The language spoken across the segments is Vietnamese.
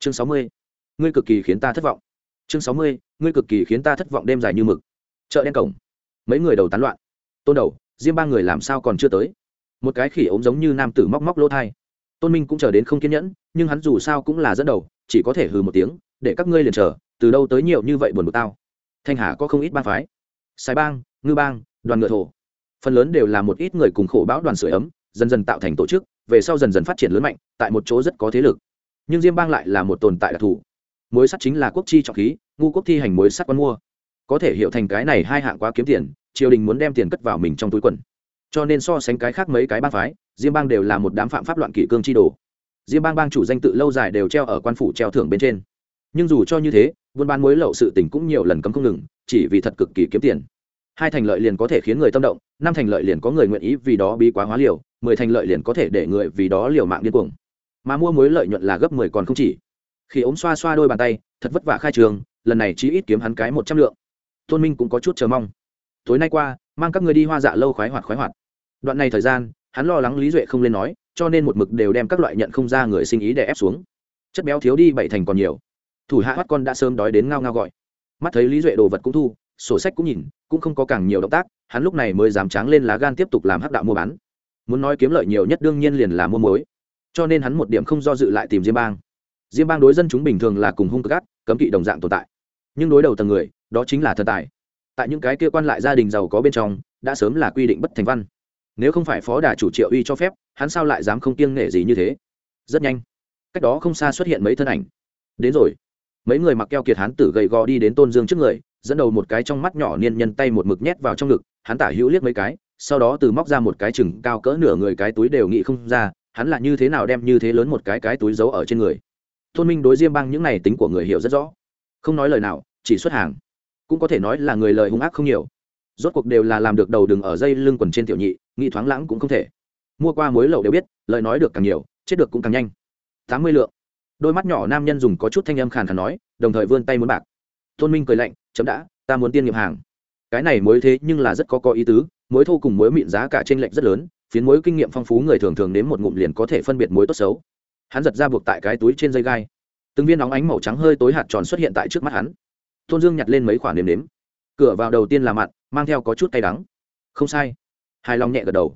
chương sáu mươi. Ngươi cực kỳ khiến ta thất vọng. Chương sáu mươi, ngươi cực kỳ khiến ta thất vọng đêm dài như mực. Chợ đen cổng. Mấy người đầu tán loạn. Tôn đầu riêng ba người làm sao còn chưa tới? Một cái khỉ ống giống như nam tử móc móc lỗ thai. Tôn minh cũng chờ đến không kiên nhẫn, nhưng hắn dù sao cũng là dẫn đầu, chỉ có thể hừ một tiếng, để các ngươi liền chờ, từ đâu tới nhiều như vậy buồn bực tao. Thanh hà có không ít bang phái. Sài bang, ngư bang, đoàn ngựa thổ. Phần lớn đều là một ít người cùng khổ bão đoàn sửa ấm, dần dần tạo thành tổ chức, về sau dần dần phát triển lớn mạnh, tại một chỗ rất có thế lực nhưng diêm bang lại là một tồn tại đặc thù. Mối sắt chính là quốc chi trọng khí, ngu quốc thi hành mối sắt quan mua. Có thể hiểu thành cái này hai hạng quá kiếm tiền, triều đình muốn đem tiền cất vào mình trong túi quần. Cho nên so sánh cái khác mấy cái bang phái, diêm bang đều là một đám phạm pháp loạn kỷ cương chi đồ. Diêm bang bang chủ danh tự lâu dài đều treo ở quan phủ treo thưởng bên trên. Nhưng dù cho như thế, buôn bán mối lậu sự tình cũng nhiều lần cấm không ngừng, chỉ vì thật cực kỳ kiếm tiền. Hai thành lợi liền có thể khiến người tâm động, năm thành lợi liền có người nguyện ý vì đó bí quá hóa liều, mười thành lợi liền có thể để người vì đó liều mạng điên cuồng mà mua mối lợi nhuận là gấp mười còn không chỉ. Khi ống xoa xoa đôi bàn tay, thật vất vả khai trường, lần này chỉ ít kiếm hắn cái một trăm lượng. Tôn minh cũng có chút chờ mong. Tối nay qua, mang các người đi hoa dạ lâu khoái hoạt khoái hoạt. Đoạn này thời gian, hắn lo lắng lý duệ không lên nói, cho nên một mực đều đem các loại nhận không ra người sinh ý để ép xuống. Chất béo thiếu đi bảy thành còn nhiều. Thủ hạ hoắt con đã sớm đói đến ngao ngao gọi. Mắt thấy lý duệ đồ vật cũng thu, sổ sách cũng nhìn, cũng không có càng nhiều động tác, hắn lúc này mới dám tráng lên lá gan tiếp tục làm hắc đạo mua bán. Muốn nói kiếm lợi nhiều nhất đương nhiên liền là mua mối cho nên hắn một điểm không do dự lại tìm diêm bang. Diêm bang đối dân chúng bình thường là cùng hung cực cấm kỵ đồng dạng tồn tại. Nhưng đối đầu tầng người, đó chính là thần tài. Tại những cái kia quan lại gia đình giàu có bên trong, đã sớm là quy định bất thành văn. Nếu không phải phó đà chủ triệu uy cho phép, hắn sao lại dám không kiêng nghệ gì như thế? Rất nhanh, cách đó không xa xuất hiện mấy thân ảnh. Đến rồi. Mấy người mặc keo kiệt hắn tử gầy gò đi đến tôn dương trước người, dẫn đầu một cái trong mắt nhỏ niên nhân tay một mực nhét vào trong ngực, hắn tả hữu liếc mấy cái, sau đó từ móc ra một cái chừng cao cỡ nửa người cái túi đều nghĩ không ra hắn là như thế nào đem như thế lớn một cái cái túi giấu ở trên người. Thôn minh đối diêm băng những này tính của người hiểu rất rõ. Không nói lời nào, chỉ xuất hàng. Cũng có thể nói là người lời hung ác không nhiều. Rốt cuộc đều là làm được đầu đừng ở dây lưng quần trên tiểu nhị, nghĩ thoáng lãng cũng không thể. Mua qua mối lậu đều biết, lời nói được càng nhiều, chết được cũng càng nhanh. Tám mươi lượng. Đôi mắt nhỏ nam nhân dùng có chút thanh âm khàn khàn nói, đồng thời vươn tay muốn bạc. Tôn minh cười lạnh, chấm đã, ta muốn tiên nghiệm hàng. Cái này mới thế nhưng là rất có có ý tứ mối thô cùng mối mịn giá cả trên lệnh rất lớn phiến mối kinh nghiệm phong phú người thường thường nếm một ngụm liền có thể phân biệt mối tốt xấu. Hắn giật ra buộc tại cái túi trên dây gai. Từng viên nóng ánh màu trắng hơi tối hạt tròn xuất hiện tại trước mắt hắn. Tôn dương nhặt lên mấy khoản nếm nếm. Cửa vào đầu tiên là mặn mang theo có chút cay đắng. Không sai. Hài lòng nhẹ gật đầu.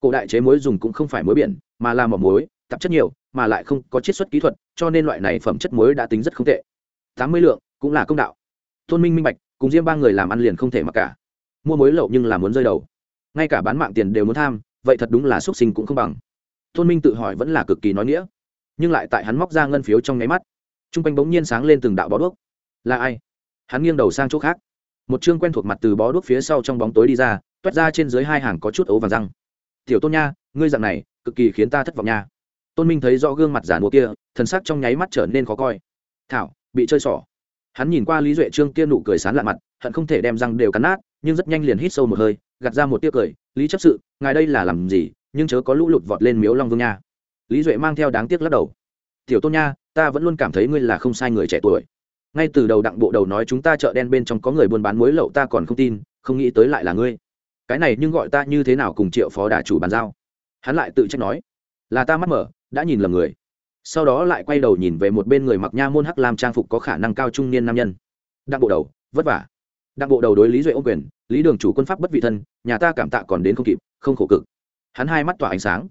Cổ đại chế muối dùng cũng không phải muối biển, mà là mỏ muối, tạp chất nhiều, mà lại không có chiết xuất kỹ thuật, cho nên loại này phẩm chất muối đã tính rất không tệ. Tám mươi lượng, cũng là công đạo. Tôn minh minh bạch, cùng riêng ba người làm ăn liền không thể mặc cả. Mua muối lậu nhưng là muốn rơi đầu. Ngay cả bán mạng tiền đều muốn tham vậy thật đúng là xuất sinh cũng không bằng. Tôn minh tự hỏi vẫn là cực kỳ nói nghĩa, nhưng lại tại hắn móc ra ngân phiếu trong nháy mắt t r u n g quanh bỗng nhiên sáng lên từng đạo bó đuốc. Là ai? Hắn nghiêng đầu sang chỗ khác. Một chương quen thuộc mặt từ bó đuốc phía sau trong bóng tối đi ra, toét ra trên dưới hai hàng có chút ấu vàng răng. Tiểu tôn nha, ngươi dặn này, cực kỳ khiến ta thất vọng nha. Tôn minh thấy rõ gương mặt giả mùa kia, thần sắc trong nháy mắt trở nên khó coi. Thảo, bị chơi xỏ hắn nhìn qua lý duệ trương kia nụ cười sán lạ mặt, hận không thể đem răng đều cắn nát, nhưng rất nhanh liền hít sâu một hơi, gạt ra một tia cười lý chấp sự, ngài đây là làm gì, nhưng chớ có lũ lụt vọt lên miếu long vương nha. Lý duệ mang theo đáng tiếc lắc đầu. Tiểu tôn nha, ta vẫn luôn cảm thấy ngươi là không sai người trẻ tuổi. Ngay từ đầu đặng bộ đầu nói chúng ta chợ đen bên trong có người buôn bán muối lậu ta còn không tin, không nghĩ tới lại là ngươi. Cái này nhưng gọi ta như thế nào cùng triệu phó đà chủ bàn giao. Hắn lại tự trách nói, là ta mắt mở, đã nhìn lầm người. Sau đó lại quay đầu nhìn về một bên người mặc nha môn hắc làm trang phục có khả năng cao trung niên nam nhân. Đặng bộ đầu, vất vả. Đặng bộ đầu đối lý duệ ô quyền lý đường chủ quân pháp bất vị thân, nhà ta cảm tạ còn đến không kịp, không khổ cực. Hắn hai mắt tỏa ánh sáng.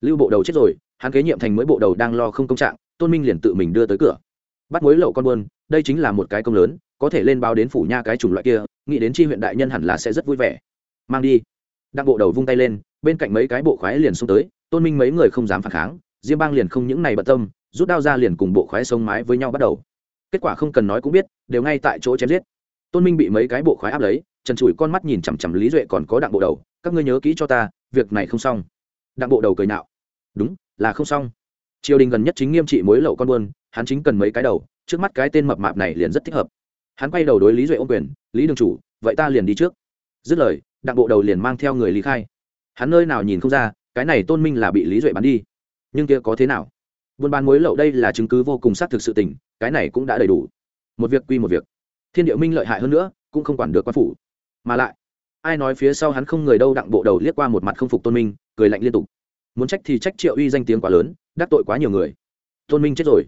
Lưu bộ đầu chết rồi, hắn kế nhiệm thành mới bộ đầu đang lo không công trạng, tôn minh liền tự mình đưa tới cửa. Bắt mối lậu con buôn, đây chính là một cái công lớn, có thể lên báo đến phủ nha cái chủng loại kia, nghĩ đến chi huyện đại nhân hẳn là sẽ rất vui vẻ. Mang đi. Đặng bộ đầu vung tay lên, bên cạnh mấy cái bộ khoái liền xông tới, tôn minh mấy người không dám phản kháng, diêm bang liền không những này bận tâm, rút đao ra liền cùng bộ khoái sông mái với nhau bắt đầu. Kết quả không cần nói cũng biết, đều ngay tại chỗ chém giết tôn minh bị mấy cái bộ khoái áp lấy, trần trụi con mắt nhìn chằm chằm lý duệ còn có đặng bộ đầu, các ngươi nhớ kỹ cho ta, việc này không xong. Đặng bộ đầu cười nạo. Đúng, là không xong. Triều đình gần nhất chính nghiêm trị mối lậu con buôn, hắn chính cần mấy cái đầu, trước mắt cái tên mập mạp này liền rất thích hợp. Hắn quay đầu đối lý duệ ô quyền, lý đường chủ, vậy ta liền đi trước. Dứt lời, đặng bộ đầu liền mang theo người lý khai. Hắn nơi nào nhìn không ra, cái này tôn minh là bị lý duệ bắn đi. Nhưng kia có thế nào? Buôn bán mối lậu đây là chứng cứ vô cùng xác thực sự tình, cái này cũng đã đầy đủ. Một việc quy một việc thiên điệu minh lợi hại hơn nữa, cũng không quản được quan phủ. Mà lại, ai nói phía sau hắn không người đâu đặng bộ đầu liếc qua một mặt không phục tôn minh, cười lạnh liên tục. Muốn trách thì trách triệu uy danh tiếng quá lớn, đắc tội quá nhiều người. Tôn minh chết rồi.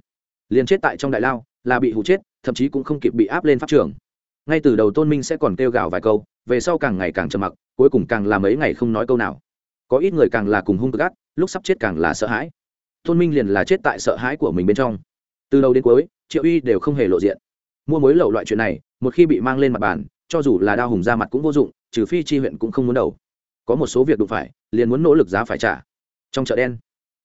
Liền chết tại trong đại lao, là bị hụ chết, thậm chí cũng không kịp bị áp lên pháp trường. Ngay từ đầu tôn minh sẽ còn kêu gào vài câu, về sau càng ngày càng trầm mặc, cuối cùng càng là mấy ngày không nói câu nào. Có ít người càng là cùng hung gắt, lúc sắp chết càng là sợ hãi. Tôn minh liền là chết tại sợ hãi của mình bên trong. Từ đầu đến cuối, triệu uy đều không hề lộ diện mua mối lậu loại chuyện này, một khi bị mang lên mặt bàn, cho dù là đao hùng ra mặt cũng vô dụng, trừ phi chi huyện cũng không muốn đầu. Có một số việc đụng phải, liền muốn nỗ lực giá phải trả. Trong chợ đen,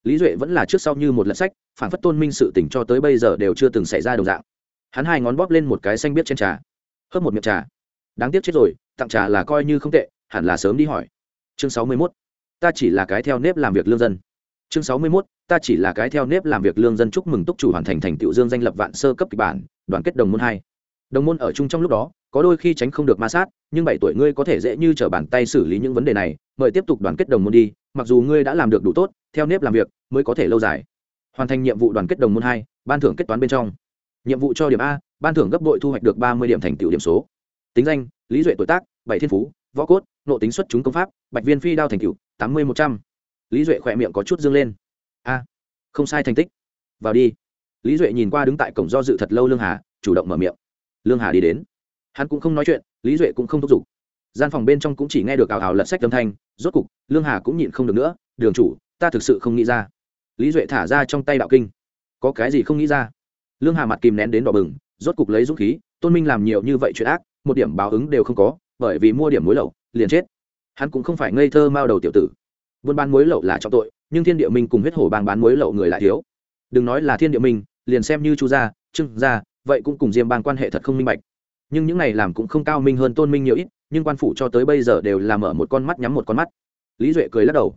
lý duệ vẫn là trước sau như một lật sách, phản phất tôn minh sự tỉnh cho tới bây giờ đều chưa từng xảy ra đồng dạng. Hắn hai ngón bóp lên một cái xanh biết trên trà. Hớp một miệng trà. Đáng tiếc chết rồi, tặng trà là coi như không tệ, hẳn là sớm đi hỏi. Chương sáu mươi mốt. Ta chỉ là cái theo nếp làm việc lương dân. Chương sáu mươi mốt. Ta chỉ là cái theo nếp làm việc lương dân chúc mừng túc chủ hoàn thành thành tựu dương danh lập vạn sơ cấp kịch bản đoàn kết đồng môn hai. Đồng môn ở chung trong lúc đó, có đôi khi tránh không được ma sát, nhưng bảy tuổi ngươi có thể dễ như t r ở bàn tay xử lý những vấn đề này, mời tiếp tục đoàn kết đồng môn đi, mặc dù ngươi đã làm được đủ tốt, theo nếp làm việc mới có thể lâu dài. Hoàn thành nhiệm vụ đoàn kết đồng môn hai, ban thưởng kết toán bên trong. Nhiệm vụ cho điểm a, ban thưởng gấp đội thu hoạch được ba mươi điểm thành tựu điểm số. Tính danh, lý duệ tuổi tác, bảy thiên phú, võ cốt nộ tính xuất chúng công pháp, bạch viên phi đao thành tựu, tám mươi một trăm. Lý duệ khỏe miệng có chút dương lên. A, không sai thành tích. Vào đi lý duệ nhìn qua đứng tại cổng do dự thật lâu lương hà, chủ động mở miệng. Lương hà đi đến. Hắn cũng không nói chuyện, lý duệ cũng không thúc giục. Gian phòng bên trong cũng chỉ nghe được ào ào lật sách âm thanh, rốt cục, lương hà cũng nhịn không được nữa, đường chủ, ta thực sự không nghĩ ra. Lý duệ thả ra trong tay đạo kinh. Có cái gì không nghĩ ra? Lương hà mặt kìm nén đến đỏ bừng, rốt cục lấy dũng khí, tôn minh làm nhiều như vậy chuyện ác, một điểm báo ứng đều không có, bởi vì mua điểm muối lậu, liền chết. Hắn cũng không phải ngây thơ mao đầu tiểu tử. Buôn bán muối lậu là trọng tội, nhưng thiên địa minh cùng huyết hổ bang bán muối lậu người lại thiếu. Đừng nói là thiên địa minh liền xem như chu gia trưng gia, vậy cũng cùng diêm bang quan hệ thật không minh bạch. Nhưng những này làm cũng không cao minh hơn tôn minh nhiều ít, nhưng quan phủ cho tới bây giờ đều làm mở một con mắt nhắm một con mắt. Lý duệ cười lắc đầu.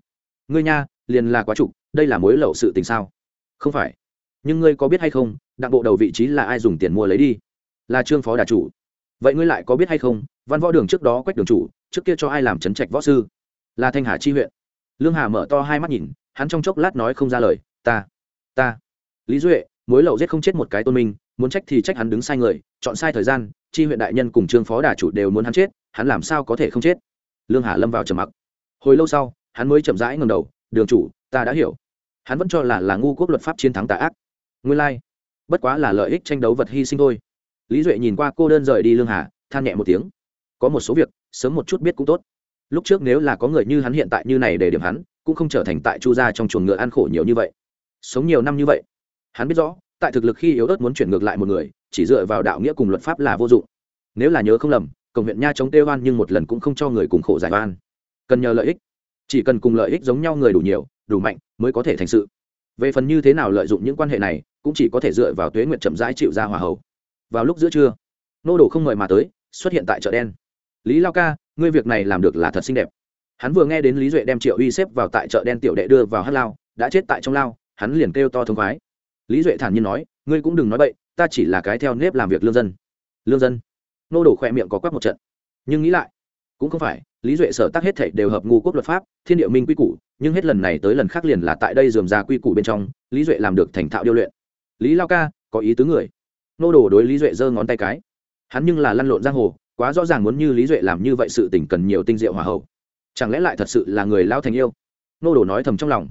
Ngươi nha, liền là quá trục, đây là mối lậu sự tình sao? Không phải. Nhưng ngươi có biết hay không, đặng bộ đầu vị trí là ai dùng tiền mua lấy đi? Là trương phó đà chủ. Vậy ngươi lại có biết hay không, văn võ đường trước đó quách đường chủ, trước kia cho ai làm trấn trạch võ sư? Là thanh hà chi huyện. Lương hà mở to hai mắt nhìn, hắn trong chốc lát nói không ra lời, ta ta. Lý duệ mối lậu giết không chết một cái tôn minh, muốn trách thì trách hắn đứng sai người, chọn sai thời gian, chi huyện đại nhân cùng trương phó đà chủ đều muốn hắn chết, hắn làm sao có thể không chết? Lương hà lâm vào trầm mặc. Hồi lâu sau, hắn mới chậm rãi ngầm đầu, đường chủ, ta đã hiểu. Hắn vẫn cho là là ngu quốc luật pháp chiến thắng tà ác. Nguyên lai、like. bất quá là lợi ích tranh đấu vật hy sinh thôi. Lý duệ nhìn qua cô đơn rời đi lương hà, than nhẹ một tiếng. Có một số việc, sớm một chút biết cũng tốt. Lúc trước nếu là có người như hắn hiện tại như này để điểm hắn, cũng không trở thành tại chu gia trong chuồng ngựa ăn khổ nhiều như vậy. Sống nhiều năm như vậy hắn biết rõ, tại thực lực khi yếu ớt muốn chuyển ngược lại một người, chỉ dựa vào đạo nghĩa cùng luật pháp là vô dụng. Nếu là nhớ không lầm, cổng huyện nha chống tê oan nhưng một lần cũng không cho người cùng khổ giải oan. Cần nhờ lợi ích. Chỉ cần cùng lợi ích giống nhau người đủ nhiều, đủ mạnh, mới có thể thành sự. Về phần như thế nào lợi dụng những quan hệ này, cũng chỉ có thể dựa vào tuế nguyện chậm rãi chịu ra hòa hậu. Vào lúc giữa trưa, nô đồ không mời mà tới, xuất hiện tại chợ đen. Lý lao ca, ngươi việc này làm được là thật xinh đẹp. Hắn vừa nghe đến lý duệ đem triệu uy xếp vào tại chợ đen tiểu đệ đưa vào hát lao, đã chết tại trong lao, hắn liền kêu to thương khoái lý duệ thản nhiên nói, ngươi cũng đừng nói bậy, ta chỉ là cái theo nếp làm việc lương dân. Lương dân? Nô đổ khỏe miệng có quắc một trận. Nhưng nghĩ lại, cũng không phải, lý duệ sở tác hết thảy đều hợp ngu quốc luật pháp, thiên địa minh quy củ, nhưng hết lần này tới lần khác liền là tại đây dườm ra quy củ bên trong, lý duệ làm được thành thạo điêu luyện. Lý lao ca, có ý tứ người. Nô đồ đối lý duệ giơ ngón tay cái. Hắn nhưng là lăn lộn giang hồ, quá rõ ràng muốn như lý duệ làm như vậy sự tình cần nhiều tinh diệu hòa hậu. Chẳng lẽ lại thật sự là người lao thành yêu? Nô đồ nói thầm trong lòng.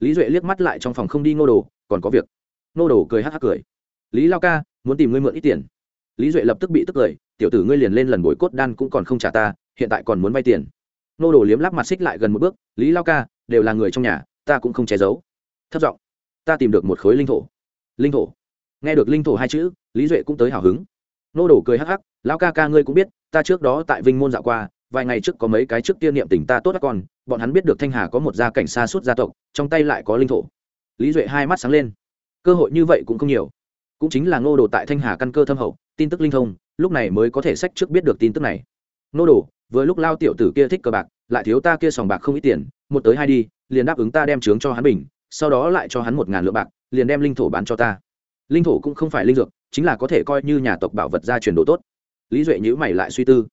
Lý duệ liếc mắt lại trong phòng không đi nô đồ còn có việc nô đồ cười hắc hắc cười. Lý lao ca, muốn tìm ngươi mượn ít tiền. Lý duệ lập tức bị tức cười, tiểu tử ngươi liền lên lần bồi cốt đan cũng còn không trả ta, hiện tại còn muốn vay tiền. Nô đồ liếm lắp mặt xích lại gần một bước, lý lao ca, đều là người trong nhà, ta cũng không che giấu. Thất giọng, ta tìm được một khối linh thổ. Linh thổ? Nghe được linh thổ hai chữ, lý duệ cũng tới hào hứng. Nô đồ cười hắc hắc, lao ca ca ngươi cũng biết, ta trước đó tại vinh môn dạo qua, vài ngày trước có mấy cái trước tiên niệm tình ta tốt các con, bọn hắn biết được thanh hà có một gia cảnh xa suốt gia tộc, trong tay lại có linh thổ. Lý duệ hai mắt sáng lên cơ hội như vậy cũng không nhiều. Cũng chính là ngô đồ tại thanh hà căn cơ thâm hậu, tin tức linh thông, lúc này mới có thể sách trước biết được tin tức này. Ngô đồ, vừa lúc lao tiểu tử kia thích cờ bạc, lại thiếu ta kia sòng bạc không ít tiền, một tới hai đi, liền đáp ứng ta đem trướng cho hắn bình, sau đó lại cho hắn một ngàn lượng bạc, liền đem linh thổ bán cho ta. Linh thổ cũng không phải linh dược, chính là có thể coi như nhà tộc bảo vật gia truyền đồ tốt. Lý duệ nhữ mày lại suy tư.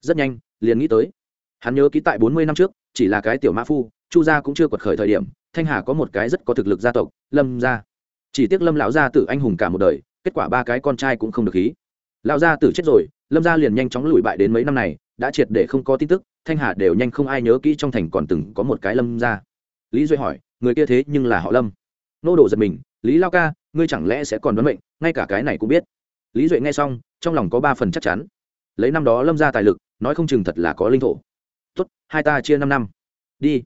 Rất nhanh, liền nghĩ tới. Hắn nhớ ký tại bốn mươi năm trước, chỉ là cái tiểu mã phu, chu gia cũng chưa quật khởi thời điểm, thanh hà có một cái rất có thực lực gia tộc, lâm gia chỉ tiếc lâm lão gia tử anh hùng cả một đời, kết quả ba cái con trai cũng không được khí. Lão gia tử chết rồi, lâm gia liền nhanh chóng lùi bại đến mấy năm này, đã triệt để không có tin tức, thanh hà đều nhanh không ai nhớ kỹ trong thành còn từng có một cái lâm gia. Lý duy hỏi, người kia thế nhưng là họ lâm. Nô đồ giật mình, lý lao ca, ngươi chẳng lẽ sẽ còn đoán mệnh, ngay cả cái này cũng biết. Lý duệ nghe xong, trong lòng có ba phần chắc chắn. Lấy năm đó lâm ra tài lực, nói không chừng thật là có linh thổ. Tốt, hai ta chia năm năm. Đi.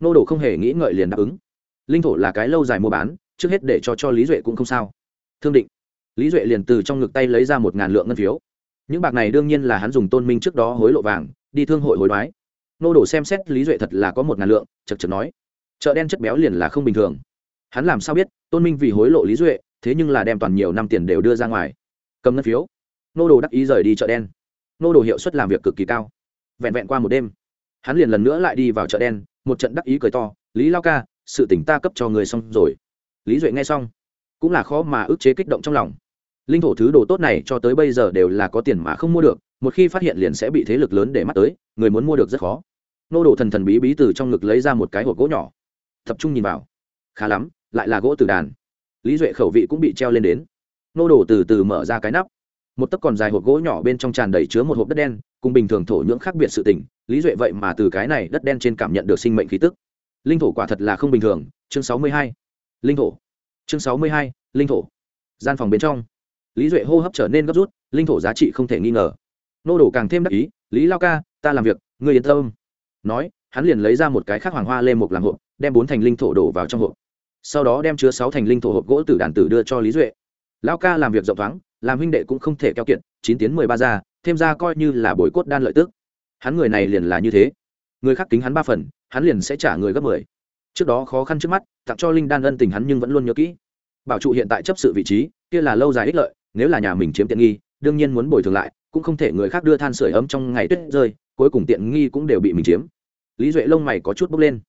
Nô đồ không hề nghĩ ngợi liền đáp ứng. Linh thổ là cái lâu dài mua bán trước hết để cho cho lý duệ cũng không sao thương định lý duệ liền từ trong ngực tay lấy ra một ngàn lượng ngân phiếu những bạc này đương nhiên là hắn dùng tôn minh trước đó hối lộ vàng đi thương hội hối đoái nô đồ xem xét lý duệ thật là có một ngàn lượng chật chật nói chợ đen chất béo liền là không bình thường hắn làm sao biết tôn minh vì hối lộ lý duệ thế nhưng là đem toàn nhiều năm tiền đều đưa ra ngoài cầm ngân phiếu nô đồ đắc ý rời đi chợ đen nô đồ hiệu suất làm việc cực kỳ cao vẹn vẹn qua một đêm hắn liền lần nữa lại đi vào chợ đen một trận đắc ý cười to lý lao ca sự tỉnh ta cấp cho người xong rồi lý duệ nghe xong, cũng là khó mà ức chế kích động trong lòng. Linh thổ thứ đồ tốt này cho tới bây giờ đều là có tiền mà không mua được, một khi phát hiện liền sẽ bị thế lực lớn để mắt tới, người muốn mua được rất khó. Nô đồ thần thần bí bí từ trong ngực lấy ra một cái hộp gỗ nhỏ, tập trung nhìn vào. Khá lắm, lại là gỗ từ đàn. Lý duệ khẩu vị cũng bị treo lên đến. Nô đồ từ từ mở ra cái nắp. Một tấc còn dài hộp gỗ nhỏ bên trong tràn đầy chứa một hộp đất đen, cùng bình thường thổ nhưỡng khác biệt sự tình, lý duệ vậy mà từ cái này đất đen trên cảm nhận được sinh mệnh khí tức. Linh thổ quả thật là không bình thường, chương sáu mươi hai linh thổ. Chương sáu mươi hai, linh thổ. Gian phòng bên trong. Lý duệ hô hấp trở nên gấp rút, linh thổ giá trị không thể nghi ngờ. Nô đồ càng thêm đắc ý, lý lao ca, ta làm việc người yên tâm. Nói, hắn liền lấy ra một cái khác hoàng hoa lê mục làm hộp, đem bốn thành linh thổ đổ vào trong hộp. Sau đó đem chứa sáu thành linh thổ hộp gỗ từ đàn tử đưa cho lý duệ. Lao ca làm việc rộng thoáng, làm huynh đệ cũng không thể keo kiện chín tiếng mười ba ra, thêm ra coi như là bồi cốt đan lợi tức. Hắn người này liền là như thế. Người khác kính hắn ba phần, hắn liền sẽ trả người gấp mười trước đó khó khăn trước mắt, tặng cho linh đan ân tình hắn nhưng vẫn luôn nhớ kỹ. Bảo trụ hiện tại chấp sự vị trí, kia là lâu dài ích lợi, nếu là nhà mình chiếm tiện nghi, đương nhiên muốn bồi thường lại, cũng không thể người khác đưa than sửa ấm trong ngày tuyết rơi, cuối cùng tiện nghi cũng đều bị mình chiếm. Lý duệ lông mày có chút bốc lên.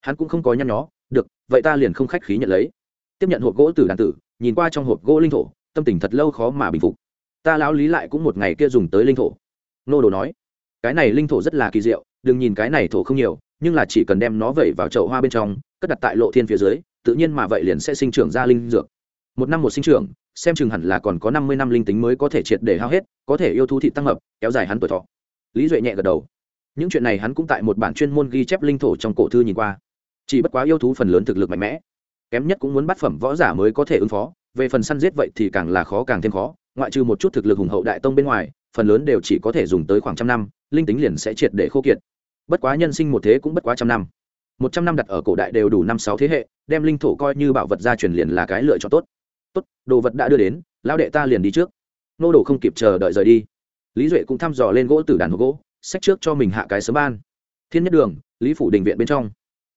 Hắn cũng không có nhăn nhó, được, vậy ta liền không khách khí nhận lấy. Tiếp nhận hộp gỗ từ đàn tử, nhìn qua trong hộp gỗ linh thổ, tâm tình thật lâu khó mà bình phục. Ta lão lý lại cũng một ngày kia dùng tới linh thổ. Nô đồ nói, cái này linh thổ rất là kỳ diệu, đừng nhìn cái này thổ không nhiều nhưng là chỉ cần đem nó vẩy vào chậu hoa bên trong, cất đặt tại lộ thiên phía dưới, tự nhiên mà vậy liền sẽ sinh trưởng ra linh dược. Một năm một sinh trưởng, xem chừng hẳn là còn có năm mươi năm linh tính mới có thể triệt để hao hết, có thể yêu thú thị tăng hợp, kéo dài hắn tuổi thọ. Lý duệ nhẹ gật đầu. Những chuyện này hắn cũng tại một bản chuyên môn ghi chép linh thổ trong cổ thư nhìn qua. Chỉ bất quá yêu thú phần lớn thực lực mạnh mẽ, kém nhất cũng muốn bắt phẩm võ giả mới có thể ứng phó, về phần săn giết vậy thì càng là khó càng thêm khó, ngoại trừ một chút thực lực hùng hậu đại tông bên ngoài, phần lớn đều chỉ có thể dùng tới khoảng trăm năm, linh tính liền sẽ triệt để khô kiệt bất quá nhân sinh một thế cũng bất quá trăm năm. Một trăm năm đặt ở cổ đại đều đủ năm sáu thế hệ, đem linh thổ coi như bảo vật gia truyền liền là cái lựa chọn tốt. Tốt, đồ vật đã đưa đến, lão đệ ta liền đi trước. Nô đồ không kịp chờ đợi rời đi. Lý duệ cũng thăm dò lên gỗ từ đàn hộp gỗ, xách trước cho mình hạ cái sớm ban. Thiên nhất đường, lý phủ đình viện bên trong.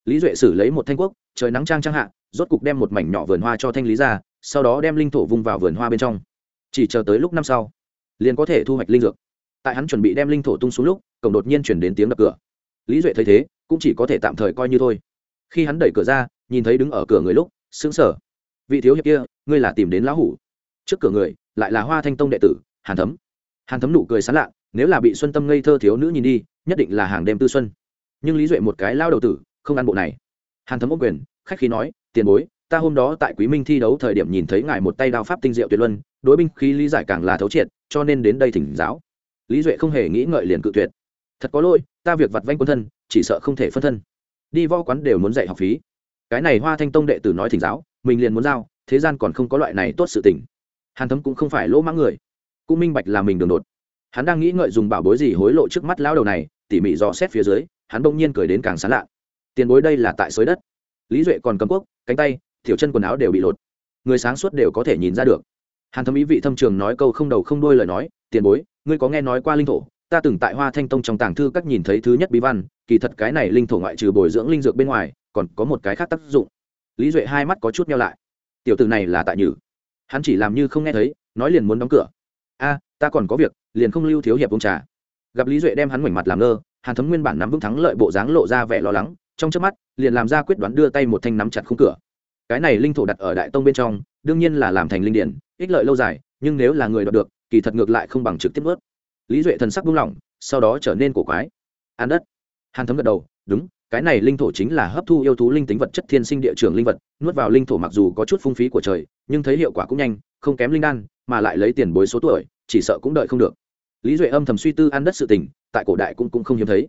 Lý duệ xử lấy một thanh quốc, trời nắng trang trang hạ, rốt cục đem một mảnh nhỏ vườn hoa cho thanh lý ra, sau đó đem linh thổ vung vào vườn hoa bên trong. Chỉ chờ tới lúc năm sau, liền có thể thu hoạch linh dược. Tại hắn chuẩn bị đem linh thổ tung xuống lúc, cổng đột nhiên chuyển đến tiếng đập cửa lý duệ thấy thế, cũng chỉ có thể tạm thời coi như thôi. Khi hắn đẩy cửa ra, nhìn thấy đứng ở cửa người lúc xứng sở vị thiếu hiệp kia, ngươi là tìm đến lão hủ. Trước cửa người, lại là hoa thanh tông đệ tử, hàn thấm. Hàn thấm nụ cười sán lạ, nếu là bị xuân tâm ngây thơ thiếu nữ nhìn đi, nhất định là hàng đêm tư xuân. Nhưng lý duệ một cái lao đầu tử, không ăn bộ này. Hàn thấm ốc quyền, khách khí nói, tiền bối, ta hôm đó tại quý minh thi đấu thời điểm nhìn thấy ngài một tay đao pháp tinh diệu tuyệt luân, đối binh khí lý giải càng là thấu triệt, cho nên đến đây thỉnh giáo. Lý duệ không hề nghĩ ngợi liền cự tuyệt thật có lỗi, ta việc vặt vanh quân thân, chỉ sợ không thể phân thân. Đi vo quán đều muốn dạy học phí. Cái này hoa thanh tông đệ tử nói thỉnh giáo, mình liền muốn giao, thế gian còn không có loại này tốt sự tình. Hàn thấm cũng không phải lỗ mãng người. Cũng minh bạch là mình đường đột. Hắn đang nghĩ ngợi dùng bảo bối gì hối lộ trước mắt lão đầu này, tỉ mỉ dò xét phía dưới, hắn bỗng nhiên cười đến càng sán lạ. Tiền bối đây là tại xới đất. Lý duệ còn cầm quốc, cánh tay, thiểu chân quần áo đều bị lột. Người sáng suốt đều có thể nhìn ra được. Hàn thấm ý vị thâm trường nói câu không đầu không đuôi lời nói, tiền bối, ngươi có nghe nói qua linh thổ ta từng tại hoa thanh tông trong tàng thư các nhìn thấy thứ nhất bí văn, kỳ thật cái này linh thổ ngoại trừ bồi dưỡng linh dược bên ngoài, còn có một cái khác tác dụng. Lý duệ hai mắt có chút nhau lại. Tiểu từ này là tại nhử. Hắn chỉ làm như không nghe thấy, nói liền muốn đóng cửa. A, ta còn có việc, liền không lưu thiếu hiệp uống trà. Gặp lý duệ đem hắn mảnh mặt làm ngơ, hàn thấm nguyên bản nắm vững thắng lợi bộ dáng lộ ra vẻ lo lắng, trong trước mắt, liền làm ra quyết đoán đưa tay một thanh nắm chặt khung cửa. Cái này linh thổ đặt ở đại tông bên trong, đương nhiên là làm thành linh điển, ích lợi lâu dài, nhưng nếu là người đoạt được, kỳ thật ngược lại không bằng trực tiếp ướt lý duệ thần sắc buông lỏng sau đó trở nên cổ quái. An đất. Hàn thấm gật đầu đúng cái này linh thổ chính là hấp thu yêu thú linh tính vật chất thiên sinh địa trường linh vật nuốt vào linh thổ mặc dù có chút phung phí của trời nhưng thấy hiệu quả cũng nhanh không kém linh đan mà lại lấy tiền bối số tuổi chỉ sợ cũng đợi không được. Lý duệ âm thầm suy tư ăn đất sự tình tại cổ đại cũng, cũng không hiếm thấy.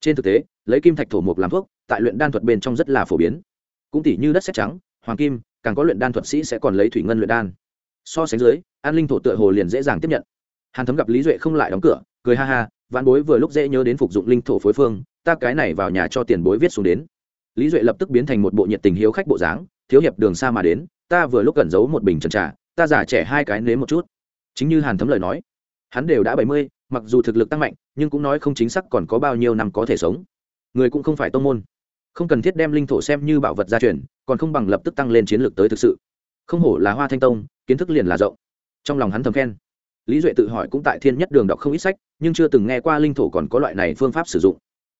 Trên thực tế lấy kim thạch thổ mục làm thuốc tại luyện đan thuật bên trong rất là phổ biến. Cũng tỉ như đất xét trắng hoàng kim càng có luyện đan thuật sĩ sẽ còn lấy thủy ngân luyện đan. So sánh dưới an linh thổ tựa hồ liền dễ dàng tiếp nhận hàn thấm gặp lý duệ không lại đóng cửa, cười ha ha vạn bối vừa lúc dễ nhớ đến phục dụng linh thổ phối phương, ta cái này vào nhà cho tiền bối viết xuống đến. Lý duệ lập tức biến thành một bộ nhiệt tình hiếu khách bộ dáng, thiếu hiệp đường xa mà đến, ta vừa lúc cẩn giấu một bình trần trà, ta giả trẻ hai cái nếm một chút. Chính như hàn thấm lời nói, hắn đều đã bảy mươi, mặc dù thực lực tăng mạnh, nhưng cũng nói không chính xác còn có bao nhiêu năm có thể sống. Người cũng không phải tông môn. Không cần thiết đem linh thổ xem như bảo vật gia truyền, còn không bằng lập tức tăng lên chiến lược tới thực sự. Không hổ là hoa thanh tông, kiến thức liền là rộng. Trong lòng hắn thầm khen lý duệ tự hỏi cũng tại thiên nhất đường đọc không ít sách, nhưng chưa từng nghe qua linh thổ còn có loại này phương pháp sử dụng.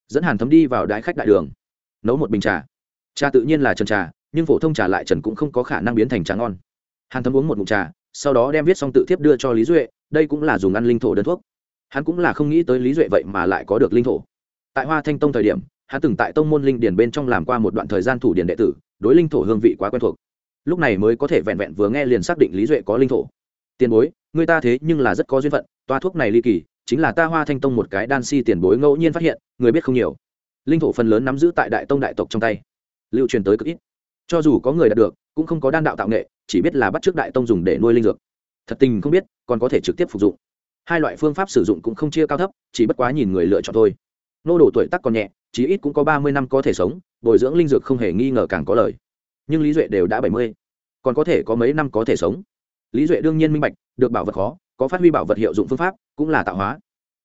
Dẫn hàn thấm đi vào đại khách đại đường, nấu một bình trà. Trà tự nhiên là trần trà, nhưng phổ thông trà lại trần cũng không có khả năng biến thành trà ngon. Hàn thấm uống một mụn trà, sau đó đem viết xong tự thiếp đưa cho lý duệ, đây cũng là dùng ăn linh thổ đơn thuốc. Hắn cũng là không nghĩ tới lý duệ vậy mà lại có được linh thổ. Tại hoa thanh tông thời điểm, hắn từng tại tông môn linh điền bên trong làm qua một đoạn thời gian thủ điền đệ tử, đối linh thổ hương vị quá quen thuộc. Lúc này mới có thể vẹn vẹn vừa nghe liền xác định lý duệ có linh thổ tiền bối, người ta thế nhưng là rất có duyên phận, toa thuốc này ly kỳ, chính là ta hoa thanh tông một cái đan si tiền bối ngẫu nhiên phát hiện, người biết không nhiều. Linh thổ phần lớn nắm giữ tại đại tông đại tộc trong tay. Lưu truyền tới cực ít. Cho dù có người đạt được, cũng không có đan đạo tạo nghệ, chỉ biết là bắt t r ư ớ c đại tông dùng để nuôi linh dược. Thật tình không biết, còn có thể trực tiếp phục dụng. Hai loại phương pháp sử dụng cũng không chia cao thấp, chỉ bất quá nhìn người lựa chọn thôi. Nô đồ tuổi tắc còn nhẹ, chí ít cũng có ba mươi năm có thể sống, bồi dưỡng linh dược không hề nghi ngờ càng có lời. Nhưng lý duệ đều đã bảy mươi, còn có thể có mấy năm có thể sống lý duệ đương nhiên minh bạch, được bảo vật khó, có phát huy bảo vật hiệu dụng phương pháp, cũng là tạo hóa.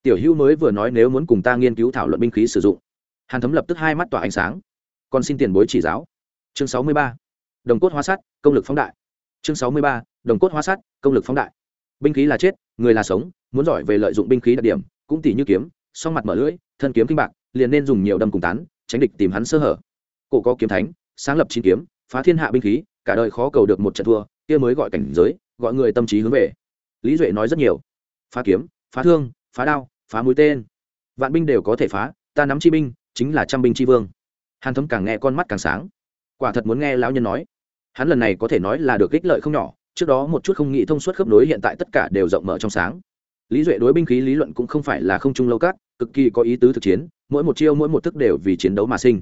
Tiểu hữu mới vừa nói nếu muốn cùng ta nghiên cứu thảo luận binh khí sử dụng. Hàn thấm lập tức hai mắt tỏa ánh sáng. Còn xin tiền bối chỉ giáo. Chương sáu mươi ba, đồng cốt hóa sắt, công lực phóng đại. Chương sáu mươi ba, đồng cốt hóa sắt, công lực phóng đại. Binh khí là chết, người là sống, muốn giỏi về lợi dụng binh khí đặc điểm, cũng tỉ như kiếm, song mặt mở lưỡi, thân kiếm kinh bạc, liền nên dùng nhiều đâm cùng tán, tránh địch tìm hắn sơ hở. Cổ có kiếm thánh, sáng lập chín kiếm, phá thiên hạ binh khí, cả đời khó cầu được một trận thua, kia mới gọi cảnh giới gọi người tâm trí hướng về. Lý duệ nói rất nhiều. Phá kiếm, phá thương, phá đao, phá mũi tên. Vạn binh đều có thể phá, ta nắm chi binh, chính là trăm binh chi vương. Hàn thấm càng nghe con mắt càng sáng. Quả thật muốn nghe lão nhân nói. Hắn lần này có thể nói là được ích lợi không nhỏ, trước đó một chút không nghĩ thông suốt khớp nối hiện tại tất cả đều rộng mở trong sáng. Lý duệ đối binh khí lý luận cũng không phải là không trung lâu cát cực kỳ có ý tứ thực chiến, mỗi một chiêu mỗi một thức đều vì chiến đấu mà sinh.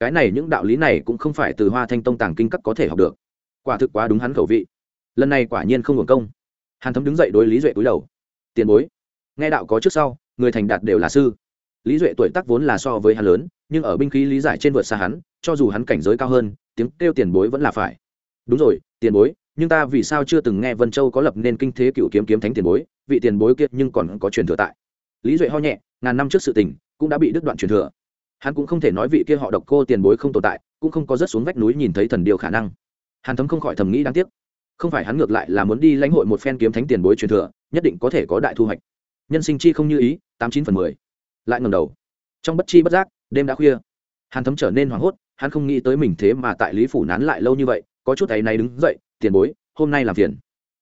Cái này những đạo lý này cũng không phải từ hoa thanh tông tàng kinh cấp có thể học được. Quả thực quá đúng hắn khẩu vị lần này quả nhiên không hưởng công. Hàn thấm đứng dậy đối lý duệ cúi đầu. Tiền bối, nghe đạo có trước sau, người thành đạt đều là sư. Lý duệ tuổi tác vốn là so với hắn lớn, nhưng ở binh khí lý giải trên vượt xa hắn, cho dù hắn cảnh giới cao hơn, tiếng kêu tiền bối vẫn là phải. Đúng rồi, tiền bối, nhưng ta vì sao chưa từng nghe vân châu có lập nên kinh thế cựu kiếm kiếm thánh tiền bối, vị tiền bối kiệt nhưng còn có truyền thừa tại. Lý duệ ho nhẹ, ngàn năm trước sự tình cũng đã bị đứt đoạn truyền thừa. Hắn cũng không thể nói vị kia họ độc cô tiền bối không tồn tại, cũng không có rớt xuống vách núi nhìn thấy thần điều khả năng. Hàn thấm không khỏi thầm nghĩ đáng tiếc không phải hắn ngược lại là muốn đi lãnh hội một phen kiếm thánh tiền bối truyền thừa, nhất định có thể có đại thu hoạch. Nhân sinh chi không như ý, tám chín phần mười. Lại ngầm đầu. Trong bất chi bất giác, đêm đã khuya. Hàn thấm trở nên hoảng hốt, hắn không nghĩ tới mình thế mà tại lý phủ nán lại lâu như vậy, có chút ấy này đứng dậy, tiền bối, hôm nay làm phiền.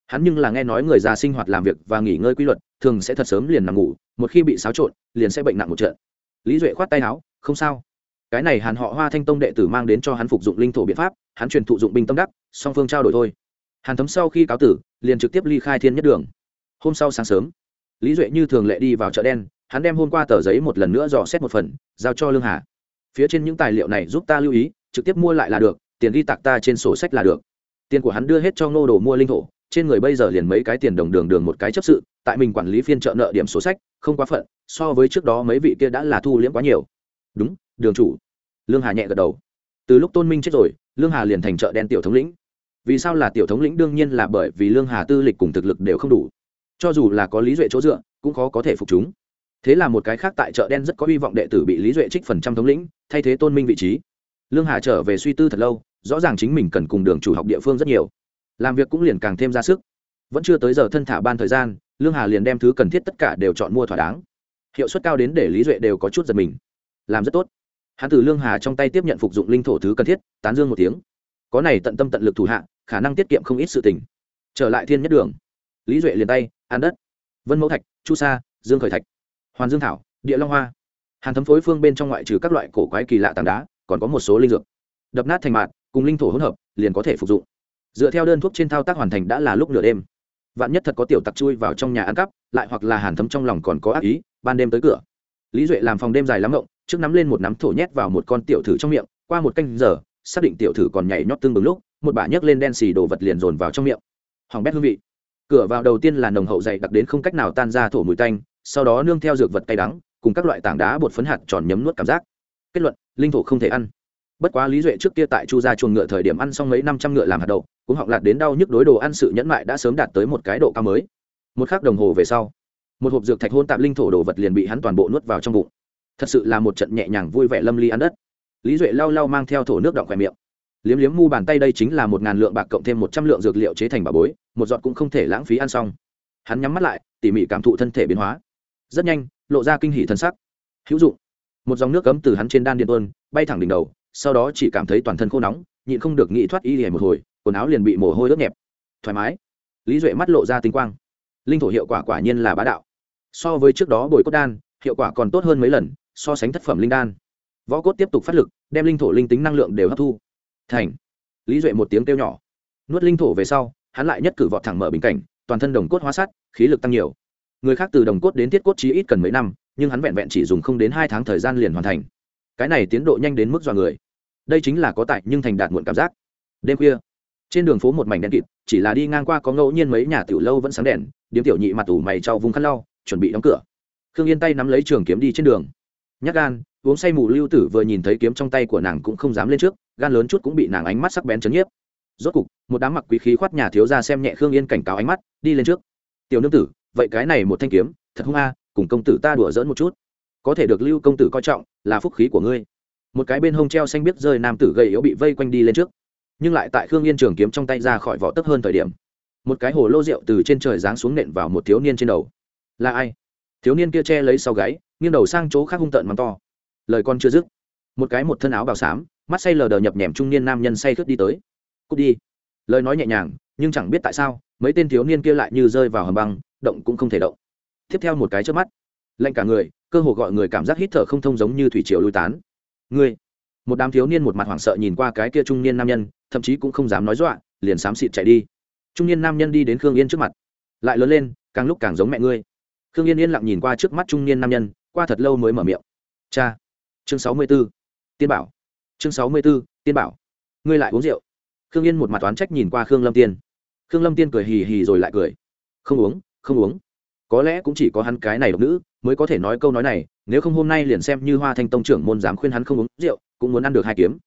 Hắn nhưng là nghe nói người già sinh hoạt làm việc và nghỉ ngơi quy luật, thường sẽ thật sớm liền nằm ngủ, một khi bị xáo trộn, liền sẽ bệnh nặng một trận. Lý duệ khoát tay áo, không sao. Cái này hàn họ hoa thanh tông đệ tử mang đến cho hắn phục dụng linh thổ biện pháp, hắn truyền thụ dụng binh tâm đắc, song phương trao đổi thôi hàn thấm sau khi cáo tử, liền trực tiếp ly khai thiên nhất đường. Hôm sau sáng sớm, lý duệ như thường lệ đi vào chợ đen, hắn đem hôm qua tờ giấy một lần nữa dò xét một phần, giao cho lương hà. Phía trên những tài liệu này giúp ta lưu ý, trực tiếp mua lại là được, tiền ghi tạc ta trên sổ sách là được. Tiền của hắn đưa hết cho ngô đồ mua linh thổ, trên người bây giờ liền mấy cái tiền đồng đường đường một cái chấp sự, tại mình quản lý phiên chợ nợ điểm sổ sách, không quá phận, so với trước đó mấy vị kia đã là thu liễm quá nhiều. Đúng, đường chủ. Lương hà nhẹ gật đầu. Từ lúc tôn minh chết rồi, lương hà liền thành chợ đen tiểu thống lĩnh vì sao là tiểu thống lĩnh đương nhiên là bởi vì lương hà tư lịch cùng thực lực đều không đủ. Cho dù là có lý duệ chỗ dựa, cũng khó có thể phục chúng. Thế là một cái khác tại chợ đen rất có hy vọng đệ tử bị lý duệ trích phần trăm thống lĩnh, thay thế tôn minh vị trí. Lương hà trở về suy tư thật lâu, rõ ràng chính mình cần cùng đường chủ học địa phương rất nhiều. Làm việc cũng liền càng thêm ra sức. Vẫn chưa tới giờ thân thả ban thời gian, lương hà liền đem thứ cần thiết tất cả đều chọn mua thỏa đáng. Hiệu suất cao đến để lý duệ đều có chút giật mình. Làm rất tốt. Hãn tử lương hà trong tay tiếp nhận phục dụng linh thổ thứ cần thiết, tán dương một tiếng. Có này tận tâm tận lực thủ hạ khả năng tiết kiệm không ít sự tình. Trở lại thiên nhất đường. Lý duệ liền tay an đất. Vân mẫu thạch, chu sa, dương khởi thạch, hoàn dương thảo, địa long hoa. Hàn thấm phối phương bên trong ngoại trừ các loại cổ quái kỳ lạ tảng đá, còn có một số linh dược. Đập nát thành mạt, cùng linh thổ hỗn hợp, liền có thể phục dụng. Dựa theo đơn thuốc trên thao tác hoàn thành đã là lúc nửa đêm. Vạn nhất thật có tiểu tặc chui vào trong nhà ăn cắp, lại hoặc là hàn thấm trong lòng còn có ác ý, ban đêm tới cửa. Lý duệ làm phòng đêm dài lắm ngộng, trước nắm lên một nắm thổ nhét vào một con tiểu thử trong miệng, qua một canh giờ, xác định tiểu thử còn nhảy nhót tương bừng lúc một bả nhấc lên đen xì đồ vật liền dồn vào trong miệng. Hỏng bét hương vị. Cửa vào đầu tiên là nồng hậu dày đặc đến không cách nào tan ra thổ mùi tanh, sau đó nương theo dược vật cay đắng, cùng các loại tảng đá bột phấn hạt tròn nhấm nuốt cảm giác. Kết luận, linh thổ không thể ăn. Bất quá lý duệ trước kia tại chu gia chuồng ngựa thời điểm ăn xong mấy năm trăm ngựa làm hạt đậu, cũng họng lạt đến đau nhức đối đồ ăn sự nhẫn mại đã sớm đạt tới một cái độ cao mới. Một khắc đồng hồ về sau, một hộp dược thạch hôn tạp linh thổ đồ vật liền bị hắn toàn bộ nuốt vào trong bụng. Thật sự là một trận nhẹ nhàng vui vẻ lâm ly ăn đất. Lý duệ lau lau mang theo thổ nước đọng khoe miệng liếm liếm mu bàn tay đây chính là một ngàn lượng bạc cộng thêm một trăm lượng dược liệu chế thành bà bối, một giọt cũng không thể lãng phí ăn xong. Hắn nhắm mắt lại, tỉ mỉ cảm thụ thân thể biến hóa. Rất nhanh, lộ ra kinh hỉ thân sắc. Hữu dụng. Một dòng nước cấm từ hắn trên đan điện tuôn, bay thẳng đỉnh đầu, sau đó chỉ cảm thấy toàn thân khô nóng, nhịn không được nghĩ thoát y hề một hồi, quần áo liền bị mồ hôi ướt nhẹp. Thoải mái. Lý duệ mắt lộ ra tinh quang. Linh thổ hiệu quả quả nhiên là bá đạo. So với trước đó bồi cốt đan, hiệu quả còn tốt hơn mấy lần, so sánh thất phẩm linh đan. Võ cốt tiếp tục phát lực, đem linh thổ linh tính năng lượng đều hấp thu thành. Lý duệ một tiếng kêu nhỏ. Nuốt linh thổ về sau, hắn lại nhất cử vọt thẳng mở bình cảnh, toàn thân đồng cốt hóa sắt, khí lực tăng nhiều. Người khác từ đồng cốt đến thiết cốt chí ít cần mấy năm, nhưng hắn vẹn vẹn chỉ dùng không đến hai tháng thời gian liền hoàn thành. Cái này tiến độ nhanh đến mức dọa người. Đây chính là có tại nhưng thành đạt muộn cảm giác. Đêm khuya, trên đường phố một mảnh đen kịt, chỉ là đi ngang qua có ngẫu nhiên mấy nhà tiểu lâu vẫn sáng đèn, điếm tiểu nhị mặt tủ mày trao vùng khăn lau, chuẩn bị đóng cửa. Khương yên tay nắm lấy trường kiếm đi trên đường. Nhắc gan, uống say mù lưu tử vừa nhìn thấy kiếm trong tay của nàng cũng không dám lên trước gan lớn chút cũng bị nàng ánh mắt sắc bén chấn nhiếp. Rốt cục, một đám mặc quý khí khoát nhà thiếu ra xem nhẹ khương yên cảnh cáo ánh mắt, đi lên trước. Tiểu nương tử, vậy cái này một thanh kiếm, thật hung a, cùng công tử ta đùa dỡn một chút. Có thể được lưu công tử coi trọng, là phúc khí của ngươi. Một cái bên hông treo xanh biết rơi nam tử gầy yếu bị vây quanh đi lên trước. Nhưng lại tại khương yên trường kiếm trong tay ra khỏi vỏ tấp hơn thời điểm, một cái hồ lô rượu từ trên trời giáng xuống nện vào một thiếu niên trên đầu. Là ai? Thiếu niên kia che lấy sau gáy, nghiêng đầu sang chỗ khác hung tợn mắng to. Lời con chưa dứt. Một cái một thân áo bào xám mắt say lờ đờ nhập nhèm trung niên nam nhân say khướt đi tới. Cút đi. Lời nói nhẹ nhàng, nhưng chẳng biết tại sao, mấy tên thiếu niên kia lại như rơi vào hầm băng, động cũng không thể động. Tiếp theo một cái trước mắt, lạnh cả người, cơ hồ gọi người cảm giác hít thở không thông giống như thủy triều lui tán. Ngươi! Một đám thiếu niên một mặt hoảng sợ nhìn qua cái kia trung niên nam nhân, thậm chí cũng không dám nói dọa, liền xám xịt chạy đi. Trung niên nam nhân đi đến khương yên trước mặt, lại lớn lên, càng lúc càng giống mẹ ngươi. Khương yên yên lặng nhìn qua trước mắt trung niên nam nhân, qua thật lâu mới mở miệng. Cha! Chương sáu mươi b ố tiên bảo chương sáu mươi b ố tiên bảo. Ngươi lại uống rượu. Khương yên một mặt toán trách nhìn qua khương lâm tiên. Khương lâm tiên cười hì hì rồi lại cười. Không uống không uống. Có lẽ cũng chỉ có hắn cái này độc nữ mới có thể nói câu nói này, nếu không hôm nay liền xem như hoa thanh tông trưởng môn dám khuyên hắn không uống rượu, cũng muốn ăn được hai kiếm.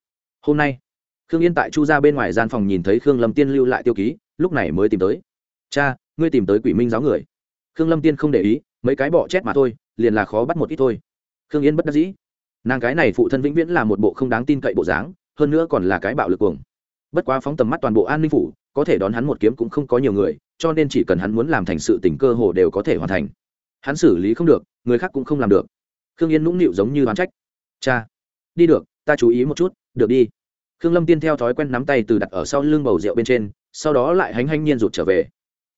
Hôm nay, khương yên tại chu ra bên ngoài gian phòng nhìn thấy khương lâm tiên lưu lại tiêu ký, lúc này mới tìm tới. Cha, ngươi tìm tới quỷ minh giáo người. Khương lâm tiên không để ý, mấy cái bọ chét mà thôi, liền là khó bắt một ít thôi. Khương yên bất đắc dĩ nàng cái này phụ thân vĩnh viễn là một bộ không đáng tin cậy bộ dáng, hơn nữa còn là cái bạo lực cuồng. Bất quá phóng tầm mắt toàn bộ an ninh phủ, có thể đón hắn một kiếm cũng không có nhiều người, cho nên chỉ cần hắn muốn làm thành sự tình cơ hồ đều có thể hoàn thành. Hắn xử lý không được, người khác cũng không làm được. Khương yên nũng nịu giống như đoán trách. Cha, đi được, ta chú ý một chút, được đi. Khương lâm tiên theo thói quen nắm tay từ đặt ở sau lưng bầu rượu bên trên, sau đó lại hánh hanh nhiên rụt trở về.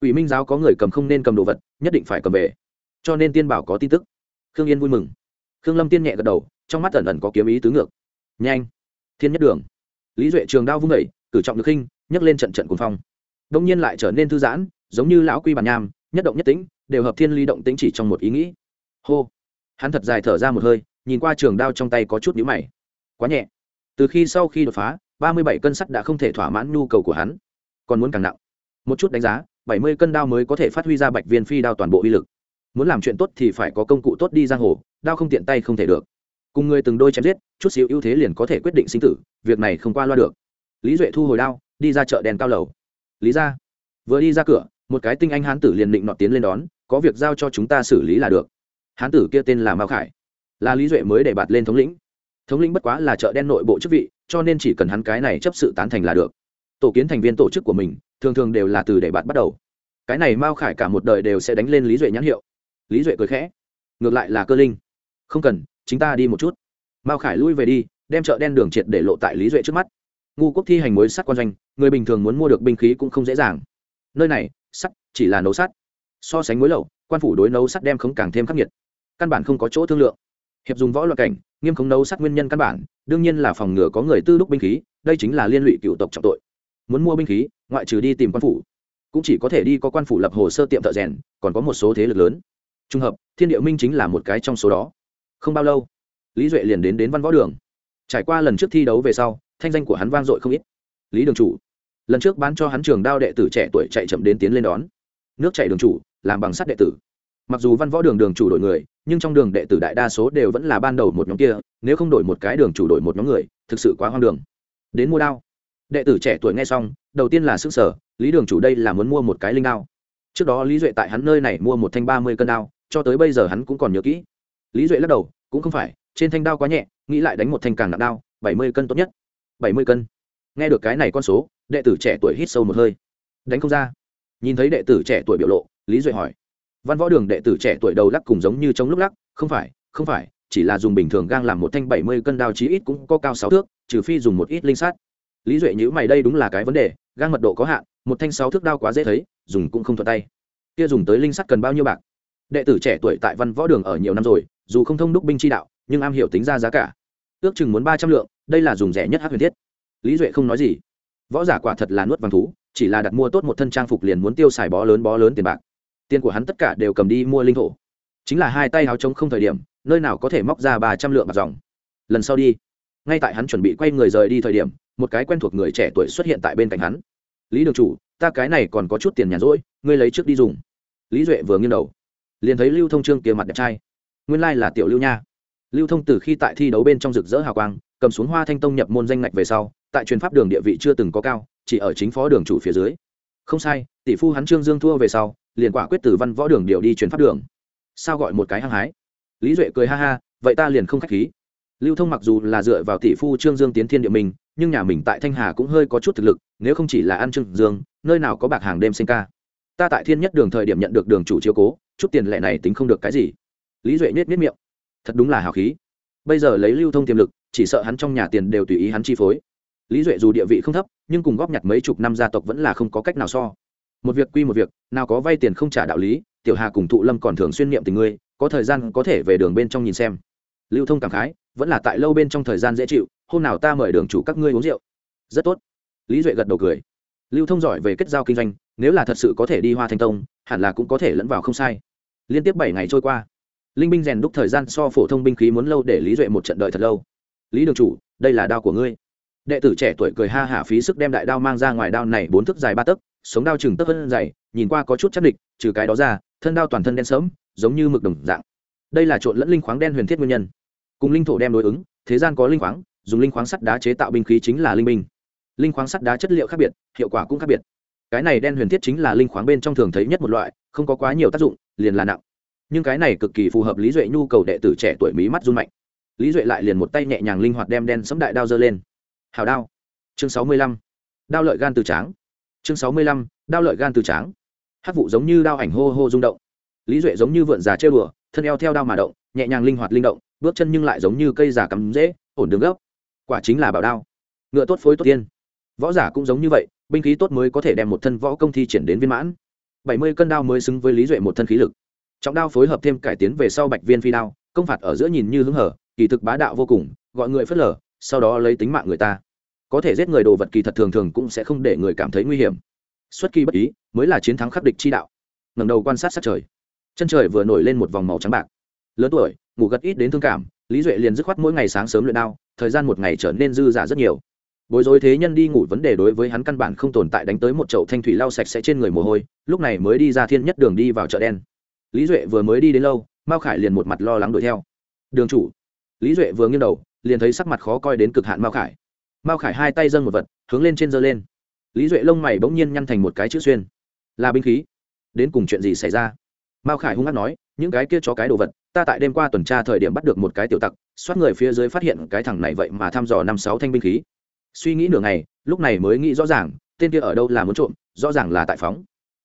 Ủy minh giáo có người cầm không nên cầm đồ vật, nhất định phải cầm về. Cho nên tiên bảo có tin tức. Khương yên vui mừng. Khương lâm tiên nhẹ gật đầu trong mắt ẩn ẩn có kiếm ý tứ ngược. Nhanh, thiên nhất đường. Lý duệ trường đao vung vẩy cử trọng được khinh, nhấc lên trận trận cuồng phong. Đông nhiên lại trở nên thư giãn, giống như lão quy bản nham, nhất động nhất tĩnh, đều hợp thiên ly động tĩnh chỉ trong một ý nghĩ. Hô. Hắn thật dài thở ra một hơi, nhìn qua trường đao trong tay có chút nhũ mày. Quá nhẹ. Từ khi sau khi đột phá, ba mươi bảy cân sắt đã không thể thỏa mãn nhu cầu của hắn. Còn muốn càng nặng. Một chút đánh giá, bảy mươi cân đao mới có thể phát huy ra bạch viên phi đao toàn bộ uy lực. Muốn làm chuyện tốt thì phải có công cụ tốt đi giang hồ, đao không tiện tay không thể được cùng người từng đôi chém giết, chút xíu ưu thế liền có thể quyết định sinh tử, việc này không qua loa được. Lý duệ thu hồi đao, đi ra chợ đèn cao lầu. Lý ra vừa đi ra cửa, một cái tinh anh hán tử liền định nọ tiến lên đón, có việc giao cho chúng ta xử lý là được. Hán tử kia tên là mao khải. Là lý duệ mới để bạt lên thống lĩnh. Thống lĩnh bất quá là chợ đen nội bộ chức vị, cho nên chỉ cần hắn cái này chấp sự tán thành là được. Tổ kiến thành viên tổ chức của mình, thường thường đều là từ để bạt bắt đầu. Cái này mao khải cả một đời đều sẽ đánh lên lý duệ nhãn hiệu. Lý duệ cười khẽ. Ngược lại là cơ linh. Không cần chính ta đi một chút. Mao khải lui về đi, đem chợ đen đường triệt để lộ tại lý duệ trước mắt. Ngu quốc thi hành mối sắt quan doanh, người bình thường muốn mua được binh khí cũng không dễ dàng. Nơi này, sắt chỉ là nấu sắt. So sánh mối lậu quan phủ đối nấu sắt đem không càng thêm khắc nghiệt. Căn bản không có chỗ thương lượng. Hiệp dùng võ luật cảnh, nghiêm khống nấu sắt nguyên nhân căn bản, đương nhiên là phòng ngừa có người tư đúc binh khí, đây chính là liên lụy cựu tộc trọng tội. Muốn mua binh khí, ngoại trừ đi tìm quan phủ, cũng chỉ có thể đi có quan phủ lập hồ sơ tiệm thợ rèn, còn có một số thế lực lớn. Trùng hợp, thiên điệu minh chính là một cái trong số đó không bao lâu, lý duệ liền đến đến văn võ đường. Trải qua lần trước thi đấu về sau, thanh danh của hắn vang dội không ít. Lý đường chủ. Lần trước bán cho hắn trường đao đệ tử trẻ tuổi chạy chậm đến tiến lên đón. Nước chạy đường chủ, làm bằng sắt đệ tử. Mặc dù văn võ đường đường chủ đổi người, nhưng trong đường đệ tử đại đa số đều vẫn là ban đầu một nhóm kia, nếu không đổi một cái đường chủ đổi một nhóm người, thực sự quá hoang đường. Đến mua đao. Đệ tử trẻ tuổi nghe xong, đầu tiên là sức sở lý đường chủ đây là muốn mua một cái linh đao. Trước đó lý duệ tại hắn nơi này mua một thanh ba mươi cân đao, cho tới bây giờ hắn cũng còn nhớ kỹ lý duệ lắc đầu, cũng không phải, trên thanh đao quá nhẹ, nghĩ lại đánh một thanh càng nặng đao, bảy mươi cân tốt nhất. bảy mươi cân. Nghe được cái này con số, đệ tử trẻ tuổi hít sâu một hơi. Đánh không ra. Nhìn thấy đệ tử trẻ tuổi biểu lộ, lý duệ hỏi. Văn võ đường đệ tử trẻ tuổi đầu lắc cùng giống như trong lúc lắc, không phải không phải, chỉ là dùng bình thường gang làm một thanh bảy mươi cân đao chí ít cũng có cao sáu thước, trừ phi dùng một ít linh sát. Lý duệ nhữ mày, đây đúng là cái vấn đề, gang mật độ có hạn, một thanh sáu thước đao quá dễ thấy, dùng cũng không thuận tay. Kia dùng tới linh sắt cần bao nhiêu bạc? Đệ tử trẻ tuổi tại văn võ đường ở nhiều năm rồi dù không thông đúc binh chi đạo, nhưng am hiểu tính ra giá cả. Ước chừng muốn ba trăm lượng, đây là dùng rẻ nhất hát huyền thiết. Lý duệ không nói gì. Võ giả quả thật là nuốt vàng thú, chỉ là đặt mua tốt một thân trang phục liền muốn tiêu xài bó lớn bó lớn tiền bạc. Tiền của hắn tất cả đều cầm đi mua linh thổ. Chính là hai tay áo trống không thời điểm, nơi nào có thể móc ra ba trăm lượng bạc dòng. Lần sau đi. Ngay tại hắn chuẩn bị quay người rời đi thời điểm, một cái quen thuộc người trẻ tuổi xuất hiện tại bên cạnh hắn. Lý đường chủ, ta cái này còn có chút tiền nhàn rỗi, ngươi lấy trước đi dùng. Lý duệ vừa nghiêng đầu, liền thấy lưu thông trương kia mặt đẹp trai nguyên lai là tiểu lưu nha. Lưu thông từ khi tại thi đấu bên trong rực rỡ hào quang, cầm xuống hoa thanh tông nhập môn danh ngạch về sau, tại truyền pháp đường địa vị chưa từng có cao, chỉ ở chính phó đường chủ phía dưới. Không sai, tỷ phu hắn trương dương thua về sau, liền quả quyết từ văn võ đường điều đi truyền pháp đường. Sao gọi một cái hăng hái? Lý duệ cười ha ha, vậy ta liền không k h á c h khí. Lưu thông mặc dù là dựa vào tỷ phu trương dương tiến thiên địa mình, nhưng nhà mình tại thanh hà cũng hơi có chút thực lực, nếu không chỉ là ăn trương dương, nơi nào có bạc hàng đêm sinh ca. Ta tại thiên nhất đường thời điểm nhận được đường chủ chiếu cố, chút tiền lệ này tính không được cái gì lý duệ nết nết miệng. Thật đúng là hào khí. Bây giờ lấy lưu thông tiềm lực, chỉ sợ hắn trong nhà tiền đều tùy ý hắn chi phối. Lý duệ dù địa vị không thấp, nhưng cùng góp nhặt mấy chục năm gia tộc vẫn là không có cách nào so. Một việc quy một việc, nào có vay tiền không trả đạo lý, tiểu hà cùng thụ lâm còn thường xuyên niệm tình ngươi, có thời gian có thể về đường bên trong nhìn xem. Lưu thông cảm khái, vẫn là tại lâu bên trong thời gian dễ chịu, hôm nào ta mời đường chủ các ngươi uống rượu. Rất tốt. Lý duệ gật đầu cười. Lưu thông giỏi về kết giao kinh doanh, nếu là thật sự có thể đi hoa thanh tông, hẳn là cũng có thể lẫn vào không sai. Liên tiếp bảy ngày trôi qua linh binh rèn đúc thời gian so phổ thông binh khí muốn lâu để lý duệ một trận đợi thật lâu. Lý đường chủ, đây là đao của ngươi. Đệ tử trẻ tuổi cười ha hả phí sức đem đại đao mang ra ngoài đao này bốn thước dài ba tấc, sống đao chừng tấc hơn dày, nhìn qua có chút chắc địch, trừ cái đó ra, thân đao toàn thân đen sớm giống như mực đồng dạng. Đây là trộn lẫn linh khoáng đen huyền thiết nguyên nhân. Cùng linh thổ đem đối ứng, thế gian có linh khoáng, dùng linh khoáng sắt đá chế tạo binh khí chính là linh binh. Linh khoáng sắt đá chất liệu khác biệt, hiệu quả cũng khác biệt. Cái này đen huyền thiết chính là linh khoáng bên trong thường thấy nhất một loại, không có quá nhiều tác dụng, liền là nặng nhưng cái này cực kỳ phù hợp lý duệ nhu cầu đệ tử trẻ tuổi mí mắt run mạnh. Lý duệ lại liền một tay nhẹ nhàng linh hoạt đem đen sấm đại đao giơ lên. Hào đao. Chương sáu mươi lăm. Đao lợi gan từ tráng. Chương sáu mươi lăm. Đao lợi gan từ tráng. Hát vụ giống như đao ảnh hô hô rung động. Lý duệ giống như vượn già chơi bừa thân eo theo đao mà động, nhẹ nhàng linh hoạt linh động, bước chân nhưng lại giống như cây già cắm dễ ổn đứng gấp. Quả chính là bảo đao. Ngựa tốt phối tốt tiên. Võ giả cũng giống như vậy, binh khí tốt mới có thể đem một thân võ công thi triển đến viên mãn. bảy mươi cân đao mới xứng với lý duệ một thân khí lực trọng đao phối hợp thêm cải tiến về sau bạch viên phi đao, công phạt ở giữa nhìn như hứng hở, kỳ thực bá đạo vô cùng, gọi người phớt lờ, sau đó lấy tính mạng người ta. Có thể giết người đồ vật kỳ thật thường thường cũng sẽ không để người cảm thấy nguy hiểm. Xuất kỳ bất ý, mới là chiến thắng khắc địch chi đạo. Ngẩng đầu quan sát sát trời. Chân trời vừa nổi lên một vòng màu trắng bạc. Lớn tuổi, ngủ gật ít đến thương cảm, lý duệ liền dứt khoát mỗi ngày sáng sớm luyện đao, thời gian một ngày trở nên dư dả rất nhiều. Bối rối thế nhân đi ngủ vấn đề đối với hắn căn bản không tồn tại, đánh tới một chậu thanh thủy lau sạch sẽ trên người mồ hôi, lúc này mới đi ra thiên nhất đường đi vào chợ đen lý duệ vừa mới đi đến lâu, mao khải liền một mặt lo lắng đuổi theo. Đường chủ. Lý duệ vừa nghiêng đầu, liền thấy sắc mặt khó coi đến cực hạn mao khải. Mao khải hai tay dâng một vật, hướng lên trên giơ lên. Lý duệ lông mày bỗng nhiên nhăn thành một cái chữ xuyên. Là binh khí. Đến cùng chuyện gì xảy ra? Mao khải hung hát nói, những cái kia cho cái đồ vật, ta tại đêm qua tuần tra thời điểm bắt được một cái tiểu tặc, xoát người phía dưới phát hiện cái thằng này vậy mà thăm dò năm sáu thanh binh khí. Suy nghĩ nửa ngày, lúc này mới nghĩ rõ ràng, tên kia ở đâu là muốn trộm, rõ ràng là tại phóng.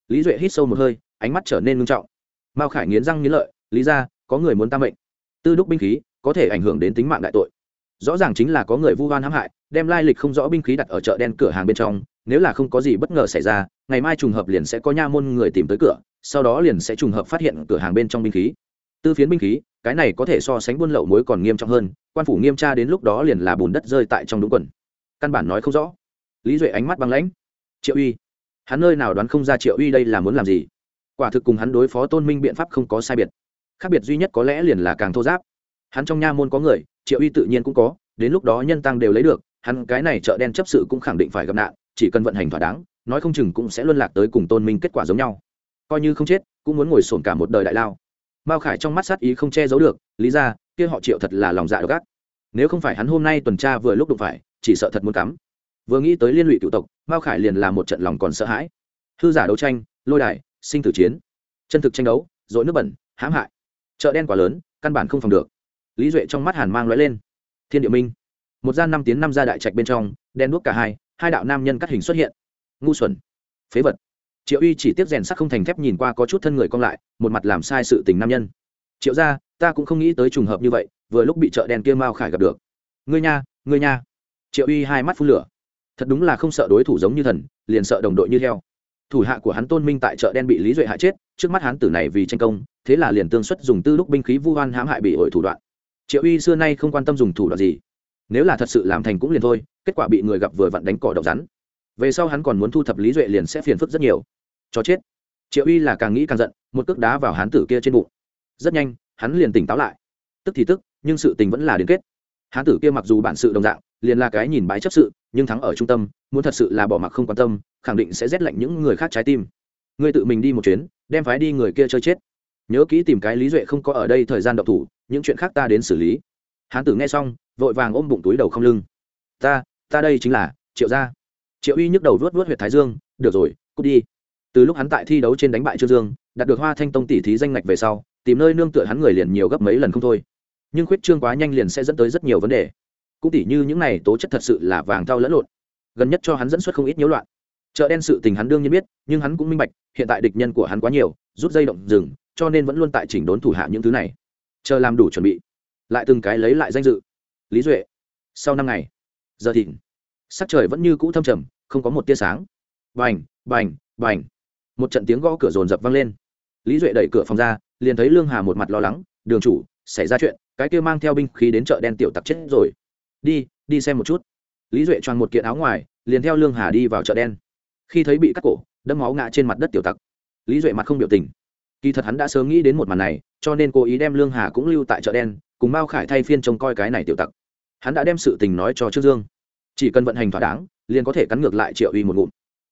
Lý duệ hít sâu một hơi, ánh mắt trở nên ngưng trọng mao khải nghiến răng nghiến lợi, lý ra có người muốn tam mệnh. Tư đúc binh khí có thể ảnh hưởng đến tính mạng đại tội. Rõ ràng chính là có người vu oan hãm hại, đem lai lịch không rõ binh khí đặt ở chợ đen cửa hàng bên trong, nếu là không có gì bất ngờ xảy ra, ngày mai trùng hợp liền sẽ có nha môn người tìm tới cửa, sau đó liền sẽ trùng hợp phát hiện cửa hàng bên trong binh khí. Tư phiến binh khí, cái này có thể so sánh buôn lậu mối còn nghiêm trọng hơn, quan phủ nghiêm tra đến lúc đó liền là bùn đất rơi tại trong đúng quần. Căn bản nói không rõ. Lý duệ ánh mắt băng lãnh. Triệu uy, hắn nơi nào đoán không ra triệu uy đây là muốn làm gì? Quả thực cùng hắn đối phó tôn minh biện pháp không có sai biệt. Khác biệt duy nhất có lẽ liền là càng thô giáp. Hắn trong nha môn có người, triệu uy tự nhiên cũng có, đến lúc đó nhân tăng đều lấy được, hắn cái này chợ đen chấp sự cũng khẳng định phải gặp nạn, chỉ cần vận hành thỏa đáng, nói không chừng cũng sẽ luân lạc tới cùng tôn minh kết quả giống nhau. Coi như không chết, cũng muốn ngồi sồn cả một đời đại lao. Mao khải trong mắt sát ý không che giấu được, lý ra, kia họ triệu thật là lòng dạ độc ác. Nếu không phải hắn hôm nay tuần tra vừa lúc đụng phải, chỉ sợ thật muốn cắm. Vừa nghĩ tới liên lụy cựu tộc, mao khải liền là một trận lòng còn sợ hãi. Hư giả đấu tranh, lôi đài sinh tử chiến. Chân thực tranh đấu, dội nước bẩn, hãm hại. Chợ đen quá lớn, căn bản không phòng được. Lý duệ trong mắt hàn mang lóe lên. Thiên địa minh. Một gian năm tiến năm ra đại trạch bên trong, đen đuốc cả hai hai đạo nam nhân cắt hình xuất hiện. Ngu xuẩn. Phế vật. Triệu uy chỉ tiếp rèn sắc không thành thép nhìn qua có chút thân người cong lại, một mặt làm sai sự tình nam nhân. Triệu ra ta cũng không nghĩ tới trùng hợp như vậy, vừa lúc bị chợ đen kia mao khải gặp được. Ngươi nha ngươi nha. Triệu uy hai mắt phun lửa. Thật đúng là không sợ đối thủ giống như thần, liền sợ đồng đội như heo thủ hạ của hắn tôn minh tại chợ đen bị lý duệ hại chết, trước mắt hắn tử này vì tranh công, thế là liền tương xuất dùng tư lúc binh khí vu hoan hãm hại bị ổi thủ đoạn. Triệu uy xưa nay không quan tâm dùng thủ đoạn gì. Nếu là thật sự làm thành cũng liền thôi, kết quả bị người gặp vừa vặn đánh cỏ độc rắn. Về sau hắn còn muốn thu thập lý duệ liền sẽ phiền phức rất nhiều. Cho chết. Triệu uy là càng nghĩ càng giận, một cước đá vào hán tử kia trên bụng. Rất nhanh, hắn liền tỉnh táo lại. Tức thì tức, nhưng sự tình vẫn là đến kết. Hán tử kia mặc dù bản sự đồng dạng liền là cái nhìn bái chấp sự, nhưng thắng ở trung tâm, muốn thật sự là bỏ mặc không quan tâm, khẳng định sẽ rét lạnh những người khác trái tim. Ngươi tự mình đi một chuyến, đem phái đi người kia chơi chết. Nhớ kỹ tìm cái lý duệ không có ở đây thời gian độc thủ, những chuyện khác ta đến xử lý. Hán tử nghe xong, vội vàng ôm bụng túi đầu không lưng. Ta ta đây chính là, triệu gia. Triệu uy nhức đầu vớt vớt huyệt thái dương, được rồi, cút đi. Từ lúc hắn tại thi đấu trên đánh bại trương dương, đạt được hoa thanh tông tỷ thí danh ngạch về sau, tìm nơi nương tựa hắn người liền nhiều gấp mấy lần không thôi. Nhưng khuyết trương quá nhanh liền sẽ dẫn tới rất nhiều vấn đề cũng tỉ như những này tố chất thật sự là vàng thau lẫn lộn. Gần nhất cho hắn dẫn xuất không ít nhiễu loạn. Chợ đen sự tình hắn đương nhiên biết, nhưng hắn cũng minh bạch, hiện tại địch nhân của hắn quá nhiều, rút dây động rừng, cho nên vẫn luôn tại chỉnh đốn thủ hạ những thứ này. Chờ làm đủ chuẩn bị, lại từng cái lấy lại danh dự. Lý duệ, sau năm ngày, giờ thìn, sắc trời vẫn như cũ thâm trầm, không có một tia sáng. Bành bành bành. Một trận tiếng gõ cửa rồn rập vang lên. Lý duệ đẩy cửa phòng ra, liền thấy lương hà một mặt lo lắng, đường chủ, xảy ra chuyện, cái kia mang theo binh khí đến chợ đen tiểu tặc chết rồi đi đi xem một chút. Lý duệ choàng một kiện áo ngoài, liền theo lương hà đi vào chợ đen. Khi thấy bị cắt cổ đâm máu ngã trên mặt đất tiểu tặc. Lý duệ mặt không biểu tình. Kỳ thật hắn đã sớm nghĩ đến một màn này, cho nên cố ý đem lương hà cũng lưu tại chợ đen, cùng mao khải thay phiên trông coi cái này tiểu tặc. Hắn đã đem sự tình nói cho trương dương. Chỉ cần vận hành thỏa đáng, liền có thể cắn ngược lại triệu uy một ngụm.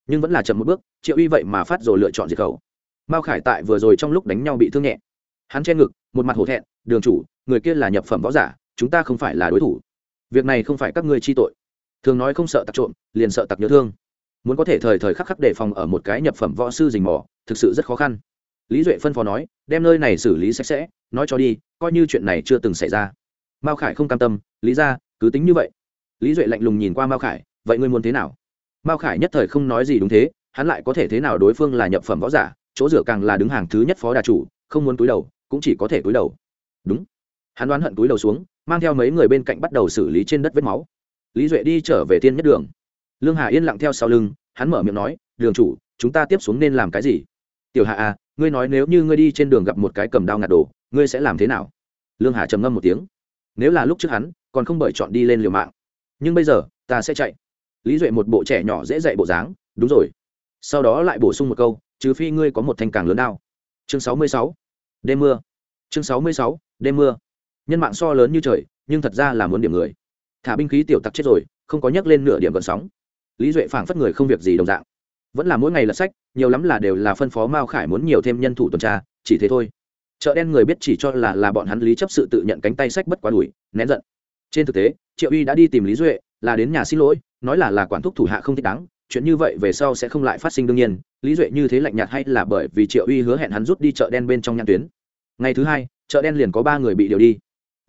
Nhưng vẫn là chậm một bước, triệu uy vậy mà phát rồi lựa chọn diệt khẩu. Mao khải tại vừa rồi trong lúc đánh nhau bị thương nhẹ. Hắn che ngực, một mặt hổ thẹn, đường chủ, người kia là nhập phẩm võ giả, chúng ta không phải là đối thủ việc này không phải các ngươi chi tội. Thường nói không sợ tặc trộm, liền sợ tặc nhớ thương. Muốn có thể thời thời khắc khắc đề phòng ở một cái nhập phẩm võ sư rình mò, thực sự rất khó khăn. Lý duệ phân phó nói, đem nơi này xử lý sạch sẽ, nói cho đi, coi như chuyện này chưa từng xảy ra. Mao khải không cam tâm, lý ra cứ tính như vậy. Lý duệ lạnh lùng nhìn qua mao khải, vậy ngươi muốn thế nào? Mao khải nhất thời không nói gì đúng thế, hắn lại có thể thế nào đối phương là nhập phẩm võ giả, chỗ rửa càng là đứng hàng thứ nhất phó đà chủ, không muốn túi đầu, cũng chỉ có thể túi đầu. Đúng. Hắn đoán hận túi đầu xuống mang theo mấy người bên cạnh bắt đầu xử lý trên đất vết máu. Lý duệ đi trở về thiên nhất đường. Lương hà yên lặng theo sau lưng, hắn mở miệng nói, đường chủ, chúng ta tiếp xuống nên làm cái gì? Tiểu hạ à ngươi nói nếu như ngươi đi trên đường gặp một cái cầm đao ngạt đồ, ngươi sẽ làm thế nào? Lương hà trầm ngâm một tiếng. Nếu là lúc trước hắn, còn không bởi chọn đi lên liều mạng. Nhưng bây giờ, ta sẽ chạy. Lý duệ một bộ trẻ nhỏ dễ dạy bộ dáng, đúng rồi. Sau đó lại bổ sung một câu, trừ phi ngươi có một thanh càng lớn đao. Chương sáu mươi sáu. Đêm mưa. Chương sáu mươi sáu. Đêm mưa nhân mạng so lớn như trời, nhưng thật ra là muốn điểm người. Thả binh khí tiểu tặc chết rồi, không có nhắc lên nửa điểm gần sóng. Lý duệ phảng phất người không việc gì đồng dạng. Vẫn là mỗi ngày lật sách, nhiều lắm là đều là phân phó mao khải muốn nhiều thêm nhân thủ tuần tra, chỉ thế thôi. Chợ đen người biết chỉ cho là là bọn hắn lý chấp sự tự nhận cánh tay sách bất quá đuổi, nén giận. Trên thực tế, triệu uy đã đi tìm lý duệ, là đến nhà xin lỗi, nói là là quản thúc thủ hạ không thích đáng, chuyện như vậy về sau sẽ không lại phát sinh đương nhiên, lý duệ như thế lạnh nhạt hay là bởi vì triệu uy hứa hẹn hắn rút đi chợ đen bên trong nhãn tuyến. Ngày thứ hai, chợ đen liền có ba người bị điều đi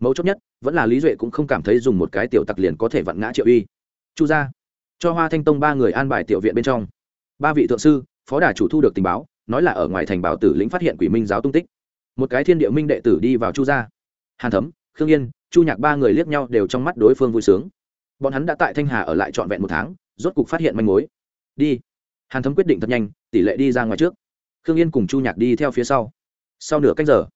mấu chốt nhất, vẫn là lý duệ cũng không cảm thấy dùng một cái tiểu tặc liền có thể vặn ngã triệu uy. Chu ra cho hoa thanh tông ba người an bài tiểu viện bên trong. Ba vị thượng sư, phó đà chủ thu được tình báo, nói là ở ngoài thành bảo tử lĩnh phát hiện quỷ minh giáo tung tích. Một cái thiên địa minh đệ tử đi vào chu gia. Hàn thấm, khương yên, chu nhạc ba người liếc nhau đều trong mắt đối phương vui sướng. Bọn hắn đã tại thanh hà ở lại trọn vẹn một tháng, rốt cục phát hiện manh mối. Đi. Hàn thấm quyết định thật nhanh, tỷ lệ đi ra ngoài trước. Khương yên cùng chu nhạc đi theo phía sau. Sau nửa cách giờ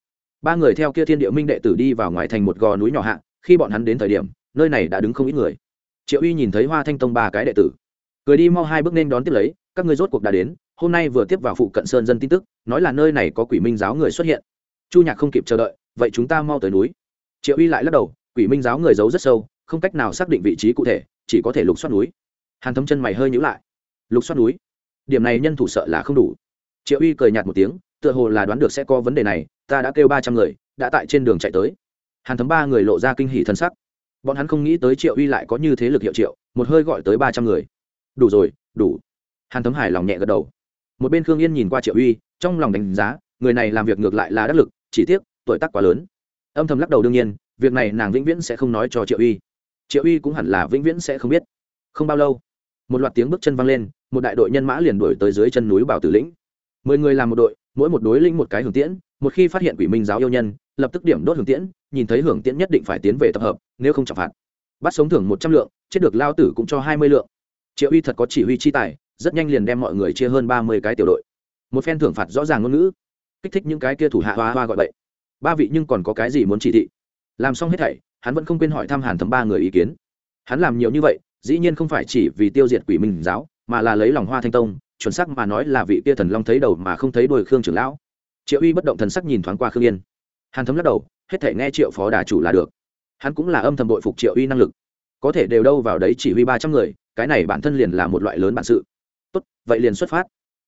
ba người theo kia thiên địa minh đệ tử đi vào ngoài thành một gò núi nhỏ hạ, khi bọn hắn đến thời điểm, nơi này đã đứng không ít người. Triệu uy nhìn thấy hoa thanh tông ba cái đệ tử, cười đi mau hai bước nên đón tiếp lấy, các người rốt cuộc đã đến, hôm nay vừa tiếp vào phụ cận sơn dân tin tức, nói là nơi này có quỷ minh giáo người xuất hiện. Chu nhạc không kịp chờ đợi, vậy chúng ta mau tới núi. Triệu uy lại lắc đầu, quỷ minh giáo người giấu rất sâu, không cách nào xác định vị trí cụ thể, chỉ có thể lục xoát núi. Hàn thấm chân mày hơi nhữ lại. Lục xoát núi? Điểm này nhân thủ sợ là không đủ. Triệu uy cười nhạt một tiếng, tựa hồ là đoán được sẽ có vấn đề này ta đã kêu ba trăm người, đã tại trên đường chạy tới. Hàn thấm ba người lộ ra kinh hỷ thân sắc. Bọn hắn không nghĩ tới triệu uy lại có như thế lực hiệu triệu, một hơi gọi tới ba trăm người. Đủ rồi, đủ. Hàn thấm hài lòng nhẹ gật đầu. Một bên khương yên nhìn qua triệu uy, trong lòng đánh giá, người này làm việc ngược lại là đắc lực, chỉ tiếc, tuổi tác quá lớn. Âm thầm lắc đầu đương nhiên, việc này nàng vĩnh viễn sẽ không nói cho triệu uy. Triệu uy cũng hẳn là vĩnh viễn sẽ không biết. Không bao lâu, một loạt tiếng bước chân vang lên, một đại đội nhân mã liền đuổi tới dưới chân núi bảo tử lĩnh. Mười người làm một đội, mỗi một đối lĩnh một cái hưởng tiễn một khi phát hiện quỷ minh giáo yêu nhân, lập tức điểm đốt hưởng tiễn, nhìn thấy hưởng tiễn nhất định phải tiến về tập hợp, nếu không trọng phạt. Bắt sống thưởng một trăm lượng, chết được lao tử cũng cho hai mươi lượng. Triệu uy thật có chỉ huy chi tài, rất nhanh liền đem mọi người chia hơn ba mươi cái tiểu đội. Một phen thưởng phạt rõ ràng ngôn ngữ. Kích thích những cái kia thủ hạ hoa hoa gọi bậy. Ba vị nhưng còn có cái gì muốn chỉ thị? Làm xong hết thảy, hắn vẫn không quên hỏi thăm hàn thấm ba người ý kiến. Hắn làm nhiều như vậy, dĩ nhiên không phải chỉ vì tiêu diệt quỷ minh giáo, mà là lấy lòng hoa thanh tông, chuẩn sắc mà nói là vị kia thần long thấy đầu mà không thấy đuôi khương trưởng lão triệu uy bất động thần sắc nhìn thoáng qua khương yên hàn thấm lắc đầu hết thể nghe triệu phó đà chủ là được hắn cũng là âm thầm đội phục triệu uy năng lực có thể đều đâu vào đấy chỉ huy ba trăm người cái này bản thân liền là một loại lớn bản sự tốt vậy liền xuất phát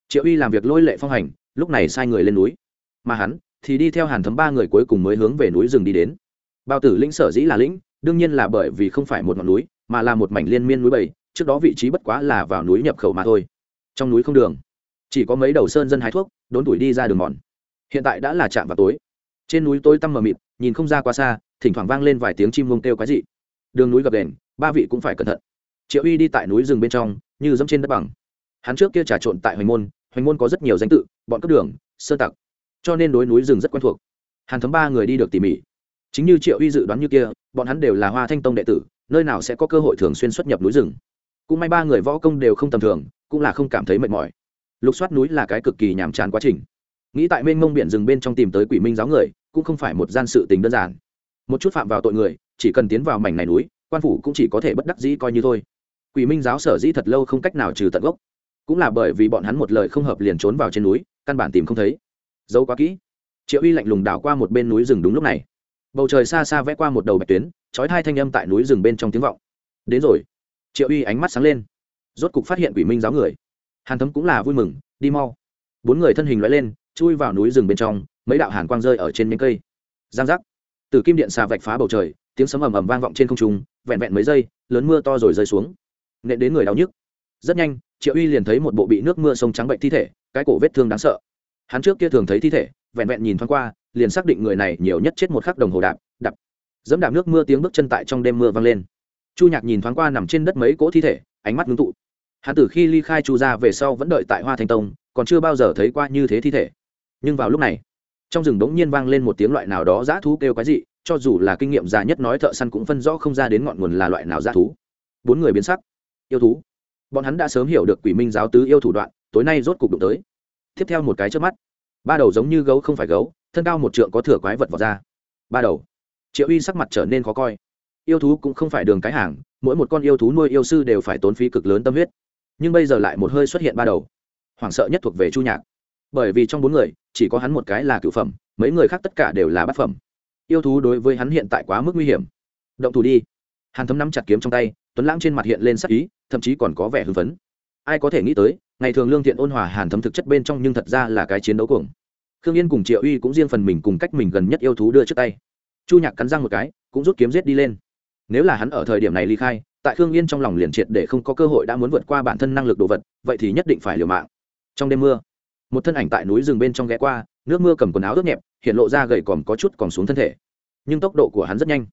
triệu uy làm việc lôi lệ phong hành lúc này sai người lên núi mà hắn thì đi theo hàn thấm ba người cuối cùng mới hướng về núi rừng đi đến bao tử lĩnh sở dĩ là lĩnh đương nhiên là bởi vì không phải một ngọn núi mà là một mảnh liên miên núi bầy trước đó vị trí bất quá là vào núi nhập khẩu mà thôi trong núi không đường chỉ có mấy đầu sơn dân hái thuốc đốn tuổi đi ra đường mòn hiện tại đã là chạm vào tối. Trên núi tối tăm mờ mịt, nhìn không ra quá xa, thỉnh thoảng vang lên vài tiếng chim mông kêu quái dị. Đường núi gập đền, ba vị cũng phải cẩn thận. Triệu uy đi tại núi rừng bên trong, như dẫm trên đất bằng. Hắn trước kia trà trộn tại hoành môn hoành môn có rất nhiều danh tự, bọn cấp đường, sơ tặc. Cho nên đối núi rừng rất quen thuộc. Hàn thấm ba người đi được tỉ mỉ. Chính như triệu uy dự đoán như kia, bọn hắn đều là hoa thanh tông đệ tử, nơi nào sẽ có cơ hội thường xuyên xuất nhập núi rừng. Cũng may ba người võ công đều không tầm thường, cũng là không cảm thấy mệt mỏi. Lục soát núi là cái cực kỳ nhàm chán quá trình nghĩ tại mênh mông biển rừng bên trong tìm tới quỷ minh giáo người, cũng không phải một gian sự tình đơn giản. Một chút phạm vào tội người, chỉ cần tiến vào mảnh này núi, quan phủ cũng chỉ có thể bất đắc dĩ coi như thôi. Quỷ minh giáo sở dĩ thật lâu không cách nào trừ tận gốc. Cũng là bởi vì bọn hắn một lời không hợp liền trốn vào trên núi, căn bản tìm không thấy. Giấu quá kỹ. Triệu uy lạnh lùng đảo qua một bên núi rừng đúng lúc này. Bầu trời xa xa vẽ qua một đầu bạch tuyến trói hai thanh âm tại núi rừng bên trong tiếng vọng. Đến rồi. Triệu uy ánh mắt sáng lên. Rốt cục phát hiện quỷ minh giáo người. Hàn thấm cũng là vui mừng, đi mau. Bốn người thân hình loại lên chui vào núi rừng bên trong, mấy đạo hàn quang rơi ở trên những cây. Giang giác. Từ kim điện xà vạch phá bầu trời, tiếng sấm ầm ầm vang vọng trên không trung, vẹn vẹn mấy giây, lớn mưa to rồi rơi xuống. Nện đến người đau nhức. Rất nhanh, triệu uy liền thấy một bộ bị nước mưa sông trắng bệnh thi thể, cái cổ vết thương đáng sợ. Hắn trước kia thường thấy thi thể, vẹn vẹn nhìn thoáng qua, liền xác định người này nhiều nhất chết một khắc đồng hồ đạp đập dẫm đạp nước mưa tiếng bước chân tại trong đêm mưa vang lên. Chu nhạc nhìn thoáng qua nằm trên đất mấy cỗ thi thể, ánh mắt ngưng tụ. Hắn từ khi ly khai chu ra về sau vẫn đợi tại hoa thanh tông, còn chưa bao giờ thấy qua như thế thi thể nhưng vào lúc này, trong rừng bỗng nhiên vang lên một tiếng loại nào đó dã thú kêu quái dị, cho dù là kinh nghiệm già nhất nói thợ săn cũng phân rõ không ra đến ngọn nguồn là loại nào dã thú. Bốn người biến sắc. Yêu thú. Bọn hắn đã sớm hiểu được quỷ minh giáo tứ yêu thủ đoạn, tối nay rốt cục đụng tới. Tiếp theo một cái trước mắt, ba đầu giống như gấu không phải gấu, thân cao một trượng có thừa quái vật vào ra. Ba đầu. Triệu uy sắc mặt trở nên khó coi. Yêu thú cũng không phải đường cái hàng, mỗi một con yêu thú nuôi yêu sư đều phải tốn phí cực lớn tâm huyết. Nhưng bây giờ lại một hơi xuất hiện ba đầu. Hoảng sợ nhất thuộc về chu nhạc bởi vì trong bốn người, chỉ có hắn một cái là cựu phẩm, mấy người khác tất cả đều là bát phẩm. Yêu thú đối với hắn hiện tại quá mức nguy hiểm. Động thủ đi. Hàn thấm nắm chặt kiếm trong tay, tuấn lãng trên mặt hiện lên sắc ý, thậm chí còn có vẻ hưng phấn. Ai có thể nghĩ tới, ngày thường lương thiện ôn hòa hàn thấm thực chất bên trong nhưng thật ra là cái chiến đấu cuồng. Khương yên cùng triệu uy cũng riêng phần mình cùng cách mình gần nhất yêu thú đưa trước tay. Chu nhạc cắn răng một cái, cũng rút kiếm giết đi lên. Nếu là hắn ở thời điểm này ly khai, tại khương yên trong lòng liền triệt để không có cơ hội đã muốn vượt qua bản thân năng lực đồ vật, vậy thì nhất định phải liều mạng. Trong đêm mưa một thân ảnh tại núi rừng bên trong ghé qua, nước mưa cầm quần áo ướt nhẹp, hiện lộ ra gầy còm có chút còn xuống thân thể. Nhưng tốc độ của hắn rất nhanh.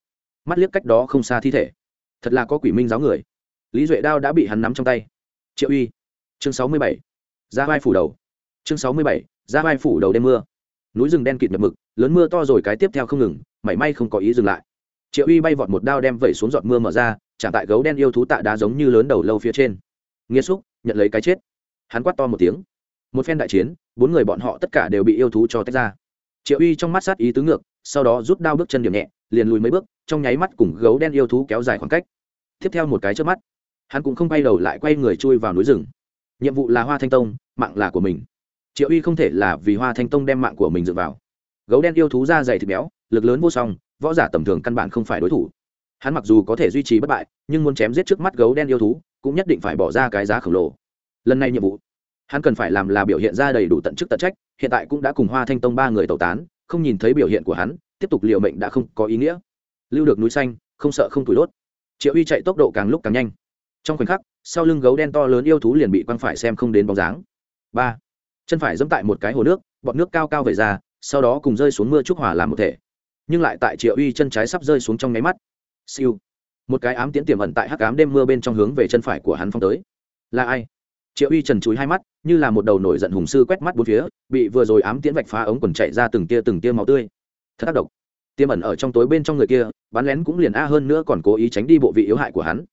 Mắt liếc cách đó không xa thi thể. Thật là có quỷ minh giáo người. Lý duệ đao đã bị hắn nắm trong tay. Triệu uy. Chương sáu mươi bảy. Ra vai phủ đầu. Chương sáu mươi bảy. Ra vai phủ đầu đêm mưa. Núi rừng đen kịt nhập mực, lớn mưa to rồi cái tiếp theo không ngừng, mảy may không có ý dừng lại. Triệu uy bay vọt một đao đem vẩy xuống giọt mưa mở ra trả tại gấu đen yêu thú tạ đá giống như lớn đầu lâu phía trên. Nghĩa xúc nhận lấy cái chết. Hắn quát to một tiếng một phen đại chiến, bốn người bọn họ tất cả đều bị yêu thú cho tách ra. Triệu uy trong mắt sát ý tứ ngược, sau đó rút đao bước chân điểm nhẹ, liền lùi mấy bước, trong nháy mắt cùng gấu đen yêu thú kéo dài khoảng cách. Tiếp theo một cái trước mắt, hắn cũng không bay đầu lại quay người chui vào núi rừng. Nhiệm vụ là hoa thanh tông, mạng là của mình. Triệu uy không thể là vì hoa thanh tông đem mạng của mình dựa vào. Gấu đen yêu thú da dày thịt béo, lực lớn vô song, võ giả tầm thường căn bản không phải đối thủ. Hắn mặc dù có thể duy trì bất bại, nhưng muốn chém giết trước mắt gấu đen yêu thú, cũng nhất định phải bỏ ra cái giá khổng lồ. Lần này nhiệm vụ hắn cần phải làm là biểu hiện ra đầy đủ tận chức tận trách, hiện tại cũng đã cùng hoa thanh tông ba người tẩu tán, không nhìn thấy biểu hiện của hắn, tiếp tục liệu mệnh đã không có ý nghĩa. Lưu được núi xanh, không sợ không tủi đốt. Triệu uy chạy tốc độ càng lúc càng nhanh. Trong khoảnh khắc, sau lưng gấu đen to lớn yêu thú liền bị quăng phải xem không đến bóng dáng. Ba. Chân phải dẫm tại một cái hồ nước, bọt nước cao cao về ra, sau đó cùng rơi xuống mưa trúc hỏa làm một thể. Nhưng lại tại triệu uy chân trái sắp rơi xuống trong nháy mắt. Siêu. Một cái ám tiễn tiềm ẩn tại hắc ám đêm mưa bên trong hướng về chân phải của hắn phong tới. Là ai? Triệu uy trần chúi hai mắt, như là một đầu nổi giận hùng sư quét mắt bốn phía, bị vừa rồi ám tiễn vạch phá ống quần chạy ra từng tia từng tia máu tươi. Thật tác động tiêm ẩn ở trong tối bên trong người kia, bắn lén cũng liền a hơn nữa còn cố ý tránh đi bộ vị yếu hại của hắn.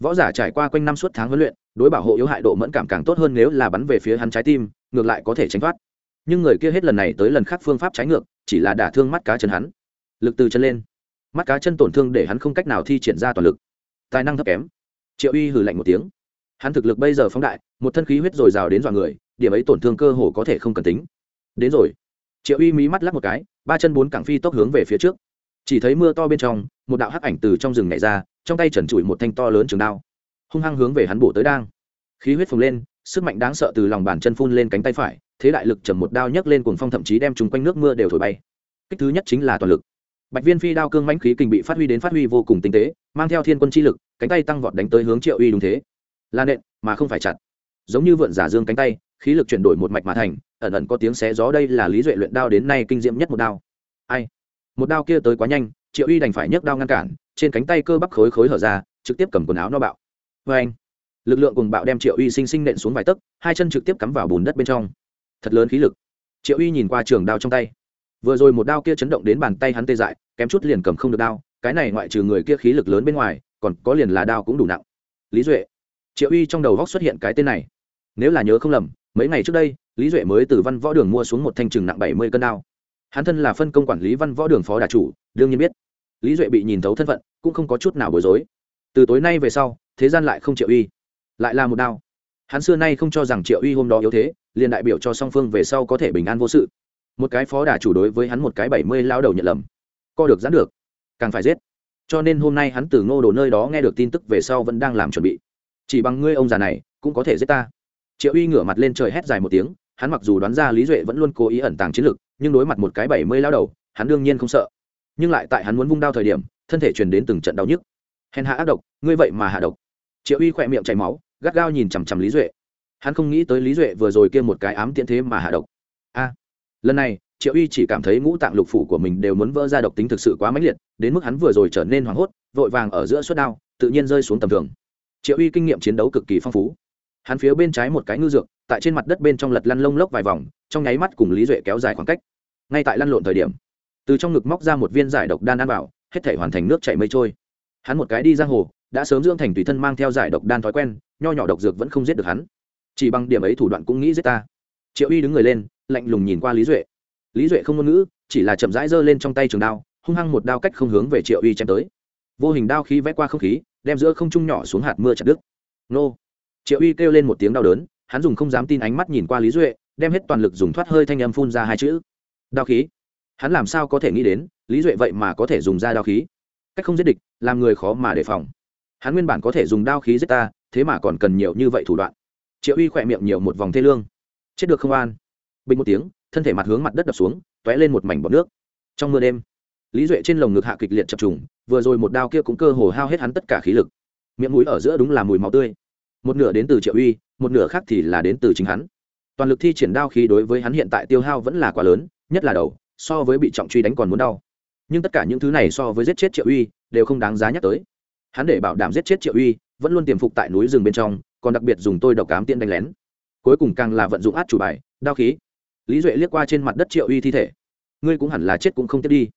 Võ giả trải qua quanh năm suốt tháng huấn luyện, đối bảo hộ yếu hại độ mẫn cảm càng tốt hơn nếu là bắn về phía hắn trái tim, ngược lại có thể tránh thoát. Nhưng người kia hết lần này tới lần khác phương pháp trái ngược, chỉ là đả thương mắt cá chân hắn. Lực từ chân lên. Mắt cá chân tổn thương để hắn không cách nào thi triển ra toàn lực. Tài năng thấp kém. Triệu uy hừ lạnh một tiếng hắn thực lực bây giờ phóng đại, một thân khí huyết dồi dào đến dọa người, điểm ấy tổn thương cơ hồ có thể không cần tính. Đến rồi. Triệu uy mí mắt lắc một cái, ba chân bốn cẳng phi tốc hướng về phía trước. Chỉ thấy mưa to bên trong, một đạo hắc ảnh từ trong rừng nhảy ra, trong tay trần trụi một thanh to lớn trường đao. Hung hăng hướng về hắn bổ tới đang. Khí huyết phồng lên, sức mạnh đáng sợ từ lòng bàn chân phun lên cánh tay phải, thế đại lực chầm một đao nhấc lên cuồng phong thậm chí đem chúng quanh nước mưa đều thổi bay. Cách thứ nhất chính là toàn lực. Bạch viên phi đao cương mãnh khí kình bị phát huy đến phát huy vô cùng tinh tế, mang theo thiên quân chi lực, cánh tay tăng vọt đánh tới hướng triệu uy đúng thế là nện, mà không phải chặt. Giống như vượn giả dương cánh tay, khí lực chuyển đổi một mạch mà thành, ẩn ẩn có tiếng xé gió đây là lý duệ luyện đao đến nay kinh diệm nhất một đao. Ai? Một đao kia tới quá nhanh, triệu uy đành phải nhấc đao ngăn cản, trên cánh tay cơ bắp khối khối hở ra, trực tiếp cầm quần áo nó bạo. Vê anh lực lượng cùng bạo đem triệu uy sinh sinh nện xuống vài tấc, hai chân trực tiếp cắm vào bùn đất bên trong. Thật lớn khí lực. Triệu uy nhìn qua trường đao trong tay. Vừa rồi một đao kia chấn động đến bàn tay hắn tê dại, kém chút liền cầm không được đao, cái này ngoại trừ người kia khí lực lớn bên ngoài, còn có liền là đao cũng đủ nặng. Lý duệ triệu uy trong đầu góc xuất hiện cái tên này. Nếu là nhớ không lầm, mấy ngày trước đây, lý duệ mới từ văn võ đường mua xuống một thanh trừng nặng bảy mươi cân đao. Hắn thân là phân công quản lý văn võ đường phó đà chủ, đương nhiên biết. Lý duệ bị nhìn thấu thân phận, cũng không có chút nào bối rối. Từ tối nay về sau, thế gian lại không triệu uy. Lại là một đao. Hắn xưa nay không cho rằng triệu uy hôm đó yếu thế, liền đại biểu cho song phương về sau có thể bình an vô sự. Một cái phó đà chủ đối với hắn một cái bảy mươi lao đầu nhận lầm. Co được giãn được. Càng phải giết. Cho nên hôm nay hắn từ ngô đồ nơi đó nghe được tin tức về sau vẫn đang làm chuẩn bị chỉ bằng ngươi ông già này, cũng có thể giết ta. Triệu uy ngửa mặt lên trời hét dài một tiếng, hắn mặc dù đoán ra lý duệ vẫn luôn cố ý ẩn tàng chiến lược nhưng đối mặt một cái bảy mươi lao đầu, hắn đương nhiên không sợ. Nhưng lại tại hắn muốn vung đao thời điểm, thân thể truyền đến từng trận đau nhức. Hèn hạ ác độc, ngươi vậy mà hạ độc. Triệu uy khỏe miệng chảy máu, gắt gao nhìn chằm chằm lý duệ. Hắn không nghĩ tới lý duệ vừa rồi kia một cái ám tiễn thế mà hạ độc. A! Lần này, triệu uy chỉ cảm thấy ngũ tạng lục phủ của mình đều muốn vỡ ra độc tính thực sự quá mãnh liệt, đến mức hắn vừa rồi trở nên hoảng hốt, vội vàng ở giữa suất đao, tự nhiên rơi xuống tầm thường triệu uy kinh nghiệm chiến đấu cực kỳ phong phú. Hắn phía bên trái một cái ngư dược, tại trên mặt đất bên trong lật lăn lông lốc vài vòng, trong nháy mắt cùng lý duệ kéo dài khoảng cách. Ngay tại lăn lộn thời điểm, từ trong ngực móc ra một viên giải độc đan ăn vào, hết thể hoàn thành nước chảy mây trôi. Hắn một cái đi giang hồ, đã sớm dưỡng thành tùy thân mang theo giải độc đan thói quen, nho nhỏ độc dược vẫn không giết được hắn. Chỉ bằng điểm ấy thủ đoạn cũng nghĩ giết ta. Triệu uy đứng người lên, lạnh lùng nhìn qua lý duệ. Lý duệ không ngôn ngữ, chỉ là chậm rãi giơ lên trong tay trường đao, hung hăng một đao cách không hướng về triệu uy chém tới. Vô hình đao khí vẽ qua không khí đem giữa không trung nhỏ xuống hạt mưa chặt đứt. Nô. Triệu uy kêu lên một tiếng đau đớn, hắn dùng không dám tin ánh mắt nhìn qua lý duệ, đem hết toàn lực dùng thoát hơi thanh âm phun ra hai chữ. Đao khí. Hắn làm sao có thể nghĩ đến, lý duệ vậy mà có thể dùng ra đao khí? Cách không giết địch, làm người khó mà đề phòng. Hắn nguyên bản có thể dùng đao khí giết ta, thế mà còn cần nhiều như vậy thủ đoạn. Triệu uy khỏe miệng nhiều một vòng thê lương. Chết được không an? Bình một tiếng, thân thể mặt hướng mặt đất đập xuống t ó é lên một mảnh bọt nước. Trong mưa đêm, lý duệ trên lồng ngực hạ kịch liệt chập trùng vừa rồi một đao kia cũng cơ hồ hao hết hắn tất cả khí lực. Miệng mũi ở giữa đúng là mùi máu tươi. Một nửa đến từ triệu uy, một nửa khác thì là đến từ chính hắn. Toàn lực thi triển đao khí đối với hắn hiện tại tiêu hao vẫn là quá lớn, nhất là đầu, so với bị trọng truy đánh còn muốn đau. Nhưng tất cả những thứ này so với giết chết triệu uy, đều không đáng giá nhắc tới. Hắn để bảo đảm giết chết triệu uy, vẫn luôn tiềm phục tại núi rừng bên trong, còn đặc biệt dùng tôi độc cám tiên đánh lén. Cuối cùng càng là vận dụng át chủ bài, đao khí. Lý duệ liếc qua trên mặt đất triệu uy thi thể. Ngươi cũng hẳn là chết cũng không tiếp đi.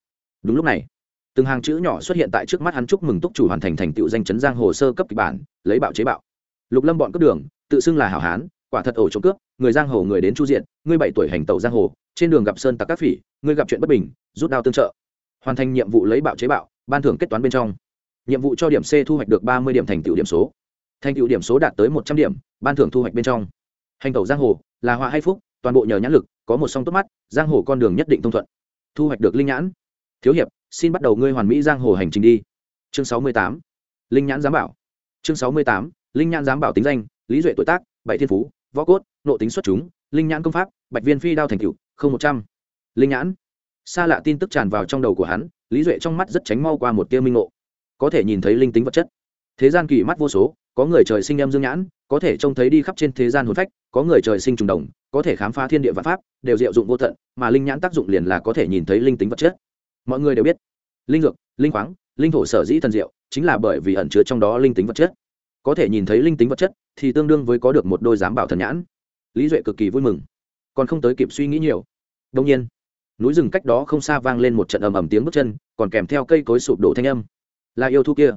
Đúng lúc này từng hàng chữ nhỏ xuất hiện tại trước mắt hắn chúc mừng túc chủ hoàn thành thành tựu danh chấn giang hồ sơ cấp kịch bản, lấy bạo chế bạo. Lục lâm bọn cướp đường, tự xưng là hảo hán, quả thật ổ trộm cướp, người giang hồ người đến chu diện, ngươi bảy tuổi hành tẩu giang hồ, trên đường gặp sơn tặc các phỉ, ngươi gặp chuyện bất bình, rút đao tương trợ. Hoàn thành nhiệm vụ lấy bạo chế bạo, ban thưởng kết toán bên trong. Nhiệm vụ cho điểm c thu hoạch được ba mươi điểm thành tựu điểm số. Thành tựu điểm số đạt tới một trăm điểm, ban thưởng thu hoạch bên trong. Hành tẩu giang hồ, là họa hay phúc, toàn bộ nhờ nhãn lực, có một song tốt mắt, giang hồ con đường nhất định thông thuận. Thu hoạch được linh nhãn. Thiếu hiệp xin bắt đầu ngươi hoàn mỹ giang hồ hành trình đi. Chương sáu mươi tám, linh nhãn giám bảo. Chương sáu mươi tám, linh nhãn giám bảo tính danh, lý duệ tuổi tác, bảy thiên phú, võ cốt nộ tính xuất chúng, linh nhãn công pháp, bạch viên phi đao thành cựu không một trăm. Linh nhãn. Xa lạ tin tức tràn vào trong đầu của hắn, lý duệ trong mắt rất tránh mau qua một tia minh ngộ. Có thể nhìn thấy linh tính vật chất. Thế gian kỳ mắt vô số, có người trời sinh em dương nhãn, có thể trông thấy đi khắp trên thế gian hồn phách, có người trời sinh trùng đồng, có thể khám phá thiên địa văn pháp, đều diệu dụng vô tận, mà linh nhãn tác dụng liền là có thể nhìn thấy linh tính vật chất mọi người đều biết. Linh dược, linh khoáng, linh thổ sở dĩ thần diệu, chính là bởi vì ẩn chứa trong đó linh tính vật chất. Có thể nhìn thấy linh tính vật chất thì tương đương với có được một đôi giám bảo thần nhãn. Lý duệ cực kỳ vui mừng. Còn không tới kịp suy nghĩ nhiều. Đông nhiên, núi rừng cách đó không xa vang lên một trận ầm ầm tiếng bước chân, còn kèm theo cây cối sụp đổ thanh âm. Là yêu thú kia.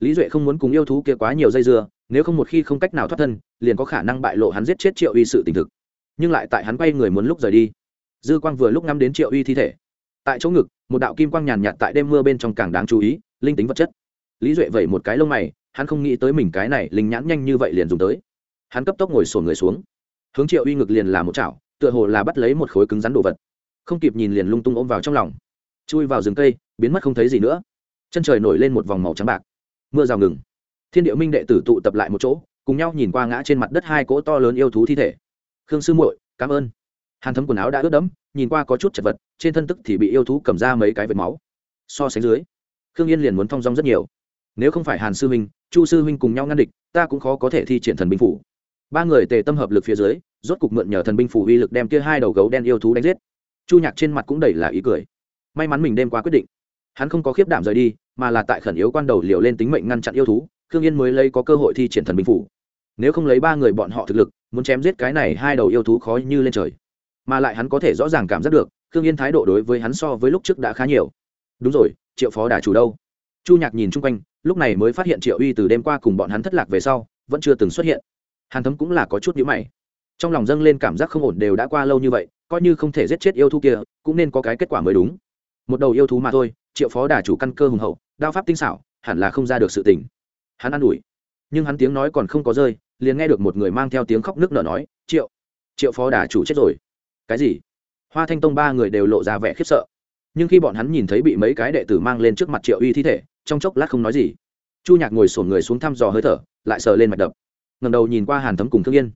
Lý duệ không muốn cùng yêu thú kia quá nhiều dây dưa, nếu không một khi không cách nào thoát thân, liền có khả năng bại lộ hắn giết chết triệu uy sự tình thực. Nhưng lại tại hắn quay người muốn lúc rời đi. Dư quang vừa lúc ngắm đến triệu uy thi thể tại chỗ ngực, một đạo kim quang nhàn nhạt tại đêm mưa bên trong càng đáng chú ý, linh tính vật chất. Lý duệ vẩy một cái lông mày, hắn không nghĩ tới mình cái này linh nhãn nhanh như vậy liền dùng tới. Hắn cấp tốc ngồi sổ người xuống. Hướng triệu uy ngực liền là một chảo, tựa hồ là bắt lấy một khối cứng rắn đồ vật. Không kịp nhìn liền lung tung ôm vào trong lòng. Chui vào rừng cây, biến mất không thấy gì nữa. Chân trời nổi lên một vòng màu trắng bạc. Mưa rào ngừng. Thiên địa minh đệ tử tụ tập lại một chỗ, cùng nhau nhìn qua ngã trên mặt đất hai cỗ to lớn yêu thú thi thể. Khương sư muội, cảm ơn. Hàn thấm quần áo đã ướt đẫm nhìn qua có chút chật vật, trên thân tức thì bị yêu thú cầm ra mấy cái vệt máu. So sánh dưới, khương yên liền muốn thong dong rất nhiều. Nếu không phải hàn sư huynh chu sư huynh cùng nhau ngăn địch, ta cũng khó có thể thi triển thần binh phủ. Ba người tề tâm hợp lực phía dưới, rốt cục mượn nhờ thần binh phủ uy lực đem kia hai đầu gấu đen yêu thú đánh giết. Chu nhạc trên mặt cũng đầy là ý cười. May mắn mình đêm qua quyết định. Hắn không có khiếp đảm rời đi, mà là tại khẩn yếu quan đầu liều lên tính mệnh ngăn chặn yêu thú, khương yên mới lấy có cơ hội thi triển thần binh phủ. Nếu không lấy ba người bọn họ thực lực, muốn chém giết cái này hai đầu yêu thú khó như lên trời mà lại hắn có thể rõ ràng cảm giác được, khương yên thái độ đối với hắn so với lúc trước đã khá nhiều. Đúng rồi, triệu phó đà chủ đâu? Chu nhạc nhìn chung quanh, lúc này mới phát hiện triệu uy từ đêm qua cùng bọn hắn thất lạc về sau, vẫn chưa từng xuất hiện. Hàn thấm cũng là có chút nhữ mày. Trong lòng dâng lên cảm giác không ổn đều đã qua lâu như vậy, coi như không thể giết chết yêu thú kia, cũng nên có cái kết quả mới đúng. Một đầu yêu thú mà thôi, triệu phó đà chủ căn cơ hùng hậu, đao pháp tinh xảo, hẳn là không ra được sự tình. Hắn ă n ủi. Nhưng hắn tiếng nói còn không có rơi, liền nghe được một người mang theo tiếng khóc nước nở nói, triệu triệu phó đà chủ chết rồi cái gì? Hoa thanh tông ba người đều lộ ra vẻ khiếp sợ. Nhưng khi bọn hắn nhìn thấy bị mấy cái đệ tử mang lên trước mặt triệu uy thi thể, trong chốc lát không nói gì. Chu nhạc ngồi sổn người xuống thăm dò hơi thở, lại sờ lên mạch đập. Ngầm đầu nhìn qua hàn thấm cùng thương yên.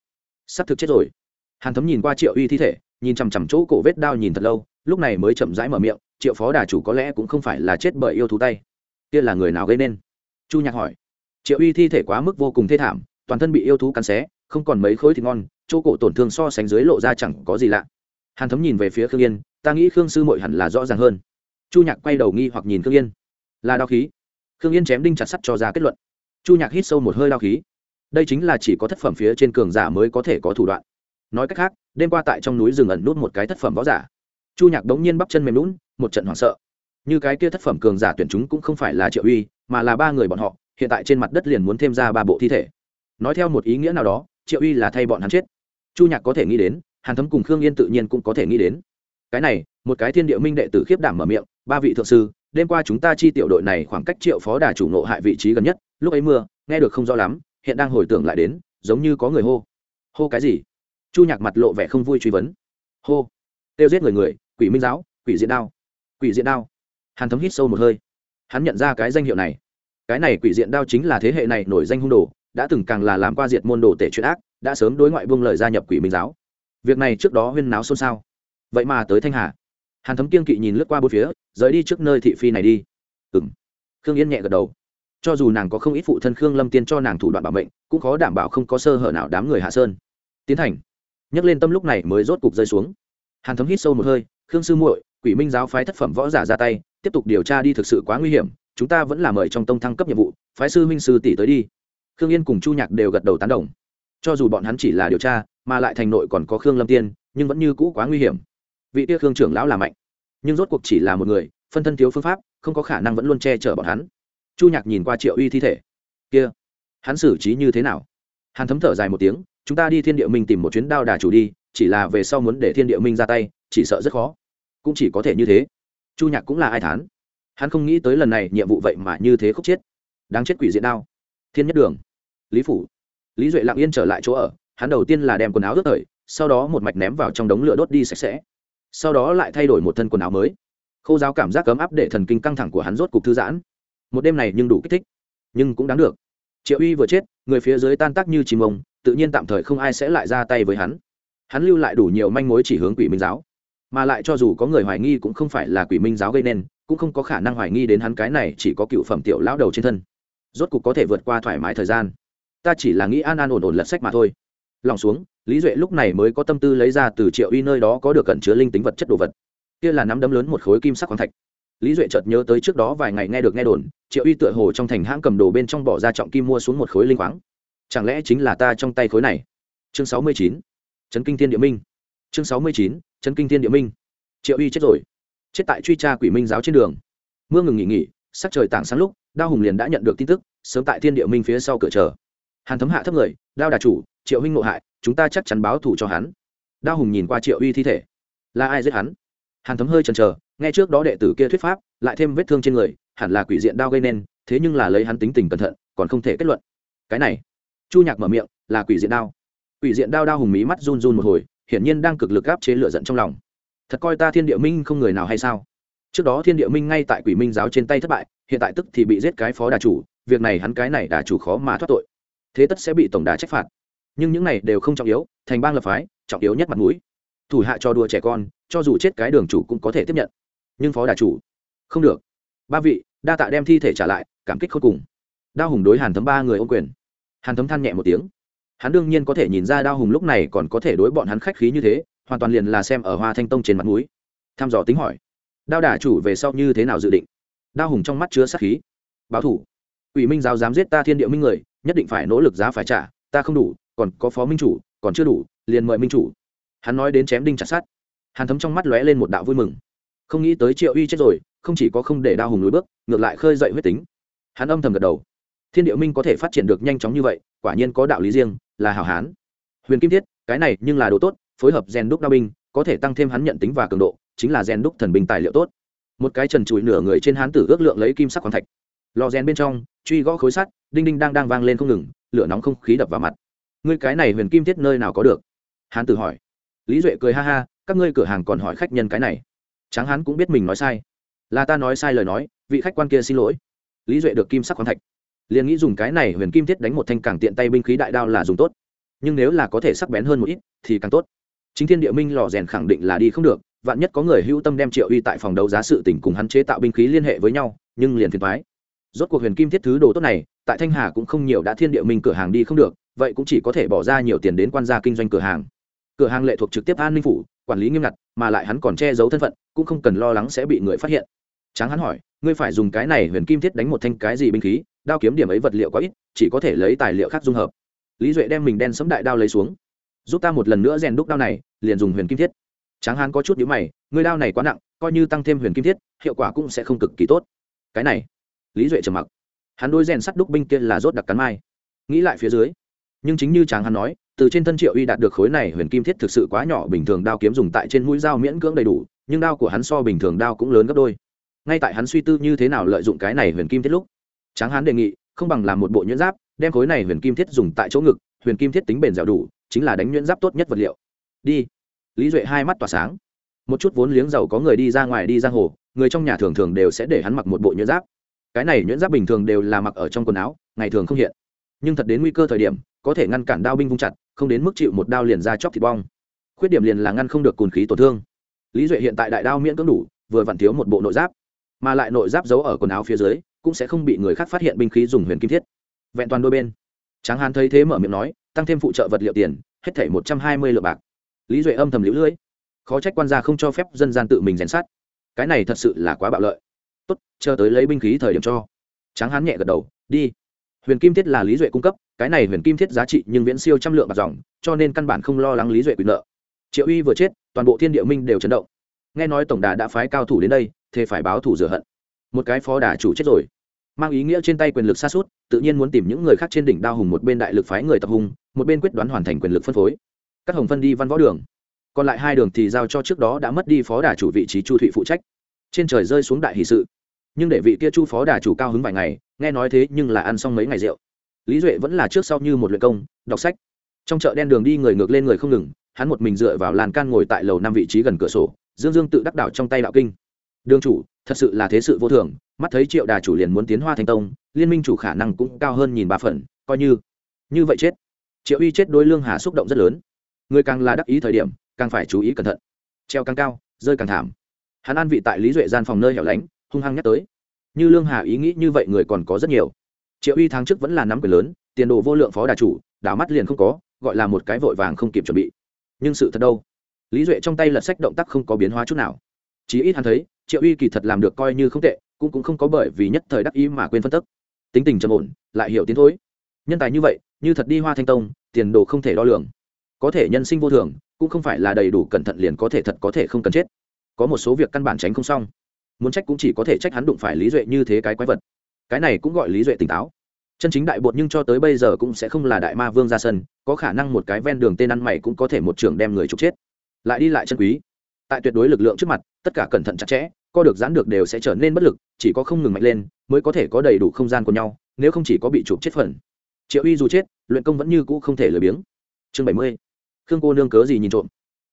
Sắp thực chết rồi. Hàn thấm nhìn qua triệu uy thi thể, nhìn chằm chằm chỗ cổ vết đao nhìn thật lâu, lúc này mới chậm rãi mở miệng, triệu phó đà chủ có lẽ cũng không phải là chết bởi yêu thú tay. Kia là người nào gây nên? Chu nhạc hỏi. Triệu uy thi thể quá mức vô cùng thê thảm, toàn thân bị yêu thú cắn xé, không còn mấy khối thịt ngon, chỗ cổ tổn thương so sánh dưới lộ ra chẳng có gì lạ hàn thấm nhìn về phía khương yên, ta nghĩ khương sư mội hẳn là rõ ràng hơn. Chu nhạc quay đầu nghi hoặc nhìn khương yên. Là đao khí. Khương yên chém đinh chặt sắt cho ra kết luận. Chu nhạc hít sâu một hơi đao khí. Đây chính là chỉ có thất phẩm phía trên cường giả mới có thể có thủ đoạn. Nói cách khác, đêm qua tại trong núi rừng ẩn nút một cái thất phẩm võ giả. Chu nhạc đống nhiên bắp chân mềm lún một trận hoảng sợ. Như cái kia thất phẩm cường giả tuyển chúng cũng không phải là triệu uy, mà là ba người bọn họ, hiện tại trên mặt đất liền muốn thêm ra ba bộ thi thể. Nói theo một ý nghĩa nào đó, triệu uy là thay bọn hắn chết. Chu nhạc có thể nghĩ đến hàn thấm cùng khương yên tự nhiên cũng có thể nghĩ đến. Cái này, một cái thiên địa minh đệ tử khiếp đảm mở miệng, ba vị thượng sư, đêm qua chúng ta chi tiểu đội này khoảng cách triệu phó đà chủ nộ hại vị trí gần nhất, lúc ấy mưa, nghe được không rõ lắm, hiện đang hồi tưởng lại đến, giống như có người hô. Hô cái gì? Chu nhạc mặt lộ vẻ không vui truy vấn. Hô. Tiêu giết người người, quỷ minh giáo, quỷ diện đao. Quỷ diện đao? Hàn thấm hít sâu một hơi. Hắn nhận ra cái danh hiệu này. Cái này quỷ diện đao chính là thế hệ này nổi danh hung đồ, đã từng càng là làm qua diệt môn đồ tể chuyện ác, đã sớm đối ngoại buông lời gia nhập quỷ minh giáo việc này trước đó huyên náo xôn xao. Vậy mà tới thanh hà. Hàn thấm kiên kỵ nhìn lướt qua bốn phía, rời đi trước nơi thị phi này đi. Ừ m khương yên nhẹ gật đầu. Cho dù nàng có không ít phụ thân khương lâm tiên cho nàng thủ đoạn bảo mệnh, cũng khó đảm bảo không có sơ hở nào đám người hạ sơn. Tiến thành. Nhấc lên tâm lúc này mới rốt cục rơi xuống. Hàn thấm hít sâu một hơi, khương sư muội, quỷ minh giáo phái thất phẩm võ giả ra tay, tiếp tục điều tra đi thực sự quá nguy hiểm, chúng ta vẫn là mời trong tông thăng cấp nhiệm vụ, phái sư minh sư tỷ tới đi. Khương yên cùng chu nhạc đều gật đầu tán đồng cho dù bọn hắn chỉ là điều tra, mà lại thành nội còn có khương lâm tiên, nhưng vẫn như cũ quá nguy hiểm. Vị tia khương trưởng lão là mạnh, nhưng rốt cuộc chỉ là một người, phân thân thiếu phương pháp, không có khả năng vẫn luôn che chở bọn hắn. Chu nhạc nhìn qua triệu uy thi thể. Kia, hắn xử trí như thế nào? Hắn thấm thở dài một tiếng, chúng ta đi thiên địa minh tìm một chuyến đao đà chủ đi, chỉ là về sau muốn để thiên địa minh ra tay, chỉ sợ rất khó. Cũng chỉ có thể như thế. Chu nhạc cũng là ai thán. Hắn không nghĩ tới lần này nhiệm vụ vậy mà như thế khúc chết. Đáng chết quỷ diện đao. Thiên nhất đường. Lý phủ lý duệ lặng yên trở lại chỗ ở, hắn đầu tiên là đem quần áo ướt thời sau đó một mạch ném vào trong đống lửa đốt đi sạch sẽ. Sau đó lại thay đổi một thân quần áo mới. Khô giáo cảm giác cấm áp để thần kinh căng thẳng của hắn rốt cục thư giãn. Một đêm này nhưng đủ kích thích, nhưng cũng đáng được. Triệu uy vừa chết, người phía dưới tan tác như chim ông, tự nhiên tạm thời không ai sẽ lại ra tay với hắn. Hắn lưu lại đủ nhiều manh mối chỉ hướng quỷ minh giáo. Mà lại cho dù có người hoài nghi cũng không phải là quỷ minh giáo gây nên, cũng không có khả năng hoài nghi đến hắn cái này chỉ có cựu phẩm tiểu lão đầu trên thân. Rốt cục có thể vượt qua thoải mái thời gian ta chỉ là nghĩ an an ổn ổn lật sách mà thôi. Lòng xuống, lý duệ lúc này mới có tâm tư lấy ra từ triệu y nơi đó có được cẩn chứa linh tính vật chất đồ vật. Kia là nắm đấm lớn một khối kim sắc khoáng thạch. Lý duệ chợt nhớ tới trước đó vài ngày nghe được nghe đồn, triệu y tựa hồ trong thành hãng cầm đồ bên trong bỏ ra trọng kim mua xuống một khối linh khoáng. Chẳng lẽ chính là ta trong tay khối này? Chương sáu mươi chín trấn kinh thiên địa minh. Chương sáu mươi chín trấn kinh thiên địa minh. Triệu y chết rồi. Chết tại truy tra quỷ minh giáo trên đường. Mưa ngừng nghỉ nghỉ, sắc trời tảng sáng lúc, đao hùng liền đã nhận được tin tức, sớm tại thiên địa minh phía sau cửa chờ hàn thấm hạ thấp người, đao đà chủ, triệu huynh ngộ hại, chúng ta chắc chắn báo thù cho hắn. Đao hùng nhìn qua triệu uy thi thể. Là ai giết hắn? Hàn thấm hơi chần chờ, nghe trước đó đệ tử kia thuyết pháp, lại thêm vết thương trên người, hẳn là quỷ diện đao gây nên, thế nhưng là lấy hắn tính tình cẩn thận, còn không thể kết luận. Cái này, chu nhạc mở miệng, là quỷ diện đao. Quỷ diện đao đao hùng mí mắt run run một hồi, hiển nhiên đang cực lực gáp chế lựa giận trong lòng. Thật coi ta thiên địa minh không người nào hay sao? Trước đó thiên địa minh ngay tại quỷ minh giáo trên tay thất bại, hiện tại tức thì bị giết cái phó đà chủ, việc này hắn cái này đà chủ khó mà thoát tội thế tất sẽ bị tổng đà trách phạt. Nhưng những này đều không trọng yếu, thành bang lập phái, trọng yếu nhất mặt mũi. Thủ hạ cho đùa trẻ con, cho dù chết cái đường chủ cũng có thể tiếp nhận. Nhưng phó đà chủ, không được. Ba vị, đa tạ đem thi thể trả lại, cảm kích khôn cùng. Đao hùng đối hàn thấm ba người ô quyền. Hàn thấm than nhẹ một tiếng. Hắn đương nhiên có thể nhìn ra đao hùng lúc này còn có thể đối bọn hắn khách khí như thế, hoàn toàn liền là xem ở hoa thanh tông trên mặt núi tham dò tính hỏi. Đao đà chủ về sau như thế nào dự định? Đao hùng trong mắt chứa sát khí. Báo thủ. Ủy minh giáo dám giết ta thiên địa minh người nhất định phải nỗ lực giá phải trả, ta không đủ, còn có phó minh chủ, còn chưa đủ, liền mời minh chủ. Hắn nói đến chém đinh chặt sát hàn thấm trong mắt lóe lên một đạo vui mừng. Không nghĩ tới triệu uy chết rồi, không chỉ có không để đao hùng lùi bước, ngược lại khơi dậy huyết tính. Hắn âm thầm gật đầu. Thiên địa minh có thể phát triển được nhanh chóng như vậy, quả nhiên có đạo lý riêng, là hảo hán. Huyền kim thiết, cái này nhưng là đồ tốt, phối hợp rèn đúc đao binh, có thể tăng thêm hắn nhận tính và cường độ, chính là rèn đúc thần binh tài liệu tốt. Một cái trần trụi nửa người trên hán tử ước lượng lấy kim sắc khoáng thạch. Lò rèn bên trong truy gõ khối sắt, đinh đinh đang đang vang lên không ngừng, lửa nóng không khí đập vào mặt. Ngươi cái này huyền kim thiết nơi nào có được? Hán tử hỏi. Lý duệ cười ha ha, các ngươi cửa hàng còn hỏi khách nhân cái này. Tráng hán cũng biết mình nói sai. Là ta nói sai lời nói, vị khách quan kia xin lỗi. Lý duệ được kim sắc khoáng thạch. Liền nghĩ dùng cái này huyền kim thiết đánh một thanh càng tiện tay binh khí đại đao là dùng tốt. Nhưng nếu là có thể sắc bén hơn một ít, thì càng tốt. Chính thiên địa minh lò rèn khẳng định là đi không được, vạn nhất có người hữu tâm đem triệu uy tại phòng đấu giá sự tỉnh cùng hắn chế tạo binh khí liên hệ với nhau, nhưng liền phiền thoái rốt cuộc huyền kim thiết thứ đồ tốt này, tại thanh hà cũng không nhiều đã thiên địa minh cửa hàng đi không được, vậy cũng chỉ có thể bỏ ra nhiều tiền đến quan gia kinh doanh cửa hàng. Cửa hàng lệ thuộc trực tiếp an ninh phủ, quản lý nghiêm ngặt, mà lại hắn còn che giấu thân phận, cũng không cần lo lắng sẽ bị người phát hiện. Tráng hắn hỏi, ngươi phải dùng cái này huyền kim thiết đánh một thanh cái gì binh khí, đao kiếm điểm ấy vật liệu quá ít, chỉ có thể lấy tài liệu khác dung hợp. Lý duệ đem mình đen sấm đại đao lấy xuống. Giúp ta một lần nữa rèn đúc đao này, liền dùng huyền kim thiết. Tráng hán có chút nhữ mày, ngươi đao này quá nặng, coi như tăng thêm huyền kim thiết, hiệu quả cũng sẽ không cực kỳ tốt. Cái này lý duệ trầm mặc. Hắn đôi rèn sắt đúc binh kia là rốt đặc cắn mai. Nghĩ lại phía dưới, nhưng chính như tráng hắn nói, từ trên thân triệu uy đạt được khối này huyền kim thiết thực sự quá nhỏ, bình thường đao kiếm dùng tại trên mũi dao miễn cưỡng đầy đủ, nhưng đao của hắn so bình thường đao cũng lớn gấp đôi. Ngay tại hắn suy tư như thế nào lợi dụng cái này huyền kim thiết lúc tráng hắn đề nghị, không bằng làm một bộ nhuyễn giáp, đem khối này huyền kim thiết dùng tại chỗ ngực, huyền kim thiết tính bền dẻo đủ, chính là đánh nhuyễn giáp tốt nhất vật liệu. Đi. Lý duệ hai mắt tỏa sáng. Một chút vốn liếng giàu có người đi ra ngoài đi giang hồ, người trong nhà thường thường đều sẽ để hắn mặc một bộ nhuyễn giáp cái này nhuyễn giáp bình thường đều là mặc ở trong quần áo, ngày thường không hiện. Nhưng thật đến nguy cơ thời điểm, có thể ngăn cản đao binh vung chặt, không đến mức chịu một đao liền ra chóc thịt bong. Khuyết điểm liền là ngăn không được cồn khí tổn thương. Lý duệ hiện tại đại đao miễn cưỡng đủ, vừa vặn thiếu một bộ nội giáp. Mà lại nội giáp giấu ở quần áo phía dưới, cũng sẽ không bị người khác phát hiện binh khí dùng huyền kim thiết. Vẹn toàn đôi bên. Tráng hán thấy thế mở miệng nói, tăng thêm phụ trợ vật liệu tiền, hết thảy một trăm hai mươi lượng bạc. Lý duệ âm thầm lũ lưỡi. Khó trách quan gia không cho phép dân gian tự mình rèn sát cái này thật sự là quá bạo lợi tốt, chờ tới lấy binh khí thời điểm cho. Tráng hán nhẹ gật đầu, đi. Huyền kim thiết là lý duệ cung cấp, cái này huyền kim thiết giá trị nhưng viễn siêu trăm lượng bạc dòng, cho nên căn bản không lo lắng lý duệ quyền nợ. Triệu uy vừa chết, toàn bộ thiên địa minh đều chấn động. Nghe nói tổng đà đã phái cao thủ đến đây, thế phải báo thủ rửa hận. Một cái phó đà chủ chết rồi. Mang ý nghĩa trên tay quyền lực xa suốt, tự nhiên muốn tìm những người khác trên đỉnh đao hùng một bên đại lực phái người tập hùng, một bên quyết đoán hoàn thành quyền lực phân phối. Các hồng phân đi văn võ đường. Còn lại hai đường thì giao cho trước đó đã mất đi phó đà chủ vị trí chu thụy phụ trách. Trên trời rơi xuống đại hì sự nhưng để vị kia chu phó đà chủ cao hứng vài ngày, nghe nói thế nhưng là ăn xong mấy ngày rượu. Lý duệ vẫn là trước sau như một luyện công, đọc sách. Trong chợ đen đường đi người ngược lên người không ngừng, hắn một mình dựa vào làn can ngồi tại lầu năm vị trí gần cửa sổ, dương dương tự đắc đạo trong tay đạo kinh. Đương chủ, thật sự là thế sự vô thường, mắt thấy triệu đà chủ liền muốn tiến hoa thành tông, liên minh chủ khả năng cũng cao hơn nhìn ba phần, coi như. Như vậy chết. Triệu uy chết đôi lương hà xúc động rất lớn. Người càng là đắc ý thời điểm, càng phải chú ý cẩn thận. Treo càng cao, rơi càng thảm. Hắn an vị tại lý duệ gian phòng nơi hẻo lánh hung hăng nhắc tới. Như lương hà ý nghĩ như vậy người còn có rất nhiều. Triệu uy tháng trước vẫn là nắm quyền lớn, tiền đồ vô lượng phó đà chủ, đảo mắt liền không có, gọi là một cái vội vàng không kịp chuẩn bị. Nhưng sự thật đâu? Lý duệ trong tay lật sách động tác không có biến hóa chút nào. Chí ít hắn thấy, triệu uy kỳ thật làm được coi như không tệ, cũng cũng không có bởi vì nhất thời đắc ý mà quên phân tức. Tính tình trầm ổn, lại hiểu tiến thối. Nhân tài như vậy, như thật đi hoa thanh tông, tiền đồ không thể đo lường. Có thể nhân sinh vô thường, cũng không phải là đầy đủ cẩn thận liền có thể thật có thể không cần chết. Có một số việc căn bản tránh không xong muốn trách cũng chỉ có thể trách hắn đụng phải lý duệ như thế cái quái vật. Cái này cũng gọi lý duệ tỉnh táo. Chân chính đại bột nhưng cho tới bây giờ cũng sẽ không là đại ma vương ra sân, có khả năng một cái ven đường tên ăn mày cũng có thể một trường đem người trục chết. Lại đi lại chân quý. Tại tuyệt đối lực lượng trước mặt, tất cả cẩn thận chặt chẽ, co được giãn được đều sẽ trở nên bất lực, chỉ có không ngừng mạnh lên, mới có thể có đầy đủ không gian của nhau, nếu không chỉ có bị chụp chết phần. Triệu uy dù chết, luyện công vẫn như cũ không thể lười biếng. Chương bảy mươi. Khương cô nương cớ gì nhìn trộm.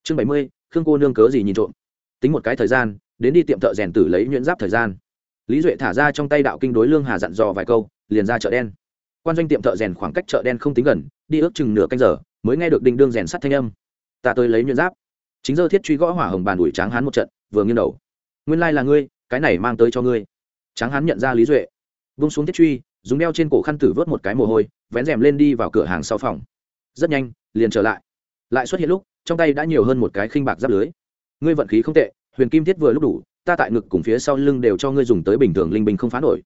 Chương bảy mươi. Khương cô nương cớ gì nhìn trộm. Tính một cái thời gian đến đi tiệm thợ rèn tử lấy nhuyễn giáp thời gian. Lý duệ thả ra trong tay đạo kinh đối lương hà dặn dò vài câu, liền ra chợ đen. Quan doanh tiệm thợ rèn khoảng cách chợ đen không tính gần, đi ước chừng nửa canh giờ, mới nghe được đinh đương rèn sắt thanh âm. Ta tới lấy nhuyễn giáp. Chính giờ thiết truy gõ hỏa hồng bàn đuổi tráng hán một trận, vừa nghiêng đầu. Nguyên lai là ngươi, cái này mang tới cho ngươi. Tráng hán nhận ra lý duệ. Vung xuống thiết truy, dùng đeo trên cổ khăn tử vớt một cái mồ hôi, vén rèm lên đi vào cửa hàng sau phòng. Rất nhanh, liền trở lại. Lại xuất hiện lúc, trong tay đã nhiều hơn một cái khinh bạc giáp lưới. Ngươi vận khí không tệ huyền kim thiết vừa lúc đủ, ta tại ngực cùng phía sau lưng đều cho ngươi dùng tới bình thường linh bình không phá nổi.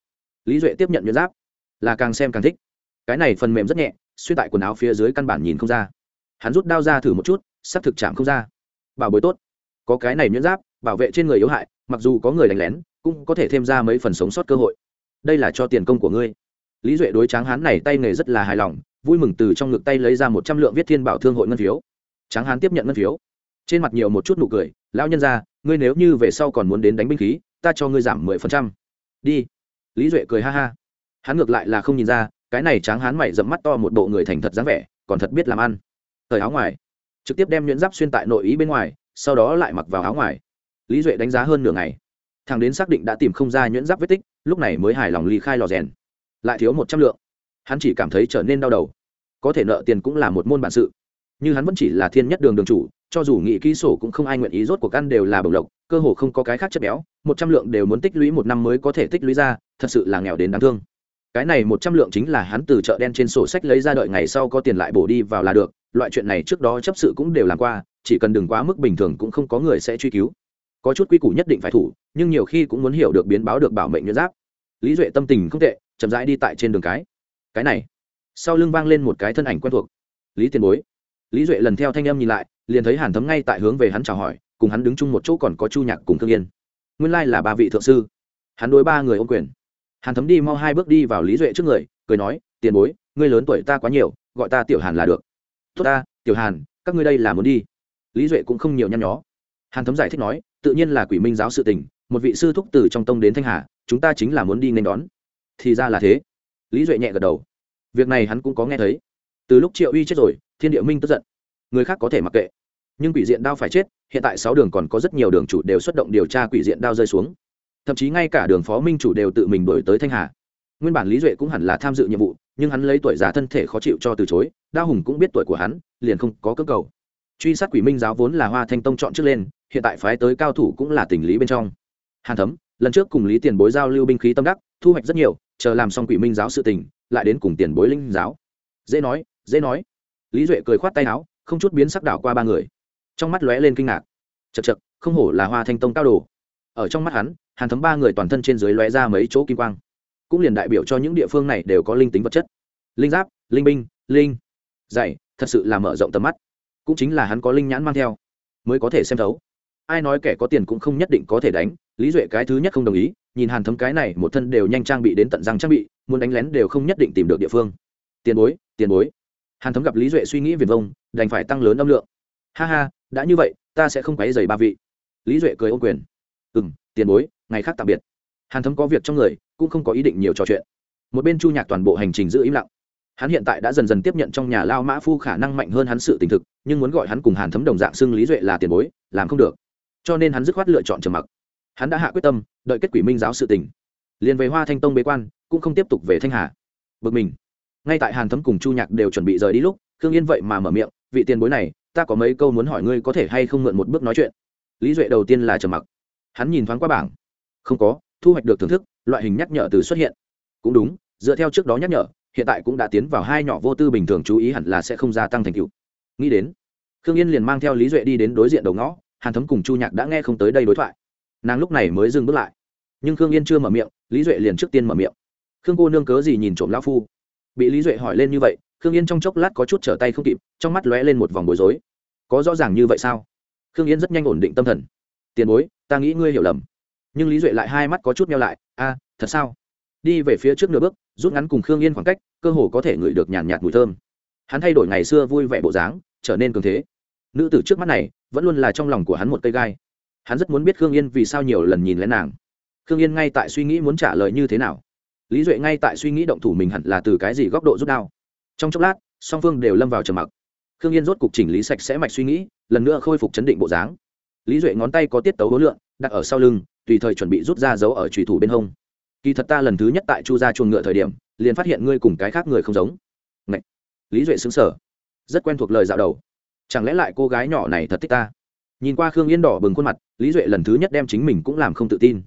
Lý duệ tiếp nhận nhuyễn giáp, là càng xem càng thích. Cái này phần mềm rất nhẹ, xuyên tại quần áo phía dưới căn bản nhìn không ra. Hắn rút đao ra thử một chút, sắp thực chạm không ra. Bảo bối tốt. Có cái này nhuyễn giáp, bảo vệ trên người yếu hại, mặc dù có người đánh lén, cũng có thể thêm ra mấy phần sống sót cơ hội. Đây là cho tiền công của ngươi. Lý duệ đối tráng hán này tay nghề rất là hài lòng, vui mừng từ trong ngực tay lấy ra một trăm lượng viết thiên bảo thương hội ngân phiếu. Tráng hán tiếp nhận ngân phiếu trên mặt nhiều một chút nụ cười, lão nhân ra ngươi nếu như về sau còn muốn đến đánh binh khí, ta cho ngươi giảm mười phần trăm. Đi. Lý duệ cười ha ha. Hắn ngược lại là không nhìn ra, cái này tráng hắn mày dẫm mắt to một bộ người thành thật dáng vẻ, còn thật biết làm ăn. Thời áo ngoài. Trực tiếp đem nhuyễn giáp xuyên tại nội ý bên ngoài, sau đó lại mặc vào áo ngoài. Lý duệ đánh giá hơn nửa ngày. Thằng đến xác định đã tìm không ra nhuyễn giáp vết tích, lúc này mới hài lòng ly khai lò rèn. Lại thiếu một trăm lượng. Hắn chỉ cảm thấy trở nên đau đầu. Có thể nợ tiền cũng là một môn bản sự. Nhưng hắn vẫn chỉ là thiên nhất đường đường chủ cho dù nghị ký sổ cũng không ai nguyện ý, rốt cuộc ăn đều là bổng lộc, cơ hồ không có cái khác chất béo, một trăm lượng đều muốn tích lũy một năm mới có thể tích lũy ra, thật sự là nghèo đến đáng thương. Cái này một trăm lượng chính là hắn từ chợ đen trên sổ sách lấy ra đợi ngày sau có tiền lại bổ đi vào là được, loại chuyện này trước đó chấp sự cũng đều làm qua, chỉ cần đừng quá mức bình thường cũng không có người sẽ truy cứu. Có chút quy củ nhất định phải thủ, nhưng nhiều khi cũng muốn hiểu được biến báo được bảo mệnh nhuyễn giáp. Lý duệ tâm tình không tệ, chậm rãi đi tại trên đường cái. Cái này, sau lưng vang lên một cái thân ảnh quen thuộc. Lý tiền bối. Lý duệ lần theo thanh âm nhìn lại liền thấy hàn thấm ngay tại hướng về hắn chào hỏi, cùng hắn đứng chung một chỗ còn có chu nhạc cùng thương yên. Nguyên lai là ba vị thượng sư. Hắn đối ba người ô quyền. Hàn thấm đi mau hai bước đi vào lý duệ trước người, cười nói, tiền bối, ngươi lớn tuổi ta quá nhiều, gọi ta tiểu hàn là được. Tốt ta, tiểu hàn, các ngươi đây là muốn đi. Lý duệ cũng không nhiều nhăn nhó. Hàn thấm giải thích nói, tự nhiên là quỷ minh giáo sự tình, một vị sư thúc từ trong tông đến thanh hà, chúng ta chính là muốn đi nên đón. Thì ra là thế. Lý duệ nhẹ gật đầu. Việc này hắn cũng có nghe thấy. Từ lúc triệu uy chết rồi, thiên địa minh tức giận. Người khác có thể mặc kệ nhưng quỷ diện đao phải chết, hiện tại sáu đường còn có rất nhiều đường chủ đều xuất động điều tra quỷ diện đao rơi xuống. Thậm chí ngay cả đường phó minh chủ đều tự mình đổi tới thanh hà. Nguyên bản lý duệ cũng hẳn là tham dự nhiệm vụ, nhưng hắn lấy tuổi già thân thể khó chịu cho từ chối, đao hùng cũng biết tuổi của hắn, liền không có cơ cầu. Truy sát quỷ minh giáo vốn là hoa thanh tông chọn trước lên, hiện tại phái tới cao thủ cũng là tình lý bên trong. Hàn thấm, lần trước cùng lý tiền bối giao lưu binh khí tâm đắc, thu hoạch rất nhiều, chờ làm xong quỷ minh giáo sự tình, lại đến cùng tiền bối linh giáo. Dễ nói dễ nói. Lý duệ cười khoát tay áo, không chút biến sắc đảo qua ba người trong mắt lóe lên kinh ngạc. Chật chật không hổ là hoa thanh tông cao đồ. Ở trong mắt hắn, hàn thấm ba người toàn thân trên dưới lóe ra mấy chỗ kim quang. Cũng liền đại biểu cho những địa phương này đều có linh tính vật chất. Linh giáp, linh binh, linh. Dạy, thật sự là mở rộng tầm mắt. Cũng chính là hắn có linh nhãn mang theo, mới có thể xem thấu. Ai nói kẻ có tiền cũng không nhất định có thể đánh, lý duệ cái thứ nhất không đồng ý, nhìn hàn thấm cái này một thân đều nhanh trang bị đến tận răng trang bị, muốn đánh lén đều không nhất định tìm được địa phương. Tiền bối tiền bối. Hàn thấm gặp lý duệ suy nghĩ viền vông, đành phải tăng lớn âm lượng. Ha ha đã như vậy, ta sẽ không quấy dày ba vị. Lý duệ cười ô quyền. Ừ m tiền bối, ngày khác tạm biệt. Hàn thấm có việc trong người, cũng không có ý định nhiều trò chuyện. Một bên chu nhạc toàn bộ hành trình giữ im lặng. Hắn hiện tại đã dần dần tiếp nhận trong nhà lao mã phu khả năng mạnh hơn hắn sự tình thực, nhưng muốn gọi hắn cùng hàn thấm đồng dạng xưng lý duệ là tiền bối, làm không được. Cho nên hắn dứt khoát lựa chọn trầm mặc. Hắn đã hạ quyết tâm, đợi kết quỷ minh giáo sự tình. Liền về hoa thanh tông bế quan, cũng không tiếp tục về thanh hà. Bực mình. Ngay tại hàn thấm cùng chu nhạc đều chuẩn bị rời đi lúc, khương yên vậy mà mở miệng, vị tiền bối này ta có mấy câu muốn hỏi ngươi có thể hay không mượn một bước nói chuyện. Lý duệ đầu tiên là trầm mặc. Hắn nhìn thoáng qua bảng. Không có, thu hoạch được thưởng thức, loại hình nhắc nhở từ xuất hiện. Cũng đúng, dựa theo trước đó nhắc nhở, hiện tại cũng đã tiến vào hai nhỏ vô tư bình thường chú ý hẳn là sẽ không gia tăng thành tựu. Nghĩ đến, khương yên liền mang theo lý duệ đi đến đối diện đầu ngõ, hàn thấm cùng chu nhạc đã nghe không tới đây đối thoại. Nàng lúc này mới dừng bước lại. Nhưng khương yên chưa mở miệng, lý duệ liền trước tiên mở miệng. Khương cô nương cớ gì nhìn trộm lao phu? Bị lý duệ hỏi lên như vậy khương yên trong chốc lát có chút trở tay không kịp, trong mắt lóe lên một vòng bối rối. Có rõ ràng như vậy sao? Khương yên rất nhanh ổn định tâm thần. Tiền bối, ta nghĩ ngươi hiểu lầm. Nhưng lý duệ lại hai mắt có chút meo lại. A, thật sao? Đi về phía trước nửa bước, rút ngắn cùng khương yên khoảng cách, cơ hồ có thể ngửi được nhàn nhạt mùi thơm. Hắn thay đổi ngày xưa vui vẻ bộ dáng, trở nên cường thế. Nữ tử trước mắt này, vẫn luôn là trong lòng của hắn một cây gai. Hắn rất muốn biết khương yên vì sao nhiều lần nhìn lên nàng. Khương yên ngay tại suy nghĩ muốn trả lời như thế nào. Lý duệ ngay tại suy nghĩ động thủ mình hẳn là từ cái gì góc độ rút đao trong chốc lát, song phương đều lâm vào trầm mặc. Khương yên rốt cục chỉnh lý sạch sẽ mạch suy nghĩ, lần nữa khôi phục chấn định bộ dáng. Lý duệ ngón tay có tiết tấu hối lượng, đặt ở sau lưng, tùy thời chuẩn bị rút ra dấu ở trùy thủ bên hông. Kỳ thật ta lần thứ nhất tại chu gia chuồng ngựa thời điểm, liền phát hiện ngươi cùng cái khác người không giống. Ngậy! lý duệ xứng sở rất quen thuộc lời dạo đầu. Chẳng lẽ lại cô gái nhỏ này thật thích ta? Nhìn qua khương yên đỏ bừng khuôn mặt, lý duệ lần thứ nhất đem chính mình cũng làm không tự tin.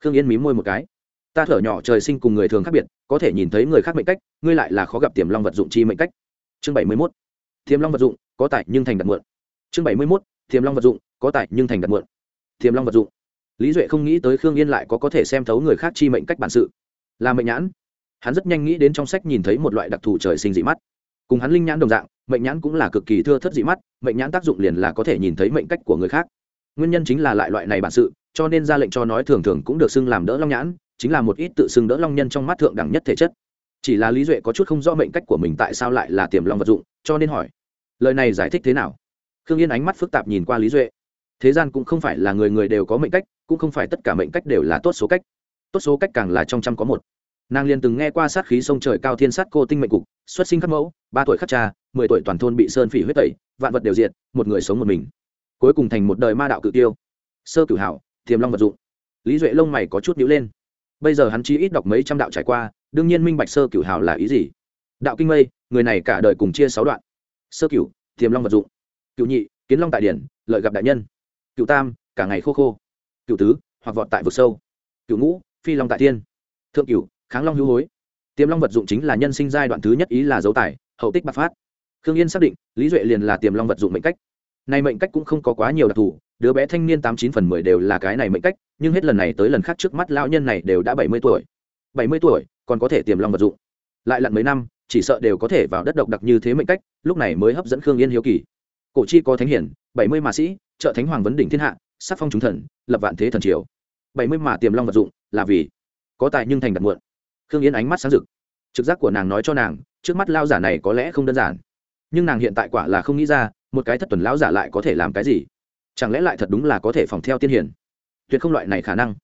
Khương yên mí môi một cái ta thở nhỏ trời sinh cùng người thường khác biệt, có thể nhìn thấy người khác mệnh cách, ngươi lại là khó gặp tiềm long vật dụng chi mệnh cách. Chương bảy mươi mốt. Tiềm long vật dụng, có tại nhưng thành đặt mượn. Chương bảy mươi mốt. Tiềm long vật dụng, có tại nhưng thành đặt mượn. Tiềm long vật dụng. Lý duệ không nghĩ tới khương yên lại có có thể xem thấu người khác chi mệnh cách bản sự. Là mệnh nhãn. Hắn rất nhanh nghĩ đến trong sách nhìn thấy một loại đặc thù trời sinh dị mắt. Cùng hắn linh nhãn đồng dạng, mệnh nhãn cũng là cực kỳ thưa thất dị mắt, mệnh nhãn tác dụng liền là có thể nhìn thấy mệnh cách của người khác. Nguyên nhân chính là lại loại này bản sự, cho nên ra lệnh cho nói thường thường cũng được xưng làm đỡ long nhãn chính là một ít tự xưng đỡ long nhân trong mắt thượng đẳng nhất thể chất. Chỉ là lý duệ có chút không rõ mệnh cách của mình tại sao lại là tiềm long vật dụng, cho nên hỏi, lời này giải thích thế nào? Khương yên ánh mắt phức tạp nhìn qua lý duệ. Thế gian cũng không phải là người người đều có mệnh cách, cũng không phải tất cả mệnh cách đều là tốt số cách. Tốt số cách càng là trong trăm có một. Nàng liền từng nghe qua sát khí sông trời cao thiên sát cô tinh mệnh cục, xuất sinh khắc mẫu, ba tuổi khắc cha, mười tuổi toàn thôn bị sơn phỉ huyết tẩy, vạn vật đều diệt, một người sống một mình. Cuối cùng thành một đời ma đạo cự tiêu. Sơ cửu hảo thiềm long vật dụng. Lý duệ lông mày có chút nhíu lên bây giờ hắn chỉ ít đọc mấy trăm đạo trải qua, đương nhiên minh bạch sơ cửu hảo là ý gì. Đạo kinh mây, người này cả đời cùng chia sáu đoạn. Sơ cửu, tiềm long vật dụng. Cựu nhị, kiến long tại điển, lợi gặp đại nhân. Cựu tam, cả ngày khô khô. Cựu tứ, hoặc vọt tại vực sâu. Cựu ngũ, phi long tại thiên. Thượng cựu kháng long hữu hối. Tiềm long vật dụng chính là nhân sinh giai đoạn thứ nhất ý là dấu tài, hậu tích bạc phát. Khương yên xác định, lý duệ liền là tiềm long vật dụng mệnh cách. Nay mệnh cách cũng không có quá nhiều đặc thù đứa bé thanh niên tám chín phần mười đều là cái này mệnh cách, nhưng hết lần này tới lần khác trước mắt lão nhân này đều đã bảy mươi tuổi. bảy mươi tuổi, còn có thể tiềm long vật dụng. Lại lặn mấy năm, chỉ sợ đều có thể vào đất độc đặc như thế mệnh cách, lúc này mới hấp dẫn khương yên hiếu kỳ. Cổ chi có thánh hiển, bảy mươi mà sĩ, trợ thánh hoàng vấn đỉnh thiên hạ, sắc phong chúng thần, lập vạn thế thần triều. bảy mươi mà tiềm long vật dụng là vì có tài nhưng thành đặt muộn. Khương yên ánh mắt sáng rực. Trực giác của nàng nói cho nàng, trước mắt lao giả này có lẽ không đơn giản. Nhưng nàng hiện tại quả là không nghĩ ra, một cái thất tuần lão giả lại có thể làm cái gì chẳng lẽ lại thật đúng là có thể phòng theo tiên hiển tuyệt không loại này khả năng.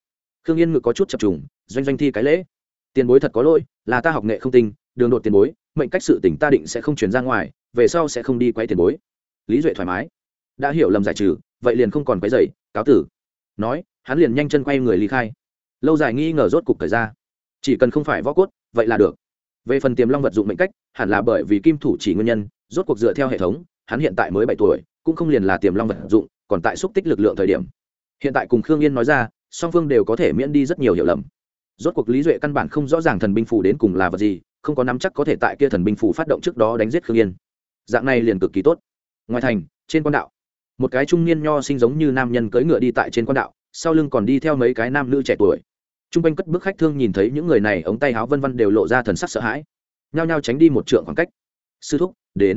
Khương yên ngự có chút chập trùng, doanh doanh thi cái lễ. Tiền bối thật có lỗi, là ta học nghệ không tinh, đường đột tiền bối, mệnh cách sự tỉnh ta định sẽ không chuyển ra ngoài, về sau sẽ không đi quay tiền bối. Lý duệ thoải mái. Đã hiểu lầm giải trừ, vậy liền không còn quấy dày cáo tử. Nói, hắn liền nhanh chân quay người ly khai. Lâu dài nghi ngờ rốt cục thời ra. Chỉ cần không phải võ cốt, vậy là được. Về phần tiềm long vật dụng mệnh cách, hẳn là bởi vì kim thủ chỉ nguyên nhân, rốt cuộc dựa theo hệ thống, hắn hiện tại mới bảy tuổi, cũng không liền là tiềm long vật dụng còn tại xúc tích lực lượng thời điểm. Hiện tại cùng khương yên nói ra, song phương đều có thể miễn đi rất nhiều hiểu lầm. Rốt cuộc lý duệ căn bản không rõ ràng thần binh phủ đến cùng là vật gì, không có nắm chắc có thể tại kia thần binh phủ phát động trước đó đánh giết khương yên. Dạng này liền cực kỳ tốt. Ngoài thành, trên quan đạo, một cái trung niên nho sinh giống như nam nhân cưỡi ngựa đi tại trên quan đạo, sau lưng còn đi theo mấy cái nam nữ trẻ tuổi. T r u n g quanh cất bước khách thương nhìn thấy những người này, ống tay áo vân vân đều lộ ra thần sắc sợ hãi. Nhao nhao tránh đi một trượng khoảng cách. Sư thúc, đến.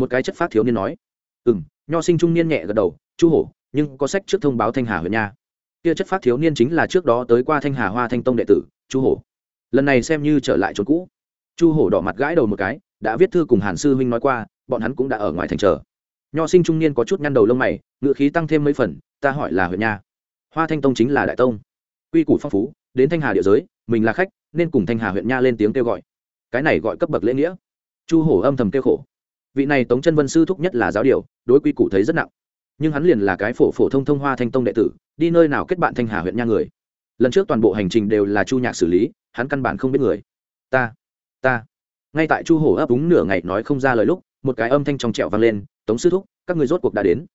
Một cái chất phát thiếu niên nói. Ừ m nho sinh trung niên nhẹ gật đầu chu hổ, nhưng có sách trước thông báo thanh hà huyện nha. Kia chất phát thiếu niên chính là trước đó tới qua thanh hà hoa thanh tông đệ tử, chu hổ. Lần này xem như trở lại chỗ cũ. Chu hổ đỏ mặt gãi đầu một cái, đã viết thư cùng hàn sư huynh nói qua, bọn hắn cũng đã ở ngoài thành chờ. Nho sinh trung niên có chút nhăn đầu lông mày ngự khí tăng thêm mấy phần, ta hỏi là huyện nha. Hoa thanh tông chính là đại tông. Quy củ phong phú, đến thanh hà địa giới, mình là khách, nên cùng thanh hà huyện nha lên tiếng kêu gọi. Cái này gọi cấp bậc lễ nghĩa. Chu hổ âm thầm kêu khổ. Vị này tống chân vân sư thúc nhất là giáo điều, đối quy củ thấy rất nặng nhưng hắn liền là cái phổ phổ thông thông hoa thanh tông đệ tử, đi nơi nào kết bạn thanh hà huyện nha người. Lần trước toàn bộ hành trình đều là chu nhạc xử lý, hắn căn bản không biết người. Ta ta. Ngay tại chu hổ ấp úng nửa ngày nói không ra lời lúc, một cái âm thanh trong trẹo vang lên, tống sư thúc, các người rốt cuộc đã đến.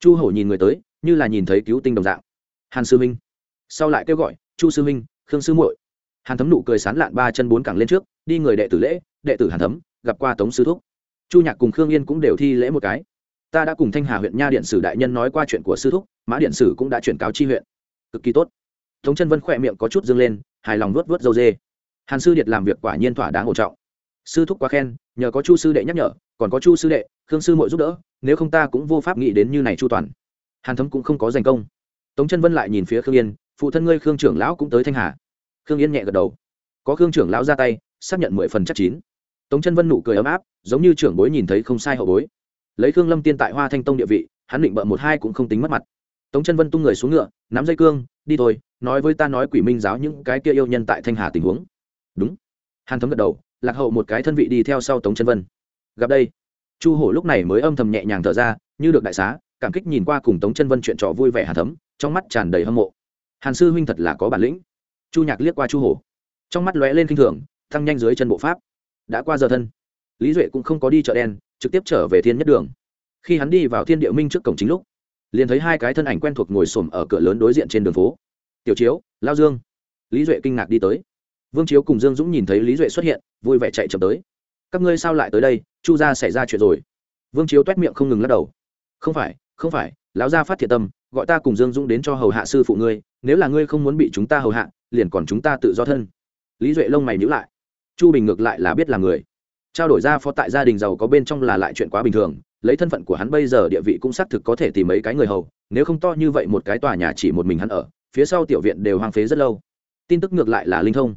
Chu hổ nhìn người tới, như là nhìn thấy cứu tinh đồng dạng. Hàn sư minh sau lại kêu gọi, chu sư minh khương sư muội. Hàn thấm nụ cười sán lạn ba chân bốn cẳng lên trước, đi người đệ tử lễ, đệ tử hàn thấm, gặp qua tống sư thúc. Chu nhạc cùng khương yên cũng đều thi lễ một cái ta đã cùng thanh hà huyện nha điện sử đại nhân nói qua chuyện của sư thúc, mã điện sử cũng đã chuyển cáo chi huyện. Cực kỳ tốt. Tống chân vân khỏe miệng có chút dâng lên, hài lòng vớt vớt dâu dê. Hàn sư điệt làm việc quả nhiên thỏa đáng hỗ trọng. Sư thúc quá khen, nhờ có chu sư đệ nhắc nhở, còn có chu sư đệ, khương sư mội giúp đỡ, nếu không ta cũng vô pháp nghĩ đến như này chu toàn. Hàn thấm cũng không có giành công. Tống chân vân lại nhìn phía khương yên, phụ thân ngươi khương trưởng lão cũng tới thanh hà. Khương yên nhẹ gật đầu. Có khương trưởng lão ra tay, xác nhận mười phần chắc chín. Tống chân vân nụ cười ấm áp, giống như trưởng bối nhìn thấy không sai hậu bối lấy khương lâm tiên tại hoa thanh tông địa vị, hắn định bợ một hai cũng không tính mất mặt. Tống chân vân tung người xuống ngựa, nắm dây cương, đi thôi, nói với ta nói quỷ minh giáo những cái kia yêu nhân tại thanh hà tình huống. Đúng. Hàn thấm gật đầu, lạc hậu một cái thân vị đi theo sau tống chân vân. Gặp đây. Chu hổ lúc này mới âm thầm nhẹ nhàng thở ra, như được đại xá, cảm kích nhìn qua cùng tống chân vân chuyện trò vui vẻ hàn thấm, trong mắt tràn đầy hâm mộ. Hàn sư huynh thật là có bản lĩnh. Chu nhạc liếc qua chu hổ. Trong mắt lóe lên k i n h thường, thăng nhanh dưới chân bộ pháp. Đã qua giờ thân lý duệ cũng không có đi chợ đen, trực tiếp trở về thiên nhất đường. Khi hắn đi vào thiên địa minh trước cổng chính lúc, liền thấy hai cái thân ảnh quen thuộc ngồi xổm ở cửa lớn đối diện trên đường phố. Tiểu chiếu, lao dương. Lý duệ kinh ngạc đi tới. Vương chiếu cùng dương dũng nhìn thấy lý duệ xuất hiện, vui vẻ chạy chậm tới. Các ngươi sao lại tới đây? Chu ra xảy ra chuyện rồi. Vương chiếu t u é t miệng không ngừng lắc đầu. Không phải không phải, lão gia phát thiệt tâm, gọi ta cùng dương dũng đến cho hầu hạ sư phụ ngươi, nếu là ngươi không muốn bị chúng ta hầu hạ, liền còn chúng ta tự do thân. Lý duệ lông mày nhữ lại. Chu bình ngược lại là biết là người trao đổi ra phó tại gia đình giàu có bên trong là lại chuyện quá bình thường, lấy thân phận của hắn bây giờ địa vị cũng xác thực có thể tìm mấy cái người hầu, nếu không to như vậy một cái tòa nhà chỉ một mình hắn ở, phía sau tiểu viện đều hoang phế rất lâu. Tin tức ngược lại là linh thông.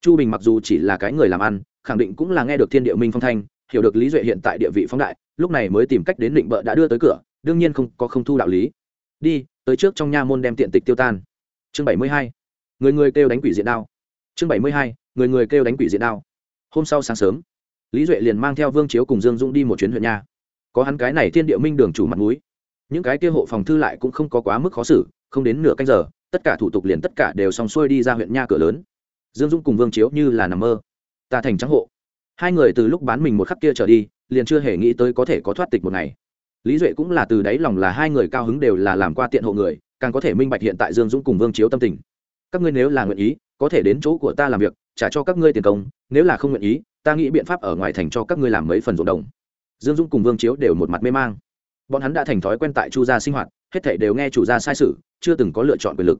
Chu bình mặc dù chỉ là cái người làm ăn, khẳng định cũng là nghe được thiên địa minh phong thanh, hiểu được lý duệ hiện tại địa vị phóng đại, lúc này mới tìm cách đến định bợ đã đưa tới cửa, đương nhiên không có không thu đạo lý. Đi, tới trước trong nha môn đem tiện tịch tiêu tan. Chương bảy mươi hai. Người người kêu đánh quỷ diện đao. Chương bảy mươi hai. Người người kêu đánh quỷ diện đao. Hôm sau sáng sớm lý duệ liền mang theo vương chiếu cùng dương dũng đi một chuyến huyện nha. Có hắn cái này thiên địa minh đường chủ mặt núi những cái kia hộ phòng thư lại cũng không có quá mức khó xử, không đến nửa canh giờ, tất cả thủ tục liền tất cả đều xong xuôi đi ra huyện nha cửa lớn. Dương dũng cùng vương chiếu như là nằm mơ. Ta thành trắng hộ. Hai người từ lúc bán mình một khắc kia trở đi, liền chưa hề nghĩ tới có thể có thoát tịch một ngày. Lý duệ cũng là từ đáy lòng là hai người cao hứng đều là làm qua tiện hộ người, càng có thể minh bạch hiện tại dương dũng cùng vương chiếu tâm tình. Các ngươi nếu là nguyện ý, có thể đến chỗ của ta làm việc, trả cho các ngươi tiền công, nếu là không nguyện ý ta nghĩ biện pháp ở ngoài thành cho các ngươi làm mấy phần ruộng đồng. Dương dung cùng vương chiếu đều một mặt mê mang. Bọn hắn đã thành thói quen tại chu gia sinh hoạt, hết thảy đều nghe chủ gia sai sự, chưa từng có lựa chọn quyền lực.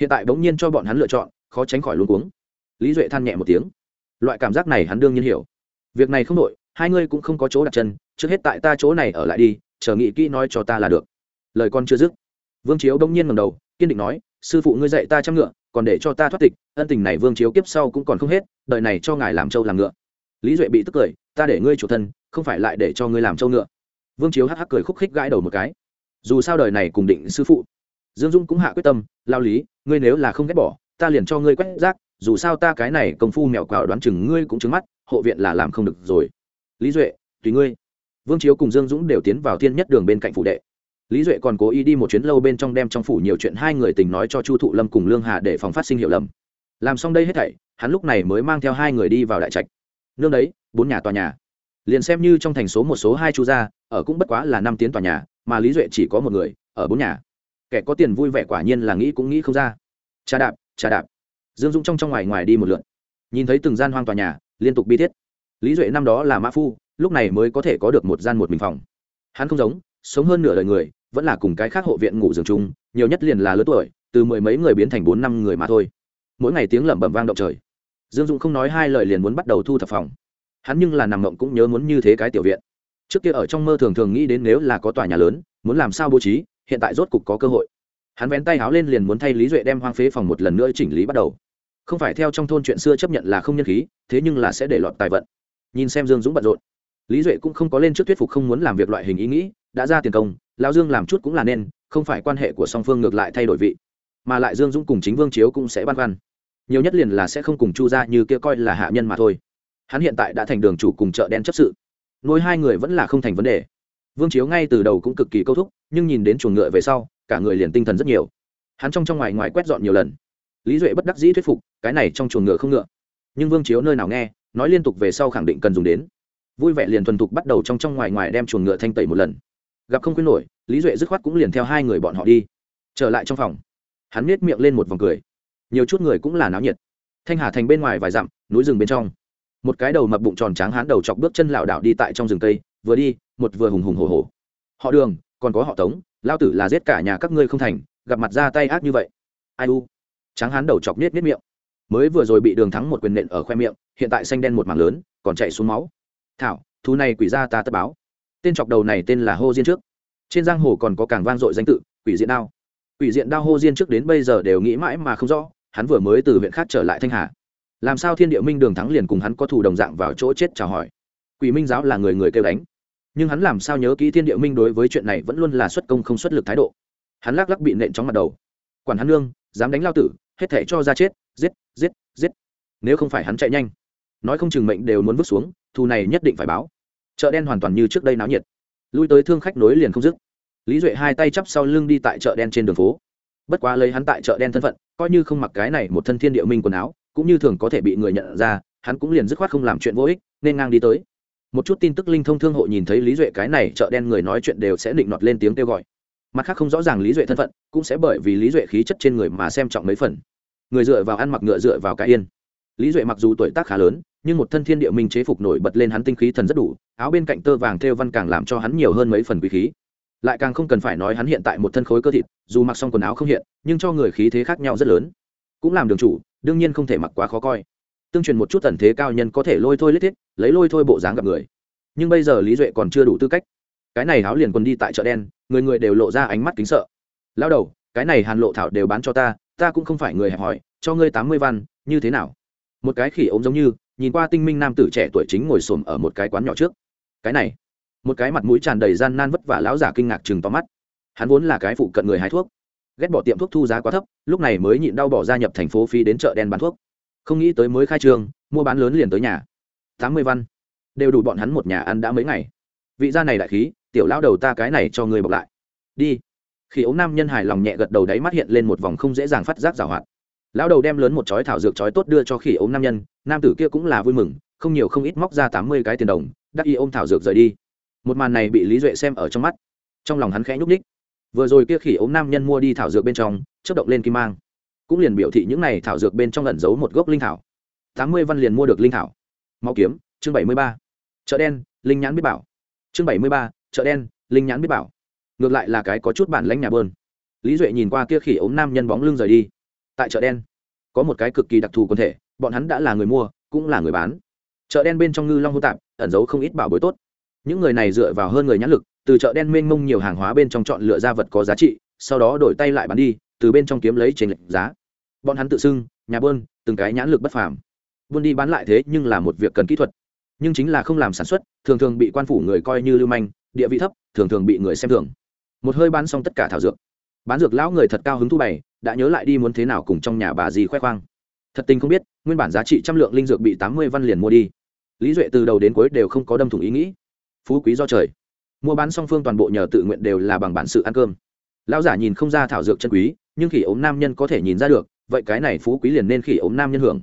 Hiện tại bỗng nhiên cho bọn hắn lựa chọn, khó tránh khỏi luôn cuống. Lý duệ than nhẹ một tiếng. Loại cảm giác này hắn đương nhiên hiểu. Việc này không đội hai ngươi cũng không có chỗ đặt chân, trước hết tại ta chỗ này ở lại đi, chờ nghị kỹ nói cho ta là được. Lời con chưa dứt, vương chiếu bỗng nhiên ngầm đầu, kiên định nói, sư phụ ngươi dạy ta trăm ngựa, còn để cho ta thoát tịch, ân tình này vương chiếu kiếp sau cũng còn không hết đợi này cho ngài làm trâu làm ngựa lý duệ bị tức cười, ta để ngươi chủ thân, không phải lại để cho ngươi làm trâu ngựa. Vương chiếu hắc hắc cười khúc khích gãi đầu một cái. Dù sao đời này cùng định sư phụ. Dương dung cũng hạ quyết tâm, lao lý, ngươi nếu là không ghét bỏ, ta liền cho ngươi quét rác, dù sao ta cái này công phu mèo quào đoán chừng ngươi cũng trứng mắt, hộ viện là làm không được rồi. Lý duệ, tùy ngươi. Vương chiếu cùng dương dũng đều tiến vào thiên nhất đường bên cạnh phủ đệ. Lý duệ còn cố ý đi một chuyến lâu bên trong đem trong phủ nhiều chuyện hai người tình nói cho chu thụ lâm cùng lương hà để phòng phát sinh hiệu lầm. Làm xong đây hết thảy, hắn lúc này mới mang theo hai người đi vào đại trạch nương đấy, bốn nhà tòa nhà. Liền xem như trong thành số một số hai chu gia, ở cũng bất quá là năm tiến tòa nhà, mà lý duệ chỉ có một người, ở bốn nhà. Kẻ có tiền vui vẻ quả nhiên là nghĩ cũng nghĩ không ra. Trà đạp trà đạp. Dương dũng trong trong ngoài ngoài đi một lượn. Nhìn thấy từng gian hoang tòa nhà, liên tục bi thiết. Lý duệ năm đó là mã phu, lúc này mới có thể có được một gian một mình phòng. Hắn không giống, sống hơn nửa đời người, vẫn là cùng cái khác hộ viện ngủ giường chung, nhiều nhất liền là lớn tuổi, từ mười mấy người biến thành bốn năm người mà thôi. Mỗi ngày tiếng lẩm bẩm vang động trời dương dũng không nói hai lời liền muốn bắt đầu thu thập phòng. Hắn nhưng là nằm mộng cũng nhớ muốn như thế cái tiểu viện. Trước kia ở trong mơ thường thường nghĩ đến nếu là có tòa nhà lớn, muốn làm sao bố trí, hiện tại rốt cục có cơ hội. Hắn vén tay háo lên liền muốn thay lý duệ đem hoang phế phòng một lần nữa chỉnh lý bắt đầu. Không phải theo trong thôn chuyện xưa chấp nhận là không nhân khí, thế nhưng là sẽ để lọt tài vận. Nhìn xem dương dũng bận rộn, lý duệ cũng không có lên trước thuyết phục không muốn làm việc loại hình ý nghĩ, đã ra tiền công, lão dương làm chút cũng là nên, không phải quan hệ của song phương ngược lại thay đổi vị, mà lại dương dũng cùng chính vương chiếu cũng sẽ băn khoăn nhiều nhất liền là sẽ không cùng chu ra như kia coi là hạ nhân mà thôi. Hắn hiện tại đã thành đường chủ cùng chợ đen chấp sự. Nuôi hai người vẫn là không thành vấn đề. Vương chiếu ngay từ đầu cũng cực kỳ câu thúc, nhưng nhìn đến chuồng ngựa về sau, cả người liền tinh thần rất nhiều. Hắn trong trong ngoài ngoài quét dọn nhiều lần. Lý duệ bất đắc dĩ thuyết phục, cái này trong chuồng ngựa không ngựa. Nhưng vương chiếu nơi nào nghe, nói liên tục về sau khẳng định cần dùng đến. Vui vẻ liền thuần thục bắt đầu trong trong ngoài ngoài đem chuồng ngựa thanh tẩy một lần. Gặp không khuyên nổi, lý duệ dứt khoát cũng liền theo hai người bọn họ đi. Trở lại trong phòng. Hắn nết miệng lên một vòng cười nhiều chút người cũng là náo nhiệt. Thanh hà thành bên ngoài vài dặm, núi rừng bên trong. Một cái đầu mập bụng tròn tráng hán đầu chọc bước chân lảo đảo đi tại trong rừng cây vừa đi, một vừa hùng hùng hồ hồ họ đường, còn có họ tống, lao tử là giết cả nhà các ngươi không thành, gặp mặt ra tay ác như vậy. Ai u? Tráng hán đầu chọc nết nết miệng. Mới vừa rồi bị đường thắng một quyền nện ở khoe miệng, hiện tại xanh đen một mảng lớn, còn chạy xuống máu. Thảo, thú này quỷ ra ta tất báo. Tên chọc đầu này tên là hô diên trước. Trên giang hồ còn có càng vang dội danh tự, quỷ diện đao. Quỷ diện đao hô diên trước đến bây giờ đều nghĩ mãi mà không rõ hắn vừa mới từ huyện khác trở lại thanh hà. Làm sao thiên địa minh đường thắng liền cùng hắn có thủ đồng dạng vào chỗ chết chào hỏi. Quỷ minh giáo là người người kêu đánh. Nhưng hắn làm sao nhớ kỹ thiên địa minh đối với chuyện này vẫn luôn là xuất công không xuất lực thái độ. Hắn lắc lắc bị nện chóng mặt đầu. Quản hắn nương, dám đánh lao tử, hết thể cho ra chết, giết giết giết. Nếu không phải hắn chạy nhanh, nói không chừng mệnh đều muốn vứt xuống, thù này nhất định phải báo. Chợ đen hoàn toàn như trước đây náo nhiệt. Lui tới thương khách nối liền không dứt. Lý duệ hai tay chắp sau lưng đi tại chợ đen trên đường phố bất quá lấy hắn tại chợ đen thân phận, coi như không mặc cái này một thân thiên địa minh quần áo, cũng như thường có thể bị người nhận ra, hắn cũng liền dứt khoát không làm chuyện vô ích, nên ngang đi tới. Một chút tin tức linh thông thương hộ nhìn thấy lý duệ cái này chợ đen người nói chuyện đều sẽ định nọt lên tiếng kêu gọi. Mặt khác không rõ ràng lý duệ thân phận, cũng sẽ bởi vì lý duệ khí chất trên người mà xem trọng mấy phần. Người dựa vào ăn mặc ngựa dựa vào cái yên. Lý duệ mặc dù tuổi tác khá lớn, nhưng một thân thiên địa minh chế phục nổi bật lên hắn tinh khí thần rất đủ, áo bên cạnh tơ vàng thêu văn càng làm cho hắn nhiều hơn mấy phần quý khí lại càng không cần phải nói hắn hiện tại một thân khối cơ thịt, dù mặc xong quần áo không hiện, nhưng cho người khí thế khác nhau rất lớn. Cũng làm đường chủ, đương nhiên không thể mặc quá khó coi. Tương truyền một chút tần thế cao nhân có thể lôi thôi lết thiết, lấy lôi thôi bộ dáng gặp người. Nhưng bây giờ lý duệ còn chưa đủ tư cách. Cái này áo liền quần đi tại chợ đen, người người đều lộ ra ánh mắt kính sợ. Lao đầu, cái này hàn lộ thảo đều bán cho ta ta cũng không phải người hẹp hòi, cho ngươi tám mươi văn, như thế nào? Một cái khỉ ống giống như, nhìn qua tinh minh nam tử trẻ tuổi chính ngồi xổm ở một cái quán nhỏ trước. Cái này một cái mặt mũi tràn đầy gian nan vất vả lão giả kinh ngạc chừng to mắt. Hắn vốn là cái phụ cận người hái thuốc, ghét bỏ tiệm thuốc thu giá quá thấp, lúc này mới nhịn đau bỏ gia nhập thành phố phi đến chợ đen bán thuốc. Không nghĩ tới mới khai trường mua bán lớn liền tới nhà. Tám mươi văn. Đều đủ bọn hắn một nhà ăn đã mấy ngày. Vị gia này đại khí, tiểu lão đầu ta cái này cho người bọc lại. Đi. Khi ống nam nhân hài lòng nhẹ gật đầu đáy mắt hiện lên một vòng không dễ dàng phát giác rào hoạt. Lão đầu đem lớn một chói thảo dược chói tốt đưa cho khỉ ống nam nhân, nam tử kia cũng là vui mừng, không nhiều không ít móc ra tám mươi cái tiền đồng, đắc y ôm thảo dược rời đi một màn này bị lý duệ xem ở trong mắt trong lòng hắn khẽ nhúc ních vừa rồi kia khỉ ống nam nhân mua đi thảo dược bên trong chất động lên kim mang cũng liền biểu thị những này thảo dược bên trong lẩn giấu một gốc linh thảo tám mươi văn liền mua được linh thảo mau kiếm chương bảy mươi ba chợ đen linh nhãn biết bảo chương bảy mươi ba chợ đen linh nhãn biết bảo ngược lại là cái có chút bản lãnh nhà bơn lý duệ nhìn qua kia khỉ ống nam nhân bóng lưng rời đi tại chợ đen có một cái cực kỳ đặc thù quần thể bọn hắn đã là người mua cũng là người bán chợ đen bên trong ngư long hô tạp ẩn giấu không ít bảo bối tốt những người này dựa vào hơn người nhãn lực, từ chợ đen mênh mông nhiều hàng hóa bên trong chọn lựa ra vật có giá trị, sau đó đổi tay lại bán đi, từ bên trong kiếm lấy trên lệnh giá. Bọn hắn tự xưng, nhà bơn, từng cái nhãn lực bất phàm. Buôn đi bán lại thế nhưng là một việc cần kỹ thuật. Nhưng chính là không làm sản xuất, thường thường bị quan phủ người coi như lưu manh, địa vị thấp, thường thường bị người xem thường. Một hơi bán xong tất cả thảo dược. Bán dược lão người thật cao hứng thu bày, đã nhớ lại đi muốn thế nào cùng trong nhà bà gì khoe khoang. Thật tình không biết, nguyên bản giá trị trăm lượng linh dược bị tám mươi văn liền mua đi. Lý duệ từ đầu đến cuối đều không có đâm thủng ý nghĩ phú quý do trời. Mua bán song phương toàn bộ nhờ tự nguyện đều là bằng bản sự ăn cơm. Lão giả nhìn không ra thảo dược chân quý, nhưng khỉ ốm nam nhân có thể nhìn ra được, vậy cái này phú quý liền nên khỉ ốm nam nhân hưởng.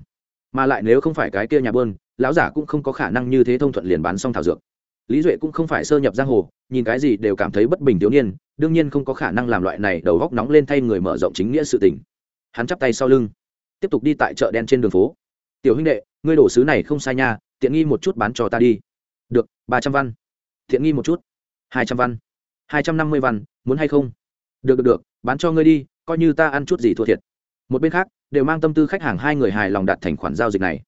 Mà lại nếu không phải cái kia nhà bơn, lão giả cũng không có khả năng như thế thông thuận liền bán xong thảo dược. Lý duệ cũng không phải sơ nhập giang hồ, nhìn cái gì đều cảm thấy bất bình thiếu niên, đương nhiên không có khả năng làm loại này đầu góc nóng lên thay người mở rộng chính nghĩa sự tình. Hắn chắp tay sau lưng, tiếp tục đi tại chợ đen trên đường phố. Tiểu huynh đệ, ngươi đổ sứ này không sai nha, tiện nghi một chút bán cho ta đi. Được, ba trăm văn thiện nghi một chút. Hai trăm văn. Hai trăm năm mươi văn, muốn hay không? Được được được, bán cho ngươi đi, coi như ta ăn chút gì thua thiệt. Một bên khác, đều mang tâm tư khách hàng hai người hài lòng đặt thành khoản giao dịch này.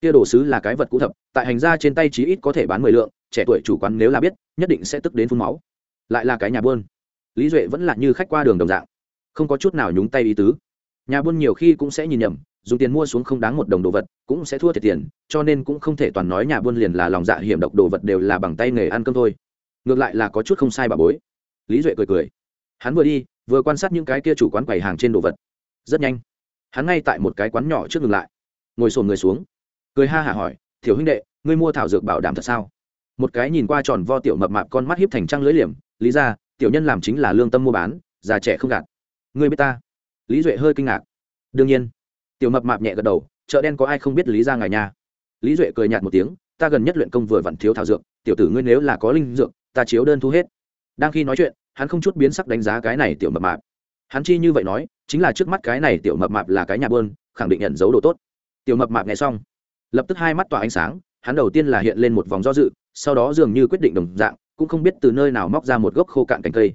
Kia đồ sứ là cái vật cũ thập, tại hành ra trên tay chí ít có thể bán mười lượng, trẻ tuổi chủ quán nếu là biết, nhất định sẽ tức đến phun máu. Lại là cái nhà buôn. Lý duệ vẫn là như khách qua đường đồng dạng, không có chút nào nhúng tay ý tứ. Nhà buôn nhiều khi cũng sẽ nhìn nhầm dùng tiền mua xuống không đáng một đồng đồ vật, cũng sẽ thua thiệt tiền, cho nên cũng không thể toàn nói nhà buôn liền là lòng dạ hiểm độc đồ vật đều là bằng tay nghề ăn cơm thôi. Ngược lại là có chút không sai bà bối. Lý duệ cười cười. Hắn vừa đi, vừa quan sát những cái kia chủ quán quầy hàng trên đồ vật. Rất nhanh, hắn ngay tại một cái quán nhỏ trước ngừng lại. Ngồi sồn người xuống. Cười ha hả hỏi thiểu huynh đệ, ngươi mua thảo dược bảo đảm thật sao? Một cái nhìn qua tròn vo tiểu mập mạp con mắt hiếp thành trăng lưỡi liềm, lý ra tiểu nhân làm chính là lương tâm mua bán, già trẻ không gạt. Ngươi biết ta? Lý duệ hơi kinh ngạc. Đương nhiên tiểu mập mạp nhẹ gật đầu, chợ đen có ai không biết lý ra ngài nha? Lý duệ cười nhạt một tiếng, ta gần nhất luyện công vừa vặn thiếu thảo dược, tiểu tử ngươi nếu là có linh dược, ta chiếu đơn thu hết. Đang khi nói chuyện, hắn không chút biến sắc đánh giá cái này tiểu mập mạp. Hắn chi như vậy nói, chính là trước mắt cái này tiểu mập mạp là cái nhà bơn, khẳng định nhận dấu đồ tốt. Tiểu mập mạp nghe xong, lập tức hai mắt tỏa ánh sáng, hắn đầu tiên là hiện lên một vòng do dự, sau đó dường như quyết định đồng dạng, cũng không biết từ nơi nào móc ra một gốc khô cạn cành cây.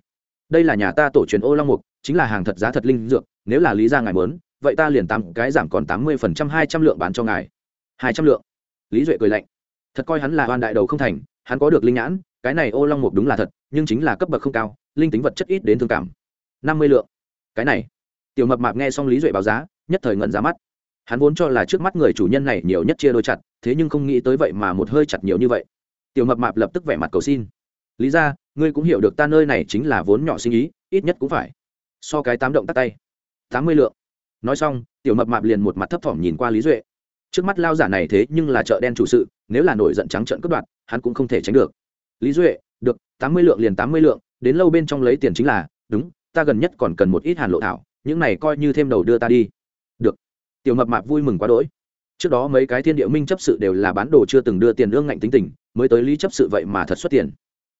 Đây là nhà ta tổ truyền ô long mục, chính là hàng thật giá thật linh dược, nếu là lý ra ngài mớn vậy ta liền tám cái giảm còn tám mươi phần trăm hai trăm lượng bán cho ngài. Hai trăm lượng. Lý duệ cười lạnh. Thật coi hắn là oan đại đầu không thành, hắn có được linh nhãn, cái này ô long mục đúng là thật, nhưng chính là cấp bậc không cao, linh tính vật chất ít đến thương cảm. Năm mươi lượng. Cái này. Tiểu mập mạp nghe xong lý duệ báo giá, nhất thời ngẩn ra mắt. Hắn vốn cho là trước mắt người chủ nhân này nhiều nhất chia đôi chặt, thế nhưng không nghĩ tới vậy mà một hơi chặt nhiều như vậy. Tiểu mập mạp lập tức vẻ mặt cầu xin. Lý ra ngươi cũng hiểu được ta nơi này chính là vốn nhỏ sinh ý, ít nhất cũng phải so cái tám động tắt tay. Tám mươi lượng nói xong, tiểu mập mạp liền một mặt thấp thỏm nhìn qua lý duệ. Trước mắt lao giả này thế nhưng là chợ đen chủ sự, nếu là nổi giận trắng trợn cướp đoạt, hắn cũng không thể tránh được. Lý duệ, được, tám mươi lượng liền tám mươi lượng, đến lâu bên trong lấy tiền chính là, đúng, ta gần nhất còn cần một ít hàn lộ thảo, những này coi như thêm đầu đưa ta đi. Được. Tiểu mập mạp vui mừng quá đỗi. Trước đó mấy cái thiên địa minh chấp sự đều là bán đồ chưa từng đưa tiền lương ngạnh tính tình, mới tới lý chấp sự vậy mà thật xuất tiền.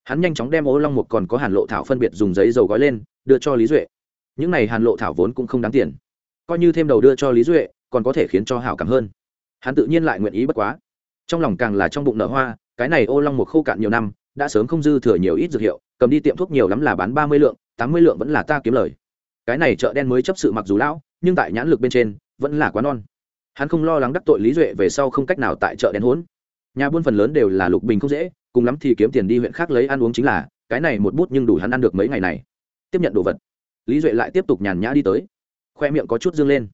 Hắn nhanh chóng đem ô long một còn có hàn lộ thảo phân biệt dùng giấy dầu gói lên, đưa cho lý duệ. Những này hàn lộ thảo vốn cũng không đáng tiền coi như thêm đầu đưa cho lý duệ còn có thể khiến cho hảo cảm hơn hắn tự nhiên lại nguyện ý bất quá trong lòng càng là trong bụng nở hoa cái này ô long một khô cạn nhiều năm đã sớm không dư thừa nhiều ít dược hiệu cầm đi tiệm thuốc nhiều lắm là bán ba mươi lượng tám mươi lượng vẫn là ta kiếm lời cái này chợ đen mới chấp sự mặc dù lão nhưng tại nhãn lực bên trên vẫn là quá non hắn không lo lắng đắc tội lý duệ về sau không cách nào tại chợ đen hốn nhà buôn phần lớn đều là lục bình không dễ cùng lắm thì kiếm tiền đi huyện khác lấy ăn uống chính là cái này một bút nhưng đủ hắn ăn được mấy ngày này tiếp nhận đồ vật lý duệ lại tiếp tục nhàn nhã đi tới khoe miệng có chút dương lên.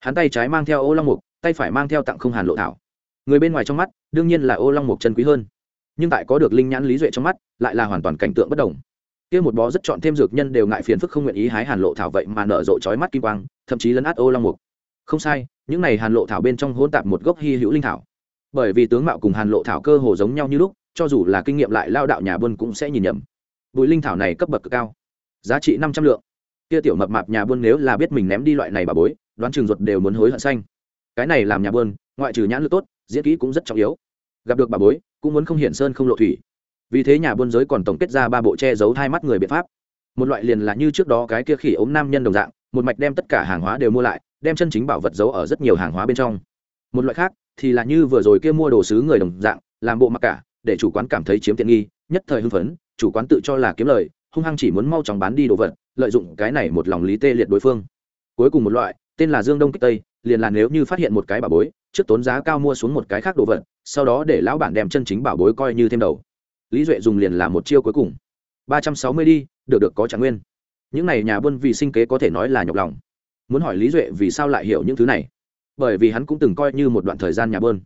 Hắn tay trái mang theo ô long mục, tay phải mang theo tặng không hàn lộ thảo. Người bên ngoài trong mắt, đương nhiên là ô long mục chân quý hơn. Nhưng tại có được linh nhãn lý duệ trong mắt, lại là hoàn toàn cảnh tượng bất đồng. Kia một bó rất chọn thêm dược nhân đều ngại phiền phức không nguyện ý hái hàn lộ thảo vậy mà nở rộ chói mắt kim quang, thậm chí lấn át ô long mục. Không sai, những này hàn lộ thảo bên trong hỗn tạp một gốc hy hữu linh thảo. Bởi vì tướng mạo cùng hàn lộ thảo cơ hồ giống nhau như lúc, cho dù là kinh nghiệm lại lao đạo nhà buôn cũng sẽ nhìn nhầm. Bụi linh thảo này cấp bậc cực cao, giá trị năm trăm lượng kia tiểu mập mạp nhà buôn nếu là biết mình ném đi loại này bà bối, đoán trường ruột đều muốn hối hận xanh. Cái này làm nhà buôn, ngoại trừ nhãn lực tốt, diễn kỹ cũng rất trọng yếu. Gặp được bà bối, cũng muốn không hiển sơn không lộ thủy. Vì thế nhà buôn giới còn tổng kết ra ba bộ che giấu hai mắt người biện pháp. Một loại liền là như trước đó cái kia khỉ ốm nam nhân đồng dạng, một mạch đem tất cả hàng hóa đều mua lại, đem chân chính bảo vật giấu ở rất nhiều hàng hóa bên trong. Một loại khác, thì là như vừa rồi kia mua đồ sứ người đồng dạng, làm bộ mặc cả, để chủ quán cảm thấy chiếm tiện nghi, nhất thời hưng phấn, chủ quán tự cho là kiếm lời, hung hăng chỉ muốn mau chóng bán đi đồ vật lợi dụng cái này một lòng lý tê liệt đối phương. Cuối cùng một loại, tên là dương đông kích tây, liền là nếu như phát hiện một cái bảo bối, trước tốn giá cao mua xuống một cái khác đồ vật, sau đó để lão bản đem chân chính bảo bối coi như thêm đầu. Lý duệ dùng liền là một chiêu cuối cùng. ba trăm sáu mươi đi, được được có trạng nguyên. Những này nhà buôn vì sinh kế có thể nói là nhọc lòng. Muốn hỏi lý duệ vì sao lại hiểu những thứ này? Bởi vì hắn cũng từng coi như một đoạn thời gian nhà buôn.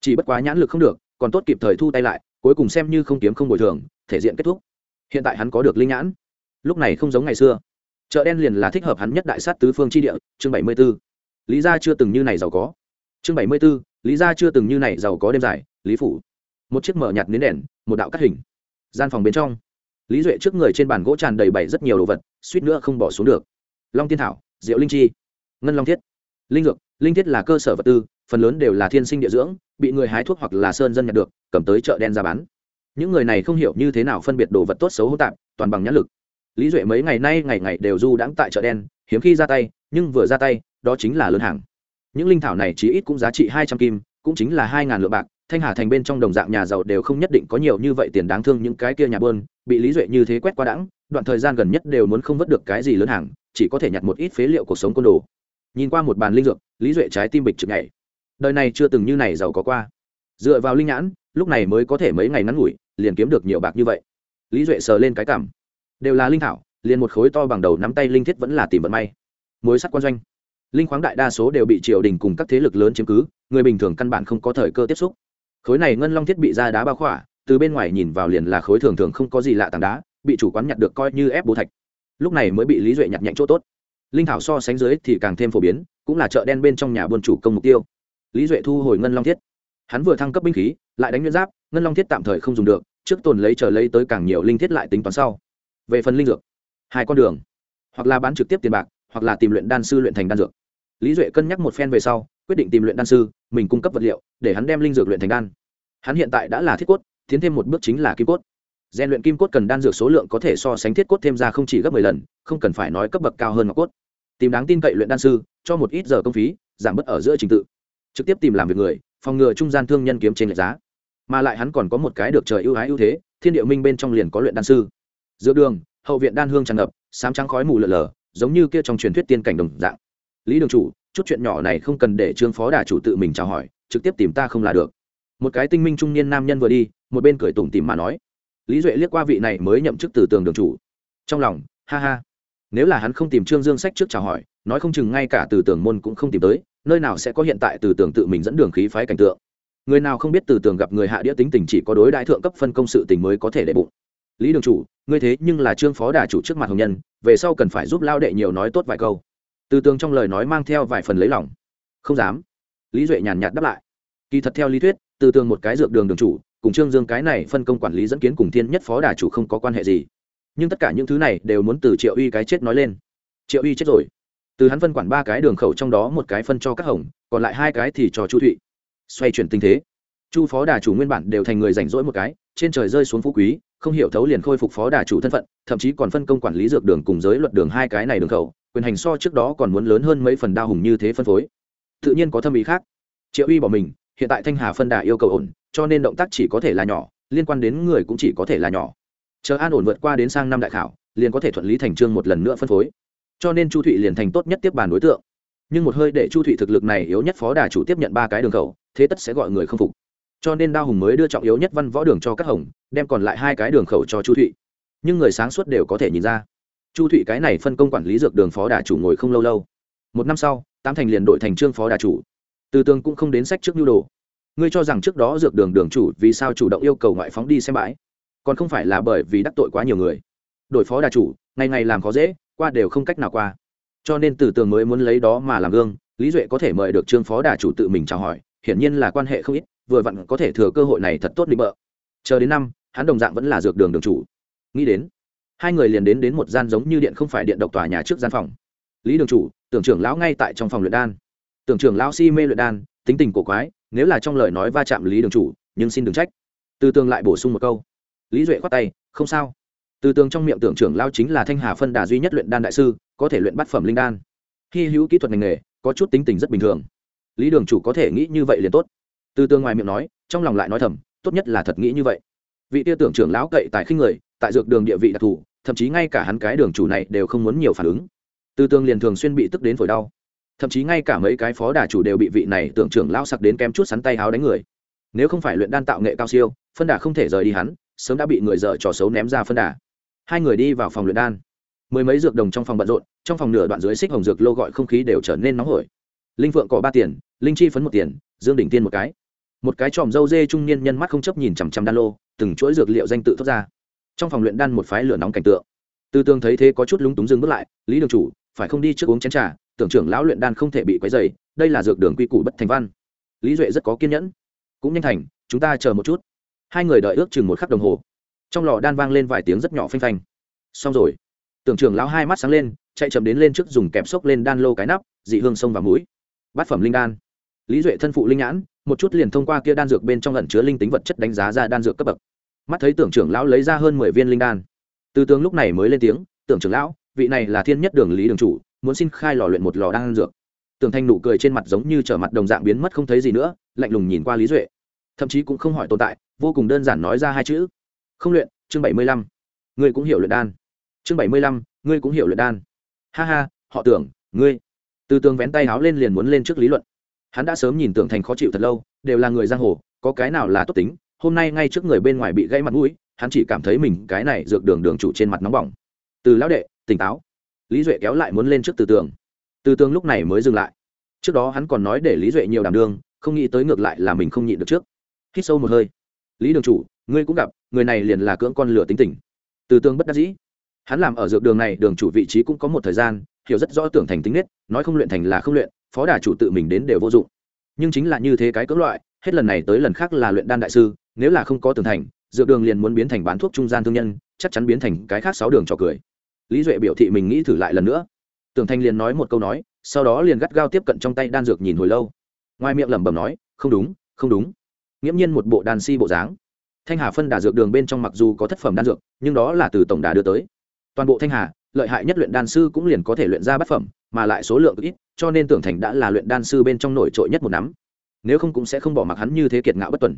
Chỉ bất quá nhãn lực không được, còn tốt kịp thời thu tay lại, cuối cùng xem như không kiếm không bồi thường, thể diện kết thúc. Hiện tại hắn có được linh nhãn lúc này không giống ngày xưa. Chợ đen liền là thích hợp hắn nhất đại sát tứ phương tri địa, chương bảy mươi b ố lý gia chưa từng như này giàu có. Chương bảy mươi b ố lý gia chưa từng như này giàu có đêm dài, lý phủ. Một chiếc mở nhạt nến đèn, một đạo cắt hình. Gian phòng bên trong, lý duệ trước người trên bàn gỗ tràn đầy bày rất nhiều đồ vật, suýt nữa không bỏ xuống được. Long tiên thảo, diệu linh chi, ngân long thiết. Linh dược, linh thiết là cơ sở vật tư, phần lớn đều là thiên sinh địa dưỡng, bị người hái thuốc hoặc là sơn dân nhận được, cầm tới chợ đen ra bán. Những người này không hiểu như thế nào phân biệt đồ vật tốt xấu hô tạp, toàn bằng nhãn lực lý duệ mấy ngày nay ngày ngày đều du đãng tại chợ đen, hiếm khi ra tay, nhưng vừa ra tay, đó chính là lớn hàng. Những linh thảo này chí ít cũng giá trị hai trăm kim, cũng chính là hai ngàn lượng bạc, thanh hà thành bên trong đồng dạng nhà giàu đều không nhất định có nhiều như vậy tiền đáng thương những cái kia nhà bơn, bị lý duệ như thế quét qua đãng, đoạn thời gian gần nhất đều muốn không vớt được cái gì lớn hàng, chỉ có thể nhặt một ít phế liệu cuộc sống côn đồ. Nhìn qua một bàn linh dược, lý duệ trái tim bịch trực nhảy. Đời này chưa từng như này giàu có qua. Dựa vào linh nhãn, lúc này mới có thể mấy ngày ngắn ngủi, liền kiếm được nhiều bạc như vậy. Lý duệ sờ lên cái cảm đều là linh thảo, liền một khối to bằng đầu nắm tay linh thiết vẫn là tìm vận may. Mối sắt quan doanh. Linh khoáng đại đa số đều bị triều đình cùng các thế lực lớn chiếm cứ, người bình thường căn bản không có thời cơ tiếp xúc. Khối này ngân long thiết bị ra đá bao khỏa, từ bên ngoài nhìn vào liền là khối thường thường không có gì lạ tảng đá, bị chủ quán nhặt được coi như ép bố thạch. Lúc này mới bị lý duệ nhặt nhạnh chỗ tốt. Linh thảo so sánh dưới thì càng thêm phổ biến, cũng là chợ đen bên trong nhà buôn chủ công mục tiêu. Lý duệ thu hồi ngân long thiết. Hắn vừa thăng cấp binh khí, lại đánh nguyên giáp, ngân long thiết tạm thời không dùng được, trước tồn lấy chờ lấy tới càng nhiều linh thiết lại tính toán sau về phần linh dược, hai con đường, hoặc là bán trực tiếp tiền bạc, hoặc là tìm luyện đan sư luyện thành đan dược. Lý duệ cân nhắc một phen về sau, quyết định tìm luyện đan sư, mình cung cấp vật liệu, để hắn đem linh dược luyện thành đan. Hắn hiện tại đã là thiết cốt, tiến thêm một bước chính là kim cốt. Gian luyện kim cốt cần đan dược số lượng có thể so sánh thiết cốt thêm ra không chỉ gấp mười lần, không cần phải nói cấp bậc cao hơn ngọc cốt. Tìm đáng tin cậy luyện đan sư, cho một ít giờ công phí, giảm bớt ở giữa trình tự. Trực tiếp tìm làm việc người, phòng ngừa trung gian thương nhân kiếm trên lệch giá. Mà lại hắn còn có một cái được trời ưu ái ưu thế, thiên địa minh bên trong liền có luyện đan sư giữa đường, hậu viện đan hương tràn ngập, sám trắng khói mù lợn lờ giống như kia trong truyền thuyết tiên cảnh đồng dạng. Lý đường chủ, chút chuyện nhỏ này không cần để trương phó đà chủ tự mình chào hỏi, trực tiếp tìm ta không là được. Một cái tinh minh trung niên nam nhân vừa đi, một bên cười tủm tìm mà nói. Lý duệ liếc qua vị này mới nhậm chức từ tường đường chủ. Trong lòng, ha ha. Nếu là hắn không tìm trương dương sách trước chào hỏi, nói không chừng ngay cả từ tường môn cũng không tìm tới, nơi nào sẽ có hiện tại từ tường tự mình dẫn đường khí phái cảnh tượng. Người nào không biết từ tường gặp người hạ đĩa tính tình chỉ có đối đại thượng cấp phân công sự tình mới có thể đệ bụng lý đường chủ, ngươi thế nhưng là trương phó đà chủ trước mặt hồng nhân, về sau cần phải giúp lao đệ nhiều nói tốt vài câu. Từ tường trong lời nói mang theo vài phần lấy lòng. Không dám. Lý duệ nhàn nhạt đáp lại. Kỳ thật theo lý thuyết, từ tường một cái dược đường đường chủ, cùng trương dương cái này phân công quản lý dẫn kiến cùng thiên nhất phó đà chủ không có quan hệ gì. Nhưng tất cả những thứ này đều muốn từ triệu uy cái chết nói lên. Triệu uy chết rồi. Từ hắn phân quản ba cái đường khẩu trong đó một cái phân cho các hồng, còn lại hai cái thì cho chu thụy. Xoay chuyển tình thế. Chu phó đà chủ nguyên bản đều thành người rảnh rỗi một cái, trên trời rơi xuống phú quý không hiểu thấu liền khôi phục phó đà chủ thân phận, thậm chí còn phân công quản lý dược đường cùng giới luật đường hai cái này đường khẩu, quyền hành so trước đó còn muốn lớn hơn mấy phần đao hùng như thế phân phối. Tự nhiên có thâm ý khác. Triệu uy bỏ mình, hiện tại thanh hà phân đà yêu cầu ổn, cho nên động tác chỉ có thể là nhỏ, liên quan đến người cũng chỉ có thể là nhỏ. Chờ an ổn vượt qua đến sang năm đại khảo, liền có thể thuận lý thành trương một lần nữa phân phối. Cho nên chu thụy liền thành tốt nhất tiếp bàn đối tượng. Nhưng một hơi để chu thụy thực lực này yếu nhất phó đà chủ tiếp nhận ba cái đường khẩu, thế tất sẽ gọi người không phục cho nên đao hùng mới đưa trọng yếu nhất văn võ đường cho các hồng, đem còn lại hai cái đường khẩu cho chu thụy. Nhưng người sáng suốt đều có thể nhìn ra. Chu thụy cái này phân công quản lý dược đường phó đà chủ ngồi không lâu lâu. Một năm sau, tám thành liền đội thành trương phó đà chủ. Từ tường cũng không đến sách trước nhu đồ. Ngươi cho rằng trước đó dược đường đường chủ vì sao chủ động yêu cầu ngoại phóng đi xem bãi? Còn không phải là bởi vì đắc tội quá nhiều người. Đội phó đà chủ, ngày ngày làm khó dễ, qua đều không cách nào qua. Cho nên từ tường mới muốn lấy đó mà làm gương, lý duệ có thể mời được trương phó đà chủ tự mình chào hỏi, hiển nhiên là quan hệ không ít vừa vặn có thể thừa cơ hội này thật tốt định bợ. Chờ đến năm, hắn đồng dạng vẫn là dược đường đường chủ. Nghĩ đến, hai người liền đến đến một gian giống như điện không phải điện độc tòa nhà trước gian phòng. Lý đường chủ, tưởng trưởng lão ngay tại trong phòng luyện đan. Tưởng trưởng lão si mê luyện đan, tính tình cổ quái, nếu là trong lời nói va chạm lý đường chủ, nhưng xin đừng trách. Từ tường lại bổ sung một câu. Lý duệ khoát tay, không sao. Từ tường trong miệng tưởng trưởng lao chính là thanh hà phân đà duy nhất luyện đan đại sư, có thể luyện bát phẩm linh đan. Hy hữu kỹ thuật ngành nghề, có chút tính tình rất bình thường. Lý đường chủ có thể nghĩ như vậy liền tốt từ tương ngoài miệng nói, trong lòng lại nói thầm, tốt nhất là thật nghĩ như vậy. Vị tia tưởng trưởng lão cậy tại khinh người, tại dược đường địa vị đặc thù, thậm chí ngay cả hắn cái đường chủ này đều không muốn nhiều phản ứng. Từ tương liền thường xuyên bị tức đến phổi đau. Thậm chí ngay cả mấy cái phó đà chủ đều bị vị này tưởng trưởng lão sặc đến kem chút sắn tay háo đánh người. Nếu không phải luyện đan tạo nghệ cao siêu, phân đà không thể rời đi hắn, sớm đã bị người dở trò xấu ném ra phân đà. Hai người đi vào phòng luyện đan. Mười mấy dược đồng trong phòng bận rộn, trong phòng nửa đoạn dưới xích hồng dược lô gọi không khí đều trở nên nóng hổi. Linh phượng cỏ ba tiền, linh chi phấn một tiền, dương đỉnh tiên một cái một cái tròm dâu dê trung niên nhân mắt không chấp nhìn chằm chằm đan lô, từng chuỗi dược liệu danh tự thoát ra. Trong phòng luyện đan một phái lửa nóng cảnh tượng. Tư tương thấy thế có chút lúng túng dừng bước lại, lý đường chủ, phải không đi trước uống chén trà, tưởng trưởng lão luyện đan không thể bị quấy dày đây là dược đường quy củ bất thành văn. Lý duệ rất có kiên nhẫn. Cũng nhanh thành, chúng ta chờ một chút. Hai người đợi ước chừng một khắc đồng hồ. Trong lò đan vang lên vài tiếng rất nhỏ phanh phanh. Xong rồi. Tưởng trưởng lão hai mắt sáng lên, chạy chậm đến lên trước dùng kẹp xốc lên đan lô cái nắp, dị hương sông và mũi. Bát phẩm linh đan lý duệ thân phụ linh nhãn, một chút liền thông qua kia đan dược bên trong lẩn chứa linh tính vật chất đánh giá ra đan dược cấp bậc. Mắt thấy tưởng trưởng lão lấy ra hơn mười viên linh đan. Từ tướng lúc này mới lên tiếng, tưởng trưởng lão, vị này là thiên nhất đường lý đường chủ, muốn xin khai lò luyện một lò đan dược. Tưởng thanh nụ cười trên mặt giống như trở mặt đồng dạng biến mất không thấy gì nữa, lạnh lùng nhìn qua lý duệ. Thậm chí cũng không hỏi tồn tại, vô cùng đơn giản nói ra hai chữ. Không luyện, chương bảy mươi lăm. Ngươi cũng hiểu luyện đan. Chương bảy mươi lăm, ngươi cũng hiểu luyện đan. Ha ha, họ tưởng, ngươi. Từ tường vén tay háo lên liền muốn lên trước lý luận hắn đã sớm nhìn tưởng thành khó chịu thật lâu, đều là người giang hồ, có cái nào là tốt tính, hôm nay ngay trước người bên ngoài bị gãy mặt mũi, hắn chỉ cảm thấy mình cái này dược đường đường chủ trên mặt nóng bỏng. Từ lão đệ, tỉnh táo. Lý duệ kéo lại muốn lên trước từ tường. Từ tường lúc này mới dừng lại. Trước đó hắn còn nói để lý duệ nhiều đảm đương, không nghĩ tới ngược lại là mình không nhịn được trước. Hít sâu một hơi. Lý đường chủ, ngươi cũng gặp, người này liền là cưỡng con lửa tính tình. Từ tường bất đắc dĩ. Hắn làm ở dược đường này, đường chủ vị trí cũng có một thời gian, hiểu rất rõ tưởng thành tính nết, nói không luyện thành là không luyện phó đà chủ tự mình đến đều vô dụng. Nhưng chính là như thế cái cưỡng loại, hết lần này tới lần khác là luyện đan đại sư, nếu là không có tường thành, dược đường liền muốn biến thành bán thuốc trung gian thương nhân, chắc chắn biến thành cái khác sáu đường trò cười. Lý duệ biểu thị mình nghĩ thử lại lần nữa. Tưởng thành liền nói một câu nói, sau đó liền gắt gao tiếp cận trong tay đan dược nhìn hồi lâu. Ngoài miệng lẩm bẩm nói, không đúng không đúng. Nghiễm nhiên một bộ đàn si bộ dáng. Thanh hà phân đà dược đường bên trong mặc dù có thất phẩm đan dược, nhưng đó là từ tổng đà đưa tới. Toàn bộ thanh hà, lợi hại nhất luyện đan sư cũng liền có thể luyện ra bát phẩm mà lại số lượng ít, cho nên tưởng thành đã là luyện đan sư bên trong nổi trội nhất một nắm. Nếu không cũng sẽ không bỏ mặc hắn như thế kiệt ngạo bất tuần.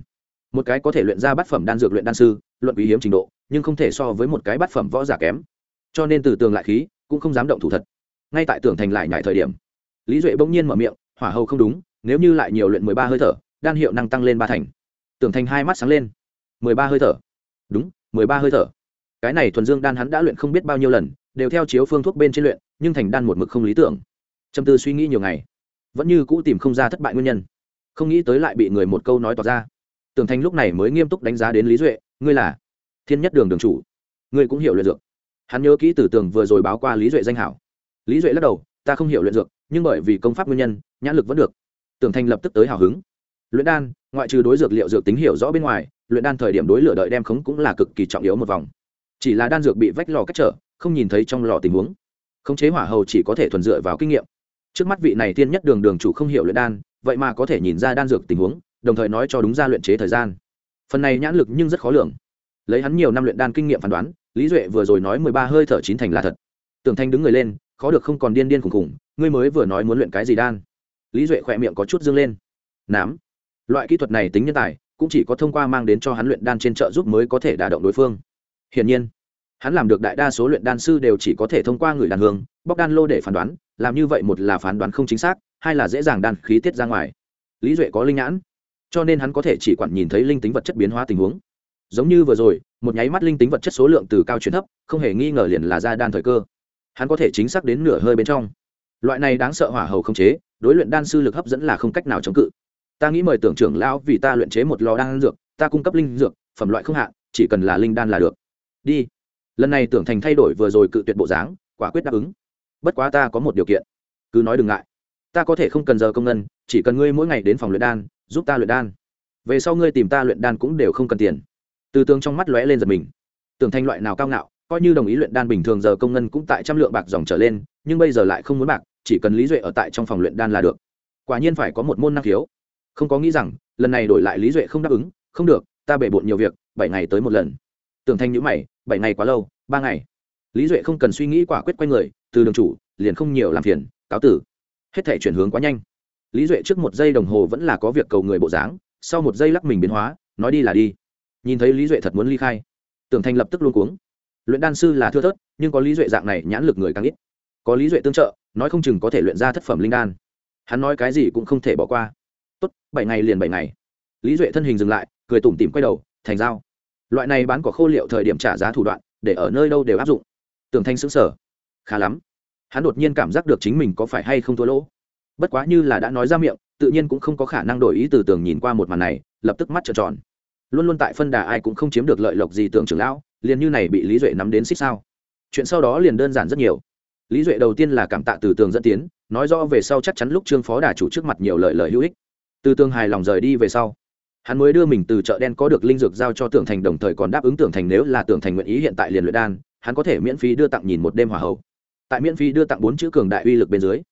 Một cái có thể luyện ra bát phẩm đan dược luyện đan sư, luận quý hiếm trình độ, nhưng không thể so với một cái bát phẩm võ giả kém. Cho nên từ tường lại khí, cũng không dám động thủ thật. Ngay tại tưởng thành lại nhảy thời điểm, lý duệ bỗng nhiên mở miệng, hỏa hầu không đúng, nếu như lại nhiều luyện mười ba hơi thở, đan hiệu năng tăng lên ba thành. Tưởng thành hai mắt sáng lên. Mười ba hơi thở? Đúng, mười ba hơi thở. Cái này thuần dương đan hắn đã luyện không biết bao nhiêu lần, đều theo chiếu phương thuốc bên trên luyện nhưng thành đan một mực không lý tưởng. Trầm tư suy nghĩ nhiều ngày, vẫn như cũ tìm không ra thất bại nguyên nhân. Không nghĩ tới lại bị người một câu nói tỏ ra. Tưởng thành lúc này mới nghiêm túc đánh giá đến lý duệ, ngươi là thiên nhất đường đường chủ. Ngươi cũng hiểu luyện dược. Hắn nhớ kỹ từ tường vừa rồi báo qua lý duệ danh hảo. Lý duệ lắc đầu, ta không hiểu luyện dược, nhưng bởi vì công pháp nguyên nhân, nhãn lực vẫn được. Tưởng thành lập tức tới hào hứng. Luyện đan, ngoại trừ đối dược liệu dược tính hiểu rõ bên ngoài, luyện đan thời điểm đối lửa đợi đem khống cũng là cực kỳ trọng yếu một vòng. Chỉ là đan dược bị vách lò cách trở, không nhìn thấy trong lò tình huống khống chế hỏa hầu chỉ có thể thuần dựa vào kinh nghiệm. Trước mắt vị này thiên nhất đường đường chủ không hiểu luyện đan, vậy mà có thể nhìn ra đan dược tình huống, đồng thời nói cho đúng ra luyện chế thời gian. Phần này nhãn lực nhưng rất khó lường. Lấy hắn nhiều năm luyện đan kinh nghiệm phán đoán, lý duệ vừa rồi nói mười ba hơi thở chín thành là thật. Tưởng thanh đứng người lên, khó được không còn điên điên khùng khùng ngươi mới vừa nói muốn luyện cái gì đan? Lý duệ khỏe miệng có chút dương lên. Nám. Loại kỹ thuật này tính nhân tài, cũng chỉ có thông qua mang đến cho hắn luyện đan trên chợ giúp mới có thể đả động đối phương. Hiển nhiên hắn làm được đại đa số luyện đan sư đều chỉ có thể thông qua người đàn hương, bóc đan lô để phán đoán, làm như vậy một là phán đoán không chính xác, hai là dễ dàng đan khí tiết ra ngoài. Lý duệ có linh nhãn, cho nên hắn có thể chỉ quản nhìn thấy linh tính vật chất biến hóa tình huống. Giống như vừa rồi, một nháy mắt linh tính vật chất số lượng từ cao chuyển thấp, không hề nghi ngờ liền là ra đan thời cơ. Hắn có thể chính xác đến nửa hơi bên trong. Loại này đáng sợ hỏa hầu không chế, đối luyện đan sư lực hấp dẫn là không cách nào chống cự. Ta nghĩ mời tưởng trưởng lão vì ta luyện chế một lò đan dược, ta cung cấp linh dược, phẩm loại không hạn, chỉ cần là linh đan là được. Đi lần này tưởng thành thay đổi vừa rồi cự tuyệt bộ dáng, quả quyết đáp ứng. Bất quá ta có một điều kiện. Cứ nói đừng ngại. Ta có thể không cần giờ công ngân, chỉ cần ngươi mỗi ngày đến phòng luyện đan, giúp ta luyện đan. Về sau ngươi tìm ta luyện đan cũng đều không cần tiền. Từ tướng trong mắt lóe lên giật mình. Tưởng thành loại nào cao ngạo, coi như đồng ý luyện đan bình thường giờ công ngân cũng tại trăm lượng bạc dòng trở lên, nhưng bây giờ lại không muốn bạc, chỉ cần lý duệ ở tại trong phòng luyện đan là được. Quả nhiên phải có một môn năng khiếu. Không có nghĩ rằng, lần này đổi lại lý duệ không đáp ứng, không được, ta bể bộn nhiều việc, bảy ngày tới một lần. Tưởng thanh nhữ mày bảy ngày quá lâu, ba ngày. Lý duệ không cần suy nghĩ quả quyết quay người, từ đường chủ, liền không nhiều làm phiền, cáo tử. Hết thể chuyển hướng quá nhanh. Lý duệ trước một giây đồng hồ vẫn là có việc cầu người bộ dáng, sau một giây lắc mình biến hóa, nói đi là đi. Nhìn thấy lý duệ thật muốn ly khai, tưởng thanh lập tức luôn cuống. Luyện đan sư là thưa thớt, nhưng có lý duệ dạng này nhãn lực người càng ít. Có lý duệ tương trợ, nói không chừng có thể luyện ra thất phẩm linh đan. Hắn nói cái gì cũng không thể bỏ qua. Tốt, bảy ngày liền bảy ngày. Lý duệ thân hình dừng lại, cười tủm tỉm quay đầu, thành dao loại này bán cỏ khô liệu thời điểm trả giá thủ đoạn, để ở nơi đâu đều áp dụng. Tưởng thanh xứng sở khá lắm. Hắn đột nhiên cảm giác được chính mình có phải hay không thua lỗ. Bất quá như là đã nói ra miệng, tự nhiên cũng không có khả năng đổi ý từ tường nhìn qua một màn này, lập tức mắt trợn tròn. Luôn luôn tại phân đà ai cũng không chiếm được lợi lộc gì tưởng trưởng lão, liền như này bị lý duệ nắm đến xích sao. Chuyện sau đó liền đơn giản rất nhiều. Lý duệ đầu tiên là cảm tạ từ tường dẫn tiến, nói rõ về sau chắc chắn lúc trương phó đà chủ trước mặt nhiều lời lời hữu ích. Từ tường hài lòng rời đi về sau hắn mới đưa mình từ chợ đen có được linh dược giao cho tưởng thành đồng thời còn đáp ứng tưởng thành nếu là tưởng thành nguyện ý hiện tại liền luyện đan, hắn có thể miễn phí đưa tặng nhìn một đêm hòa hậu. Tại miễn phí đưa tặng bốn chữ cường đại uy lực bên dưới,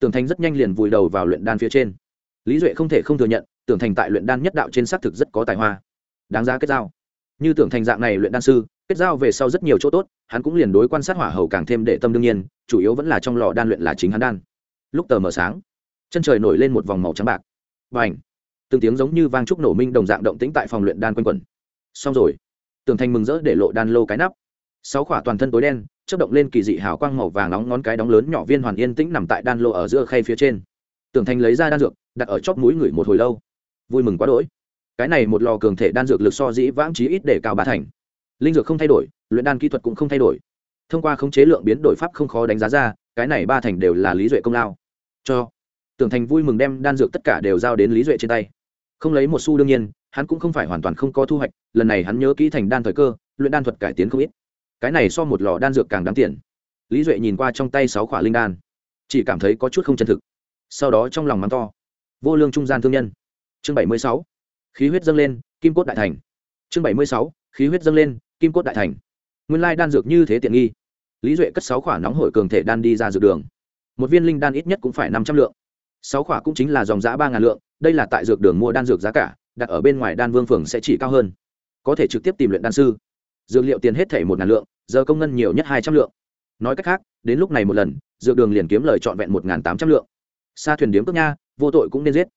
tưởng thành rất nhanh liền vùi đầu vào luyện đan phía trên. Lý duệ không thể không thừa nhận, tưởng thành tại luyện đan nhất đạo trên xác thực rất có tài hoa. Đáng ra kết giao. Như tưởng thành dạng này luyện đan sư, kết giao về sau rất nhiều chỗ tốt, hắn cũng liền đối quan sát hỏa hầu càng thêm để tâm đương nhiên, chủ yếu vẫn là trong lò đan luyện là chính hắn đan. Lúc tờ mờ sáng, chân trời nổi lên một vòng màu trắng bạc. Và ảnh từng tiếng giống như vang trúc nổ minh đồng dạng động tĩnh tại phòng luyện đan quanh quẩn. Xong rồi, tường thành mừng rỡ để lộ đan lô cái nắp. Sáu khỏa toàn thân tối đen chất động lên kỳ dị hào quang màu vàng nóng ngón cái đóng lớn nhỏ viên hoàn yên tĩnh nằm tại đan lô ở giữa khay phía trên. Tường thành lấy ra đan dược, đặt ở chóp mũi người một hồi lâu. Vui mừng quá đỗi. Cái này một lò cường thể đan dược lực so dĩ vãng chí ít để cao ba thành. Linh dược không thay đổi, luyện đan kỹ thuật cũng không thay đổi. Thông qua khống chế lượng biến đổi pháp không khó đánh giá ra, cái này ba thành đều là lý duệ công lao. Cho tưởng thành vui mừng đem đan dược tất cả đều giao đến lý duệ trên tay không lấy một xu đương nhiên, hắn cũng không phải hoàn toàn không có thu hoạch, lần này hắn nhớ kỹ thành đan thời cơ, luyện đan thuật cải tiến không ít. Cái này so một lò đan dược càng đáng tiền. Lý duệ nhìn qua trong tay sáu khỏa linh đan, chỉ cảm thấy có chút không chân thực. Sau đó trong lòng mắng to, vô lương trung gian thương nhân. Chương bảy mươi sáu, khí huyết dâng lên, kim cốt đại thành. Chương bảy mươi sáu, khí huyết dâng lên, kim cốt đại thành. Nguyên lai đan dược như thế tiện nghi. Lý duệ cất sáu khỏa nóng hổi cường thể đan đi ra dược đường. Một viên linh đan ít nhất cũng phải năm trăm lượng. Sáu khỏa cũng chính là dòng giã ba ngàn lượng đây là tại dược đường mua đan dược giá cả, đặt ở bên ngoài đan vương phường sẽ chỉ cao hơn. Có thể trực tiếp tìm luyện đan sư. Dược liệu tiền hết thể một ngàn lượng, giờ công ngân nhiều nhất hai trăm lượng. Nói cách khác, đến lúc này một lần, dược đường liền kiếm lời trọn vẹn một ngàn tám trăm lượng. Xa thuyền điếm cước nha, vô tội cũng nên giết.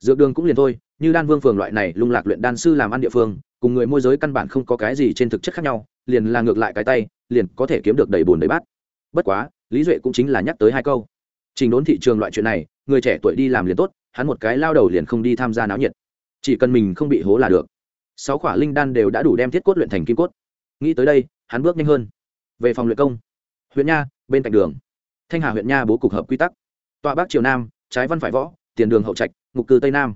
Dược đường cũng liền thôi, như đan vương phường loại này lung lạc luyện đan sư làm ăn địa phương, cùng người môi giới căn bản không có cái gì trên thực chất khác nhau, liền là ngược lại cái tay, liền có thể kiếm được đầy bùn đầy bát. Bất quá, lý duệ cũng chính là nhắc tới hai câu. Trình đốn thị trường loại chuyện này, người trẻ tuổi đi làm liền tốt hắn một cái lao đầu liền không đi tham gia náo nhiệt. Chỉ cần mình không bị hố là được. Sáu khỏa linh đan đều đã đủ đem thiết cốt luyện thành kim cốt. Nghĩ tới đây, hắn bước nhanh hơn. Về phòng luyện công. Huyện nha, bên cạnh đường. Thanh hà huyện nha bố cục hợp quy tắc. Tọa bắc triều nam, trái văn phải võ, tiền đường hậu trạch, ngục cư tây nam.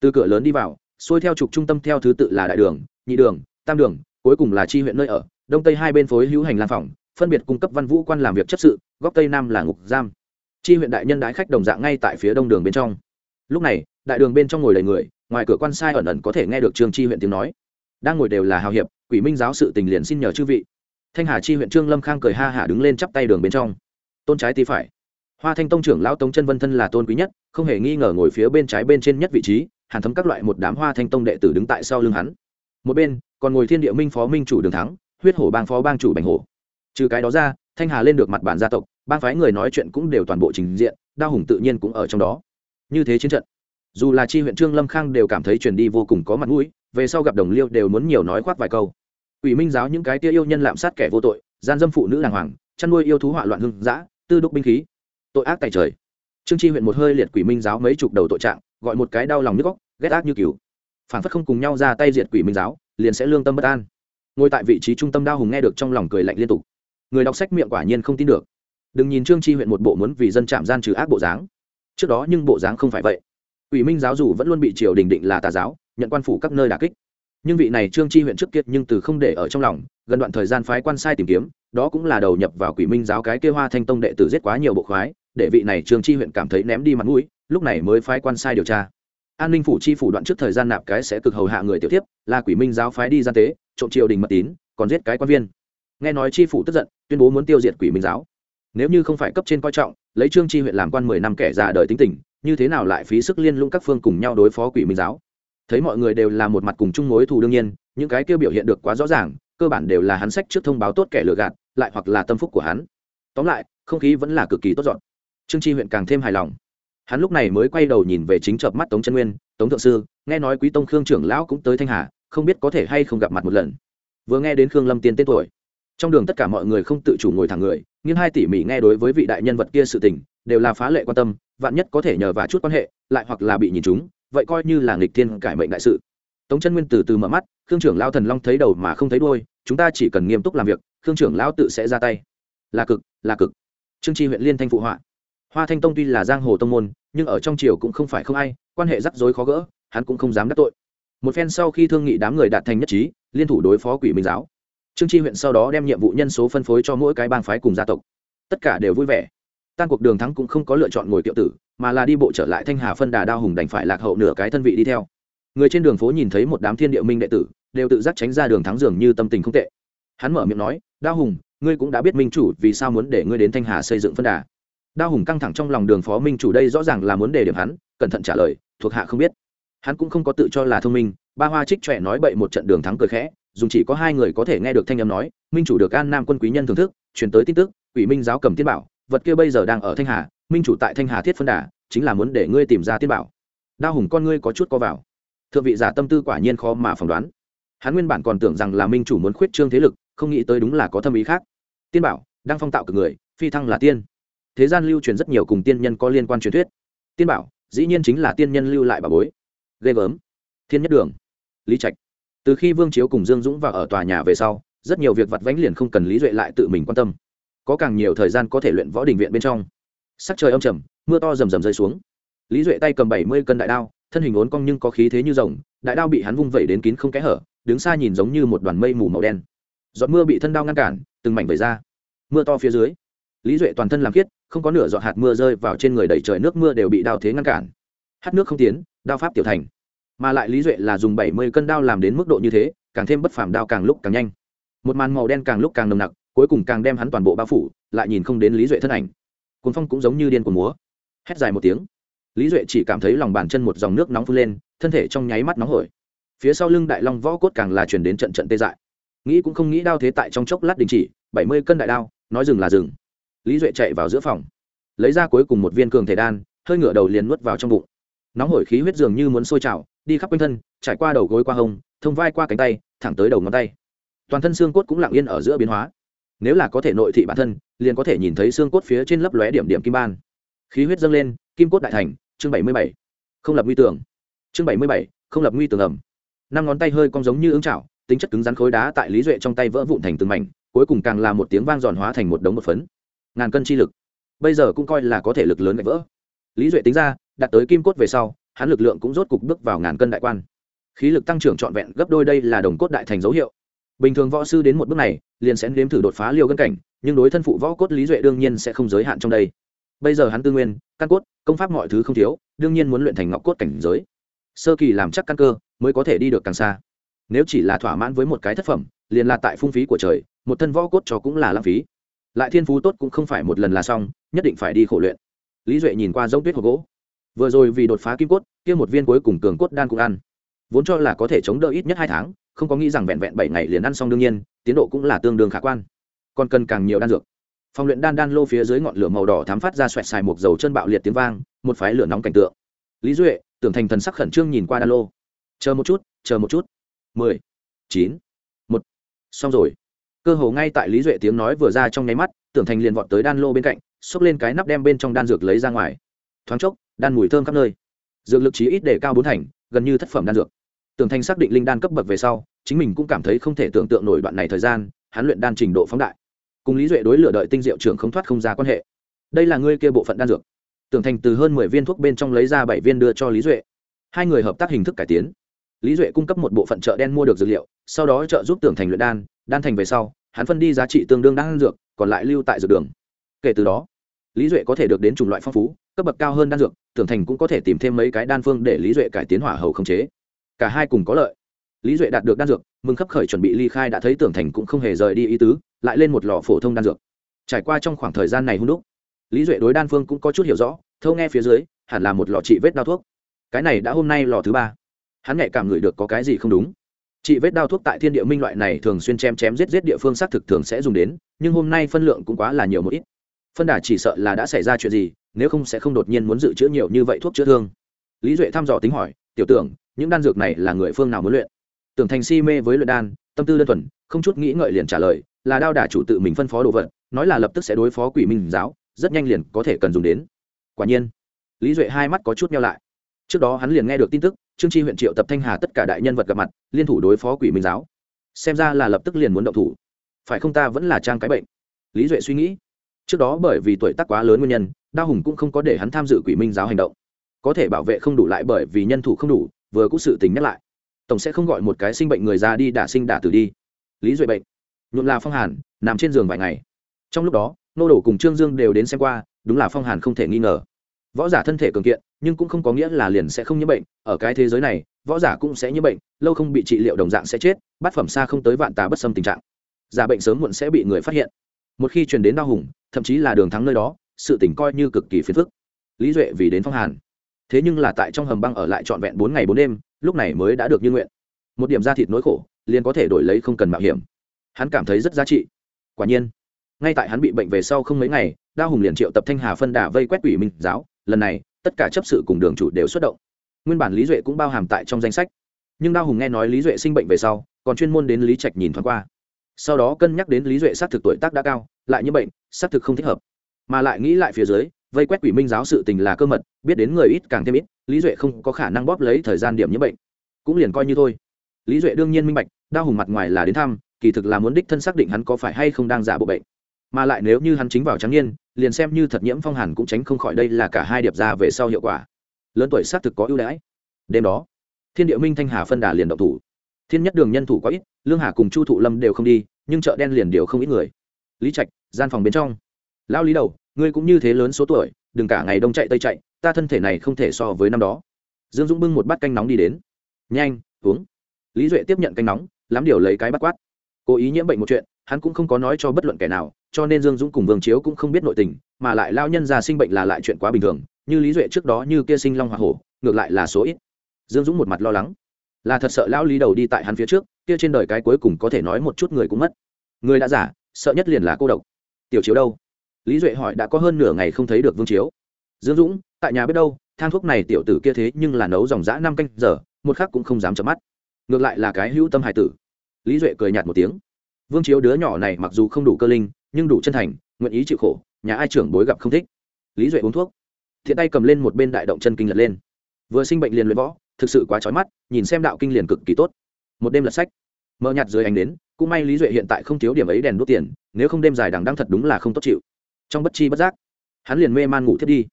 Từ cửa lớn đi vào, xuôi theo trục trung tâm theo thứ tự là đại đường, nhị đường, tam đường, cuối cùng là chi huyện nơi ở, đông tây hai bên phối hữu hành lan phòng, phân biệt cung cấp văn vũ quan làm việc chấp sự, góc tây nam là ngục giam. Chi huyện đại nhân đái khách đồng dạng ngay tại phía đông đường bên trong lúc này, đại đường bên trong ngồi đầy người, ngoài cửa quan sai ẩn ẩn có thể nghe được trương chi huyện tiếng nói. Đang ngồi đều là hào hiệp, quỷ minh giáo sự tình liền xin nhờ chư vị. Thanh hà chi huyện trương lâm khang cười ha hả đứng lên chắp tay đường bên trong. Tôn trái tí phải. Hoa thanh tông trưởng lão tống chân vân thân là tôn quý nhất, không hề nghi ngờ ngồi phía bên trái bên trên nhất vị trí, hàn thấm các loại một đám hoa thanh tông đệ tử đứng tại sau lưng hắn. Một bên, còn ngồi thiên địa minh phó minh chủ đường thắng, huyết hổ bang phó bang chủ bành hổ. Trừ cái đó ra, thanh hà lên được mặt bản gia tộc, bang phái người nói chuyện cũng đều toàn bộ trình diện đa hùng tự nhiên cũng ở trong đó như thế chiến trận. Dù là chi huyện trương lâm khang đều cảm thấy truyền đi vô cùng có mặt mũi, về sau gặp đồng liêu đều muốn nhiều nói khoác vài câu. Ủy minh giáo những cái tia yêu nhân lạm sát kẻ vô tội, gian dâm phụ nữ đàng hoàng, chăn nuôi yêu thú hỏa loạn hưng dã, tư đúc binh khí. Tội ác tại trời. Trương chi huyện một hơi liệt quỷ minh giáo mấy chục đầu tội trạng, gọi một cái đau lòng nước góc ghét ác như cứu phản phất không cùng nhau ra tay diệt quỷ minh giáo, liền sẽ lương tâm bất an. Ngồi tại vị trí trung tâm đao hùng nghe được trong lòng cười lạnh liên tục. Người đọc sách miệng quả nhiên không tin được. Đừng nhìn trương chi huyện một bộ muốn vì dân chạm gian trừ ác bộ dáng trước đó nhưng bộ dáng không phải vậy. Ủy minh giáo dù vẫn luôn bị triều đình định là tà giáo, nhận quan phủ các nơi đà kích. Nhưng vị này trương chi huyện trước kiệt nhưng từ không để ở trong lòng, gần đoạn thời gian phái quan sai tìm kiếm, đó cũng là đầu nhập vào quỷ minh giáo cái kêu hoa thanh tông đệ tử giết quá nhiều bộ khoái, để vị này trương chi huyện cảm thấy ném đi mặt mũi, lúc này mới phái quan sai điều tra. An ninh phủ chi phủ đoạn trước thời gian nạp cái sẽ cực hầu hạ người tiểu tiếp là quỷ minh giáo phái đi gian tế, trộm triều đình mật tín, còn giết cái quan viên. Nghe nói chi phủ tức giận, tuyên bố muốn tiêu diệt quỷ minh giáo. Nếu như không phải cấp trên coi trọng lấy trương chi huyện làm quan mười năm kẻ già đời tính tình, như thế nào lại phí sức liên lũng các phương cùng nhau đối phó quỷ minh giáo? Thấy mọi người đều là một mặt cùng chung mối thù đương nhiên, những cái kia biểu hiện được quá rõ ràng, cơ bản đều là hắn sách trước thông báo tốt kẻ lừa gạt, lại hoặc là tâm phúc của hắn. Tóm lại, không khí vẫn là cực kỳ tốt dọn. Trương chi huyện càng thêm hài lòng. Hắn lúc này mới quay đầu nhìn về chính chợp mắt tống chân nguyên, tống thượng sư, nghe nói quý tông khương trưởng lão cũng tới thanh hà, không biết có thể hay không gặp mặt một lần? Vừa nghe đến khương lâm tiên tên tuổi trong đường tất cả mọi người không tự chủ ngồi thẳng người nhưng hai tỉ mỉ nghe đối với vị đại nhân vật kia sự tình, đều là phá lệ quan tâm, vạn nhất có thể nhờ và chút quan hệ, lại hoặc là bị nhìn chúng, vậy coi như là nghịch thiên cải mệnh đại sự. Tống chân nguyên từ từ mở mắt, khương trưởng lao thần long thấy đầu mà không thấy đôi chúng ta chỉ cần nghiêm túc làm việc, khương trưởng lao tự sẽ ra tay. Là cực là cực. Trương tri huyện liên thanh phụ họa. Hoa thanh tông tuy là giang hồ tông môn, nhưng ở trong triều cũng không phải không ai, quan hệ rắc rối khó gỡ, hắn cũng không dám đắc tội. Một phen sau khi thương nghị đám người đạt thành nhất trí, liên thủ đối phó quỷ minh giáo trương tri huyện sau đó đem nhiệm vụ nhân số phân phối cho mỗi cái bang phái cùng gia tộc. Tất cả đều vui vẻ. Tan cuộc đường thắng cũng không có lựa chọn ngồi kiệu tử, mà là đi bộ trở lại thanh hà phân đà đao hùng đành phải lạc hậu nửa cái thân vị đi theo. Người trên đường phố nhìn thấy một đám thiên địa minh đệ tử, đều tự giác tránh ra đường thắng dường như tâm tình không tệ. Hắn mở miệng nói, đao hùng, ngươi cũng đã biết minh chủ vì sao muốn để ngươi đến thanh hà xây dựng phân đà. Đao hùng căng thẳng trong lòng đường phó minh chủ đây rõ ràng là muốn đề điểm hắn, cẩn thận trả lời, thuộc hạ không biết. Hắn cũng không có tự cho là thông minh, ba hoa trích trẻ nói bậy một trận đường thắng cười khẽ dùng chỉ có hai người có thể nghe được thanh âm nói, minh chủ được an nam quân quý nhân thưởng thức, truyền tới tin tức ủy minh giáo cầm tiên bảo, vật kia bây giờ đang ở thanh hà, minh chủ tại thanh hà thiết phân đà, chính là muốn để ngươi tìm ra tiên bảo. Đao hùng con ngươi có chút co vào. Thượng vị giả tâm tư quả nhiên khó mà phỏng đoán. Hắn nguyên bản còn tưởng rằng là minh chủ muốn khuyết trương thế lực, không nghĩ tới đúng là có thâm ý khác. Tiên bảo, đang phong tạo cực người, phi thăng là tiên. Thế gian lưu truyền rất nhiều cùng tiên nhân có liên quan truyền thuyết. Tiên bảo, dĩ nhiên chính là tiên nhân lưu lại bà bối. Ghê gớm. Thiên nhất đường. Lý trạch từ khi vương chiếu cùng dương dũng vào ở tòa nhà về sau, rất nhiều việc vặt vánh liền không cần lý duệ lại tự mình quan tâm. Có càng nhiều thời gian có thể luyện võ đình viện bên trong. Sắc trời âm trầm, mưa to rầm rầm rơi xuống. Lý duệ tay cầm bảy mươi cân đại đao, thân hình ốn cong nhưng có khí thế như rồng, đại đao bị hắn vung vẩy đến kín không kẽ hở, đứng xa nhìn giống như một đoàn mây mù màu đen. Giọt mưa bị thân đao ngăn cản, từng mảnh vẩy ra. Mưa to phía dưới, lý duệ toàn thân làm khiết, không có nửa giọt hạt mưa rơi vào trên người đầy trời, nước mưa đều bị đao thế ngăn cản. Hát nước không tiến, đao pháp tiểu thành mà lại lý duệ là dùng bảy mươi cân đao làm đến mức độ như thế, càng thêm bất phàm đao càng lúc càng nhanh. Một màn màu đen càng lúc càng nồng nặc, cuối cùng càng đem hắn toàn bộ bao phủ, lại nhìn không đến lý duệ thân ảnh. Cuốn phong cũng giống như điên cuồng múa. Hét dài một tiếng, lý duệ chỉ cảm thấy lòng bàn chân một dòng nước nóng phun lên, thân thể trong nháy mắt nóng hổi. Phía sau lưng đại long võ cốt càng là chuyển đến trận trận tê dại. Nghĩ cũng không nghĩ đao thế tại trong chốc lát đình chỉ, bảy mươi cân đại đao, nói dừng là dừng. Lý duệ chạy vào giữa phòng, lấy ra cuối cùng một viên cường thể đan, hơi ngửa đầu liền nuốt vào trong bụng nóng hổi khí huyết dường như muốn sôi trào, đi khắp quanh thân, trải qua đầu gối qua hông, thông vai qua cánh tay, thẳng tới đầu ngón tay. Toàn thân xương cốt cũng lặng yên ở giữa biến hóa. Nếu là có thể nội thị bản thân, liền có thể nhìn thấy xương cốt phía trên lấp lóe điểm điểm kim ban. Khí huyết dâng lên, kim cốt đại thành, chương bảy mươi bảy. Không lập nguy tưởng chương bảy mươi bảy, không lập nguy tưởng ẩm. Năm ngón tay hơi cong giống như ứng chảo tính chất cứng rắn khối đá tại lý duệ trong tay vỡ vụn thành từng mảnh, cuối cùng càng là một tiếng vang giòn hóa thành một đống một phấn. Ngàn cân chi lực. Bây giờ cũng coi là có thể lực lớn gạch vỡ. Lý duệ tính ra đặt tới kim cốt về sau, hắn lực lượng cũng rốt cục bước vào ngàn cân đại quan. Khí lực tăng trưởng trọn vẹn gấp đôi đây là đồng cốt đại thành dấu hiệu. Bình thường võ sư đến một bước này, liền sẽ nếm thử đột phá liều gân cảnh, nhưng đối thân phụ võ cốt lý duệ đương nhiên sẽ không giới hạn trong đây. Bây giờ hắn tư nguyên, căn cốt, công pháp mọi thứ không thiếu, đương nhiên muốn luyện thành ngọc cốt cảnh giới. Sơ kỳ làm chắc căn cơ, mới có thể đi được càng xa. Nếu chỉ là thỏa mãn với một cái thất phẩm, liền là tại phung phí của trời, một thân võ cốt cho cũng là lãng phí. Lại thiên phú tốt cũng không phải một lần là xong, nhất định phải đi khổ luyện. Lý duệ nhìn qua giống tuyết hộp gỗ vừa rồi vì đột phá kim cốt, kia một viên cuối cùng cường cốt đan cũng ăn. Vốn cho là có thể chống đỡ ít nhất hai tháng, không có nghĩ rằng vẹn vẹn bảy ngày liền ăn xong đương nhiên, tiến độ cũng là tương đương khả quan. Còn cần càng nhiều đan dược. Phòng luyện đan đan lô phía dưới ngọn lửa màu đỏ thám phát ra xoẹt xài một dầu chân bạo liệt tiếng vang, một phái lửa nóng cảnh tượng. Lý duệ, tưởng thành thần sắc khẩn trương nhìn qua đan lô. Chờ một chút, chờ một chút. Mười, chín, một. Xong rồi. Cơ hồ ngay tại lý duệ tiếng nói vừa ra trong nháy mắt, tưởng thành liền vọt tới đan lô bên cạnh, xốc lên cái nắp đem bên trong đan dược lấy ra ngoài. Thoáng chốc đan mùi thơm khắp nơi. Dược lực trí ít để cao bốn thành, gần như thất phẩm đan dược. Tưởng thành xác định linh đan cấp bậc về sau, chính mình cũng cảm thấy không thể tưởng tượng nổi đoạn này thời gian, hắn luyện đan trình độ phóng đại. Cùng lý duệ đối lửa đợi tinh diệu trưởng không thoát không ra quan hệ. Đây là ngươi kia bộ phận đan dược. Tưởng thành từ hơn mười viên thuốc bên trong lấy ra bảy viên đưa cho lý duệ. Hai người hợp tác hình thức cải tiến. Lý duệ cung cấp một bộ phận chợ đen mua được dược liệu, sau đó trợ giúp tưởng thành luyện đan đan thành về sau, hắn phân đi giá trị tương đương đan dược, còn lại lưu tại dược đường. Kể từ đó lý duệ có thể được đến chủng loại phong phú, cấp bậc cao hơn đan dược, tưởng thành cũng có thể tìm thêm mấy cái đan phương để lý duệ cải tiến hỏa hầu không chế. Cả hai cùng có lợi. Lý duệ đạt được đan dược, mừng khấp khởi chuẩn bị ly khai đã thấy tưởng thành cũng không hề rời đi ý tứ, lại lên một lò phổ thông đan dược. Trải qua trong khoảng thời gian này hung đúc, lý duệ đối đan phương cũng có chút hiểu rõ, thâu nghe phía dưới, hẳn là một lò trị vết đau thuốc. Cái này đã hôm nay lò thứ ba. Hắn nhạy cảm ngửi được có cái gì không đúng. Trị vết đau thuốc tại thiên địa minh loại này thường xuyên chém chém giết giết địa phương xác thực thường sẽ dùng đến, nhưng hôm nay phân lượng cũng quá là nhiều một ít phân đà chỉ sợ là đã xảy ra chuyện gì, nếu không sẽ không đột nhiên muốn dự trữ nhiều như vậy thuốc chữa thương. Lý duệ thăm dò tính hỏi, tiểu tưởng, những đan dược này là người phương nào muốn luyện? Tưởng thành si mê với luyện đan, tâm tư đơn thuần, không chút nghĩ ngợi liền trả lời, là đao đả chủ tự mình phân phó đồ vật, nói là lập tức sẽ đối phó quỷ minh giáo, rất nhanh liền có thể cần dùng đến. Quả nhiên, lý duệ hai mắt có chút nhau lại. Trước đó hắn liền nghe được tin tức, trương tri huyện triệu tập thanh hà tất cả đại nhân vật gặp mặt, liên thủ đối phó quỷ minh giáo. Xem ra là lập tức liền muốn động thủ. Phải không ta vẫn là trang cái bệnh? Lý duệ suy nghĩ trước đó bởi vì tuổi tác quá lớn nguyên nhân, đao hùng cũng không có để hắn tham dự quỷ minh giáo hành động. Có thể bảo vệ không đủ lại bởi vì nhân thủ không đủ, vừa cũng sự tình nhắc lại. Tổng sẽ không gọi một cái sinh bệnh người ra đi đả sinh đả tử đi. Lý duệ bệnh. Nhuộm là phong hàn, nằm trên giường vài ngày. Trong lúc đó, nô đổ cùng trương dương đều đến xem qua, đúng là phong hàn không thể nghi ngờ. Võ giả thân thể cường kiện, nhưng cũng không có nghĩa là liền sẽ không nhiễm bệnh. Ở cái thế giới này, võ giả cũng sẽ nhiễm bệnh, lâu không bị trị liệu đồng dạng sẽ chết, bát phẩm xa không tới vạn tà bất xâm tình trạng. Giả bệnh sớm muộn sẽ bị người phát hiện. Một khi truyền đến đau hùng thậm chí là đường thắng nơi đó, sự tỉnh coi như cực kỳ phiền phức. Lý duệ vì đến phong hàn. Thế nhưng là tại trong hầm băng ở lại trọn vẹn bốn ngày bốn đêm, lúc này mới đã được như nguyện. Một điểm da thịt nỗi khổ, liền có thể đổi lấy không cần mạo hiểm. Hắn cảm thấy rất giá trị. Quả nhiên, ngay tại hắn bị bệnh về sau không mấy ngày, đao hùng liền triệu tập thanh hà phân đà vây quét ủy minh giáo, lần này, tất cả chấp sự cùng đường chủ đều xuất động. Nguyên bản lý duệ cũng bao hàm tại trong danh sách. Nhưng đao hùng nghe nói lý duệ sinh bệnh về sau, còn chuyên môn đến lý trạch nhìn thoáng qua sau đó cân nhắc đến lý duệ xác thực tuổi tác đã cao, lại như bệnh, xác thực không thích hợp. Mà lại nghĩ lại phía dưới, vây quét quỷ minh giáo sự tình là cơ mật, biết đến người ít càng thêm ít, lý duệ không có khả năng bóp lấy thời gian điểm nhiễm bệnh. Cũng liền coi như thôi. Lý duệ đương nhiên minh bạch đao hùng mặt ngoài là đến thăm, kỳ thực là muốn đích thân xác định hắn có phải hay không đang giả bộ bệnh. Mà lại nếu như hắn chính vào trắng niên, liền xem như thật nhiễm phong hàn cũng tránh không khỏi đây là cả hai điệp ra về sau hiệu quả. Lớn tuổi xác thực có ưu đãi. Đêm đó, thiên địa minh thanh hà phân đà liền động thủ thiên nhất đường nhân thủ quá ít, lương hà cùng chu thụ lâm đều không đi, nhưng chợ đen liền đều không ít người. Lý trạch, gian phòng bên trong. Lão lý đầu, ngươi cũng như thế lớn số tuổi, đừng cả ngày đông chạy tây chạy, ta thân thể này không thể so với năm đó. Dương dũng bưng một bát canh nóng đi đến. Nhanh, uống. Lý duệ tiếp nhận canh nóng, lắm điều lấy cái bắt quát. Cố ý nhiễm bệnh một chuyện, hắn cũng không có nói cho bất luận kẻ nào, cho nên dương dũng cùng vương chiếu cũng không biết nội tình, mà lại lao nhân già sinh bệnh là lại chuyện quá bình thường, như lý duệ trước đó như kia sinh long hoa hổ, ngược lại là số ít. Dương dũng một mặt lo lắng là thật sợ lão lý đầu đi tại hắn phía trước, kia trên đời cái cuối cùng có thể nói một chút người cũng mất. Người đã giả, sợ nhất liền là cô độc. Tiểu chiếu đâu? Lý duệ hỏi đã có hơn nửa ngày không thấy được vương chiếu. Dương dũng, tại nhà biết đâu, thang thuốc này tiểu tử kia thế nhưng là nấu dòng dã năm canh giờ, một khắc cũng không dám chấm mắt. Ngược lại là cái hữu tâm hài tử. Lý duệ cười nhạt một tiếng. Vương chiếu đứa nhỏ này mặc dù không đủ cơ linh, nhưng đủ chân thành, nguyện ý chịu khổ, nhà ai trưởng bối gặp không thích. Lý duệ uống thuốc. Thiện tay cầm lên một bên đại động chân kinh lật lên. Vừa sinh bệnh liền luyện võ thực sự quá trói mắt, nhìn xem đạo kinh liền cực kỳ tốt. Một đêm lật sách mờ nhạt dưới ánh đến cũng may lý duệ hiện tại không thiếu điểm ấy đèn đốt tiền, nếu không đêm dài đằng đang thật đúng là không tốt chịu. Trong bất chi bất giác, hắn liền mê man ngủ thiết đi,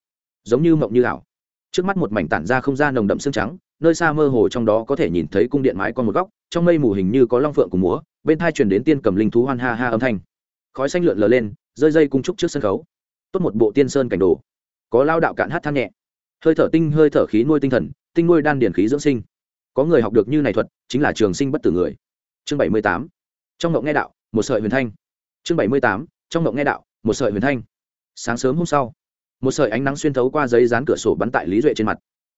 giống như mộng như ảo. Trước mắt một mảnh tản ra không ra nồng đậm xương trắng, nơi xa mơ hồ trong đó có thể nhìn thấy cung điện mái con một góc, trong mây mù hình như có long phượng cùng múa, bên thai truyền đến tiên cầm linh thú hoan ha ha âm thanh. Khói xanh lượn lờ lên, rơi dây cung trúc trước sân khấu. Tốt một bộ tiên sơn cảnh đồ. Có lao đạo cạn hát than nhẹ. Hơi thở tinh, hơi thở khí nuôi tinh thần tinh nuôi đan điển khí dưỡng sinh. Có người học được như này thuật, chính là trường sinh bất tử người. Chương bảy mươi tám. Trong ngộng nghe đạo, một sợi huyền thanh. Chương bảy mươi tám. Trong ngộng nghe đạo, một sợi huyền thanh. Sáng sớm hôm sau, một sợi ánh nắng xuyên thấu qua giấy dán cửa sổ bắn tại lý duệ trên mặt.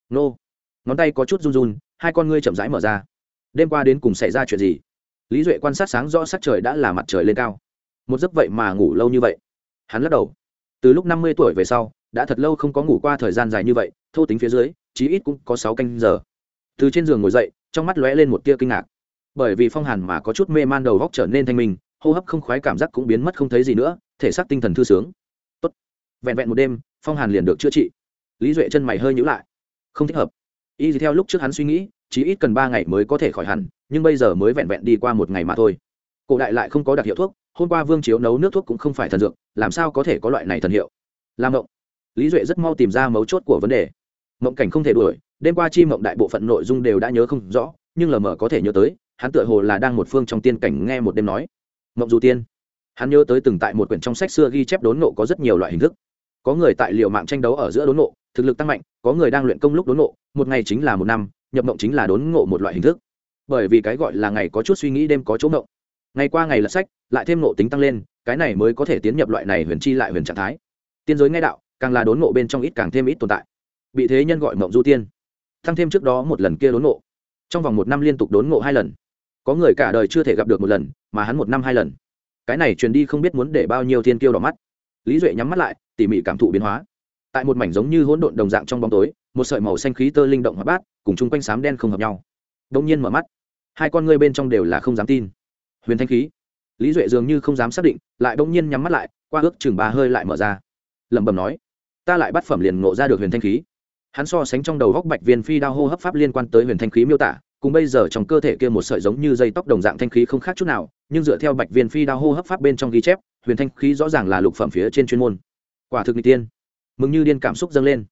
Nô. Ngón tay có chút run run, hai con ngươi chậm rãi mở ra. Đêm qua đến cùng xảy ra chuyện gì? Lý duệ quan sát sáng rõ sắc trời đã là mặt trời lên cao. Một giấc vậy mà ngủ lâu như vậy. Hắn lắc đầu. Từ lúc năm mươi tuổi về sau, đã thật lâu không có ngủ qua thời gian dài như vậy, thô tính phía dưới chí ít cũng có sáu canh giờ. Từ trên giường ngồi dậy, trong mắt lóe lên một tia kinh ngạc. Bởi vì phong hàn mà có chút mê man đầu góc trở nên thanh minh, hô hấp không khoái cảm giác cũng biến mất không thấy gì nữa, thể xác tinh thần thư sướng. Tốt. vẹn vẹn một đêm, phong hàn liền được chữa trị. Lý duệ chân mày hơi nhữ lại. Không thích hợp. Y theo lúc trước hắn suy nghĩ chỉ ít cần ba ngày mới có thể khỏi hẳn, nhưng bây giờ mới vẹn vẹn đi qua một ngày mà thôi. Cổ đại lại không có đặc hiệu thuốc, hôm qua vương chiếu nấu nước thuốc cũng không phải thần dược, làm sao có thể có loại này thần hiệu? Làm động. lý duệ rất mau tìm ra mấu chốt của vấn đề mộng cảnh không thể đuổi, đêm qua chi mộng đại bộ phận nội dung đều đã nhớ không rõ, nhưng lờ mờ có thể nhớ tới, hắn tựa hồ là đang một phương trong tiên cảnh nghe một đêm nói. Mộng dù tiên. Hắn nhớ tới từng tại một quyển trong sách xưa ghi chép đốn nộ có rất nhiều loại hình thức. Có người tại liệu mạng tranh đấu ở giữa đốn nộ, thực lực tăng mạnh, có người đang luyện công lúc đốn nộ, một ngày chính là một năm, nhập mộng chính là đốn ngộ một loại hình thức. Bởi vì cái gọi là ngày có chút suy nghĩ đêm có chỗ ngộ ngày qua ngày lật sách, lại thêm ngộ tính tăng lên, cái này mới có thể tiến nhập loại này huyền chi lại huyền trạng thái. Tiên giới ngay đạo, càng là đốn ngộ bên trong ít càng thêm ít tồn tại bị thế nhân gọi mộng du tiên. Thăng thêm trước đó một lần kia đốn ngộ. Trong vòng một năm liên tục đốn ngộ hai lần. Có người cả đời chưa thể gặp được một lần, mà hắn một năm hai lần. Cái này truyền đi không biết muốn để bao nhiêu thiên kiêu đỏ mắt. Lý duệ nhắm mắt lại, tỉ mỉ cảm thụ biến hóa. Tại một mảnh giống như hỗn độn đồng dạng trong bóng tối, một sợi màu xanh khí tơ linh động hóa bát, cùng chung quanh sám đen không hợp nhau. Đông nhiên mở mắt. Hai con ngươi bên trong đều là không dám tin. Huyền thanh khí. Lý duệ dường như không dám xác định, lại đông nhiên nhắm mắt lại, qua ước chừng ba hơi lại mở ra. Lẩm bẩm nói, ta lại bắt phẩm liền ngộ ra được huyền thanh khí hắn so sánh trong đầu góc bạch viên phi đao hô hấp pháp liên quan tới huyền thanh khí miêu tả, cùng bây giờ trong cơ thể kia một sợi giống như dây tóc đồng dạng thanh khí không khác chút nào, nhưng dựa theo bạch viên phi đao hô hấp pháp bên trong ghi chép, huyền thanh khí rõ ràng là lục phẩm phía trên chuyên môn. Quả thực n tiên. Mừng như điên cảm xúc dâng lên.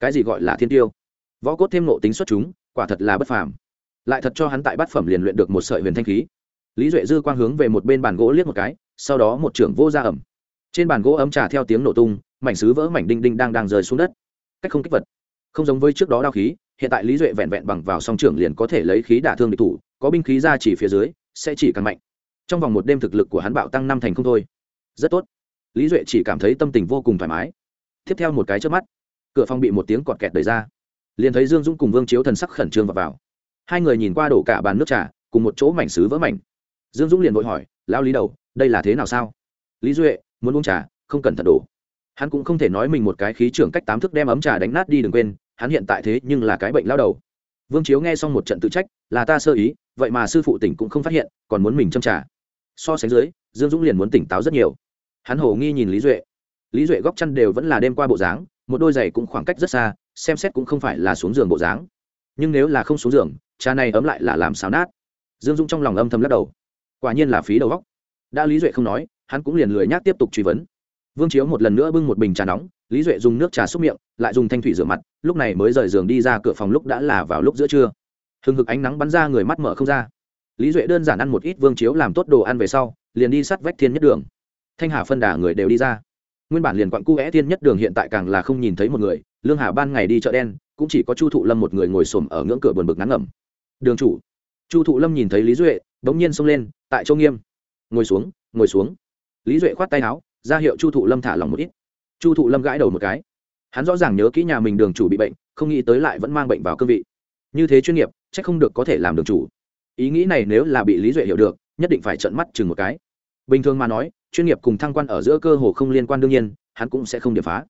Cái gì gọi là thiên tiêu? Võ cốt thêm nộ tính xuất chúng, quả thật là bất phàm. Lại thật cho hắn tại bát phẩm liền luyện được một sợi huyền thanh khí. Lý duệ dư quang hướng về một bên bàn gỗ liếc một cái, sau đó một trưởng vô ra ẩm. Trên bàn gỗ ấm trà theo tiếng nổ tung, mảnh xứ vỡ mảnh đinh đinh đang đang rơi xuống đất. Cách không kích vật không giống với trước đó đao khí hiện tại lý duệ vẹn vẹn bằng vào song trưởng liền có thể lấy khí đả thương địch thủ có binh khí ra chỉ phía dưới sẽ chỉ càng mạnh. Trong vòng một đêm thực lực của hắn bạo tăng năm thành không thôi. Rất tốt. Lý duệ chỉ cảm thấy tâm tình vô cùng thoải mái. Tiếp theo một cái trước mắt cửa phòng bị một tiếng cọt kẹt đầy ra. Liền thấy dương dũng cùng vương chiếu thần sắc khẩn trương vào, vào. Hai người nhìn qua đổ cả bàn nước trà cùng một chỗ mảnh xứ vỡ mảnh. Dương dũng liền vội hỏi lao lý đầu đây là thế nào sao? Lý duệ muốn uống trà không cần thật đổ. Hắn cũng không thể nói mình một cái khí trưởng cách tám thức đem ấm trà đánh nát đi đừng quên hắn hiện tại thế nhưng là cái bệnh lao đầu. Vương chiếu nghe xong một trận tự trách, là ta sơ ý, vậy mà sư phụ tỉnh cũng không phát hiện, còn muốn mình châm trà so sánh dưới, dương dũng liền muốn tỉnh táo rất nhiều. Hắn hổ nghi nhìn lý duệ. Lý duệ góc chăn đều vẫn là đêm qua bộ dáng, một đôi giày cũng khoảng cách rất xa, xem xét cũng không phải là xuống giường bộ dáng. Nhưng nếu là không xuống giường cha này ấm lại là làm xáo nát. Dương dung trong lòng âm thầm lắc đầu. Quả nhiên là phí đầu góc đã lý duệ không nói, hắn cũng liền lười nhác tiếp tục truy vấn vương chiếu một lần nữa bưng một bình trà nóng, lý duệ dùng nước trà xúc miệng, lại dùng thanh thủy rửa mặt, lúc này mới rời giường đi ra cửa phòng lúc đã là vào lúc giữa trưa. Hừng hực ánh nắng bắn ra người mắt mở không ra. Lý duệ đơn giản ăn một ít vương chiếu làm tốt đồ ăn về sau, liền đi sát vách thiên nhất đường. Thanh hà phân đà người đều đi ra. Nguyên bản liền quặng cu vẽ thiên nhất đường hiện tại càng là không nhìn thấy một người, lương hà ban ngày đi chợ đen, cũng chỉ có chu thụ lâm một người ngồi xổm ở ngưỡng cửa buồn bực nắng ngẩm. Đường chủ. Chu thụ lâm nhìn thấy lý duệ, bỗng nhiên xông lên, tại châu nghiêm. Ngồi xuống ngồi xuống. Lý duệ khoát tay áo ra hiệu chu thụ lâm thả lòng một ít. Chu thụ lâm gãi đầu một cái. Hắn rõ ràng nhớ kỹ nhà mình đường chủ bị bệnh, không nghĩ tới lại vẫn mang bệnh vào cương vị. Như thế chuyên nghiệp c h ắ c không được có thể làm đường chủ. Ý nghĩ này nếu là bị lý duệ hiểu được, nhất định phải trận mắt chừng một cái. Bình thường mà nói, chuyên nghiệp cùng thăng quan ở giữa cơ hồ không liên quan đương nhiên, hắn cũng sẽ không điệp phá.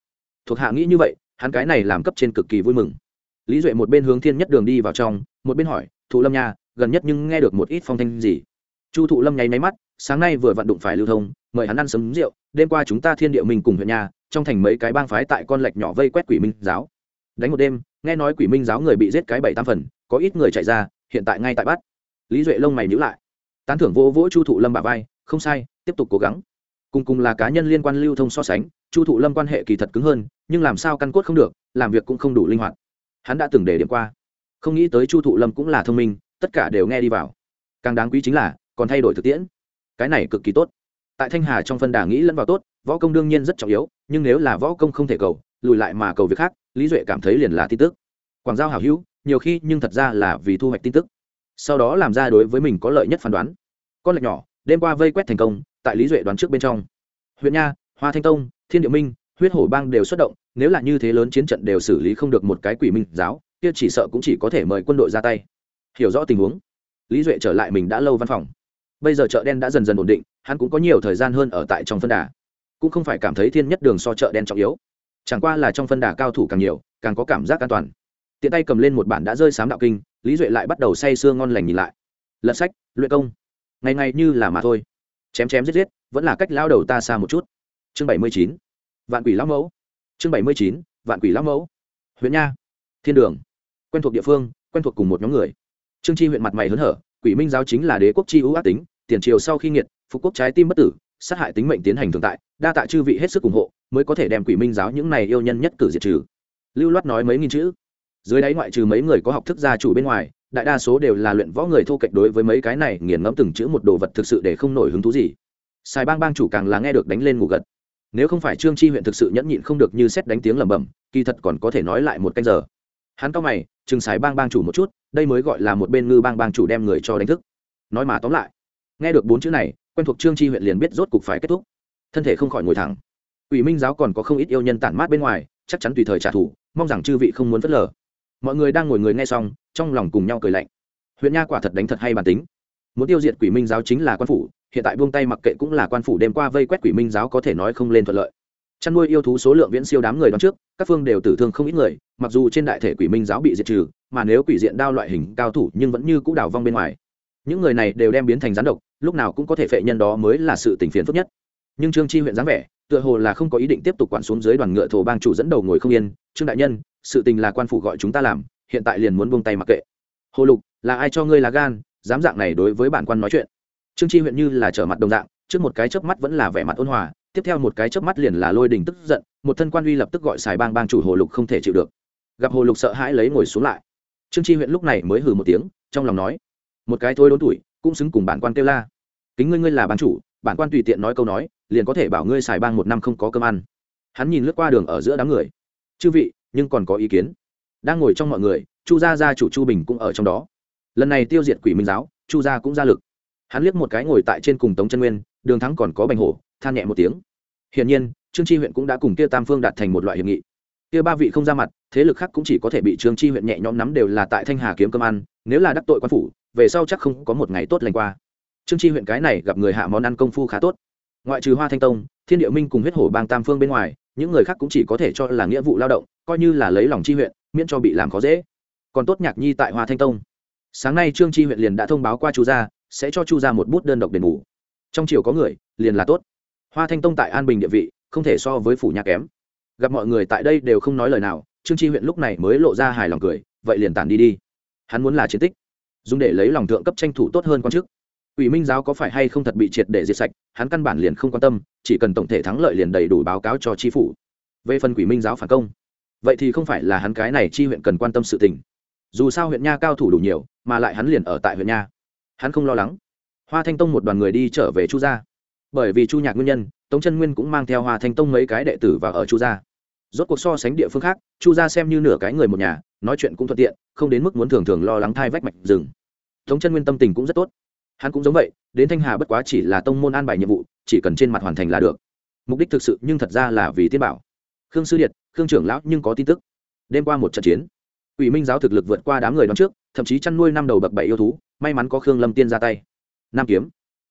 Thuộc hạ nghĩ như vậy, hắn cái này làm cấp trên cực kỳ vui mừng. Lý duệ một bên hướng thiên nhất đường đi vào trong, một bên hỏi, thụ lâm nha, gần nhất nhưng nghe được một ít phong thanh gì? Chu thụ lâm nháy máy mắt, sáng nay vừa vận đụng phải lưu thông mời hắn ăn sấm rượu, đêm qua chúng ta thiên địa mình cùng huyện nhà, trong thành mấy cái bang phái tại con lạch nhỏ vây quét quỷ minh giáo. Đánh một đêm, nghe nói quỷ minh giáo người bị giết cái bảy tam phần, có ít người chạy ra, hiện tại ngay tại bắt. Lý duệ lông mày nhữ lại. Tán thưởng vô vỗ chu thụ lâm bà vai, không sai, tiếp tục cố gắng. Cùng cùng là cá nhân liên quan lưu thông so sánh, chu thụ lâm quan hệ kỳ thật cứng hơn, nhưng làm sao căn cốt không được, làm việc cũng không đủ linh hoạt. Hắn đã từng để điểm qua. Không nghĩ tới chu thụ lâm cũng là thông minh, tất cả đều nghe đi vào. Càng đáng quý chính là, còn thay đổi thực tiễn. Cái này cực kỳ tốt tại thanh hà trong phân đà nghĩ lẫn vào tốt, võ công đương nhiên rất trọng yếu, nhưng nếu là võ công không thể cầu, lùi lại mà cầu việc khác, lý duệ cảm thấy liền là tin tức. Quảng giao hảo hữu, nhiều khi nhưng thật ra là vì thu hoạch tin tức. Sau đó làm ra đối với mình có lợi nhất phán đoán. Con lạch nhỏ, đêm qua vây quét thành công, tại lý duệ đoán trước bên trong. Huyện nha, hoa thanh tông, thiên địa minh, huyết hổ bang đều xuất động, nếu là như thế lớn chiến trận đều xử lý không được một cái quỷ minh giáo, kia chỉ sợ cũng chỉ có thể mời quân đội ra tay. Hiểu rõ tình huống. Lý duệ trở lại mình đã lâu văn phòng bây giờ chợ đen đã dần dần ổn định, hắn cũng có nhiều thời gian hơn ở tại trong phân đà. Cũng không phải cảm thấy thiên nhất đường so chợ đen trọng yếu. Chẳng qua là trong phân đà cao thủ càng nhiều, càng có cảm giác an toàn. Tiện tay cầm lên một bản đã rơi sám đạo kinh, lý duệ lại bắt đầu say sưa ngon lành nhìn lại. Lật sách, luyện công. Ngày ngày như là mà thôi. Chém chém giết giết, vẫn là cách lao đầu ta xa một chút. Chương bảy mươi chín. Vạn quỷ lão mẫu. Chương bảy mươi chín, vạn quỷ lão mẫu. Huyện nha. Thiên đường. Quen thuộc địa phương, quen thuộc cùng một nhóm người. Trương Tri huyện mặt mày hớn hở quỷ minh giáo chính là đế quốc chi ưu ác tính, tiền triều sau khi nghiệt, phục quốc trái tim bất tử, sát hại tính mệnh tiến hành thường tại, đa tạ chư vị hết sức ủng hộ, mới có thể đem quỷ minh giáo những này yêu nhân nhất cử diệt trừ. Lưu loát nói mấy nghìn chữ. Dưới đáy ngoại trừ mấy người có học thức gia chủ bên ngoài, đại đa số đều là luyện võ người thô kệch đối với mấy cái này nghiền ngẫm từng chữ một đồ vật thực sự để không nổi hứng thú gì. Sài bang bang chủ càng là nghe được đánh lên ngủ gật. Nếu không phải trương chi huyện thực sự nhẫn nhịn không được như xét đánh tiếng lẩm bẩm, kỳ thật còn có thể nói lại một canh giờ. Hắn cao mày, chừng sài bang bang chủ một chút đây mới gọi là một bên ngư bang bang chủ đem người cho đánh thức. Nói mà tóm lại, nghe được bốn chữ này, quen thuộc trương chi huyện liền biết rốt cục phải kết thúc. Thân thể không khỏi ngồi thẳng. Ủy minh giáo còn có không ít yêu nhân tản mát bên ngoài, chắc chắn tùy thời trả thù, mong rằng chư vị không muốn phớt lờ. Mọi người đang ngồi người nghe xong, trong lòng cùng nhau cười lạnh. Huyện nha quả thật đánh thật hay bản tính. Muốn tiêu diệt quỷ minh giáo chính là quan phủ, hiện tại buông tay mặc kệ cũng là quan phủ đêm qua vây quét quỷ minh giáo có thể nói không lên thuận lợi chăn nuôi yêu thú số lượng viễn siêu đám người đón trước, các phương đều tử thương không ít người, mặc dù trên đại thể quỷ minh giáo bị diệt trừ, mà nếu quỷ diện đao loại hình cao thủ nhưng vẫn như cũ đào vong bên ngoài. Những người này đều đem biến thành rắn độc, lúc nào cũng có thể phệ nhân đó mới là sự tình phiền phức nhất. Nhưng trương chi huyện dáng vẻ, tựa hồ là không có ý định tiếp tục quản xuống dưới đoàn ngựa thổ bang chủ dẫn đầu ngồi không yên. Trương đại nhân, sự tình là quan phủ gọi chúng ta làm, hiện tại liền muốn buông tay mặc kệ. Hồ lục, là ai cho ngươi là gan, dám dạng này đối với bản quan nói chuyện? Trương chi huyện như là trở mặt đồng dạng, trước một cái chớp mắt vẫn là vẻ mặt ôn hòa tiếp theo một cái chớp mắt liền là lôi đình tức giận, một thân quan uy lập tức gọi xài bang bang chủ hồ lục không thể chịu được. Gặp hồ lục sợ hãi lấy ngồi xuống lại. Trương tri huyện lúc này mới hừ một tiếng, trong lòng nói, một cái thôi đốn tuổi, cũng xứng cùng bản quan kêu la. Kính ngươi ngươi là ban chủ, bản quan tùy tiện nói câu nói, liền có thể bảo ngươi xài bang một năm không có cơm ăn. Hắn nhìn lướt qua đường ở giữa đám người. Chư vị, nhưng còn có ý kiến. Đang ngồi trong mọi người, chu gia gia chủ chu bình cũng ở trong đó. Lần này tiêu diệt quỷ minh giáo, chu gia cũng ra lực. Hắn liếc một cái ngồi tại trên cùng tống chân nguyên, đường thắng còn có bành hổ than nhẹ một tiếng. Hiển nhiên, trương chi huyện cũng đã cùng kia tam phương đạt thành một loại hiệp nghị. Kia ba vị không ra mặt, thế lực khác cũng chỉ có thể bị trương chi huyện nhẹ nhõm nắm đều là tại thanh hà kiếm cơm ăn, nếu là đắc tội quan phủ, về sau chắc không có một ngày tốt lành qua. Trương chi huyện cái này gặp người hạ món ăn công phu khá tốt. Ngoại trừ hoa thanh tông, thiên địa minh cùng huyết hổ bang tam phương bên ngoài, những người khác cũng chỉ có thể cho là nghĩa vụ lao động, coi như là lấy lòng chi huyện, miễn cho bị làm khó dễ. Còn tốt nhạc nhi tại hoa thanh tông. Sáng nay trương chi huyện liền đã thông báo qua chu gia, sẽ cho chu gia một bút đơn độc đền bù. Trong chiều có người, liền là tốt hoa thanh tông tại an bình địa vị, không thể so với phủ nhà kém. Gặp mọi người tại đây đều không nói lời nào, trương Tri huyện lúc này mới lộ ra hài lòng cười, vậy liền tản đi đi. Hắn muốn là chiến tích, dùng để lấy lòng thượng cấp tranh thủ tốt hơn con chức. Ủy minh giáo có phải hay không thật bị triệt để diệt sạch, hắn căn bản liền không quan tâm, chỉ cần tổng thể thắng lợi liền đầy đủ báo cáo cho tri phủ. Về phần quỷ minh giáo phản công, vậy thì không phải là hắn cái này chi huyện cần quan tâm sự tình. Dù sao huyện nha cao thủ đủ nhiều, mà lại hắn liền ở tại huyện nha. Hắn không lo lắng. Hoa thanh tông một đoàn người đi trở về chu gia bởi vì chu nhạc nguyên nhân, tống chân nguyên cũng mang theo hoa thanh tông mấy cái đệ tử vào ở chu gia. Rốt cuộc so sánh địa phương khác, chu gia xem như nửa cái người một nhà, nói chuyện cũng thuận tiện, không đến mức muốn thường thường lo lắng thai vách mạch rừng. Tống chân nguyên tâm tình cũng rất tốt. Hắn cũng giống vậy, đến thanh hà bất quá chỉ là tông môn an bài nhiệm vụ, chỉ cần trên mặt hoàn thành là được. Mục đích thực sự nhưng thật ra là vì tiên bảo. Khương sư điện khương trưởng lão nhưng có tin tức. Đêm qua một trận chiến ủy minh giáo thực lực vượt qua đám người đón trước, thậm chí chăn nuôi năm đầu bậc bảy yêu thú, may mắn có khương lâm tiên ra tay. Nam kiếm.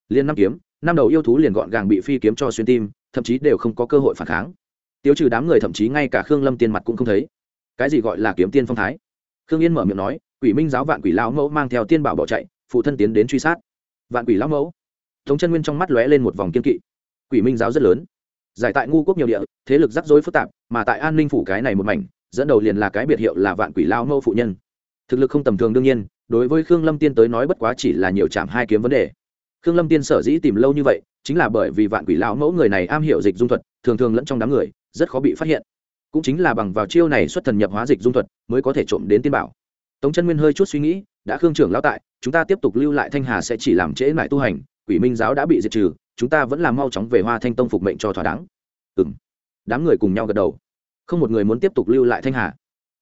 Liên nam kiếm năm đầu yêu thú liền gọn gàng bị phi kiếm cho xuyên tim, thậm chí đều không có cơ hội phản kháng. Tiêu trừ đám người, thậm chí ngay cả khương lâm tiên mặt cũng không thấy. Cái gì gọi là kiếm tiên phong thái? Khương yên mở miệng nói, quỷ minh giáo vạn quỷ lão mẫu mang theo tiên bảo bỏ chạy, phụ thân tiến đến truy sát. Vạn quỷ lão mẫu. Tống chân nguyên trong mắt lóe lên một vòng kiên kỵ. Quỷ minh giáo rất lớn. Giải tại ngu quốc nhiều địa, thế lực rắc rối phức tạp, mà tại an ninh phủ cái này một mảnh, dẫn đầu liền là cái biệt hiệu là vạn quỷ lao mẫu phụ nhân. Thực lực không tầm thường đương nhiên, đối với khương lâm tiên tới nói bất quá chỉ là nhiều chạm hai kiếm vấn đề khương lâm tiên sở dĩ tìm lâu như vậy, chính là bởi vì vạn quỷ lão mẫu người này am hiểu dịch dung thuật, thường thường lẫn trong đám người, rất khó bị phát hiện. Cũng chính là bằng vào chiêu này xuất thần nhập hóa dịch dung thuật, mới có thể trộm đến tiên bảo. Tống chân nguyên hơi chút suy nghĩ, đã khương trưởng lão tại, chúng ta tiếp tục lưu lại thanh hà sẽ chỉ làm trễ lại tu hành, quỷ minh giáo đã bị diệt trừ, chúng ta vẫn là mau chóng về hoa thanh tông phục mệnh cho thỏa đáng. Ừ m đám người cùng nhau gật đầu. Không một người muốn tiếp tục lưu lại thanh hà.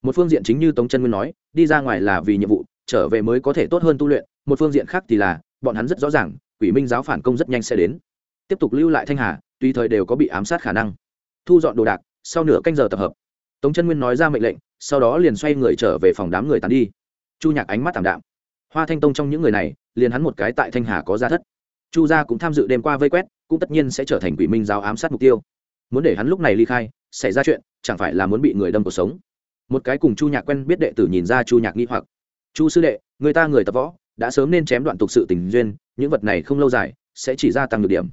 Một phương diện chính như tống chân nguyên nói, đi ra ngoài là vì nhiệm vụ, trở về mới có thể tốt hơn tu luyện, một phương diện khác thì là, bọn hắn rất rõ ràng quỷ minh giáo phản công rất nhanh sẽ đến. Tiếp tục lưu lại thanh hà, tùy thời đều có bị ám sát khả năng. Thu dọn đồ đạc, sau nửa canh giờ tập hợp. Tống chân nguyên nói ra mệnh lệnh, sau đó liền xoay người trở về phòng đám người tàn đi. Chu nhạc ánh mắt thảm đạm. Hoa thanh tông trong những người này, liền hắn một cái tại thanh hà có gia thất. Chu gia cũng tham dự đêm qua vây quét, cũng tất nhiên sẽ trở thành quỷ minh giáo ám sát mục tiêu. Muốn để hắn lúc này ly khai, xảy ra chuyện, chẳng phải là muốn bị người đâm cuộc sống. Một cái cùng chu nhạc quen biết đệ tử nhìn ra chu nhạc nghi hoặc. Chu sư đệ, người ta người tập võ đã sớm nên chém đoạn tục sự tình duyên, những vật này không lâu dài sẽ chỉ gia tăng được điểm.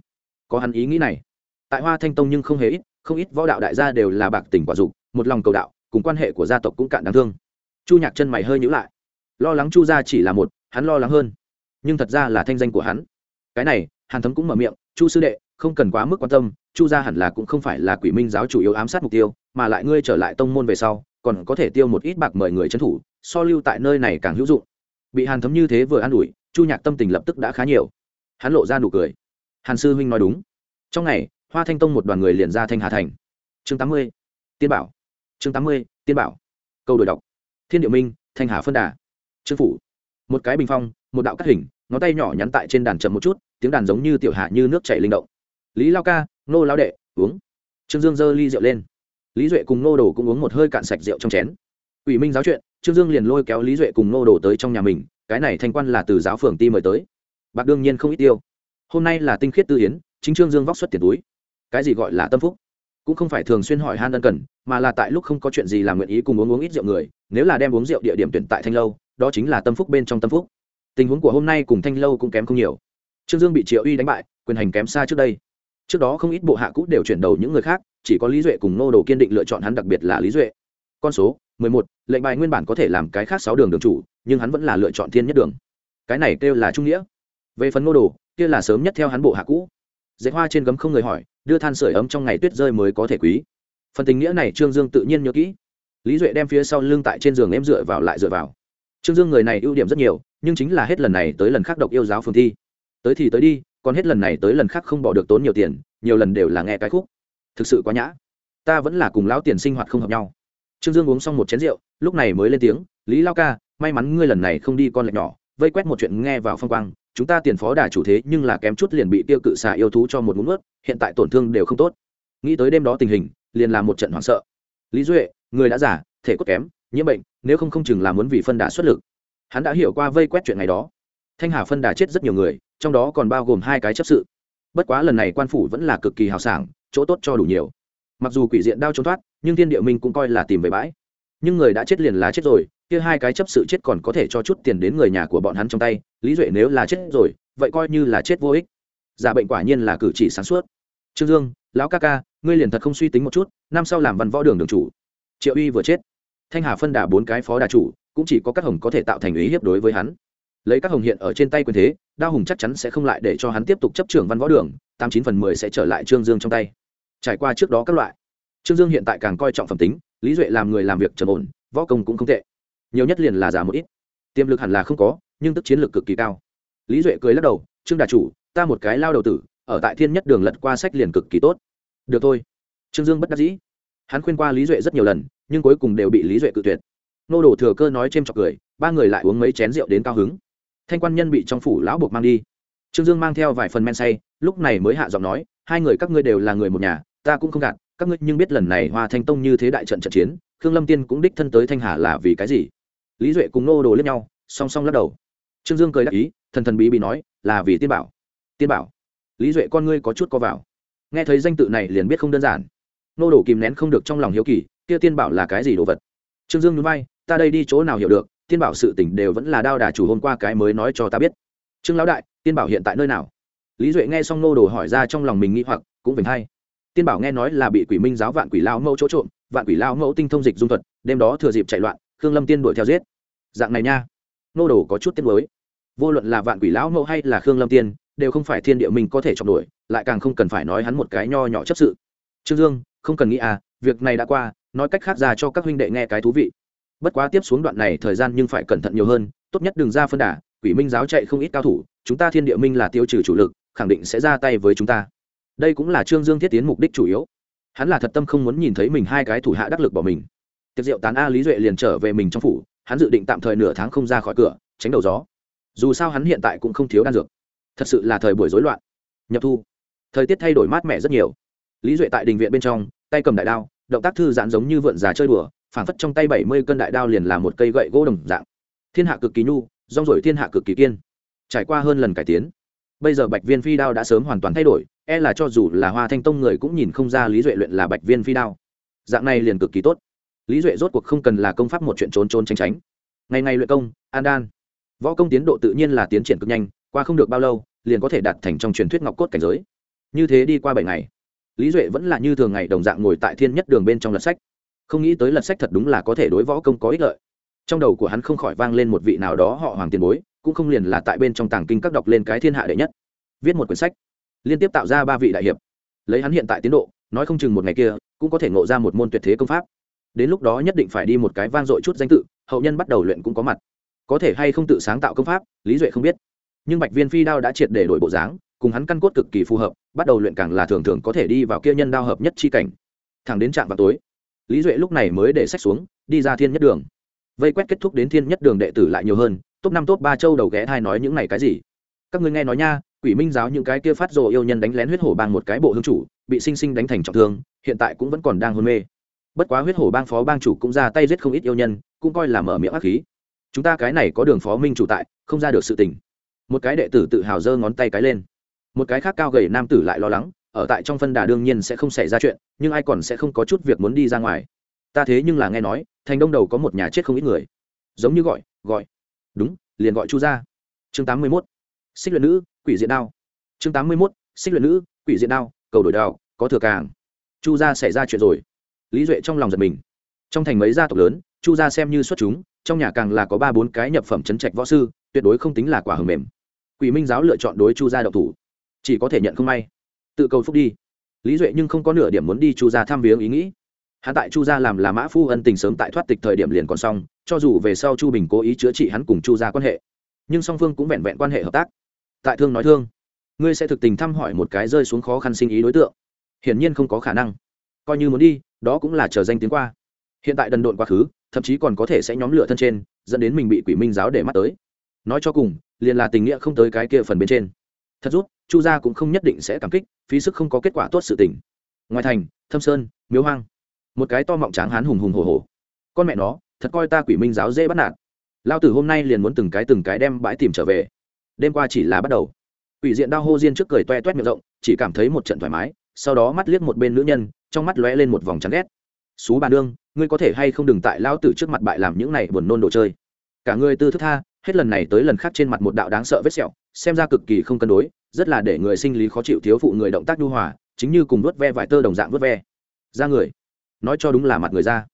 Có hắn ý nghĩ này. Tại hoa thanh tông nhưng không hề ít, không ít võ đạo đại gia đều là bạc tình quả dục, một lòng cầu đạo, cùng quan hệ của gia tộc cũng cạn đáng thương. Chu nhạc chân mày hơi nhữ lại. Lo lắng chu gia chỉ là một, hắn lo lắng hơn. Nhưng thật ra là thanh danh của hắn. Cái này, hàn thấm cũng mở miệng, chu sư đệ, không cần quá mức quan tâm, chu gia hẳn là cũng không phải là quỷ minh giáo chủ yếu ám sát mục tiêu, mà lại ngươi trở lại tông môn về sau, còn có thể tiêu một ít bạc mời người trấn thủ, so lưu tại nơi này càng hữu dụng bị hàn thấm như thế vừa an ủi, chu nhạc tâm tình lập tức đã khá nhiều. Hắn lộ ra nụ cười. Hàn sư huynh nói đúng. Trong ngày, hoa thanh tông một đoàn người liền ra thanh hà thành. Chương tám mươi, tiên bảo. Chương tám mươi, tiên bảo. Câu đổi đọc. Thiên điệu minh, thanh hà phân đà. Trương phủ. Một cái bình phong, một đạo cắt hình, ngón tay nhỏ nhắn tại trên đàn chậm một chút, tiếng đàn giống như tiểu hạ như nước chảy linh động. Lý lao ca nô lao đệ, uống. Trương dương giơ ly rượu lên. Lý duệ cùng nô đồ cũng uống một hơi cạn sạch rượu trong chén. Ủy minh giáo chuyện trương dương liền lôi kéo lý duệ cùng nô đồ tới trong nhà mình, cái này thanh quan là từ giáo phường ti mời tới. Bạc đương nhiên không ít tiêu. Hôm nay là tinh khiết tư hiến chính trương dương vóc xuất tiền túi. Cái gì gọi là tâm phúc? Cũng không phải thường xuyên hỏi han ân cần, mà là tại lúc không có chuyện gì làm nguyện ý cùng uống uống ít rượu người, nếu là đem uống rượu địa điểm tuyển tại thanh lâu, đó chính là tâm phúc bên trong tâm phúc. Tình huống của hôm nay cùng thanh lâu cũng kém không nhiều. Trương dương bị triệu uy đánh bại, quyền hành kém xa trước đây. Trước đó không ít bộ hạ cũ đều chuyển đầu những người khác, chỉ có lý duệ cùng nô đồ kiên định lựa chọn hắn đặc biệt là lý duệ. Con số một, lệnh bài nguyên bản có thể làm cái khác sáu đường đường chủ, nhưng hắn vẫn là lựa chọn thiên nhất đường. Cái này kêu là trung nghĩa. Về phần nô đồ, kia là sớm nhất theo hắn bộ hạ cũ. Dạy hoa trên gấm không người hỏi, đưa than sửa ấm trong ngày tuyết rơi mới có thể quý. Phần tình nghĩa này trương dương tự nhiên nhớ kỹ. Lý duệ đem phía sau lưng tại trên giường em dựa vào lại dựa vào. Trương dương người này ưu điểm rất nhiều, nhưng chính là hết lần này tới lần khác độc yêu giáo phường thi. Tới thì tới đi, còn hết lần này tới lần khác không bỏ được tốn nhiều tiền, nhiều lần đều là nghe cái khúc. Thực sự quá nhã. Ta vẫn là cùng lão tiền sinh hoạt không hợp nhau trương dương uống xong một chén rượu, lúc này mới lên tiếng, lý lao ca, may mắn ngươi lần này không đi con lạch nhỏ, vây quét một chuyện nghe vào phong quang, chúng ta tiền phó đà chủ thế nhưng là kém chút liền bị tiêu cự xà yêu thú cho một ngụm ướt hiện tại tổn thương đều không tốt. Nghĩ tới đêm đó tình hình, liền là một trận hoảng sợ. Lý duệ, người đã giả thể cốt kém, nhiễm bệnh, nếu không không chừng là muốn vì phân đà xuất lực. Hắn đã hiểu qua vây quét chuyện ngày đó. Thanh hà phân đà chết rất nhiều người, trong đó còn bao gồm hai cái chấp sự. Bất quá lần này quan phủ vẫn là cực kỳ hào sảng, chỗ tốt cho đủ nhiều. Mặc dù quỷ diện đao trốn thoát nhưng thiên địa minh cũng coi là tìm về bãi. Nhưng người đã chết liền là chết rồi, kia hai cái chấp sự chết còn có thể cho chút tiền đến người nhà của bọn hắn trong tay, lý duệ nếu là chết rồi, vậy coi như là chết vô ích. Giả bệnh quả nhiên là cử chỉ sáng suốt. Trương dương, lão ca ca, ngươi liền thật không suy tính một chút, năm sau làm văn võ đường đường chủ. Triệu uy vừa chết. Thanh hà phân đà bốn cái phó đà chủ, cũng chỉ có các hồng có thể tạo thành ý hiếp đối với hắn. Lấy các hồng hiện ở trên tay quyền thế, đao hùng chắc chắn sẽ không lại để cho hắn tiếp tục chấp trưởng văn võ đường, tám chín phần mười sẽ trở lại trương dương trong tay. Trải qua trước đó các loại trương dương hiện tại càng coi trọng phẩm tính, lý duệ làm người làm việc trầm ổn, võ công cũng không tệ. Nhiều nhất liền là giả một ít. Tiềm lực hẳn là không có, nhưng tức chiến lược cực kỳ cao. Lý duệ cười lắc đầu, trương đà chủ, ta một cái lao đầu tử, ở tại thiên nhất đường lật qua sách liền cực kỳ tốt. Được thôi. Trương dương bất đắc dĩ. Hắn khuyên qua lý duệ rất nhiều lần, nhưng cuối cùng đều bị lý duệ cự tuyệt. Nô đồ thừa cơ nói c h ê m chọc cười, ba người lại uống mấy chén rượu đến cao hứng. Thanh quan nhân bị trong phủ lão buộc mang đi. Trương dương mang theo vài phần men say, lúc này mới hạ giọng nói, hai người các ngươi đều là người một nhà, ta cũng không gạt các ngươi nhưng biết lần này hoa thanh tông như thế đại trận trận chiến, khương lâm tiên cũng đích thân tới thanh hà là vì cái gì? Lý duệ cùng nô đồ lẫn nhau, song song lắc đầu. Trương dương cười đáp ý, thần thần bí bí nói, là vì tiên bảo. Tiên bảo? Lý duệ con ngươi có chút có vào. Nghe thấy danh tự này liền biết không đơn giản. Nô đồ kìm nén không được trong lòng hiếu kỳ, kia tiên bảo là cái gì đồ vật? Trương dương núi bay ta đây đi chỗ nào hiểu được, tiên bảo sự tỉnh đều vẫn là đao đà chủ hôm qua cái mới nói cho ta biết. Trương lão đại, tiên bảo hiện tại nơi nào? Lý duệ nghe xong nô đồ hỏi ra trong lòng mình nghĩ hoặc, cũng vinh hay tiên bảo nghe nói là bị quỷ minh giáo vạn quỷ lao mẫu chỗ trộm, vạn quỷ lao mẫu tinh thông dịch dung thuật, đêm đó thừa dịp chạy loạn, khương lâm tiên đuổi theo giết. Dạng này nha. Nô đồ có chút tiết mới vô luận là vạn quỷ lão mẫu hay là khương lâm tiên, đều không phải thiên địa mình có thể chọc đuổi lại càng không cần phải nói hắn một cái nho nhỏ chấp sự. Trương dương, không cần nghĩ à việc này đã qua, nói cách khác ra cho các huynh đệ nghe cái thú vị. Bất quá tiếp xuống đoạn này thời gian nhưng phải cẩn thận nhiều hơn, tốt nhất đừng ra phân đà, quỷ minh giáo chạy không ít cao thủ, chúng ta thiên địa minh là tiêu trừ chủ lực, khẳng định sẽ ra tay với chúng ta đây cũng là trương dương thiết tiến mục đích chủ yếu. Hắn là thật tâm không muốn nhìn thấy mình hai cái thủ hạ đắc lực bỏ mình. Tiệc rượu tán a lý duệ liền trở về mình trong phủ, hắn dự định tạm thời nửa tháng không ra khỏi cửa, tránh đầu gió. Dù sao hắn hiện tại cũng không thiếu đan dược. Thật sự là thời buổi rối loạn. Nhập thu. Thời tiết thay đổi mát mẻ rất nhiều. Lý duệ tại đình viện bên trong, tay cầm đại đao, động tác thư giãn giống như vượn già chơi đùa, phảng phất trong tay bảy mươi cân đại đao liền là một cây gậy gỗ đồng dạng. Thiên hạ cực kỳ nhu, rong rổi thiên hạ cực kỳ kiên. Trải qua hơn lần cải tiến bây giờ bạch viên phi đao đã sớm hoàn toàn thay đổi e là cho dù là hoa thanh tông người cũng nhìn không ra lý duệ luyện là bạch viên phi đao. Dạng này liền cực kỳ tốt. Lý duệ rốt cuộc không cần là công pháp một chuyện trốn trốn tránh tránh. Ngày ngày luyện công, an đan. Võ công tiến độ tự nhiên là tiến triển cực nhanh, qua không được bao lâu, liền có thể đạt thành trong truyền thuyết ngọc cốt cảnh giới. Như thế đi qua bảy ngày, lý duệ vẫn là như thường ngày đồng dạng ngồi tại thiên nhất đường bên trong lật sách. Không nghĩ tới lật sách thật đúng là có thể đối võ công có ích lợi. Trong đầu của hắn không khỏi vang lên một vị nào đó họ hoàng tiền bối cũng không liền là tại bên trong tàng kinh các đọc lên cái thiên hạ đệ nhất. Viết một quyển sách, liên tiếp tạo ra ba vị đại hiệp. Lấy hắn hiện tại tiến độ, nói không chừng một ngày kia, cũng có thể ngộ ra một môn tuyệt thế công pháp. Đến lúc đó nhất định phải đi một cái vang dội chút danh tự, hậu nhân bắt đầu luyện cũng có mặt. Có thể hay không tự sáng tạo công pháp, lý duệ không biết. Nhưng bạch viên phi đao đã triệt để đổi bộ dáng, cùng hắn căn cốt cực kỳ phù hợp, bắt đầu luyện càng là thường thường có thể đi vào kia nhân đao hợp nhất chi cảnh. Thẳng đến trạm vào tối, lý duệ lúc này mới để sách xuống, đi ra thiên nhất đường. Vây quét kết thúc đến thiên nhất đường đệ tử lại nhiều hơn top năm, top ba châu đầu ghé thai nói những này cái gì? Các ngươi nghe nói nha, quỷ minh giáo những cái kia phát rồ yêu nhân đánh lén huyết hổ bang một cái bộ hương chủ, bị sinh sinh đánh thành trọng thương, hiện tại cũng vẫn còn đang hôn mê. Bất quá huyết hổ bang phó bang chủ cũng ra tay giết không ít yêu nhân, cũng coi là mở miệng ác khí. Chúng ta cái này có đường phó minh chủ tại, không ra được sự tình. Một cái đệ tử tự hào giơ ngón tay cái lên. Một cái khác cao gầy nam tử lại lo lắng, ở tại trong phân đà đương nhiên sẽ không xảy ra chuyện, nhưng ai còn sẽ không có chút việc muốn đi ra ngoài. Ta thế nhưng là nghe nói, thành đông đầu có một nhà chết không ít người. Giống như gọi gọi đúng, liền gọi chu ra chương tám mươi mốt, xích luyện nữ, quỷ diện đao. Chương tám mươi mốt, xích luyện nữ, quỷ diện đao, cầu đổi đào có thừa càng. Chu gia xảy ra chuyện rồi. Lý duệ trong lòng giật mình. Trong thành mấy gia tộc lớn, chu gia xem như xuất chúng, trong nhà càng là có ba bốn cái nhập phẩm chấn trạch võ sư, tuyệt đối không tính là quả hầm mềm. Quỷ minh giáo lựa chọn đối chu gia độc thủ. Chỉ có thể nhận không may. Tự cầu phúc đi. Lý duệ nhưng không có nửa điểm muốn đi chu gia thăm viếng ý nghĩ hắn tại chu gia làm là mã phu ân tình sớm tại thoát tịch thời điểm liền còn xong, cho dù về sau chu bình cố ý chữa trị hắn cùng chu gia quan hệ. Nhưng song phương cũng vẹn vẹn quan hệ hợp tác. Tại thương nói thương, ngươi sẽ thực tình thăm hỏi một cái rơi xuống khó khăn sinh ý đối tượng. Hiển nhiên không có khả năng. Coi như muốn đi, đó cũng là chờ danh tiếng qua. Hiện tại đần độn quá khứ, thậm chí còn có thể sẽ nhóm lửa thân trên, dẫn đến mình bị quỷ minh giáo để mắt tới. Nói cho cùng, liền là tình nghĩa không tới cái kia phần bên trên. Thật rút, chu gia cũng không nhất định sẽ cảm kích, phí sức không có kết quả tốt sự tình. Ngoài thành, thâm sơn, miếu hoang một cái to mọng tráng hán hùng hùng hồ hồ con mẹ nó, thật coi ta quỷ minh giáo dễ bắt nạt. Lao tử hôm nay liền muốn từng cái từng cái đem bãi tìm trở về. Đêm qua chỉ là bắt đầu. Quỷ diện đao hô diên trước cười toe toét miệng rộng, chỉ cảm thấy một trận thoải mái, sau đó mắt liếc một bên nữ nhân, trong mắt lóe lên một vòng chán ghét. Xú bà nương, ngươi có thể hay không đừng tại lao tử trước mặt bại làm những này buồn nôn đồ chơi? Cả ngươi tư thức tha, hết lần này tới lần khác trên mặt một đạo đáng sợ vết sẹo, xem ra cực kỳ không cân đối, rất là để người sinh lý khó chịu thiếu phụ người động tác nhu hòa, chính như cùng vớt ve vải tơ đồng dạng vớt ve. Ra người nói cho đúng là mặt người ra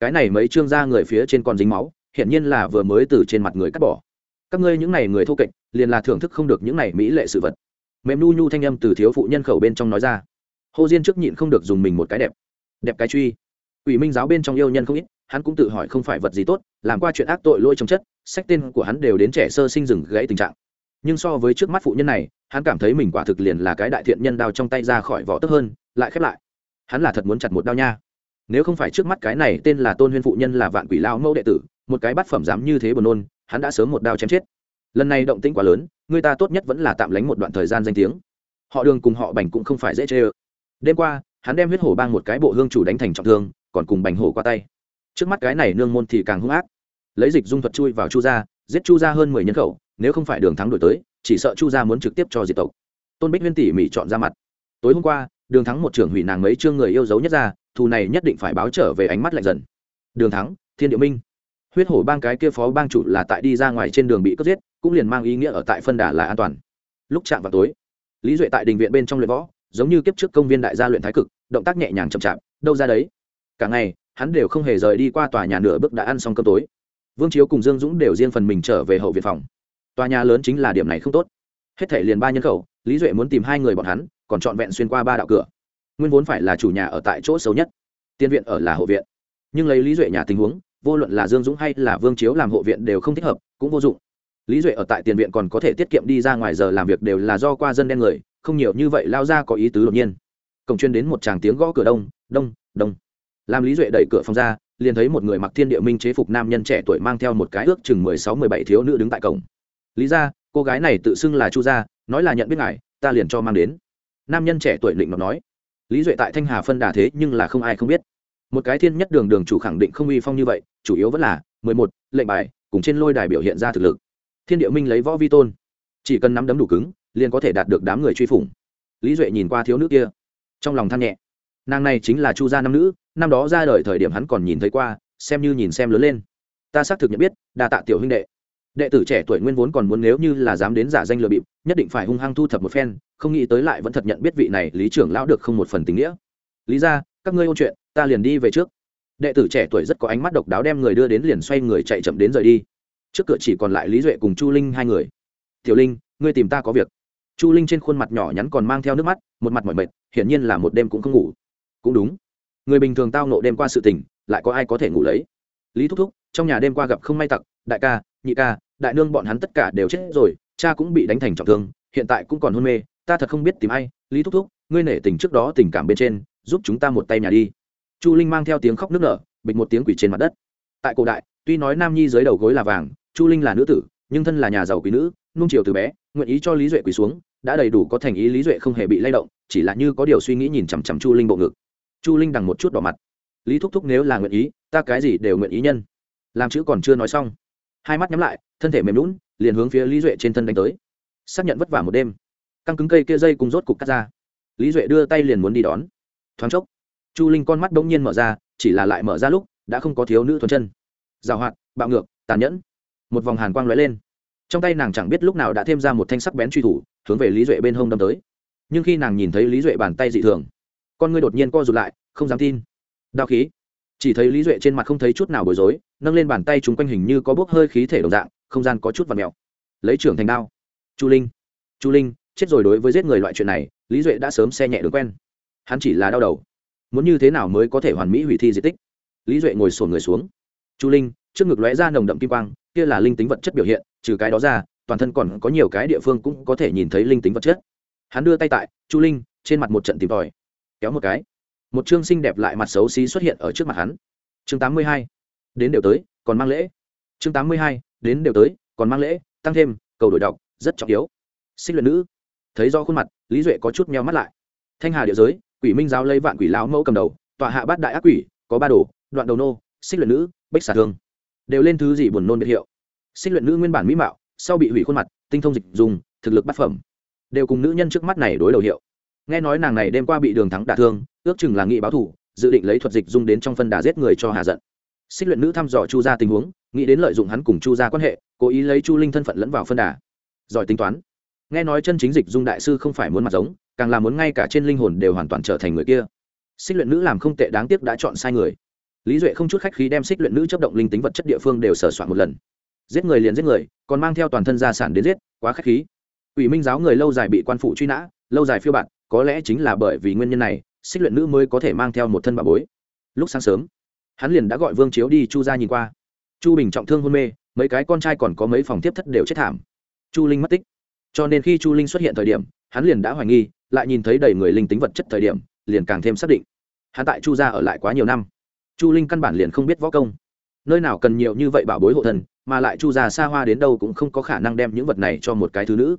cái này mấy trương da người phía trên còn dính máu hiện nhiên là vừa mới từ trên mặt người cắt bỏ. Các ngươi những này người thô kệch, liền là thưởng thức không được những này mỹ lệ sự vật. Mềm nu nhu thanh âm từ thiếu phụ nhân khẩu bên trong nói ra. Hồ diên trước nhịn không được dùng mình một cái đẹp. Đẹp cái truy. Ủy minh giáo bên trong yêu nhân không ít, hắn cũng tự hỏi không phải vật gì tốt, làm qua chuyện ác tội lỗi trong chất, sách tên của hắn đều đến trẻ sơ sinh rừng gãy tình trạng. Nhưng so với trước mắt phụ nhân này, hắn cảm thấy mình quả thực liền là cái đại thiện nhân đao trong tay ra khỏi vỏ tức hơn, lại khép lại. Hắn là thật muốn chặt một đao nha nếu không phải trước mắt cái này tên là tôn huyên phụ nhân là vạn quỷ lao mẫu đệ tử, một cái bát phẩm dám như thế buồn nôn, hắn đã sớm một đao chém chết. Lần này động tĩnh quá lớn, người ta tốt nhất vẫn là tạm lánh một đoạn thời gian danh tiếng. Họ đường cùng họ bành cũng không phải dễ chê ơ. Đêm qua, hắn đem huyết hổ bang một cái bộ hương chủ đánh thành trọng thương, còn cùng bành hổ qua tay. Trước mắt cái này nương môn thì càng hung ác. Lấy dịch dung thuật chui vào chu gia, giết chu gia hơn mười nhân khẩu, nếu không phải đường thắng đổi tới, chỉ sợ chu gia muốn trực tiếp cho diệt tộc. Tôn bích huyên tỉ mỉ chọn ra mặt. Tối hôm qua đường thắng một trưởng hủy nàng mấy chương người yêu dấu nhất ra, thù này nhất định phải báo trở về ánh mắt lạnh dần. Đường thắng, thiên địa minh. Huyết hổ bang cái kia phó bang chủ là tại đi ra ngoài trên đường bị cướp giết, cũng liền mang ý nghĩa ở tại phân đà là an toàn. Lúc chạm vào tối, lý duệ tại đình viện bên trong luyện võ, giống như kiếp trước công viên đại gia luyện thái cực, động tác nhẹ nhàng chậm chạp, đâu ra đấy. Cả ngày, hắn đều không hề rời đi qua tòa nhà nửa bước đã ăn xong cơm tối. Vương chiếu cùng dương dũng đều riêng phần mình trở về hậu viện phòng. Tòa nhà lớn chính là điểm này không tốt. Hết thể liền ba nhân khẩu, lý duệ muốn tìm hai người bọn hắn còn trọn vẹn xuyên qua ba đạo cửa. Nguyên vốn phải là chủ nhà ở tại chỗ xấu nhất. Tiên viện ở là hộ viện. Nhưng lấy lý duệ nhà tình huống, vô luận là dương dũng hay là vương chiếu làm hộ viện đều không thích hợp, cũng vô dụng. Lý duệ ở tại tiền viện còn có thể tiết kiệm đi ra ngoài giờ làm việc đều là do qua dân đen người, không nhiều như vậy lao ra có ý tứ đột nhiên. Cổng chuyên đến một tràng tiếng gõ cửa đông đông đông. Làm lý duệ đẩy cửa phòng ra, liền thấy một người mặc thiên địa minh chế phục nam nhân trẻ tuổi mang theo một cái ước chừng mười sáu, mười bảy thiếu nữ đứng tại cổng. Lý ra cô gái này tự xưng là chu gia, nói là nhận biết ngài, ta liền cho mang đến nam nhân trẻ tuổi định nó nói, lý duệ tại thanh hà phân đà thế nhưng là không ai không biết. Một cái thiên nhất đường đường chủ khẳng định không uy phong như vậy, chủ yếu vẫn là mười một, lệnh bài, cùng trên lôi đài biểu hiện ra thực lực. Thiên địa minh lấy võ vi tôn. Chỉ cần nắm đấm đủ cứng, liền có thể đạt được đám người truy phủng. Lý duệ nhìn qua thiếu nữ kia, trong lòng than nhẹ. Nàng này chính là chu gia nam nữ, năm đó ra đời thời điểm hắn còn nhìn thấy qua, xem như nhìn xem lớn lên. Ta xác thực nhận biết, đa tạ tiểu huynh đệ đệ tử trẻ tuổi nguyên vốn còn muốn nếu như là dám đến giả danh lừa bịp, nhất định phải hung hăng thu thập một phen, không nghĩ tới lại vẫn thật nhận biết vị này lý trưởng lão được không một phần tình nghĩa. Lý ra, các ngươi ôn chuyện, ta liền đi về trước. Đệ tử trẻ tuổi rất có ánh mắt độc đáo đem người đưa đến liền xoay người chạy chậm đến rời đi. Trước cửa chỉ còn lại lý duệ cùng chu linh hai người. Tiểu linh, ngươi tìm ta có việc. Chu linh trên khuôn mặt nhỏ nhắn còn mang theo nước mắt, một mặt mỏi mệt, hiển nhiên là một đêm cũng không ngủ. Cũng đúng. Người bình thường tao nộ đêm qua sự tình, lại có ai có thể ngủ lấy? Lý thúc thúc, trong nhà đêm qua gặp không may tặc, đại ca nhị ca, đại nương bọn hắn tất cả đều chết rồi, cha cũng bị đánh thành trọng thương, hiện tại cũng còn hôn mê, ta thật không biết tìm ai, lý thúc thúc, ngươi nể tình trước đó tình cảm bên trên, giúp chúng ta một tay nhà đi. Chu linh mang theo tiếng khóc nức nở, bịch một tiếng quỷ trên mặt đất. Tại cổ đại, tuy nói nam nhi dưới đầu gối là vàng, chu linh là nữ tử, nhưng thân là nhà giàu quý nữ nung chiều từ bé, nguyện ý cho lý duệ quỳ xuống, đã đầy đủ có thành ý lý duệ không hề bị lay động, chỉ là như có điều suy nghĩ nhìn chằm chằm chu linh bộ ngực. Chu linh đằng một chút đỏ mặt. Lý thúc thúc nếu là nguyện ý, ta cái gì đều nguyện ý nhân. Làm chữ còn chưa nói xong hai mắt nhắm lại, thân thể mềm lún liền hướng phía lý duệ trên thân đánh tới. Xác nhận vất vả một đêm, căng cứng cây kia dây cùng rốt cục cắt ra. Lý duệ đưa tay liền muốn đi đón. Thoáng chốc, chu linh con mắt bỗng nhiên mở ra, chỉ là lại mở ra lúc, đã không có thiếu nữ thuần chân. Rào hoạt, bạo ngược, tàn nhẫn. Một vòng hàn quang lóe lên. Trong tay nàng chẳng biết lúc nào đã thêm ra một thanh sắc bén truy thủ, hướng về lý duệ bên hông đâm tới. Nhưng khi nàng nhìn thấy lý duệ bàn tay dị thường, con ngươi đột nhiên co rụt lại, không dám tin. Đao khí chỉ thấy lý duệ trên mặt không thấy chút nào bối rối, nâng lên bàn tay chúng quanh hình như có bốc hơi khí thể đồng dạng, không gian có chút và mèo. Lấy trưởng thành đao. Chu linh. Chu linh, chết rồi đối với giết người loại chuyện này, lý duệ đã sớm xe nhẹ đường quen. Hắn chỉ là đau đầu. Muốn như thế nào mới có thể hoàn mỹ hủy thi di tích? Lý duệ ngồi sổn người xuống. Chu linh, trước ngực lóe ra nồng đậm kim quang, kia là linh tính vật chất biểu hiện, trừ cái đó ra, toàn thân còn có nhiều cái địa phương cũng có thể nhìn thấy linh tính vật chất. Hắn đưa tay tại, chu linh, trên mặt một trận tìm tòi. Kéo một cái một chương xinh đẹp lại mặt xấu xí xuất hiện ở trước mặt hắn. Chương tám mươi hai, đến đều tới, còn mang lễ. Chương tám mươi hai, đến đều tới, còn mang lễ, tăng thêm, cầu đổi đọc, rất trọng yếu. Xích luyện nữ, thấy do khuôn mặt, lý duệ có chút meo mắt lại. Thanh hà địa giới, quỷ minh giáo lấy vạn quỷ lão mẫu cầm đầu, tọa hạ bát đại ác quỷ, có ba đồ, đoạn đầu nô, xích luyện nữ bách xà thương. Đều lên thứ gì buồn nôn biệt hiệu. Xích luyện nữ nguyên bản mỹ mạo, sau bị hủy khuôn mặt, tinh thông dịch dùng, thực lực bát phẩm. Đều cùng nữ nhân trước mắt này đối đầu hiệu. Nghe nói nàng này đêm qua bị đường thắng đả thương ước chừng là nghị báo thủ, dự định lấy thuật dịch dung đến trong phân đà giết người cho hà giận. Xích luyện nữ thăm dò chu ra tình huống, nghĩ đến lợi dụng hắn cùng chu ra quan hệ, cố ý lấy chu linh thân phận lẫn vào phân đà. Giỏi tính toán. Nghe nói chân chính dịch dung đại sư không phải muốn mặt giống, càng là muốn ngay cả trên linh hồn đều hoàn toàn trở thành người kia. Xích luyện nữ làm không tệ đáng tiếc đã chọn sai người. Lý duệ không chút khách khí đem xích luyện nữ chấp động linh tính vật chất địa phương đều sửa soạn một lần. Giết người liền giết người, còn mang theo toàn thân gia sản đến giết, quá khách khí. Ủy minh giáo người lâu dài bị quan phụ truy nã, lâu dài phiêu bạn có lẽ chính là bởi vì nguyên nhân này xích luyện nữ mới có thể mang theo một thân bà bối. Lúc sáng sớm, hắn liền đã gọi vương chiếu đi chu ra nhìn qua. Chu bình trọng thương hôn mê, mấy cái con trai còn có mấy phòng tiếp thất đều chết thảm. Chu linh mất tích. Cho nên khi chu linh xuất hiện thời điểm, hắn liền đã hoài nghi, lại nhìn thấy đầy người linh tính vật chất thời điểm, liền càng thêm xác định. Hắn tại chu gia ở lại quá nhiều năm, chu linh căn bản liền không biết võ công. Nơi nào cần nhiều như vậy bảo bối hộ thần, mà lại chu gia xa hoa đến đâu cũng không có khả năng đem những vật này cho một cái thứ nữ.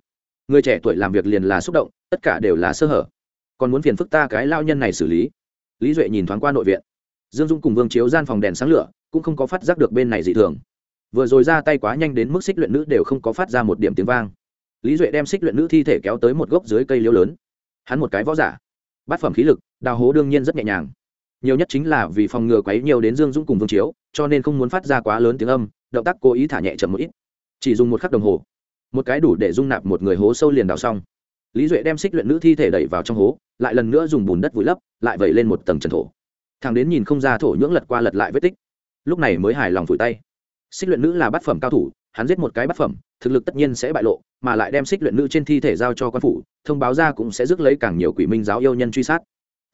Người trẻ tuổi làm việc liền là xúc động, tất cả đều là sơ hở còn muốn phiền phức ta cái lao nhân này xử lý. Lý duệ nhìn thoáng qua nội viện. Dương dung cùng vương chiếu gian phòng đèn sáng lửa, cũng không có phát giác được bên này dị thường. Vừa rồi ra tay quá nhanh đến mức xích luyện nữ đều không có phát ra một điểm tiếng vang. Lý duệ đem xích luyện nữ thi thể kéo tới một gốc dưới cây liễu lớn. Hắn một cái võ giả. Bát phẩm khí lực, đào hố đương nhiên rất nhẹ nhàng. Nhiều nhất chính là vì phòng ngừa quấy nhiều đến dương dũng cùng vương chiếu, cho nên không muốn phát ra quá lớn tiếng âm, động tác cố ý thả nhẹ chậm một ít. Chỉ dùng một khắc đồng hồ. Một cái đủ để dung nạp một người hố sâu liền đào xong lý duệ đem xích luyện nữ thi thể đẩy vào trong hố, lại lần nữa dùng bùn đất vùi lấp, lại vẩy lên một tầng trần thổ. Thằng đến nhìn không ra thổ nhưỡng lật qua lật lại vết tích. Lúc này mới hài lòng vùi tay. Xích luyện nữ là bát phẩm cao thủ, hắn giết một cái bát phẩm, thực lực tất nhiên sẽ bại lộ, mà lại đem xích luyện nữ trên thi thể giao cho quan phủ, thông báo ra cũng sẽ rước lấy càng nhiều quỷ minh giáo yêu nhân truy sát.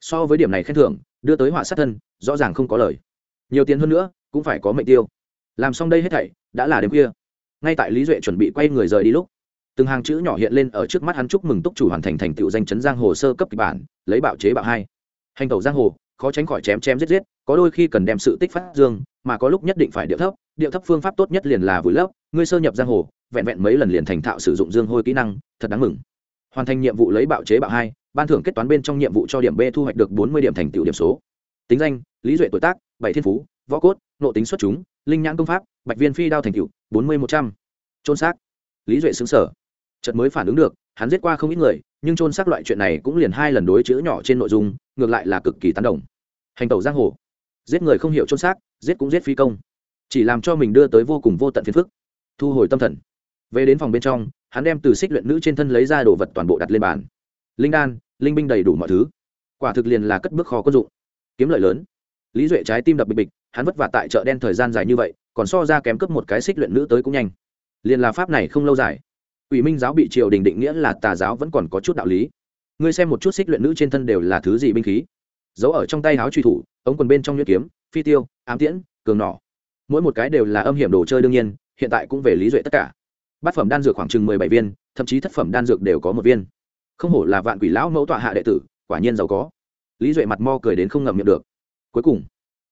So với điểm này khen thưởng, đưa tới họa sát thân, rõ ràng không có lời. Nhiều tiền hơn nữa, cũng phải có mệnh tiêu. Làm xong đây hết thảy, đã là đêm khuya. Ngay tại lý duệ chuẩn bị quay người rời đi lúc từng hàng chữ nhỏ hiện lên ở trước mắt hắn chúc mừng túc chủ hoàn thành thành tựu danh chấn giang hồ sơ cấp kịch bản, lấy bạo chế bạo hai. Hành tẩu giang hồ, khó tránh khỏi chém chém giết giết, có đôi khi cần đem sự tích phát dương, mà có lúc nhất định phải điệu thấp điệu thấp phương pháp tốt nhất liền là vùi lấp, ngươi sơ nhập giang hồ, vẹn vẹn mấy lần liền thành thạo sử dụng dương hôi kỹ năng, thật đáng mừng. Hoàn thành nhiệm vụ lấy bạo chế bạo hai, ban thưởng kết toán bên trong nhiệm vụ cho điểm b thu hoạch được bốn mươi điểm thành tựu điểm số. Tính danh, lý duệ tuổi tác, bảy thiên phú, võ cốt, nộ tính xuất chúng, linh nhãn công pháp, bạch viên phi đao thành tựu, bốn mươi một trăm. Trôn xác. Lý duệ xứng sở chợt mới phản ứng được, hắn giết qua không ít người, nhưng trôn xác loại chuyện này cũng liền hai lần đối chữ nhỏ trên nội dung, ngược lại là cực kỳ tán đồng. Hành tẩu giang hồ. Giết người không hiểu trôn xác, giết cũng giết phi công. Chỉ làm cho mình đưa tới vô cùng vô tận phiền phức. Thu hồi tâm thần. Về đến phòng bên trong, hắn đem từ xích luyện nữ trên thân lấy ra đồ vật toàn bộ đặt lên bàn. Linh đan, linh binh đầy đủ mọi thứ. Quả thực liền là cất bước khó quân dụng. Kiếm lợi lớn. Lý duệ trái tim đập bịch bịch, hắn vất vả tại chợ đen thời gian dài như vậy, còn so ra kém cướp một cái xích luyện nữ tới cũng nhanh. Liền là pháp này không lâu dài ủy minh giáo bị triều đình định nghĩa là tà giáo vẫn còn có chút đạo lý. Ngươi xem một chút xích luyện nữ trên thân đều là thứ gì binh khí? Giấu ở trong tay áo truy thủ, ống quần bên trong nhuyễn kiếm, phi tiêu, ám tiễn, cường nỏ. Mỗi một cái đều là âm hiểm đồ chơi đương nhiên, hiện tại cũng về lý duệ tất cả. Bát phẩm đan dược khoảng chừng mười bảy viên, thậm chí thất phẩm đan dược đều có một viên. Không hổ là vạn quỷ lão mẫu tọa hạ đệ tử, quả nhiên giàu có. Lý duệ mặt mo cười đến không ngậm miệng được. Cuối cùng,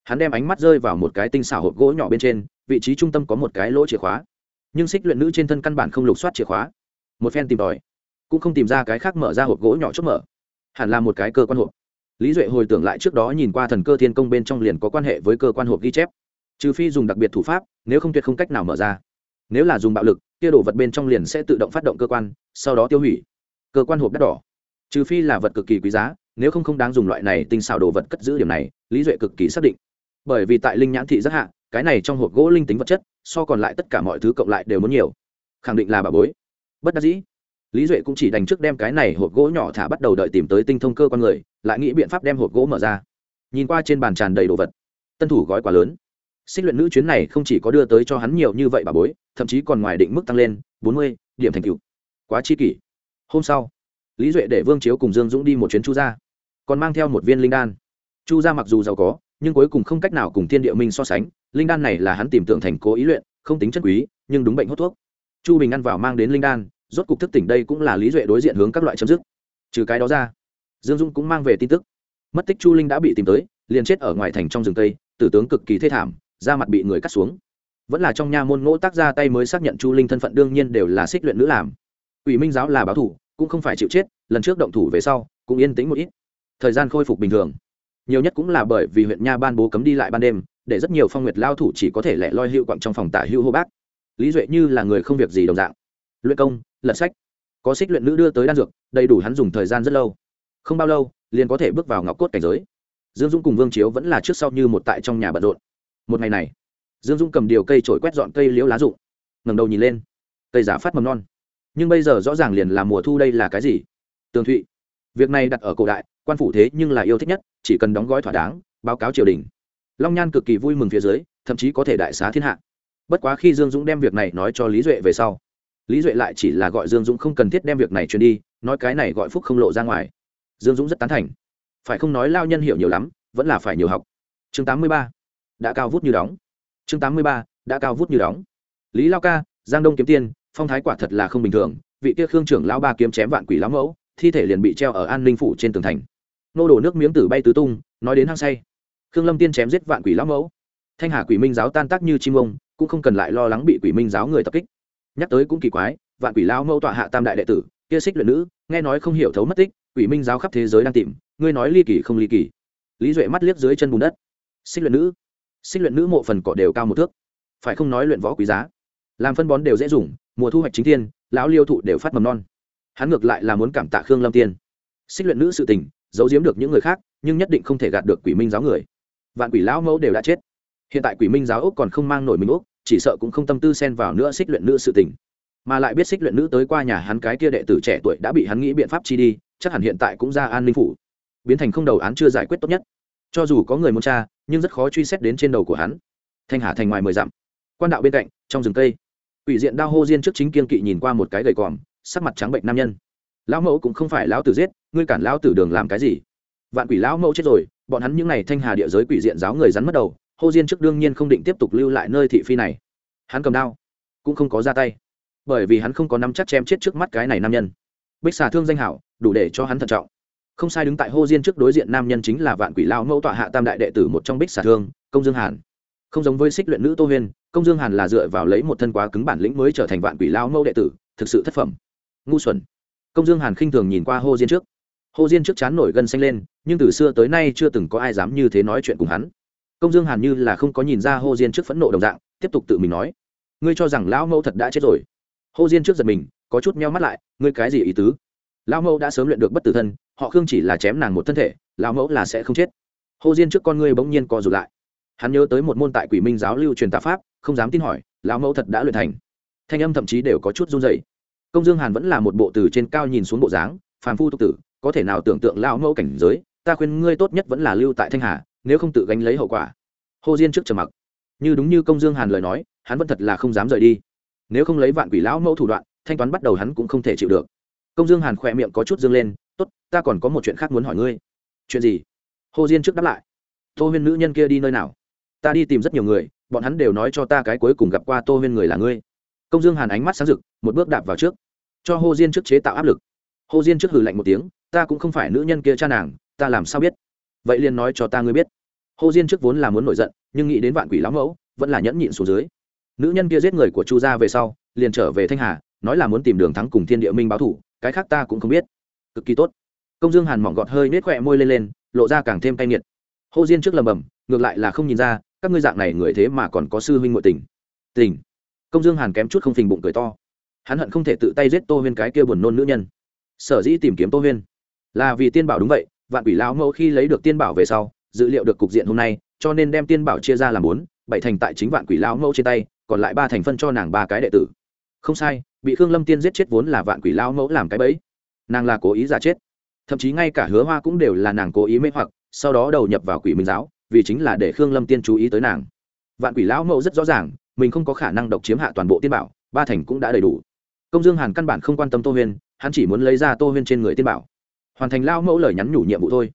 hắn đem ánh mắt rơi vào một cái tinh xảo hộp gỗ nhỏ bên trên, vị trí trung tâm có một cái lỗ chìa khóa nhưng xích luyện nữ trên thân căn bản không lục soát chìa khóa. Một phen tìm tòi, cũng không tìm ra cái khác mở ra hộp gỗ nhỏ chốt mở. Hẳn là một cái cơ quan hộp. Lý duệ hồi tưởng lại trước đó nhìn qua thần cơ thiên công bên trong liền có quan hệ với cơ quan hộp ghi chép. Trừ phi dùng đặc biệt thủ pháp, nếu không tuyệt không cách nào mở ra. Nếu là dùng bạo lực, kia đồ vật bên trong liền sẽ tự động phát động cơ quan, sau đó tiêu hủy. Cơ quan hộp đắt đỏ. Trừ phi là vật cực kỳ quý giá, nếu không không đáng dùng loại này tinh xảo đồ vật cất giữ điểm này, lý duệ cực kỳ xác định. Bởi vì tại linh nhãn thị rất hạ cái này trong hộp gỗ linh tính vật chất, so còn lại tất cả mọi thứ cộng lại đều muốn nhiều. Khẳng định là bà bối. Bất đắc dĩ. Lý duệ cũng chỉ đành trước đem cái này hộp gỗ nhỏ thả bắt đầu đợi tìm tới tinh thông cơ con người, lại nghĩ biện pháp đem hộp gỗ mở ra. Nhìn qua trên bàn tràn đầy đồ vật, tân thủ gói quá lớn. Xích luyện nữ chuyến này không chỉ có đưa tới cho hắn nhiều như vậy bà bối, thậm chí còn ngoài định mức tăng lên, bốn mươi, điểm thành cựu quá chi kỷ. Hôm sau, lý duệ để vương chiếu cùng dương dũng đi một chuyến chu gia. Còn mang theo một viên linh đan. Chu gia mặc dù giàu có, nhưng cuối cùng không cách nào cùng thiên địa minh so sánh linh đan này là hắn tìm tưởng thành cố ý luyện, không tính chất quý, nhưng đúng bệnh hốt thuốc. Chu bình ăn vào mang đến linh đan, rốt cục thức tỉnh đây cũng là lý duệ đối diện hướng các loại chấm dứt. Trừ cái đó ra, dương dung cũng mang về tin tức. Mất tích chu linh đã bị tìm tới, liền chết ở ngoài thành trong rừng tây, tử tướng cực kỳ thê thảm, da mặt bị người cắt xuống. Vẫn là trong nha môn ngỗ tác ra tay mới xác nhận chu linh thân phận đương nhiên đều là xích luyện nữ làm. Ủy minh giáo là báo thủ, cũng không phải chịu chết, lần trước động thủ về sau, cũng yên tĩnh một ít. Thời gian khôi phục bình thường. Nhiều nhất cũng là bởi vì huyện nha ban bố cấm đi lại ban đêm để rất nhiều phong nguyệt lao thủ chỉ có thể lẻ loi hữu quặng trong phòng tả hữu hô bác. Lý duệ như là người không việc gì đồng dạng. Luyện công, lật sách. Có xích luyện nữ đưa tới đan dược, đầy đủ hắn dùng thời gian rất lâu. Không bao lâu, liền có thể bước vào ngọc cốt cảnh giới. Dương dũng cùng vương chiếu vẫn là trước sau như một tại trong nhà bận rộn. Một ngày này, dương dũng cầm điều cây trổi quét dọn cây liễu lá rụng ngầm đầu nhìn lên. Cây giả phát mầm non. Nhưng bây giờ rõ ràng liền là mùa thu đây là cái gì? Tường thụy. Việc này đặt ở cổ đại, quan phủ thế nhưng là yêu thích nhất, chỉ cần đóng gói thỏa đáng, báo cáo triều đình long nhan cực kỳ vui mừng phía dưới, thậm chí có thể đại xá thiên hạ. Bất quá khi dương dũng đem việc này nói cho lý duệ về sau, lý duệ lại chỉ là gọi dương dũng không cần thiết đem việc này truyền đi, nói cái này gọi phúc không lộ ra ngoài. Dương dũng rất tán thành. Phải không nói lao nhân hiểu nhiều lắm, vẫn là phải nhiều học. Chương tám mươi ba, đã cao vút như đóng. Chương tám mươi ba, đã cao vút như đóng. Lý lao ca, giang đông kiếm tiên phong thái quả thật là không bình thường, vị kia khương trưởng lão ba kiếm chém vạn quỷ lão mẫu, thi thể liền bị treo ở an ninh phủ trên tường thành. Nô đổ nước miếng tử bay tứ tung, nói đến hăng say khương lâm tiên chém giết vạn quỷ lão mẫu. Thanh hà quỷ minh giáo tan tác như chim ông, cũng không cần lại lo lắng bị quỷ minh giáo người tập kích. Nhắc tới cũng kỳ quái, vạn quỷ lão mẫu tọa hạ tam đại đệ tử, kia xích luyện nữ, nghe nói không hiểu thấu mất tích, quỷ minh giáo khắp thế giới đang tìm, ngươi nói ly kỳ không ly kỳ. Lý duệ mắt liếc dưới chân bùn đất. Xích luyện nữ. Xích luyện nữ mộ phần cỏ đều cao một thước. Phải không nói luyện võ quý giá? Làm phân bón đều dễ dùng, mùa thu hoạch chính thiên, lão liêu thụ đều phát mầm non. Hắn ngược lại là muốn cảm tạ khương lâm tiên. Xích luyện nữ sự tình, giấu giếm được những người khác, nhưng nhất định không thể gạt được quỷ minh giáo người vạn quỷ lão mẫu đều đã chết. Hiện tại quỷ minh giáo úc còn không mang nổi mình úc, chỉ sợ cũng không tâm tư xen vào nữa xích luyện nữ sự tình. Mà lại biết xích luyện nữ tới qua nhà hắn cái kia đệ tử trẻ tuổi đã bị hắn nghĩ biện pháp chi đi, chắc hẳn hiện tại cũng ra an ninh phủ. Biến thành không đầu án chưa giải quyết tốt nhất. Cho dù có người muốn tra, nhưng rất khó truy xét đến trên đầu của hắn. Thanh hà thành ngoài mười dặm. Quan đạo bên cạnh, trong rừng cây. Ủy diện đao hô diên trước chính kiên kỵ nhìn qua một cái gầy còm sắc mặt trắng bệnh nam nhân. Lão mẫu cũng không phải lão tử giết, ngươi cản lão tử đường làm cái gì? Vạn quỷ lão mẫu chết rồi, bọn hắn những n à y thanh hà địa giới quỷ diện giáo người rắn mất đầu, hô diên trước đương nhiên không định tiếp tục lưu lại nơi thị phi này. Hắn cầm đao, cũng không có ra tay, bởi vì hắn không có nắm chắc chém chết trước mắt cái này nam nhân. Bích xà thương danh hảo, đủ để cho hắn thận trọng. Không sai đứng tại hô diên trước đối diện nam nhân chính là vạn quỷ lao mẫu tọa hạ tam đại đệ tử một trong bích xà thương, công dương hàn. Không giống với xích luyện nữ tô huyên công dương hàn là dựa vào lấy một thân quá cứng bản lĩnh mới trở thành vạn quỷ lao mẫu đệ tử, thực sự thất phẩm. Ngu xuẩn. Công dương hàn khinh thường nhìn qua hô diên trước hô diên trước chán nổi gân xanh lên, nhưng từ xưa tới nay chưa từng có ai dám như thế nói chuyện cùng hắn. Công dương hàn như là không có nhìn ra hô diên trước phẫn nộ đồng dạng, tiếp tục tự mình nói, ngươi cho rằng lão mẫu thật đã chết rồi? Hô diên trước giật mình, có chút meo mắt lại, ngươi cái gì ý tứ? Lão mẫu đã sớm luyện được bất tử thân, họ khương chỉ là chém nàng một thân thể, lão mẫu là sẽ không chết. Hô diên trước con ngươi bỗng nhiên co rụt lại. Hắn nhớ tới một môn tại quỷ minh giáo lưu truyền tà pháp, không dám tin hỏi, lão mẫu thật đã luyện thành? Thanh âm thậm chí đều có chút run dày công dương hàn vẫn là một bộ từ trên cao nhìn xuống bộ dáng, phàm phu tục tử có thể nào tưởng tượng lão mẫu cảnh giới, ta khuyên ngươi tốt nhất vẫn là lưu tại thanh hà, nếu không tự gánh lấy hậu quả. Hồ diên trước trầm mặc. Như đúng như công dương hàn lời nói, hắn vẫn thật là không dám rời đi. Nếu không lấy vạn quỷ lão mẫu thủ đoạn, thanh toán bắt đầu hắn cũng không thể chịu được. Công dương hàn khỏe miệng có chút dương lên, tốt, ta còn có một chuyện khác muốn hỏi ngươi. Chuyện gì? Hồ diên trước đáp lại. Tô huyên nữ nhân kia đi nơi nào? Ta đi tìm rất nhiều người, bọn hắn đều nói cho ta cái cuối cùng gặp qua tô huyên người là ngươi. Công dương hàn ánh mắt sáng rực, một bước đạp vào trước, cho hồ diên trước chế tạo áp lực. Hồ diên trước hừ lạnh một tiếng ta cũng không phải nữ nhân kia cha nàng, ta làm sao biết? Vậy liền nói cho ta ngươi biết. Hồ diên trước vốn là muốn nổi giận, nhưng nghĩ đến vạn quỷ lão mẫu, vẫn là nhẫn nhịn xuống dưới. Nữ nhân kia giết người của chu gia về sau, liền trở về thanh hà, nói là muốn tìm đường thắng cùng thiên địa minh báo thủ, cái khác ta cũng không biết. Cực kỳ tốt. Công dương hàn mỏng gọt hơi nết khỏe môi lên lên, lộ ra càng thêm cay nghiệt. Hồ diên trước lầm bầm, ngược lại là không nhìn ra, các ngươi dạng này người thế mà còn có sư huynh nội tình. Tình. Công dương hàn kém chút không phình bụng cười to. Hắn hận không thể tự tay giết tô huyên cái kia buồn nôn nữ nhân. Sở dĩ tìm kiếm tô huyên là vì tiên bảo đúng vậy, vạn quỷ lão mẫu khi lấy được tiên bảo về sau, dự liệu được cục diện hôm nay, cho nên đem tiên bảo chia ra làm bốn, bảy thành tại chính vạn quỷ lão mẫu trên tay, còn lại ba thành phân cho nàng ba cái đệ tử. Không sai, bị khương lâm tiên giết chết vốn là vạn quỷ lão mẫu làm cái bẫy. Nàng là cố ý giả chết. Thậm chí ngay cả hứa hoa cũng đều là nàng cố ý mê hoặc, sau đó đầu nhập vào quỷ minh giáo, vì chính là để khương lâm tiên chú ý tới nàng. Vạn quỷ lão mẫu rất rõ ràng, mình không có khả năng độc chiếm hạ toàn bộ tiên bảo, ba thành cũng đã đầy đủ. Công dương hàn căn bản không quan tâm tô huyên, hắn chỉ muốn lấy ra tô huyên trên người tiên bảo hoàn thành lao mẫu lời nhắn nhủ nhiệm vụ thôi.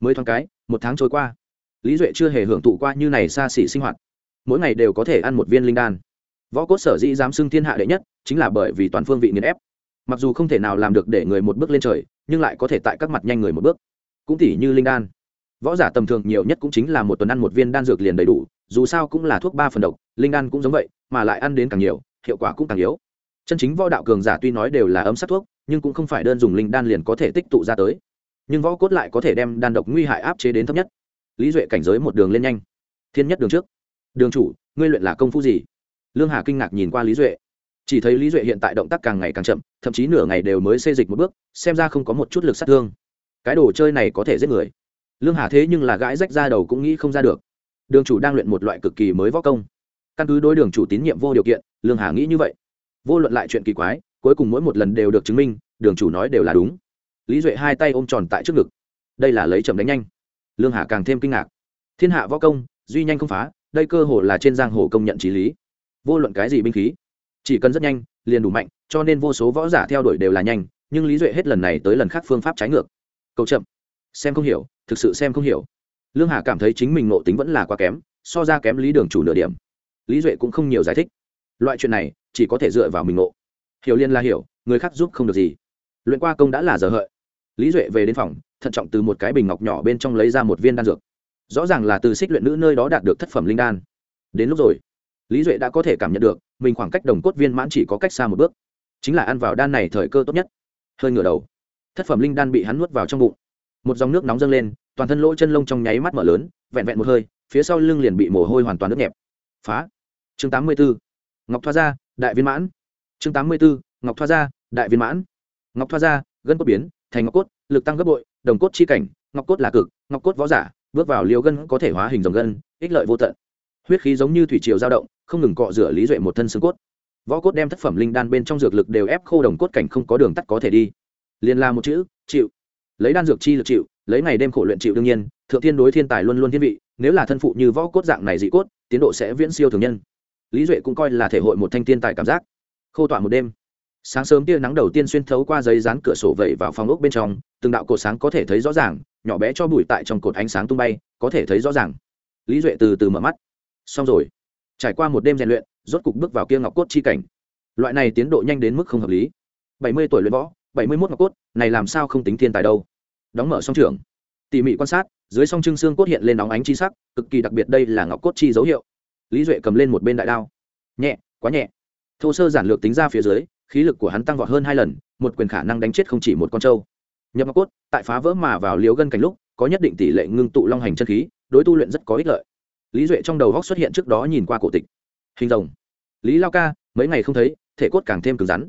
Mới thoáng cái, một tháng trôi qua. Lý duệ chưa hề hưởng thụ qua như này xa xỉ sinh hoạt. Mỗi ngày đều có thể ăn một viên linh đan. Võ cốt sở dĩ dám xưng thiên hạ đệ nhất, chính là bởi vì toàn phương vị nghiền ép. Mặc dù không thể nào làm được để người một bước lên trời, nhưng lại có thể tại các mặt nhanh người một bước. Cũng tỉ như linh đan. Võ giả tầm thường nhiều nhất cũng chính là một tuần ăn một viên đan dược liền đầy đủ, dù sao cũng là thuốc ba phần độc, linh đan cũng giống vậy, mà lại ăn đến càng nhiều, hiệu quả cũng càng yếu chân chính võ đạo cường giả tuy nói đều là ấm sát thuốc, nhưng cũng không phải đơn dùng linh đan liền có thể tích tụ ra tới. Nhưng võ cốt lại có thể đem đan độc nguy hại áp chế đến thấp nhất. Lý duệ cảnh giới một đường lên nhanh. Thiên nhất đường trước. Đường chủ, ngươi luyện là công phu gì? Lương hà kinh ngạc nhìn qua lý duệ. Chỉ thấy lý duệ hiện tại động tác càng ngày càng chậm, thậm chí nửa ngày đều mới xê dịch một bước, xem ra không có một chút lực sát thương. Cái đồ chơi này có thể giết người. Lương hà thế nhưng là gãi rách ra đầu cũng nghĩ không ra được. Đường chủ đang luyện một loại cực kỳ mới võ công. Căn cứ đối đường chủ tín nhiệm vô điều kiện, lương hà nghĩ như vậy vô luận lại chuyện kỳ quái, cuối cùng mỗi một lần đều được chứng minh, đường chủ nói đều là đúng. Lý duệ hai tay ôm tròn tại trước ngực. Đây là lấy chậm đánh nhanh. Lương hà càng thêm kinh ngạc. Thiên hạ võ công, duy nhanh không phá, đây cơ hồ là trên giang hồ công nhận trí lý. Vô luận cái gì binh khí, chỉ cần rất nhanh, liền đủ mạnh, cho nên vô số võ giả theo đuổi đều là nhanh, nhưng lý duệ hết lần này tới lần khác phương pháp trái ngược. Câu chậm. Xem không hiểu, thực sự xem không hiểu. Lương hà cảm thấy chính mình nộ tính vẫn là quá kém, so ra kém lý đường chủ nửa điểm. Lý duệ cũng không nhiều giải thích. Loại chuyện này chỉ có thể dựa vào mình ngộ. Hiểu liên là hiểu, người khác giúp không được gì. Luyện qua công đã là giờ hợi. Lý duệ về đến phòng, thận trọng từ một cái bình ngọc nhỏ bên trong lấy ra một viên đan dược. Rõ ràng là từ xích luyện nữ nơi đó đạt được thất phẩm linh đan. Đến lúc rồi, lý duệ đã có thể cảm nhận được, mình khoảng cách đồng cốt viên mãn chỉ có cách xa một bước. Chính là ăn vào đan này thời cơ tốt nhất. Hơi ngửa đầu. Thất phẩm linh đan bị hắn nuốt vào trong bụng. Một dòng nước nóng dâng lên, toàn thân lỗ chân lông trong nháy mắt mở lớn, vẹn vẹn một hơi, phía sau lưng liền bị mồ hôi hoàn toàn nước nhẹp. Phá. Chương tám mươi bốn ngọc thoa ra đại viên mãn. Chương tám mươi bốn ngọc thoa ra đại viên mãn. Ngọc thoa ra gân cốt biến, thành ngọc cốt, lực tăng gấp bội, đồng cốt chi cảnh, ngọc cốt là cực, ngọc cốt võ giả, bước vào liều gân có thể hóa hình dòng gân, ích lợi vô tận. Huyết khí giống như thủy triều dao động, không ngừng cọ rửa lý duệ một thân xương cốt. Võ cốt đem tác phẩm linh đan bên trong dược lực đều ép khô đồng cốt cảnh không có đường tắt có thể đi. Liền là một chữ, chịu. Lấy đan dược chi lực chịu, lấy ngày đêm khổ luyện chịu đương nhiên, thượng thiên đối thiên tài luôn luôn thiên vị, nếu là thân phụ như võ cốt dạng này dị cốt, tiến độ sẽ viễn siêu thường nhân lý duệ cũng coi là thể hội một thanh thiên tài cảm giác. Khô tỏa một đêm. Sáng sớm tia nắng đầu tiên xuyên thấu qua giấy dán cửa sổ vẩy vào phòng ốc bên trong, từng đạo cột sáng có thể thấy rõ ràng, nhỏ bé cho bụi tại trong cột ánh sáng tung bay, có thể thấy rõ ràng. Lý duệ từ từ mở mắt. Xong rồi. Trải qua một đêm rèn luyện, rốt cục bước vào kia ngọc cốt chi cảnh. Loại này tiến độ nhanh đến mức không hợp lý. Bảy mươi tuổi luyện võ, bảy mươi mốt ngọc cốt, này làm sao không tính thiên tài đâu. Đóng mở song trường tỉ mỉ quan sát, dưới song trưng xương cốt hiện lên nóng ánh chi sắc, cực kỳ đặc biệt đây là ngọc cốt chi dấu hiệu lý duệ cầm lên một bên đại đao. Nhẹ, quá nhẹ. Thô sơ giản lược tính ra phía dưới, khí lực của hắn tăng vọt hơn hai lần, một quyền khả năng đánh chết không chỉ một con trâu. Nhập ngọc cốt, tại phá vỡ mà vào liều gân cảnh lúc, có nhất định tỷ lệ ngưng tụ long hành chân khí, đối tu luyện rất có ích lợi. Lý duệ trong đầu góc xuất hiện trước đó nhìn qua cổ tịch. Hình rồng. Lý lao ca, mấy ngày không thấy, thể cốt càng thêm cứng rắn.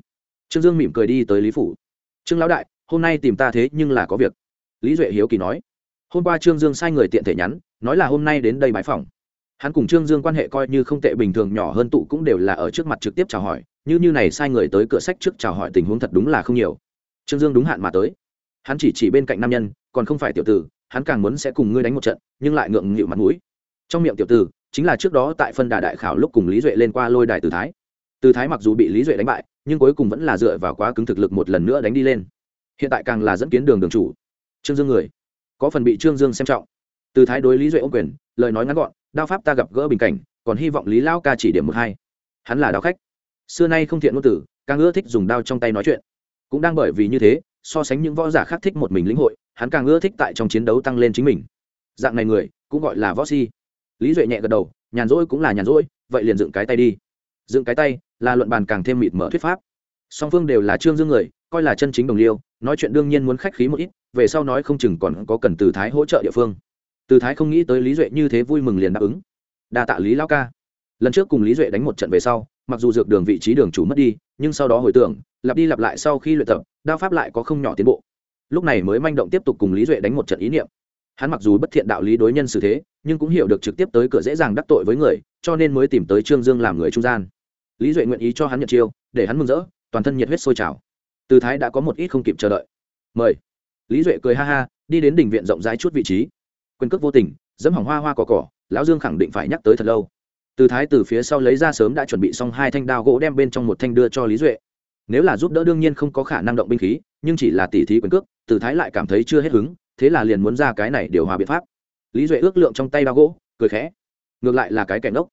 Trương dương mỉm cười đi tới lý phủ. Trương lão đại, hôm nay tìm ta thế nhưng là có việc. Lý duệ hiếu kỳ nói. Hôm qua trương dương sai người tiện thể nhắn, nói là hôm nay đến đây bãi phòng hắn cùng trương dương quan hệ coi như không tệ, bình thường nhỏ hơn tụ cũng đều là ở trước mặt trực tiếp chào hỏi, như như này sai người tới cửa sách trước chào hỏi tình huống thật đúng là không nhiều. Trương dương đúng hạn mà tới. Hắn chỉ chỉ bên cạnh nam nhân, còn không phải tiểu tử, hắn càng muốn sẽ cùng ngươi đánh một trận, nhưng lại ngượng nghịu mặt mũi. Trong miệng tiểu tử, chính là trước đó tại phân đà đại khảo lúc cùng lý duệ lên qua lôi đài từ thái. Từ thái mặc dù bị lý duệ đánh bại, nhưng cuối cùng vẫn là dựa vào quá cứng thực lực một lần nữa đánh đi lên. Hiện tại càng là dẫn kiến đường đường chủ. Trương dương người, có phần bị trương dương xem trọng từ thái đối lý duệ ô quyền, lời nói ngắn gọn, đao pháp ta gặp gỡ bình cảnh, còn hy vọng lý lao ca chỉ điểm một hai. Hắn là đao khách. Xưa nay không thiện ngôn tử, càng ưa thích dùng đao trong tay nói chuyện. Cũng đang bởi vì như thế, so sánh những võ giả khác thích một mình lĩnh hội, hắn càng ưa thích tại trong chiến đấu tăng lên chính mình. Dạng này người, cũng gọi là võ si. Lý duệ nhẹ gật đầu, nhàn rỗi cũng là nhàn rỗi, vậy liền dựng cái tay đi. Dựng cái tay là luận bàn càng thêm mịt mở thuyết pháp. Song phương đều là trương dương người, coi là chân chính đồng liêu, nói chuyện đương nhiên muốn khách khí một ít, về sau nói không chừng còn có cần từ thái hỗ trợ địa phương từ thái không nghĩ tới lý duệ như thế vui mừng liền đáp ứng. Đa tạ lý lao ca. Lần trước cùng lý duệ đánh một trận về sau, mặc dù dược đường vị trí đường chủ mất đi, nhưng sau đó hồi tưởng, lặp đi lặp lại sau khi luyện tập, đao pháp lại có không nhỏ tiến bộ. Lúc này mới manh động tiếp tục cùng lý duệ đánh một trận ý niệm. Hắn mặc dù bất thiện đạo lý đối nhân xử thế, nhưng cũng hiểu được trực tiếp tới cửa dễ dàng đắc tội với người, cho nên mới tìm tới trương dương làm người trung gian. Lý duệ nguyện ý cho hắn nhận chiêu, để hắn mừng rỡ, toàn thân nhiệt huyết sôi trào. Từ thái đã có một ít không kịp chờ đợi. Mời. Lý duệ cười ha ha, đi đến đỉnh viện rộng rãi chút vị trí quyền cước vô tình, dẫm hỏng hoa hoa cỏ cỏ, lão dương khẳng định phải nhắc tới thật lâu. Từ thái từ phía sau lấy ra sớm đã chuẩn bị xong hai thanh đao gỗ đem bên trong một thanh đưa cho lý duệ. Nếu là giúp đỡ đương nhiên không có khả năng động binh khí, nhưng chỉ là tỉ thí quyền cước, từ thái lại cảm thấy chưa hết hứng, thế là liền muốn ra cái này điều hòa biện pháp. Lý duệ ước lượng trong tay đao gỗ, cười khẽ. Ngược lại là cái cảnh ốc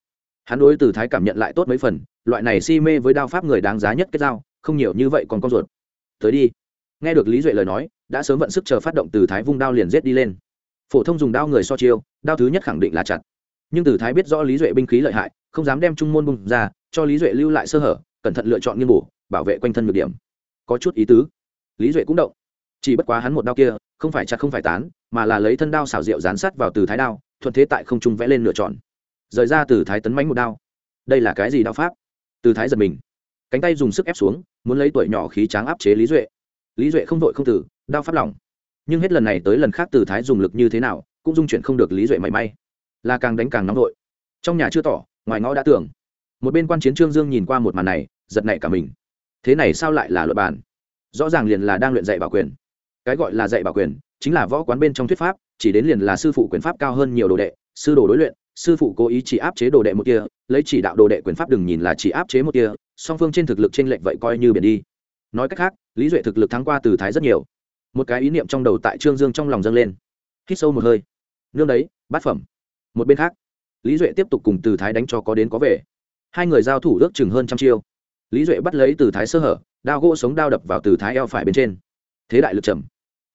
hắn đối từ thái cảm nhận lại tốt mấy phần, loại này si mê với đao pháp người đáng giá nhất kết giao không nhiều như vậy còn con ruột. Tới đi. Nghe được lý duệ lời nói, đã sớm vận sức chờ phát động từ thái vung đao liền giết đi lên phổ thông dùng đao người so chiêu, đao thứ nhất khẳng định là chặt. Nhưng Tử thái biết rõ lý duệ binh khí lợi hại, không dám đem trung môn bung ra, cho lý duệ lưu lại sơ hở, cẩn thận lựa chọn nghiên bổ, bảo vệ quanh thân nhược điểm. Có chút ý tứ. Lý duệ cũng động. Chỉ bất quá hắn một đao kia, không phải chặt không phải tán, mà là lấy thân đao xảo diệu dán sát vào từ thái đao, thuận thế tại không trung vẽ lên lựa chọn rời ra từ thái tấn mánh một đao. Đây là cái gì đao pháp? Từ thái giật mình. Cánh tay dùng sức ép xuống, muốn lấy tuổi nhỏ khí tráng áp chế lý duệ. Lý duệ không vội không tử đao pháp lỏng nhưng hết lần này tới lần khác từ thái dùng lực như thế nào, cũng dung chuyển không được lý duệ mảy may. Là càng đánh càng nóng vội. Trong nhà chưa tỏ, ngoài ngõ đã tưởng một bên quan chiến trương dương nhìn qua một màn này, giật nảy cả mình. Thế này sao lại là luật bàn rõ ràng liền là đang luyện dạy bảo quyền. Cái gọi là dạy bảo quyền, chính là võ quán bên trong thuyết pháp, chỉ đến liền là sư phụ quyền pháp cao hơn nhiều đồ đệ, sư đồ đối luyện, sư phụ cố ý chỉ áp chế đồ đệ một kia, lấy chỉ đạo đồ đệ quyền pháp đừng nhìn là chỉ áp chế một kia, song phương trên thực lực trên lệnh vậy coi như biển đi. Nói cách khác, lý duệ thực lực thắng qua từ thái rất nhiều một cái ý niệm trong đầu tại trương dương trong lòng dâng lên. Hít sâu một hơi. Nương đấy, bát phẩm. Một bên khác, lý duệ tiếp tục cùng từ thái đánh cho có đến có về. Hai người giao thủ ước chừng hơn trăm chiêu. Lý duệ bắt lấy từ thái sơ hở, đao gỗ sống đao đập vào từ thái eo phải bên trên. Thế đại lực trầm.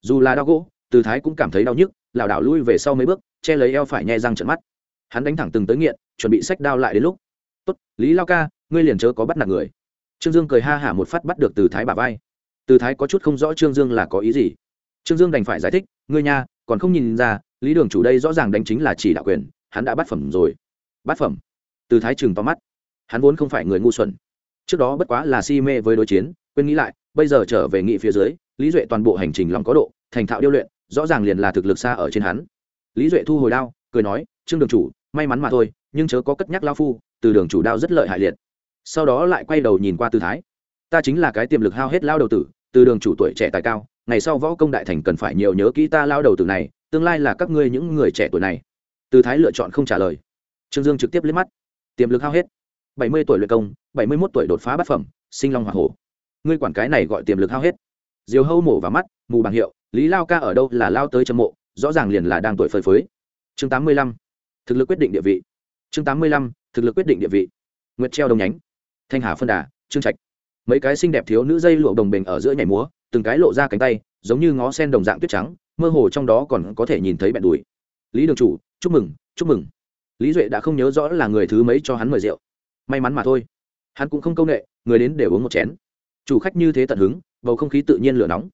Dù là đao gỗ, từ thái cũng cảm thấy đau nhức, lảo đảo lui về sau mấy bước, che lấy eo phải nhẹ răng trận mắt. Hắn đánh thẳng từng tới nghiện, chuẩn bị sách đao lại đến lúc. Tốt, lý lao ca, ngươi liền chớ có bắt nạt người. Trương dương cười ha hả một phát bắt được từ thái bà vai từ thái có chút không rõ trương dương là có ý gì. Trương dương đành phải giải thích, ngươi nha, còn không nhìn ra, lý đường chủ đây rõ ràng đánh chính là chỉ đạo quyền, hắn đã bắt phẩm rồi. Bắt phẩm? Từ thái chừng to mắt. Hắn vốn không phải người ngu xuẩn. Trước đó bất quá là si mê với đối chiến, quên nghĩ lại, bây giờ trở về nghị phía dưới, lý duệ toàn bộ hành trình lòng có độ, thành thạo điêu luyện, rõ ràng liền là thực lực xa ở trên hắn. Lý duệ thu hồi đao, cười nói, trương đường chủ, may mắn mà thôi, nhưng chớ có cất nhắc lao phu, từ đường chủ đao rất lợi hại liệt. Sau đó lại quay đầu nhìn qua tư thái ta chính là cái tiềm lực hao hết lao đầu tử, từ đường chủ tuổi trẻ tài cao, ngày sau võ công đại thành cần phải nhiều nhớ kỹ ta lao đầu tử này, tương lai là các ngươi những người trẻ tuổi này. Tư thái lựa chọn không trả lời. Trương dương trực tiếp liếc mắt. Tiềm lực hao hết. Bảy mươi tuổi luyện công, bảy mươi mốt tuổi đột phá bát phẩm, sinh long hoa hổ. Ngươi quản cái này gọi tiềm lực hao hết. Diều hâu mổ vào mắt, mù bằng hiệu, lý lao ca ở đâu là lao tới châm mộ, rõ ràng liền là đang tuổi phơi phới. Chương tám mươi lăm. Thực lực quyết định địa vị. Chương tám mươi lăm, thực lực quyết định địa vị. Nguyệt treo đồng nhánh. Thanh hà phân đà, trương trạch mấy cái xinh đẹp thiếu nữ dây lụa đồng bình ở giữa nhảy múa, từng cái lộ ra cánh tay, giống như ngó sen đồng dạng tuyết trắng, mơ hồ trong đó còn có thể nhìn thấy bẹn đùi. Lý đường chủ, chúc mừng chúc mừng. Lý duệ đã không nhớ rõ là người thứ mấy cho hắn mời rượu. May mắn mà thôi. Hắn cũng không công nghệ, người đến đều uống một chén. Chủ khách như thế tận hứng, bầu không khí tự nhiên lửa nóng.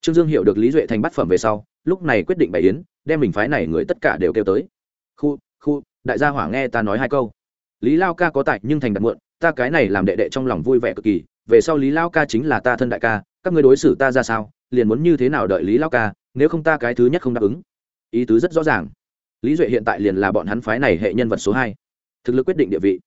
Trương dương hiểu được lý duệ thành bát phẩm về sau, lúc này quyết định bày yến, đem mình phái này người tất cả đều kêu tới. Khu khu, đại gia hỏa nghe ta nói hai câu. Lý lao ca có tài nhưng thành đặt muộn, ta cái này làm đệ đệ trong lòng vui vẻ cực kỳ về sau lý lao ca chính là ta thân đại ca, các người đối xử ta ra sao, liền muốn như thế nào đợi lý lao ca, nếu không ta cái thứ nhất không đáp ứng. Ý tứ rất rõ ràng. Lý duệ hiện tại liền là bọn hắn phái này hệ nhân vật số hai. Thực lực quyết định địa vị.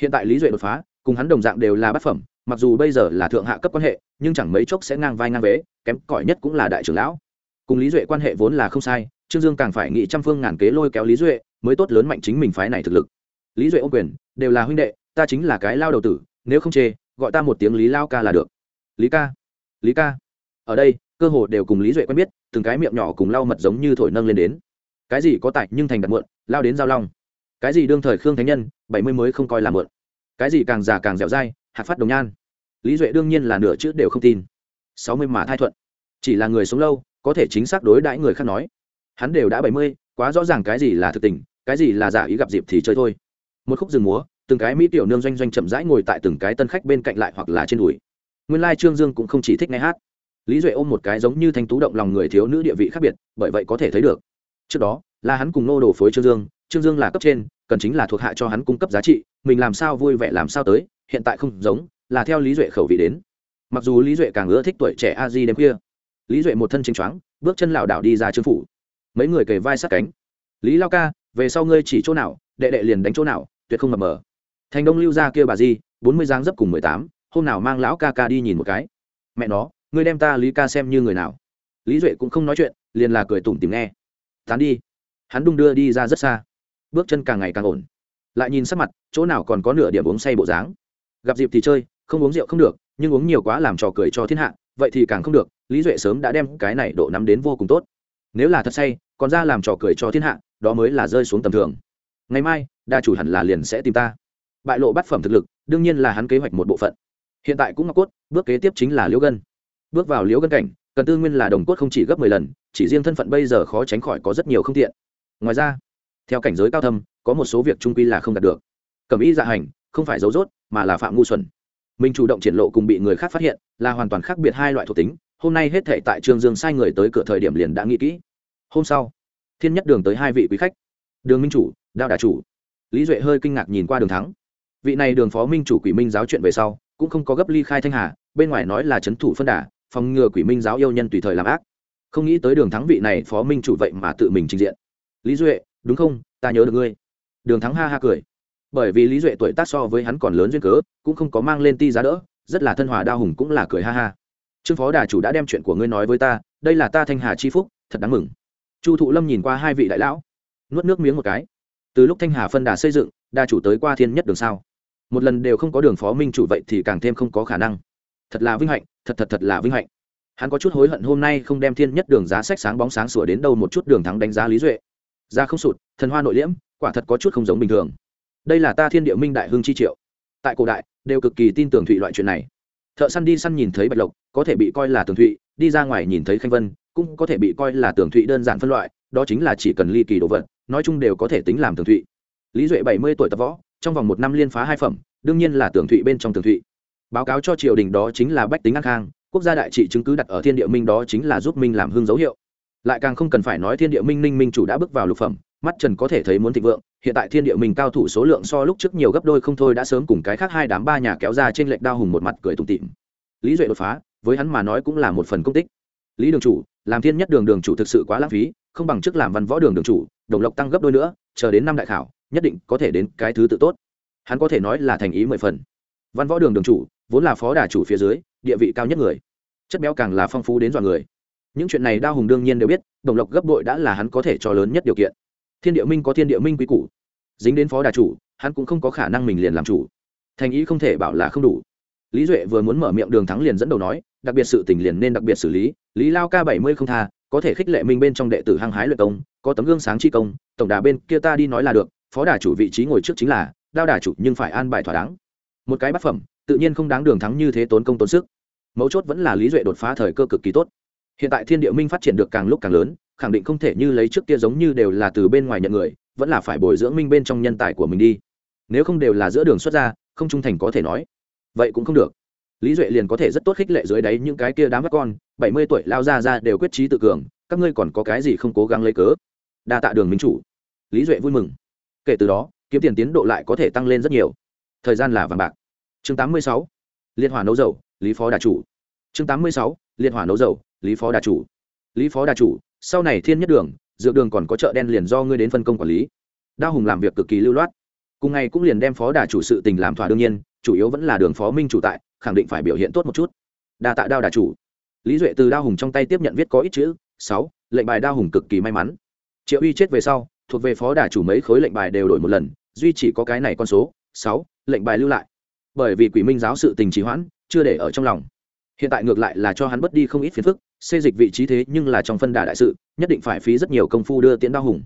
Hiện tại lý duệ đột phá, cùng hắn đồng dạng đều là bát phẩm, mặc dù bây giờ là thượng hạ cấp quan hệ, nhưng chẳng mấy chốc sẽ ngang vai ngang vế, kém cỏi nhất cũng là đại trưởng lão. Cùng lý duệ quan hệ vốn là không sai, trương dương càng phải nghĩ trăm phương ngàn kế lôi kéo lý duệ, mới tốt lớn mạnh chính mình phái này thực lực. Lý duệ ô quyền, đều là huynh đệ, ta chính là cái lao đầu tử, nếu không chê gọi ta một tiếng lý lao ca là được. Lý ca lý ca. Ở đây, cơ hồ đều cùng lý duệ quen biết, từng cái miệng nhỏ cùng lau mật giống như thổi nâng lên đến. Cái gì có tài nhưng thành đặt muộn, lao đến giao long. Cái gì đương thời khương thánh nhân, bảy mươi mới không coi là muộn. Cái gì càng già càng dẻo dai hạt phát đồng nhan. Lý duệ đương nhiên là nửa chữ đều không tin. Sáu mươi mà thai thuận. Chỉ là người sống lâu, có thể chính xác đối đãi người khác nói. Hắn đều đã bảy mươi, quá rõ ràng cái gì là thực tình, cái gì là giả ý gặp dịp thì chơi thôi. Một khúc rừng múa từng cái mỹ tiểu nương doanh doanh chậm rãi ngồi tại từng cái tân khách bên cạnh lại hoặc là trên đùi. Nguyên lai trương dương cũng không chỉ thích nghe hát. Lý duệ ôm một cái giống như thanh tú động lòng người thiếu nữ địa vị khác biệt, bởi vậy có thể thấy được. Trước đó, là hắn cùng nô đồ phối trương dương trương dương là cấp trên, cần chính là thuộc hạ cho hắn cung cấp giá trị, mình làm sao vui vẻ làm sao tới, hiện tại không giống, là theo lý duệ khẩu vị đến. Mặc dù lý duệ càng ưa thích tuổi trẻ a di đêm khuya. Lý duệ một thân chính choáng, bước chân lảo đảo đi ra trương phủ. Mấy người kề vai sát cánh. Lý lao ca, về sau ngươi chỉ chỗ nào, đệ đệ liền đánh chỗ nào, tuyệt không mập mờ thành đông lưu ra kia bà di, bốn mươi giáng dấp cùng mười tám, hôm nào mang lão ca ca đi nhìn một cái. Mẹ nó, ngươi đem ta lý ca xem như người nào? Lý duệ cũng không nói chuyện, liền là cười tủm tìm nghe. Tán đi. Hắn đung đưa đi ra rất xa. Bước chân càng ngày càng ổn. Lại nhìn sắc mặt, chỗ nào còn có nửa điểm uống say bộ dáng. Gặp dịp thì chơi, không uống rượu không được, nhưng uống nhiều quá làm trò cười cho thiên hạ, vậy thì càng không được, lý duệ sớm đã đem cái này độ nắm đến vô cùng tốt. Nếu là thật say, còn ra làm trò cười cho thiên hạ, đó mới là rơi xuống tầm thường. Ngày mai, đa chủ hẳn là liền sẽ tìm ta bại lộ bát phẩm thực lực, đương nhiên là hắn kế hoạch một bộ phận. Hiện tại cũng ngọc cốt, bước kế tiếp chính là liễu gân. Bước vào liễu gân cảnh, cần tư nguyên là đồng cốt không chỉ gấp mười lần, chỉ riêng thân phận bây giờ khó tránh khỏi có rất nhiều không tiện. Ngoài ra, theo cảnh giới cao thâm, có một số việc trung quy là không đạt được. Cầm ý dạ hành, không phải dấu dốt mà là phạm ngu xuẩn. Mình chủ động triển lộ cùng bị người khác phát hiện, là hoàn toàn khác biệt hai loại thuộc tính, hôm nay hết thể tại trường dương sai người tới cửa thời điểm liền đã nghĩ kỹ. Hôm sau, thiên nhất đường tới hai vị quý khách. Đường minh chủ, đao đà chủ. Lý duệ hơi kinh ngạc nhìn qua đường thắng vị này đường phó minh chủ quỷ minh giáo chuyện về sau, cũng không có gấp ly khai thanh hà, bên ngoài nói là c h ấ n thủ phân đà, phòng ngừa quỷ minh giáo yêu nhân tùy thời làm ác. Không nghĩ tới đường thắng vị này phó minh chủ vậy mà tự mình trình diện. Lý duệ, đúng không? Ta nhớ được ngươi. Đường thắng ha ha cười. Bởi vì lý duệ tuổi tác so với hắn còn lớn duyên cớ, cũng không có mang lên ti giá đỡ, rất là thân hòa đa hùng cũng là cười ha ha. Trương phó đà chủ đã đem chuyện của ngươi nói với ta, đây là ta thanh hà chi phúc, thật đáng mừng. Chu thụ lâm nhìn qua hai vị đại lão, nuốt nước miếng một cái. Từ lúc thanh hà phân đà xây dựng, đa chủ tới qua thiên nhất đường sao? Một lần đều không có đường phó minh chủ vậy thì càng thêm không có khả năng. Thật là vinh hạnh, thật thật thật là vinh hạnh. Hắn có chút hối hận hôm nay không đem thiên nhất đường giá sách sáng bóng sáng sủa đến đâu một chút đường thắng đánh giá lý duệ. Ra không sụt, thần hoa nội liễm, quả thật có chút không giống bình thường. Đây là ta thiên địa minh đại hưng chi triệu. Tại cổ đại, đều cực kỳ tin tưởng thụy loại chuyện này. Thợ săn đi săn nhìn thấy bạch lộc, có thể bị coi là tường thụy, đi ra ngoài nhìn thấy khanh vân, cũng có thể bị coi là tường thụy đơn giản phân loại, đó chính là chỉ cần ly kỳ đồ vật, nói chung đều có thể tính làm tường thụy. Lý duệ bảy mươi tuổi tập võ trong vòng một năm liên phá hai phẩm, đương nhiên là tường thụy bên trong tường thụy. Báo cáo cho triều đình đó chính là bách tính an khang, quốc gia đại trị chứng cứ đặt ở thiên địa minh đó chính là giúp minh làm hương dấu hiệu. Lại càng không cần phải nói thiên địa minh ninh minh chủ đã bước vào lục phẩm, mắt trần có thể thấy muốn thịnh vượng, hiện tại thiên địa minh cao thủ số lượng so lúc trước nhiều gấp đôi không thôi đã sớm cùng cái khác hai đám ba nhà kéo ra trên lệnh đao hùng một mặt cười tủm tịm lý duệ đột phá, với hắn mà nói cũng là một phần công tích. Lý đường chủ, làm thiên nhất đường đường chủ thực sự quá lãng phí, không bằng chức làm văn võ đường đường chủ, đồng lộc tăng gấp đôi nữa, chờ đến năm đại khảo nhất định có thể đến cái thứ tự tốt. Hắn có thể nói là thành ý mười phần. Văn võ đường đường chủ, vốn là phó đà chủ phía dưới, địa vị cao nhất người. Chất béo càng là phong phú đến dọa người. Những chuyện này đao hùng đương nhiên đều biết, đồng lộc gấp đội đã là hắn có thể cho lớn nhất điều kiện. Thiên địa minh có thiên địa minh quý củ. Dính đến phó đà chủ, hắn cũng không có khả năng mình liền làm chủ. Thành ý không thể bảo là không đủ. Lý duệ vừa muốn mở miệng đường thắng liền dẫn đầu nói, đặc biệt sự tình liền nên đặc biệt xử lý. Lý lao ca bảy mươi không tha, có thể khích lệ minh bên trong đệ tử hăng hái luyện công, có tấm gương sáng chi công, tổng đà bên kia ta đi nói là được phó đà chủ vị trí ngồi trước chính là, đao đà chủ nhưng phải an bài thỏa đáng. Một cái bát phẩm, tự nhiên không đáng đường thắng như thế tốn công tốn sức. Mấu chốt vẫn là lý duệ đột phá thời cơ cực kỳ tốt. Hiện tại thiên địa minh phát triển được càng lúc càng lớn, khẳng định không thể như lấy trước kia giống như đều là từ bên ngoài nhận người, vẫn là phải bồi dưỡng minh bên trong nhân tài của mình đi. Nếu không đều là giữa đường xuất ra, không trung thành có thể nói. Vậy cũng không được. Lý duệ liền có thể rất tốt khích lệ dưới đáy những cái kia đám các con, bảy mươi tuổi lao ra ra đều quyết trí tự cường, các ngươi còn có cái gì không cố gắng lấy cớ? Đa tạ đường minh chủ. Lý duệ vui mừng kể từ đó, kiếm tiền tiến độ lại có thể tăng lên rất nhiều. Thời gian là vàng bạc. Chương tám mươi sáu liên hòa nấu dầu, lý phó đà chủ. Chương tám mươi sáu liên hòa nấu dầu, lý phó đà chủ. Lý phó đà chủ, sau này thiên nhất đường, dược đường còn có chợ đen liền do ngươi đến phân công quản lý. Đao hùng làm việc cực kỳ lưu loát. Cùng ngày cũng liền đem phó đà chủ sự tình làm thỏa đương nhiên, chủ yếu vẫn là đường phó minh chủ tại, khẳng định phải biểu hiện tốt một chút. Đa tạ đao đà chủ. Lý duệ từ đao hùng trong tay tiếp nhận viết có ít chữ, sáu, lệnh bài đao hùng cực kỳ may mắn. Triệu uy chết về sau thuộc về phó đà chủ mấy khối lệnh bài đều đổi một lần, duy chỉ có cái này con số, sáu, lệnh bài lưu lại. Bởi vì quỷ minh giáo sự tình trì hoãn, chưa để ở trong lòng. Hiện tại ngược lại là cho hắn bất đi không ít phiền phức, xê dịch vị trí thế nhưng là trong phân đà đại sự, nhất định phải phí rất nhiều công phu đưa tiễn đao hùng.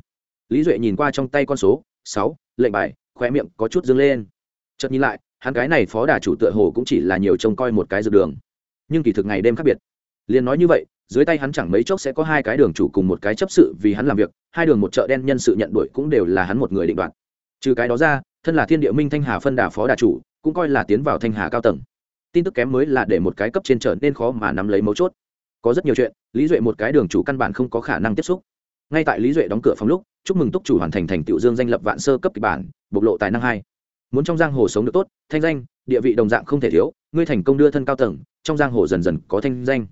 Lý duệ nhìn qua trong tay con số, sáu, lệnh bài khoe miệng có chút dâng lên. Chợt nhìn lại, hắn cái này phó đà chủ tựa hồ cũng chỉ là nhiều trông coi một cái dược đường. Nhưng kỳ thực ngày đêm khác biệt. Liền nói như vậy dưới tay hắn chẳng mấy chốc sẽ có hai cái đường chủ cùng một cái chấp sự vì hắn làm việc, hai đường một chợ đen nhân sự nhận đuổi cũng đều là hắn một người định đoạt. Trừ cái đó ra, thân là thiên địa minh thanh hà phân đà phó đà chủ, cũng coi là tiến vào thanh hà cao tầng. Tin tức kém mới là để một cái cấp trên trở nên khó mà nắm lấy mấu chốt. Có rất nhiều chuyện, lý duệ một cái đường chủ căn bản không có khả năng tiếp xúc. Ngay tại lý duệ đóng cửa phòng lúc, chúc mừng túc chủ hoàn thành thành tựu dương danh lập vạn sơ cấp kịch bản, bộc lộ tài năng hai. Muốn trong giang hồ sống được tốt, thanh danh, địa vị đồng dạng không thể thiếu, ngươi thành công đưa thân cao tầng, trong giang hồ dần dần có thanh danh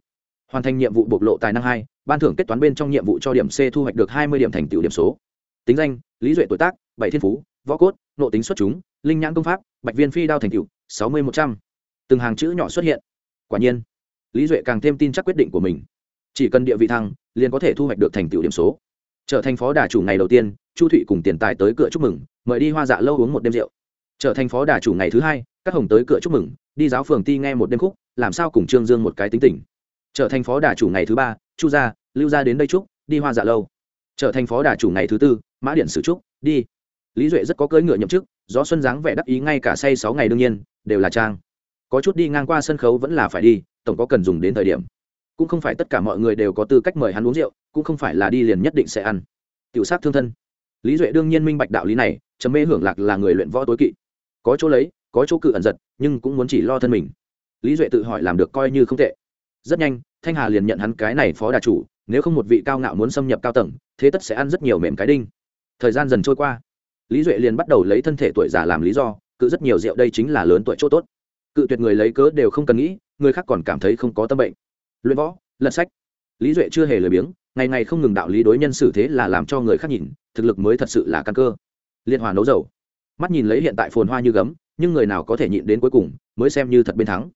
hoàn thành nhiệm vụ bộc lộ tài năng hai, ban thưởng kết toán bên trong nhiệm vụ cho điểm c thu hoạch được hai mươi điểm thành tựu điểm số. Tính danh, lý duệ tuổi tác, bảy thiên phú, võ cốt nộ tính xuất chúng, linh nhãn công pháp, bạch viên phi đao thành tựu, sáu mươi một trăm. Từng hàng chữ nhỏ xuất hiện. Quả nhiên, lý duệ càng thêm tin chắc quyết định của mình. Chỉ cần địa vị thăng, liền có thể thu hoạch được thành tựu điểm số. Trở thành phó đà chủ ngày đầu tiên, chu thụy cùng tiền tài tới cửa chúc mừng, mời đi hoa dạ lâu uống một đêm rượu. Trở thành phó đà chủ ngày thứ hai, các hồng tới cửa chúc mừng, đi giáo phường ti nghe một đêm khúc, làm sao cùng trương dương một cái tính tình trở thành phó đà chủ ngày thứ ba, chu gia, lưu gia đến đây trúc đi hoa dạ lâu. Trở thành phó đà chủ ngày thứ tư, mã điện sử trúc đi. Lý duệ rất có cưỡi ngựa nhậm chức, gió xuân dáng vẻ đắc ý ngay cả say sáu ngày đương nhiên, đều là trang. Có chút đi ngang qua sân khấu vẫn là phải đi, tổng có cần dùng đến thời điểm. Cũng không phải tất cả mọi người đều có tư cách mời hắn uống rượu, cũng không phải là đi liền nhất định sẽ ăn. Tiểu sát thương thân. Lý duệ đương nhiên minh bạch đạo lý này, chấm mê hưởng lạc là người luyện võ tối kỵ. Có chỗ lấy, có chỗ cự ẩn giật, nhưng cũng muốn chỉ lo thân mình. Lý duệ tự hỏi làm được coi như không tệ. Rất nhanh thanh hà liền nhận hắn cái này phó đà chủ, nếu không một vị cao ngạo muốn xâm nhập cao tầng, thế tất sẽ ăn rất nhiều mềm cái đinh. Thời gian dần trôi qua, lý duệ liền bắt đầu lấy thân thể tuổi già làm lý do, cự rất nhiều rượu đây chính là lớn tuổi chỗ tốt. Cự tuyệt người lấy cớ đều không cần nghĩ, người khác còn cảm thấy không có tâm bệnh. Luyện võ, lật sách. Lý duệ chưa hề lười biếng, ngày ngày không ngừng đạo lý đối nhân xử thế là làm cho người khác nhìn, thực lực mới thật sự là căn cơ. Liên hòa nấu dầu. Mắt nhìn lấy hiện tại phồn hoa như gấm, nhưng người nào có thể nhịn đến cuối cùng, mới xem như thật bên thắng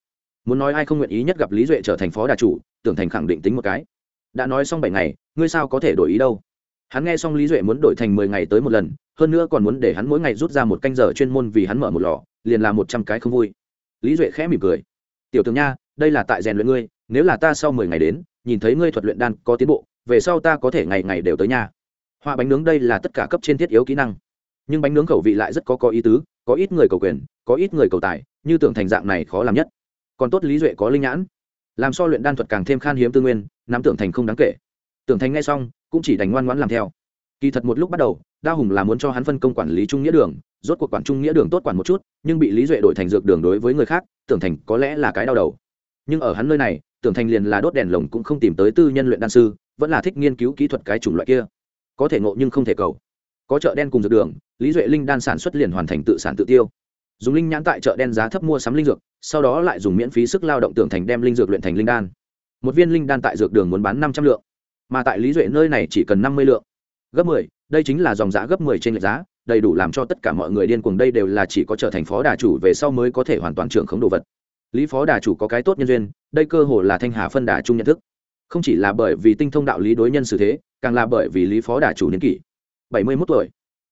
muốn nói ai không nguyện ý nhất gặp lý duệ trở thành phó đà chủ, tưởng thành khẳng định tính một cái. Đã nói xong bảy ngày, ngươi sao có thể đổi ý đâu? Hắn nghe xong lý duệ muốn đổi thành mười ngày tới một lần, hơn nữa còn muốn để hắn mỗi ngày rút ra một canh giờ chuyên môn vì hắn mở một lò, liền là một trăm cái không vui. Lý duệ khẽ mỉm cười. Tiểu tướng nha, đây là tại rèn luyện ngươi, nếu là ta sau mười ngày đến, nhìn thấy ngươi thuật luyện đan có tiến bộ, về sau ta có thể ngày ngày đều tới nhà. Hoa bánh nướng đây là tất cả cấp trên thiết yếu kỹ năng. Nhưng bánh nướng khẩu vị lại rất có có ý tứ, có ít người cầu quyền, có ít người cầu tài, như tưởng thành dạng này khó làm nhất còn tốt lý duệ có linh nhãn. Làm so luyện đan thuật càng thêm khan hiếm tư nguyên, nắm tưởng thành không đáng kể. Tưởng thành ngay xong, cũng chỉ đành ngoan ngoãn làm theo. Kỳ thật một lúc bắt đầu đa hùng là muốn cho hắn phân công quản lý trung nghĩa đường, rốt cuộc quản trung nghĩa đường tốt quản một chút, nhưng bị lý duệ đổi thành dược đường đối với người khác, tưởng thành có lẽ là cái đau đầu. Nhưng ở hắn nơi này, tưởng thành liền là đốt đèn lồng cũng không tìm tới tư nhân luyện đan sư, vẫn là thích nghiên cứu kỹ thuật cái chủng loại kia. Có thể ngộ nhưng không thể cầu. Có chợ đen cùng dược đường, lý duệ linh đan sản xuất liền hoàn thành tự sản tự tiêu dùng linh nhãn tại chợ đen giá thấp mua sắm linh dược, sau đó lại dùng miễn phí sức lao động tưởng thành đem linh dược luyện thành linh đan. Một viên linh đan tại dược đường muốn bán năm trăm lượng, mà tại lý duệ nơi này chỉ cần năm mươi lượng. Gấp mười, đây chính là dòng giá gấp mười trên lệch giá, đầy đủ làm cho tất cả mọi người điên cuồng, đây đều là chỉ có trở thành phó đà chủ về sau mới có thể hoàn toàn trưởng khống đồ vật. Lý phó đà chủ có cái tốt nhân duyên, đây cơ hồ là thanh hà phân đà chung nhận thức. Không chỉ là bởi vì tinh thông đạo lý đối nhân xử thế, càng là bởi vì lý phó đà chủ niên kỷ. Bảy mươi mốt tuổi.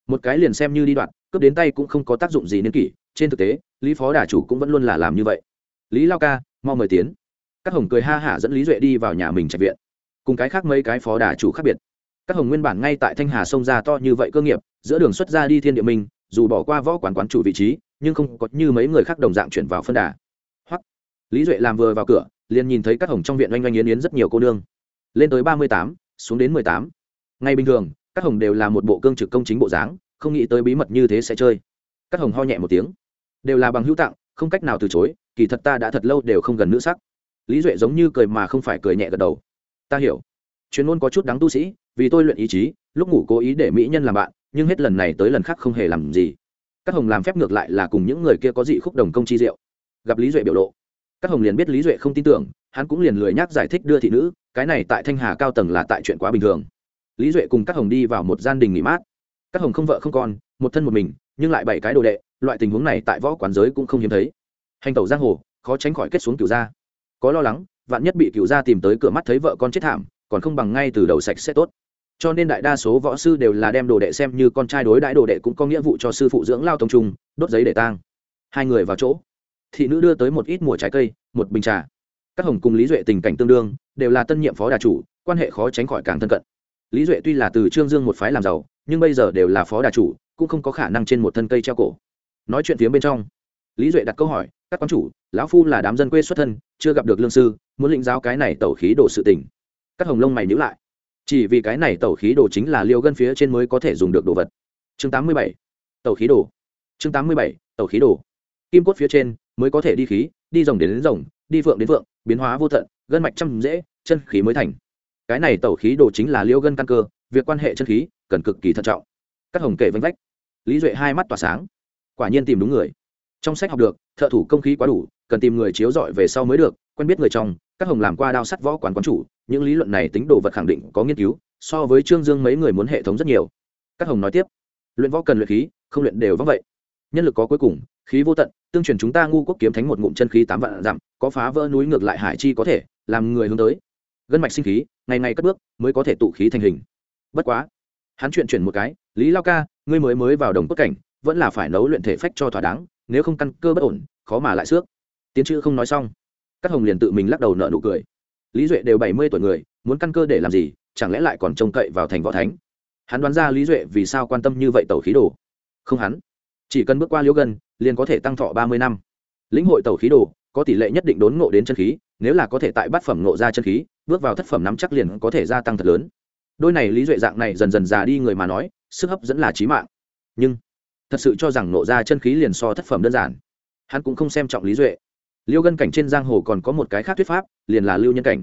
Một cái liền xem như đi đoạn, cướp đến tay cũng không có tác dụng gì niên kỷ trên thực tế, lý phó đà chủ cũng vẫn luôn là làm như vậy. Lý lao ca, mau mời tiến. Các hồng cười ha hả dẫn lý duệ đi vào nhà mình trạch viện. Cùng cái khác mấy cái phó đà chủ khác biệt. Các hồng nguyên bản ngay tại thanh hà sông ra to như vậy cơ nghiệp, giữa đường xuất ra đi thiên địa minh dù bỏ qua võ quán quán chủ vị trí, nhưng không có như mấy người khác đồng dạng chuyển vào phân đà. Hoặc lý duệ làm vừa vào cửa, liền nhìn thấy các hồng trong viện oanh oanh yến yến rất nhiều cô nương. Lên tới ba mươi tám, xuống đến mười tám. Ngày bình thường, các hồng đều là một bộ cương trực công chính bộ dáng, không nghĩ tới bí mật như thế sẽ chơi. Các hồng ho nhẹ một tiếng đều là bằng hữu tặng, không cách nào từ chối, kỳ thật ta đã thật lâu đều không gần nữ sắc. Lý duệ giống như cười mà không phải cười nhẹ gật đầu. Ta hiểu. Chuyên môn có chút đáng tu sĩ, vì tôi luyện ý chí, lúc ngủ cố ý để mỹ nhân làm bạn, nhưng hết lần này tới lần khác không hề làm gì. Các hồng làm phép ngược lại là cùng những người kia có dị khúc đồng công chi diệu. Gặp lý duệ biểu lộ, các hồng liền biết lý duệ không tin tưởng, hắn cũng liền lười nhắc giải thích đưa thị nữ, cái này tại thanh hà cao tầng là tại chuyện quá bình thường. Lý duệ cùng các hồng đi vào một gian đình nghỉ mát. Các hồng không vợ không con, một thân một mình, nhưng lại bảy cái đồ đệ loại tình huống này tại võ quán giới cũng không hiếm thấy. Hành tẩu giang hồ, khó tránh khỏi kết xuống cửu gia. Có lo lắng, vạn nhất bị cửu gia tìm tới cửa mắt thấy vợ con chết thảm, còn không bằng ngay từ đầu sạch sẽ tốt. Cho nên đại đa số võ sư đều là đem đồ đệ xem như con trai đối đãi đồ đệ cũng có nghĩa vụ cho sư phụ dưỡng lao tông trung đốt giấy để tang. Hai người vào chỗ, thị nữ đưa tới một ít mùa trái cây, một bình trà. Các hồng cùng lý duệ tình cảnh tương đương, đều là tân nhiệm phó đà chủ, quan hệ khó tránh khỏi càng thân cận. Lý duệ tuy là từ trương dương một phái làm giàu, nhưng bây giờ đều là phó đà chủ, cũng không có khả năng trên một thân cây treo cổ nói chuyện phía bên trong. Lý duệ đặt câu hỏi các quan chủ lão phu là đám dân quê xuất thân chưa gặp được lương sư muốn lĩnh giáo cái này tẩu khí đồ sự tình. Các hồng lông mày nhữ lại. Chỉ vì cái này tẩu khí đồ chính là liều gân phía trên mới có thể dùng được đồ vật. Chương tám mươi bảy. Tẩu khí đồ. Chương tám mươi bảy. Tẩu khí đồ. Kim cốt phía trên mới có thể đi khí đi rồng đến, đến rồng đi phượng đến phượng biến hóa vô tận gân mạch trăm dễ chân khí mới thành. Cái này tẩu khí đồ chính là liêu gân căn cơ việc quan hệ chân khí cần cực kỳ thận trọng. Các hồng kể vánh vách. Lý duệ hai mắt tỏa sáng quả nhiên tìm đúng người. Trong sách học được, thợ thủ công khí quá đủ, cần tìm người chiếu giỏi về sau mới được, quen biết người trong, các hồng làm qua đao sắt võ quán quán chủ, những lý luận này tính đồ vật khẳng định có nghiên cứu, so với trương dương mấy người muốn hệ thống rất nhiều. Các hồng nói tiếp, luyện võ cần luyện khí, không luyện đều vắng vậy. Nhân lực có cuối cùng, khí vô tận, tương truyền chúng ta ngu quốc kiếm thánh một ngụm chân khí tám vạn dặm, có phá vỡ núi ngược lại hải chi có thể, làm người hướng tới. Gân mạch sinh khí, ngày ngày cất bước, mới có thể tụ khí thành hình. Bất quá, hắn chuyện chuyển một cái, lý lao ca, ngươi mới mới vào đồng cốt cảnh vẫn là phải nấu luyện thể phách cho thỏa đáng, nếu không căn cơ bất ổn, khó mà lại xước. Tiến chữ không nói xong các hồng liền tự mình lắc đầu nợ nụ cười. Lý duệ đều bảy mươi tuổi người, muốn căn cơ để làm gì, chẳng lẽ lại còn trông cậy vào thành võ thánh? Hắn đoán ra lý duệ vì sao quan tâm như vậy tẩu khí đồ. Không hắn. Chỉ cần bước qua liễu gân, liền có thể tăng thọ ba mươi năm. Lĩnh hội tẩu khí đồ, có tỷ lệ nhất định đốn ngộ đến chân khí, nếu là có thể tại bát phẩm ngộ ra chân khí, bước vào thất phẩm nắm chắc liền có thể gia tăng thật lớn. Đôi này lý duệ dạng này dần dần già đi người mà nói, sức hấp dẫn là trí mạng. Nhưng thật sự cho rằng nộ ra chân khí liền so thất phẩm đơn giản. Hắn cũng không xem trọng lý duệ. Liêu gân cảnh trên giang hồ còn có một cái khác thuyết pháp, liền là lưu nhân cảnh.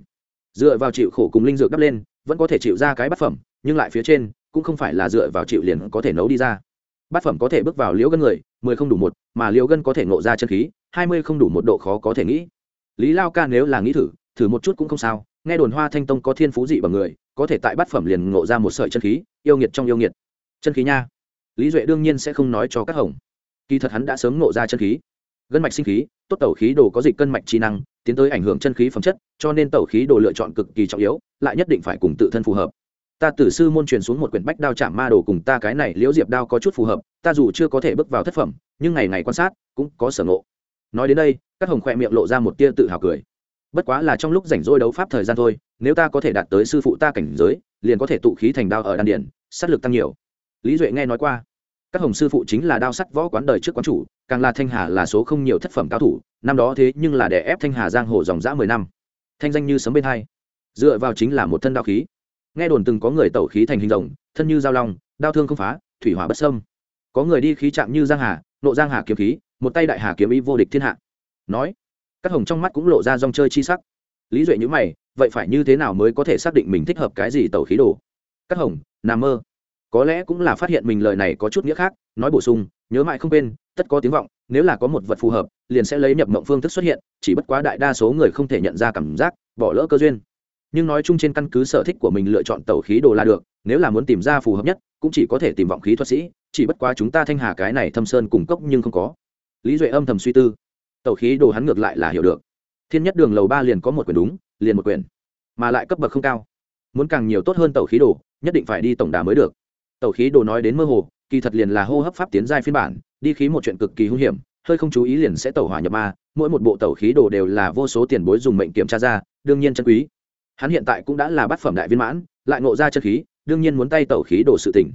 Dựa vào chịu khổ cùng linh dược đắp lên, vẫn có thể chịu ra cái bát phẩm, nhưng lại phía trên cũng không phải là dựa vào chịu liền có thể nấu đi ra. Bát phẩm có thể bước vào liễu gân người, mười không đủ một, mà liễu gân có thể nộ ra chân khí, hai mươi không đủ một độ khó có thể nghĩ. Lý lao ca nếu là nghĩ thử thử một chút cũng không sao, nghe đồn hoa thanh tông có thiên phú dị bằng người, có thể tại bát phẩm liền ngộ ra một sợi chân khí, yêu nghiệt trong yêu nghiệt. Chân khí nha lý duệ đương nhiên sẽ không nói cho các hồng. Kỳ thật hắn đã sớm ngộ ra chân khí. Gân mạch sinh khí, tốt tẩu khí đồ có dịch cân mạch trí năng, tiến tới ảnh hưởng chân khí phẩm chất, cho nên tẩu khí đồ lựa chọn cực kỳ trọng yếu, lại nhất định phải cùng tự thân phù hợp. Ta tử sư môn truyền xuống một quyển bách đao chạm ma đồ cùng ta cái này liễu diệp đao có chút phù hợp, ta dù chưa có thể bước vào thất phẩm, nhưng ngày ngày quan sát, cũng có sở ngộ. Nói đến đây, các hồng khoe miệng lộ ra một tia tự hào cười. Bất quá là trong lúc rảnh rỗi đấu pháp thời gian thôi, nếu ta có thể đạt tới sư phụ ta cảnh giới, liền có thể tụ khí thành đao ở đan điển sát lực tăng nhiều lý duệ nghe nói qua. Các hồng sư phụ chính là đao sắt võ quán đời trước quán chủ, càng là thanh hà là số không nhiều thất phẩm cao thủ, năm đó thế nhưng là để ép thanh hà giang hồ dòng dã mười năm. Thanh danh như sấm bên hai. Dựa vào chính là một thân đao khí. Nghe đồn từng có người tẩu khí thành hình rồng, thân như giao long, đao thương không phá, thủy hỏa bất sâm có người đi khí chạm như giang hà, nộ giang hà kiếm khí, một tay đại hà kiếm ý vô địch thiên hạ. Nói, các hồng trong mắt cũng lộ ra rong chơi chi sắc. Lý duệ nhữ mày, vậy phải như thế nào mới có thể xác định mình thích hợp cái gì tẩu khí đồ? Các hồng nằm mơ có lẽ cũng là phát hiện mình lời này có chút nghĩa khác, nói bổ sung, nhớ mãi không quên, tất có tiếng vọng, nếu là có một vật phù hợp, liền sẽ lấy nhập mộng phương thức xuất hiện, chỉ bất quá đại đa số người không thể nhận ra cảm giác, bỏ lỡ cơ duyên. Nhưng nói chung trên căn cứ sở thích của mình lựa chọn tẩu khí đồ là được, nếu là muốn tìm ra phù hợp nhất, cũng chỉ có thể tìm vọng khí thuật sĩ, chỉ bất quá chúng ta thanh hà cái này thâm sơn cùng cốc nhưng không có. Lý duệ âm thầm suy tư. Tẩu khí đồ hắn ngược lại là hiểu được. Thiên nhất đường lầu ba liền có một quyển đúng, liền một quyển mà lại cấp bậc không cao. Muốn càng nhiều tốt hơn tẩu khí đồ, nhất định phải đi tổng đà mới được tẩu khí đồ nói đến mơ hồ, kỳ thật liền là hô hấp pháp tiến giai phiên bản, đi khí một chuyện cực kỳ hung hiểm, hơi không chú ý liền sẽ tẩu hỏa nhập ma, mỗi một bộ tẩu khí đồ đều là vô số tiền bối dùng mệnh kiểm tra ra, đương nhiên chân quý. Hắn hiện tại cũng đã là bát phẩm đại viên mãn, lại ngộ ra chân khí, đương nhiên muốn tay tẩu khí đồ sự tỉnh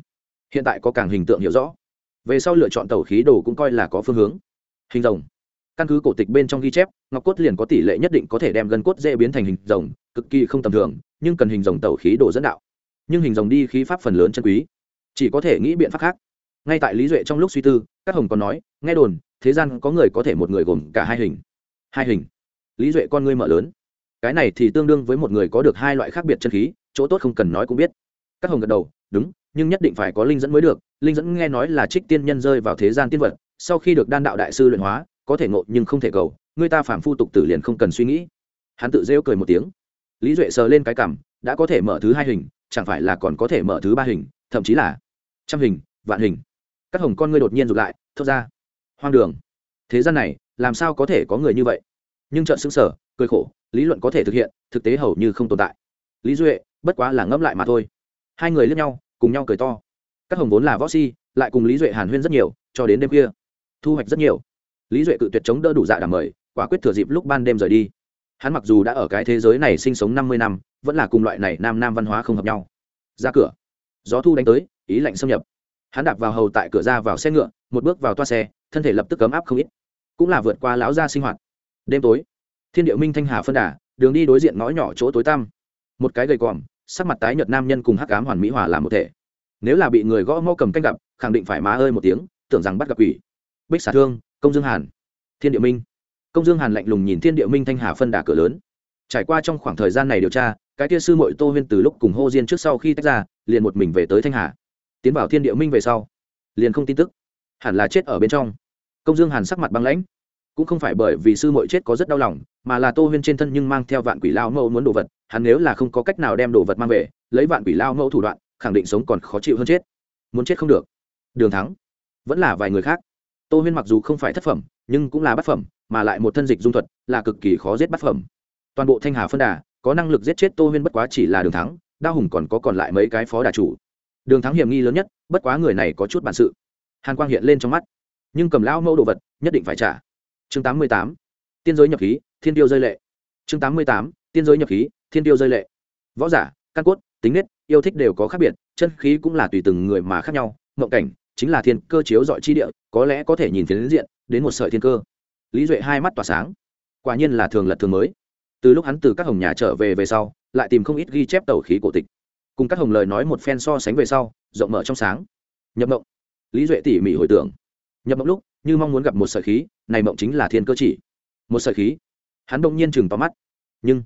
hiện tại có càng hình tượng hiểu rõ. Về sau lựa chọn tẩu khí đồ cũng coi là có phương hướng. Hình rồng. Căn cứ cổ tịch bên trong ghi chép, ngọc cốt liền có tỷ lệ nhất định có thể đem gân cốt dễ biến thành hình rồng, cực kỳ không tầm thường, nhưng cần hình rồng tẩu khí đồ dẫn đạo. Nhưng hình rồng đi khí pháp phần lớn chân quý chỉ có thể nghĩ biện pháp khác. Ngay tại lý duệ trong lúc suy tư, các hồng còn nói, nghe đồn, thế gian có người có thể một người gồm cả hai hình. Hai hình? Lý duệ con ngươi mở lớn. Cái này thì tương đương với một người có được hai loại khác biệt chân khí, chỗ tốt không cần nói cũng biết. Các hồng gật đầu, đúng, nhưng nhất định phải có linh dẫn mới được. Linh dẫn nghe nói là trích tiên nhân rơi vào thế gian tiên vật, sau khi được đan đạo đại sư luyện hóa, có thể ngộ nhưng không thể cầu. Người ta phản phu tục tử liền không cần suy nghĩ. Hắn tự rêu cười một tiếng. Lý duệ sờ lên cái cảm đã có thể mở thứ hai hình, chẳng phải là còn có thể mở thứ ba hình? Thậm chí là trăm hình, vạn hình. Các hồng con ngươi đột nhiên rụt lại, thốt ra, hoang đường. Thế gian này, làm sao có thể có người như vậy? Nhưng trợn xứng sở cười khổ, lý luận có thể thực hiện, thực tế hầu như không tồn tại. Lý duệ, bất quá là ngẫm lại mà thôi. Hai người lướt nhau, cùng nhau cười to. Các hồng vốn là võ si lại cùng lý duệ hàn huyên rất nhiều, cho đến đêm kia thu hoạch rất nhiều. Lý duệ cự tuyệt chống đỡ đủ dạ đảm mời, quả quyết thừa dịp lúc ban đêm rời đi. Hắn mặc dù đã ở cái thế giới này sinh sống năm mươi năm, vẫn là cùng loại này nam nam văn hóa không hợp nhau. Ra cửa gió thu đánh tới, ý lạnh xâm nhập. Hắn đạp vào hầu tại cửa ra vào xe ngựa, một bước vào toa xe, thân thể lập tức cấm áp không ít. Cũng là vượt qua lão gia sinh hoạt. Đêm tối, thiên điệu minh thanh hà phân đà, đường đi đối diện ngõ nhỏ chỗ tối tăm. Một cái gầy còm, sắc mặt tái nhợt nam nhân cùng hắc ám hoàn mỹ hòa làm một thể. Nếu là bị người gõ mõ cầm canh gặp, khẳng định phải má ơi một tiếng, tưởng rằng bắt gặp quỷ. Bích xả thương, công dương hàn. Thiên địa minh. Công dương hàn lạnh lùng nhìn thiên địa minh thanh hà phân đà cửa lớn. Trải qua trong khoảng thời gian này điều tra, cái kia sư muội tô huyên từ lúc cùng hô diên trước sau khi tách ra liền một mình về tới thanh hà tiến vào thiên địa minh về sau liền không tin tức hẳn là chết ở bên trong công dương hàn sắc mặt băng lãnh cũng không phải bởi vì sư muội chết có rất đau lòng mà là tô huyên trên thân nhưng mang theo vạn quỷ lao mẫu muốn đồ vật hắn nếu là không có cách nào đem đồ vật mang về lấy vạn quỷ lao mẫu thủ đoạn khẳng định sống còn khó chịu hơn chết muốn chết không được đường thắng vẫn là vài người khác tô huyên mặc dù không phải thất phẩm nhưng cũng là bát phẩm mà lại một thân dịch dung thuật là cực kỳ khó giết bát phẩm toàn bộ thanh hà phân đà có năng lực giết chết tô huyên bất quá chỉ là đường thắng đao hùng còn có còn lại mấy cái phó đà chủ. Đường thắng hiểm nghi lớn nhất, bất quá người này có chút bản sự. Hàn quang hiện lên trong mắt. Nhưng cầm lão mẫu đồ vật, nhất định phải trả. Chương tám mươi tám, tiên giới nhập khí, thiên tiêu rơi lệ. Chương tám mươi tám, tiên giới nhập khí, thiên tiêu rơi lệ. Võ giả, căn cốt, tính nết, yêu thích đều có khác biệt, chân khí cũng là tùy từng người mà khác nhau, mộng cảnh chính là thiên cơ chiếu dọi chi địa, có lẽ có thể nhìn thấy đến diện, đến một sợi thiên cơ. Lý duệ hai mắt tỏa sáng. Quả nhiên là thường lật thường mới từ lúc hắn từ các hồng nhà trở về về sau, lại tìm không ít ghi chép tàu khí cổ tịch. Cùng các hồng lời nói một phen so sánh về sau, rộng mở trong sáng. Nhập mộng. Lý duệ tỉ mỉ hồi tưởng. Nhập mộng lúc, như mong muốn gặp một sợi khí, này mộng chính là thiên cơ chỉ. Một sợi khí. Hắn bỗng nhiên chừng tóm mắt. Nhưng,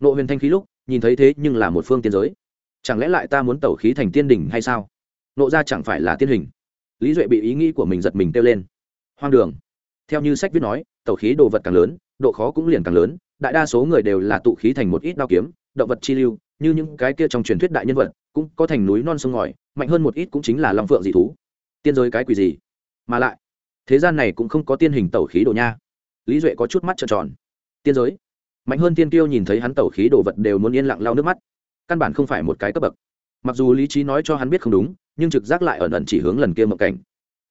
nộ huyền thanh khí lúc, nhìn thấy thế nhưng là một phương tiên giới. Chẳng lẽ lại ta muốn tẩu khí thành tiên đỉnh hay sao? Nộ ra chẳng phải là tiên hình. Lý duệ bị ý nghĩ của mình giật mình kêu lên. Hoang đường. Theo như sách viết nói, tẩu khí đồ vật càng lớn, độ khó cũng liền càng lớn đại đa số người đều là tụ khí thành một ít đao kiếm, động vật chi lưu, như những cái kia trong truyền thuyết đại nhân vật, cũng có thành núi non sông ngòi, mạnh hơn một ít cũng chính là long phượng dị thú. Tiên giới cái quỷ gì? Mà lại, thế gian này cũng không có tiên hình tẩu khí đồ nha. Lý duệ có chút mắt trợn tròn. Tiên giới? Mạnh hơn tiên tiêu nhìn thấy hắn tẩu khí đồ vật đều muốn yên lặng lau nước mắt. Căn bản không phải một cái cấp bậc. Mặc dù lý trí nói cho hắn biết không đúng, nhưng trực giác lại ẩn ẩn chỉ hướng lần kia mộng cảnh.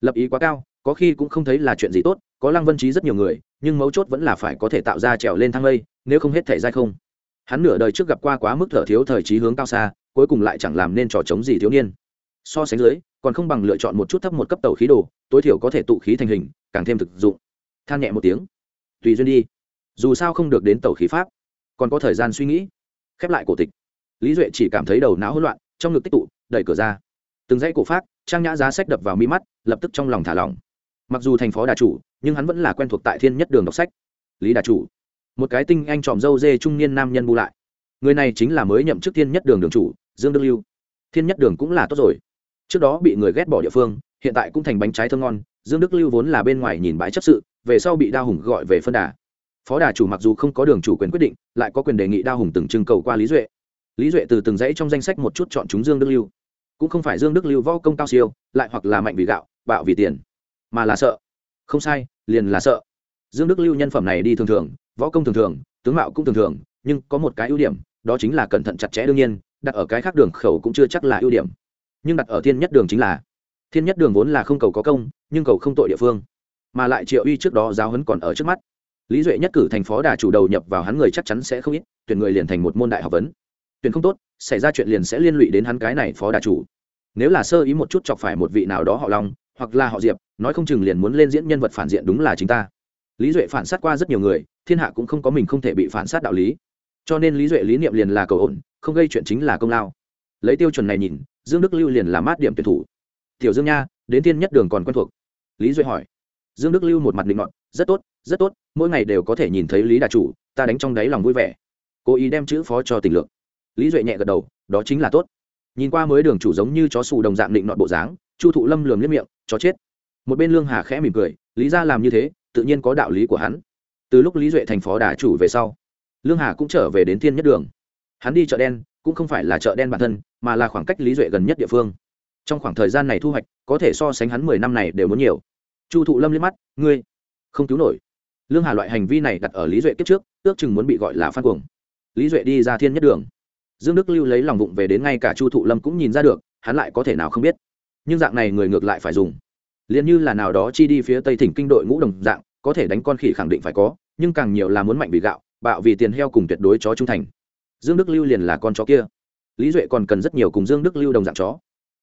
Lập ý quá cao có khi cũng không thấy là chuyện gì tốt, có lăng vân trí rất nhiều người, nhưng mấu chốt vẫn là phải có thể tạo ra trèo lên thang lây, nếu không hết thể dai không. Hắn nửa đời trước gặp qua quá mức thở thiếu thời trí hướng cao xa, cuối cùng lại chẳng làm nên trò chống gì thiếu niên. So sánh dưới, còn không bằng lựa chọn một chút thấp một cấp tàu khí đồ, tối thiểu có thể tụ khí thành hình, càng thêm thực dụng. Than nhẹ một tiếng. Tùy duyên đi. Dù sao không được đến tàu khí pháp. Còn có thời gian suy nghĩ. Khép lại cổ tịch. Lý duệ chỉ cảm thấy đầu não hỗn loạn, trong ngực tích tụ, đẩy cửa ra. Từng dãy cổ pháp trang nhã giá sách đập vào mi mắt, lập tức trong lòng thả lỏng mặc dù thành phó đà chủ, nhưng hắn vẫn là quen thuộc tại thiên nhất đường đọc sách. Lý đà chủ. Một cái tinh anh tròm dâu dê trung niên nam nhân bu lại. Người này chính là mới nhậm chức thiên nhất đường đường chủ, dương đức lưu. Thiên nhất đường cũng là tốt rồi. Trước đó bị người ghét bỏ địa phương, hiện tại cũng thành bánh trái thơm ngon, dương đức lưu vốn là bên ngoài nhìn bãi chấp sự, về sau bị đao hùng gọi về phân đà. Phó đà chủ mặc dù không có đường chủ quyền quyết định, lại có quyền đề nghị đao hùng từng trưng cầu qua lý duệ. Lý duệ từ từng dãy trong danh sách một chút chọn chúng dương đức lưu. Cũng không phải dương đức lưu võ công cao siêu, lại hoặc là mạnh vì gạo, bạo vì tiền mà là sợ. Không sai, liền là sợ. Dương đức lưu nhân phẩm này đi thường thường, võ công thường thường, tướng mạo cũng thường thường, nhưng có một cái ưu điểm, đó chính là cẩn thận chặt chẽ đương nhiên, đặt ở cái khác đường khẩu cũng chưa chắc là ưu điểm. Nhưng đặt ở thiên nhất đường chính là, thiên nhất đường vốn là không cầu có công, nhưng cầu không tội địa phương. Mà lại triệu uy trước đó giáo huấn còn ở trước mắt. Lý duệ nhất cử thành phó đà chủ đầu nhập vào hắn người chắc chắn sẽ không ít, tuyển người liền thành một môn đại học vấn. Tuyển không tốt, xảy ra chuyện liền sẽ liên lụy đến hắn cái này phó đà chủ. Nếu là sơ ý một chút chọc phải một vị nào đó họ long hoặc là họ diệp nói không chừng liền muốn lên diễn nhân vật phản diện đúng là chính ta lý duệ phản sát qua rất nhiều người thiên hạ cũng không có mình không thể bị phản sát đạo lý cho nên lý duệ lý niệm liền là cầu ổn không gây chuyện chính là công lao lấy tiêu chuẩn này nhìn dương đức lưu liền là mát điểm tuyển thủ tiểu dương nha đến tiên nhất đường còn quen thuộc lý duệ hỏi dương đức lưu một mặt định ngọn rất tốt rất tốt mỗi ngày đều có thể nhìn thấy lý đà chủ ta đánh trong đáy lòng vui vẻ cố ý đem chữ phó cho tình lượng lý duệ nhẹ gật đầu đó chính là tốt nhìn qua mới đường chủ giống như chó xù đồng dạng định nọn bộ dáng chu thụ lâm lườm liếc miệng chó chết. Một bên lương hà khẽ mỉm cười, lý ra làm như thế, tự nhiên có đạo lý của hắn. Từ lúc lý duệ thành phó đà chủ về sau, lương hà cũng trở về đến thiên nhất đường. Hắn đi chợ đen, cũng không phải là chợ đen bản thân, mà là khoảng cách lý duệ gần nhất địa phương. Trong khoảng thời gian này thu hoạch, có thể so sánh hắn mười năm này đều muốn nhiều. Chu thụ lâm liếc mắt, ngươi, không cứu nổi. Lương hà loại hành vi này đặt ở lý duệ kiếp trước, ước chừng muốn bị gọi là phan cuồng. Lý duệ đi ra thiên nhất đường. Dương đức lưu lấy lòng vụng về đến ngay cả chu thụ lâm cũng nhìn ra được, hắn lại có thể nào không biết nhưng dạng này người ngược lại phải dùng. Liền như là nào đó chi đi phía tây thỉnh kinh đội ngũ đồng dạng, có thể đánh con khỉ khẳng định phải có, nhưng càng nhiều là muốn mạnh vì gạo, bạo vì tiền heo cùng tuyệt đối chó trung thành. Dương đức lưu liền là con chó kia. Lý duệ còn cần rất nhiều cùng dương đức lưu đồng dạng chó.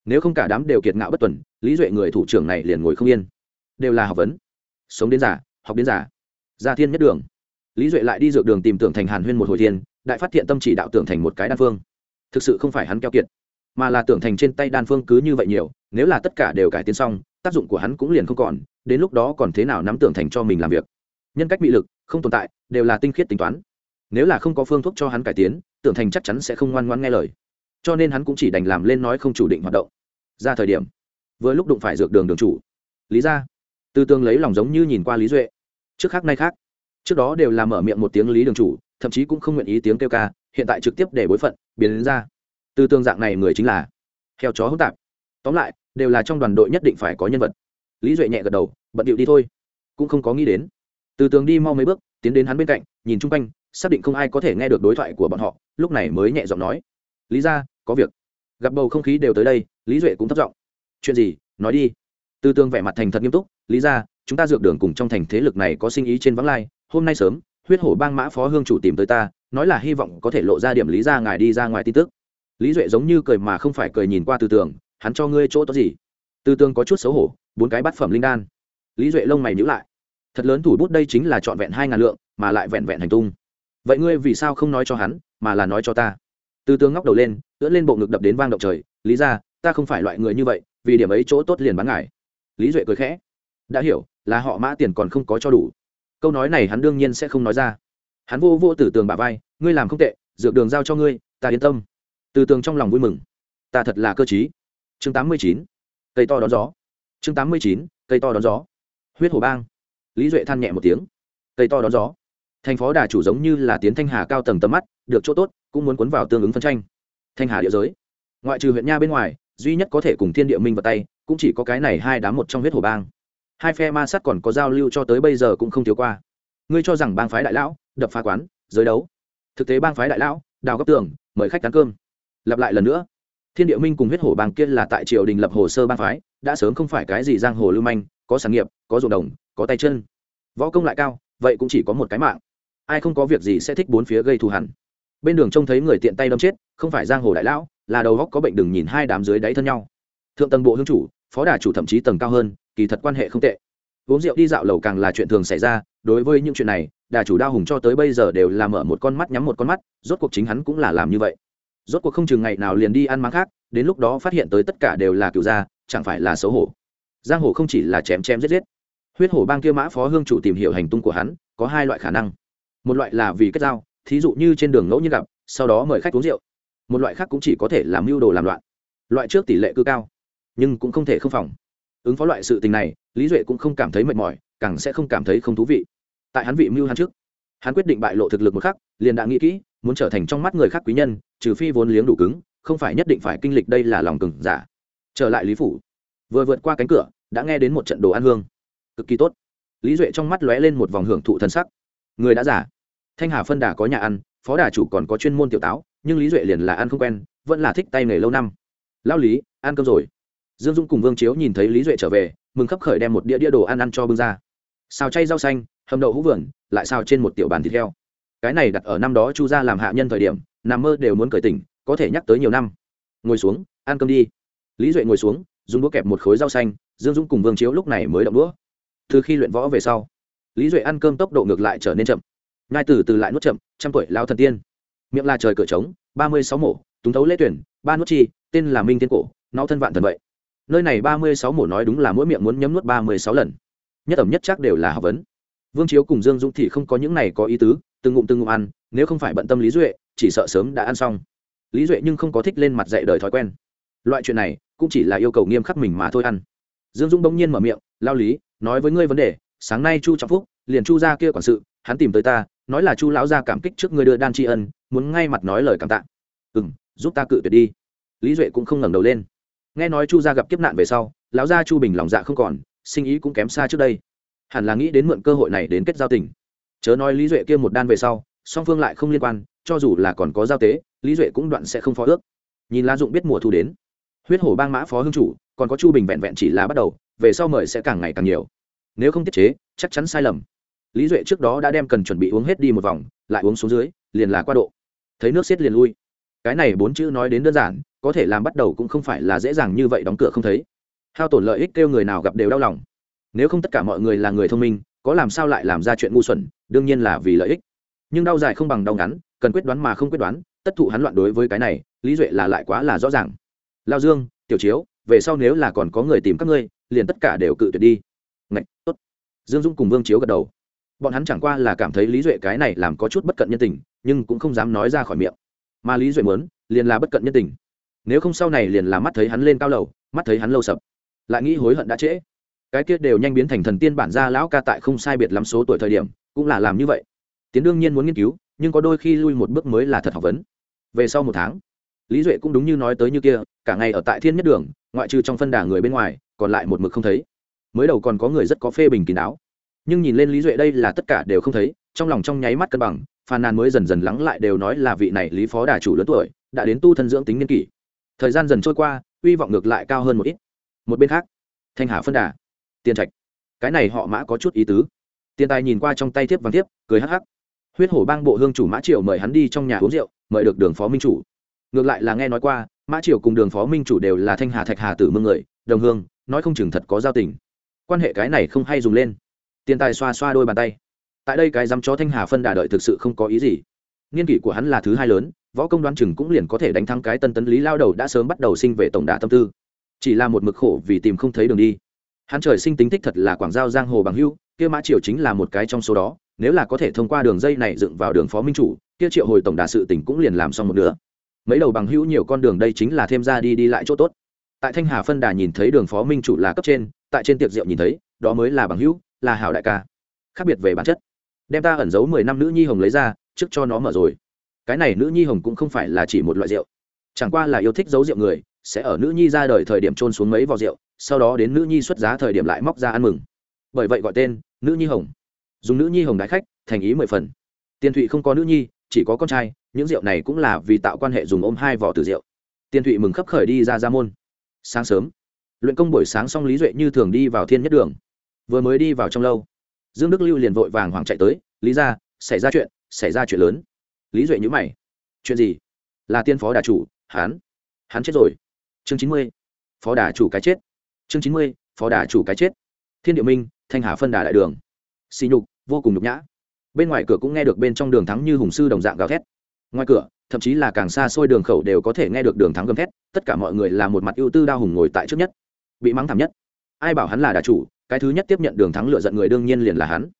Nếu không cả đám đều kiệt ngạo bất tuần, lý duệ người thủ trưởng này liền ngồi không yên. Đều là học vấn. Sống đến giả học đến giả gia thiên nhất đường. Lý duệ lại đi dược đường tìm tưởng thành hàn huyên một hồi thiên, đại phát hiện tâm chỉ đạo tưởng thành một cái đan phương. Thực sự không phải hắn keo kiệt mà là tưởng thành trên tay đan phương cứ như vậy nhiều, nếu là tất cả đều cải tiến xong, tác dụng của hắn cũng liền không còn, đến lúc đó còn thế nào nắm tưởng thành cho mình làm việc. Nhân cách bị lực, không tồn tại, đều là tinh khiết tính toán. Nếu là không có phương thuốc cho hắn cải tiến, tưởng thành chắc chắn sẽ không ngoan ngoan nghe lời. Cho nên hắn cũng chỉ đành làm lên nói không chủ định hoạt động. Ra thời điểm, vừa lúc đụng phải dược đường đường chủ. Lý ra, tư tương lấy lòng giống như nhìn qua lý duệ. Trước khác nay khác. Trước đó đều là mở miệng một tiếng lý đường chủ, thậm chí cũng không nguyện ý tiếng kêu ca, hiện tại trực tiếp để bối phận, biến đến ra từ tương dạng này người chính là heo chó hỗn tạp. Tóm lại, đều là trong đoàn đội nhất định phải có nhân vật. Lý duệ nhẹ gật đầu, bận điệu đi thôi. Cũng không có nghĩ đến. Từ tường đi mau mấy bước, tiến đến hắn bên cạnh, nhìn chung quanh, xác định không ai có thể nghe được đối thoại của bọn họ, lúc này mới nhẹ giọng nói. Lý ra có việc. Gặp bầu không khí đều tới đây, lý duệ cũng thất giọng. Chuyện gì? Nói đi. Từ tường vẻ mặt thành thật nghiêm túc. Lý ra chúng ta dược đường cùng trong thành thế lực này có sinh ý trên vắng lai, hôm nay sớm, huyết hổ bang mã phó hương chủ tìm tới ta, nói là hy vọng có thể lộ ra điểm lý ra ngài đi ra ngoài tin tức lý duệ giống như cười mà không phải cười nhìn qua từ tường, hắn cho ngươi chỗ tốt gì? Từ tường có chút xấu hổ, bốn cái bát phẩm linh đan. Lý duệ lông mày nhữ lại. Thật lớn thủ bút đây chính là trọn vẹn hai ngàn lượng, mà lại vẹn vẹn hành tung. Vậy ngươi vì sao không nói cho hắn, mà là nói cho ta? Từ tường ngóc đầu lên, ưỡn lên bộ ngực đập đến vang động trời. Lý ra, ta không phải loại người như vậy, vì điểm ấy chỗ tốt liền bán ngài. Lý duệ cười khẽ. Đã hiểu, là họ mã tiền còn không có cho đủ. Câu nói này hắn đương nhiên sẽ không nói ra. Hắn vô vô tử tường bà vai, ngươi làm không tệ, dược đường giao cho ngươi, ta yên tâm từ tường trong lòng vui mừng. Ta thật là cơ t chương tám mươi chín. Cây to đón gió. Chương tám mươi chín. Cây to đón gió. Huyết hồ bang. Lý duệ than nhẹ một tiếng. Cây to đón gió. Thành phố đà chủ giống như là tiến thanh hà cao tầng tầm mắt, được chỗ tốt, cũng muốn cuốn vào tương ứng phân tranh. Thanh hà địa giới. Ngoại trừ huyện nha bên ngoài, duy nhất có thể cùng thiên địa minh vào tay, cũng chỉ có cái này hai đám một trong huyết hồ bang. Hai phe ma sát còn có giao lưu cho tới bây giờ cũng không thiếu qua. Ngươi cho rằng bang phái đại lão, đập phá quán, giới đấu. Thực tế bang phái đại lão, đào góc tường, mời khách ăn cơm lặp lại lần nữa. Thiên địa minh cùng huyết hổ bang kia là tại triều đình lập hồ sơ bang phái, đã sớm không phải cái gì giang hồ lưu manh, có sản nghiệp, có ruộng đồng, có tay chân. Võ công lại cao, vậy cũng chỉ có một cái mạng. Ai không có việc gì sẽ thích bốn phía gây thù hẳn bên đường trông thấy người tiện tay đâm chết, không phải giang hồ đại lão, là đầu góc có bệnh đừng nhìn hai đám dưới đáy thân nhau. Thượng tầng bộ hương chủ, phó đà chủ thậm chí tầng cao hơn, kỳ thật quan hệ không tệ. Uống rượu đi dạo lầu càng là chuyện thường xảy ra, đối với những chuyện này, đà chủ đao hùng cho tới bây giờ đều là mở một con mắt nhắm một con mắt, rốt cuộc chính hắn cũng là làm như vậy rốt cuộc không chừng ngày nào liền đi ăn máng khác, đến lúc đó phát hiện tới tất cả đều là cựu gia, chẳng phải là xấu hổ. Giang hồ không chỉ là chém chém giết giết. Huyết hổ bang kia mã phó hương chủ tìm hiểu hành tung của hắn, có hai loại khả năng. Một loại là vì kết giao, thí dụ như trên đường ngẫu nhiên gặp, sau đó mời khách uống rượu. Một loại khác cũng chỉ có thể làm mưu đồ làm loạn. Loại trước tỷ lệ cư cao, nhưng cũng không thể không phòng. Ứng phó loại sự tình này, lý duệ cũng không cảm thấy mệt mỏi, càng sẽ không cảm thấy không thú vị. Tại hắn vị mưu hắn trước, hắn quyết định bại lộ thực lực một khắc, liền đã nghĩ kỹ muốn trở thành trong mắt người khác quý nhân, trừ phi vốn liếng đủ cứng, không phải nhất định phải kinh lịch đây là lòng cừng giả dạ. trở lại lý phủ. Vừa vượt qua cánh cửa, đã nghe đến một trận đồ ăn hương. Cực kỳ tốt. Lý duệ trong mắt lóe lên một vòng hưởng thụ thân sắc. Người đã giả thanh hà phân đà có nhà ăn, phó đà chủ còn có chuyên môn tiểu táo, nhưng lý duệ liền là ăn không quen, vẫn là thích tay nghề lâu năm. Lao lý, ăn cơm rồi. Dương dung cùng vương chiếu nhìn thấy lý duệ trở về, mừng khấp khởi đem một đĩa đĩa đồ ăn ăn cho bưng ra. Xào chay rau xanh, hầm đậu hũ vườn, lại xào trên một tiểu bàn thịt heo cái này đặt ở năm đó chu gia làm hạ nhân thời điểm nằm mơ đều muốn cởi tỉnh, có thể nhắc tới nhiều năm. Ngồi xuống, ăn cơm đi. Lý duệ ngồi xuống, dùng đũa kẹp một khối rau xanh, dương dũng cùng vương chiếu lúc này mới động đũa. Từ khi luyện võ về sau, lý duệ ăn cơm tốc độ ngược lại trở nên chậm. Ngai từ từ lại nuốt chậm, trăm tuổi lao thần tiên. Miệng là trời cửa trống, ba mươi sáu mổ, túng thấu lễ tuyển, ba nuốt chi, tên là minh tiên cổ, nó thân vạn thần vậy. Nơi này ba mươi sáu mổ nói đúng là mỗi miệng muốn nhấm nuốt ba mươi sáu lần. Nhất ẩm nhất chắc đều là học vấn. Vương chiếu cùng dương dũng thì không có những này có ý tứ từng ngụm từng ngụm ăn, nếu không phải bận tâm lý duệ, chỉ sợ sớm đã ăn xong. Lý duệ nhưng không có thích lên mặt dạy đời thói quen. Loại chuyện này cũng chỉ là yêu cầu nghiêm khắc mình mà thôi ăn. Dương dũng bỗng nhiên mở miệng, lao lý, nói với ngươi vấn đề, sáng nay chu trọng phúc, liền chu ra kia quản sự, hắn tìm tới ta, nói là chu lão gia cảm kích trước ngươi đưa đan tri ân, muốn ngay mặt nói lời cảm tạ. Ừ m giúp ta cự tuyệt đi. Lý duệ cũng không ngẩng đầu lên. Nghe nói chu gia gặp kiếp nạn về sau, lão gia chu bình lòng dạ không còn, sinh ý cũng kém xa trước đây. Hẳn là nghĩ đến mượn cơ hội này đến kết giao tình chớ nói lý duệ kia một đan về sau, song phương lại không liên quan, cho dù là còn có giao tế, lý duệ cũng đoạn sẽ không phó ước. Nhìn la dụng biết mùa thu đến. Huyết hổ bang mã phó hương chủ, còn có chu bình vẹn vẹn chỉ là bắt đầu, về sau mời sẽ càng ngày càng nhiều. Nếu không tiết chế, chắc chắn sai lầm. Lý duệ trước đó đã đem cần chuẩn bị uống hết đi một vòng, lại uống xuống dưới, liền là qua độ. Thấy nước xiết liền lui. Cái này bốn chữ nói đến đơn giản, có thể làm bắt đầu cũng không phải là dễ dàng như vậy đóng cửa không thấy. Hao tổn lợi ích kêu người nào gặp đều đau lòng. Nếu không tất cả mọi người là người thông minh có làm sao lại làm ra chuyện ngu xuẩn đương nhiên là vì lợi ích. Nhưng đau dài không bằng đau ngắn cần quyết đoán mà không quyết đoán tất thụ hắn loạn đối với cái này lý duệ là lại quá là rõ ràng. Lao dương tiểu chiếu về sau nếu là còn có người tìm các ngươi liền tất cả đều cự tuyệt đi. Ngạch, tốt. Dương dung cùng vương chiếu gật đầu. Bọn hắn chẳng qua là cảm thấy lý duệ cái này làm có chút bất cận nhân tình nhưng cũng không dám nói ra khỏi miệng. Mà lý duệ muốn liền là bất cận nhân tình. Nếu không sau này liền là mắt thấy hắn lên cao lầu mắt thấy hắn lâu sập. Lại nghĩ hối hận đã trễ cái kia đều nhanh biến thành thần tiên bản gia lão ca tại không sai biệt lắm số tuổi thời điểm, cũng là làm như vậy. Tiến đương nhiên muốn nghiên cứu, nhưng có đôi khi lui một bước mới là thật học vấn. Về sau một tháng, lý duệ cũng đúng như nói tới như kia, cả ngày ở tại thiên nhất đường, ngoại trừ trong phân đà người bên ngoài, còn lại một mực không thấy. Mới đầu còn có người rất có phê bình kín đáo. Nhưng nhìn lên lý duệ đây là tất cả đều không thấy, trong lòng trong nháy mắt cân bằng, phàn nàn mới dần dần lắng lại đều nói là vị này lý phó đà chủ lớn tuổi, đã đến tu thân dưỡng tính niên kỷ. Thời gian dần trôi qua uy vọng ngược lại cao hơn một ít. Một bên khác, thanh hà phân đà tiền trạch. Cái này họ mã có chút ý tứ. Tiền tài nhìn qua trong tay thiếp vàng thiếp, cười hắc hắc. Huyết hổ bang bộ hương chủ mã Triệu mời hắn đi trong nhà uống rượu, mời được đường phó minh chủ. Ngược lại là nghe nói qua, mã Triệu cùng đường phó minh chủ đều là thanh hà thạch hà tử mương người, đồng hương, nói không chừng thật có giao tình. Quan hệ cái này không hay dùng lên. Tiền tài xoa xoa đôi bàn tay. Tại đây cái dám cho thanh hà phân đà đợi thực sự không có ý gì. Niên kỷ của hắn là thứ hai lớn, võ công đoán chừng cũng liền có thể đánh thắng cái tân tấn lý lao đầu đã sớm bắt đầu sinh về tổng đà tâm tư. Chỉ là một mực khổ vì tìm không thấy đường đi hắn trời sinh tính thích thật là quảng giao giang hồ bằng hưu, kia mã triều chính là một cái trong số đó, nếu là có thể thông qua đường dây này dựng vào đường phó minh chủ, kia triệu hồi tổng đà sự tỉnh cũng liền làm xong một nửa. Mấy đầu bằng hữu nhiều con đường đây chính là thêm ra đi đi lại chỗ tốt. Tại thanh hà phân đà nhìn thấy đường phó minh chủ là cấp trên, tại trên tiệc rượu nhìn thấy, đó mới là bằng hữu là hảo đại ca. Khác biệt về bản chất, đem ta ẩn giấu mười năm nữ nhi hồng lấy ra, trước cho nó mở rồi. Cái này nữ nhi hồng cũng không phải là chỉ một loại rượu. Chẳng qua là yêu thích giấu rượu người, sẽ ở nữ nhi ra đời thời điểm trôn xuống mấy vò rượu sau đó đến nữ nhi xuất giá thời điểm lại móc ra ăn mừng. Bởi vậy gọi tên, nữ nhi hồng. Dùng nữ nhi hồng đái khách, thành ý mười phần. Tiền thụy không có nữ nhi, chỉ có con trai, những rượu này cũng là vì tạo quan hệ dùng ôm hai vỏ từ rượu. Tiền thụy mừng khấp khởi đi ra ra môn. Sáng sớm, luyện công buổi sáng xong lý duệ như thường đi vào thiên nhất đường. Vừa mới đi vào trong lâu, dương đức lưu liền vội vàng hoàng chạy tới, lý ra xảy ra chuyện, xảy ra chuyện lớn. Lý duệ nhữ mày, chuyện gì? Là tiên phó đà chủ hán hắn chết rồi. Chương chín mươi, phó đà chủ cái chết chương chín mươi, phó đà chủ cái chết. Thiên địa minh, thanh hà phân đà đại đường. Xì nhục, vô cùng nhục nhã. Bên ngoài cửa cũng nghe được bên trong đường thắng như hùng sư đồng dạng gào thét. Ngoài cửa, thậm chí là càng xa xôi đường khẩu đều có thể nghe được đường thắng gầm thét, tất cả mọi người là một mặt ưu tư đao hùng ngồi tại trước nhất. Bị mắng thảm nhất. Ai bảo hắn là đà chủ, cái thứ nhất tiếp nhận đường thắng lựa giận người đương nhiên liền là hắn.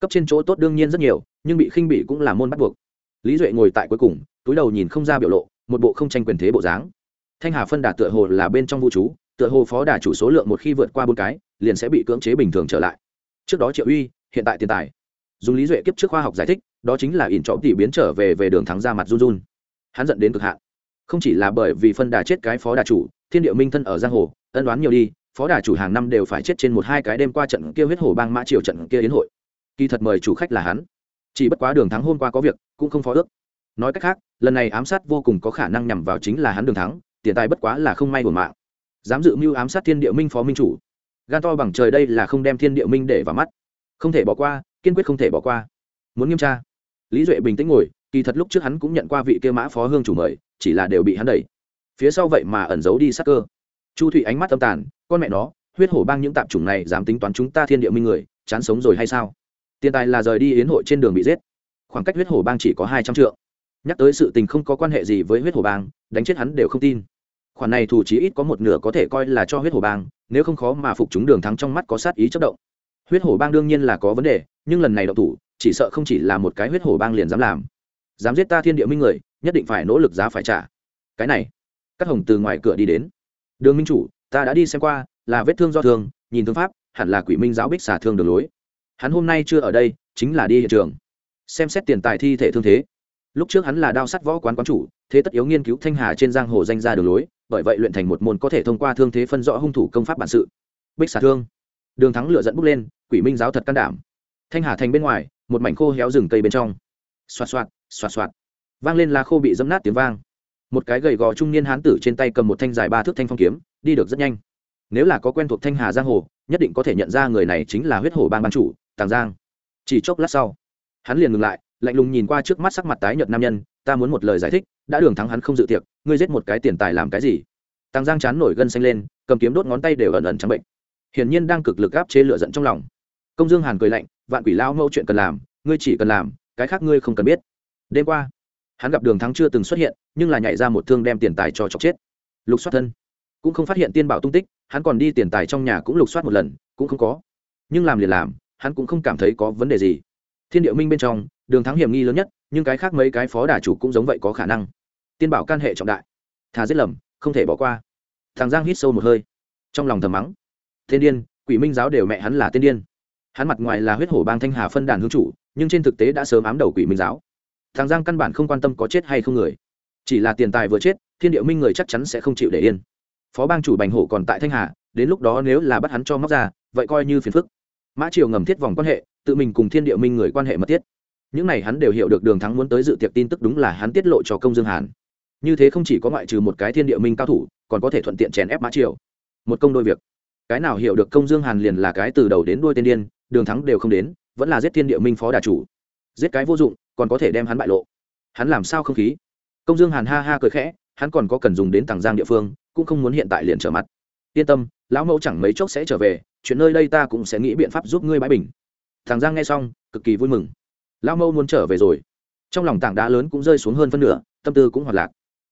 Cấp trên chỗ tốt đương nhiên rất nhiều, nhưng bị khinh bị cũng là môn bắt buộc. Lý duệ ngồi tại cuối cùng, túi đầu nhìn không ra biểu lộ, một bộ không tranh quyền thế bộ dáng. Thanh hà phân đà tựa hồ là bên trong vũ chú tựa hồ phó đà chủ số lượng một khi vượt qua bốn cái, liền sẽ bị cưỡng chế bình thường trở lại. Trước đó triệu uy, hiện tại tiền tài. Dùng lý duệ kiếp trước khoa học giải thích, đó chính là ỉn trọ tỷ biến trở về về đường thắng ra mặt run run. Hắn dẫn đến cực hạn. Không chỉ là bởi vì phân đà chết cái phó đà chủ, thiên địa minh thân ở giang hồ, ân đoán nhiều đi, phó đà chủ hàng năm đều phải chết trên một hai cái đêm qua trận kia huyết hổ bang mã triều trận kia yến hội. Kỳ thật mời chủ khách là hắn. Chỉ bất quá đường thắng hôm qua có việc, cũng không phó ước. Nói cách khác, lần này ám sát vô cùng có khả năng nhằm vào chính là hắn đường thắng, tiền tài bất quá là không may buồn mạng dám dự mưu ám sát thiên địa minh phó minh chủ. Gan to bằng trời đây là không đem thiên địa minh để vào mắt. Không thể bỏ qua, kiên quyết không thể bỏ qua. Muốn nghiêm tra. Lý duệ bình tĩnh ngồi, kỳ thật lúc trước hắn cũng nhận qua vị kia mã phó hương chủ mời, chỉ là đều bị hắn đẩy. Phía sau vậy mà ẩn giấu đi sắc cơ. Chu thụy ánh mắt tâm tàn, con mẹ nó, huyết hổ bang những tạp chủng này dám tính toán chúng ta thiên địa minh người, chán sống rồi hay sao? Tiền tài là rời đi yến hội trên đường bị giết. Khoảng cách huyết hổ bang chỉ có hai trăm triệu nhắc tới sự tình không có quan hệ gì với huyết hổ bang, đánh chết hắn đều không tin khoản này thủ chí ít có một nửa có thể coi là cho huyết hổ bang, nếu không khó mà phục chúng đường thắng trong mắt có sát ý chất động. Huyết hổ bang đương nhiên là có vấn đề, nhưng lần này đậu thủ, chỉ sợ không chỉ là một cái huyết hổ bang liền dám làm. Dám giết ta thiên địa minh người, nhất định phải nỗ lực giá phải trả. Cái này, các hồng từ ngoài cửa đi đến. Đường minh chủ, ta đã đi xem qua, là vết thương do thương nhìn thương pháp, hẳn là quỷ minh giáo bích xả thương đường lối. Hắn hôm nay chưa ở đây, chính là đi hiện trường. Xem xét tiền tài thi thể thương thế. Lúc trước hắn là đao sắt võ quán quán chủ, thế tất yếu nghiên cứu thanh hà trên giang hồ danh gia đường lối bởi vậy luyện thành một môn có thể thông qua thương thế phân rõ hung thủ công pháp bản sự. Bích xả thương. Đường thắng lửa dẫn bốc lên, quỷ minh giáo thật can đảm. Thanh hà thành bên ngoài, một mảnh khô héo rừng cây bên trong. Xoạt xoạt xoạt xoạt. Vang lên lá khô bị dẫm nát tiếng vang. Một cái gầy gò trung niên hán tử trên tay cầm một thanh dài ba thước thanh phong kiếm, đi được rất nhanh. Nếu là có quen thuộc thanh hà giang hồ, nhất định có thể nhận ra người này chính là huyết hổ bang ban chủ, tàng giang. Chỉ chốc lát sau, hắn liền ngừng lại lạnh lùng nhìn qua trước mắt sắc mặt tái nhợt nam nhân, ta muốn một lời giải thích, đã đường thắng hắn không dự tiệc, ngươi giết một cái tiền tài làm cái gì? Tăng giang chán nổi gân xanh lên, cầm kiếm đốt ngón tay đều ẩn ẩn trắng bệnh. Hiển nhiên đang cực lực gáp chế lửa giận trong lòng. Công dương hàn cười lạnh, vạn quỷ lao mâu chuyện cần làm, ngươi chỉ cần làm, cái khác ngươi không cần biết. Đêm qua, hắn gặp đường thắng chưa từng xuất hiện, nhưng là nhảy ra một thương đem tiền tài cho chọc chết. Lục soát thân, cũng không phát hiện tiên bảo tung tích, hắn còn đi tiền tài trong nhà cũng lục soát một lần, cũng không có. Nhưng làm liền làm, hắn cũng không cảm thấy có vấn đề gì. Thiên điệu minh bên trong đường thắng hiểm nghi lớn nhất, nhưng cái khác mấy cái phó đà chủ cũng giống vậy có khả năng. Tiên bảo can hệ trọng đại. Thà giết lầm, không thể bỏ qua. Thằng giang hít sâu một hơi. Trong lòng thầm mắng. Thiên điên, quỷ minh giáo đều mẹ hắn là tiên điên. Hắn mặt ngoài là huyết hổ bang thanh hà phân đàn hương chủ, nhưng trên thực tế đã sớm ám đầu quỷ minh giáo. Thằng giang căn bản không quan tâm có chết hay không người. Chỉ là tiền tài vừa chết, thiên địa minh người chắc chắn sẽ không chịu để yên. Phó bang chủ bành hổ còn tại thanh hà, đến lúc đó nếu là bắt hắn cho móc ra, vậy coi như phiền phức. Mã triều ngầm thiết vòng quan hệ, tự mình cùng thiên địa minh người quan hệ mật thiết những này hắn đều hiểu được đường thắng muốn tới dự tiệc tin tức đúng là hắn tiết lộ cho công dương hàn. Như thế không chỉ có ngoại trừ một cái thiên địa minh cao thủ, còn có thể thuận tiện chèn ép mã triều. Một công đôi việc. Cái nào hiểu được công dương hàn liền là cái từ đầu đến đuôi tên điên, đường thắng đều không đến, vẫn là giết thiên địa minh phó đà chủ. Giết cái vô dụng, còn có thể đem hắn bại lộ. Hắn làm sao không khí? Công dương hàn ha ha cười khẽ, hắn còn có cần dùng đến tàng giang địa phương, cũng không muốn hiện tại liền trở mặt. Yên tâm, lão mẫu chẳng mấy chốc sẽ trở về, chuyện nơi đây ta cũng sẽ nghĩ biện pháp giúp ngươi bãi bình. Thằng giang nghe xong, cực kỳ vui mừng lão Mâu muốn trở về rồi. Trong lòng tảng đá lớn cũng rơi xuống hơn phân nửa, tâm tư cũng hoạt lạc.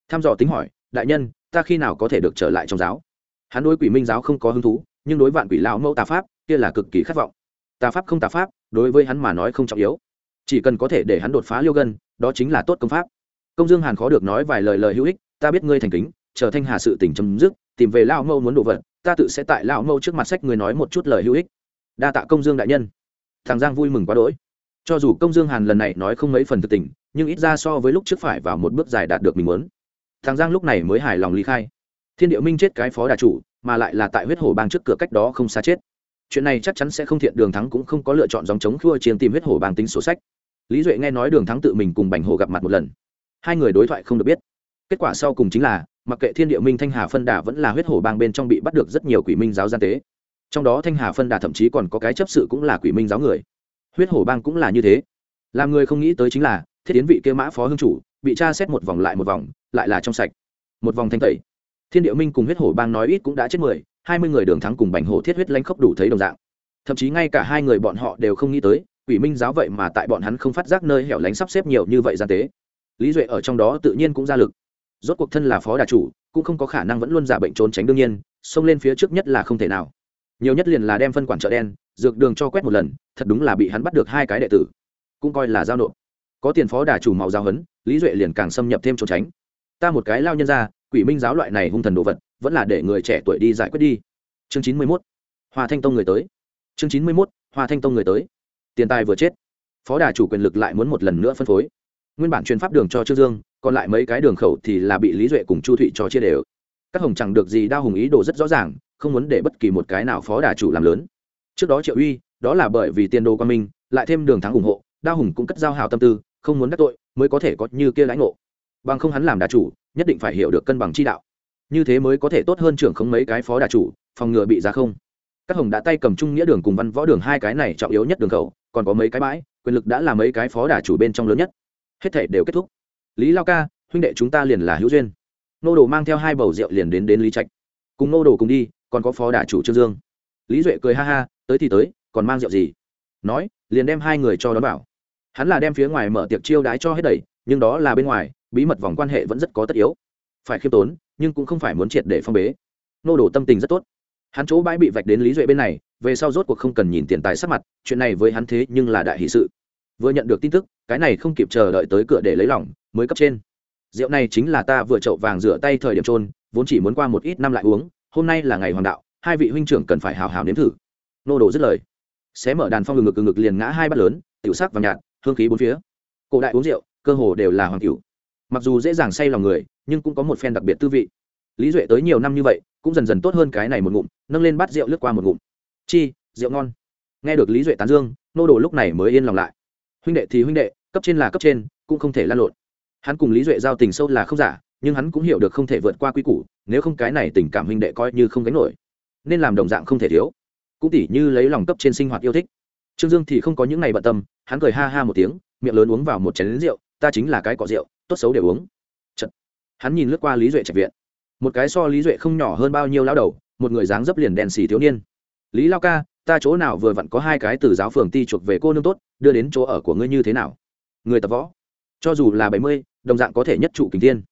Tham dò tính hỏi, đại nhân, ta khi nào có thể được trở lại trong giáo? Hắn đối quỷ minh giáo không có hứng thú, nhưng đối vạn quỷ lão mẫu tà pháp, kia là cực kỳ khát vọng. Tà pháp không tà pháp, đối với hắn mà nói không trọng yếu. Chỉ cần có thể để hắn đột phá liêu gân, đó chính là tốt công pháp. Công dương hàn khó được nói vài lời lời hữu ích, ta biết ngươi thành kính, chờ thanh hà sự tình chấm dứt, tìm về lão mẫu muốn đồ vật, ta tự sẽ tại lão mẫu trước mặt sách người nói một chút lời hữu ích. Đa tạ công dương đại nhân. Thằng giang vui mừng quá đỗi cho dù công dương hàn lần này nói không mấy phần thực tình, nhưng ít ra so với lúc trước phải vào một bước dài đạt được mình muốn. Thằng giang lúc này mới hài lòng ly khai. Thiên địa minh chết cái phó đà chủ, mà lại là tại huyết hổ bang trước cửa cách đó không xa chết. Chuyện này chắc chắn sẽ không thiện, đường thắng cũng không có lựa chọn dòng chống khua chiến tìm huyết hổ bang tính sổ sách. Lý duệ nghe nói đường thắng tự mình cùng bành hổ gặp mặt một lần. Hai người đối thoại không được biết. Kết quả sau cùng chính là, mặc kệ thiên địa minh thanh hà phân đà vẫn là huyết hổ bang bên trong bị bắt được rất nhiều quỷ minh giáo gian tế. Trong đó thanh hà phân đà thậm chí còn có cái chấp sự cũng là quỷ minh giáo người huyết hổ bang cũng là như thế. Làm người không nghĩ tới chính là, thiết tiến vị kêu mã phó hương chủ, bị tra xét một vòng lại một vòng, lại là trong sạch. Một vòng thanh tẩy. Thiên điệu minh cùng huyết hổ bang nói ít cũng đã chết mười, hai mươi người đường thắng cùng bành hổ thiết huyết lanh khốc đủ thấy đồng dạng. Thậm chí ngay cả hai người bọn họ đều không nghĩ tới, quỷ minh giáo vậy mà tại bọn hắn không phát giác nơi hẻo lánh sắp xếp nhiều như vậy gian tế. Lý duệ ở trong đó tự nhiên cũng ra lực. Rốt cuộc thân là phó đà chủ, cũng không có khả năng vẫn luôn giả bệnh trốn tránh đương nhiên, xông lên phía trước nhất là không thể nào nhiều nhất liền là đem phân quản chợ đen, dược đường cho quét một lần, thật đúng là bị hắn bắt được hai cái đệ tử. Cũng coi là giao nộp. Có tiền phó đà chủ màu giao hấn lý duệ liền càng xâm nhập thêm trốn tránh. Ta một cái lao nhân ra, quỷ minh giáo loại này hung thần đồ vật, vẫn là để người trẻ tuổi đi giải quyết đi. Chương chín mươi mốt hòa thanh tông người tới. Chương chín mươi mốt hòa thanh tông người tới. Tiền tài vừa chết, phó đà chủ quyền lực lại muốn một lần nữa phân phối. Nguyên bản truyền pháp đường cho trương dương, còn lại mấy cái đường khẩu thì là bị lý duệ cùng chu thụy cho chia đều các hồng chẳng được gì đao hùng ý đồ rất rõ ràng, không muốn để bất kỳ một cái nào phó đà chủ làm lớn. Trước đó triệu uy, đó là bởi vì tiền đồ quan minh lại thêm đường thắng ủng hộ, đao hùng cũng cất giao hào tâm tư, không muốn đắc tội, mới có thể có như kia lãnh ngộ. Bằng không hắn làm đà chủ, nhất định phải hiểu được cân bằng chi đạo. Như thế mới có thể tốt hơn trưởng không mấy cái phó đà chủ, phòng ngừa bị giá không. Các hồng đã tay cầm trung nghĩa đường cùng văn võ đường hai cái này trọng yếu nhất đường khẩu, còn có mấy cái bãi, quyền lực đã là mấy cái phó đà chủ bên trong lớn nhất. Hết thể đều kết thúc. Lý lao ca, huynh đệ chúng ta liền là hữu duyên nô đồ mang theo hai bầu rượu liền đến đến lý trạch. Cùng nô đồ cùng đi, còn có phó đả chủ trương dương. Lý duệ cười ha ha, tới thì tới, còn mang rượu gì? Nói, liền đem hai người cho đón bảo hắn là đem phía ngoài mở tiệc chiêu đái cho hết đầy, nhưng đó là bên ngoài, bí mật vòng quan hệ vẫn rất có tất yếu. Phải khiêm tốn, nhưng cũng không phải muốn triệt để phong bế. Nô đồ tâm tình rất tốt. Hắn chỗ bãi bị vạch đến lý duệ bên này, về sau rốt cuộc không cần nhìn tiền tài sắc mặt, chuyện này với hắn thế nhưng là đại hỷ sự. Vừa nhận được tin tức, cái này không kịp chờ đợi tới cửa để lấy lỏng mới cấp trên rượu này chính là ta vừa chậu vàng rửa tay thời điểm trôn vốn chỉ muốn qua một ít năm lại uống, hôm nay là ngày hoàng đạo, hai vị huynh trưởng cần phải hào hào nếm thử. Nô đồ dứt lời. Xé mở đàn phong ngực ngực ngực liền ngã hai bát lớn, tiểu sắc và nhạt, hương khí bốn phía. Cổ đại uống rượu, cơ hồ đều là hoàng cửu. Mặc dù dễ dàng say lòng người, nhưng cũng có một phen đặc biệt tư vị. Lý duệ tới nhiều năm như vậy, cũng dần dần tốt hơn cái này một ngụm, nâng lên bát rượu lướt qua một ngụm. Chi, rượu ngon. Nghe được lý duệ tán dương, nô đồ lúc này mới yên lòng lại. Huynh đệ thì huynh đệ, cấp trên là cấp trên, cũng không thể lan lộn hắn cùng lý duệ giao tình sâu là không giả, nhưng hắn cũng hiểu được không thể vượt qua quy củ, nếu không cái này tình cảm huynh đệ coi như không gánh nổi, nên làm đồng dạng không thể thiếu. Cũng tỉ như lấy lòng cấp trên sinh hoạt yêu thích. Trương dương thì không có những ngày bận tâm, hắn cười ha ha một tiếng, miệng lớn uống vào một chén rượu, ta chính là cái cọ rượu, tốt xấu để uống. Chật. hắn nhìn lướt qua lý duệ trạch viện. Một cái so lý duệ không nhỏ hơn bao nhiêu lao đầu, một người dáng dấp liền đèn xì thiếu niên. Lý lao ca, ta chỗ nào vừa vặn có hai cái từ giáo phường ti chuộc về cô nương tốt, đưa đến chỗ ở của ngươi như thế nào? Người tập võ. Cho dù là bảy mươi đồng dạng có thể nhất trụ kính tiên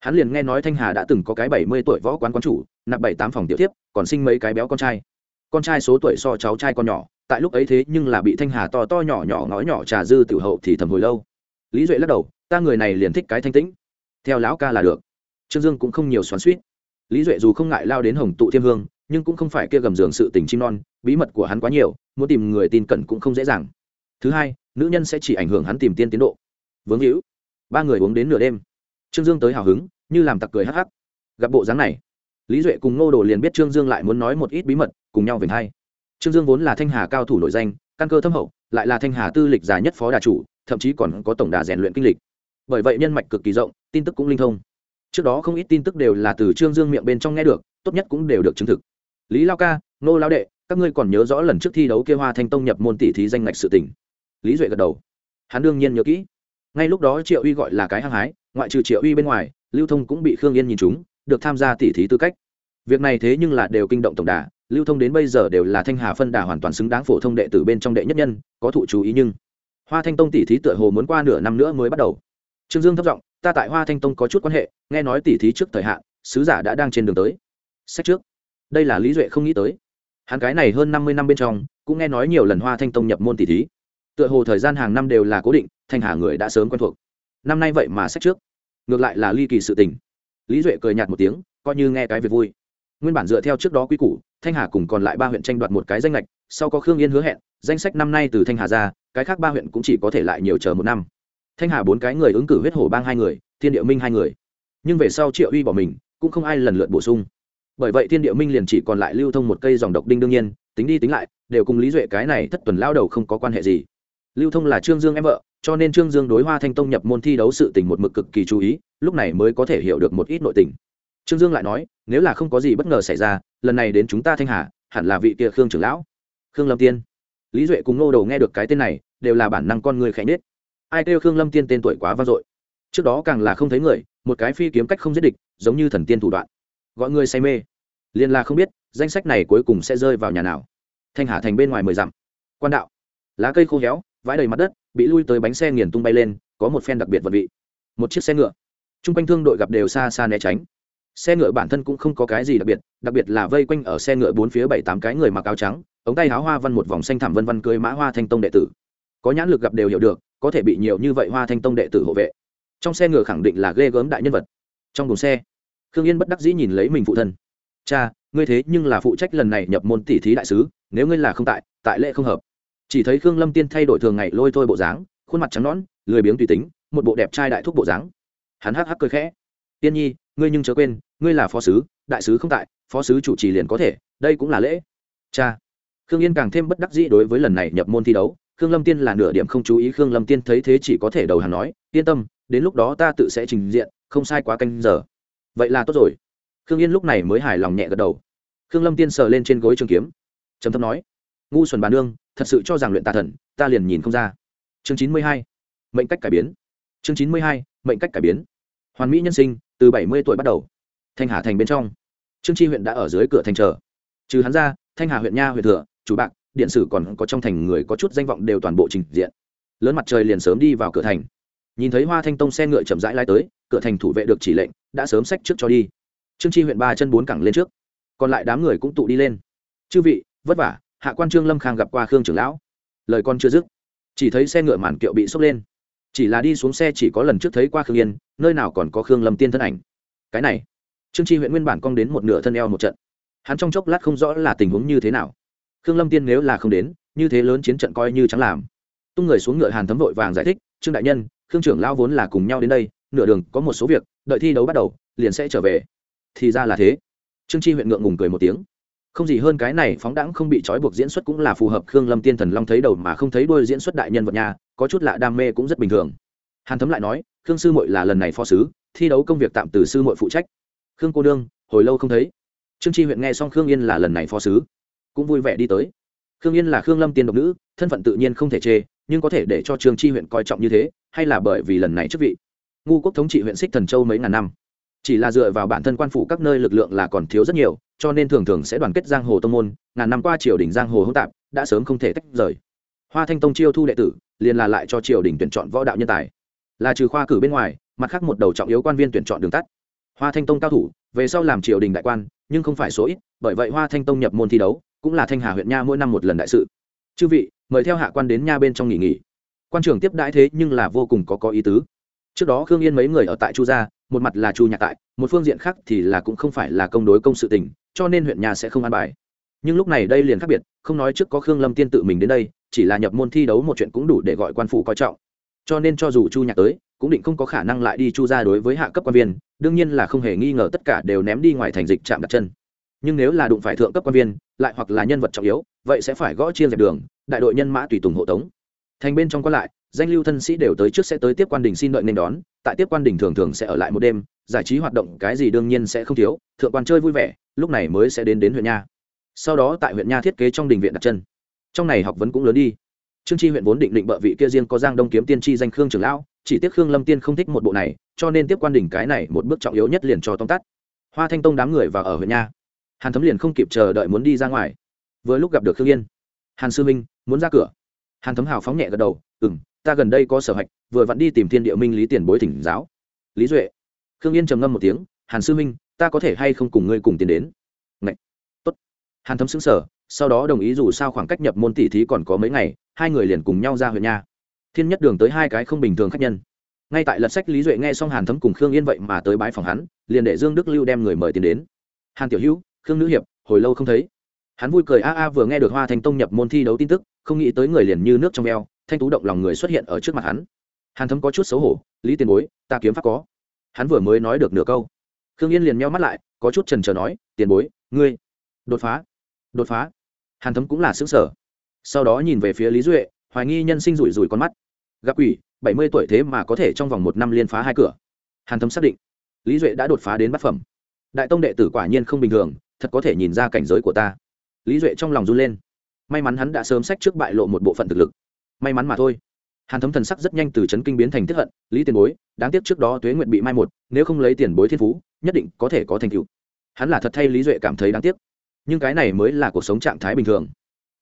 hắn liền nghe nói thanh hà đã từng có cái bảy mươi tuổi võ quán quán chủ, nạp bảy tám phòng tiểu tiếp còn sinh mấy cái béo con trai. Con trai số tuổi so cháu trai con nhỏ, tại lúc ấy thế nhưng là bị thanh hà to to nhỏ nhỏ ngõ nhỏ trà dư tiểu hậu thì thầm hồi lâu. Lý duệ lắc đầu, ta người này liền thích cái thanh tĩnh. Theo lão ca là được. Trương dương cũng không nhiều xoắn suýt lý duệ dù không ngại lao đến hồng tụ thiêm hương, nhưng cũng không phải kia gầm giường sự tình chim non, bí mật của hắn quá nhiều, muốn tìm người tin cẩn cũng không dễ dàng. Thứ hai, nữ nhân sẽ chỉ ảnh hưởng hắn tìm tiên tiến độ. Vướng hữu ba người uống đến nửa đêm. Trương dương tới hào hứng, như làm tặc cười hắc hắc. Gặp bộ dáng này, lý duệ cùng ngô đồ liền biết trương dương lại muốn nói một ít bí mật, cùng nhau về hai. Trương dương vốn là thanh hà cao thủ nổi danh, căn cơ thâm hậu, lại là thanh hà tư lịch già nhất phó đà chủ, thậm chí còn có tổng đà rèn luyện kinh lịch. Bởi vậy nhân mạch cực kỳ rộng, tin tức cũng linh thông. Trước đó không ít tin tức đều là từ trương dương miệng bên trong nghe được, tốt nhất cũng đều được chứng thực. Lý lao ca nô lao đệ, các ngươi còn nhớ rõ lần trước thi đấu kia hoa thanh tông nhập môn tỷ thí danh ngạch sự tỉnh lý duệ gật đầu. Hắn đương nhiên nhớ kỹ ngay lúc đó triệu uy gọi là cái hăng hái, ngoại trừ triệu uy bên ngoài, lưu thông cũng bị khương yên nhìn chúng được tham gia tỷ thí tư cách. Việc này thế nhưng là đều kinh động tổng đà, lưu thông đến bây giờ đều là thanh hà phân đà hoàn toàn xứng đáng phổ thông đệ tử bên trong đệ nhất nhân, có thụ chú ý nhưng hoa thanh tông tỷ thí tựa hồ muốn qua nửa năm nữa mới bắt đầu. Trương dương thất giọng, ta tại hoa thanh tông có chút quan hệ, nghe nói tỷ thí trước thời hạn, sứ giả đã đang trên đường tới. Sách trước. Đây là lý duệ không nghĩ tới. Hắn cái này hơn năm mươi năm bên trong, cũng nghe nói nhiều lần hoa thanh tông nhập môn tỷ thí tựa hồ thời gian hàng năm đều là cố định thanh hà người đã sớm quen thuộc. Năm nay vậy mà sách trước. Ngược lại là ly kỳ sự tình. Lý duệ cười nhạt một tiếng, coi như nghe cái việc vui. Nguyên bản dựa theo trước đó quy củ, thanh hà cùng còn lại ba huyện tranh đoạt một cái danh lệch sau có khương yên hứa hẹn, danh sách năm nay từ thanh hà ra, cái khác ba huyện cũng chỉ có thể lại nhiều chờ một năm. Thanh hà bốn cái người ứng cử huyết hổ bang hai người, thiên địa minh hai người. Nhưng về sau triệu uy bỏ mình, cũng không ai lần lượt bổ sung. Bởi vậy thiên địa minh liền chỉ còn lại lưu thông một cây dòng độc đinh đương nhiên, tính đi tính lại, đều cùng lý duệ cái này thất tuần lao đầu không có quan hệ gì lưu thông là trương dương em vợ, cho nên trương dương đối hoa thanh tông nhập môn thi đấu sự tình một mực cực kỳ chú ý, lúc này mới có thể hiểu được một ít nội tình. Trương dương lại nói, nếu là không có gì bất ngờ xảy ra, lần này đến chúng ta thanh hà, hẳn là vị kia khương trưởng lão. Khương lâm tiên. Lý duệ cùng ngô đầu nghe được cái tên này, đều là bản năng con người khẽ nết ai kêu khương lâm tiên tên tuổi quá vang dội. Trước đó càng là không thấy người, một cái phi kiếm cách không giết địch, giống như thần tiên thủ đoạn. Gọi người say mê. Liên là không biết, danh sách này cuối cùng sẽ rơi vào nhà nào. Thanh hà thành bên ngoài mười dặm. Quan đạo. Lá cây khô héo vãi đầy mặt đất, bị lui tới bánh xe nghiền tung bay lên, có một phen đặc biệt vật vị. Một chiếc xe ngựa. T r u n g quanh thương đội gặp đều xa xa né tránh. Xe ngựa bản thân cũng không có cái gì đặc biệt đặc biệt là vây quanh ở xe ngựa bốn phía bảy tám cái người mặc áo trắng, ống tay áo hoa văn một vòng xanh thảm vân văn cưới mã hoa thanh tông đệ tử. Có nhãn lực gặp đều hiểu được, có thể bị nhiều như vậy hoa thanh tông đệ tử hộ vệ. Trong xe ngựa khẳng định là ghê gớm đại nhân vật. Trong đồn xe, khương yên bất đắc dĩ nhìn lấy mình phụ thân. Cha, ngươi thế nhưng là phụ trách lần này nhập môn tỷ thí đại sứ, nếu ngươi là không tại tại lễ không hợp chỉ thấy khương lâm tiên thay đổi thường ngày lôi thôi bộ dáng, khuôn mặt trắng nõn, lười biếng tùy tính, một bộ đẹp trai đại thúc bộ dáng. Hắn hắc hắc cười khẽ. Tiên nhi, ngươi nhưng chớ quên, ngươi là phó sứ, đại sứ không tại, phó sứ chủ trì liền có thể, đây cũng là lễ. Cha. Khương yên càng thêm bất đắc dĩ đối với lần này nhập môn thi đấu. Khương lâm tiên là nửa điểm không chú ý khương lâm tiên thấy thế chỉ có thể đầu hàng nói, yên tâm, đến lúc đó ta tự sẽ trình diện, không sai quá canh giờ. Vậy là tốt rồi. Khương yên lúc này mới hài lòng nhẹ gật đầu. Khương lâm tiên sờ lên trên gối trường kiếm. Trầm thấp nói, ngu xuẩn bà nương thật sự cho rằng luyện tà thần, ta liền nhìn không ra. Chương chín mươi hai, mệnh cách cải biến. Chương chín mươi hai, mệnh cách cải biến. Hoàn mỹ nhân sinh, từ bảy mươi tuổi bắt đầu. Thanh hà thành bên trong. Trương tri huyện đã ở dưới cửa thành chờ. Trừ hắn ra, thanh hà huyện nha huyện thừa, chủ bạc, điện sử còn có trong thành người có chút danh vọng đều toàn bộ trình diện. Lớn mặt trời liền sớm đi vào cửa thành. Nhìn thấy hoa thanh tông xe ngựa chậm rãi lai tới, cửa thành thủ vệ được chỉ lệnh, đã sớm sách trước cho đi. Trương tri huyện ba chân bốn cẳng lên trước. Còn lại đám người cũng tụ đi lên. Chư vị, vất vả hạ quan trương lâm khang gặp qua khương trưởng lão lời con chưa dứt chỉ thấy xe ngựa màn kiệu bị sốc lên chỉ là đi xuống xe chỉ có lần trước thấy qua khương yên nơi nào còn có khương lâm tiên thân ảnh cái này trương tri huyện nguyên bản cong đến một nửa thân eo một trận hắn trong chốc lát không rõ là tình huống như thế nào khương lâm tiên nếu là không đến như thế lớn chiến trận coi như chẳng làm tung người xuống ngựa hàn thấm vội vàng giải thích trương đại nhân khương trưởng lão vốn là cùng nhau đến đây nửa đường có một số việc đợi thi đấu bắt đầu liền sẽ trở về thì ra là thế trương chi huyện ngượng ngùng cười một tiếng không gì hơn cái này phóng đãng không bị trói buộc diễn xuất cũng là phù hợp khương lâm tiên thần long thấy đầu mà không thấy đôi diễn xuất đại nhân vật nhà có chút lạ đam mê cũng rất bình thường. Hàn thấm lại nói, khương sư mội là lần này phó sứ, thi đấu công việc tạm từ sư mội phụ trách. Khương cô đương hồi lâu không thấy. Trương tri huyện nghe xong khương yên là lần này phó sứ, cũng vui vẻ đi tới. Khương yên là khương lâm tiên độc nữ, thân phận tự nhiên không thể chê, nhưng có thể để cho trương tri huyện coi trọng như thế, hay là bởi vì lần này chức vị. Ngu quốc thống trị huyện xích thần châu mấy ngàn năm. Chỉ là dựa vào bản thân quan phủ các nơi lực lượng là còn thiếu rất nhiều cho nên thường thường sẽ đoàn kết giang hồ tông môn, ngàn năm qua triều đình giang hồ hỗn tạp, đã sớm không thể tách rời. Hoa thanh tông chiêu thu đệ tử, liền là lại cho triều đình tuyển chọn võ đạo nhân tài. Là trừ khoa cử bên ngoài, mặt khác một đầu trọng yếu quan viên tuyển chọn đường tắt. Hoa thanh tông cao thủ, về sau làm triều đình đại quan, nhưng không phải số ít, bởi vậy hoa thanh tông nhập môn thi đấu, cũng là thanh hà huyện nha mỗi năm một lần đại sự. Chư vị, mời theo hạ quan đến nha bên trong nghỉ nghỉ. Quan trưởng tiếp đãi thế nhưng là vô cùng có có ý tứ. Trước đó khương yên mấy người ở tại chu gia, một mặt là chu nhạc tại, một phương diện khác thì là cũng không phải là công đối công sự tình cho nên huyện nhà sẽ không an bài. Nhưng lúc này đây liền khác biệt, không nói trước có khương lâm tiên tự mình đến đây, chỉ là nhập môn thi đấu một chuyện cũng đủ để gọi quan phủ coi trọng. Cho nên cho dù chu nhạc tới, cũng định không có khả năng lại đi chu ra đối với hạ cấp quan viên, đương nhiên là không hề nghi ngờ tất cả đều ném đi ngoài thành dịch chạm đặt chân. Nhưng nếu là đụng phải thượng cấp quan viên, lại hoặc là nhân vật trọng yếu, vậy sẽ phải gõ chiên dẹp đường, đại đội nhân mã tùy tùng hộ tống. Thành bên trong còn lại danh lưu thân sĩ đều tới trước sẽ tới tiếp quan đình xin đợi nên đón, tại tiếp quan đình thường thường sẽ ở lại một đêm, giải trí hoạt động cái gì đương nhiên sẽ không thiếu, thượng quan chơi vui vẻ, lúc này mới sẽ đến đến huyện nha. Sau đó tại huyện nha thiết kế trong đình viện đặt chân. Trong này học vấn cũng lớn đi. Trương tri huyện vốn định định bợ vị kia riêng có giang đông kiếm tiên tri danh khương trưởng lão, chỉ tiếc khương lâm tiên không thích một bộ này, cho nên tiếp quan đình cái này một bước trọng yếu nhất liền cho tóm tắt. Hoa thanh tông đám người và ở huyện nha. Hàn thấm liền không kịp chờ đợi muốn đi ra ngoài. Vừa lúc gặp được khương yên. Hàn sư minh muốn ra cửa. Hàn thấm hào phóng nhẹ gật đầu ừ m ta gần đây có sở hạch, vừa vặn đi tìm thiên địa minh lý tiền bối thỉnh giáo. Lý duệ. Khương yên trầm ngâm một tiếng, hàn sư minh ta có thể hay không cùng ngươi cùng tiến đến? Ngậy! tốt. Hàn thấm xứng sở sau đó đồng ý dù sao khoảng cách nhập môn tỷ thí còn có mấy ngày, hai người liền cùng nhau ra huyện nha. Thiên nhất đường tới hai cái không bình thường khách nhân. Ngay tại lật sách, lý duệ nghe xong hàn thấm cùng khương yên vậy mà tới bãi phòng hắn, liền để dương đức lưu đem người mời tiến đến. Hàn tiểu hữu, khương nữ hiệp, hồi lâu không thấy. Hắn vui cười a a vừa nghe được hoa thành tông nhập môn thi đấu tin tức, không nghĩ tới người liền như nước trong eo thanh tú động lòng người xuất hiện ở trước mặt hắn. Hàn thấm có chút xấu hổ, lý tiền bối, ta kiếm pháp có. Hắn vừa mới nói được nửa câu. Khương yên liền meo mắt lại, có chút trần trờ nói, tiền bối, ngươi đột phá đột phá. Hàn thấm cũng là xứng sở sau đó nhìn về phía lý duệ, hoài nghi nhân sinh rủi rủi con mắt. Gặp quỷ, bảy mươi tuổi thế mà có thể trong vòng một năm liên phá hai cửa. Hàn thấm xác định, lý duệ đã đột phá đến bát phẩm. Đại tông đệ tử quả nhiên không bình thường, thật có thể nhìn ra cảnh giới của ta. Lý duệ trong lòng run lên. May mắn hắn đã sớm sách trước bại lộ một bộ phận thực lực may mắn mà thôi. Hàn thấm thần sắc rất nhanh từ c h ấ n kinh biến thành tiếp hận, lý tiền bối, đáng tiếc trước đó tuế nguyện bị mai một, nếu không lấy tiền bối thiên phú, nhất định có thể có thành tựu. Hắn là thật thay lý duệ cảm thấy đáng tiếc. Nhưng cái này mới là cuộc sống trạng thái bình thường.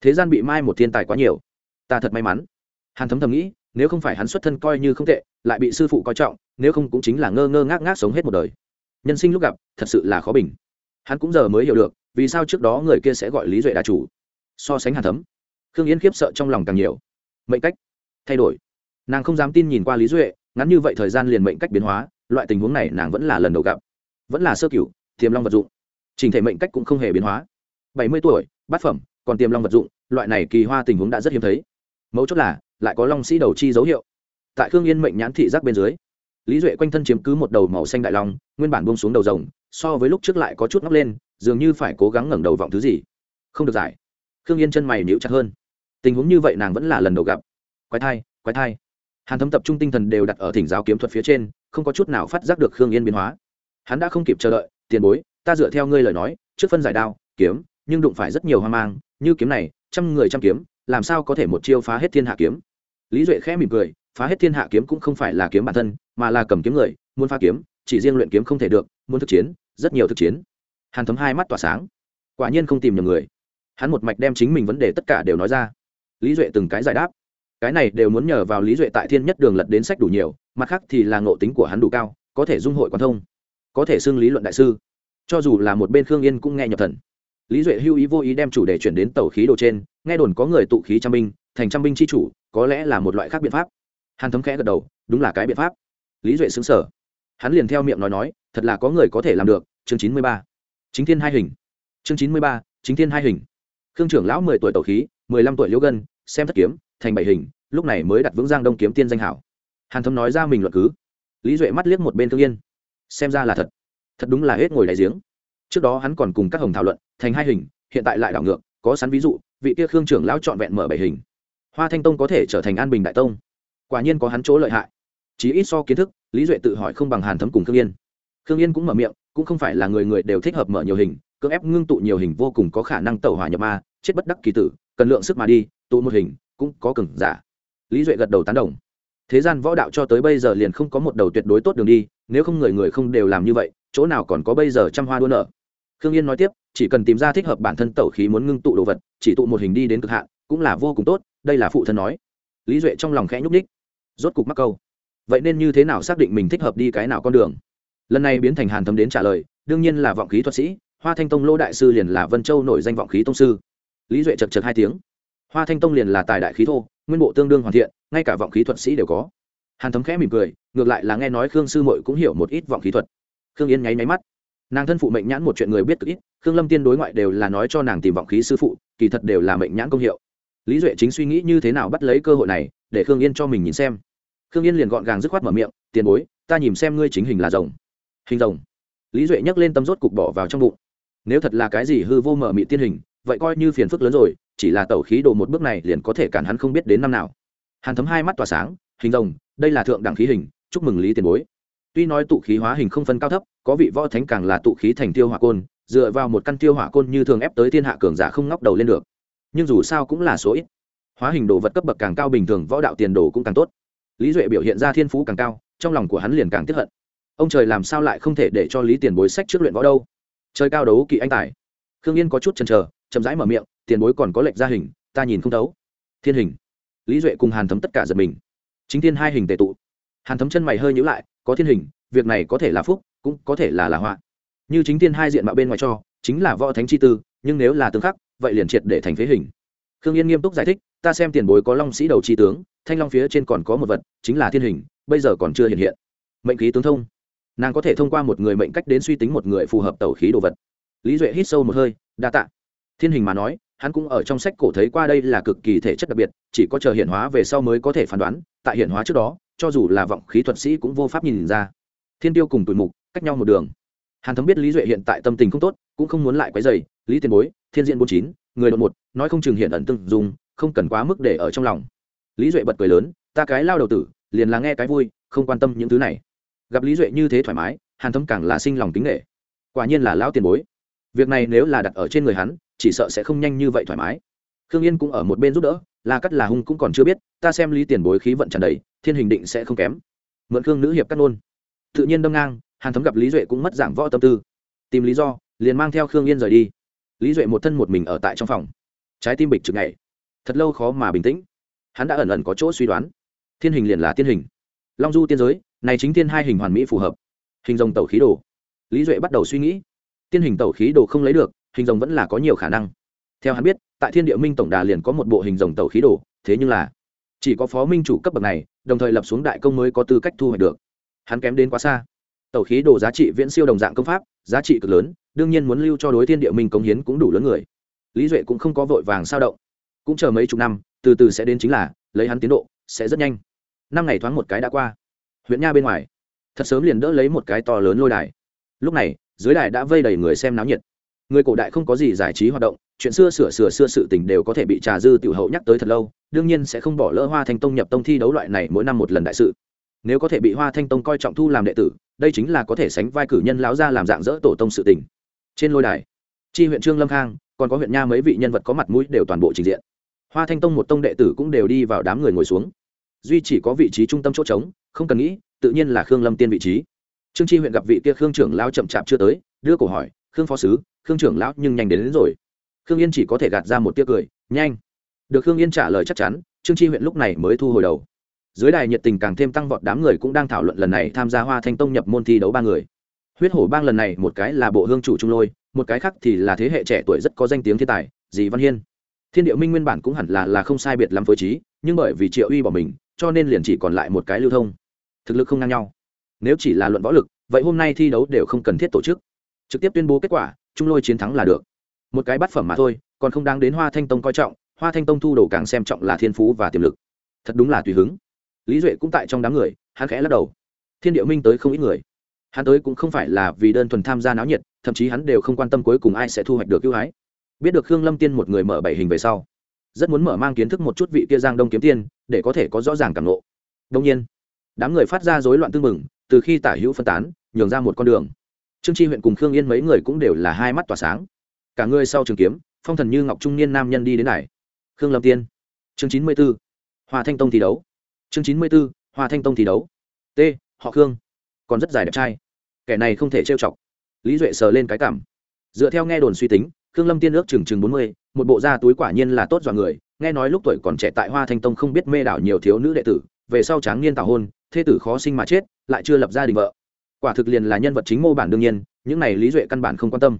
Thế gian bị mai một thiên tài quá nhiều. Ta thật may mắn. Hàn thấm thầm nghĩ, nếu không phải hắn xuất thân coi như không tệ, lại bị sư phụ coi trọng, nếu không cũng chính là ngơ ngơ ngác ngác sống hết một đời. Nhân sinh lúc gặp, thật sự là khó bình. Hắn cũng giờ mới hiểu được, vì sao trước đó người kia sẽ gọi lý duệ đa chủ. So sánh hàn thấm, khương Yến khiếp sợ trong lòng càng nhiều mệnh cách thay đổi. Nàng không dám tin nhìn qua lý duệ, ngắn như vậy thời gian liền mệnh cách biến hóa, loại tình huống này nàng vẫn là lần đầu gặp. Vẫn là sơ cửu, tiềm long vật dụng. Trình thể mệnh cách cũng không hề biến hóa. Bảy mươi tuổi, bát phẩm, còn tiềm long vật dụng, loại này kỳ hoa tình huống đã rất hiếm thấy. Mấu chốt là, lại có long sĩ đầu chi dấu hiệu. Tại khương yên mệnh nhãn thị giác bên dưới, lý duệ quanh thân chiếm cứ một đầu màu xanh đại long, nguyên bản bông xuống đầu rồng, so với lúc trước lại có chút ngóc lên, dường như phải cố gắng ngẩng đầu vọng thứ gì. Không được giải. Khương yên chân mày níu chặt hơn tình huống như vậy nàng vẫn là lần đầu gặp. Quái thai quái thai. Hàn thấm tập trung tinh thần đều đặt ở thỉnh giáo kiếm thuật phía trên, không có chút nào phát giác được khương yên biến hóa. Hắn đã không kịp chờ đợi, tiền bối, ta dựa theo ngươi lời nói, trước phân giải đao, kiếm, nhưng đụng phải rất nhiều hoang mang, như kiếm này, trăm người trăm kiếm, làm sao có thể một chiêu phá hết thiên hạ kiếm? Lý duệ khẽ mỉm cười, phá hết thiên hạ kiếm cũng không phải là kiếm bản thân, mà là cầm kiếm người, muốn phá kiếm, chỉ riêng luyện kiếm không thể được, muốn thực chiến, rất nhiều thực chiến. Hàn thấm hai mắt tỏa sáng. Quả nhiên không tìm nhầm người. Hắn một mạch đem chính mình vấn đề tất cả đều nói ra lý duệ từng cái giải đáp. Cái này đều muốn nhờ vào lý duệ tại thiên nhất đường lật đến sách đủ nhiều, mặt khác thì là ngộ tính của hắn đủ cao, có thể dung hội quan thông, có thể xưng lý luận đại sư. Cho dù là một bên khương yên cũng nghe nhập thần. Lý duệ hưu ý vô ý đem chủ đề chuyển đến tàu khí đồ trên, nghe đồn có người tụ khí trăm binh, thành trăm binh c h i chủ, có lẽ là một loại khác biện pháp. Hàn thấm khẽ gật đầu, đúng là cái biện pháp. Lý duệ xứng sở hắn liền theo miệng nói nói, thật là có người có thể làm được, chương chín mươi ba. Chính thiên hai hình. Chương chín mươi ba, chính thiên hai hình. Khương trưởng lão mười tuổi tàu khí mười lăm tuổi liễu gân, xem thất kiếm, thành bảy hình, lúc này mới đặt vững giang đông kiếm tiên danh hảo. Hàn thấm nói ra mình luận cứ. Lý duệ mắt liếc một bên thương yên. Xem ra là thật. Thật đúng là hết ngồi đại giếng. Trước đó hắn còn cùng các hồng thảo luận, thành hai hình, hiện tại lại đảo ngược, có sẵn ví dụ, vị kia khương trưởng lão trọn vẹn mở bảy hình. Hoa thanh tông có thể trở thành an bình đại tông. Quả nhiên có hắn chỗ lợi hại. Chí ít so kiến thức, lý duệ tự hỏi không bằng hàn thấm cùng khương yên. Khương yên cũng mở miệng, cũng không phải là người người đều thích hợp mở nhiều hình, cưỡng ép ngưng tụ nhiều hình vô cùng có khả năng tẩu hỏa nhập ma, chết bất đắc kỳ tử cần lượng sức mà đi, tụ một hình, cũng có cừng giả. Lý duệ gật đầu tán đồng. Thế gian võ đạo cho tới bây giờ liền không có một đầu tuyệt đối tốt đường đi, nếu không người người không đều làm như vậy, chỗ nào còn có bây giờ trăm hoa đua nở? Khương yên nói tiếp, chỉ cần tìm ra thích hợp bản thân tẩu khí muốn ngưng tụ đồ vật, chỉ tụ một hình đi đến cực hạn, cũng là vô cùng tốt, đây là phụ thân nói. Lý duệ trong lòng khẽ nhúc ních rốt cục mắc câu. Vậy nên như thế nào xác định mình thích hợp đi cái nào con đường? Lần này biến thành hàn thấm đến trả lời, đương nhiên là vọng khí thuật sĩ, hoa thanh tông lô đại sư liền là vân châu nổi danh vọng khí tông sư lý duệ chật chật hai tiếng hoa thanh tông liền là tài đại khí thô nguyên bộ tương đương hoàn thiện ngay cả vọng khí thuật sĩ đều có hàn thấm khẽ mỉm cười ngược lại là nghe nói khương sư mội cũng hiểu một ít vọng khí thuật khương yên nháy máy mắt nàng thân phụ mệnh nhãn một chuyện người biết cực ít khương lâm tiên đối ngoại đều là nói cho nàng tìm vọng khí sư phụ kỳ thật đều là mệnh nhãn công hiệu lý duệ chính suy nghĩ như thế nào bắt lấy cơ hội này để khương yên cho mình nhìn xem khương yên liền gọn gàng dứt khoát mở miệng tiền bối ta nhìn xem ngươi chính hình là rồng hình rồng lý duệ nhấc lên tâm rốt cục bỏ vào trong bụng nếu thật là cái gì hư vô mở mị tiên hình vậy coi như phiền phức lớn rồi, chỉ là tẩu khí đồ một bước này liền có thể cản hắn không biết đến năm nào. Hàn thấm hai mắt tỏa sáng, hình rồng, đây là thượng đẳng khí hình, chúc mừng lý tiền bối. Tuy nói tụ khí hóa hình không phân cao thấp, có vị võ thánh càng là tụ khí thành tiêu hỏa côn, dựa vào một căn tiêu hỏa côn như thường ép tới thiên hạ cường giả không ngóc đầu lên được. Nhưng dù sao cũng là số ít. Hóa hình đồ vật cấp bậc càng cao bình thường võ đạo tiền đồ cũng càng tốt. Lý duệ biểu hiện ra thiên phú càng cao, trong lòng của hắn liền càng tiếp hận. Ông trời làm sao lại không thể để cho lý tiền bối sách trước luyện võ đâu? Chơi cao đấu kỵ anh tài. Khương yên có chút chần chờ chậm rãi mở miệng, tiền bối còn có lệnh gia hình, ta nhìn không thấu. Thiên hình. Lý duệ cùng hàn thấm tất cả giật mình. Chính thiên hai hình tệ tụ. Hàn thấm chân mày hơi nhữ lại, có thiên hình, việc này có thể là phúc, cũng có thể là là họa. Như chính thiên hai diện mạo bên ngoài cho, chính là võ thánh chi tư, nhưng nếu là tương khắc, vậy liền triệt để thành phế hình. Khương yên nghiêm túc giải thích, ta xem tiền bối có long sĩ đầu chi tướng, thanh long phía trên còn có một vật, chính là thiên hình, bây giờ còn chưa hiện hiện. Mệnh khí tướng thông. Nàng có thể thông qua một người mệnh cách đến suy tính một người phù hợp tẩu khí đồ vật. Lý duệ hít sâu một hơi, đa tạ thiên hình mà nói hắn cũng ở trong sách cổ thấy qua đây là cực kỳ thể chất đặc biệt chỉ có chờ hiện hóa về sau mới có thể phán đoán tại hiện hóa trước đó cho dù là vọng khí thuật sĩ cũng vô pháp nhìn ra. Thiên tiêu cùng tuổi mục cách nhau một đường. Hàn thấm biết lý duệ hiện tại tâm tình không tốt cũng không muốn lại quấy dày lý tiền bối thiên diện bốn chín người đột một nói không chừng hiện ẩn tưng, dùng không cần quá mức để ở trong lòng. Lý duệ bật cười lớn ta cái lao đầu tử liền là nghe cái vui không quan tâm những thứ này. Gặp lý duệ như thế thoải mái hàn thấm càng là sinh lòng kính nghệ quả nhiên là lão tiền bối. Việc này nếu là đặt ở trên người hắn chỉ sợ sẽ không nhanh như vậy thoải mái. Khương yên cũng ở một bên giúp đỡ là cắt là hung cũng còn chưa biết, ta xem lý tiền bối khí vận tràn đầy, thiên hình định sẽ không kém. Mượn khương nữ hiệp cắt nôn tự nhiên đâm ngang, hàn thấm gặp lý duệ cũng mất dạng võ tâm tư. Tìm lý do, liền mang theo khương yên rời đi. Lý duệ một thân một mình ở tại trong phòng. Trái tim bịch trực ngày thật lâu khó mà bình tĩnh. Hắn đã ẩn ẩn có chỗ suy đoán. Thiên hình liền là tiên hình. Long du tiên giới, này chính thiên hai hình hoàn mỹ phù hợp. Hình rồng tẩu khí đồ. Lý duệ bắt đầu suy nghĩ. Tiên hình tẩu khí đồ không lấy được hình rồng vẫn là có nhiều khả năng. Theo hắn biết, tại thiên địa minh tổng đà liền có một bộ hình rồng tàu khí đồ, thế nhưng là chỉ có phó minh chủ cấp bậc này, đồng thời lập xuống đại công mới có tư cách thu hoạch được. Hắn kém đến quá xa. Tàu khí đồ giá trị viễn siêu đồng dạng công pháp, giá trị cực lớn, đương nhiên muốn lưu cho đối thiên địa minh công hiến cũng đủ lớn người. Lý duệ cũng không có vội vàng sao động. Cũng chờ mấy chục năm, từ từ sẽ đến chính là, lấy hắn tiến độ, sẽ rất nhanh. Năm ngày thoáng một cái đã qua. Huyện nha bên ngoài. Thật sớm liền đỡ lấy một cái to lớn lôi đài. Lúc này, dưới đài đã vây đầy người xem náo nhiệt người cổ đại không có gì giải trí hoạt động, chuyện xưa sửa sửa xưa sự tình đều có thể bị trà dư tiểu hậu nhắc tới thật lâu, đương nhiên sẽ không bỏ lỡ hoa thanh tông nhập tông thi đấu loại này mỗi năm một lần đại sự. Nếu có thể bị hoa thanh tông coi trọng thu làm đệ tử, đây chính là có thể sánh vai cử nhân láo ra làm dạng dỡ tổ tông sự tình. Trên lôi đài, chi huyện trương lâm khang, còn có huyện nha mấy vị nhân vật có mặt mũi đều toàn bộ trình diện. Hoa thanh tông một tông đệ tử cũng đều đi vào đám người ngồi xuống. Duy chỉ có vị trí trung tâm chỗ trống, không cần nghĩ, tự nhiên là khương lâm tiên vị trí. Trương chi huyện gặp vị kia khương trưởng lao chậm chạp chưa tới, đưa cổ hỏi khương phó sứ khương trưởng lão nhưng nhanh đến, đến rồi. Khương yên chỉ có thể gạt ra một tia cười nhanh. Được khương yên trả lời chắc chắn trương chi huyện lúc này mới thu hồi đầu. Dưới đài nhiệt tình càng thêm tăng vọt đám người cũng đang thảo luận lần này tham gia hoa thanh tông nhập môn thi đấu ba người. Huyết hổ bang lần này một cái là bộ hương chủ trung lôi một cái khác thì là thế hệ trẻ tuổi rất có danh tiếng thiên tài dì văn hiên. Thiên điệu minh nguyên bản cũng hẳn là là không sai biệt lắm với trí nhưng bởi vì triệu uy bỏ mình cho nên liền chỉ còn lại một cái lưu thông. Thực lực không ngang nhau. Nếu chỉ là luận võ lực vậy hôm nay thi đấu đều không cần thiết tổ chức trực tiếp tuyên bố kết quả, trung lôi chiến thắng là được. Một cái bát phẩm mà thôi, còn không đáng đến hoa thanh tông coi trọng, hoa thanh tông thu đồ càng xem trọng là thiên phú và tiềm lực. Thật đúng là tùy hứng. Lý duệ cũng tại trong đám người, hắn khẽ lắc đầu. Thiên điệu minh tới không ít người. Hắn tới cũng không phải là vì đơn thuần tham gia náo nhiệt, thậm chí hắn đều không quan tâm cuối cùng ai sẽ thu hoạch được ưu ái. Biết được khương lâm tiên một người mở bảy hình về sau, rất muốn mở mang kiến thức một chút vị kia giang đông kiếm tiên, để có thể có rõ ràng cảm lộ đông nhiên, đám người phát ra rối loạn tư mừng từ khi tả hữu phân tán, nhường ra một con đường trương tri huyện cùng khương yên mấy người cũng đều là hai mắt tỏa sáng. Cả người sau trường kiếm, phong thần như ngọc trung niên nam nhân đi đến này. Khương lâm tiên. Chương chín mươi b ố hòa thanh tông thi đấu. Chương chín mươi b ố hòa thanh tông thi đấu. T, họ khương. Còn rất dài đẹp trai. Kẻ này không thể trêu chọc. Lý duệ sờ lên cái cảm. Dựa theo nghe đồn suy tính, khương lâm tiên ước chừng chừng bốn mươi, một bộ da túi quả nhiên là tốt dọa người. Nghe nói lúc tuổi còn trẻ tại hoa thanh tông không biết mê đảo nhiều thiếu nữ đệ tử, về sau tráng niên tảo hôn, thê tử khó sinh mà chết, lại chưa lập gia đình vợ quả thực liền là nhân vật chính mô bản đương nhiên, những này lý duệ căn bản không quan tâm.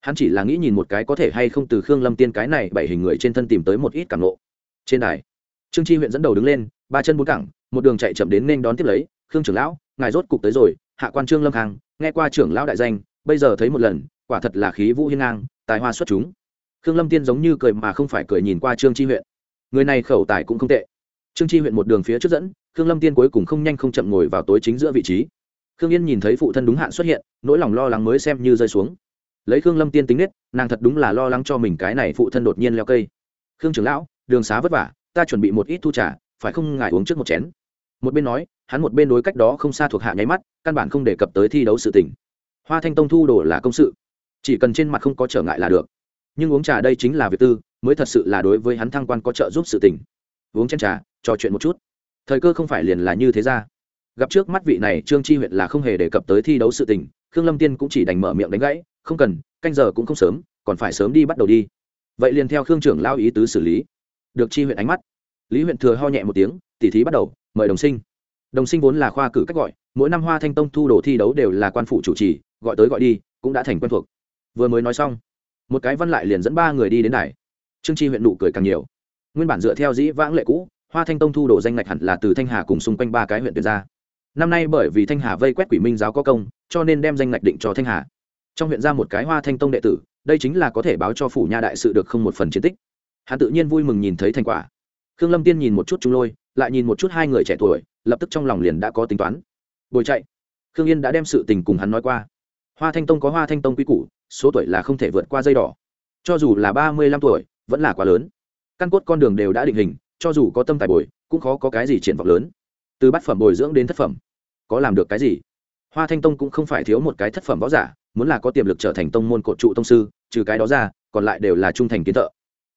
Hắn chỉ là nghĩ nhìn một cái có thể hay không từ khương lâm tiên cái này bảy hình người trên thân tìm tới một ít cảm lộ. Trên đài, trương chi huyện dẫn đầu đứng lên, ba chân bốn cẳng, một đường chạy chậm đến nên đón tiếp lấy, khương trưởng lão, ngài rốt cục tới rồi, hạ quan trương lâm khang, nghe qua trưởng lão đại danh, bây giờ thấy một lần, quả thật là khí vũ hiên ngang, tài hoa xuất chúng. Khương lâm tiên giống như cười mà không phải cười nhìn qua trương chi huyện. Người này khẩu tài cũng không tệ. Trương chi huyện một đường phía trước dẫn, khương lâm tiên cuối cùng không nhanh không chậm ngồi vào tối chính giữa vị trí khương yên nhìn thấy phụ thân đúng hạn xuất hiện, nỗi lòng lo lắng mới xem như rơi xuống. Lấy khương lâm tiên tính nết, nàng thật đúng là lo lắng cho mình cái này phụ thân đột nhiên leo cây. Khương trưởng lão, đường xá vất vả, ta chuẩn bị một ít thu trả phải không ngại uống trước một chén? Một bên nói, hắn một bên đối cách đó không xa thuộc hạ nháy mắt, căn bản không đề cập tới thi đấu sự tình. Hoa thanh tông thu đồ là công sự, chỉ cần trên mặt không có trở ngại là được. Nhưng uống trà đây chính là việc tư, mới thật sự là đối với hắn thăng quan có trợ giúp sự tình. Uống chén trà, trò chuyện một chút. Thời cơ không phải liền là như thế ra gặp trước mắt vị này trương chi huyện là không hề đề cập tới thi đấu sự tình, khương lâm tiên cũng chỉ đành mở miệng đánh gãy, không cần, canh giờ cũng không sớm, còn phải sớm đi bắt đầu đi. Vậy liền theo khương trưởng lao ý tứ xử lý. Được chi huyện ánh mắt. Lý huyện thừa ho nhẹ một tiếng, tỉ thí bắt đầu, mời đồng sinh. Đồng sinh vốn là khoa cử cách gọi, mỗi năm hoa thanh tông thu đồ thi đấu đều là quan phụ chủ trì, gọi tới gọi đi, cũng đã thành quen thuộc. Vừa mới nói xong, một cái văn lại liền dẫn ba người đi đến đài. Trương chi huyện nụ cười càng nhiều. Nguyên bản dựa theo dĩ vãng lệ cũ, hoa thanh tông thu đồ danh ngạch hẳn là từ thanh hà cùng xung quanh ba cái huyện tuyển ra năm nay bởi vì thanh hà vây quét quỷ minh giáo có công, cho nên đem danh ngạch định cho thanh hà. Trong huyện ra một cái hoa thanh tông đệ tử, đây chính là có thể báo cho phủ nha đại sự được không một phần chiến tích. Hắn tự nhiên vui mừng nhìn thấy thành quả. Khương lâm tiên nhìn một chút trung lôi, lại nhìn một chút hai người trẻ tuổi, lập tức trong lòng liền đã có tính toán. Bồi chạy. Khương yên đã đem sự tình cùng hắn nói qua. Hoa thanh tông có hoa thanh tông quy củ, số tuổi là không thể vượt qua dây đỏ. Cho dù là ba mươi lăm tuổi, vẫn là quá lớn. Căn cốt con đường đều đã định hình, cho dù có tâm tài bồi, cũng khó có cái gì triển vọng lớn. Từ bát phẩm bồi dưỡng đến thất phẩm có làm được cái gì? Hoa thanh tông cũng không phải thiếu một cái thất phẩm võ giả, muốn là có tiềm lực trở thành tông môn cột trụ tông sư, trừ cái đó ra, còn lại đều là trung thành kiến thợ.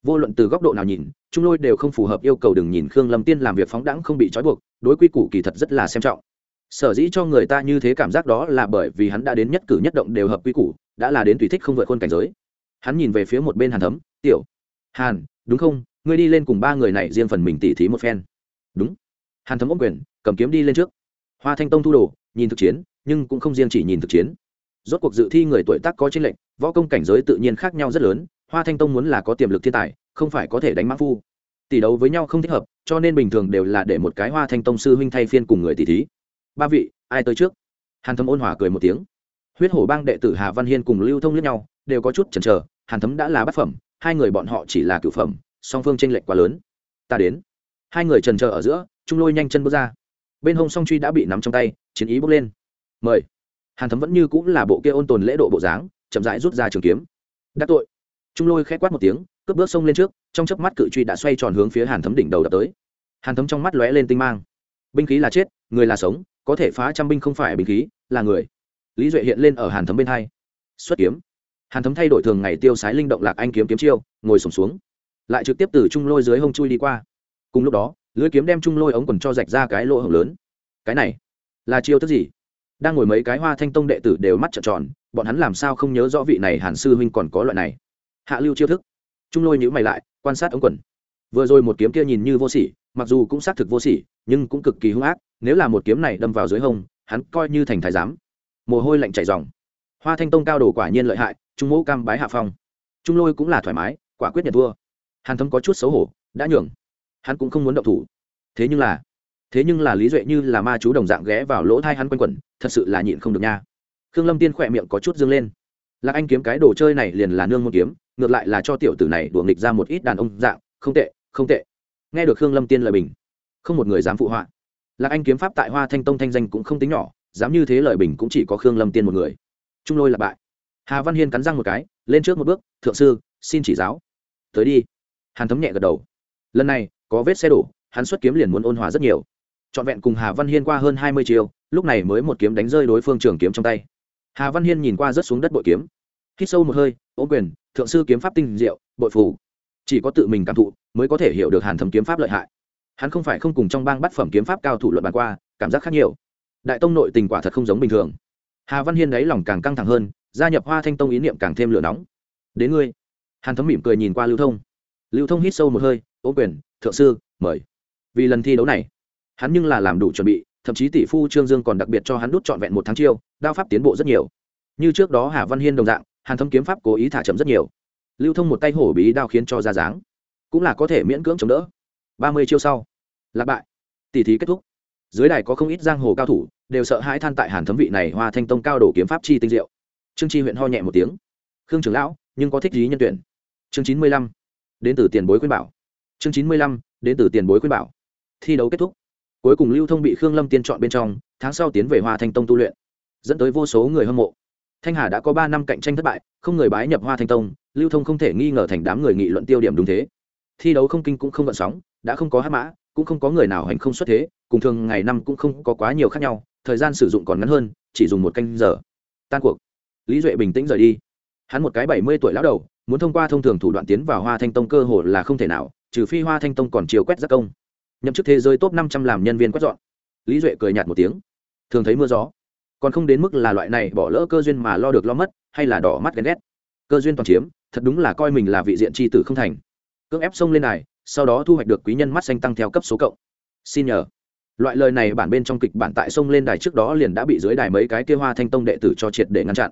Vô luận từ góc độ nào nhìn trung lôi đều không phù hợp yêu cầu đừng nhìn khương lâm tiên làm việc phóng đẳng không bị trói buộc, đối quy củ kỳ thật rất là xem trọng. Sở dĩ cho người ta như thế cảm giác đó là bởi vì hắn đã đến nhất cử nhất động đều hợp quy củ, đã là đến tùy thích không vượt khuôn cảnh giới. Hắn nhìn về phía một bên hàn thấm, tiểu hàn, đúng không? Ngươi đi lên cùng ba người này riêng phần mình tỉ thí một phen. Đúng. Hàn thấm ốc quyền, cầm kiếm đi lên trước hoa thanh tông thu đồ, nhìn thực chiến, nhưng cũng không riêng chỉ nhìn thực chiến. Rốt cuộc dự thi người tuổi tác có trên lệnh võ công cảnh giới tự nhiên khác nhau rất lớn, hoa thanh tông muốn là có tiềm lực thiên tài, không phải có thể đánh mã phu. Tỷ đấu với nhau không thích hợp, cho nên bình thường đều là để một cái hoa thanh tông sư huynh thay phiên cùng người tỷ thí. Ba vị, ai tới trước? Hàn thấm ôn hòa cười một tiếng. Huyết hổ bang đệ tử hà văn hiên cùng lưu thông lẫn nhau, đều có chút chần chờ, hàn thấm đã là bát phẩm, hai người bọn họ chỉ là cửu phẩm, song phương tranh lệch quá lớn. Ta đến. Hai người trần chờ ở giữa, trung lôi nhanh chân bước ra bên hông song truy đã bị nắm trong tay chiến ý bước lên. Mời. Hàn thấm vẫn như cũng là bộ kia ôn tồn lễ độ bộ dáng chậm rãi rút ra trường kiếm. Đắc tội. Trung lôi khẽ quát một tiếng cướp bước sông lên trước trong chớp mắt cự truy đã xoay tròn hướng phía hàn thấm đỉnh đầu đập tới. Hàn thấm trong mắt lóe lên tinh mang. Binh khí là chết người là sống có thể phá trăm binh không phải binh khí là người. Lý duệ hiện lên ở hàn thấm bên hai. Xuất kiếm. Hàn thấm thay đổi thường ngày tiêu sái linh động lạc anh kiếm kiếm chiêu ngồi sùng xuống, xuống. Lại trực tiếp từ trung lôi dưới hông chui đi qua. Cùng lúc đó lưới kiếm đem chung lôi ống quần cho rạch ra cái lỗ hổng lớn. Cái này là chiêu thức gì? Đang ngồi mấy cái hoa thanh tông đệ tử đều mắt trợn tròn, bọn hắn làm sao không nhớ rõ vị này hàn sư huynh còn có loại này? Hạ lưu chiêu thức. Trung lôi nhữ mày lại, quan sát ống quần. Vừa rồi một kiếm kia nhìn như vô sỉ, mặc dù cũng xác thực vô sỉ, nhưng cũng cực kỳ hung ác, nếu là một kiếm này đâm vào dưới hông, hắn coi như thành thái giám. Mồ hôi lạnh chảy dòng hoa thanh tông cao đồ quả nhiên lợi hại, trung mẫu cam bái hạ phong. Trung lôi cũng là thoải mái, quả quyết nhận thua. Hàn thấm có chút xấu hổ, đã nhường hắn cũng không muốn động thủ. Thế nhưng là, thế nhưng là lý duệ như là ma chú đồng dạng ghé vào lỗ thai hắn quanh quẩn, thật sự là nhịn không được nha. Khương lâm tiên khỏe miệng có chút dâng lên. Lạc anh kiếm cái đồ chơi này liền là nương môn kiếm, ngược lại là cho tiểu tử này đùa nghịch ra một ít đàn ông dạng, không tệ không tệ. Nghe được khương lâm tiên lời bình, không một người dám phụ họa. Lạc anh kiếm pháp tại hoa thanh tông thanh danh cũng không tính nhỏ, dám như thế lời bình cũng chỉ có khương lâm tiên một người. Trung lôi là bại. Hà văn hiên cắn răng một cái, lên trước một bước, thượng sư, xin chỉ giáo. Tới đi. Hàn thấm nhẹ gật đầu lần này, có vết xe đổ, hắn xuất kiếm liền muốn ôn hòa rất nhiều. Trọn vẹn cùng hà văn hiên qua hơn hai mươi chiều lúc này mới một kiếm đánh rơi đối phương trường kiếm trong tay. Hà văn hiên nhìn qua rớt xuống đất bội kiếm. Hít sâu một hơi ô quyền, thượng sư kiếm pháp tinh diệu, bội phủ chỉ có tự mình cảm thụ, mới có thể hiểu được hàn thấm kiếm pháp lợi hại. Hắn không phải không cùng trong bang bắt phẩm kiếm pháp cao thủ luận bàn qua, cảm giác khác nhiều. Đại tông nội tình quả thật không giống bình thường. Hà văn hiên đáy lòng càng căng thẳng hơn, gia nhập hoa thanh tông ý niệm càng thêm lửa nóng. Đến ngươi. Hàn thấm mỉm cười nhìn qua lưu thông. Lưu thông hít sâu một hơi ô quyền, thượng sư, mời. Vì lần thi đấu này, hắn nhưng là làm đủ chuẩn bị, thậm chí tỷ phu trương dương còn đặc biệt cho hắn đút trọn vẹn một tháng chiêu, đao pháp tiến bộ rất nhiều. Như trước đó hà văn hiên đồng dạng, hàn thấm kiếm pháp cố ý thả chậm rất nhiều. Lưu thông một tay hổ bí đao khiến cho ra dáng, cũng là có thể miễn cưỡng chống đỡ. Ba mươi chiêu sau, lạc bại. Tỷ thí kết thúc. Dưới đài có không ít giang hồ cao thủ, đều sợ hãi than tại hàn thấm vị này hoa thanh tông cao đổ kiếm pháp chi tinh diệu. Trương Tri huyện ho nhẹ một tiếng. Khương trưởng lão, nhưng có thích lý nhân tuyển? Chương chín mươi lăm. Đến từ tiền bối khuyên bảo chương chín mươi lăm, đến từ tiền bối khuyên bảo. Thi đấu kết thúc. Cuối cùng lưu thông bị khương lâm tiên chọn bên trong, tháng sau tiến về hoa thanh tông tu luyện, dẫn tới vô số người hâm mộ. Thanh hà đã có ba năm cạnh tranh thất bại, không người bái nhập hoa thanh tông, lưu thông không thể nghi ngờ thành đám người nghị luận tiêu điểm đúng thế. Thi đấu không kinh cũng không gợn sóng, đã không có hát mã, cũng không có người nào hành không xuất thế, cùng thường ngày năm cũng không có quá nhiều khác nhau, thời gian sử dụng còn ngắn hơn, chỉ dùng một canh giờ. Tan cuộc. Lý duệ bình tĩnh rời đi. Hắn một cái bảy mươi tuổi lão đầu, muốn thông qua thông thường thủ đoạn tiến vào hoa thanh tông cơ hồ là không thể nào trừ phi hoa thanh tông còn chiều quét giác công. Nhậm chức thế giới top năm trăm làm nhân viên quét dọn. Lý duệ cười nhạt một tiếng. Thường thấy mưa gió. Còn không đến mức là loại này bỏ lỡ cơ duyên mà lo được lo mất, hay là đỏ mắt ghen ghét. Cơ duyên toàn chiếm, thật đúng là coi mình là vị diện tri tử không thành. Cưỡng ép xông lên này sau đó thu hoạch được quý nhân mắt xanh tăng theo cấp số cộng. Xin nhờ. Loại lời này bản bên trong kịch bản tại sông lên đài trước đó liền đã bị dưới đài mấy cái kia hoa thanh tông đệ tử cho triệt để ngăn chặn.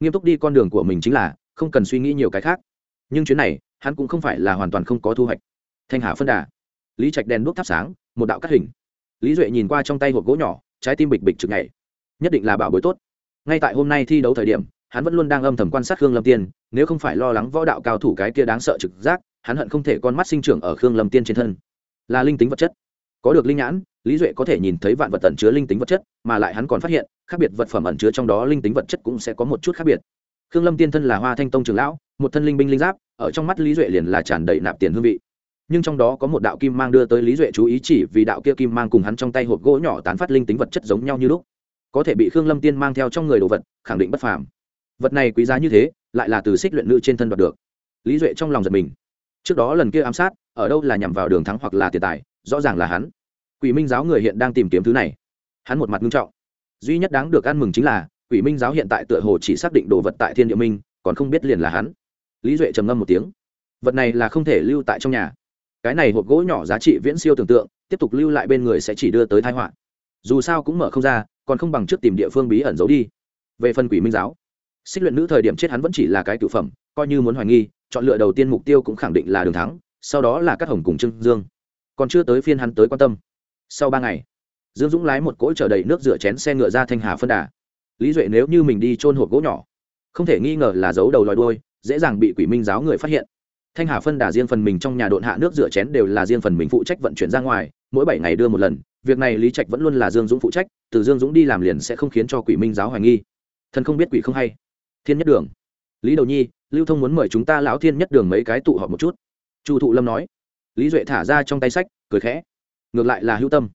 Nghiêm túc đi con đường của mình chính là không cần suy nghĩ nhiều cái khác. Nhưng chuyến này, hắn cũng không phải là hoàn toàn không có thu hoạch thanh hà phân đà. Lý trạch đèn đuốc thắp sáng, một đạo cắt hình. Lý duệ nhìn qua trong tay hộp gỗ nhỏ, trái tim bịch bịch chực nhảy. Nhất định là bảo bối tốt. Ngay tại hôm nay thi đấu thời điểm, hắn vẫn luôn đang âm thầm quan sát khương lâm tiên, nếu không phải lo lắng võ đạo cao thủ cái kia đáng sợ trực giác, hắn hận không thể con mắt sinh trưởng ở khương lâm tiên trên thân. Là linh tính vật chất. Có được linh nhãn, lý duệ có thể nhìn thấy vạn vật tận chứa linh tính vật chất, mà lại hắn còn phát hiện, khác biệt vật phẩm ẩn chứa trong đó linh tính vật chất cũng sẽ có một chút khác biệt. Khương lâm tiên thân là hoa thanh tông trường lão, một thân linh binh linh giáp, ở trong mắt lý duệ liền là tràn đầy nạp tiền hương vị nhưng trong đó có một đạo kim mang đưa tới lý duệ chú ý chỉ vì đạo kia kim mang cùng hắn trong tay hộp gỗ nhỏ tán phát linh tính vật chất giống nhau như lúc. Có thể bị khương lâm tiên mang theo trong người đồ vật, khẳng định bất phàm. Vật này quý giá như thế, lại là từ xích luyện nữ trên thân đoạt được. Lý duệ trong lòng giật mình. Trước đó lần kia ám sát, ở đâu là nhằm vào đường thắng hoặc là tiền tài, rõ ràng là hắn. Quỷ minh giáo người hiện đang tìm kiếm thứ này. Hắn một mặt nghiêm trọng. Duy nhất đáng được ăn mừng chính là, quỷ minh giáo hiện tại tựa hồ chỉ xác định đồ vật tại thiên địa minh, còn không biết liền là hắn. Lý duệ trầm ngâm một tiếng. Vật này là không thể lưu tại trong nhà cái này hộp gỗ nhỏ giá trị viễn siêu tưởng tượng, tiếp tục lưu lại bên người sẽ chỉ đưa tới thái họa. Dù sao cũng mở không ra, còn không bằng trước tìm địa phương bí ẩn giấu đi. Về phần quỷ minh giáo, xích luyện nữ thời điểm chết hắn vẫn chỉ là cái cựu phẩm, coi như muốn hoài nghi, chọn lựa đầu tiên mục tiêu cũng khẳng định là đường thắng, sau đó là các hồng cùng trương dương. Còn chưa tới phiên hắn tới quan tâm. Sau ba ngày, dương dũng lái một cỗ chở đầy nước rửa chén xe ngựa ra thanh hà phân đà. Lý duệ nếu như mình đi trôn hộp gỗ nhỏ, không thể nghi ngờ là giấu đầu lòi đôi dễ dàng bị quỷ minh giáo người phát hiện thanh hà phân đà riêng phần mình trong nhà độn hạ nước rửa chén đều là riêng phần mình phụ trách vận chuyển ra ngoài, mỗi bảy ngày đưa một lần. Việc này lý trạch vẫn luôn là dương dũng phụ trách, từ dương dũng đi làm liền sẽ không khiến cho quỷ minh giáo hoài nghi. Thần không biết quỷ không hay. Thiên nhất đường. Lý đầu nhi, lưu thông muốn mời chúng ta lão thiên nhất đường mấy cái tụ họp một chút. Chu thụ lâm nói. Lý duệ thả ra trong tay sách, cười khẽ. Ngược lại là hữu tâm.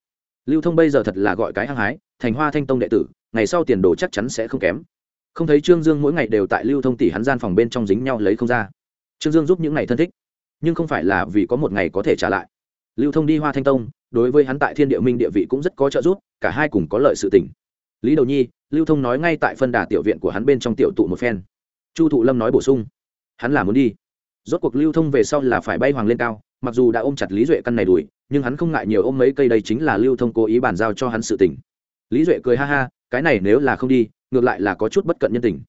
Lưu thông bây giờ thật là gọi cái hăng hái, thành hoa thanh tông đệ tử, ngày sau tiền đồ chắc chắn sẽ không kém. Không thấy trương dương mỗi ngày đều tại lưu thông tỷ hắn gian phòng bên trong dính nhau lấy không ra trương dương giúp những ngày thân thích, nhưng không phải là vì có một ngày có thể trả lại. Lưu thông đi hoa thanh tông, đối với hắn tại thiên địa minh địa vị cũng rất có trợ giúp, cả hai cùng có lợi sự tình. Lý đầu nhi, lưu thông nói ngay tại phân đà tiểu viện của hắn bên trong tiểu tụ một phen. Chu thụ lâm nói bổ sung, hắn là muốn đi. Rốt cuộc lưu thông về sau là phải bay hoàng lên cao, mặc dù đã ôm chặt lý duệ căn này đuổi, nhưng hắn không ngại nhiều ôm mấy cây đây chính là lưu thông cố ý bàn giao cho hắn sự tình. Lý duệ cười ha ha, cái này nếu là không đi, ngược lại là có chút bất cận nhân tình.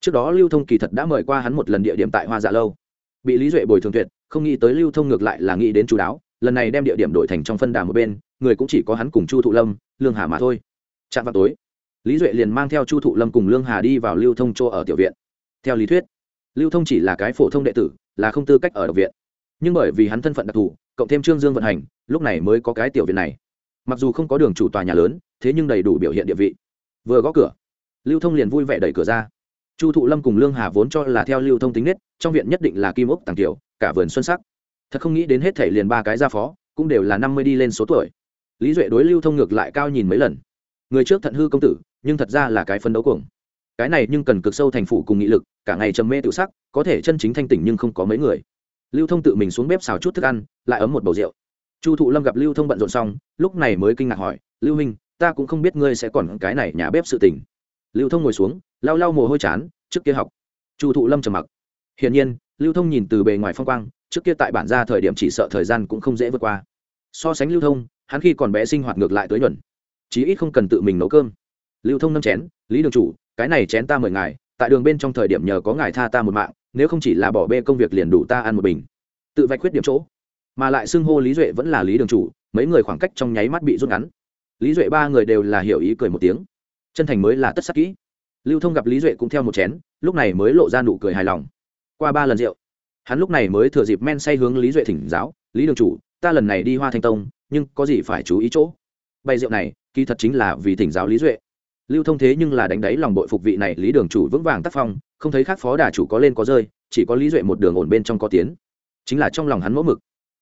Trước đó lưu thông kỳ thật đã mời qua hắn một lần địa điểm tại hoa dạ lâu bị lý duệ bồi thường tuyệt, không nghĩ tới lưu thông ngược lại là nghĩ đến chú đáo, lần này đem địa điểm đổi thành trong phân đà một bên, người cũng chỉ có hắn cùng chu thụ lâm, lương hà mà thôi. Chạm vào tối, lý duệ liền mang theo chu thụ lâm cùng lương hà đi vào lưu thông chỗ ở tiểu viện. Theo lý thuyết, lưu thông chỉ là cái phổ thông đệ tử, là không tư cách ở đ viện. Nhưng bởi vì hắn thân phận đặc thù, cộng thêm trương dương vận hành, lúc này mới có cái tiểu viện này. Mặc dù không có đường chủ tòa nhà lớn, thế nhưng đầy đủ biểu hiện địa vị. Vừa gõ cửa, lưu thông liền vui vẻ đẩy cửa ra chu thụ lâm cùng lương hà vốn cho là theo lưu thông tính nết, trong viện nhất định là kim ốc tàng kiều cả vườn xuân sắc. Thật không nghĩ đến hết thể liền ba cái gia phó, cũng đều là năm mươi đi lên số tuổi. Lý duệ đối lưu thông ngược lại cao nhìn mấy lần. Người trước thận hư công tử, nhưng thật ra là cái phân đấu cuồng. Cái này nhưng cần cực sâu thành phủ cùng nghị lực, cả ngày trầm mê tự sắc, có thể chân chính thanh tỉnh nhưng không có mấy người. Lưu thông tự mình xuống bếp xào chút thức ăn, lại ấm một bầu rượu. Chu thụ lâm gặp lưu thông bận rộn xong, lúc này mới kinh ngạc hỏi, lưu minh ta cũng không biết ngươi sẽ còn cái này nhà bếp sự tình. Lưu thông ngồi xuống lau lau mồ hôi chán, trước kia học. Chu thụ lâm trầm mặc. Hiển nhiên, lưu thông nhìn từ bề ngoài phong quang, trước kia tại bản ra thời điểm chỉ sợ thời gian cũng không dễ vượt qua. So sánh lưu thông, hắn khi còn bé sinh hoạt ngược lại tới nhuận. Chí ít không cần tự mình nấu cơm. Lưu thông nâm chén, lý đường chủ, cái này chén ta mời ngài, tại đường bên trong thời điểm nhờ có ngài tha ta một mạng, nếu không chỉ là bỏ bê công việc liền đủ ta ăn một bình. Tự vạch khuyết điểm chỗ. Mà lại xưng hô lý duệ vẫn là lý đường chủ, mấy người khoảng cách trong nháy mắt bị rút ngắn. Lý duệ ba người đều là hiểu ý cười một tiếng. Chân thành mới là tất sắc kỹ lưu thông gặp lý duệ cũng theo một chén, lúc này mới lộ ra nụ cười hài lòng. Qua ba lần rượu, hắn lúc này mới thừa dịp men say hướng lý duệ thỉnh giáo, lý đường chủ, ta lần này đi hoa thanh tông, nhưng có gì phải chú ý chỗ? Bày rượu này, kỳ thật chính là vì thỉnh giáo lý duệ. Lưu thông thế nhưng là đánh đáy lòng bội phục vị này lý đường chủ vững vàng tác phong, không thấy khác phó đà chủ có lên có rơi, chỉ có lý duệ một đường ổn bên trong có tiến. Chính là trong lòng hắn mẫu mực,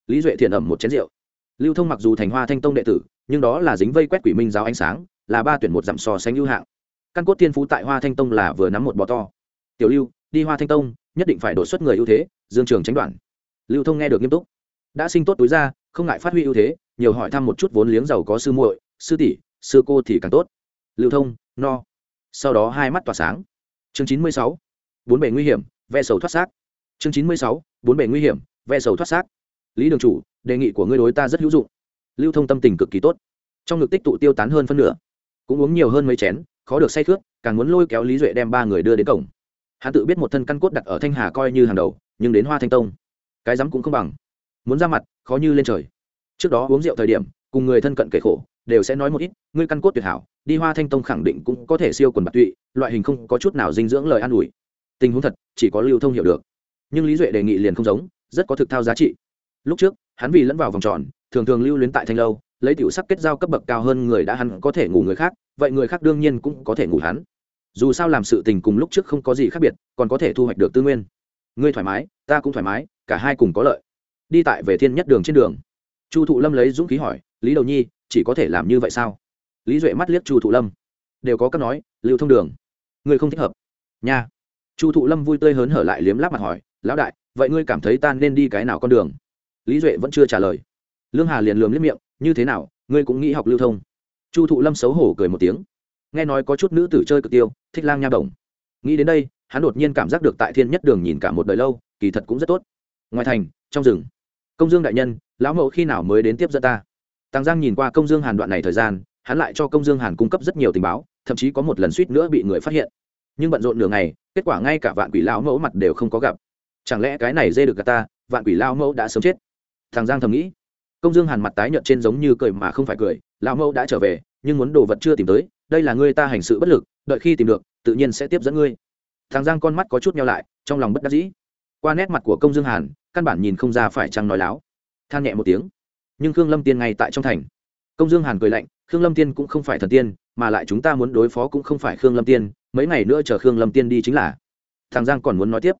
lý duệ thiện ẩm một chén rượu. Lưu thông mặc dù thành hoa thanh tông đệ tử, nhưng đó là dính vây quét quỷ minh giáo ánh sáng, là ba tuyển một dặm so sánh ưu hạng căn cốt thiên phú tại hoa thanh tông là vừa nắm một bò to. Tiểu lưu, đi hoa thanh tông, nhất định phải đột xuất người ưu thế, dương trường tránh đoạn. Lưu thông nghe được nghiêm túc. Đã sinh tốt túi ra, không ngại phát huy ưu thế, nhiều hỏi thăm một chút vốn liếng giàu có sư muội, sư tỷ, sư cô thì càng tốt. Lưu thông, no. Sau đó hai mắt tỏa sáng. Chương chín mươi sáu, bốn bề nguy hiểm, ve sầu thoát xác. Chương chín mươi sáu, bốn bề nguy hiểm, ve sầu thoát xác. Lý đường chủ, đề nghị của ngươi đối ta rất hữu dụng. Lưu thông tâm tình cực kỳ tốt. Trong ngực tích tụ tiêu tán hơn phân nửa. Cũng uống nhiều hơn mấy chén khó được say khướt càng muốn lôi kéo lý duệ đem ba người đưa đến cổng. Hắn tự biết một thân căn cốt đặt ở thanh hà coi như hàng đầu, nhưng đến hoa thanh tông, cái rắm cũng không bằng. Muốn ra mặt, khó như lên trời. Trước đó uống rượu thời điểm, cùng người thân cận kể khổ, đều sẽ nói một ít, ngươi căn cốt tuyệt hảo, đi hoa thanh tông khẳng định cũng có thể siêu quần bạc tụy, loại hình không có chút nào dinh dưỡng lời an ủi. Tình huống thật, chỉ có lưu thông hiểu được. Nhưng lý duệ đề nghị liền không giống, rất có thực thao giá trị. Lúc trước, hắn vì lẫn vào vòng tròn, thường thường lưu luyến tại thanh lâu, lấy tiểu sắc kết giao cấp bậc cao hơn người đã hắn có thể ngủ người khác vậy người khác đương nhiên cũng có thể ngủ hắn. Dù sao làm sự tình cùng lúc trước không có gì khác biệt, còn có thể thu hoạch được tư nguyên. Ngươi thoải mái, ta cũng thoải mái, cả hai cùng có lợi. Đi tại về thiên nhất đường trên đường. Chu thụ lâm lấy dũng khí hỏi, lý đầu nhi, chỉ có thể làm như vậy sao? Lý duệ mắt liếc chu thụ lâm. Đều có cách nói, lưu thông đường. Ngươi không thích hợp. Nha. Chu thụ lâm vui tươi hớn hở lại liếm láp mặt hỏi, lão đại, vậy ngươi cảm thấy ta nên đi cái nào con đường? Lý duệ vẫn chưa trả lời. Lương hà liền lườm liếc miệng, như thế nào, ngươi cũng nghĩ học lưu thông? Chu thụ lâm xấu hổ cười một tiếng. Nghe nói có chút nữ tử chơi cực tiêu, thích lang nha đồng nghĩ đến đây, hắn đột nhiên cảm giác được tại thiên nhất đường nhìn cả một đời lâu, kỳ thật cũng rất tốt. Ngoài thành, trong rừng. Công dương đại nhân, lão mẫu khi nào mới đến tiếp dẫn ta? Tàng giang nhìn qua công dương hàn đoạn này thời gian, hắn lại cho công dương hàn cung cấp rất nhiều tình báo, thậm chí có một lần suýt nữa bị người phát hiện. Nhưng bận rộn nửa ngày, kết quả ngay cả vạn quỷ lão mẫu mặt đều không có gặp. Chẳng lẽ cái này dê được gà ta, vạn quỷ lão mẫu đã sớm chết? Thằng giang thầm nghĩ. Công dương hàn mặt tái nhợt trên giống như cười mà không phải cười lão mẫu đã trở về, nhưng muốn đồ vật chưa tìm tới, đây là ngươi ta hành sự bất lực, đợi khi tìm được, tự nhiên sẽ tiếp dẫn ngươi. Thằng giang con mắt có chút nhau lại, trong lòng bất đắc dĩ. Qua nét mặt của công dương hàn, căn bản nhìn không ra phải chăng nói láo. Than nhẹ một tiếng. Nhưng khương lâm tiên ngay tại trong thành. Công dương hàn cười lạnh, khương lâm tiên cũng không phải thần tiên, mà lại chúng ta muốn đối phó cũng không phải khương lâm tiên, mấy ngày nữa chờ khương lâm tiên đi chính là. Thằng giang còn muốn nói tiếp.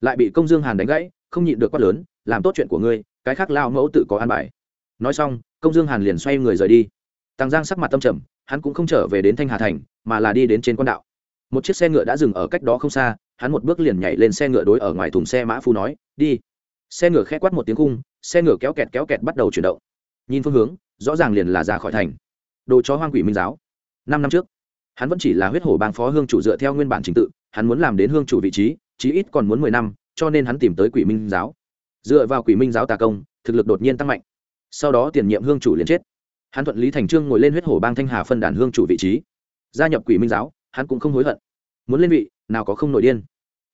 Lại bị công dương hàn đánh gãy, không nhịn được quát lớn, làm tốt chuyện của ngươi, cái khác lao mẫu tự có an bài. Nói xong, công dương hàn liền xoay người rời đi tàng giang sắc mặt tâm trầm, hắn cũng không trở về đến thanh hà thành, mà là đi đến trên quan đạo. Một chiếc xe ngựa đã dừng ở cách đó không xa, hắn một bước liền nhảy lên xe ngựa đối ở ngoài thùng xe mã phu nói, đi. Xe ngựa khẽ quát một tiếng khung, xe ngựa kéo kẹt kéo kẹt bắt đầu chuyển động. Nhìn phương hướng, rõ ràng liền là ra khỏi thành. Đồ chó hoang quỷ minh giáo. Năm năm trước, hắn vẫn chỉ là huyết hổ bang phó hương chủ dựa theo nguyên bản trình tự, hắn muốn làm đến hương chủ vị trí, chí ít còn muốn mười năm, cho nên hắn tìm tới quỷ minh giáo. Dựa vào quỷ minh giáo tà công, thực lực đột nhiên tăng mạnh. Sau đó tiền nhiệm hương chủ liền chết hắn thuận lý thành trương ngồi lên huyết hổ bang thanh hà phân đàn hương chủ vị trí. Gia nhập quỷ minh giáo, hắn cũng không hối hận. Muốn lên vị, nào có không nổi điên.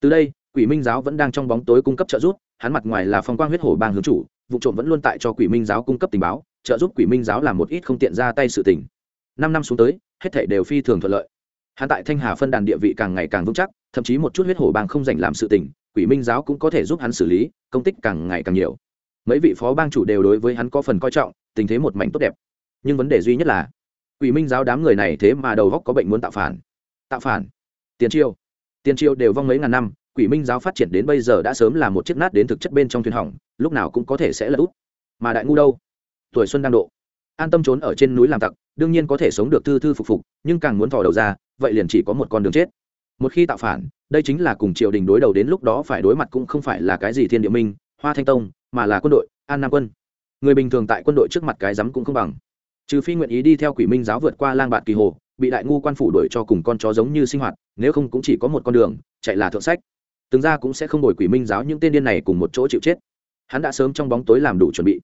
Từ đây, quỷ minh giáo vẫn đang trong bóng tối cung cấp trợ giúp, hắn mặt ngoài là phong quang huyết hổ bang hướng chủ, vụ trộm vẫn luôn tại cho quỷ minh giáo cung cấp tình báo, trợ giúp quỷ minh giáo làm một ít không tiện ra tay sự tình. Năm năm xuống tới, hết thảy đều phi thường thuận lợi. Hắn tại thanh hà phân đàn địa vị càng ngày càng vững chắc, thậm chí một chút huyết hổ bang không dành làm sự tình, quỷ minh giáo cũng có thể giúp hắn xử lý, công tích càng ngày càng nhiều. Mấy vị phó bang chủ đều đối với hắn có phần coi trọng, tình thế một mảnh tốt đẹp nhưng vấn đề duy nhất là, quỷ minh giáo đám người này thế mà đầu góc có bệnh muốn tạo phản. Tạo phản? Tiền triều. Tiền triều đều vong mấy ngàn năm, quỷ minh giáo phát triển đến bây giờ đã sớm là một chiếc nát đến thực chất bên trong thuyền hỏng, lúc nào cũng có thể sẽ là út mà đại ngu đâu? Tuổi xuân đang độ. An tâm trốn ở trên núi làm tặc, đương nhiên có thể sống được thư thư phục phục, nhưng càng muốn thò đầu ra, vậy liền chỉ có một con đường chết. Một khi tạo phản, đây chính là cùng triều đình đối đầu đến lúc đó phải đối mặt cũng không phải là cái gì thiên địa minh, hoa thanh tông, mà là quân đội, an nam quân. Người bình thường tại quân đội trước mặt cái rắm cũng không bằng trừ phi nguyện ý đi theo quỷ minh giáo vượt qua lang bạt kỳ hồ, bị đại ngu quan phủ đuổi cho cùng con chó giống như sinh hoạt, nếu không cũng chỉ có một con đường, chạy là thượng sách. Từng ra cũng sẽ không đổi quỷ minh giáo những tên điên này cùng một chỗ chịu chết. Hắn đã sớm trong bóng tối làm đủ chuẩn bị.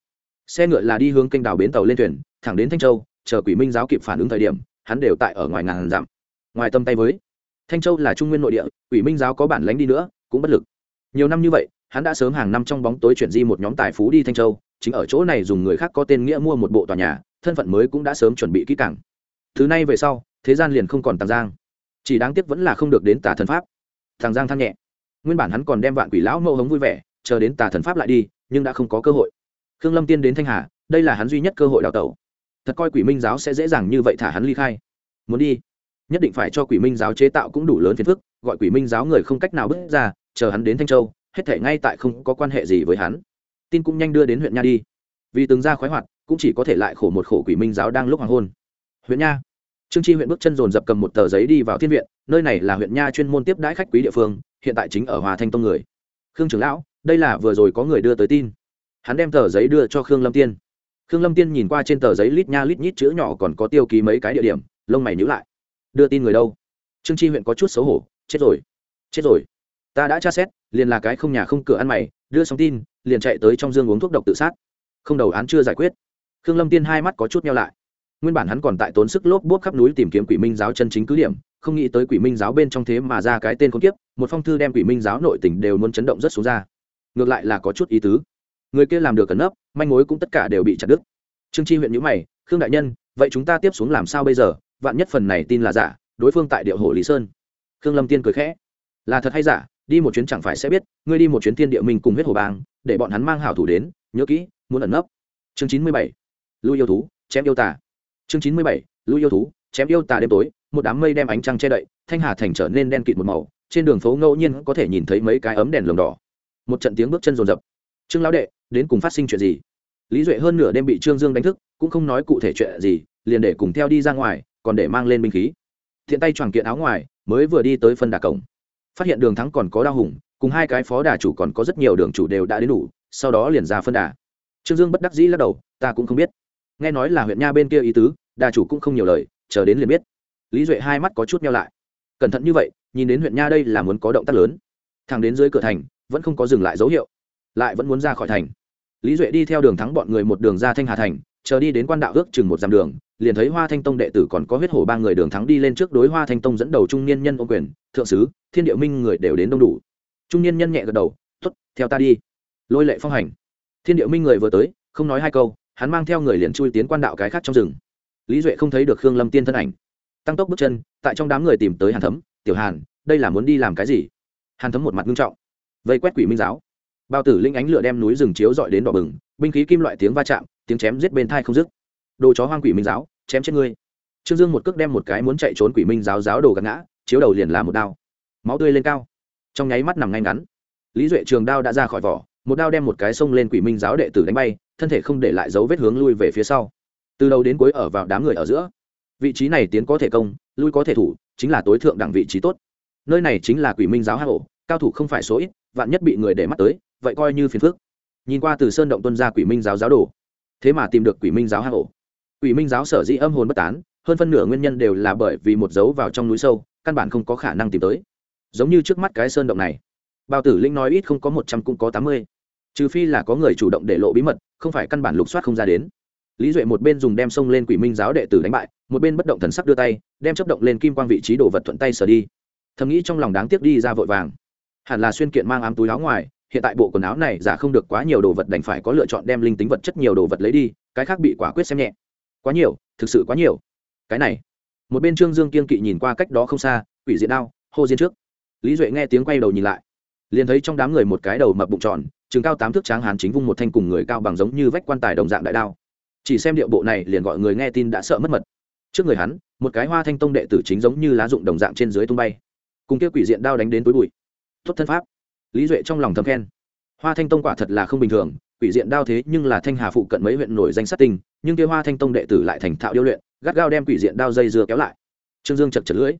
Xe ngựa là đi hướng kênh đào bến tàu lên thuyền, thẳng đến thanh châu, chờ quỷ minh giáo kịp phản ứng thời điểm, hắn đều tại ở ngoài ngàn dặm. Ngoài tâm tay với, thanh châu là trung nguyên nội địa, quỷ minh giáo có bản lánh đi nữa, cũng bất lực. Nhiều năm như vậy, hắn đã sớm hàng năm trong bóng tối chuyển di một nhóm tài phú đi thanh châu, chính ở chỗ này dùng người khác có tên nghĩa mua một bộ tòa nhà thân phận mới cũng đã sớm chuẩn bị kỹ càng. Thứ này về sau, thế gian liền không còn tàng giang. Chỉ đáng tiếc vẫn là không được đến tà thần pháp. Tàng giang than nhẹ. Nguyên bản hắn còn đem vạn quỷ lão mẫu hống vui vẻ, chờ đến tà thần pháp lại đi, nhưng đã không có cơ hội. Khương lâm tiên đến thanh hà, đây là hắn duy nhất cơ hội đào tẩu. Thật coi quỷ minh giáo sẽ dễ dàng như vậy thả hắn ly khai. Muốn đi, nhất định phải cho quỷ minh giáo chế tạo cũng đủ lớn phiền phức, gọi quỷ minh giáo người không cách nào bước ra, chờ hắn đến thanh châu, hết thể ngay tại không có quan hệ gì với hắn. Tin cũng nhanh đưa đến huyện nha đi. Vì từng ra khoái hoạt cũng chỉ có thể lại khổ một khổ quỷ minh giáo đang lúc hoàng hôn. Huyện nha. Trương chi huyện bước chân dồn dập cầm một tờ giấy đi vào thiên viện, nơi này là huyện nha chuyên môn tiếp đãi khách quý địa phương, hiện tại chính ở hòa thanh tông người. Khương trưởng lão, đây là vừa rồi có người đưa tới tin. Hắn đem tờ giấy đưa cho khương lâm tiên. Khương lâm tiên nhìn qua trên tờ giấy lít nha lít nhít chữ nhỏ còn có tiêu ký mấy cái địa điểm, lông mày nhữ lại. Đưa tin người đâu? Trương chi huyện có chút xấu hổ, chết rồi chết rồi. Ta đã tra xét, liền là cái không nhà không cửa ăn mày, đưa xong tin, liền chạy tới trong dương uống thuốc độc tự sát. Không đầu án chưa giải quyết khương lâm tiên hai mắt có chút nhau lại. Nguyên bản hắn còn tại tốn sức lốp bốp khắp núi tìm kiếm quỷ minh giáo chân chính cứ điểm, không nghĩ tới quỷ minh giáo bên trong thế mà ra cái tên con kiếp, một phong thư đem quỷ minh giáo nội tỉnh đều muốn chấn động rất xuống ra. Ngược lại là có chút ý tứ. Người kia làm được cẩn nấp, manh mối cũng tất cả đều bị chặt đứt. Trương chi huyện nhữ mày, khương đại nhân, vậy chúng ta tiếp xuống làm sao bây giờ? Vạn nhất phần này tin là giả, đối phương tại điệu hồ lý sơn. Khương lâm tiên cười khẽ, là thật hay giả, đi một chuyến chẳng phải sẽ biết, ngươi đi một chuyến tiên địa mình cùng huyết hồ bang, để bọn hắn mang hảo thủ đến, nhớ kỹ, muốn ẩn nấp. Chương chín mươi bảy lui yêu thú, chém yêu tà. Chương chín mươi bảy lui yêu thú, chém yêu tà đêm tối, một đám mây đem ánh trăng che đậy, thanh hà thành trở nên đen kịt một màu, trên đường phố ngẫu nhiên có thể nhìn thấy mấy cái ấm đèn lồng đỏ. Một trận tiếng bước chân rồn rập. Trương lão đệ, đến cùng phát sinh chuyện gì? Lý duệ hơn nửa đêm bị trương dương đánh thức, cũng không nói cụ thể chuyện gì, liền để cùng theo đi ra ngoài, còn để mang lên binh khí. Thiện tay choàng kiện áo ngoài, mới vừa đi tới phân đà cổng. Phát hiện đường thắng còn có đa hùng, cùng hai cái phó đà chủ còn có rất nhiều đường chủ đều đã đến đủ, sau đó liền ra phân đà. Trương dương bất đắc dĩ lắc đầu, ta cũng không biết nghe nói là huyện nha bên kia ý tứ đà chủ cũng không nhiều lời, chờ đến liền biết. Lý duệ hai mắt có chút nhau lại. Cẩn thận như vậy, nhìn đến huyện nha đây là muốn có động tác lớn. Thằng đến dưới cửa thành, vẫn không có dừng lại dấu hiệu, lại vẫn muốn ra khỏi thành. Lý duệ đi theo đường thắng bọn người một đường ra thanh hà thành, chờ đi đến quan đạo ước chừng một dặm đường, liền thấy hoa thanh tông đệ tử còn có huyết hổ ba người đường thắng đi lên trước đối hoa thanh tông dẫn đầu trung niên nhân ô quyền, thượng sứ, thiên điệu minh người đều đến đông đủ. Trung niên nhân nhẹ gật đầu t ố t theo ta đi. Lôi lệ phong hành. Thiên điệu minh người vừa tới, không nói hai câu hắn mang theo người liền chui tiến quan đạo cái khác trong rừng. Lý duệ không thấy được khương lâm tiên thân ảnh. Tăng tốc bước chân, tại trong đám người tìm tới hàn thấm, tiểu hàn, đây là muốn đi làm cái gì? Hàn thấm một mặt nghiêm trọng. Vây quét quỷ minh giáo. Bao tử linh ánh lửa đem núi rừng chiếu dọi đến đỏ bừng, binh khí kim loại tiếng va chạm, tiếng chém giết bên thai không dứt. Đồ chó hoang quỷ minh giáo, chém chết ngươi. Trương dương một cước đem một cái muốn chạy trốn quỷ minh giáo giáo đồ gạt ngã, chiếu đầu liền là một đao. Máu tươi lên cao. Trong nháy mắt nằm ngay ngắn. Lý duệ trường đao đã ra khỏi vỏ một đao đem một cái sông lên quỷ minh giáo đệ tử đánh bay, thân thể không để lại dấu vết hướng lui về phía sau. Từ đầu đến cuối ở vào đám người ở giữa. Vị trí này tiến có thể công, lui có thể thủ, chính là tối thượng đẳng vị trí tốt. Nơi này chính là quỷ minh giáo hạ ổ, cao thủ không phải số ít, vạn nhất bị người để mắt tới, vậy coi như phiền phước nhìn qua từ sơn động tuân ra quỷ minh giáo giáo đồ, thế mà tìm được quỷ minh giáo hạ ổ. Quỷ minh giáo sở dĩ âm hồn bất tán, hơn phân nửa nguyên nhân đều là bởi vì một dấu vào trong núi sâu, căn bản không có khả năng tìm tới. Giống như trước mắt cái sơn động này, bao tử linh nói ít không có một trăm cũng có tám mươi trừ phi là có người chủ động để lộ bí mật, không phải căn bản lục soát không ra đến. Lý duệ một bên dùng đem sông lên quỷ minh giáo đệ tử đánh bại, một bên bất động thần sắc đưa tay, đem chấp động lên kim quang vị trí đồ vật thuận tay sờ đi. Thầm nghĩ trong lòng đáng tiếc đi ra vội vàng. Hẳn là xuyên kiện mang ám túi áo ngoài, hiện tại bộ quần áo này giả không được quá nhiều đồ vật đành phải có lựa chọn đem linh tính vật chất nhiều đồ vật lấy đi, cái khác bị quả quyết xem nhẹ. Quá nhiều, thực sự quá nhiều. Cái này. Một bên trương dương kiên kỵ nhìn qua cách đó không xa, quỷ diện đao, hô diên trước. Lý duệ nghe tiếng quay đầu nhìn lại, liền thấy trong đám người một cái đầu mập bụng tròn chừng cao tám thước tráng hán chính vung một thanh cùng người cao bằng giống như vách quan tài đồng dạng đại đao. Chỉ xem điệu bộ này liền gọi người nghe tin đã sợ mất mật. Trước người hắn, một cái hoa thanh tông đệ tử chính giống như lá dụng đồng dạng trên dưới tung bay. Cùng kia quỷ diện đao đánh đến túi bụi. Tốt thân pháp. Lý duệ trong lòng thầm khen. Hoa thanh tông quả thật là không bình thường, quỷ diện đao thế nhưng là thanh hà phụ cận mấy huyện nổi danh sát tinh, nhưng kia hoa thanh tông đệ tử lại thành thạo điêu luyện, gắt gao đem quỷ diện đao dây dưa kéo lại. Trương dương chật chật lưỡi.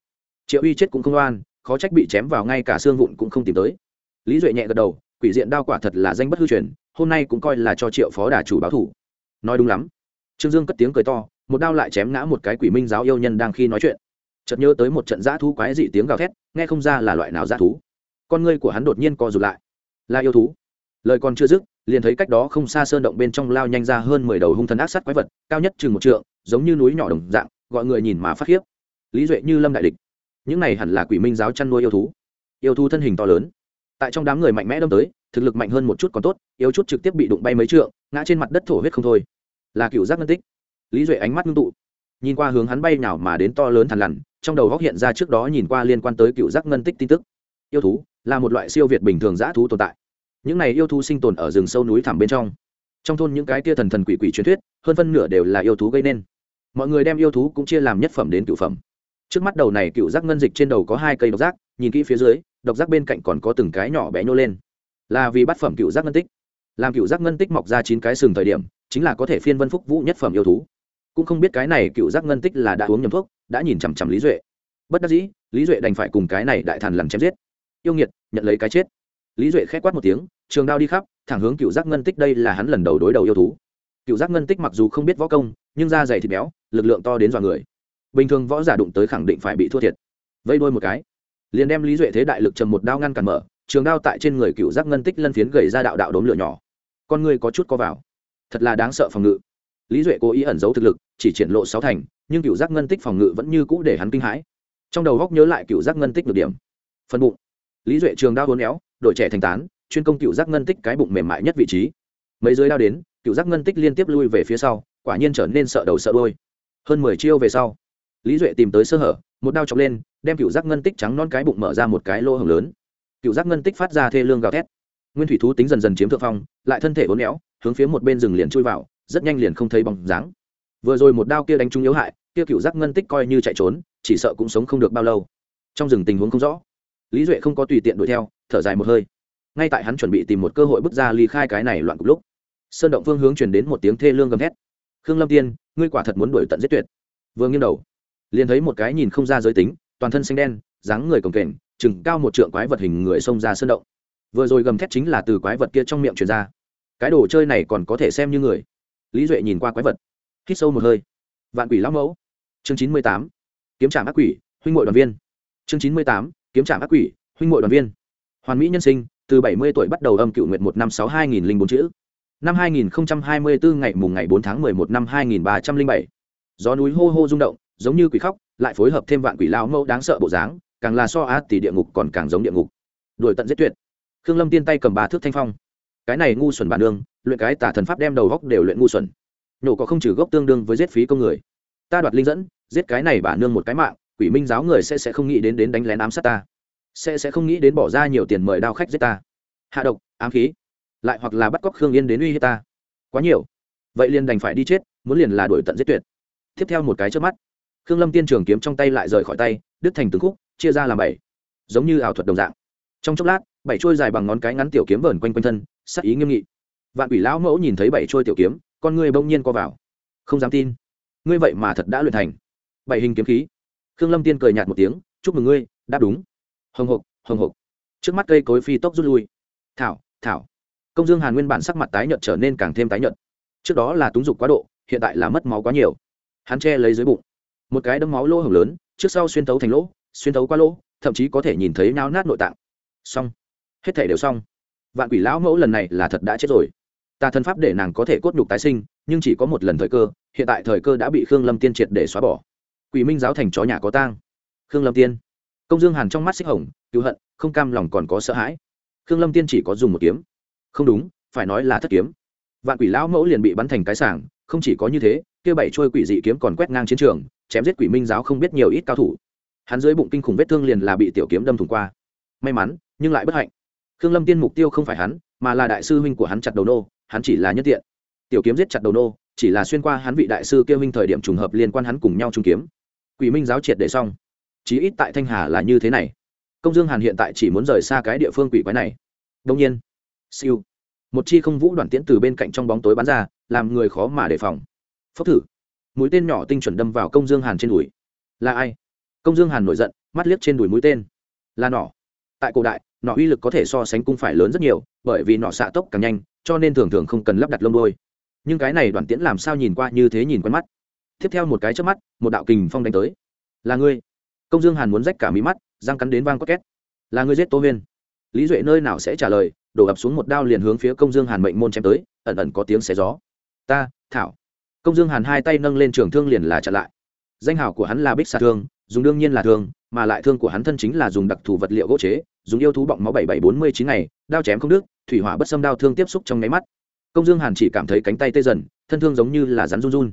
Triệu uy chết cũng không oan, khó trách bị chém vào ngay cả xương vụn cũng không tìm tới. Lý duệ nhẹ gật đầu quỷ diện đao quả thật là danh bất hư truyền, hôm nay cũng coi là cho triệu phó đà chủ báo thủ. Nói đúng lắm. Trương dương cất tiếng cười to, một đao lại chém ngã một cái quỷ minh giáo yêu nhân đang khi nói chuyện. Chợt nhớ tới một trận dã thú quái dị tiếng gào thét, nghe không ra là loại nào dã thú. Con ngươi của hắn đột nhiên co rụt lại. Là yêu thú. Lời còn chưa dứt, liền thấy cách đó không xa sơn động bên trong lao nhanh ra hơn mười đầu hung thần ác sát quái vật, cao nhất chừng một trượng, giống như núi nhỏ đồng dạng, gọi người nhìn mà phát khiếp. Lý duệ như lâm đại địch. Những này hẳn là quỷ minh giáo chăn nuôi yêu thú. Yêu thú thân hình to lớn tại trong đám người mạnh mẽ đâm tới, thực lực mạnh hơn một chút còn tốt, yếu chút trực tiếp bị đụng bay mấy trượng, ngã trên mặt đất thổ huyết không thôi. Là cựu giác ngân tích. Lý duệ ánh mắt ngưng tụ. Nhìn qua hướng hắn bay nào mà đến to lớn thằn lằn, trong đầu góc hiện ra trước đó nhìn qua liên quan tới cựu giác ngân tích tin tức. Yêu thú là một loại siêu việt bình thường giã thú tồn tại. Những này yêu thú sinh tồn ở rừng sâu núi thẳm bên trong. Trong thôn những cái tia thần thần quỷ quỷ truyền thuyết, hơn phân nửa đều là yêu thú gây nên. Mọi người đem yêu thú cũng chia làm nhất phẩm đến cựu phẩm. Trước mắt đầu này cựu giác ngân dịch trên đầu có hai cây độc giác, nhìn kỹ phía dưới độc giác bên cạnh còn có từng cái nhỏ bé nhô lên. Là vì bát phẩm cựu giác ngân tích. Làm cựu giác ngân tích mọc ra chín cái sừng thời điểm, chính là có thể phiên vân phúc vũ nhất phẩm yêu thú. Cũng không biết cái này cựu giác ngân tích là đã uống nhầm thuốc, đã nhìn chằm chằm lý duệ. Bất đắc dĩ, lý duệ đành phải cùng cái này đại thần làm chém giết. Yêu nghiệt, nhận lấy cái chết. Lý duệ k h é quát một tiếng, trường đao đi khắp, thẳng hướng cựu giác ngân tích đây là hắn lần đầu đối đầu yêu thú. Cựu giác ngân tích mặc dù không biết võ công, nhưng da dày thịt béo, lực lượng to đến dọa người. Bình thường võ giả đụng tới khẳng định phải bị thua thiệt. Vây đôi một cái liền đem lý duệ thế đại lực trầm một đao ngăn cản mở, trường đao tại trên người cựu giác ngân tích lân phiến gầy ra đạo đạo đốm lửa nhỏ. Con người có chút co vào. Thật là đáng sợ phòng ngự. Lý duệ cố ý ẩn giấu thực lực, chỉ triển lộ sáu thành, nhưng cựu giác ngân tích phòng ngự vẫn như cũ để hắn kinh hãi. Trong đầu góc nhớ lại cựu giác ngân tích được điểm. Phân bụng. Lý duệ trường đao hôn éo, đội trẻ thành tán, chuyên công cựu giác ngân tích cái bụng mềm mại nhất vị trí. Mấy giới đao đến, cựu giác ngân tích liên tiếp lui về phía sau, quả nhiên trở nên sợ đầu sợ đôi hơn mười chiêu về sau lý duệ tìm tới sơ hở, một đao chọc lên, đem cựu giác ngân tích trắng non cái bụng mở ra một cái lỗ hồng lớn. Cựu giác ngân tích phát ra thê lương gào thét. Nguyên thủy thú tính dần dần chiếm thượng phong, lại thân thể uốn éo, hướng phía một bên rừng liền chui vào, rất nhanh liền không thấy bóng dáng. Vừa rồi một đao kia đánh trúng yếu hại, kia cựu giác ngân tích coi như chạy trốn, chỉ sợ cũng sống không được bao lâu. Trong rừng tình huống không rõ, lý duệ không có tùy tiện đuổi theo, thở dài một hơi. Ngay tại hắn chuẩn bị tìm một cơ hội bước ra ly khai cái này loạn cục lúc, sơn động phương hướng chuyển đến một tiếng thê lương gầm thét. Khương lâm tiên, ngươi quả thật muốn đuổi tận giết tuyệt. Vừa nghiêng đầu liền thấy một cái nhìn không ra giới tính, toàn thân xanh đen, dáng người cồng kềnh, chừng cao một trượng quái vật hình người xông ra sơn động. Vừa rồi gầm thét chính là từ quái vật kia trong miệng truyền ra. Cái đồ chơi này còn có thể xem như người. Lý duệ nhìn qua quái vật, hít sâu một hơi. Vạn quỷ lão mẫu. Chương chín mươi tám. Kiếm trạm ác quỷ, huynh hội đoàn viên. Chương chín mươi tám. Kiếm trạm ác quỷ, huynh hội đoàn viên. Hoàn mỹ nhân sinh, từ bảy mươi tuổi bắt đầu âm cựu nguyện một năm sáu hai nghìn linh bốn chữ. Năm hai nghìn hai mươi bốn ngày mùng ngày bốn tháng mười một năm hai nghìn ba trăm linh bảy. Gió núi hô hô rung động giống như quỷ khóc, lại phối hợp thêm vạn quỷ lao mẫu đáng sợ bộ dáng, càng là so á tỷ địa ngục còn càng giống địa ngục. Đuổi tận giết tuyệt. Khương lâm tiên tay cầm ba thước thanh phong. Cái này ngu xuẩn bản đường luyện cái tả thần pháp đem đầu góc đều luyện ngu xuẩn. Nhổ có không trừ gốc tương đương với giết phí công người. Ta đoạt linh dẫn, giết cái này bà nương một cái mạng, quỷ minh giáo người sẽ sẽ không nghĩ đến đến đánh lén ám sát ta. Sẽ sẽ không nghĩ đến bỏ ra nhiều tiền mời đao khách giết ta. Hạ độc, ám khí. Lại hoặc là bắt cóc khương yên đến uy hiếp ta. Quá nhiều. Vậy liền đành phải đi chết, muốn liền là đuổi tận giết tuyệt. Tiếp theo một cái trước mắt khương lâm tiên trường kiếm trong tay lại rời khỏi tay, đứt thành từng khúc, chia ra làm bảy. Giống như ảo thuật đồng dạng. Trong chốc lát, bảy trôi dài bằng ngón cái ngắn tiểu kiếm vờn quanh quanh thân, sắc ý nghiêm nghị. Vạn quỷ lão mẫu nhìn thấy bảy trôi tiểu kiếm, con ngươi bỗng nhiên co vào. Không dám tin. Ngươi vậy mà thật đã luyện thành. Bảy hình kiếm khí. Khương lâm tiên cười nhạt một tiếng, chúc mừng ngươi, đáp đúng. Hồng hộc hồng hộc. Trước mắt cây cối phi tốc rút lui. Thảo thảo. Công dương hàn nguyên bản sắc mặt tái nhợt trở nên càng thêm tái nhợt. Trước đó là túng dục quá độ, hiện tại là mất máu quá nhiều. Hắn che lấy dưới bụng một cái đấm máu lỗ hồng lớn, trước sau xuyên tấu thành lỗ, xuyên tấu qua lỗ, thậm chí có thể nhìn thấy nao nát nội tạng. Xong. Hết thể đều xong. Vạn quỷ lão mẫu lần này là thật đã chết rồi. Ta thần pháp để nàng có thể cốt nhục tái sinh, nhưng chỉ có một lần thời cơ, hiện tại thời cơ đã bị khương lâm tiên triệt để xóa bỏ. Quỷ minh giáo thành chó nhà có tang. Khương lâm tiên. Công dương hàn trong mắt xích hồng, cứu hận, không cam lòng còn có sợ hãi. Khương lâm tiên chỉ có dùng một kiếm. Không đúng, phải nói là thất kiếm. Vạn quỷ lão mẫu liền bị bắn thành cái sảng, không chỉ có như thế, kia bảy trôi quỷ dị kiếm còn quét ngang chiến trường chém giết quỷ minh giáo không biết nhiều ít cao thủ. Hắn dưới bụng kinh khủng vết thương liền là bị tiểu kiếm đâm thủng qua. May mắn, nhưng lại bất hạnh. Khương lâm tiên mục tiêu không phải hắn, mà là đại sư huynh của hắn chặt đầu nô, hắn chỉ là nhất tiện. Tiểu kiếm giết chặt đầu nô, chỉ là xuyên qua hắn vị đại sư kêu huynh thời điểm trùng hợp liên quan hắn cùng nhau trung kiếm. Quỷ minh giáo triệt để xong. Chí ít tại thanh hà là như thế này. Công dương hàn hiện tại chỉ muốn rời xa cái địa phương quỷ quái này. Đông nhiên, siêu. Một chi không vũ đoàn tiễn từ bên cạnh trong bóng tối bắn ra, làm người khó mà đề phòng. Phốc thử mũi tên nhỏ tinh chuẩn đâm vào công dương hàn trên đùi. Là ai? Công dương hàn nổi giận, mắt liếc trên đùi mũi tên. Là nỏ. Tại cổ đại, nỏ uy lực có thể so sánh cung phải lớn rất nhiều, bởi vì nỏ xạ tốc càng nhanh, cho nên thường thường không cần lắp đặt lông đôi nhưng cái này đoàn tiễn làm sao nhìn qua như thế nhìn quen mắt. Tiếp theo một cái trước mắt, một đạo kình phong đánh tới. Là ngươi. Công dương hàn muốn rách cả mí mắt, răng cắn đến vang quất két. Là ngươi giết tô huyên. Lý duệ nơi nào sẽ trả lời, đổ ập xuống một đao liền hướng phía công dương hàn mệnh môn chém tới, ẩn ẩn có tiếng xé gió. Ta, thảo công dương hàn hai tay nâng lên trường thương liền là chặn lại. Danh hào của hắn là bích xà thương, dùng đương nhiên là thương, mà lại thương của hắn thân chính là dùng đặc thù vật liệu gỗ chế, dùng yêu thú bọng máu bảy bảy bốn mươi chín ngày, đao chém không đứt, thủy hỏa bất xâm đao thương tiếp xúc trong nháy mắt. Công dương hàn chỉ cảm thấy cánh tay tê dần, thân thương giống như là rắn run run.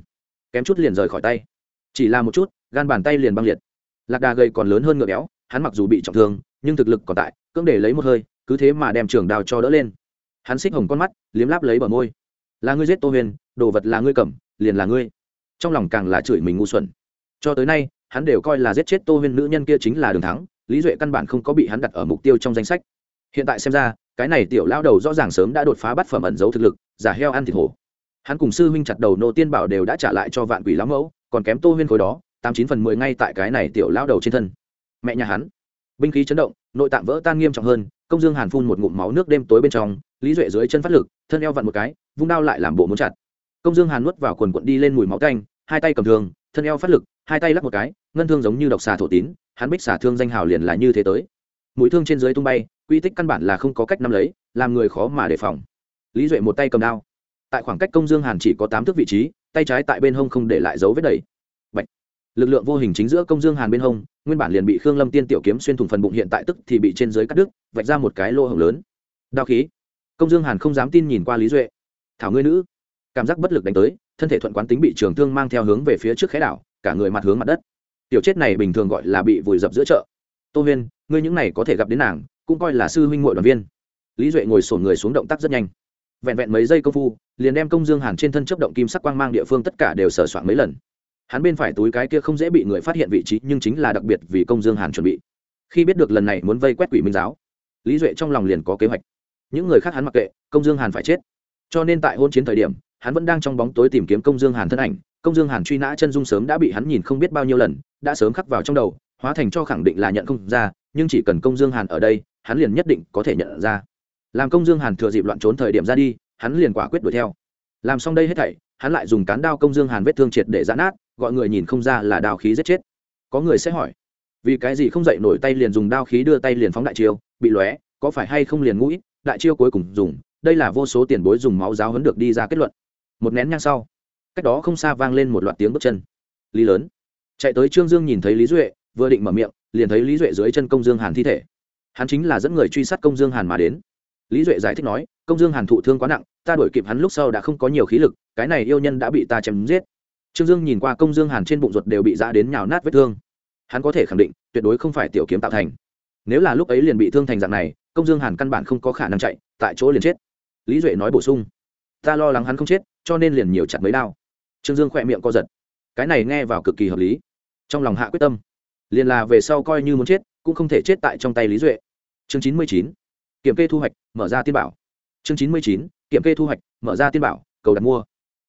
Kém chút liền rời khỏi tay. Chỉ là một chút, gan bàn tay liền băng liệt. Lạc đà gầy còn lớn hơn ngựa béo, hắn mặc dù bị trọng thương, nhưng thực lực còn tại, cưỡng để lấy một hơi, cứ thế mà đem trường đào cho đỡ lên. Hắn xích hồng con mắt, liếm láp lấy bờ môi. Là ngươi giết tô huyền, đồ vật là ngươi cầm liền là ngươi. Trong lòng càng là chửi mình ngu xuẩn. Cho tới nay, hắn đều coi là giết chết tô Huyên nữ nhân kia chính là đường thắng, lý duệ căn bản không có bị hắn đặt ở mục tiêu trong danh sách. Hiện tại xem ra, cái này tiểu lao đầu rõ ràng sớm đã đột phá bắt phẩm ẩn giấu thực lực, giả heo ăn thịt hổ. Hắn cùng sư huynh chặt đầu nô tiên bảo đều đã trả lại cho vạn quỷ lão mẫu, còn kém tô huyên khối đó, tám chín phần mười ngay tại cái này tiểu lao đầu trên thân. Mẹ nhà hắn. Binh khí chấn động, nội tạng vỡ tan nghiêm trọng hơn, công dương hàn phun một ngụm máu nước đêm tối bên trong, lý duệ dưới chân phát lực, thân eo vặn một cái, vung đao lại làm bộ muốn chặt công dương hàn nuốt vào quần quận đi lên mùi máu canh hai tay cầm thương, thân eo phát lực, hai tay lắc một cái, ngân thương giống như độc xà thổ tín, hắn bích xà thương danh hào liền là như thế tới. Mũi thương trên dưới tung bay, quy tích căn bản là không có cách nắm lấy, làm người khó mà đề phòng. Lý duệ một tay cầm đao. Tại khoảng cách công dương hàn chỉ có tám thước vị trí, tay trái tại bên hông không để lại dấu vết đầy. Bạch. lực lượng vô hình chính giữa công dương hàn bên hông, nguyên bản liền bị khương lâm tiên tiểu kiếm xuyên thủng phần bụng hiện tại tức thì bị trên dưới cắt đứt, vạch ra một cái lỗ hổng lớn. Đao khí! Công dương hàn không dám tin nhìn qua lý duệ. Thảo ngươi nữ cảm giác bất lực đánh tới, thân thể thuận quán tính bị trường thương mang theo hướng về phía trước khẽ đảo, cả người mặt hướng mặt đất. Tiểu chết này bình thường gọi là bị vùi dập giữa chợ. Tô huyên, ngươi những này có thể gặp đến nàng, cũng coi là sư huynh ngội đoàn viên. Lý duệ ngồi sổn người xuống động tác rất nhanh. Vẹn vẹn mấy giây công phu, liền đem công dương hàn trên thân chấp động kim sắc quang mang địa phương tất cả đều sở soạn mấy lần. Hắn bên phải túi cái kia không dễ bị người phát hiện vị trí, nhưng chính là đặc biệt vì công dương hàn chuẩn bị. Khi biết được lần này muốn vây quét quỷ minh giáo, lý duệ trong lòng liền có kế hoạch. Những người khác hắn mặc kệ, công dương hàn phải chết. Cho nên tại hôn chiến thời điểm hắn vẫn đang trong bóng tối tìm kiếm công dương hàn thân ảnh. Công dương hàn truy nã chân dung sớm đã bị hắn nhìn không biết bao nhiêu lần, đã sớm khắc vào trong đầu, hóa thành cho khẳng định là nhận không ra, nhưng chỉ cần công dương hàn ở đây, hắn liền nhất định có thể nhận ra. Làm công dương hàn thừa dịp loạn trốn thời điểm ra đi, hắn liền quả quyết đuổi theo. Làm xong đây hết thảy, hắn lại dùng cán đao công dương hàn vết thương triệt để giãn nát, gọi người nhìn không ra là đao khí giết chết. Có người sẽ hỏi, vì cái gì không dậy nổi tay liền dùng đao khí đưa tay liền phóng đại chiêu, bị lóe, có phải hay không liền mũi đại chiêu cuối cùng dùng, đây là vô số tiền bối dùng máu giáo hấn được đi ra kết luận một nén nhang sau, cách đó không xa vang lên một loạt tiếng bước chân. Lý lớn. Chạy tới trương dương nhìn thấy lý duệ, vừa định mở miệng, liền thấy lý duệ dưới chân công dương hàn thi thể. Hắn chính là dẫn người truy sát công dương hàn mà đến. Lý duệ giải thích nói, công dương hàn thụ thương quá nặng, ta đuổi kịp hắn lúc sau đã không có nhiều khí lực, cái này yêu nhân đã bị ta chém giết. Trương dương nhìn qua công dương hàn trên bụng ruột đều bị giã đến nhào nát vết thương. Hắn có thể khẳng định, tuyệt đối không phải tiểu kiếm tạo thành. Nếu là lúc ấy liền bị thương thành dạng này, công dương hàn căn bản không có khả năng chạy, tại chỗ liền chết. Lý duệ nói bổ sung, ta lo lắng hắn không chết cho nên liền nhiều chặt mấy đao. Trương dương khỏe miệng co giật. Cái này nghe vào cực kỳ hợp lý. Trong lòng hạ quyết tâm. Liền là về sau coi như muốn chết, cũng không thể chết tại trong tay lý duệ. Chương chín mươi chín. Kiểm kê thu hoạch, mở ra tiên bảo. Chương chín mươi chín. Kiểm kê thu hoạch, mở ra tiên bảo, cầu đặt mua.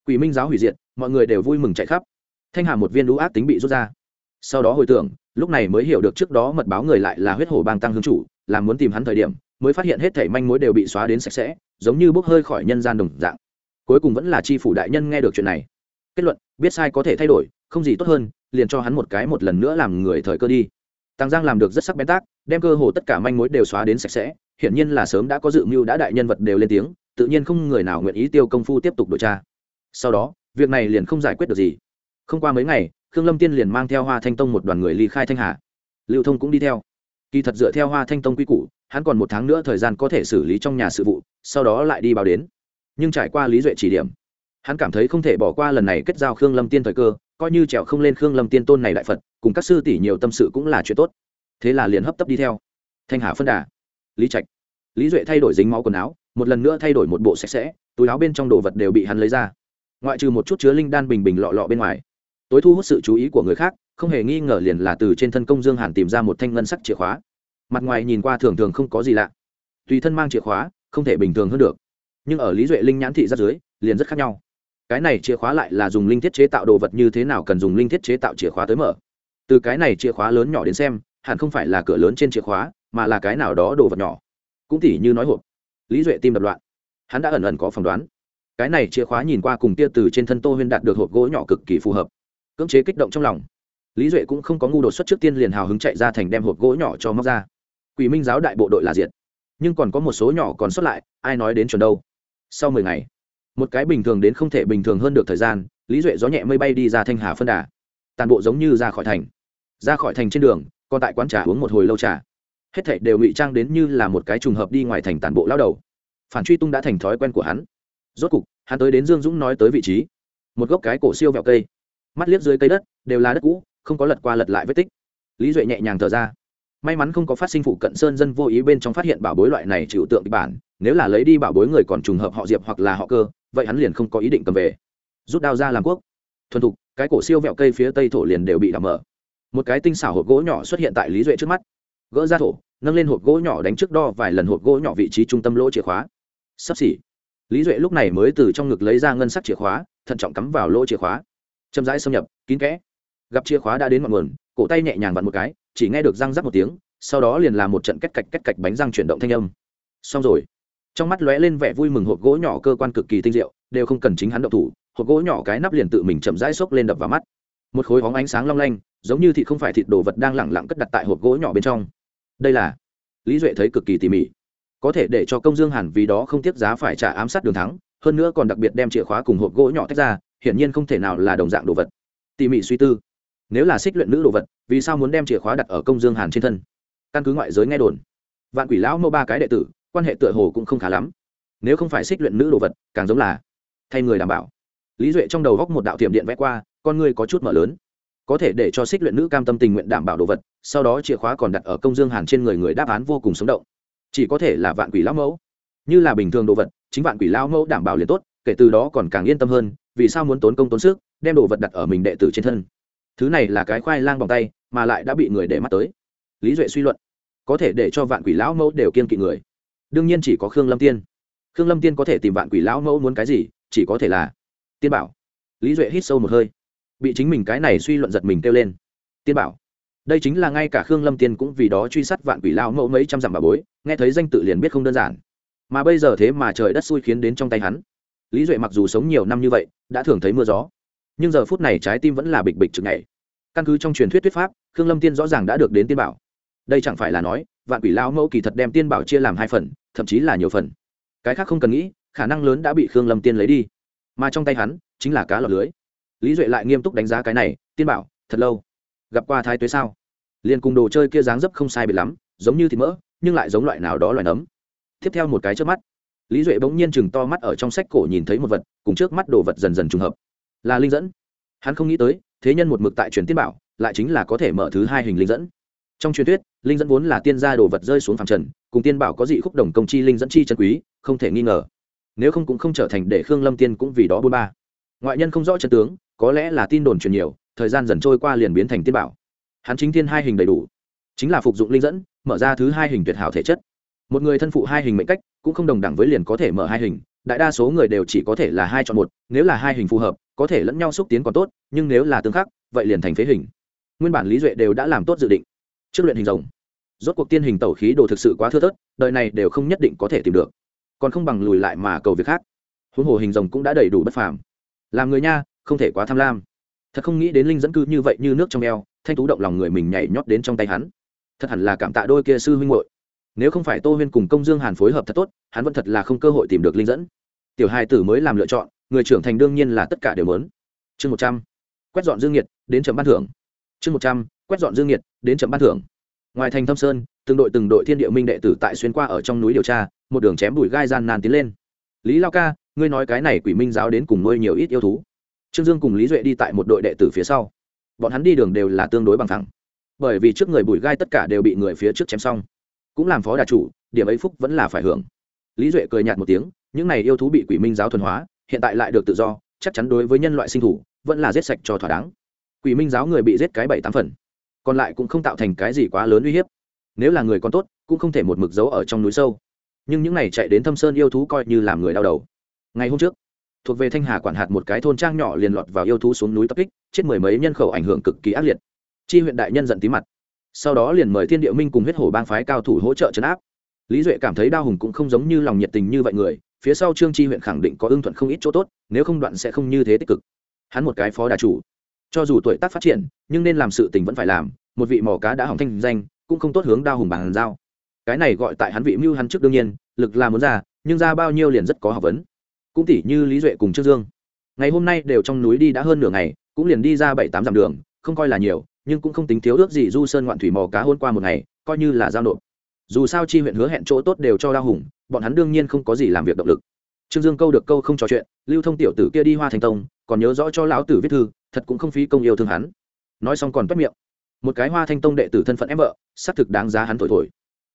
Quỷ minh giáo hủy diệt, mọi người đều vui mừng chạy khắp. Thanh hà một viên lũ ác tính bị rút ra. Sau đó hồi tưởng, lúc này mới hiểu được trước đó mật báo người lại là huyết hổ bang tăng hương chủ, là muốn tìm hắn thời điểm, mới phát hiện hết thảy manh mối đều bị xóa đến sạch sẽ, giống như bốc hơi khỏi nhân gian đồng dạng cuối cùng vẫn là chi phủ đại nhân nghe được chuyện này. Kết luận, biết sai có thể thay đổi, không gì tốt hơn, liền cho hắn một cái một lần nữa làm người thời cơ đi. Tăng giang làm được rất sắc bén tác, đem cơ hồ tất cả manh mối đều xóa đến sạch sẽ, hiển nhiên là sớm đã có dự mưu đã đại nhân vật đều lên tiếng, tự nhiên không người nào nguyện ý tiêu công phu tiếp tục điều tra. Sau đó, việc này liền không giải quyết được gì. Không qua mấy ngày, khương lâm tiên liền mang theo hoa thanh tông một đoàn người ly khai thanh hà. Lưu thông cũng đi theo. Kỳ thật dựa theo hoa thanh tông quy củ, hắn còn một tháng nữa thời gian có thể xử lý trong nhà sự vụ, sau đó lại đi báo đến nhưng trải qua lý duệ chỉ điểm, hắn cảm thấy không thể bỏ qua lần này kết giao khương lâm tiên thời cơ, coi như trèo không lên khương lâm tiên tôn này đại phật, cùng các sư tỷ nhiều tâm sự cũng là chuyện tốt. Thế là liền hấp tấp đi theo. Thanh hà phân đà, lý trạch. Lý duệ thay đổi dính máu quần áo, một lần nữa thay đổi một bộ sạch sẽ, túi áo bên trong đồ vật đều bị hắn lấy ra. Ngoại trừ một chút chứa linh đan bình bình lọ lọ bên ngoài, tối thu hút sự chú ý của người khác, không hề nghi ngờ liền là từ trên thân công dương hàn tìm ra một thanh ngân sắc chìa khóa. Mặt ngoài nhìn qua thường thường không có gì lạ. Tùy thân mang chìa khóa, không thể bình thường hơn được nhưng ở lý duệ linh nhãn thị ra dưới, liền rất khác nhau. Cái này chìa khóa lại là dùng linh thiết chế tạo đồ vật như thế nào cần dùng linh thiết chế tạo chìa khóa tới mở. Từ cái này chìa khóa lớn nhỏ đến xem, hẳn không phải là cửa lớn trên chìa khóa, mà là cái nào đó đồ vật nhỏ. Cũng tỉ như nói hộp. Lý duệ tim đập loạn. Hắn đã ẩn ẩn có phỏng đoán. Cái này chìa khóa nhìn qua cùng tia từ trên thân tô huyên đạt được hộp gỗ nhỏ cực kỳ phù hợp. Cưỡng chế kích động trong lòng. Lý duệ cũng không có ngu đột xuất trước tiên liền hào hứng chạy ra thành đem hộp gỗ nhỏ cho móc ra. Quỷ minh giáo đại bộ đội là diệt. Nhưng còn có một số nhỏ còn sót lại, ai nói đến chuẩn đâu? Sau mười ngày, một cái bình thường đến không thể bình thường hơn được thời gian, lý duệ gió nhẹ mây bay đi ra thanh hà phân đà. Tàn bộ giống như ra khỏi thành. Ra khỏi thành trên đường, còn tại quán trà uống một hồi lâu trà. Hết thảy đều ngụy trang đến như là một cái trùng hợp đi ngoài thành tàn bộ lao đầu. Phản truy tung đã thành thói quen của hắn. Rốt cục, hắn tới đến dương dũng nói tới vị trí. Một gốc cái cổ siêu vẹo cây. Mắt liếc dưới cây đất, đều là đất cũ, không có lật qua lật lại vết tích. Lý duệ nhẹ nhàng thở ra. May mắn không có phát sinh phụ cận sơn dân vô ý bên trong phát hiện bảo bối loại này chịu tượng kịch bản nếu là lấy đi bảo bối người còn trùng hợp họ diệp hoặc là họ cơ, vậy hắn liền không có ý định cầm về. Rút đao ra làm quốc. Thuần thục, cái cổ siêu vẹo cây phía tây thổ liền đều bị đắm mở. Một cái tinh xảo hộp gỗ nhỏ xuất hiện tại lý duệ trước mắt. Gỡ ra thổ, nâng lên hộp gỗ nhỏ đánh trước đo vài lần hộp gỗ nhỏ vị trí trung tâm lỗ chìa khóa. Sắp xỉ. Lý duệ lúc này mới từ trong ngực lấy ra ngân sắc chìa khóa, thận trọng cắm vào lỗ chìa khóa. Chậm rãi xâm nhập, kín kẽ. Gặp chìa khóa đã đến ngọn nguồn, cổ tay nhẹ nhàng vặn một cái, chỉ nghe được răng rắc một tiếng, sau đó liền làm một trận kết cạch kết cạch bánh răng chuyển động thanh âm. Xong rồi trong mắt lóe lên vẻ vui mừng hộp gỗ nhỏ cơ quan cực kỳ tinh diệu, đều không cần chính hắn động thủ, hộp gỗ nhỏ cái nắp liền tự mình chậm rãi xốc lên đập vào mắt. Một khối hóng ánh sáng long lanh, giống như thịt không phải thịt đồ vật đang lẳng lặng cất đặt tại hộp gỗ nhỏ bên trong. Đây là lý duệ thấy cực kỳ tỉ mỉ. Có thể để cho công dương hàn vì đó không tiếc giá phải trả ám sát đường thắng, hơn nữa còn đặc biệt đem chìa khóa cùng hộp gỗ nhỏ tách ra, hiển nhiên không thể nào là đồng dạng đồ vật. Tỉ mỉ suy tư. Nếu là xích luyện nữ đồ vật, vì sao muốn đem chìa khóa đặt ở công dương hàn trên thân? Căn cứ ngoại giới nghe đồn, vạn quỷ lão mẫu ba cái đệ tử quan hệ tựa hồ cũng không khá lắm. Nếu không phải xích luyện nữ đồ vật, càng giống là thay người đảm bảo. Lý duệ trong đầu góc một đạo tiệm điện vẽ qua, con người có chút mở lớn. Có thể để cho xích luyện nữ cam tâm tình nguyện đảm bảo đồ vật, sau đó chìa khóa còn đặt ở công dương hàn trên người người đáp án vô cùng sống động. Chỉ có thể là vạn quỷ lão mẫu. Như là bình thường đồ vật, chính vạn quỷ lão mẫu đảm bảo liền tốt, kể từ đó còn càng yên tâm hơn, vì sao muốn tốn công tốn sức, đem đồ vật đặt ở mình đệ tử trên thân. Thứ này là cái khoai lang bằng tay, mà lại đã bị người để mắt tới. Lý duệ suy luận, có thể để cho vạn quỷ lão mẫu đều kiên kỵ người đương nhiên chỉ có khương lâm tiên khương lâm tiên có thể tìm vạn quỷ lão mẫu muốn cái gì chỉ có thể là tiên bảo lý duệ hít sâu một hơi bị chính mình cái này suy luận giật mình kêu lên tiên bảo đây chính là ngay cả khương lâm tiên cũng vì đó truy sát vạn quỷ lão mẫu mấy trăm dặm bà bối nghe thấy danh tự liền biết không đơn giản mà bây giờ thế mà trời đất xui khiến đến trong tay hắn lý duệ mặc dù sống nhiều năm như vậy đã thường thấy mưa gió nhưng giờ phút này trái tim vẫn là bịch bịch chực ngày căn cứ trong truyền thuyết thuyết pháp khương lâm tiên rõ ràng đã được đến tiên bảo đây chẳng phải là nói vạn quỷ Lão mẫu kỳ thật đem tiên bảo chia làm hai phần, thậm chí là nhiều phần. Cái khác không cần nghĩ, khả năng lớn đã bị khương lâm tiên lấy đi. Mà trong tay hắn, chính là cá lọc lưới. Lý duệ lại nghiêm túc đánh giá cái này, tiên bảo, thật lâu. Gặp qua thái tuế sao? Liền cùng đồ chơi kia dáng dấp không sai biệt lắm, giống như thịt mỡ, nhưng lại giống loại nào đó loài nấm. Tiếp theo một cái trước mắt, lý duệ bỗng nhiên chừng to mắt ở trong sách cổ nhìn thấy một vật, cùng trước mắt đồ vật dần dần trùng hợp. Là linh dẫn. Hắn không nghĩ tới, thế nhân một mực tại truyền tiên bảo, lại chính là có thể mở thứ hai hình linh dẫn trong truyền thuyết, linh dẫn vốn là tiên gia đồ vật rơi xuống phàm trần, cùng tiên bảo có dị khúc đồng công chi linh dẫn chi chân quý, không thể nghi ngờ. Nếu không cũng không trở thành để khương lâm tiên cũng vì đó bôn ba. Ngoại nhân không rõ chân tướng, có lẽ là tin đồn truyền nhiều, thời gian dần trôi qua liền biến thành tiên bảo. Hắn chính tiên hai hình đầy đủ. Chính là phục dụng linh dẫn, mở ra thứ hai hình tuyệt hảo thể chất. Một người thân phụ hai hình mệnh cách, cũng không đồng đẳng với liền có thể mở hai hình. Đại đa số người đều chỉ có thể là hai chọn một, nếu là hai hình phù hợp, có thể lẫn nhau xúc tiến còn tốt, nhưng nếu là tương khắc, vậy liền thành phế hình. Nguyên bản lý duệ đều đã làm tốt dự định trước luyện hình rồng. Rốt cuộc tiên hình tẩu khí đồ thực sự quá thưa thớt, đời này đều không nhất định có thể tìm được. Còn không bằng lùi lại mà cầu việc khác. Huống hồ hình rồng cũng đã đầy đủ bất phàm. Làm người nha, không thể quá tham lam. Thật không nghĩ đến linh dẫn cư như vậy như nước trong eo, thanh tú động lòng người mình nhảy nhót đến trong tay hắn. Thật hẳn là cảm tạ đôi kia sư huynh hội nếu không phải tô huyên cùng công dương hàn phối hợp thật tốt, hắn vẫn thật là không cơ hội tìm được linh dẫn. Tiểu hai tử mới làm lựa chọn, người trưởng thành đương nhiên là tất cả đều lớn chương một trăm. Quét dọn dương nhiệt, đến chấm ban thưởng. Chương một trăm quét dọn dương nhiệt, đến chấm ban thưởng. Ngoài thành thâm sơn, từng đội từng đội thiên địa minh đệ tử tại xuyên qua ở trong núi điều tra, một đường chém bùi gai gian nan tiến lên. Lý lao ca, ngươi nói cái này quỷ minh giáo đến cùng nuôi nhiều ít yêu thú. Trương dương cùng lý duệ đi tại một đội đệ tử phía sau. Bọn hắn đi đường đều là tương đối bằng thẳng. Bởi vì trước người bùi gai tất cả đều bị người phía trước chém xong. Cũng làm phó đà chủ, điểm ấy phúc vẫn là phải hưởng. Lý duệ cười nhạt một tiếng, những này yêu thú bị quỷ minh giáo thuần hóa, hiện tại lại được tự do, chắc chắn đối với nhân loại sinh thủ, vẫn là giết sạch cho thỏa đáng. Quỷ minh giáo người bị giết cái bảy tám phần còn lại cũng không tạo thành cái gì quá lớn uy hiếp. Nếu là người còn tốt, cũng không thể một mực giấu ở trong núi sâu. Nhưng những này chạy đến thâm sơn yêu thú coi như làm người đau đầu. Ngày hôm trước, thuộc về thanh hà quản hạt một cái thôn trang nhỏ liền lọt vào yêu thú xuống núi tập kích, chết mười mấy nhân khẩu ảnh hưởng cực kỳ ác liệt. Chi huyện đại nhân giận tí mặt. Sau đó liền mời thiên địa minh cùng huyết hổ bang phái cao thủ hỗ trợ chấn áp. Lý duệ cảm thấy đao hùng cũng không giống như lòng nhiệt tình như vậy người, phía sau trương chi huyện khẳng định có ưng thuận không ít chỗ tốt, nếu không đoạn sẽ không như thế tích cực. Hắn một cái phó đà chủ cho dù tuổi tác phát triển, nhưng nên làm sự tình vẫn phải làm, một vị mò cá đã hỏng thanh danh, cũng không tốt hướng đao hùng bàn giao. Cái này gọi tại hắn vị mưu hắn trước đương nhiên, lực là muốn ra, nhưng ra bao nhiêu liền rất có học vấn. Cũng tỷ như lý duệ cùng trương dương. Ngày hôm nay đều trong núi đi đã hơn nửa ngày, cũng liền đi ra bảy tám dặm đường, không coi là nhiều, nhưng cũng không tính thiếu ước gì du sơn ngoạn thủy mò cá hôn qua một ngày, coi như là giao nộp. Dù sao chi huyện hứa hẹn chỗ tốt đều cho đao hùng, bọn hắn đương nhiên không có gì làm việc động lực. Trương dương câu được câu không trò chuyện, lưu thông tiểu tử kia đi hoa thành tông, còn nhớ rõ cho lão tử viết thư thật cũng không phí công yêu thương hắn. Nói xong còn bất miệng. Một cái hoa thanh tông đệ tử thân phận em vợ, xác thực đáng giá hắn thổi thổi.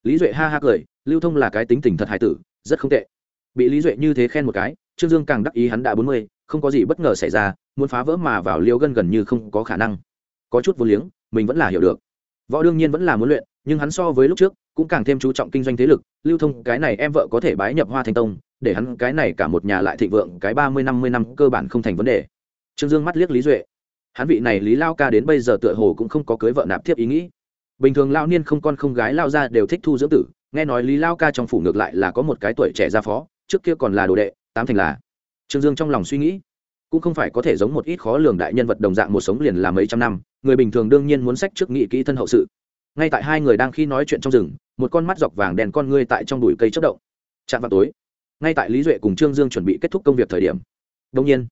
Lý duệ ha ha cười, lưu thông là cái tính tình thật hài tử, rất không tệ. Bị lý duệ như thế khen một cái, trương dương càng đắc ý hắn đã bốn mươi, không có gì bất ngờ xảy ra, muốn phá vỡ mà vào liêu gân gần như không có khả năng. Có chút vô liếng, mình vẫn là hiểu được. Võ đương nhiên vẫn là muốn luyện, nhưng hắn so với lúc trước, cũng càng thêm chú trọng kinh doanh thế lực, lưu thông, cái này em vợ có thể bái nhập hoa thanh tông, để hắn cái này cả một nhà lại thịnh vượng, cái ba mươi, năm mươi năm cơ bản không thành vấn đề. Trương dương mắt liếc lý duệ hắn vị này lý lao ca đến bây giờ tựa hồ cũng không có cưới vợ nạp thiếp ý nghĩ. Bình thường lao niên không con không gái lao ra đều thích thu dưỡng tử, nghe nói lý lao ca trong phủ ngược lại là có một cái tuổi trẻ ra phó, trước kia còn là đồ đệ, tám thành là. Trương dương trong lòng suy nghĩ, cũng không phải có thể giống một ít khó lường đại nhân vật đồng dạng một sống liền là mấy trăm năm, người bình thường đương nhiên muốn sách trước nghị kỹ thân hậu sự. Ngay tại hai người đang khi nói chuyện trong rừng, một con mắt dọc vàng đèn con ngươi tại trong bụi cây chất động. Chạm vào tối, ngay tại lý duệ cùng trương dương chuẩn bị kết thúc công việc thời điểm. Đông nhiên,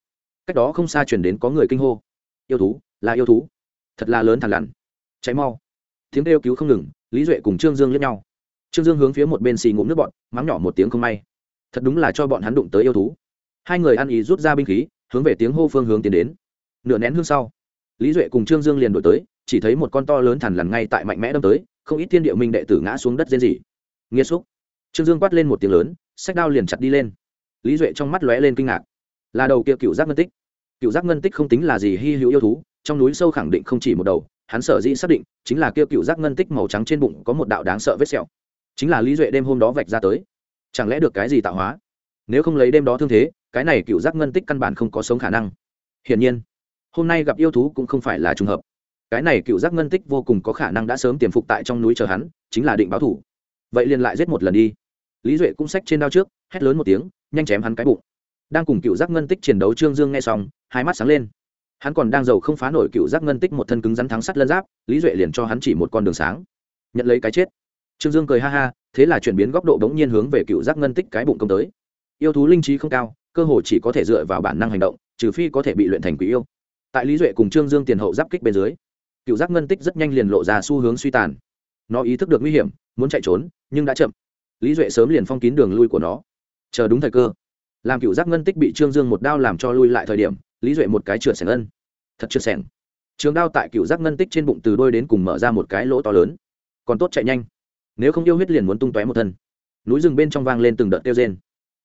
cách đó không xa chuyển đến có người kinh hô yêu thú, là yêu thú. Thật là lớn thằn lằn. Cháy mau. Tiếng kêu cứu không ngừng, lý duệ cùng trương dương lẫn nhau. Trương dương hướng phía một bên xì ngụm nước bọn, mắng nhỏ một tiếng không may. Thật đúng là cho bọn hắn đụng tới yêu thú. Hai người ăn ý rút ra binh khí, hướng về tiếng hô phương hướng tiến đến. Nửa nén hương sau, lý duệ cùng trương dương liền đổi tới, chỉ thấy một con to lớn thằn lằn ngay tại mạnh mẽ đâm tới, không ít thiên địa minh đệ tử ngã xuống đất rên rỉ. Nghiêm xúc. Trương dương quát lên một tiếng lớn sách đao liền chặt đi lên. Lý duệ trong mắt lóe lên kinh ngạc. Là đầu kia cựu giác ngân tích cựu giác ngân tích không tính là gì hy hữu yêu thú, trong núi sâu khẳng định không chỉ một đầu, hắn sở dĩ xác định chính là kia cựu giác ngân tích màu trắng trên bụng có một đạo đáng sợ vết sẹo. Chính là lý duệ đêm hôm đó vạch ra tới. Chẳng lẽ được cái gì tạo hóa? Nếu không lấy đêm đó thương thế, cái này cựu giác ngân tích căn bản không có sống khả năng. Hiển nhiên, hôm nay gặp yêu thú cũng không phải là trùng hợp. Cái này cựu giác ngân tích vô cùng có khả năng đã sớm tiềm phục tại trong núi chờ hắn, chính là định báo thủ. Vậy liền lại giết một lần đi. Lý duệ cũng xách trên đao trước, hét lớn một tiếng, nhanh chém hắn cái bụng. Đang cùng cựu giác ngân tích chiến đấu trương dương nghe xong hai mắt sáng lên. Hắn còn đang giàu không phá nổi cựu giác ngân tích một thân cứng rắn thắng sắt lân giáp, lý duệ liền cho hắn chỉ một con đường sáng. Nhận lấy cái chết. Trương dương cười ha ha, thế là chuyển biến góc độ bỗng nhiên hướng về cựu giác ngân tích cái bụng công tới. Yêu thú linh trí không cao, cơ hồ chỉ có thể dựa vào bản năng hành động, trừ phi có thể bị luyện thành quỷ yêu. Tại lý duệ cùng trương dương tiền hậu giáp kích bên dưới, cựu giác ngân tích rất nhanh liền lộ ra xu hướng suy tàn. Nó ý thức được nguy hiểm, muốn chạy trốn, nhưng đã chậm. Lý duệ sớm liền phong kín đường lui của nó. Chờ đúng thời cơ, làm cựu giác ngân tích bị trương dương một đao làm cho lui lại thời điểm lý duệ một cái trượt sẻng ân. Thật trượt sẻng. Trường đao tại cựu giác ngân tích trên bụng từ đôi đến cùng mở ra một cái lỗ to lớn. Còn tốt chạy nhanh. Nếu không yêu huyết liền muốn tung tóe một thân. Núi rừng bên trong vang lên từng đợt kêu rên.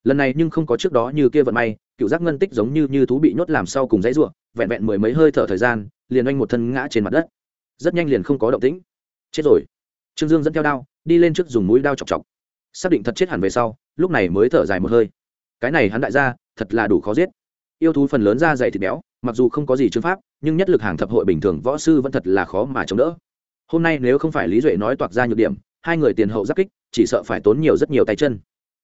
Lần này nhưng không có trước đó như kia vận may, cựu giác ngân tích giống như như thú bị nhốt làm sau cùng dãy ruộng vẹn vẹn mười mấy hơi thở thời gian, liền oanh một thân ngã trên mặt đất. Rất nhanh liền không có động tĩnh. Chết rồi. Trương dương dẫn theo đao, đi lên trước dùng mũi đao chọc chọc. Xác định thật chết hẳn về sau, lúc này mới thở dài một hơi. Cái này hắn đại gia, thật là đủ khó giết yêu thú phần lớn da dày thịt béo, mặc dù không có gì chứng pháp, nhưng nhất lực hàng thập hội bình thường võ sư vẫn thật là khó mà chống đỡ. Hôm nay nếu không phải lý duệ nói toạc ra nhược điểm, hai người tiền hậu giáp kích, chỉ sợ phải tốn nhiều rất nhiều tay chân.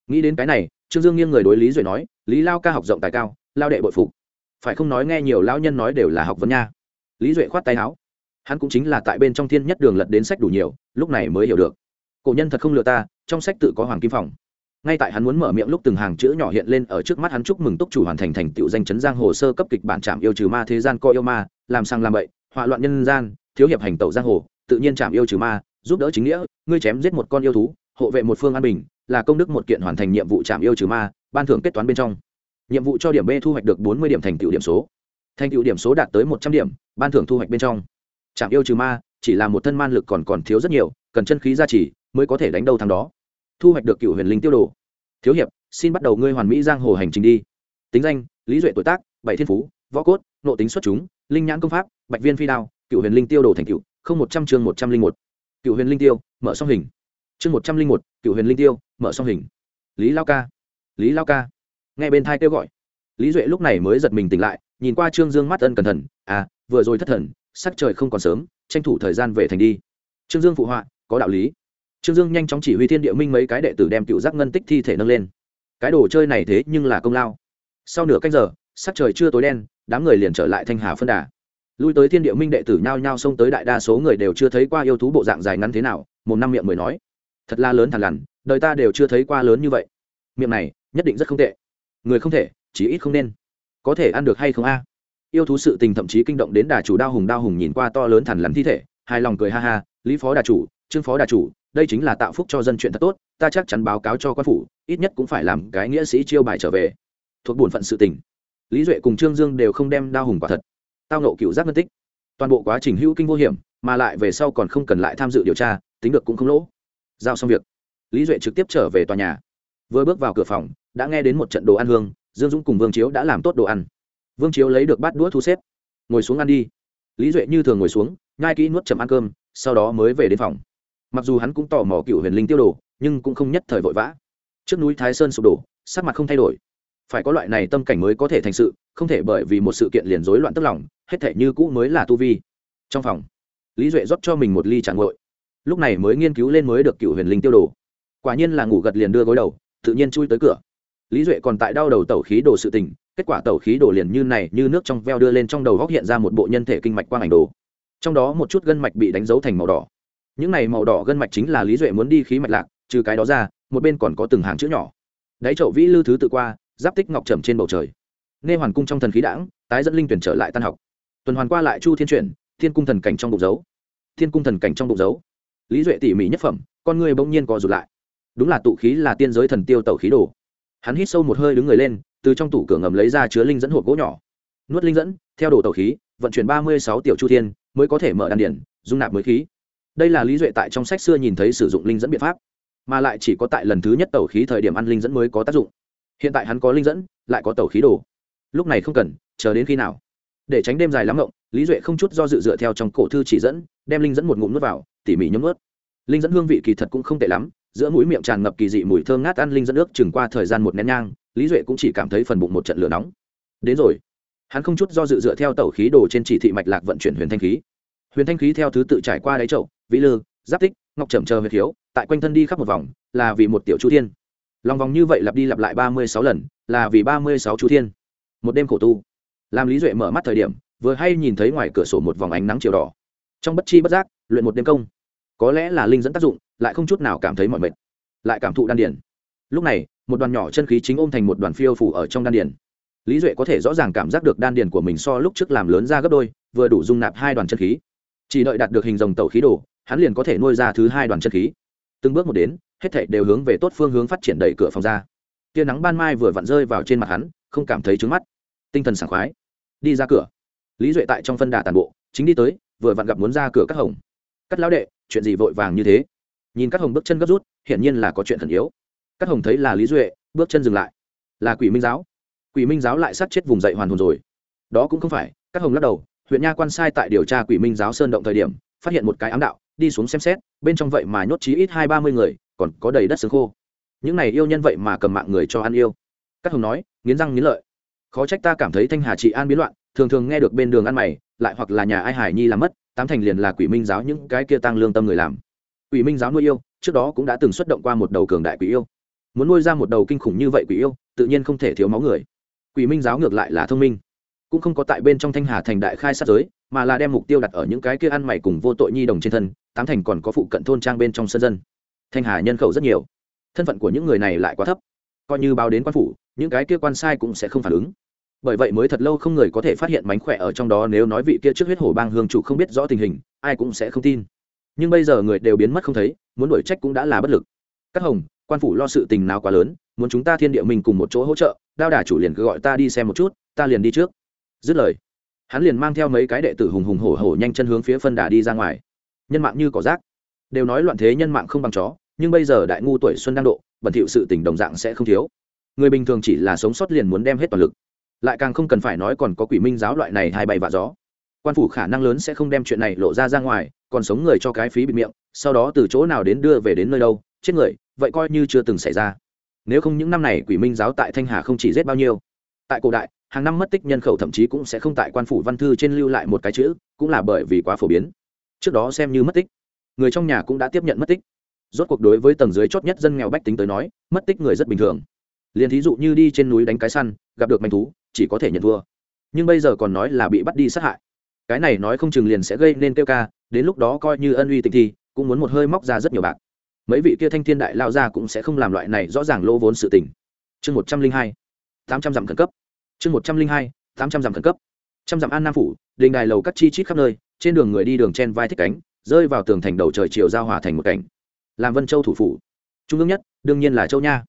Nghĩ đến cái này, trương dương nghiêng người đối lý duệ nói, lý lao ca học rộng tài cao, lao đệ bội phục. Phải không nói nghe nhiều lao nhân nói đều là học vấn nha. Lý duệ khoát tay áo. Hắn cũng chính là tại bên trong thiên nhất đường lật đến sách đủ nhiều, lúc này mới hiểu được. Cổ nhân thật không lừa ta, trong sách tự có hoàng kim phòng ngay tại hắn muốn mở miệng lúc từng hàng chữ nhỏ hiện lên ở trước mắt hắn chúc mừng túc chủ hoàn thành thành tựu danh chấn giang hồ sơ cấp kịch bản trạm yêu trừ ma thế gian co yêu ma, làm sang làm bậy, họa loạn nhân gian, thiếu hiệp hành tẩu giang hồ, tự nhiên trạm yêu trừ ma, giúp đỡ chính nghĩa, ngươi chém giết một con yêu thú, hộ vệ một phương an bình, là công đức một kiện hoàn thành nhiệm vụ trạm yêu trừ ma, ban thưởng kết toán bên trong. Nhiệm vụ cho điểm b thu hoạch được bốn mươi điểm thành tựu điểm số. Thành tựu điểm số đạt tới một trăm điểm, ban thưởng thu hoạch bên trong. Trạm yêu trừ ma chỉ là một thân man lực còn còn thiếu rất nhiều, cần chân khí gia trì mới có thể đánh đầu thằng đó thu hoạch được cựu huyền linh tiêu đồ. Thiếu hiệp, xin bắt đầu ngươi hoàn mỹ giang hồ hành trình đi. Tính danh, lý duệ tuổi tác, bảy thiên phú, võ cốt nộ tính xuất chúng, linh nhãn công pháp, bạch viên phi đao, cựu huyền linh tiêu đồ thành cựu không một trăm chương một trăm linh một. Cựu huyền linh tiêu, mở song hình. Chương một trăm linh một, cựu huyền linh tiêu, mở song hình. Lý lao ca. Lý lao ca. Nghe bên thai kêu gọi. Lý duệ lúc này mới giật mình tỉnh lại, nhìn qua trương dương mắt ân cẩn thận à vừa rồi thất thần, sắc trời không còn sớm, tranh thủ thời gian về thành đi. Trương dương phụ họa, có đạo lý trương dương nhanh chóng chỉ huy thiên địa minh mấy cái đệ tử đem cựu giác ngân tích thi thể nâng lên. Cái đồ chơi này thế nhưng là công lao. Sau nửa canh giờ, sắc trời chưa tối đen, đám người liền trở lại thanh hà phân đà. Lui tới thiên địa minh đệ tử nhao nhao xông tới đại đa số người đều chưa thấy qua yêu thú bộ dạng dài ngắn thế nào, một năm miệng mới nói. Thật là lớn thằn lằn, đời ta đều chưa thấy qua lớn như vậy. Miệng này, nhất định rất không tệ. Người không thể chỉ ít không nên. Có thể ăn được hay không a? Yêu thú sự tình thậm chí kinh động đến đà chủ đao hùng đao hùng nhìn qua to lớn thằn lằn thi thể, hài lòng cười ha ha, lý phó đà chủ trương phó đà chủ, đây chính là tạo phúc cho dân chuyện thật tốt, ta chắc chắn báo cáo cho quan phủ, ít nhất cũng phải làm cái nghĩa sĩ chiêu bài trở về. Thuộc bổn phận sự tình. Lý duệ cùng trương dương đều không đem đao hùng quả thật. Tao nộ cựu giác phân tích. Toàn bộ quá trình hữu kinh vô hiểm, mà lại về sau còn không cần lại tham dự điều tra, tính được cũng không lỗ. Giao xong việc. Lý duệ trực tiếp trở về tòa nhà. Vừa bước vào cửa phòng, đã nghe đến một trận đồ ăn hương, dương dũng cùng vương chiếu đã làm tốt đồ ăn. Vương chiếu lấy được bát đũa thu xếp. Ngồi xuống ăn đi. Lý duệ như thường ngồi xuống, nhai kỹ nuốt chầm ăn cơm, sau đó mới về đến phòng mặc dù hắn cũng tò mò cựu huyền linh tiêu đồ, nhưng cũng không nhất thời vội vã. Trước núi thái sơn sụp đổ, sắc mặt không thay đổi. Phải có loại này tâm cảnh mới có thể thành sự, không thể bởi vì một sự kiện liền rối loạn tức lòng, hết thể như cũ mới là tu vi. Trong phòng, lý duệ rót cho mình một ly tràn ngội lúc này mới nghiên cứu lên mới được cựu huyền linh tiêu đồ. Quả nhiên là ngủ gật liền đưa gối đầu, tự nhiên chui tới cửa. Lý duệ còn tại đau đầu tẩu khí đồ sự tình, kết quả tẩu khí đồ liền như này, như nước trong veo đưa lên trong đầu góc hiện ra một bộ nhân thể kinh mạch quang ảnh đồ. Trong đó một chút gân mạch bị đánh dấu thành màu đỏ những này màu đỏ gân mạch chính là lý duệ muốn đi khí mạch lạc, trừ cái đó ra, một bên còn có từng hàng chữ nhỏ. Đáy chậu vĩ lư thứ tự qua, giáp tích ngọc trầm trên bầu trời. Nghe hoàn cung trong thần khí đảng tái dẫn linh tuyển trở lại tan học. Tuần hoàn qua lại chu thiên chuyển, thiên cung thần cảnh trong bụng dấu. Thiên cung thần cảnh trong bụng dấu. Lý duệ tỉ mỉ nhất phẩm, con người bỗng nhiên co rụt lại. Đúng là tụ khí là tiên giới thần tiêu tẩu khí đồ. Hắn hít sâu một hơi đứng người lên, từ trong tủ cửa ngầm lấy ra chứa linh dẫn hộp gỗ nhỏ. Nuốt linh dẫn, theo đồ tẩu khí, vận chuyển ba mươi sáu tiểu chu thiên, mới có thể mở đan điển dung nạp mới khí đây là lý duệ tại trong sách xưa nhìn thấy sử dụng linh dẫn biện pháp, mà lại chỉ có tại lần thứ nhất tẩu khí thời điểm ăn linh dẫn mới có tác dụng. Hiện tại hắn có linh dẫn, lại có tẩu khí đồ. Lúc này không cần, chờ đến khi nào? Để tránh đêm dài lắm rộng lý duệ không chút do dự dựa theo trong cổ thư chỉ dẫn, đem linh dẫn một ngụm nước vào, tỉ mỉ nhấm ướt linh dẫn hương vị kỳ thật cũng không tệ lắm, giữa mũi miệng tràn ngập kỳ dị mùi thơm ngát ăn linh dẫn nước chừng qua thời gian một nén nhang, lý duệ cũng chỉ cảm thấy phần bụng một trận lửa nóng. Đến rồi. Hắn không chút do dự dựa theo tẩu khí đồ trên chỉ thị mạch lạc vận chuyển huyền thanh khí. Huyền thanh khí theo thứ tự trải qua đáy chậu vĩ lư, giáp tích, ngọc trầm chờ huyệt thiếu tại quanh thân đi khắp một vòng, là vì một tiểu chu thiên. Lòng vòng như vậy lặp đi lặp lại ba mươi sáu lần, là vì ba mươi sáu chu thiên. Một đêm khổ tu. Làm lý duệ mở mắt thời điểm, vừa hay nhìn thấy ngoài cửa sổ một vòng ánh nắng chiều đỏ. Trong bất chi bất giác, luyện một đêm công. Có lẽ là linh dẫn tác dụng, lại không chút nào cảm thấy mọi mệt, lại cảm thụ đan điển lúc này, một đoàn nhỏ chân khí chính ôm thành một đoàn phiêu phủ ở trong đan điển lý duệ có thể rõ ràng cảm giác được đan điển của mình so lúc trước làm lớn ra gấp đôi, vừa đủ dung nạp hai đoàn chân khí chỉ đợi đạt được hình dòng tàu khí đồ, hắn liền có thể nuôi ra thứ hai đoàn chân khí. Từng bước một đến, hết thảy đều hướng về tốt phương hướng phát triển đẩy cửa phòng ra. Tia nắng ban mai vừa vặn rơi vào trên mặt hắn, không cảm thấy trứng mắt. Tinh thần sảng khoái. Đi ra cửa. Lý duệ tại trong phân đà tàn bộ, chính đi tới, vừa vặn gặp muốn ra cửa các hồng. Cắt lão đệ, chuyện gì vội vàng như thế? Nhìn các hồng bước chân gấp rút, hiển nhiên là có chuyện thần yếu. Các hồng thấy là lý duệ, bước chân dừng lại. Là quỷ minh giáo. Quỷ minh giáo lại sát chết vùng dậy hoàn hồn rồi. Đó cũng không phải các hồng lắc đầu huyện nha quan sai tại điều tra quỷ minh giáo sơn động thời điểm, phát hiện một cái ám đạo, đi xuống xem xét, bên trong vậy mà nhốt chí ít hai ba mươi người, còn có đầy đất xương khô. Những này yêu nhân vậy mà cầm mạng người cho ăn yêu. Các hồng nói, nghiến răng nghiến lợi. Khó trách ta cảm thấy thanh hà trị an biến loạn, thường thường nghe được bên đường ăn mày, lại hoặc là nhà ai hải nhi làm mất, tám thành liền là quỷ minh giáo những cái kia tăng lương tâm người làm. Quỷ minh giáo nuôi yêu, trước đó cũng đã từng xuất động qua một đầu cường đại quỷ yêu. Muốn nuôi ra một đầu kinh khủng như vậy quỷ yêu, tự nhiên không thể thiếu máu người. Quỷ minh giáo ngược lại là thông minh cũng không có tại bên trong thanh hà thành đại khai sát giới, mà là đem mục tiêu đặt ở những cái kia ăn mày cùng vô tội nhi đồng trên thân, tám thành còn có phụ cận thôn trang bên trong sân dân. Thanh hà nhân khẩu rất nhiều. Thân phận của những người này lại quá thấp. Coi như báo đến quan phủ, những cái kia quan sai cũng sẽ không phản ứng. Bởi vậy mới thật lâu không người có thể phát hiện mánh khỏe ở trong đó nếu nói vị kia trước huyết hổ bang hương chủ không biết rõ tình hình, ai cũng sẽ không tin. Nhưng bây giờ người đều biến mất không thấy, muốn đuổi trách cũng đã là bất lực. Các hồng, quan phủ lo sự tình nào quá lớn, muốn chúng ta thiên địa mình cùng một chỗ hỗ trợ, đao đà chủ liền cứ gọi ta đi xem một chút, ta liền đi trước dứt lời, hắn liền mang theo mấy cái đệ tử hùng hùng hổ hổ nhanh chân hướng phía phân đà đi ra ngoài. Nhân mạng như cỏ rác. Đều nói loạn thế nhân mạng không bằng chó, nhưng bây giờ đại ngu tuổi xuân đang độ, bẩn thiệu sự tình đồng dạng sẽ không thiếu. Người bình thường chỉ là sống sót liền muốn đem hết toàn lực. Lại càng không cần phải nói còn có quỷ minh giáo loại này hai bay vạ gió. Quan phủ khả năng lớn sẽ không đem chuyện này lộ ra ra ngoài, còn sống người cho cái phí bị miệng, sau đó từ chỗ nào đến đưa về đến nơi đâu, chết người, vậy coi như chưa từng xảy ra. Nếu không những năm này quỷ minh giáo tại thanh hà không chỉ giết bao nhiêu, tại cổ đại hàng năm mất tích nhân khẩu thậm chí cũng sẽ không tại quan phủ văn thư trên lưu lại một cái chữ, cũng là bởi vì quá phổ biến. Trước đó xem như mất tích, người trong nhà cũng đã tiếp nhận mất tích. Rốt cuộc đối với tầng dưới chót nhất dân nghèo bách tính tới nói, mất tích người rất bình thường. Liền thí dụ như đi trên núi đánh cái săn, gặp được manh thú, chỉ có thể nhận thua. Nhưng bây giờ còn nói là bị bắt đi sát hại. Cái này nói không chừng liền sẽ gây nên kêu ca, đến lúc đó coi như ân uy tình thi cũng muốn một hơi móc ra rất nhiều bạc. Mấy vị kia thanh thiên đại lao ra cũng sẽ không làm loại này rõ ràng lỗ vốn sự tình. Chương một trăm linh hai, tám trăm dặm khẩn cấp chương một trăm linh hai, tám trăm dặm khẩn cấp. Trăm dặm an nam phủ, đình đài lầu cắt chi chít khắp nơi, trên đường người đi đường chen vai thích cánh, rơi vào tường thành đầu trời chiều giao hòa thành một cảnh. Làm vân châu thủ phủ. Trung ương nhất, đương nhiên là châu nha.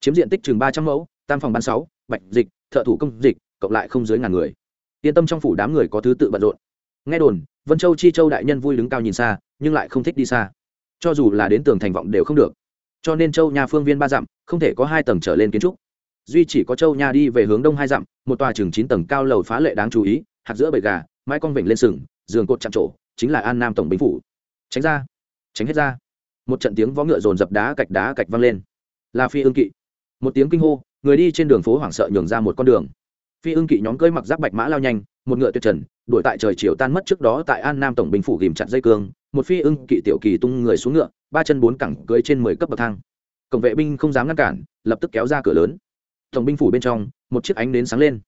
Chiếm diện tích chừng ba trăm mẫu, tam phòng ban sáu, bạch dịch, thợ thủ công dịch, cộng lại không dưới ngàn người. Yên tâm trong phủ đám người có thứ tự bận rộn. Nghe đồn, vân châu chi châu đại nhân vui đứng cao nhìn xa, nhưng lại không thích đi xa. Cho dù là đến tường thành vọng đều không được. Cho nên châu nha phương viên ba dặm, không thể có hai tầng trở lên kiến trúc duy chỉ có châu nha đi về hướng đông hai dặm, một tòa chừng chín tầng cao lầu phá lệ đáng chú ý, hạt giữa bầy gà, mái con vịnh lên sừng, giường cột chạm trổ, chính là an nam tổng binh phủ. Tránh ra, tránh hết ra. Một trận tiếng vó ngựa dồn dập đá cạch đá cạch văng lên. Là phi ương kỵ. Một tiếng kinh hô, người đi trên đường phố hoảng sợ nhường ra một con đường. Phi ương kỵ nhóm cơi mặc giáp bạch mã lao nhanh, một ngựa tuyệt trần, đuổi tại trời chiều tan mất trước đó tại an nam tổng binh phủ ghìm chặt dây cương. Một phi ưng kỵ tiểu kỳ tung người xuống ngựa, ba chân bốn cẳng cưới trên mười cấp bậc thang. Cổng vệ binh không dám ngăn cản, lập tức kéo ra cửa lớn tổng binh phủ bên trong, một chiếc ánh đến sáng lên.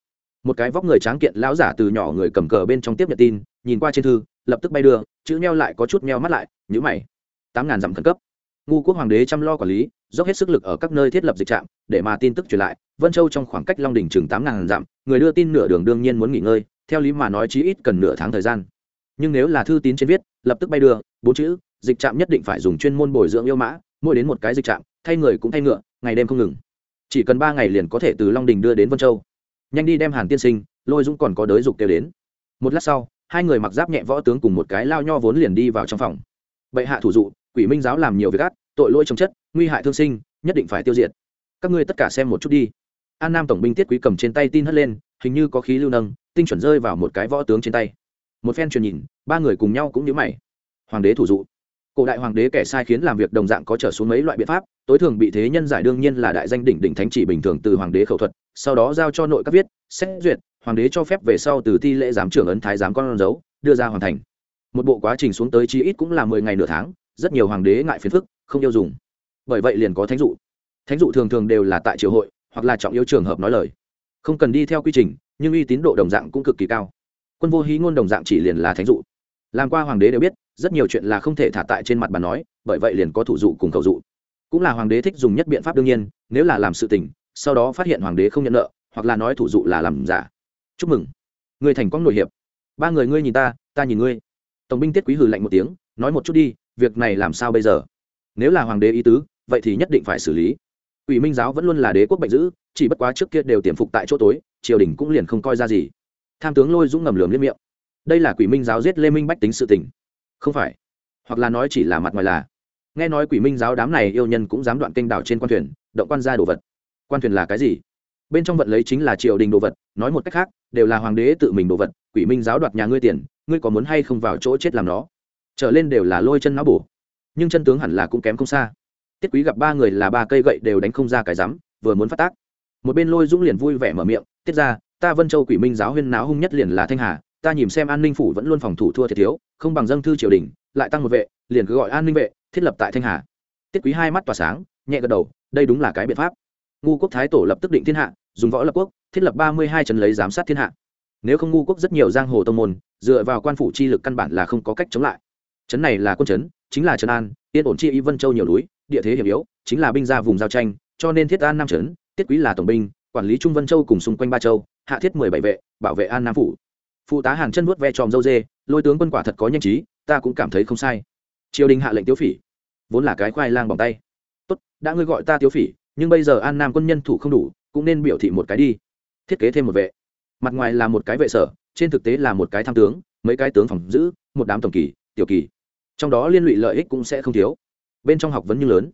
Một cái vóc người tráng kiện lão giả từ nhỏ người cầm cờ bên trong tiếp nhận tin, nhìn qua trên thư, lập tức bay đưa, chữ meo lại có chút meo mắt lại nhữ mày. Tám ngàn dặm khẩn cấp. Ngu quốc hoàng đế chăm lo quản lý, dốc hết sức lực ở các nơi thiết lập dịch trạm, để mà tin tức truyền lại. Vân châu trong khoảng cách long đình chừng tám ngàn dặm, người đưa tin nửa đường đương nhiên muốn nghỉ ngơi, theo lý mà nói chí ít cần nửa tháng thời gian. Nhưng nếu là thư tín trên viết, lập tức bay đưa, bốn chữ, dịch trạm nhất định phải dùng chuyên môn bồi dưỡng yêu mã, mỗi đến một cái dịch trạm, thay người cũng thay ngựa, ngày đêm không ngừng chỉ cần ba ngày liền có thể từ long đình đưa đến vân châu. Nhanh đi đem hàn tiên sinh, lôi dũng còn có đới dục kêu đến. Một lát sau, hai người mặc giáp nhẹ võ tướng cùng một cái lao nho vốn liền đi vào trong phòng. Bệ hạ thủ dụ, quỷ minh giáo làm nhiều việc ác, tội lỗi trong chất, nguy hại thương sinh, nhất định phải tiêu diệt. Các ngươi tất cả xem một chút đi. An nam tổng binh tiết quý cầm trên tay tin hất lên, hình như có khí lưu nâng, tinh chuẩn rơi vào một cái võ tướng trên tay. Một phen truyền nhìn, ba người cùng nhau cũng nhớ mày. Hoàng đế thủ dụ cổ đại hoàng đế kẻ sai khiến làm việc đồng dạng có trở xuống mấy loại biện pháp, tối thường bị thế nhân giải đương nhiên là đại danh đỉnh đỉnh thánh chỉ bình thường từ hoàng đế khẩu thuật, sau đó giao cho nội các viết, xét duyệt, hoàng đế cho phép về sau từ thi lễ giám trưởng ấn thái giám con dấu, đưa ra hoàn thành. Một bộ quá trình xuống tới chi ít cũng là mười ngày nửa tháng, rất nhiều hoàng đế ngại phiền phức, không yêu dùng. Bởi vậy liền có thánh dụ. Thánh dụ thường thường đều là tại triều hội, hoặc là trọng yếu trường hợp nói lời. Không cần đi theo quy trình, nhưng uy tín độ đồng dạng cũng cực kỳ cao. Quân vô hí ngôn đồng dạng chỉ liền là thánh dụ. Làm qua hoàng đế đều biết rất nhiều chuyện là không thể thả tại trên mặt bàn nói, bởi vậy liền có thủ dụ cùng cầu dụ. Cũng là hoàng đế thích dùng nhất biện pháp đương nhiên, nếu là làm sự tình, sau đó phát hiện hoàng đế không nhận nợ, hoặc là nói thủ dụ là làm giả. Chúc mừng. Người thành quang nội hiệp. Ba người ngươi nhìn ta ta nhìn ngươi. Tổng binh tiết quý hừ lạnh một tiếng, nói một chút đi, việc này làm sao bây giờ? Nếu là hoàng đế ý tứ, vậy thì nhất định phải xử lý. Quỷ minh giáo vẫn luôn là đế quốc bệnh dữ, chỉ bất quá trước kia đều tiềm phục tại chỗ tối, triều đình cũng liền không coi ra gì. Tham tướng lôi dũng ngầm lường liếc miệng. Đây là quỷ minh giáo giết lê minh bách tính sự tình không phải. Hoặc là nói chỉ là mặt ngoài là. Nghe nói quỷ minh giáo đám này yêu nhân cũng dám đoạn kênh đảo trên quan thuyền, động quan gia đồ vật. Quan thuyền là cái gì? Bên trong vận lấy chính là triều đình đồ vật, nói một cách khác, đều là hoàng đế tự mình đồ vật, quỷ minh giáo đoạt nhà ngươi tiền, ngươi có muốn hay không vào chỗ chết làm nó? Trở lên đều là lôi chân nó bổ. Nhưng chân tướng hẳn là cũng kém không xa. Tiết quý gặp ba người là ba cây gậy đều đánh không ra cái rắm, vừa muốn phát tác. Một bên lôi dũng liền vui vẻ mở miệng, tiết ra ta vân châu quỷ minh giáo huyên náo hung nhất liền là thanh hà ta nhìn xem an ninh phủ vẫn luôn phòng thủ thua thiệt thiếu, không bằng dâng thư triều đình, lại tăng một vệ, liền cứ gọi an ninh vệ, thiết lập tại thanh hà. Tiết quý hai mắt tỏa sáng, nhẹ gật đầu, đây đúng là cái biện pháp. Ngu quốc thái tổ lập tức định thiên hạ, dùng võ lập quốc, thiết lập ba mươi hai trấn lấy giám sát thiên hạ. Nếu không ngu quốc rất nhiều giang hồ tông môn, dựa vào quan phủ chi lực căn bản là không có cách chống lại. Trấn này là quân trấn, chính là trấn an, yên ổn chi y vân châu nhiều núi, địa thế hiểm yếu, chính là binh ra vùng giao tranh, cho nên thiết an nam trấn, tiết quý là tổng binh, quản lý trung vân châu cùng xung quanh ba châu, hạ thiết mười bảy vệ, bảo vệ an nam phủ phụ tá hàn chân vuốt ve tròm dâu dê, lôi tướng quân quả thật có nhanh trí, ta cũng cảm thấy không sai. Triều đình hạ lệnh tiêu phỉ. Vốn là cái khoai lang bằng tay. Tốt, đã ngươi gọi ta tiêu phỉ, nhưng bây giờ an nam quân nhân thủ không đủ, cũng nên biểu thị một cái đi. Thiết kế thêm một vệ. Mặt ngoài là một cái vệ sở, trên thực tế là một cái tham tướng, mấy cái tướng phòng giữ, một đám tổng kỳ, tiểu kỳ. Trong đó liên lụy lợi ích cũng sẽ không thiếu. Bên trong học vấn như lớn.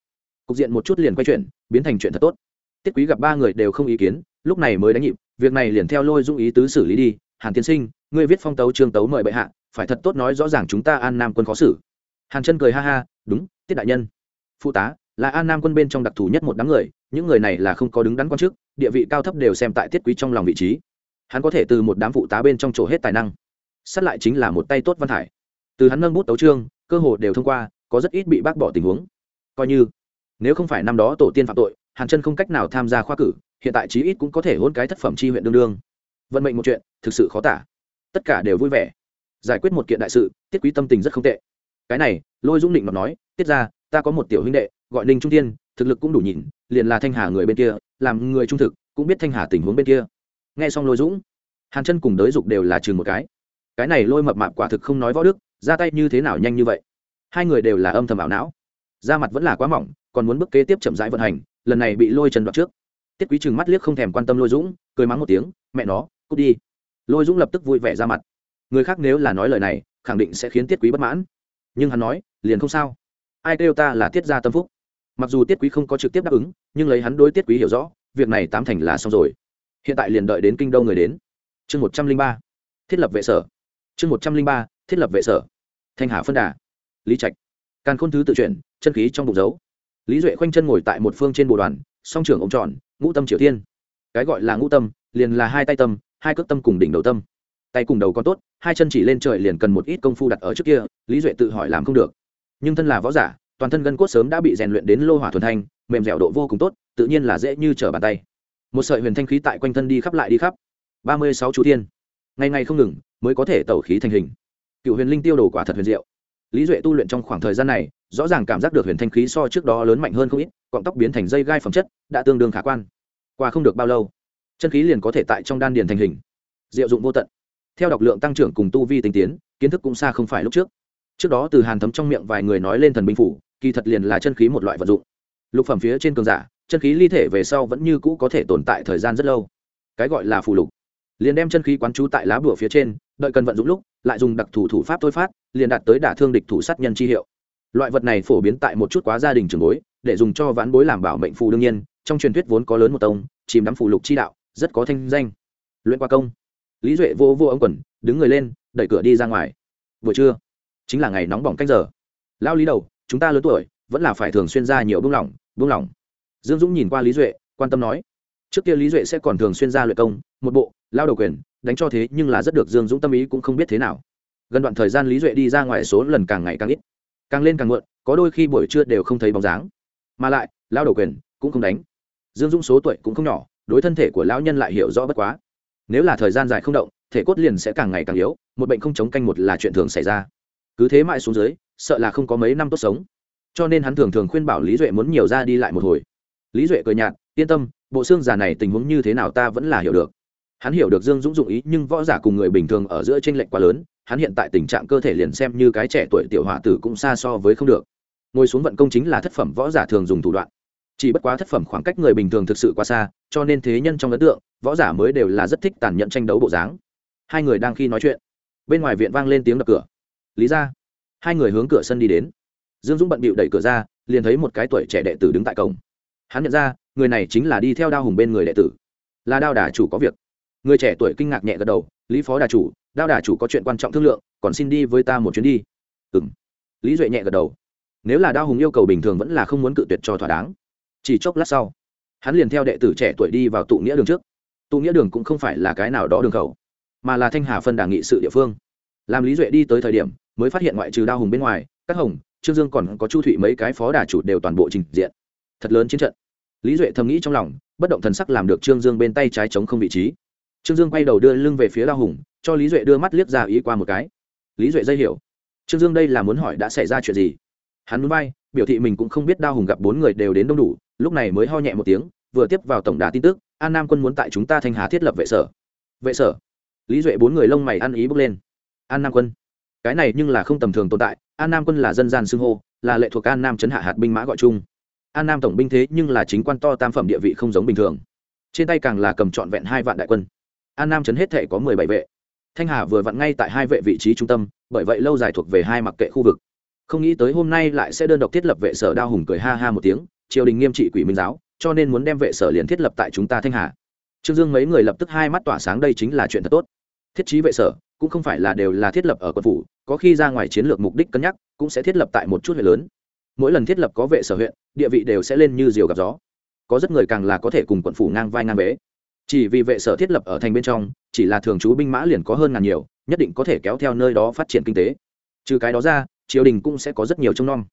Cục diện một chút liền quay chuyển, biến thành chuyện thật tốt. Tiết quý gặp ba người đều không ý kiến, lúc này mới đánh nhịp, việc này liền theo lôi dung ý tứ xử lý đi, hàn tiên sinh ngươi viết phong tấu trương tấu mời bệ hạ, phải thật tốt nói rõ ràng chúng ta an nam quân khó xử. Hàn chân cười ha ha, đúng, tiết đại nhân. Phụ tá, là an nam quân bên trong đặc thù nhất một đám người, những người này là không có đứng đắn quan chức, địa vị cao thấp đều xem tại tiết quý trong lòng vị trí. Hắn có thể từ một đám phụ tá bên trong chỗ hết tài năng. Sát lại chính là một tay tốt văn hải từ hắn nâng bút tấu trương, cơ hồ đều thông qua, có rất ít bị bác bỏ tình huống. Coi như, nếu không phải năm đó tổ tiên phạm tội, hàn chân không cách nào tham gia khoa cử, hiện tại chí ít cũng có thể hôn cái thất phẩm chi huyện đương đương. Vận mệnh một chuyện, thực sự khó tả tất cả đều vui vẻ. Giải quyết một kiện đại sự, tiết quý tâm tình rất không tệ. Cái này, lôi dũng định mà nói, tiết ra ta có một tiểu huynh đệ, gọi ninh trung tiên thực lực cũng đủ nhìn, liền là thanh hà người bên kia, làm người trung thực, cũng biết thanh hà tình huống bên kia. Nghe xong lôi dũng, hàn chân cùng đới dục đều là chừng một cái. Cái này lôi mập mạp quả thực không nói võ đức, ra tay như thế nào nhanh như vậy? Hai người đều là âm thầm ảo não. Da mặt vẫn là quá mỏng, còn muốn bước kế tiếp chậm rãi vận hành, lần này bị lôi trần đoạt trước. Tiết quý chừng mắt liếc không thèm quan tâm lôi dũng, cười mắng một tiếng, mẹ nó, cút đi lôi dũng lập tức vui vẻ ra mặt người khác nếu là nói lời này khẳng định sẽ khiến tiết quý bất mãn nhưng hắn nói liền không sao ai kêu ta là tiết gia tâm phúc mặc dù tiết quý không có trực tiếp đáp ứng nhưng lấy hắn đối tiết quý hiểu rõ việc này tám thành là xong rồi hiện tại liền đợi đến kinh đô người đến chương một trăm linh ba thiết lập vệ sở chương một trăm linh ba thiết lập vệ sở thanh hà phân đà lý trạch càn khôn thứ tự chuyển chân khí trong bụng dấu lý duệ khoanh chân ngồi tại một phương trên bồ đoàn song trưởng ông tròn ngũ tâm triều tiên. cái gọi là ngũ tâm liền là hai tay tâm hai cước tâm cùng đỉnh đầu tâm. Tay cùng đầu còn tốt, hai chân chỉ lên trời liền cần một ít công phu đặt ở trước kia, lý duệ tự hỏi làm không được. Nhưng thân là võ giả, toàn thân gân cốt sớm đã bị rèn luyện đến lô hỏa thuần thanh, mềm dẻo độ vô cùng tốt, tự nhiên là dễ như trở bàn tay. Một sợi huyền thanh khí tại quanh thân đi khắp lại đi khắp. Ba mươi sáu chú thiên. Ngày ngày không ngừng, mới có thể tẩu khí thành hình. Cựu huyền linh tiêu đồ quả thật huyền diệu. Lý duệ tu luyện trong khoảng thời gian này, rõ ràng cảm giác được huyền thanh khí so trước đó lớn mạnh hơn không ít, cọng tóc biến thành dây gai phẩm chất, đã tương đương khả quan. Qua không được bao lâu chân khí liền có thể tại trong đan điền thành hình. Diệu dụng vô tận. Theo đọc lượng tăng trưởng cùng tu vi tinh tiến, kiến thức cũng xa không phải lúc trước. Trước đó từ hàn thấm trong miệng vài người nói lên thần binh phủ, kỳ thật liền là chân khí một loại vật dụng. Lục phẩm phía trên cường giả, chân khí ly thể về sau vẫn như cũ có thể tồn tại thời gian rất lâu. Cái gọi là phù lục. Liền đem chân khí quán trú tại lá bùa phía trên, đợi cần vận dụng lúc, lại dùng đặc thủ thủ pháp thôi phát, liền đạt tới đả thương địch thủ sát nhân chi hiệu. Loại vật này phổ biến tại một chút quá gia đình trường bối, để dùng cho ván bối làm bảo mệnh phù đương nhiên, trong truyền thuyết vốn có lớn một tông, chìm đắm phù lục chi đạo rất có thanh danh. Luyện qua công, lý duệ vô vô ông quần, đứng người lên, đẩy cửa đi ra ngoài. Vừa trưa, chính là ngày nóng bỏng cách giờ. Lao lý đầu, chúng ta lớn tuổi, vẫn là phải thường xuyên ra nhiều buông lỏng buông lỏng. Dương dũng nhìn qua lý duệ, quan tâm nói, trước kia lý duệ sẽ còn thường xuyên ra luyện công, một bộ, lao đầu quyền, đánh cho thế nhưng là rất được dương dũng tâm ý cũng không biết thế nào. Gần đoạn thời gian lý duệ đi ra ngoài số lần càng ngày càng ít. Càng lên càng muộn, có đôi khi buổi trưa đều không thấy bóng dáng. Mà lại, lao đầu quyền cũng không đánh. Dương dũng số tuổi cũng không nhỏ đối thân thể của lão nhân lại hiểu rõ bất quá. Nếu là thời gian dài không động, thể cốt liền sẽ càng ngày càng yếu, một bệnh không chống canh một là chuyện thường xảy ra. Cứ thế mãi xuống dưới, sợ là không có mấy năm tốt sống. Cho nên hắn thường thường khuyên bảo lý duệ muốn nhiều ra đi lại một hồi. Lý duệ cười nhạt, yên tâm, bộ xương già này tình huống như thế nào ta vẫn là hiểu được. Hắn hiểu được dương dũng dụng ý, nhưng võ giả cùng người bình thường ở giữa tranh lệch quá lớn, hắn hiện tại tình trạng cơ thể liền xem như cái trẻ tuổi tiểu hỏa tử cũng xa so với không được. Ngồi xuống vận công chính là thất phẩm võ giả thường dùng thủ đoạn chỉ bất quá thất phẩm khoảng cách người bình thường thực sự quá xa, cho nên thế nhân trong ấn tượng, võ giả mới đều là rất thích tàn nhẫn tranh đấu bộ dáng. Hai người đang khi nói chuyện, bên ngoài viện vang lên tiếng đập cửa. Lý ra, hai người hướng cửa sân đi đến. Dương dũng bận bịu đẩy cửa ra, liền thấy một cái tuổi trẻ đệ tử đứng tại cổng. Hắn nhận ra, người này chính là đi theo đao hùng bên người đệ tử. Là đao đà chủ có việc. Người trẻ tuổi kinh ngạc nhẹ gật đầu, lý phó đà chủ, đao đà chủ có chuyện quan trọng thương lượng, còn xin đi với ta một chuyến đi. Ừ m lý duệ nhẹ gật đầu. Nếu là đao hùng yêu cầu bình thường vẫn là không muốn cự tuyệt cho thỏa đáng chỉ chốc lát sau, hắn liền theo đệ tử trẻ tuổi đi vào tụ nghĩa đường trước. Tụ nghĩa đường cũng không phải là cái nào đó đường khẩu, mà là thanh hà phân đảng nghị sự địa phương. Làm lý duệ đi tới thời điểm, mới phát hiện ngoại trừ đao hùng bên ngoài các hồng, trương dương còn có chu thụy mấy cái phó đà chủ đều toàn bộ trình diện. Thật lớn chiến trận. Lý duệ thầm nghĩ trong lòng, bất động thần sắc làm được trương dương bên tay trái chống không vị trí. Trương dương quay đầu đưa lưng về phía đao hùng, cho lý duệ đưa mắt liếc ra ý qua một cái. Lý duệ dây hiểu. Trương dương đây là muốn hỏi đã xảy ra chuyện gì? Hắn muốn bay biểu thị mình cũng không biết đao hùng gặp bốn người đều đến đông đủ, lúc này mới ho nhẹ một tiếng, vừa tiếp vào tổng đà tin tức, an nam quân muốn tại chúng ta thanh hà thiết lập vệ sở. Vệ sở? Lý duệ bốn người lông mày ăn ý bước lên. An nam quân? Cái này nhưng là không tầm thường tồn tại, an nam quân là dân gian xưng hô, là lệ thuộc an nam chấn hạ hạt binh mã gọi chung. An nam tổng binh thế nhưng là chính quan to tam phẩm địa vị không giống bình thường. Trên tay càng là cầm trọn vẹn hai vạn đại quân. An nam chấn hết thể có mười bảy vệ. Thanh hà vừa vặn ngay tại hai vệ vị trí trung tâm, bởi vậy lâu dài thuộc về hai mặc kệ khu vực không nghĩ tới hôm nay lại sẽ đơn độc thiết lập vệ sở đao hùng cười ha ha một tiếng, triều đình nghiêm trị quỷ minh giáo, cho nên muốn đem vệ sở liền thiết lập tại chúng ta thanh hà. Trương dương mấy người lập tức hai mắt tỏa sáng đây chính là chuyện thật tốt. Thiết trí vệ sở, cũng không phải là đều là thiết lập ở quận phủ, có khi ra ngoài chiến lược mục đích cân nhắc, cũng sẽ thiết lập tại một chút huyện lớn. Mỗi lần thiết lập có vệ sở huyện, địa vị đều sẽ lên như diều gặp gió. Có rất người càng là có thể cùng quận phủ ngang vai ngang bế. Chỉ vì vệ sở thiết lập ở thành bên trong, chỉ là thường trú binh mã liền có hơn ngàn nhiều, nhất định có thể kéo theo nơi đó phát triển kinh tế. Trừ cái đó ra triều đình cũng sẽ có rất nhiều trông nom.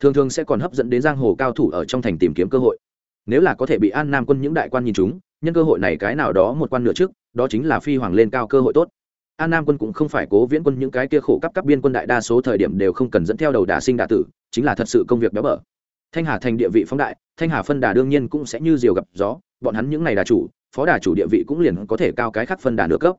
Thường thường sẽ còn hấp dẫn đến giang hồ cao thủ ở trong thành tìm kiếm cơ hội. Nếu là có thể bị an nam quân những đại quan nhìn chúng, nhân cơ hội này cái nào đó một quan nửa trước, đó chính là phi hoàng lên cao cơ hội tốt. An nam quân cũng không phải cố viễn quân, những cái kia khổ cấp cấp biên quân đại đa số thời điểm đều không cần dẫn theo đầu đà sinh đà tử, chính là thật sự công việc béo bở. Thanh hà thành địa vị phóng đại, thanh hà phân đà đương nhiên cũng sẽ như diều gặp gió, bọn hắn những n à y đà chủ, phó đà chủ địa vị cũng liền có thể cao cái khác phân đà nửa cấp.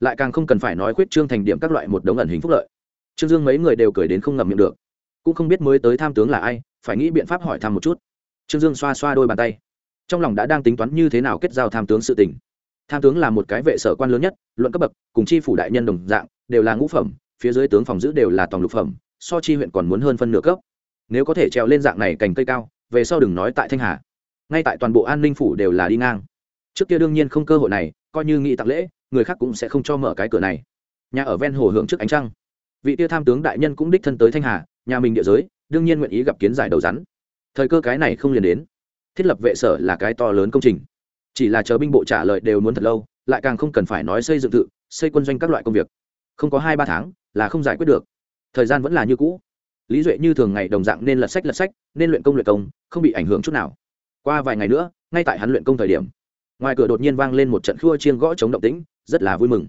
Lại càng không cần phải nói khuyết trương thành điểm các loại một đống ẩn hình phúc lợi trương dương mấy người đều cười đến không ngậm miệng được. Cũng không biết mới tới tham tướng là ai, phải nghĩ biện pháp hỏi thăm một chút. Trương dương xoa xoa đôi bàn tay. Trong lòng đã đang tính toán như thế nào kết giao tham tướng sự tình. Tham tướng là một cái vệ sở quan lớn nhất, luận cấp bậc, cùng chi phủ đại nhân đồng dạng, đều là ngũ phẩm, phía dưới tướng phòng giữ đều là tòng lục phẩm, so chi huyện còn muốn hơn phân nửa cấp. Nếu có thể trèo lên dạng này cành cây cao, về sau đừng nói tại thanh hà. Ngay tại toàn bộ an ninh phủ đều là đi ngang. Trước kia đương nhiên không cơ hội này, coi như nghị tặng lễ, người khác cũng sẽ không cho mở cái cửa này. Nhà ở ven hồ hưởng trước ánh trăng vị tia tham tướng đại nhân cũng đích thân tới thanh hà, nhà mình địa giới, đương nhiên nguyện ý gặp kiến giải đầu rắn. Thời cơ cái này không liền đến. Thiết lập vệ sở là cái to lớn công trình. Chỉ là chờ binh bộ trả lời đều muốn thật lâu, lại càng không cần phải nói xây dựng tự, xây quân doanh các loại công việc. Không có hai ba tháng là không giải quyết được. Thời gian vẫn là như cũ. Lý duệ như thường ngày đồng dạng nên lật sách lật sách, nên luyện công luyện công, không bị ảnh hưởng chút nào. Qua vài ngày nữa, ngay tại hắn luyện công thời điểm, ngoài cửa đột nhiên vang lên một trận khua chiêng gõ chống động tĩnh, rất là vui mừng.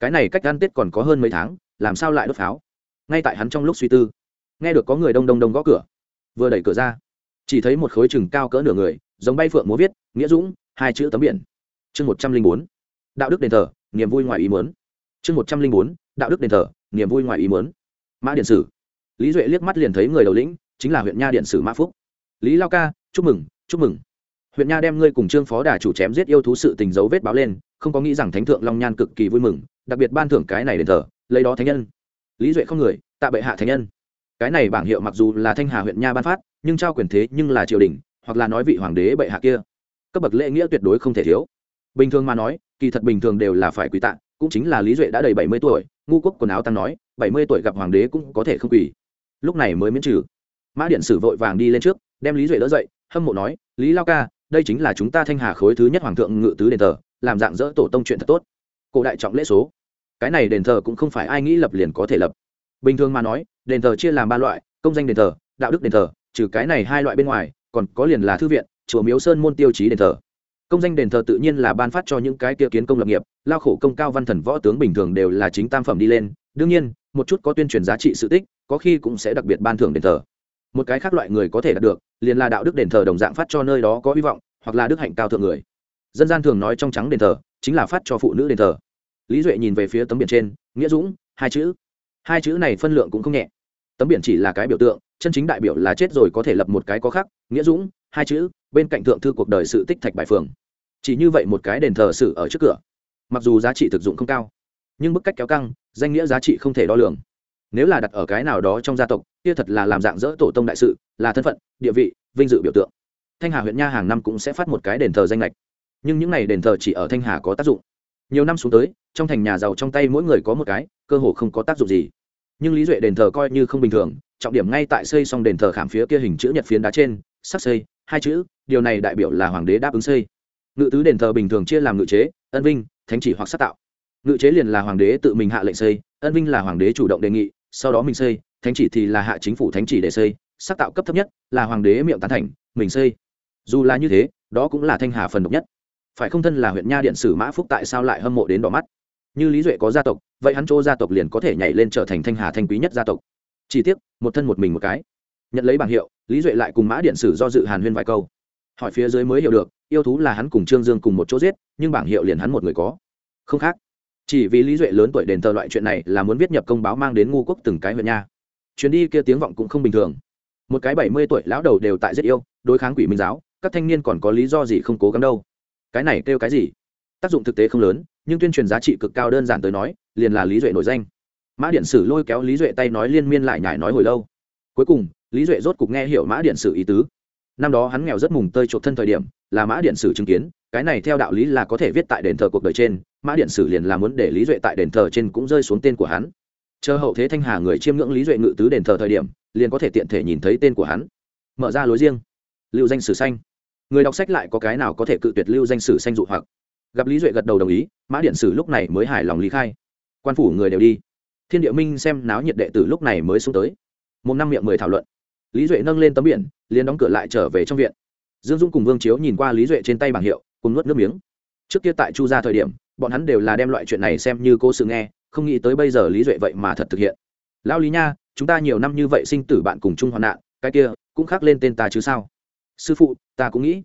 Cái này cách ăn tết còn có hơn mấy tháng làm sao lại đốt pháo? Ngay tại hắn trong lúc suy tư, nghe được có người đông đông đông gõ cửa. Vừa đẩy cửa ra, chỉ thấy một khối chừng cao cỡ nửa người, giống bay phượng múa viết, nghĩa dũng, hai chữ tấm biển. Chương một trăm linh bốn, đạo đức đền thờ, niềm vui ngoài ý mớn chương một trăm linh bốn, đạo đức đền thờ, niềm vui ngoài ý mớn mã điện sử. Lý duệ liếc mắt liền thấy người đầu lĩnh, chính là huyện nha điện sử mã phúc. Lý lao ca, chúc mừng chúc mừng. Huyện nha đem ngươi cùng trương phó đà chủ chém giết yêu thú sự tình dấu vết báo lên, không có nghĩ rằng thánh thượng long nhan cực kỳ vui mừng, đặc biệt ban thưởng cái này đền thờ lấy đó thánh nhân. Lý duệ không người, tạ bệ hạ thánh nhân. Cái này bảng hiệu mặc dù là thanh hà huyện nha ban phát, nhưng trao quyền thế nhưng là triều đình, hoặc là nói vị hoàng đế bệ hạ kia. Cấp bậc lễ nghĩa tuyệt đối không thể thiếu. Bình thường mà nói, kỳ thật bình thường đều là phải quỳ tạ, cũng chính là lý duệ đã đầy bảy mươi tuổi, ngu quốc quần áo tăng nói, bảy mươi tuổi gặp hoàng đế cũng có thể không quỳ. Lúc này mới miễn trừ. Mã điện sử vội vàng đi lên trước, đem lý duệ đỡ dậy, hâm mộ nói, lý lao ca, đây chính là chúng ta thanh hà khối thứ nhất hoàng thượng ngự tứ đền tờ làm dạng dỡ tổ tông chuyện thật tốt. Cổ đại trọng lễ số cái này đền thờ cũng không phải ai nghĩ lập liền có thể lập. Bình thường mà nói, đền thờ chia làm ba loại, công danh đền thờ, đạo đức đền thờ, trừ cái này hai loại bên ngoài, còn có liền là thư viện, chùa miếu sơn môn tiêu chí đền thờ. Công danh đền thờ tự nhiên là ban phát cho những cái kia kiến công lập nghiệp, lao khổ công cao văn thần võ tướng bình thường đều là chính tam phẩm đi lên. Đương nhiên, một chút có tuyên truyền giá trị sự tích, có khi cũng sẽ đặc biệt ban thưởng đền thờ. Một cái khác loại người có thể đạt được, liền là đạo đức đền thờ đồng dạng phát cho nơi đó có hy vọng, hoặc là đức hạnh cao thượng người. Dân gian thường nói trong trắng đền thờ, chính là phát cho phụ nữ đền thờ lý duệ nhìn về phía tấm biển trên, nghĩa dũng, hai chữ. Hai chữ này phân lượng cũng không nhẹ. Tấm biển chỉ là cái biểu tượng, chân chính đại biểu là chết rồi có thể lập một cái có khác. nghĩa dũng, hai chữ, bên cạnh thượng thư cuộc đời sự tích thạch bài phường. Chỉ như vậy một cái đền thờ sự ở trước cửa. Mặc dù giá trị thực dụng không cao, nhưng bức cách kéo căng, danh nghĩa giá trị không thể đo lường. Nếu là đặt ở cái nào đó trong gia tộc, kia thật là làm dạng dỡ tổ tông đại sự, là thân phận, địa vị, vinh dự biểu tượng. Thanh hà huyện nha hàng năm cũng sẽ phát một cái đền thờ danh lệch. Nhưng những n à y đền thờ chỉ ở thanh hà có tác dụng nhiều năm xuống tới, trong thành nhà giàu trong tay mỗi người có một cái, cơ hồ không có tác dụng gì. Nhưng lý duệ đền thờ coi như không bình thường, trọng điểm ngay tại xây xong đền thờ khảm phía kia hình chữ nhật phiến đá trên sắc xây, hai chữ, điều này đại biểu là hoàng đế đáp ứng xây. Ngự tứ đền thờ bình thường chia làm ngự chế, ân vinh, thánh chỉ hoặc sát tạo. Ngự chế liền là hoàng đế tự mình hạ lệnh xây, ân vinh là hoàng đế chủ động đề nghị, sau đó mình xây, thánh chỉ thì là hạ chính phủ thánh chỉ để xây, sát tạo cấp thấp nhất là hoàng đế miệng tán thành, mình xây. Dù là như thế, đó cũng là thanh hà phần độc nhất phải không thân là huyện nha điện sử mã phúc tại sao lại hâm mộ đến đỏ mắt? Như lý duệ có gia tộc, vậy hắn chỗ gia tộc liền có thể nhảy lên trở thành thanh hà thanh quý nhất gia tộc. Chỉ tiếc, một thân một mình một cái. Nhận lấy bảng hiệu, lý duệ lại cùng mã điện sử do dự hàn huyên vài câu. Hỏi phía dưới mới hiểu được, yêu thú là hắn cùng trương dương cùng một chỗ giết, nhưng bảng hiệu liền hắn một người có. Không khác. Chỉ vì lý duệ lớn tuổi đền thờ loại chuyện này là muốn viết nhập công báo mang đến ngu quốc từng cái huyện nha. Chuyến đi kia tiếng vọng cũng không bình thường. Một cái bảy mươi tuổi lão đầu đều tại giết yêu, đối kháng quỷ minh giáo, các thanh niên còn có lý do gì không cố gắng đâu cái này kêu cái gì? Tác dụng thực tế không lớn, nhưng tuyên truyền giá trị cực cao đơn giản tới nói, liền là lý duệ nổi danh. Mã điện sử lôi kéo lý duệ tay nói liên miên lại nhải nói hồi lâu. Cuối cùng, lý duệ rốt cục nghe hiểu mã điện sử ý tứ. Năm đó hắn nghèo rất mùng tơi chột thân thời điểm, là mã điện sử chứng kiến, cái này theo đạo lý là có thể viết tại đền thờ cuộc đời trên, mã điện sử liền là muốn để lý duệ tại đền thờ trên cũng rơi xuống tên của hắn. Chờ hậu thế thanh hà người chiêm ngưỡng lý duệ ngự tứ đền thờ thời điểm, liền có thể tiện thể nhìn thấy tên của hắn. Mở ra lối riêng. Lưu danh sử xanh người đọc sách lại có cái nào có thể cự tuyệt lưu danh sử sanh dụ hoặc? Gặp lý duệ gật đầu đồng ý, mã điện sử lúc này mới hài lòng lý khai. Quan phủ người đều đi. Thiên địa minh xem náo nhiệt đệ tử lúc này mới xuống tới. Một năm miệng mười thảo luận. Lý duệ nâng lên tấm biển, liền đóng cửa lại trở về trong viện. Dương dung cùng vương chiếu nhìn qua lý duệ trên tay bảng hiệu, cùng nuốt nước miếng. Trước kia tại chu gia thời điểm, bọn hắn đều là đem loại chuyện này xem như cô sự nghe, không nghĩ tới bây giờ lý duệ vậy mà thật thực hiện. Lão lý nha, chúng ta nhiều năm như vậy sinh tử bạn cùng chung hoạn nạn, cái kia cũng khác lên tên ta chứ sao? Sư phụ, ta cũng nghĩ.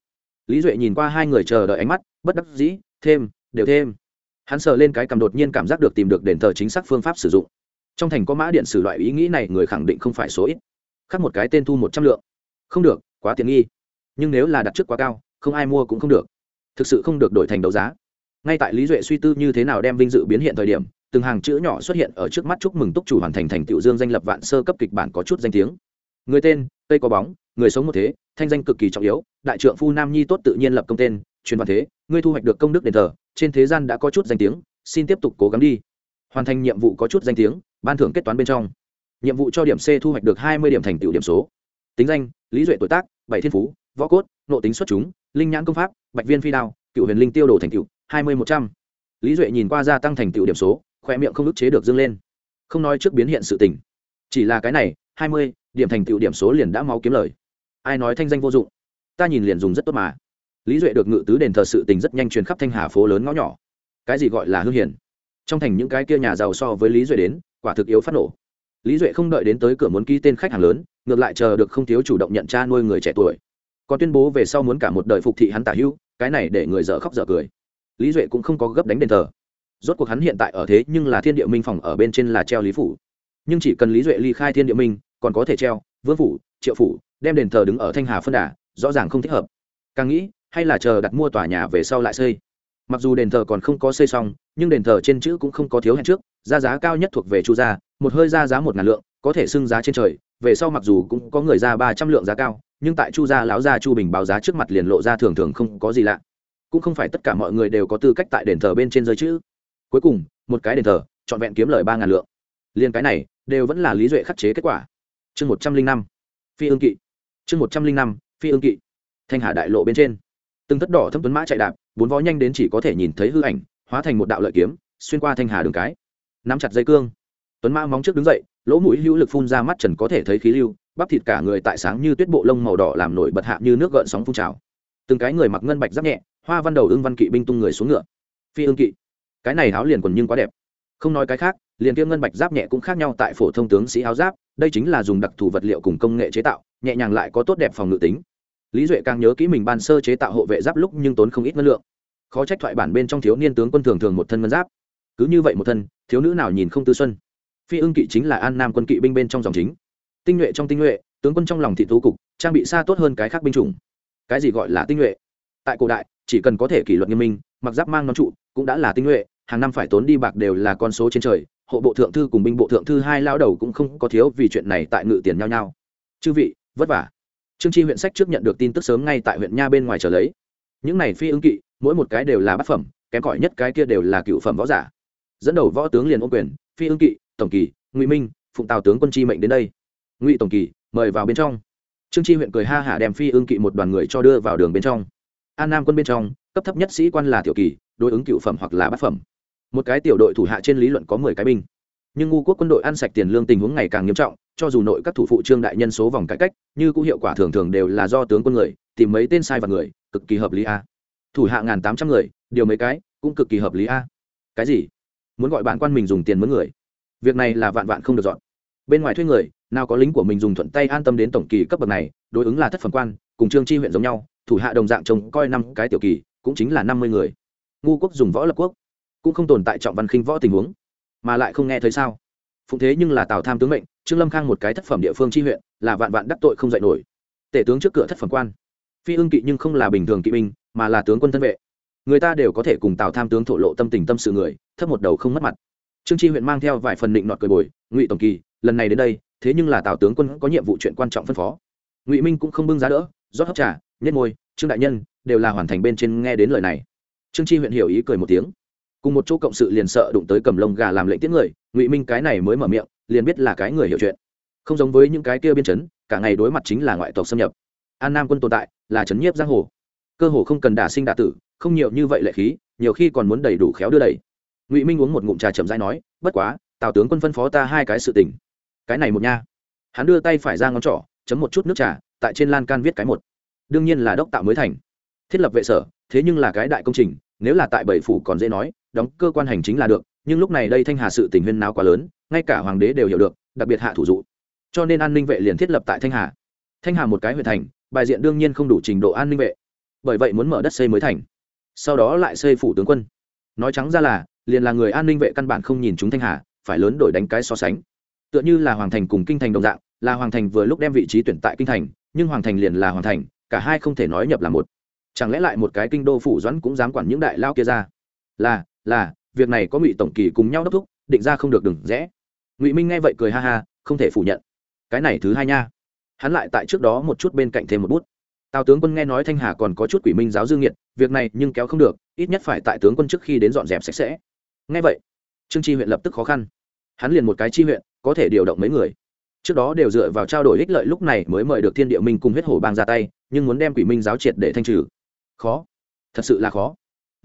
Lý duệ nhìn qua hai người chờ đợi ánh mắt, bất đắc dĩ, thêm, đều thêm. Hắn sờ lên cái cầm đột nhiên cảm giác được tìm được đền thờ chính xác phương pháp sử dụng. Trong thành có mã điện sử loại ý nghĩ này, người khẳng định không phải số ít. Khắc một cái tên thu một trăm lượng. Không được, quá tiện nghi. Nhưng nếu là đặt trước quá cao, không ai mua cũng không được. Thực sự không được đổi thành đấu giá. Ngay tại lý duệ suy tư như thế nào đem vinh dự biến hiện thời điểm, từng hàng chữ nhỏ xuất hiện ở trước mắt chúc mừng túc chủ hoàn thành thành tiểu dương danh lập vạn sơ cấp kịch bản có chút danh tiếng. Người tên tây có bóng người sống một thế, thanh danh cực kỳ trọng yếu, đại trượng phu nam nhi tốt tự nhiên lập công tên, truyền văn thế, ngươi thu hoạch được công đức đền thờ, trên thế gian đã có chút danh tiếng, xin tiếp tục cố gắng đi. Hoàn thành nhiệm vụ có chút danh tiếng, ban thưởng kết toán bên trong. Nhiệm vụ cho điểm c thu hoạch được hai mươi điểm thành tựu điểm số. Tính danh, lý duệ tuổi tác, bảy thiên phú, võ cốt nộ tính xuất chúng, linh nhãn công pháp, bạch viên phi đao, cựu huyền linh tiêu đồ thành tựu, hai mươi một trăm. Lý duệ nhìn qua gia tăng thành tựu điểm số khoe miệng không ức chế được dâng lên. Không nói trước biến hiện sự tình. Chỉ là cái này, hai mươi, điểm thành tựu điểm số liền đã máu kiếm lời ai nói thanh danh vô dụng? Ta nhìn liền dùng rất tốt mà. Lý duệ được ngự tứ đền thờ sự tình rất nhanh truyền khắp thanh hà phố lớn ngõ nhỏ. Cái gì gọi là hương hiển trong thành những cái kia nhà giàu so với lý duệ đến, quả thực yếu phát nổ. Lý duệ không đợi đến tới cửa muốn ký tên khách hàng lớn, ngược lại chờ được không thiếu chủ động nhận cha nuôi người trẻ tuổi. Còn tuyên bố về sau muốn cả một đời phục thị hắn tả hữu, cái này để người dở khóc dở cười. Lý duệ cũng không có gấp đánh đền thờ. Rốt cuộc hắn hiện tại ở thế nhưng là thiên địa minh phòng ở bên trên là treo lý phủ. Nhưng chỉ cần lý duệ ly khai thiên địa minh, còn có thể treo, vương phủ, triệu phủ đem đền thờ đứng ở thanh hà phân đà, rõ ràng không thích hợp. Càng nghĩ, hay là chờ đặt mua tòa nhà về sau lại xây. Mặc dù đền thờ còn không có xây xong, nhưng đền thờ trên chữ cũng không có thiếu hẹn trước, giá giá cao nhất thuộc về chu gia, một hơi ra giá một ngàn lượng, có thể xưng giá trên trời, về sau mặc dù cũng có người ra ba trăm lượng giá cao, nhưng tại chu gia lão gia chu bình báo giá trước mặt liền lộ ra thường thường không có gì lạ. Cũng không phải tất cả mọi người đều có tư cách tại đền thờ bên trên giới chữ. Cuối cùng, một cái đền thờ, trọn vẹn kiếm lời ba ngàn lượng. Liền cái này, đều vẫn là lý duệ khắc chế kết quả. Chương một trăm linh năm. Phi ương kỵ chương một trăm linh năm, phi ương kỵ. Thanh hà đại lộ bên trên. Từng thất đỏ thâm tuấn mã chạy đạp, bốn vó nhanh đến chỉ có thể nhìn thấy hư ảnh, hóa thành một đạo lợi kiếm, xuyên qua thanh hà đường cái. Nắm chặt dây cương. Tuấn mã móng trước đứng dậy, lỗ mũi hữu lực phun ra mắt trần có thể thấy khí lưu, bắp thịt cả người tại sáng như tuyết bộ lông màu đỏ làm nổi bật hạ như nước gợn sóng phun trào. Từng cái người mặc ngân bạch giáp nhẹ, hoa văn đầu ưng văn kỵ binh tung người xuống ngựa. Phi ương kỵ. Cái này háo liền quần nhưng quá đẹp. Không nói cái khác, liền kia ngân bạch giáp nhẹ cũng khác nhau tại phổ thông tướng sĩ áo giáp, đây chính là dùng đặc thù vật liệu cùng công nghệ chế tạo nhẹ nhàng lại có tốt đẹp phòng ngự tính. Lý duệ càng nhớ kỹ mình ban sơ chế tạo hộ vệ giáp lúc nhưng tốn không ít ngân lượng. Khó trách thoại bản bên trong thiếu niên tướng quân thường thường một thân ngân giáp. Cứ như vậy một thân, thiếu nữ nào nhìn không tư xuân. Phi ưng kỵ chính là an nam quân kỵ binh bên trong dòng chính. Tinh nhuệ trong tinh nhuệ, tướng quân trong lòng thị thú cục, trang bị xa tốt hơn cái khác binh chủng. Cái gì gọi là tinh nhuệ? Tại cổ đại, chỉ cần có thể kỷ luật nghiêm minh, mặc giáp mang nón trụ, cũng đã là tinh nhuệ, hàng năm phải tốn đi bạc đều là con số trên trời, hộ bộ thượng thư cùng binh bộ thượng thư hai lao đầu cũng không có thiếu vì chuyện này tại ngự tiền nhau nhau. Chư vị vất vả. Trương tri huyện sách trước nhận được tin tức sớm ngay tại huyện nha bên ngoài trở lấy. Những này phi ứng kỵ, mỗi một cái đều là bát phẩm, kém cỏi nhất cái kia đều là cựu phẩm võ giả. Dẫn đầu võ tướng liền ô quyền, phi ứng kỵ, tổng kỳ, ngụy minh, phụng tào tướng quân chi mệnh đến đây. Ngụy tổng kỳ, mời vào bên trong. Trương tri huyện cười ha hả đem phi ứng kỵ một đoàn người cho đưa vào đường bên trong. An nam quân bên trong, cấp thấp nhất sĩ quan là tiểu kỳ, đối ứng cựu phẩm hoặc là bát phẩm. Một cái tiểu đội thủ hạ trên lý luận có mười cái binh nhưng ngu quốc quân đội ăn sạch tiền lương tình huống ngày càng nghiêm trọng, cho dù nội các thủ phụ trương đại nhân số vòng cải cách, như cũng hiệu quả thường thường đều là do tướng quân người, tìm mấy tên sai và người, cực kỳ hợp lý a. Thủ hạ ngàn tám trăm người, điều mấy cái, cũng cực kỳ hợp lý a. Cái gì? Muốn gọi bạn quan mình dùng tiền mướn người? Việc này là vạn vạn không được dọn. Bên ngoài thuê người, nào có lính của mình dùng thuận tay an tâm đến tổng kỳ cấp bậc này, đối ứng là thất phẩm quan, cùng trương chi huyện giống nhau, thủ hạ đồng dạng trông coi năm cái tiểu kỳ, cũng chính là năm mươi người. Ngu quốc dùng võ lập quốc, cũng không tồn tại trọng văn khinh võ tình huống mà lại không nghe thấy sao? Phụng thế nhưng là tào tham tướng mệnh, trương lâm khang một cái thất phẩm địa phương chi huyện, là vạn vạn đắc tội không dạy nổi. Tể tướng trước cửa thất phẩm quan. Phi ưng kỵ nhưng không là bình thường kỵ binh, mà là tướng quân thân vệ. Người ta đều có thể cùng tào tham tướng thổ lộ tâm tình tâm sự người, thấp một đầu không mất mặt. Trương chi huyện mang theo vài phần định nọt cười bồi, ngụy tổng kỳ, lần này đến đây, thế nhưng là tào tướng quân có nhiệm vụ chuyện quan trọng phân phó. Ngụy minh cũng không bưng giá đỡ, rót hấp trà nhất môi, trương đại nhân, đều là hoàn thành bên trên nghe đến lời này. Trương chi huyện hiểu ý cười một tiếng cùng một chỗ cộng sự liền sợ đụng tới cầm lông gà làm lệnh tiết người, ngụy minh cái này mới mở miệng, liền biết là cái người hiểu chuyện. Không giống với những cái kia biên chấn, cả ngày đối mặt chính là ngoại tộc xâm nhập. An nam quân tồn tại, là chấn nhiếp giang hồ. Cơ hồ không cần đả sinh đả tử, không nhiều như vậy lệ khí, nhiều khi còn muốn đầy đủ khéo đưa đẩy ngụy minh uống một ngụm trà chậm rãi nói, bất quá, tào tướng quân phân phó ta hai cái sự tình. Cái này một nha. Hắn đưa tay phải ra ngón trỏ, chấm một chút nước trà, tại trên lan can viết cái một. Đương nhiên là đốc tạo mới thành. Thiết lập vệ sở, thế nhưng là cái đại công trình, nếu là tại bảy phủ còn dễ nói đóng cơ quan hành chính là được, nhưng lúc này đây thanh hà sự tình huyên nào quá lớn, ngay cả hoàng đế đều hiểu được, đặc biệt hạ thủ dụ. Cho nên an ninh vệ liền thiết lập tại thanh hà. Thanh hà một cái huyện thành, bài diện đương nhiên không đủ trình độ an ninh vệ. Bởi vậy muốn mở đất xây mới thành. Sau đó lại xây phủ tướng quân. Nói trắng ra là, liền là người an ninh vệ căn bản không nhìn chúng thanh hà, phải lớn đổi đánh cái so sánh. Tựa như là hoàng thành cùng kinh thành đồng dạng, là hoàng thành vừa lúc đem vị trí tuyển tại kinh thành, nhưng hoàng thành liền là hoàng thành, cả hai không thể nói nhập là một. Chẳng lẽ lại một cái kinh đô phủ doãn cũng dám quản những đại lao kia ra? Là là, việc này có ngụy tổng kỳ cùng nhau đốc thúc, định ra không được đừng rẽ. Ngụy minh nghe vậy cười ha ha, không thể phủ nhận. Cái này thứ hai nha. Hắn lại tại trước đó một chút bên cạnh thêm một bút. Tào tướng quân nghe nói thanh hà còn có chút quỷ minh giáo dương nghiệt, việc này nhưng kéo không được, ít nhất phải tại tướng quân trước khi đến dọn dẹp sạch sẽ. Nghe vậy, trương tri huyện lập tức khó khăn. Hắn liền một cái chi huyện, có thể điều động mấy người. Trước đó đều dựa vào trao đổi ích lợi lúc này mới mời được thiên địa minh cùng huyết hổ bang ra tay, nhưng muốn đem quỷ minh giáo triệt để thanh trừ. Khó. Thật sự là khó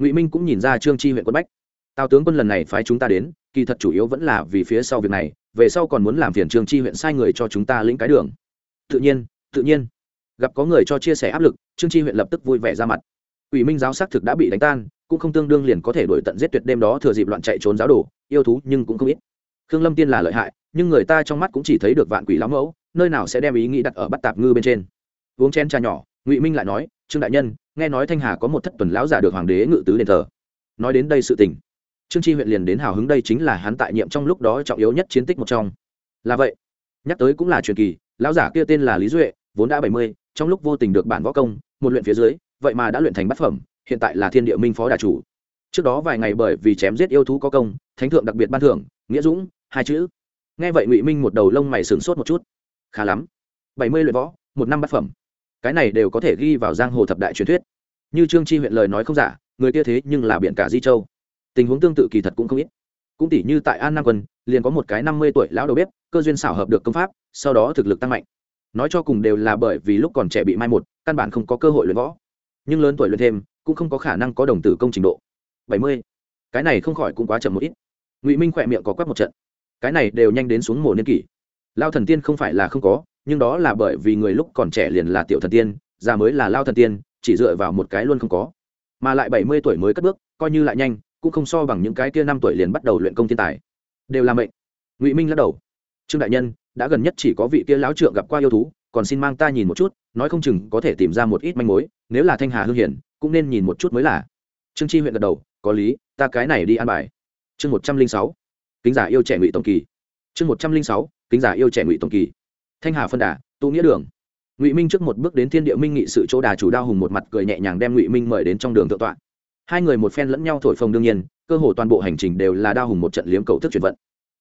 ngụy minh cũng nhìn ra trương chi huyện quân bách tào tướng quân lần này phái chúng ta đến kỳ thật chủ yếu vẫn là vì phía sau việc này về sau còn muốn làm phiền trương chi huyện sai người cho chúng ta lĩnh cái đường tự nhiên tự nhiên gặp có người cho chia sẻ áp lực trương chi huyện lập tức vui vẻ ra mặt ủy minh giáo xác thực đã bị đánh tan cũng không tương đương liền có thể đổi tận giết tuyệt đêm đó thừa dịp loạn chạy trốn giáo đồ yêu thú nhưng cũng không ít khương lâm tiên là lợi hại nhưng người ta trong mắt cũng chỉ thấy được vạn quỷ lão mẫu nơi nào sẽ đem ý nghĩ đặt ở bắt tạp ngư bên trên uống chen trà nhỏ ngụy minh lại nói trương đại nhân nghe nói thanh hà có một thất tuần lão giả được hoàng đế ngự tứ đền thờ. Nói đến đây sự tình, trương tri huyện liền đến hào hứng đây chính là hắn tại nhiệm trong lúc đó trọng yếu nhất chiến tích một trong. Là vậy, nhắc tới cũng là truyền kỳ, lão giả kia tên là lý duệ, vốn đã bảy mươi, trong lúc vô tình được bản võ công, một luyện phía dưới, vậy mà đã luyện thành bát phẩm, hiện tại là thiên địa minh phó đà chủ. Trước đó vài ngày bởi vì chém giết yêu thú có công, thánh thượng đặc biệt ban thưởng, nghĩa dũng, hai chữ. Nghe vậy ngụy minh một đầu lông mày sửng sốt một chút. Khá lắm, bảy mươi luyện võ, một năm bát phẩm cái này đều có thể ghi vào giang hồ thập đại truyền thuyết. Như trương chi huyện lời nói không giả, người kia thế nhưng là biển cả di châu. Tình huống tương tự kỳ thật cũng không ít. Cũng tỷ như tại an nam quân, liền có một cái năm mươi tuổi lão đầu bếp, cơ duyên xảo hợp được công pháp, sau đó thực lực tăng mạnh. Nói cho cùng đều là bởi vì lúc còn trẻ bị mai một, căn bản không có cơ hội luyện võ. Nhưng lớn tuổi luyện thêm, cũng không có khả năng có đồng tử công trình độ. Bảy mươi. Cái này không khỏi cũng quá chậm một ít. Ngụy minh khỏe miệng có quắc một trận. Cái này đều nhanh đến xuống mồ niên kỷ. Lao thần tiên không phải là không có nhưng đó là bởi vì người lúc còn trẻ liền là tiểu thần tiên, già mới là lao thần tiên, chỉ dựa vào một cái luôn không có. Mà lại bảy mươi tuổi mới cất bước, coi như lại nhanh, cũng không so bằng những cái kia năm tuổi liền bắt đầu luyện công thiên tài. Đều là mệnh. Ngụy minh lắc đầu. Trương đại nhân, đã gần nhất chỉ có vị kia lão trượng gặp qua yêu thú, còn xin mang ta nhìn một chút, nói không chừng có thể tìm ra một ít manh mối, nếu là thanh hà hương hiển cũng nên nhìn một chút mới là. Trương chi huyện gật đầu, có lý, ta cái này đi ăn bài. Chương một trăm linh sáu, kính giả yêu trẻ ngụy tổng kỳ. Chương một trăm linh sáu, kính giả yêu trẻ ngụy tổng kỳ thanh hà phân đà tụ nghĩa đường. Ngụy minh trước một bước đến thiên địa minh nghị sự chỗ đà chủ đao hùng một mặt cười nhẹ nhàng đem ngụy minh mời đến trong đường thượng tọa. Hai người một phen lẫn nhau thổi phồng đương nhiên, cơ hồ toàn bộ hành trình đều là đao hùng một trận liếm cầu thức chuyển vận.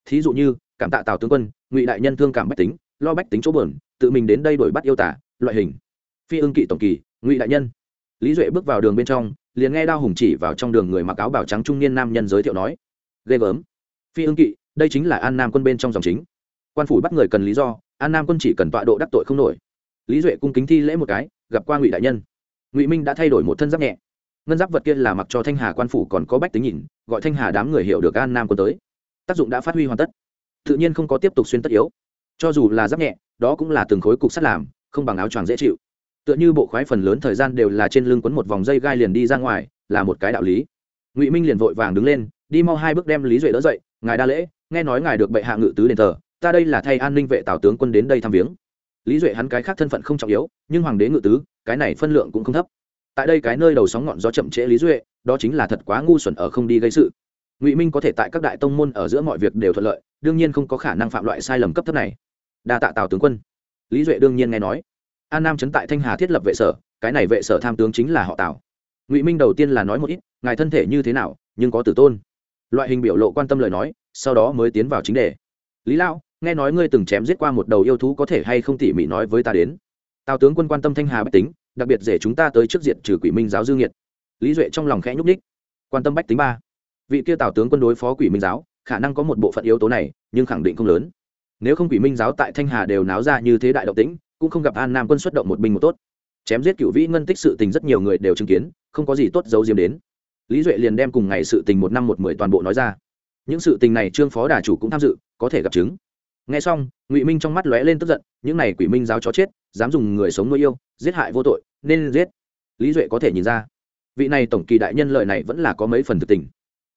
Thí dụ như, cảm tạ tào tướng quân, ngụy đại nhân thương cảm bách tính, lo bách tính chỗ bờn tự mình đến đây đổi bắt yêu tả, loại hình. Phi ưng kỵ tổng kỳ, ngụy đại nhân. Lý duệ bước vào đường bên trong, liền nghe đao hùng chỉ vào trong đường người mặc áo bảo trắng trung niên nam nhân giới thiệu nói, ghê gớm. Phi ưng kỵ, đây chính là an nam quân bên trong dòng chính. Quan phủ bắt người cần lý do an nam quân chỉ cần tọa độ đắc tội không nổi lý duệ cung kính thi lễ một cái gặp qua ngụy đại nhân ngụy minh đã thay đổi một thân giáp nhẹ ngân giáp vật kia là mặc cho thanh hà quan phủ còn có bách tính nhìn gọi thanh hà đám người hiểu được an nam quân tới tác dụng đã phát huy hoàn tất tự nhiên không có tiếp tục xuyên tất yếu cho dù là giáp nhẹ đó cũng là từng khối cục sắt làm không bằng áo choàng dễ chịu tựa như bộ khoái phần lớn thời gian đều là trên lưng quấn một vòng dây gai liền đi ra ngoài là một cái đạo lý ngụy minh liền vội vàng đứng lên đi mau hai bước đem lý duệ đỡ dậy ngài đa lễ nghe nói ngài được bệ hạ ngự tứ đền thờ ta đây là thay an ninh vệ tào tướng quân đến đây thăm viếng. Lý duệ hắn cái khác thân phận không trọng yếu, nhưng hoàng đế ngự tứ, cái này phân lượng cũng không thấp. Tại đây cái nơi đầu sóng ngọn gió chậm trễ lý duệ, đó chính là thật quá ngu xuẩn ở không đi gây sự. Ngụy minh có thể tại các đại tông môn ở giữa mọi việc đều thuận lợi, đương nhiên không có khả năng phạm loại sai lầm cấp thấp này. Đa tạ tào tướng quân. Lý duệ đương nhiên nghe nói. An nam trấn tại thanh hà thiết lập vệ sở, cái này vệ sở tham tướng chính là họ tào. Ngụy minh đầu tiên là nói một ít, ngài thân thể như thế nào, nhưng có tử tôn. Loại hình biểu lộ quan tâm lời nói, sau đó mới tiến vào chính đề. Lý lão nghe nói ngươi từng chém giết qua một đầu yêu thú có thể hay không tỉ mỉ nói với ta đến? Tào tướng quân quan tâm thanh hà bách tính, đặc biệt rể chúng ta tới trước diện trừ quỷ minh giáo dư nghiệt. Lý duệ trong lòng khẽ nhúc ních quan tâm bách tính ba. Vị kia tào tướng quân đối phó quỷ minh giáo, khả năng có một bộ phận yếu tố này, nhưng khẳng định không lớn. Nếu không quỷ minh giáo tại thanh hà đều náo ra như thế đại động tĩnh, cũng không gặp an nam quân xuất động một binh một tốt. Chém giết cựu vĩ ngân tích sự tình rất nhiều người đều chứng kiến, không có gì tốt giấu diếm đến. Lý duệ liền đem cùng ngày sự tình một năm một mười toàn bộ nói ra. Những sự tình này trương phó đà chủ cũng tham dự, có thể gặp chứng nghe xong, ngụy minh trong mắt lóe lên tức giận, những này quỷ minh giáo chó chết, dám dùng người sống nuôi yêu, giết hại vô tội, nên giết. Lý duệ có thể nhìn ra, vị này tổng kỳ đại nhân lợi này vẫn là có mấy phần thực tình.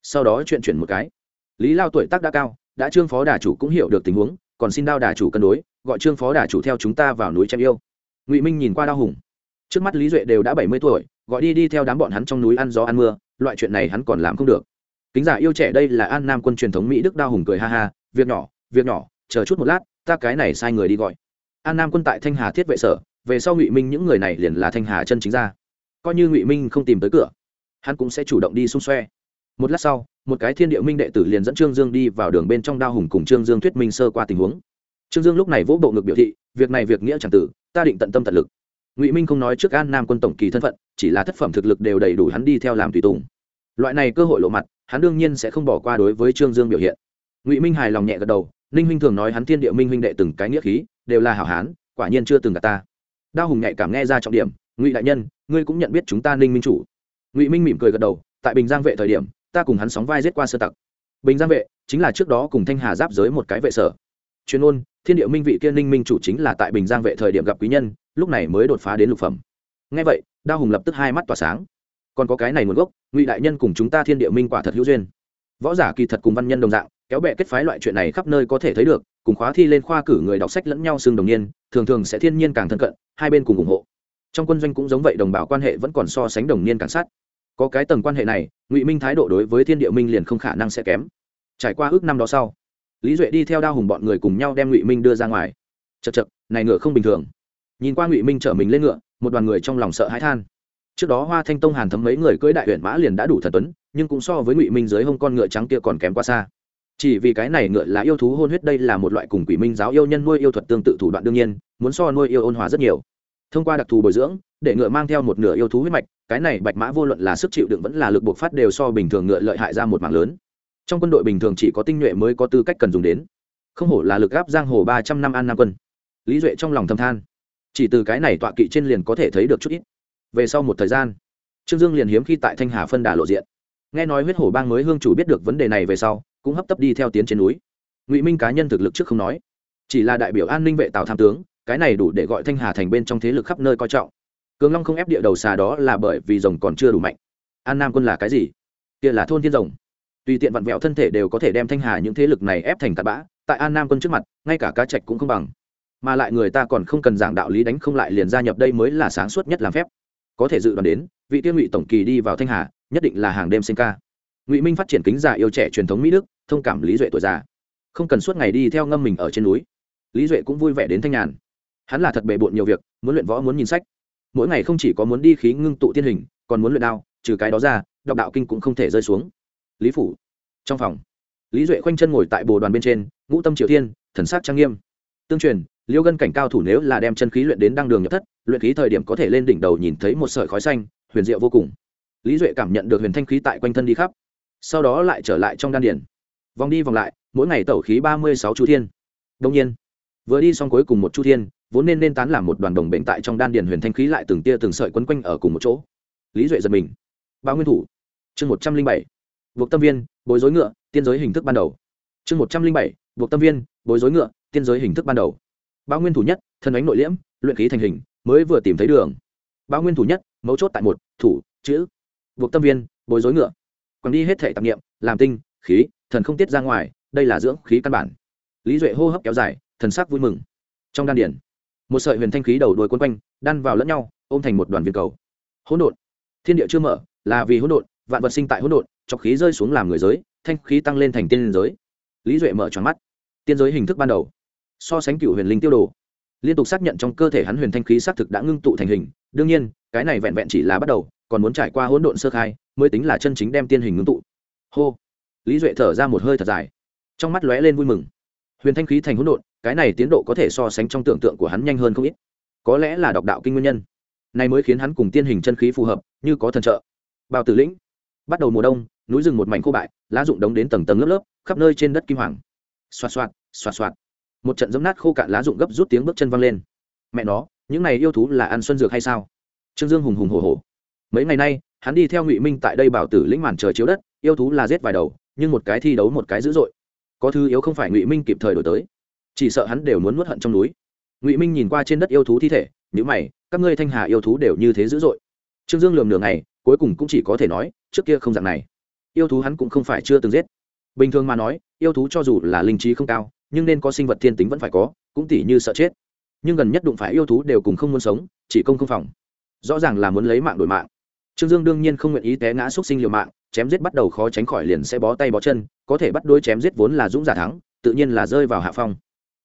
Sau đó chuyện chuyển một cái. Lý lao tuổi tác đã cao, đã trương phó đà chủ cũng hiểu được tình huống, còn xin đao đà chủ cân đối, gọi trương phó đà chủ theo chúng ta vào núi chém yêu. Ngụy minh nhìn qua đao hùng. Trước mắt lý duệ đều đã bảy mươi tuổi, gọi đi đi theo đám bọn hắn trong núi ăn gió ăn mưa, loại chuyện này hắn còn làm không được. Kính giả yêu trẻ đây là an nam quân truyền thống mỹ đức đao hùng cười ha ha, việc nhỏ việc nhỏ chờ chút một lát, ta cái này sai người đi gọi. An nam quân tại thanh hà thiết vệ sở, về sau ngụy minh những người này liền là thanh hà chân chính ra coi như ngụy minh không tìm tới cửa, hắn cũng sẽ chủ động đi xung xoe. Một lát sau, một cái thiên địa minh đệ tử liền dẫn trương dương đi vào đường bên trong đao hùng cùng trương dương thuyết minh sơ qua tình huống. Trương dương lúc này vỗ bộ ngực biểu thị, việc này việc nghĩa c h ẳ n g tử, ta định tận tâm tận lực. Ngụy minh không nói trước an nam quân tổng kỳ thân phận, chỉ là thất phẩm thực lực đều đầy đủ hắn đi theo làm tùy tùng. Loại này cơ hội lộ mặt, hắn đương nhiên sẽ không bỏ qua đối với trương dương biểu hiện. Ngụy minh hài lòng nhẹ gật đầu ninh huynh thường nói hắn thiên địa minh huynh đệ từng cái nghĩa khí, đều là hảo hán, quả nhiên chưa từng gặp ta. Đao hùng nhạy cảm nghe ra trọng điểm, ngụy đại nhân, ngươi cũng nhận biết chúng ta ninh minh chủ. Ngụy minh mỉm cười gật đầu, tại bình giang vệ thời điểm, ta cùng hắn sóng vai giết qua sơ tặc. Bình giang vệ chính là trước đó cùng thanh hà giáp giới một cái vệ sở. Chuyên ôn thiên địa minh vị kia ninh minh chủ chính là tại bình giang vệ thời điểm gặp quý nhân, lúc này mới đột phá đến lục phẩm. Ngay vậy, đao hùng lập tức hai mắt tỏa sáng. Còn có cái này nguồn gốc, ngụy đại nhân cùng chúng ta thiên địa minh quả thật hữu duyên. Võ giả kỳ thật cùng văn nhân đồng dạng kéo bẹ kết phái loại chuyện này khắp nơi có thể thấy được, cùng khóa thi lên khoa cử người đọc sách lẫn nhau xương đồng niên, thường thường sẽ thiên nhiên càng thân cận, hai bên cùng ủng hộ. Trong quân doanh cũng giống vậy, đồng bào quan hệ vẫn còn so sánh đồng niên càng sát. Có cái tầng quan hệ này, ngụy minh thái độ đối với thiên địa minh liền không khả năng sẽ kém. Trải qua ước năm đó sau, lý duệ đi theo đao hùng bọn người cùng nhau đem ngụy minh đưa ra ngoài. Chật chật này ngựa không bình thường. Nhìn qua ngụy minh chở mình lên ngựa, một đoàn người trong lòng sợ hãi than. Trước đó hoa thanh tông hàn thấm mấy người cưỡi đại huyện mã liền đã đủ thần tuấn, nhưng cũng so với ngụy minh dưới hông con ngựa trắng kia còn kém quá xa chỉ vì cái này ngựa là yêu thú hôn huyết đây là một loại cùng quỷ minh giáo yêu nhân nuôi yêu thuật tương tự thủ đoạn đương nhiên, muốn so nuôi yêu ôn hòa rất nhiều. Thông qua đặc thù bồi dưỡng, để ngựa mang theo một nửa yêu thú huyết mạch, cái này bạch mã vô luận là sức chịu đựng vẫn là lực buộc phát đều so bình thường ngựa lợi hại ra một mảng lớn. Trong quân đội bình thường chỉ có tinh nhuệ mới có tư cách cần dùng đến. Không hổ là lực gáp giang hồ ba trăm năm an nam quân. Lý duệ trong lòng thầm than. Chỉ từ cái này tọa kỵ trên liền có thể thấy được chút ít. Về sau một thời gian, trương dương liền hiếm khi tại thanh hà phân đà lộ diện. Nghe nói huyết hổ bang mới hương chủ biết được vấn đề này về sau cũng hấp tấp đi theo tiến trên núi. Ngụy minh cá nhân thực lực trước không nói, chỉ là đại biểu an ninh vệ tào tham tướng, cái này đủ để gọi thanh hà thành bên trong thế lực khắp nơi coi trọng. Cường long không ép địa đầu xà đó là bởi vì rồng còn chưa đủ mạnh. An nam quân là cái gì? Kia là thôn thiên rồng. Tùy tiện vặn vẹo thân thể đều có thể đem thanh hà những thế lực này ép thành tạt bã, tại an nam quân trước mặt, ngay cả cá trạch cũng không bằng. Mà lại người ta còn không cần giảng đạo lý đánh không lại liền gia nhập đây mới là sáng suốt nhất làm phép. Có thể dự đoán đến, vị tiên ngụy tổng kỳ đi vào thanh hà, nhất định là hàng đêm sinh ca. Ngụy minh phát triển kính giả yêu trẻ truyền thống mỹ đức thông cảm lý duệ tuổi già. Không cần suốt ngày đi theo ngâm mình ở trên núi. Lý duệ cũng vui vẻ đến thanh nhàn. Hắn là thật bề bộn nhiều việc, muốn luyện võ, muốn nhìn sách. Mỗi ngày không chỉ có muốn đi khí ngưng tụ tiên hình, còn muốn luyện đao, trừ cái đó ra, đọc đạo kinh cũng không thể rơi xuống. Lý phủ. Trong phòng, lý duệ khoanh chân ngồi tại bồ đoàn bên trên, ngũ tâm triều thiên, thần sát trang nghiêm. Tương truyền, liêu gân cảnh cao thủ nếu là đem chân khí luyện đến đăng đường nhập thất, luyện khí thời điểm có thể lên đỉnh đầu nhìn thấy một sợi khói xanh, huyền diệu vô cùng. Lý duệ cảm nhận được huyền thanh khí tại quanh thân đi khắp, sau đó lại trở lại trong đan điển vòng đi vòng lại, mỗi ngày tẩu khí ba mươi sáu chu thiên. Đông nhiên, vừa đi xong cuối cùng một chu thiên, vốn nên nên tán làm một đoàn đồng bệnh tại trong đan điền huyền thanh khí lại từng tia từng sợi quấn quanh ở cùng một chỗ. Lý duệ giật mình. Bao nguyên thủ. Chương một trăm linh bảy. Buộc tâm viên, bối rối ngựa, tiên giới hình thức ban đầu. Chương một trăm linh bảy. Buộc tâm viên, bối rối ngựa, tiên giới hình thức ban đầu. Bao nguyên thủ nhất thân ánh nội liễm, luyện khí thành hình, mới vừa tìm thấy đường. Bao nguyên thủ nhất, mấu chốt tại một, thủ, chữ. Buộc tâm viên, bối rối ngựa. Còn đi hết thể tạp nghiệm làm tinh khí, thần không tiết ra ngoài, đây là dưỡng khí căn bản. Lý duệ hô hấp kéo dài, thần sắc vui mừng. Trong đan điển một sợi huyền thanh khí đầu đuôi quân quanh, đan vào lẫn nhau, ôm thành một đoàn viên cầu. Hỗn độn. Thiên địa chưa mở, là vì hỗn độn, vạn vật sinh tại hỗn độn chọc khí rơi xuống làm người giới, thanh khí tăng lên thành tiên giới. Lý duệ mở tròn mắt. Tiên giới hình thức ban đầu. So sánh cựu huyền linh tiêu đồ. Liên tục xác nhận trong cơ thể hắn huyền thanh khí xác thực đã ngưng tụ thành hình. Đương nhiên, cái này vẹn vẹn chỉ là bắt đầu, còn muốn trải qua hỗn độn sơ khai, mới tính là chân chính đem tiên hình ngưng tụ. Hô lý duệ thở ra một hơi thật dài. Trong mắt lóe lên vui mừng. Huyền thanh khí thành hỗn độn, cái này tiến độ có thể so sánh trong tưởng tượng của hắn nhanh hơn không ít. Có lẽ là đọc đạo kinh nguyên nhân. Này mới khiến hắn cùng tiên hình chân khí phù hợp, như có thần trợ. Bào tử lĩnh. Bắt đầu mùa đông, núi rừng một mảnh khô bại, lá rụng đống đến tầng tầng lớp lớp, khắp nơi trên đất kim hoàng. Xoạt xoạt xoạt xoạt. Một trận giấm nát khô cạn lá rụng gấp rút tiếng bước chân văng lên. Mẹ nó, những này yêu thú là ăn xuân dược hay sao? Trương dương hùng hùng hồ hồ mấy ngày nay, hắn đi theo ngụy minh tại đây bảo tử lĩnh màn trời chiếu đất, yêu thú là giết vài đầu nhưng một cái thi đấu một cái dữ dội. Có thứ yếu không phải ngụy minh kịp thời đổi tới, chỉ sợ hắn đều muốn nuốt hận trong núi. Ngụy minh nhìn qua trên đất yêu thú thi thể nhữ mày, các ngươi thanh hà yêu thú đều như thế dữ dội. Trương dương lườm nửa ngày, cuối cùng cũng chỉ có thể nói, trước kia không dạng này. Yêu thú hắn cũng không phải chưa từng giết. Bình thường mà nói, yêu thú cho dù là linh trí không cao, nhưng nên có sinh vật thiên tính vẫn phải có, cũng tỉ như sợ chết. Nhưng gần nhất đụng phải yêu thú đều cùng không muốn sống, chỉ công không phòng. Rõ ràng là muốn lấy mạng đổi mạng. Trương dương đương nhiên không nguyện ý té ngã x u ấ t sinh liều mạng chém giết bắt đầu khó tránh khỏi liền sẽ bó tay bó chân, có thể bắt đôi chém giết vốn là dũng giả thắng, tự nhiên là rơi vào hạ phong.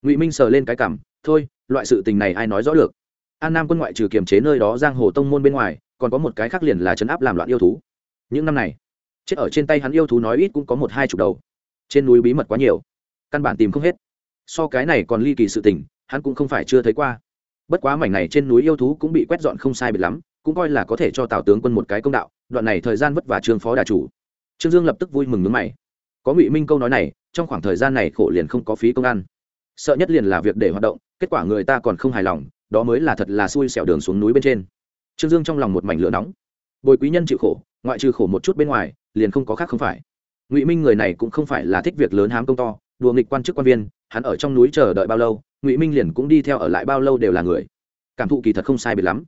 Ngụy minh sờ lên cái cảm, thôi, loại sự tình này ai nói rõ được? An nam quân ngoại trừ kiềm chế nơi đó giang hồ tông môn bên ngoài, còn có một cái khác liền là chấn áp làm loạn yêu thú. Những năm này, chết ở trên tay hắn yêu thú nói ít cũng có một hai chục đầu. Trên núi bí mật quá nhiều, căn bản tìm không hết. So cái này còn ly kỳ sự tình, hắn cũng không phải chưa thấy qua. Bất quá mảnh này trên núi yêu thú cũng bị quét dọn không sai biệt lắm cũng coi là có thể cho tào tướng quân một cái công đạo, đoạn này thời gian vất vả trương phó đà chủ. Trương dương lập tức vui mừng nước mày. Có ngụy minh câu nói này, trong khoảng thời gian này khổ liền không có phí công ăn. Sợ nhất liền là việc để hoạt động, kết quả người ta còn không hài lòng, đó mới là thật là xui xẻo đường xuống núi bên trên. Trương dương trong lòng một mảnh lửa nóng. Bồi quý nhân chịu khổ, ngoại trừ khổ một chút bên ngoài, liền không có khác không phải. Ngụy minh người này cũng không phải là thích việc lớn hám công to, đùa nghịch quan chức quan viên, hắn ở trong núi chờ đợi bao lâu, ngụy minh liền cũng đi theo ở lại bao lâu đều là người. Cảm thụ kỳ thật không sai biệt lắm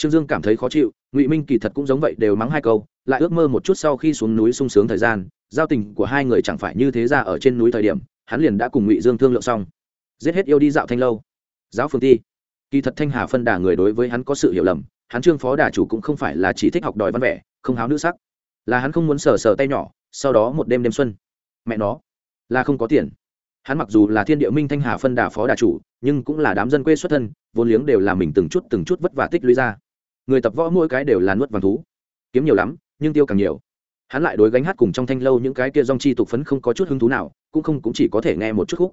trương dương cảm thấy khó chịu, ngụy minh kỳ thật cũng giống vậy đều mắng hai câu, lại ước mơ một chút sau khi xuống núi sung sướng thời gian, giao tình của hai người chẳng phải như thế ra ở trên núi thời điểm, hắn liền đã cùng ngụy dương thương lượng xong. Giết hết yêu đi dạo thanh lâu. Giáo phương ti. Kỳ thật thanh hà phân đà người đối với hắn có sự hiểu lầm, hắn trương phó đà chủ cũng không phải là chỉ thích học đòi văn vẻ, không háo nữ sắc. Là hắn không muốn sờ sờ tay nhỏ, sau đó một đêm đêm xuân. Mẹ nó, là không có tiền. Hắn mặc dù là thiên địa minh thanh hà phân đà phó đà chủ, nhưng cũng là đám dân quê xuất thân, vốn liếng đều là mình từng chút từng chút vất vả tích lũy ra người tập võ mỗi cái đều là nuốt vàng thú. Kiếm nhiều lắm, nhưng tiêu càng nhiều. Hắn lại đối gánh hát cùng trong thanh lâu những cái kia dong chi tục phấn không có chút hứng thú nào, cũng không cũng chỉ có thể nghe một chút khúc.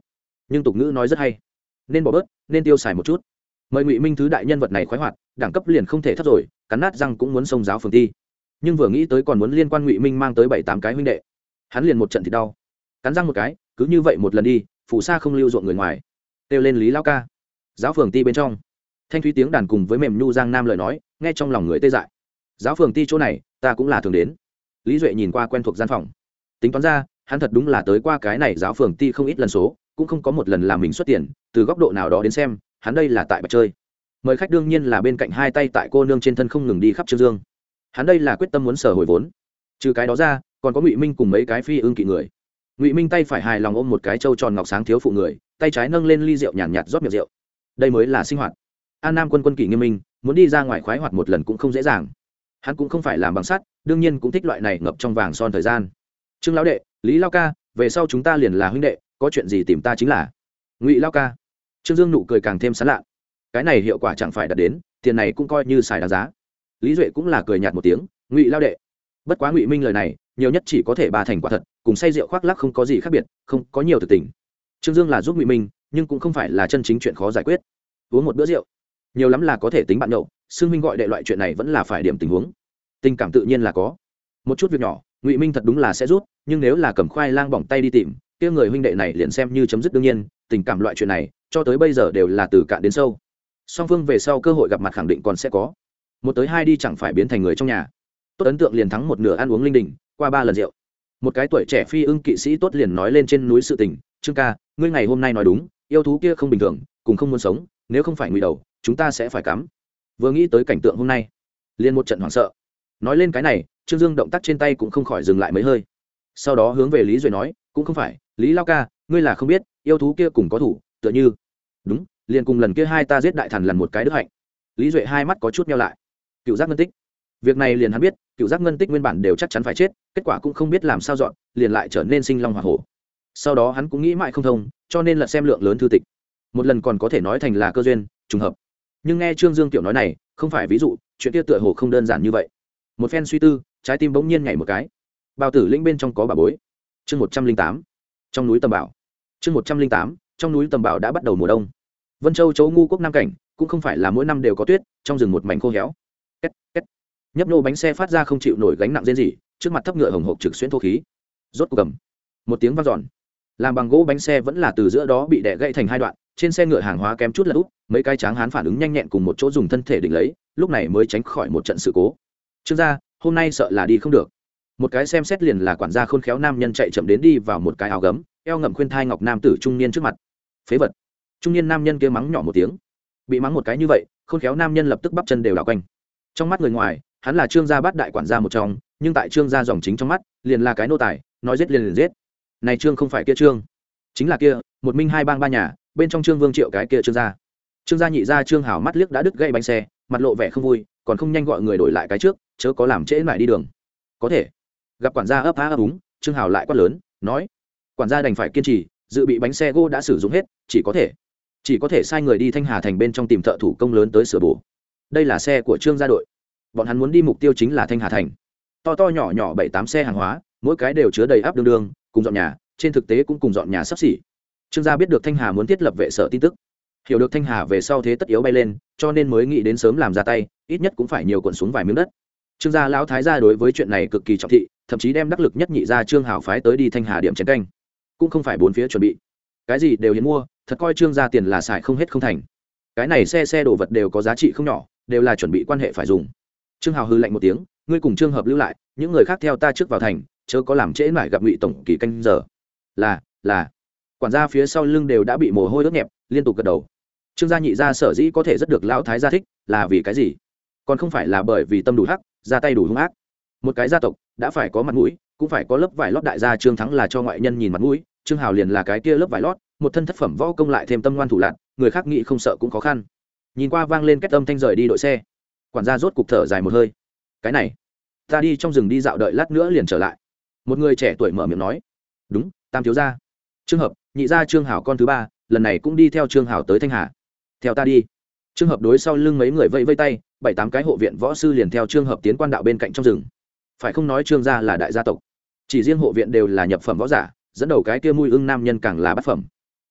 Nhưng tục ngữ nói rất hay. Nên bỏ bớt, nên tiêu xài một chút. Mời ngụy minh thứ đại nhân vật này khoái hoạt, đẳng cấp liền không thể thấp rồi, cắn nát răng cũng muốn xông giáo phường thi. Nhưng vừa nghĩ tới còn muốn liên quan ngụy minh mang tới bảy tám cái huynh đệ. Hắn liền một trận thì đau. Cắn răng một cái, cứ như vậy một lần đi phủ xa không lưu ruộng người ngoài. Kêu lên lý lao ca. Giáo phường ti bên trong. Thanh thúy tiếng đàn cùng với mềm nhu giang nam lời nói nghe trong lòng người tê dại. Giáo phường ti chỗ này ta cũng là thường đến. Lý duệ nhìn qua quen thuộc gian phòng. Tính toán ra hắn thật đúng là tới qua cái này giáo phường ti không ít lần số cũng không có một lần làm mình xuất tiền từ góc độ nào đó đến xem hắn đây là tại bạch chơi. Mời khách đương nhiên là bên cạnh hai tay tại cô nương trên thân không ngừng đi khắp trương dương. Hắn đây là quyết tâm muốn sở hồi vốn. Trừ cái đó ra còn có ngụy minh cùng mấy cái phi ương kỵ người. Ngụy minh tay phải hài lòng ôm một cái trâu tròn ngọc sáng thiếu phụ người tay trái nâng lên ly rượu nhàn nhạt, nhạt rót miệng rượu. Đây mới là sinh hoạt. An nam quân quân kỷ nghiêm minh muốn đi ra ngoài khoái hoạt một lần cũng không dễ dàng. Hắn cũng không phải làm bằng sắt, đương nhiên cũng thích loại này ngập trong vàng son thời gian. Trương lão đệ, lý lao ca, về sau chúng ta liền là huynh đệ, có chuyện gì tìm ta chính là. Ngụy lao ca. Trương dương nụ cười càng thêm sán lạ. Cái này hiệu quả chẳng phải đạt đến, tiền này cũng coi như xài đáng giá. Lý duệ cũng là cười nhạt một tiếng, ngụy lao đệ. Bất quá ngụy minh lời này, nhiều nhất chỉ có thể ba thành quả thật, cùng say rượu khoác lắc không có gì khác biệt, không có nhiều thực tình. Trương dương là giúp ngụy minh, nhưng cũng không phải là chân chính chuyện khó giải quyết. Uống một bữa rượu nhiều lắm là có thể tính bạn nhậu xương minh gọi đệ loại chuyện này vẫn là phải điểm tình huống. Tình cảm tự nhiên là có. Một chút việc nhỏ, ngụy minh thật đúng là sẽ rút, nhưng nếu là cầm khoai lang bỏng tay đi tìm, kia người huynh đệ này liền xem như chấm dứt đương nhiên, tình cảm loại chuyện này, cho tới bây giờ đều là từ cạn đến sâu. Song phương về sau cơ hội gặp mặt khẳng định còn sẽ có. Một tới hai đi chẳng phải biến thành người trong nhà. Tốt ấn tượng liền thắng một nửa ăn uống linh đình, qua ba lần rượu. Một cái tuổi trẻ phi ưng kỵ sĩ tốt liền nói lên trên núi sự tình, trương ca, ngươi ngày hôm nay nói đúng, yêu thú kia không bình thường, cùng không muốn sống nếu không phải ngụy đầu, chúng ta sẽ phải cắm. Vừa nghĩ tới cảnh tượng hôm nay, liền một trận hoảng sợ. Nói lên cái này, trương dương động tác trên tay cũng không khỏi dừng lại mấy hơi. Sau đó hướng về lý duệ nói, cũng không phải, lý lao ca, ngươi là không biết, yêu thú kia cùng có thủ, tựa như đúng, liền cùng lần kia hai ta giết đại thần lần một cái đức hạnh. Lý duệ hai mắt có chút nhau lại. Cựu giác ngân tích. Việc này liền hắn biết, cựu giác ngân tích nguyên bản đều chắc chắn phải chết, kết quả cũng không biết làm sao dọn, liền lại trở nên sinh long hoa hổ. Sau đó hắn cũng nghĩ mãi không thông, cho nên là xem lượng lớn thư tịch một lần còn có thể nói thành là cơ duyên, trùng hợp. Nhưng nghe trương dương tiểu nói này, không phải ví dụ, chuyện kia tựa hồ không đơn giản như vậy. Một phen suy tư, trái tim bỗng nhiên nhảy một cái. Bao tử linh bên trong có bà bối. Chương một trăm linh tám, trong núi tầm bảo. Chương một trăm linh tám, trong núi tầm bảo đã bắt đầu mùa đông. Vân châu chấu ngu quốc nam cảnh, cũng không phải là mỗi năm đều có tuyết, trong rừng một mảnh khô héo. Két két. Nhấp nô bánh xe phát ra không chịu nổi gánh nặng rên gì trước mặt thấp ngựa hồng hộp trực xuyên thô khí. Rốt cuộc cầm một tiếng vang dọn. Làm bằng gỗ bánh xe vẫn là từ giữa đó bị đẻ gãy thành hai đoạn trên xe ngựa hàng hóa kém chút là úp, mấy cái tráng hán phản ứng nhanh nhẹn cùng một chỗ dùng thân thể định lấy, lúc này mới tránh khỏi một trận sự cố. Trương gia, hôm nay sợ là đi không được. Một cái xem xét liền là quản gia khôn khéo nam nhân chạy chậm đến đi vào một cái áo gấm, eo ngậm khuyên thai ngọc nam tử trung niên trước mặt. Phế vật. Trung niên nam nhân kia mắng nhỏ một tiếng. Bị mắng một cái như vậy, khôn khéo nam nhân lập tức bắp chân đều đảo quanh. Trong mắt người ngoài, hắn là trương gia bát đại quản gia một trong, nhưng tại trương gia dòng chính trong mắt, liền là cái nô tài, nói giết liền liền giết. Này trương không phải kia trương, chính là kia, một minh hai bang ba nhà bên trong trương vương triệu cái kia trương gia. Trương gia nhị gia trương hảo mắt liếc đã đứt gây bánh xe, mặt lộ vẻ không vui, còn không nhanh gọi người đổi lại cái trước, chớ có làm trễ lại đi đường. Có thể. Gặp quản gia ấp á ấp úng, trương hảo lại quát lớn, nói, quản gia đành phải kiên trì, dự bị bánh xe gỗ đã sử dụng hết, chỉ có thể, chỉ có thể sai người đi thanh hà thành bên trong tìm thợ thủ công lớn tới sửa bổ. Đây là xe của trương gia đội. Bọn hắn muốn đi mục tiêu chính là thanh hà thành. To to nhỏ nhỏ bảy tám xe hàng hóa, mỗi cái đều chứa đầy áp đương đương cùng dọn nhà, trên thực tế cũng cùng dọn nhà sắp xỉ trương gia biết được thanh hà muốn thiết lập vệ sở tin tức. Hiểu được thanh hà về sau thế tất yếu bay lên, cho nên mới nghĩ đến sớm làm ra tay, ít nhất cũng phải nhiều cuộn xuống vài miếng đất. Trương gia lão thái gia đối với chuyện này cực kỳ trọng thị, thậm chí đem đắc lực nhất nhị ra trương hảo phái tới đi thanh hà điểm chiến canh. Cũng không phải bốn phía chuẩn bị. Cái gì đều hiến mua, thật coi trương gia tiền là xài không hết không thành. Cái này xe xe đồ vật đều có giá trị không nhỏ, đều là chuẩn bị quan hệ phải dùng. Trương hào hư lạnh một tiếng, ngươi cùng Trương hợp lưu lại, những người khác theo ta trước vào thành, chớ có làm trễ mải gặp ngụy tổng kỳ canh giờ. Là là quản gia phía sau lưng đều đã bị mồ hôi đốt nhẹp, liên tục gật đầu. Trương gia nhị gia sở dĩ có thể rất được lão thái gia thích là vì cái gì? Còn không phải là bởi vì tâm đủ hắc, ra tay đủ hung ác. Một cái gia tộc đã phải có mặt mũi, cũng phải có lớp vải lót đại gia trương thắng là cho ngoại nhân nhìn mặt mũi, trương hào liền là cái kia lớp vải lót, một thân thất phẩm võ công lại thêm tâm ngoan thủ lạc người khác nghĩ không sợ cũng khó khăn. Nhìn qua vang lên cách âm thanh rời đi đội xe. Quản gia rốt cục thở dài một hơi. Cái này, ta đi trong rừng đi dạo đợi lát nữa liền trở lại. Một người trẻ tuổi mở miệng nói. Đúng, tam thiếu gia. Trường hợp nhị gia trương hảo con thứ ba, lần này cũng đi theo trương hảo tới thanh hà. Theo ta đi. Trường hợp đối sau lưng mấy người vây vây tay, bảy tám cái hộ viện võ sư liền theo trường hợp tiến quan đạo bên cạnh trong rừng. Phải không nói trương gia là đại gia tộc? Chỉ riêng hộ viện đều là nhập phẩm võ giả, dẫn đầu cái kia mùi ưng nam nhân càng là bát phẩm.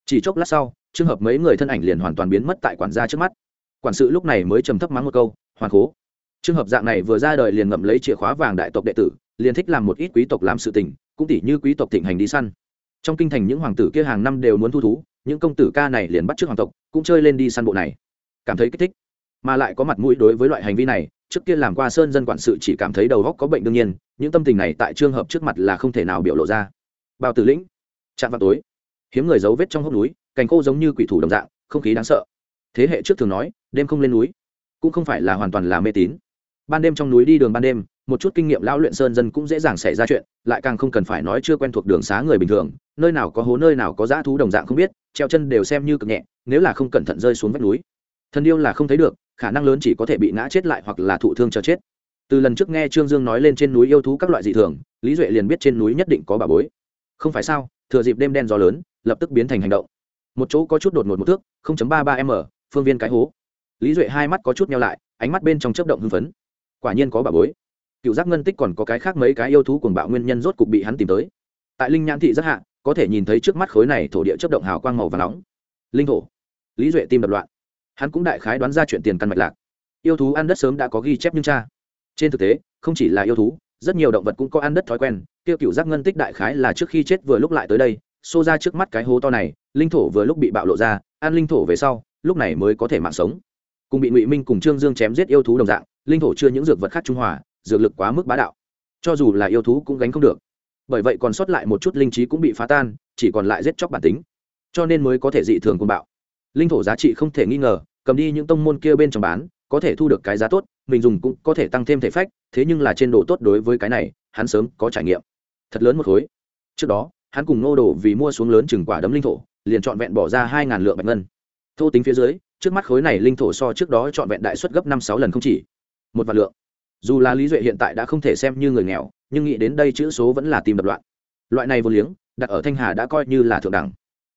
Chỉ chốc lát sau trường hợp mấy người thân ảnh liền hoàn toàn biến mất tại quản gia trước mắt. Quản sự lúc này mới trầm thấp mắng một câu hoàn khố trường hợp dạng này vừa ra đời liền ngậm lấy chìa khóa vàng đại tộc đệ tử, liền thích làm một ít quý tộc làm sự tình, cũng tỷ như quý tộc thịnh hành đi săn trong kinh thành những hoàng tử kia hàng năm đều muốn thu thú, những công tử ca này liền bắt trước hoàng tộc, cũng chơi lên đi săn bộ này. Cảm thấy kích thích. Mà lại có mặt mũi đối với loại hành vi này, trước kia làm qua sơn dân quản sự chỉ cảm thấy đầu góc có bệnh đương nhiên, những tâm tình này tại trường hợp trước mặt là không thể nào biểu lộ ra. Bao tử lĩnh. Chạm vào tối. Hiếm người dấu vết trong hốc núi, cành khô giống như quỷ thủ đồng dạng, không khí đáng sợ. Thế hệ trước thường nói, đêm không lên núi, cũng không phải là hoàn toàn là mê tín. Ban đêm trong núi đi đường ban đêm một chút kinh nghiệm lão luyện sơn dân cũng dễ dàng xảy ra chuyện, lại càng không cần phải nói chưa quen thuộc đường xá người bình thường, nơi nào có hố nơi nào có dã thú đồng dạng không biết, treo chân đều xem như cực nhẹ, nếu là không cẩn thận rơi xuống vách núi. Thân yêu là không thấy được, khả năng lớn chỉ có thể bị ngã chết lại hoặc là thụ thương cho chết. Từ lần trước nghe trương dương nói lên trên núi yêu thú các loại dị thường, lý duệ liền biết trên núi nhất định có bà bối. Không phải sao, thừa dịp đêm đen gió lớn, lập tức biến thành hành động. Một chỗ có chút đột ngột một thước ba ba m, phương viên cái hố. Lý duệ hai mắt có chút nhau lại, ánh mắt bên trong chớp động hưng phấn. Quả nhiên có bà bối cựu giác ngân tích còn có cái khác mấy cái yêu thú cuồng bạo nguyên nhân rốt cục bị hắn tìm tới. Tại linh nhãn thị rất hạ, có thể nhìn thấy trước mắt khối này thổ địa chất động hào quang màu và nóng. Linh thổ lý duệ tim đập loạn. Hắn cũng đại khái đoán ra chuyện tiền căn mạch lạc. Yêu thú ăn đất sớm đã có ghi chép nhưng cha. Trên thực tế, không chỉ là yêu thú, rất nhiều động vật cũng có ăn đất thói quen. Tiêu cựu giác ngân tích đại khái là trước khi chết vừa lúc lại tới đây, xô ra trước mắt cái hố to này, linh thổ vừa lúc bị bạo lộ ra, ăn linh thổ về sau, lúc này mới có thể mạng sống. Cùng bị ngụy minh cùng trương dương chém giết yêu thú đồng dạng, linh thổ chưa những dược vật khác trung hòa dược lực quá mức bá đạo. Cho dù là yêu thú cũng gánh không được. Bởi vậy còn sót lại một chút linh trí cũng bị phá tan, chỉ còn lại giết chóc bản tính. Cho nên mới có thể dị thường côn bạo. Linh thổ giá trị không thể nghi ngờ, cầm đi những tông môn kia bên trong bán, có thể thu được cái giá tốt, mình dùng cũng có thể tăng thêm thể phách, thế nhưng là trên độ tốt đối với cái này, hắn sớm có trải nghiệm. Thật lớn một khối. Trước đó, hắn cùng nô đồ vì mua xuống lớn chừng quả đấm linh thổ, liền trọn vẹn bỏ ra hai ngàn lượng bạch ngân. Thô tính phía dưới, trước mắt khối này linh thổ so trước đó trọn vẹn đại suất gấp năm sáu lần không chỉ. Một vạn lượng dù là lý duệ hiện tại đã không thể xem như người nghèo, nhưng nghĩ đến đây chữ số vẫn là tìm đập loạn. Loại này vô liếng, đặt ở thanh hà đã coi như là thượng đẳng.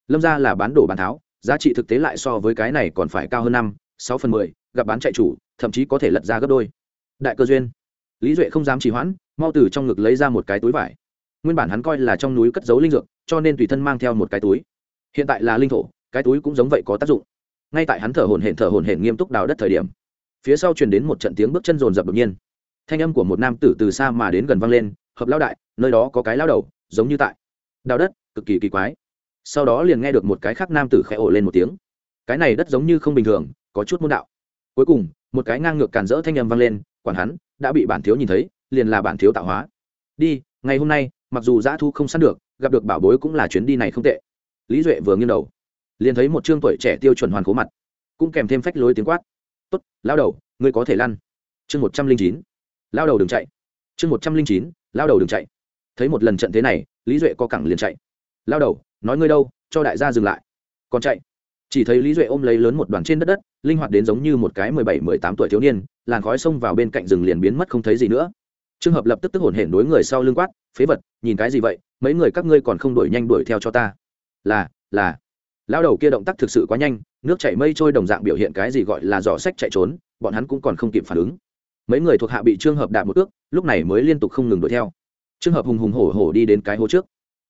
Lâm ra là bán đổ bán tháo, giá trị thực tế lại so với cái này còn phải cao hơn năm, sáu phần mười, gặp bán chạy chủ, thậm chí có thể lật ra gấp đôi. Đại cơ duyên. Lý duệ không dám trì hoãn, mau từ trong ngực lấy ra một cái túi vải. Nguyên bản hắn coi là trong núi cất giấu linh dược, cho nên tùy thân mang theo một cái túi. Hiện tại là linh thổ, cái túi cũng giống vậy có tác dụng. Ngay tại hắn thở hồn hển thở hồn hển nghiêm túc đào đất thời điểm, phía sau truyền đến một trận tiếng bước chân rồn rập đột nhiên thanh âm của một nam tử từ xa mà đến gần vang lên, hợp lao đại, nơi đó có cái lao đầu, giống như tại đào đất, cực kỳ kỳ quái. Sau đó liền nghe được một cái khác nam tử khẽ ổ lên một tiếng. Cái này đất giống như không bình thường, có chút môn đạo. Cuối cùng, một cái ngang ngược càn rỡ thanh âm vang lên, quản hắn, đã bị bản thiếu nhìn thấy, liền là bản thiếu tạo hóa. Đi, ngày hôm nay, mặc dù dã thu không săn được, gặp được bảo bối cũng là chuyến đi này không tệ. Lý duệ vừa nghiêng đầu, liền thấy một trương tuổi trẻ tiêu chuẩn hoàn cố mặt, cũng kèm thêm phách lối tiếng quát, tốt lao đầu, ngươi có thể lăn. Chương một trăm linh chín lao đầu đừng chạy. Chương một trăm linh chín, lao đầu đừng chạy. Thấy một lần trận thế này, lý duệ có cẳng liền chạy. Lao đầu, nói ngươi đâu, cho đại gia dừng lại. Còn chạy. Chỉ thấy lý duệ ôm lấy lớn một đoàn trên đất đất, linh hoạt đến giống như một cái mười bảy, mười tám tuổi thiếu niên, làn khói xông vào bên cạnh rừng liền biến mất không thấy gì nữa. Trường hợp lập tức tức hổn hển đối người sau lưng quát, phế vật, nhìn cái gì vậy? Mấy người các ngươi còn không đuổi nhanh đuổi theo cho ta. Là là. Lao đầu kia động tác thực sự quá nhanh, nước chảy mây trôi đồng dạng biểu hiện cái gì gọi là giỏ sách chạy trốn, bọn hắn cũng còn không kịp phản ứng mấy người thuộc hạ bị trường hợp đạp một ước lúc này mới liên tục không ngừng đuổi theo. Trường hợp hùng hùng hổ hổ đi đến cái hố trước.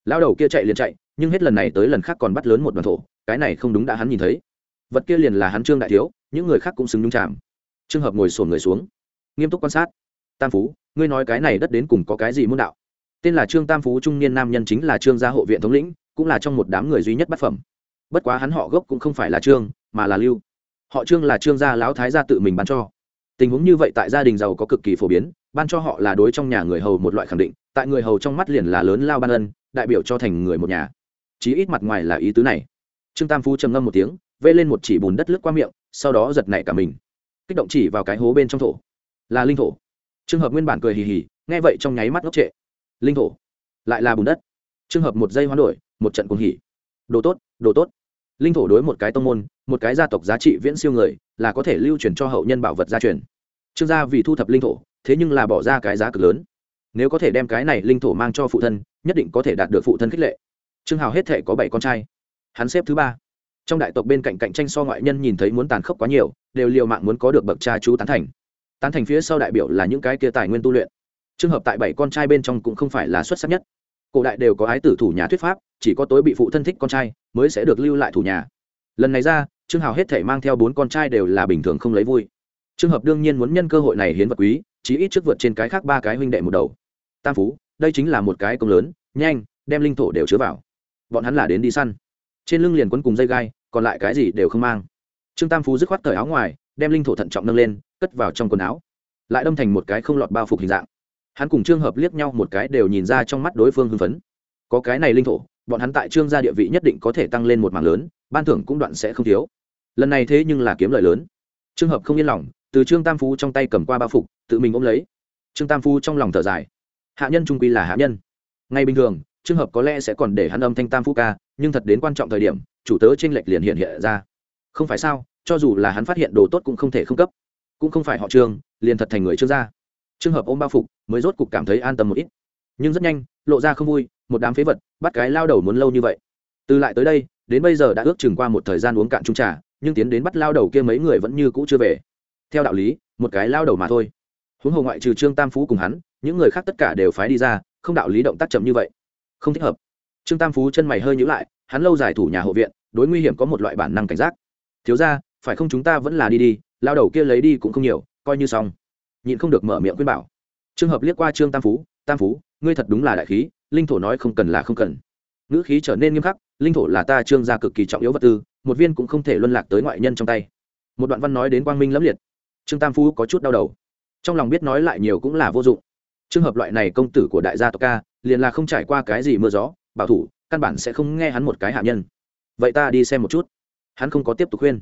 Lao đầu kia chạy liền chạy, nhưng hết lần này tới lần khác còn bắt lớn một đoàn thổ, cái này không đúng đã hắn nhìn thấy. Vật kia liền là hắn trương đại thiếu, những người khác cũng xứng nhung chạm trường hợp ngồi sổn người xuống, nghiêm túc quan sát. Tam phú, ngươi nói cái này đất đến cùng có cái gì môn đạo? Tên là trương tam phú trung niên nam nhân chính là trương gia hộ viện thống lĩnh, cũng là trong một đám người duy nhất bát phẩm. Bất quá hắn họ gốc cũng không phải là trương, mà là lưu. Họ trương là trương gia lão thái gia tự mình bán cho tình huống như vậy tại gia đình giàu có cực kỳ phổ biến, ban cho họ là đối trong nhà người hầu một loại khẳng định, tại người hầu trong mắt liền là lớn lao ban ân, đại biểu cho thành người một nhà. Chí ít mặt ngoài là ý tứ này. Trương tam phú trầm ngâm một tiếng, vê lên một chỉ bùn đất lướt qua miệng, sau đó giật nảy cả mình. Kích động chỉ vào cái hố bên trong thổ. Là linh thổ. Trường hợp nguyên bản cười hì hì, nghe vậy trong nháy mắt ngốc trệ. Linh thổ? Lại là bùn đất. Trường hợp một giây hoán đổi, một trận cuồng hỉ. Đồ tốt đồ tốt linh thổ đối một cái tông môn, một cái gia tộc giá trị viễn siêu người, là có thể lưu truyền cho hậu nhân bảo vật gia truyền. Trương gia vì thu thập linh thổ, thế nhưng là bỏ ra cái giá cực lớn. Nếu có thể đem cái này linh thổ mang cho phụ thân, nhất định có thể đạt được phụ thân khích lệ. Trương hào hết thể có bảy con trai. Hắn xếp thứ ba. Trong đại tộc bên cạnh cạnh tranh so ngoại nhân nhìn thấy muốn tàn khốc quá nhiều, đều liều mạng muốn có được bậc cha chú tán thành. Tán thành phía sau đại biểu là những cái kia tài nguyên tu luyện. Trường hợp tại bảy con trai bên trong cũng không phải là xuất sắc nhất cổ đại đều có ái tử thủ nhà thuyết pháp, chỉ có tối bị phụ thân thích con trai mới sẽ được lưu lại thủ nhà. Lần này ra, trương hào hết thể mang theo bốn con trai đều là bình thường không lấy vui. Trường hợp đương nhiên muốn nhân cơ hội này hiến vật quý, chí ít trước vượt trên cái khác ba cái huynh đệ một đầu. Tam phú, đây chính là một cái công lớn, nhanh, đem linh thổ đều chứa vào. Bọn hắn là đến đi săn. Trên lưng liền quấn cùng dây gai, còn lại cái gì đều không mang. Trương tam phú dứt khoát cởi áo ngoài, đem linh thổ thận trọng nâng lên, cất vào trong quần áo. Lại đâm thành một cái không lọt bao phục hình dạng hắn cùng trương hợp liếc nhau một cái đều nhìn ra trong mắt đối phương hưng phấn. Có cái này linh thổ, bọn hắn tại trương gia địa vị nhất định có thể tăng lên một mảng lớn, ban thưởng cũng đoạn sẽ không thiếu. Lần này thế nhưng là kiếm lợi lớn. Trương hợp không yên lòng, từ trương tam phú trong tay cầm qua bao phục, tự mình ôm lấy. Trương tam phú trong lòng thở dài. Hạ nhân trung quy là hạ nhân. Ngay bình thường trường hợp có lẽ sẽ còn để hắn âm thanh tam phú ca, nhưng thật đến quan trọng thời điểm, chủ tớ t r ê n lệch liền hiện hiện ra. Không phải sao, cho dù là hắn phát hiện đồ tốt cũng không thể không cấp. Cũng không phải họ trương, liền thật thành người trương gia trường hợp ôm bao phục, mới rốt cục cảm thấy an tâm một ít. Nhưng rất nhanh, lộ ra không vui, một đám phế vật, bắt cái lao đầu muốn lâu như vậy. Từ lại tới đây, đến bây giờ đã ước chừng qua một thời gian uống cạn trung trà, nhưng tiến đến bắt lao đầu kia mấy người vẫn như cũ chưa về. Theo đạo lý, một cái lao đầu mà thôi. Huống hồ ngoại trừ trương tam phú cùng hắn, những người khác tất cả đều phái đi ra, không đạo lý động tác chậm như vậy. Không thích hợp. Trương tam phú chân mày hơi nhữ lại, hắn lâu dài thủ nhà hộ viện, đối nguy hiểm có một loại bản năng cảnh giác. Thiếu ra phải không chúng ta vẫn là đi đi, lao đầu kia lấy đi cũng không nhiều, coi như xong nhịn không được mở miệng khuyên bảo. Trường hợp liếc qua trương tam phú tam phú, ngươi thật đúng là đại khí, linh thổ nói không cần là không cần. Ngữ khí trở nên nghiêm khắc, linh thổ là ta trương gia cực kỳ trọng yếu vật tư, một viên cũng không thể luân lạc tới ngoại nhân trong tay. Một đoạn văn nói đến quang minh lẫm liệt. Trương tam phú có chút đau đầu. Trong lòng biết nói lại nhiều cũng là vô dụng. Trường hợp loại này công tử của đại gia tộc ca, liền là không trải qua cái gì mưa gió, bảo thủ, căn bản sẽ không nghe hắn một cái hạ nhân. Vậy ta đi xem một chút. Hắn không có tiếp tục khuyên.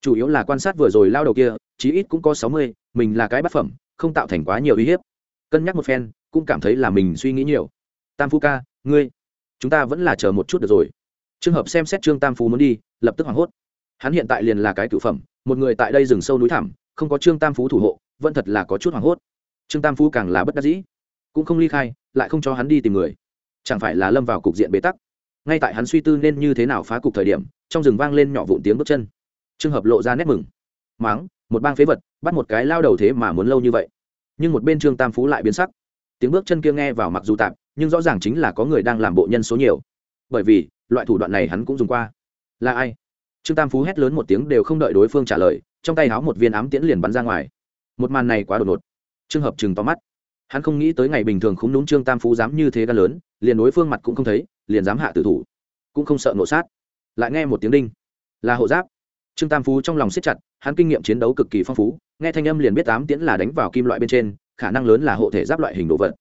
Chủ yếu là quan sát vừa rồi lao đầu kia, chí ít cũng có sáu mươi mình là cái bát phẩm, không tạo thành quá nhiều uy hiếp. Cân nhắc một phen, cũng cảm thấy là mình suy nghĩ nhiều. Tam phu ca, ngươi, chúng ta vẫn là chờ một chút được rồi. Trường hợp xem xét trương tam phú muốn đi, lập tức hoảng hốt. Hắn hiện tại liền là cái cựu phẩm, một người tại đây rừng sâu núi thẳm, không có trương tam phú thủ hộ, vẫn thật là có chút hoảng hốt. Trương tam phú càng là bất đắc dĩ, cũng không ly khai, lại không cho hắn đi tìm người. Chẳng phải là lâm vào cục diện bế tắc? Ngay tại hắn suy tư nên như thế nào phá cục thời điểm, trong rừng vang lên nhỏ vụn tiếng bước chân. Trường hợp lộ ra nét mừng. Máng một bang phế vật, bắt một cái lao đầu thế mà muốn lâu như vậy. Nhưng một bên trương tam phú lại biến sắc. Tiếng bước chân kia nghe vào mặc dù tạm, nhưng rõ ràng chính là có người đang làm bộ nhân số nhiều. Bởi vì, loại thủ đoạn này hắn cũng dùng qua. Là ai? Trương tam phú hét lớn một tiếng đều không đợi đối phương trả lời, trong tay háo một viên ám tiễn liền bắn ra ngoài. Một màn này quá đột ngột. Trường hợp chừng to mắt. Hắn không nghĩ tới ngày bình thường không đúng trương tam phú dám như thế gan lớn, liền đối phương mặt cũng không thấy, liền dám hạ tử thủ. Cũng không sợ nộ sát. Lại nghe một tiếng đinh. Là hộ giáp trương tam phú trong lòng siết chặt, hắn kinh nghiệm chiến đấu cực kỳ phong phú, nghe thanh âm liền biết tám tiễn là đánh vào kim loại bên trên, khả năng lớn là hộ thể giáp loại hình đồ vật.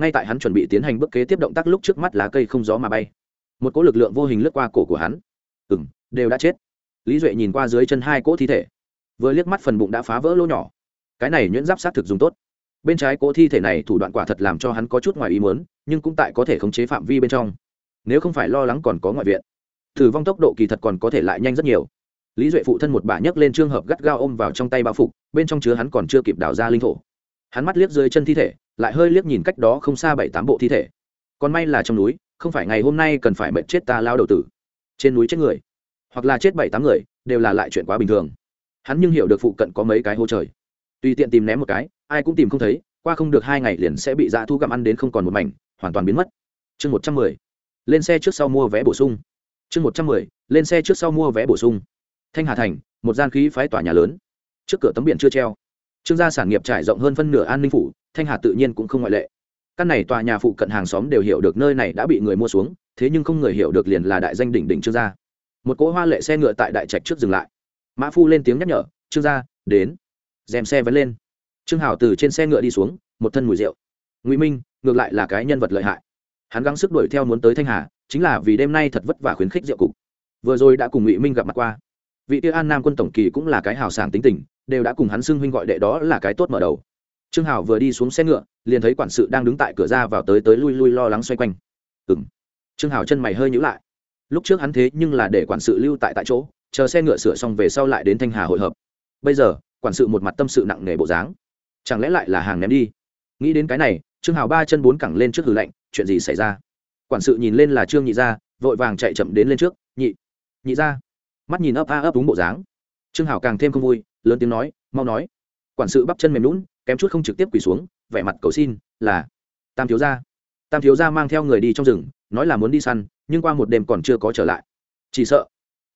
Ngay tại hắn chuẩn bị tiến hành bước kế tiếp động tác lúc trước mắt lá cây không gió mà bay, một cỗ lực lượng vô hình lướt qua cổ của hắn. Ừ m đều đã chết. Lý duệ nhìn qua dưới chân hai cỗ thi thể, vừa liếc mắt phần bụng đã phá vỡ lỗ nhỏ. Cái này nhuyễn giáp sát thực dùng tốt. Bên trái cỗ thi thể này thủ đoạn quả thật làm cho hắn có chút ngoài ý muốn, nhưng cũng tại có thể khống chế phạm vi bên trong. Nếu không phải lo lắng còn có ngoại viện. Thử vong tốc độ kỳ thật còn có thể lại nhanh rất nhiều lý duệ phụ thân một bà nhấc lên trường hợp gắt gao ôm vào trong tay bao phục, bên trong chứa hắn còn chưa kịp đào ra linh thổ. Hắn mắt liếc dưới chân thi thể, lại hơi liếc nhìn cách đó không xa bảy tám bộ thi thể. Còn may là trong núi, không phải ngày hôm nay cần phải mệt chết ta lao đầu tử. Trên núi chết người, hoặc là chết bảy tám người, đều là lại chuyện quá bình thường. Hắn nhưng hiểu được phụ cận có mấy cái hô trời. Tùy tiện tìm ném một cái, ai cũng tìm không thấy, qua không được hai ngày liền sẽ bị dã thu gặm ăn đến không còn một mảnh, hoàn toàn biến mất. Chương một trăm mười, lên xe trước sau mua vé bổ sung. Chương một trăm mười, lên xe trước sau mua vé bổ sung thanh hà thành, một gian khí phái tòa nhà lớn. Trước cửa tấm biển chưa treo. Trương gia sản nghiệp trải rộng hơn phân nửa an ninh phủ, thanh hà tự nhiên cũng không ngoại lệ. Căn này tòa nhà phụ cận hàng xóm đều hiểu được nơi này đã bị người mua xuống, thế nhưng không người hiểu được liền là đại danh đỉnh đỉnh trương gia. Một cỗ hoa lệ xe ngựa tại đại trạch trước dừng lại. Mã phu lên tiếng nhắc nhở, trương gia, đến. Dèm xe vẫn lên. Trương hảo từ trên xe ngựa đi xuống, một thân mùi rượu. Ngụy minh, ngược lại là cái nhân vật lợi hại. Hắn gắng sức đuổi theo muốn tới thanh hà, chính là vì đêm nay thật vất vả khuyến khích rượu cục. Vừa rồi đã cùng ngụy minh gặp mặt qua vị tiêu an nam quân tổng kỳ cũng là cái hào sảng tính tình, đều đã cùng hắn xưng huynh gọi đệ đó là cái tốt mở đầu. Trương hảo vừa đi xuống xe ngựa, liền thấy quản sự đang đứng tại cửa ra vào tới tới lui lui lo lắng xoay quanh. Ừ m trương hảo chân mày hơi nhữ lại. Lúc trước hắn thế nhưng là để quản sự lưu tại tại chỗ, chờ xe ngựa sửa xong về sau lại đến thanh hà hội hợp. Bây giờ, quản sự một mặt tâm sự nặng nề bộ dáng. Chẳng lẽ lại là hàng ném đi? Nghĩ đến cái này, trương hào ba chân bốn cẳng lên trước hử lạnh chuyện gì xảy ra? Quản sự nhìn lên là trương nhị gia, vội vàng chạy chậm đến lên trước, nhị nhị gia mắt nhìn ấp a ấp đúng bộ dáng. Trương hào càng thêm không vui, lớn tiếng nói, mau nói. Quản sự bắp chân mềm lún kém chút không trực tiếp quỳ xuống, vẻ mặt cầu xin là, tam thiếu gia. Tam thiếu gia mang theo người đi trong rừng, nói là muốn đi săn, nhưng qua một đêm còn chưa có trở lại. Chỉ sợ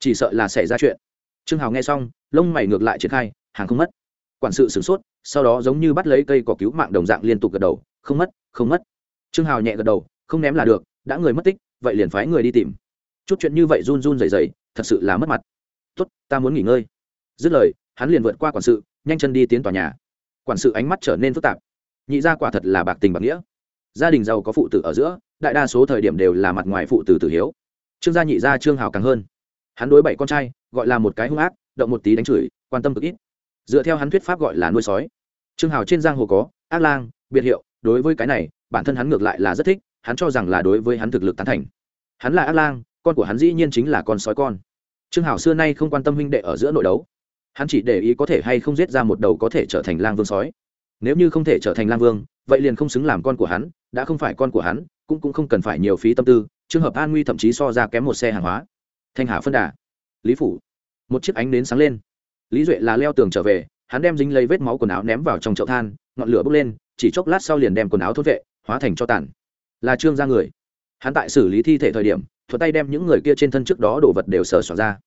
chỉ sợ là xảy ra chuyện. Trương hào nghe xong, lông mày ngược lại triển khai, hàng không mất. Quản sự sửng sốt, sau đó giống như bắt lấy cây cỏ cứu mạng đồng dạng liên tục gật đầu, không mất không mất. Trương hào nhẹ gật đầu, không ném là được, đã người mất tích, vậy liền phái người đi tìm. Chút chuyện như vậy run run rẩy rẩy thật sự là mất mặt. Tốt, ta muốn nghỉ ngơi. Dứt lời, hắn liền vượt qua quản sự, nhanh chân đi tiến tòa nhà. Quản sự ánh mắt trở nên phức tạp. Nhị gia quả thật là bạc tình bạc nghĩa. Gia đình giàu có phụ tử ở giữa, đại đa số thời điểm đều là mặt ngoài phụ tử tử hiếu. Trương gia nhị gia trương hào càng hơn. Hắn đối bảy con trai, gọi là một cái hung ác, động một tí đánh chửi, quan tâm cực ít. Dựa theo hắn thuyết pháp gọi là nuôi sói. Trương hào trên giang hồ có, ác lang, biệt hiệu, đối với cái này, bản thân hắn ngược lại là rất thích, hắn cho rằng là đối với hắn thực lực tán thành. Hắn là ác lang, con của hắn dĩ nhiên chính là con sói con trương hảo xưa nay không quan tâm huynh đệ ở giữa nội đấu. Hắn chỉ để ý có thể hay không giết ra một đầu có thể trở thành lang vương sói. Nếu như không thể trở thành lang vương, vậy liền không xứng làm con của hắn, đã không phải con của hắn, cũng cũng không cần phải nhiều phí tâm tư trường hợp an nguy thậm chí so ra kém một xe hàng hóa. Thanh hà phân đà, lý phủ. Một chiếc ánh đến sáng lên. Lý duệ là leo tường trở về, hắn đem dính lấy vết máu quần áo ném vào trong chậu than, ngọn lửa bốc lên, chỉ chốc lát sau liền đem quần áo thốt vệ, hóa thành cho tản là trương gia người hắn tại xử lý thi thể thời điểm thuật tay đem những người kia trên thân trước đó đổ vật đều sờ xoa ra.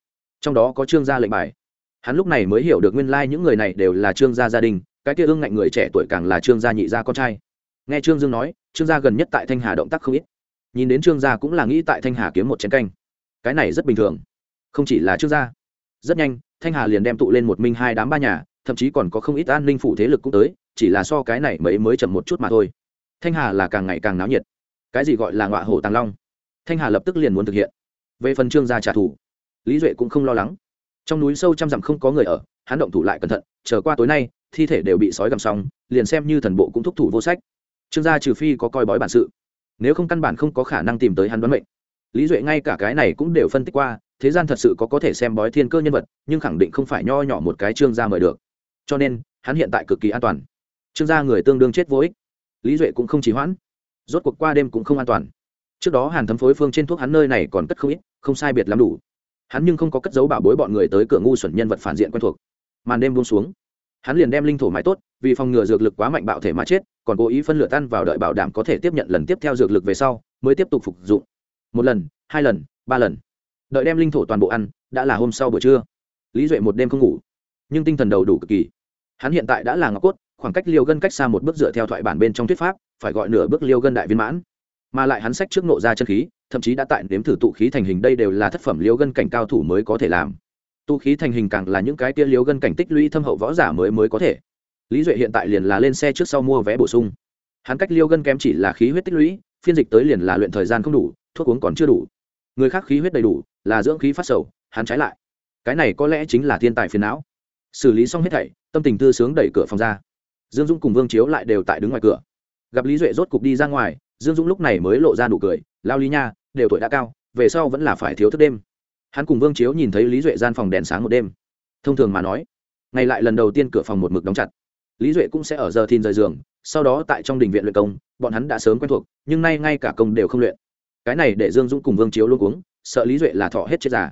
Trong đó có trương gia lệnh bài. Hắn lúc này mới hiểu được nguyên lai、like、những người này đều là trương gia gia đình, cái kia ương ngạnh người trẻ tuổi càng là trương gia nhị gia con trai. Nghe trương dương nói, trương gia gần nhất tại thanh hà động tác không ít. Nhìn đến trương gia cũng là nghĩ tại thanh hà kiếm một chén canh. Cái này rất bình thường. Không chỉ là trương gia. Rất nhanh, thanh hà liền đem tụ lên một minh hai đám ba nhà, thậm chí còn có không ít an ninh phủ thế lực cũng tới, chỉ là so cái này mấy mới chậm một chút mà thôi. Thanh hà là càng ngày càng náo nhiệt cái gì gọi là ngọa hổ tàng long? Thanh hà lập tức liền muốn thực hiện. Về phần trương gia trả thù, lý duệ cũng không lo lắng. Trong núi sâu trăm dặm không có người ở, hắn động thủ lại cẩn thận, chờ qua tối nay, thi thể đều bị sói gầm xong, liền xem như thần bộ cũng thúc thủ vô sách. Trương gia trừ phi có coi bói bản sự, nếu không căn bản không có khả năng tìm tới hắn đoán mệnh. Lý duệ ngay cả cái này cũng đều phân tích qua, thế gian thật sự có có thể xem bói thiên cơ nhân vật, nhưng khẳng định không phải nho nhỏ một cái trương gia mời được. Cho nên, hắn hiện tại cực kỳ an toàn. Trương gia người tương đương chết vô ích. Lý duệ cũng không chỉ hoãn rốt cuộc qua đêm cũng không an toàn. Trước đó hàn thấm phối phương trên thuốc hắn nơi này còn cất không ít, không sai biệt lắm đủ. Hắn nhưng không có cất dấu bảo bối bọn người tới cửa ngu xuẩn nhân vật phản diện quen thuộc. Màn đêm buông xuống, hắn liền đem linh thổ mai tốt, vì phòng ngừa dược lực quá mạnh bạo thể mà chết, còn cố ý phân lửa tan vào đợi bảo đảm có thể tiếp nhận lần tiếp theo dược lực về sau, mới tiếp tục phục dụng. Một lần, hai lần, ba lần. Đợi đem linh thổ toàn bộ ăn, đã là hôm sau buổi trưa. Lý duệ một đêm không ngủ, nhưng tinh thần đầu đủ cực kỳ. Hắn hiện tại đã là ngọc cốt khoảng cách liêu gân cách xa một bước dựa theo thoại bản bên trong thuyết pháp, phải gọi nửa bước liêu gân đại viên mãn. Mà lại hắn sách trước nộ ra chân khí, thậm chí đã tại nếm thử tụ khí thành hình đây đều là thất phẩm liêu gân cảnh cao thủ mới có thể làm. Tụ khí thành hình càng là những cái tia liêu gân cảnh tích lũy thâm hậu võ giả mới mới có thể. Lý duệ hiện tại liền là lên xe trước sau mua vé bổ sung. Hắn cách liêu gân kém chỉ là khí huyết tích lũy, phiên dịch tới liền là luyện thời gian không đủ, thuốc uống còn chưa đủ. Người khác khí huyết đầy đủ, là dưỡng khí phát sầu, hắn trái lại. Cái này có lẽ chính là thiên tài phiền não. Xử lý xong hết thảy, tâm tình tư sướng đẩy cửa phòng ra dương dũng cùng vương chiếu lại đều tại đứng ngoài cửa. Gặp lý duệ rốt cục đi ra ngoài, dương dũng lúc này mới lộ ra nụ cười, lao lý nha, đều tuổi đã cao, về sau vẫn là phải thiếu thức đêm. Hắn cùng vương chiếu nhìn thấy lý duệ gian phòng đèn sáng một đêm. Thông thường mà nói, ngày lại lần đầu tiên cửa phòng một mực đóng chặt. Lý duệ cũng sẽ ở giờ thìn rời giường, sau đó tại trong đình viện luyện công, bọn hắn đã sớm quen thuộc, nhưng nay ngay cả công đều không luyện. Cái này để dương dũng cùng vương chiếu luôn uống sợ lý duệ là thọ hết chết già.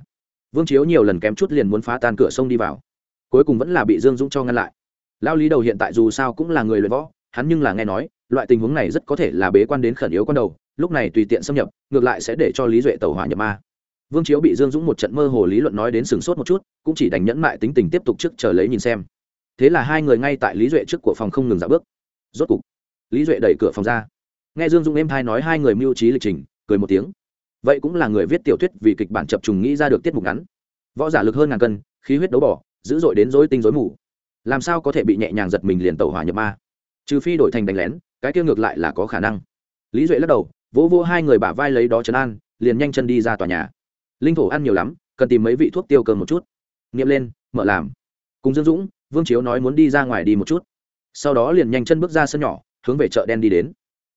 Vương chiếu nhiều lần kém chút liền muốn phá tan cửa sông đi vào. Cuối cùng vẫn là bị dương dũng cho ngăn lại lao lý đầu hiện tại dù sao cũng là người luyện võ, hắn nhưng là nghe nói, loại tình huống này rất có thể là bế quan đến khẩn yếu con đầu, lúc này tùy tiện xâm nhập, ngược lại sẽ để cho lý duệ tàu hỏa nhập ma. Vương chiếu bị dương dũng một trận mơ hồ lý luận nói đến sừng sốt một chút, cũng chỉ đành nhẫn mại tính tình tiếp tục trước chờ lấy nhìn xem. Thế là hai người ngay tại lý duệ trước của phòng không ngừng dạo bước. Rốt cục, lý duệ đẩy cửa phòng ra. Nghe dương dũng êm thai nói hai người mưu trí lịch trình, cười một tiếng. Vậy cũng là người viết tiểu thuyết vì kịch bản chập trùng nghĩ ra được tiết mục ngắn. Võ giả lực hơn ngàn cân, khí huyết đấu bỏ, dữ dội đến dối tinh dối mù làm sao có thể bị nhẹ nhàng giật mình liền tẩu hỏa nhập ma? Trừ phi đổi thành đánh lén, cái kia ngược lại là có khả năng. Lý duệ lắc đầu, vỗ vô hai người bả vai lấy đó trấn an, liền nhanh chân đi ra tòa nhà. Linh thổ ăn nhiều lắm, cần tìm mấy vị thuốc tiêu cơm một chút. Nghiệm lên, mở làm. Cùng dương dũng, vương chiếu nói muốn đi ra ngoài đi một chút. Sau đó liền nhanh chân bước ra sân nhỏ, hướng về chợ đen đi đến.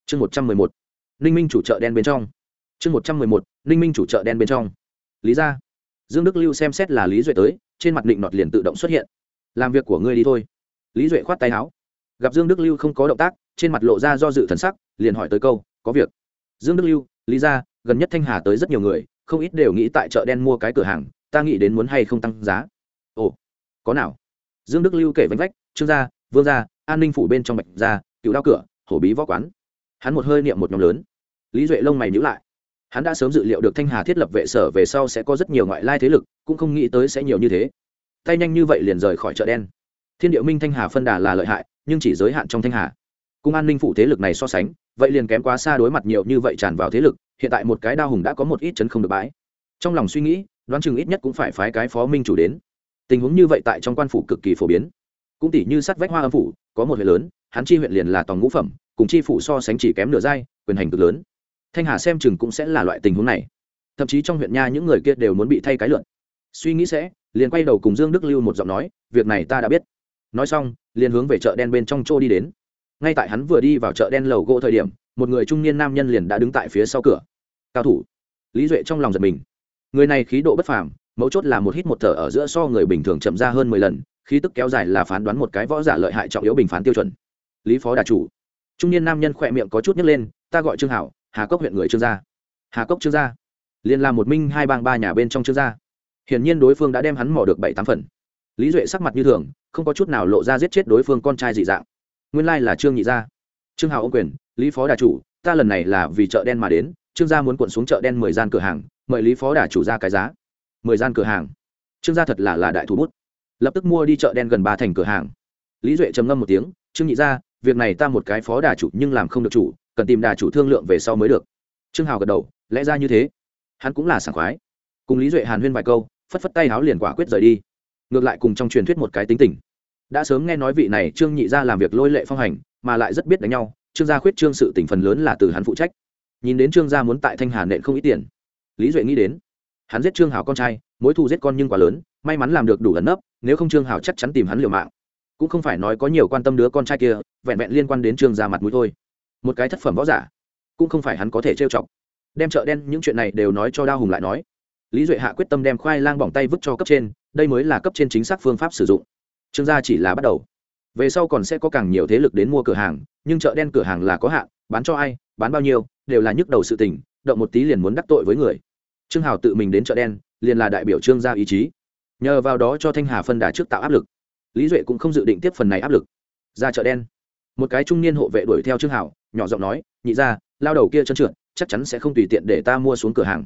Chương một trăm mười một, ninh minh chủ chợ đen bên trong. Chương một trăm mười một, ninh minh chủ chợ đen bên trong. Lý ra. Dương đức lưu xem xét là lý duệ tới, trên mặt định nọt liền tự động xuất hiện làm việc của ngươi đi thôi. Lý duệ khoát tay áo. Gặp dương đức lưu không có động tác, trên mặt lộ ra do dự thần sắc, liền hỏi tới câu, có việc? Dương đức lưu, lý ra gần nhất thanh hà tới rất nhiều người, không ít đều nghĩ tại chợ đen mua cái cửa hàng, ta nghĩ đến muốn hay không tăng giá. Ồ, có nào. Dương đức lưu kể vánh vách, trương gia, vương gia, an ninh phủ bên trong bạch gia, cựu đao cửa, hổ bí võ quán. Hắn một hơi niệm một nhóm lớn. Lý duệ lông mày nhữ lại. Hắn đã sớm dự liệu được thanh hà thiết lập vệ sở về sau sẽ có rất nhiều ngoại lai thế lực, cũng không nghĩ tới sẽ nhiều như thế tay nhanh như vậy liền rời khỏi chợ đen. Thiên địa minh thanh hà phân đà là lợi hại, nhưng chỉ giới hạn trong thanh hà. Cung an ninh phụ thế lực này so sánh, vậy liền kém quá xa đối mặt nhiều như vậy tràn vào thế lực, hiện tại một cái đao hùng đã có một ít chấn không được bãi. Trong lòng suy nghĩ, đoán chừng ít nhất cũng phải phái cái phó minh chủ đến. Tình huống như vậy tại trong quan phủ cực kỳ phổ biến. Cũng tỷ như sắt vách hoa âm phủ, có một huyện lớn, hắn chi huyện liền là tòng ngũ phẩm, cùng chi phủ so sánh chỉ kém nửa giai, quyền hành cực lớn. Thanh hà xem chừng cũng sẽ là loại tình huống này. Thậm chí trong huyện nha những người kia đều muốn bị thay cái lượn suy nghĩ sẽ liền quay đầu cùng dương đức lưu một giọng nói, việc này ta đã biết. Nói xong, liền hướng về chợ đen bên trong chỗ đi đến. Ngay tại hắn vừa đi vào chợ đen lầu gỗ thời điểm, một người trung niên nam nhân liền đã đứng tại phía sau cửa. Cao thủ. Lý duệ trong lòng giật mình. Người này khí độ bất phàm, mấu chốt là một hít một thở ở giữa so người bình thường chậm ra hơn mười lần, khí tức kéo dài là phán đoán một cái võ giả lợi hại trọng yếu bình phán tiêu chuẩn. Lý phó đà chủ. Trung niên nam nhân khỏe miệng có chút nhấc lên, ta gọi trương hảo, hà cốc huyện người trương gia. Hà cốc trương gia? Liền là một minh hai bang ba nhà bên trong trương gia hiển nhiên đối phương đã đem hắn mò được bảy tám phần. Lý duệ sắc mặt như thường, không có chút nào lộ ra giết chết đối phương con trai dị dạng. Nguyên lai là trương nhị gia. Trương hào ô quyền, lý phó đà chủ, ta lần này là vì chợ đen mà đến, trương gia muốn cuộn xuống chợ đen mười gian cửa hàng, mời lý phó đà chủ ra cái giá. Mười gian cửa hàng. Trương gia thật là là đại thủ bút. Lập tức mua đi chợ đen gần ba thành cửa hàng. Lý duệ trầm ngâm một tiếng, trương nhị gia, việc này ta một cái phó đà chủ nhưng làm không được chủ, cần tìm đà chủ thương lượng về sau mới được. Trương hào gật đầu, lẽ ra như thế. Hắn cũng là sảng khoái cùng lý duệ hàn huyên vài câu, phất phất tay háo liền quả quyết rời đi. Ngược lại cùng trong truyền thuyết một cái tính tình. Đã sớm nghe nói vị này trương nhị gia làm việc lôi lệ phong hành, mà lại rất biết đánh nhau, trương gia khuyết trương sự tỉnh phần lớn là từ hắn phụ trách. Nhìn đến trương gia muốn tại thanh hà nện không ít tiền, lý duệ nghĩ đến, hắn giết trương hảo con trai, mối thù giết con nhưng quá lớn, may mắn làm được đủ ẩn nấp, nếu không trương hảo chắc chắn tìm hắn liều mạng. Cũng không phải nói có nhiều quan tâm đứa con trai kia, vẹn vẹn liên quan đến trương gia mặt mũi thôi. Một cái thất phẩm võ giả, cũng không phải hắn có thể trêu chọc. Đem chợ đen những chuyện này đều nói cho đao hùng lại nói lý duệ hạ quyết tâm đem khoai lang bỏng tay vứt cho cấp trên, đây mới là cấp trên chính xác phương pháp sử dụng. Trương gia chỉ là bắt đầu. Về sau còn sẽ có càng nhiều thế lực đến mua cửa hàng, nhưng chợ đen cửa hàng là có hạn, bán cho ai, bán bao nhiêu, đều là nhức đầu sự tình, động một tí liền muốn đắc tội với người. Trương hào tự mình đến chợ đen, liền là đại biểu trương gia ý chí. Nhờ vào đó cho thanh hà phân đà trước tạo áp lực. Lý duệ cũng không dự định tiếp phần này áp lực. Ra chợ đen. Một cái trung niên hộ vệ đuổi theo trương hào, nhỏ giọng nói, nhị ra lao đầu kia chân trượt, chắc chắn sẽ không tùy tiện để ta mua xuống cửa hàng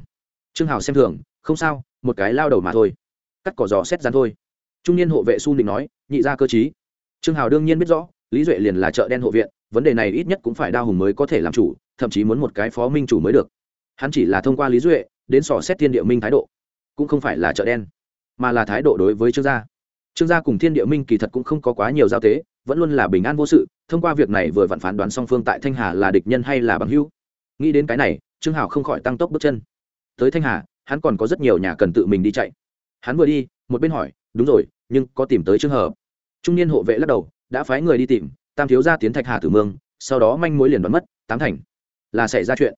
trương hào xem thường, không sao, một cái lao đầu mà thôi. Cắt cỏ giò xét rắn thôi. Trung niên hộ vệ su định nói, nhị ra cơ chí trương hào đương nhiên biết rõ, lý duệ liền là chợ đen hộ viện, vấn đề này ít nhất cũng phải đao hùng mới có thể làm chủ, thậm chí muốn một cái phó minh chủ mới được. Hắn chỉ là thông qua lý duệ, đến sò xét thiên địa minh thái độ, cũng không phải là chợ đen, mà là thái độ đối với trương gia. Trương gia cùng thiên địa minh kỳ thật cũng không có quá nhiều giao tế, vẫn luôn là bình an vô sự, thông qua việc này vừa vặn phán đoán song phương tại thanh hà là địch nhân hay là bằng hữu. Nghĩ đến cái này, trương hào không khỏi tăng tốc bước chân tới thanh hà, hắn còn có rất nhiều nhà cần tự mình đi chạy. Hắn vừa đi, một bên hỏi, đúng rồi, nhưng có tìm tới trường hợp? Trung niên hộ vệ lắc đầu, đã phái người đi tìm, tam thiếu gia tiến thạch hà tử mương, sau đó manh mối liền đoán mất, tám thành. Là xảy ra chuyện.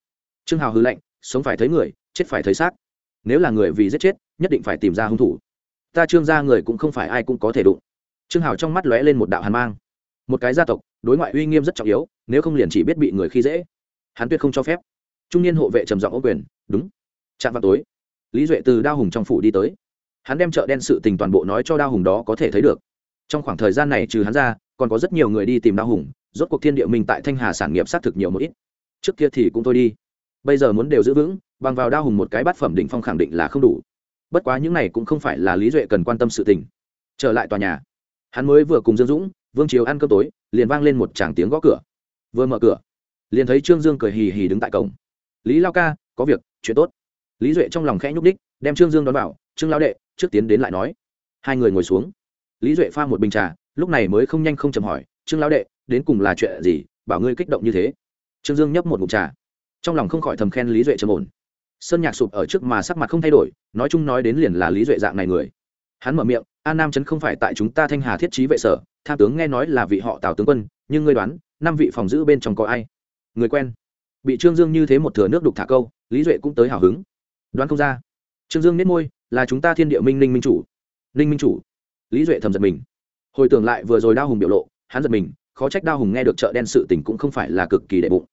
Trương hào hư lệnh sống phải thấy người, chết phải thấy xác. Nếu là người vì giết chết, nhất định phải tìm ra hung thủ. Ta trương gia người cũng không phải ai cũng có thể đụng. Trương hào trong mắt lóe lên một đạo hàn mang. Một cái gia tộc, đối ngoại uy nghiêm rất trọng yếu, nếu không liền chỉ biết bị người khi dễ. Hắn tuyệt không cho phép. Trung niên hộ vệ trầm giọng ô quyền, đúng chạm vào tối, lý duệ từ đao hùng trong phủ đi tới. Hắn đem chợ đen sự tình toàn bộ nói cho đao hùng đó có thể thấy được. Trong khoảng thời gian này trừ hắn ra, còn có rất nhiều người đi tìm đao hùng, rốt cuộc thiên địa minh tại thanh hà sản nghiệp xác thực nhiều một ít. Trước kia thì cũng thôi đi. Bây giờ muốn đều giữ vững, bằng vào đao hùng một cái bát phẩm đỉnh phong khẳng định là không đủ. Bất quá những này cũng không phải là lý duệ cần quan tâm sự tình. Trở lại tòa nhà, hắn mới vừa cùng dương dũng, vương triều ăn cơm tối, liền vang lên một tràng tiếng gõ cửa. Vừa mở cửa, liền thấy trương dương cười hì hì đứng tại cổng. Lý lao ca, có việc, chuyện tốt lý duệ trong lòng khẽ nhúc đích đem trương dương đón vào, trương lao đệ, trước tiến đến lại nói. Hai người ngồi xuống. Lý duệ pha một bình trà, lúc này mới không nhanh không chầm hỏi, trương lao đệ, đến cùng là chuyện gì, bảo ngươi kích động như thế? Trương dương nhấp một mục trà. Trong lòng không khỏi thầm khen lý duệ trầm ổn. Sơn nhạc sụp ở trước mà sắc mặt không thay đổi, nói chung nói đến liền là lý duệ dạng này người. Hắn mở miệng an nam trấn không phải tại chúng ta thanh hà thiết trí vệ sở tham tướng nghe nói là vị họ tào tướng quân, nhưng ngươi đoán, năm vị phòng giữ bên trong có ai? Người quen. Bị trương dương như thế một thừa nước đục thả câu, lý duệ cũng tới hào hứng đoán không ra. Trương dương nết môi, là chúng ta thiên địa minh ninh minh chủ. Ninh minh chủ. Lý duệ thầm giật mình. Hồi tưởng lại vừa rồi đao hùng biểu lộ, hắn giật mình, khó trách đao hùng nghe được chợ đen sự tình cũng không phải là cực kỳ đệ bụng.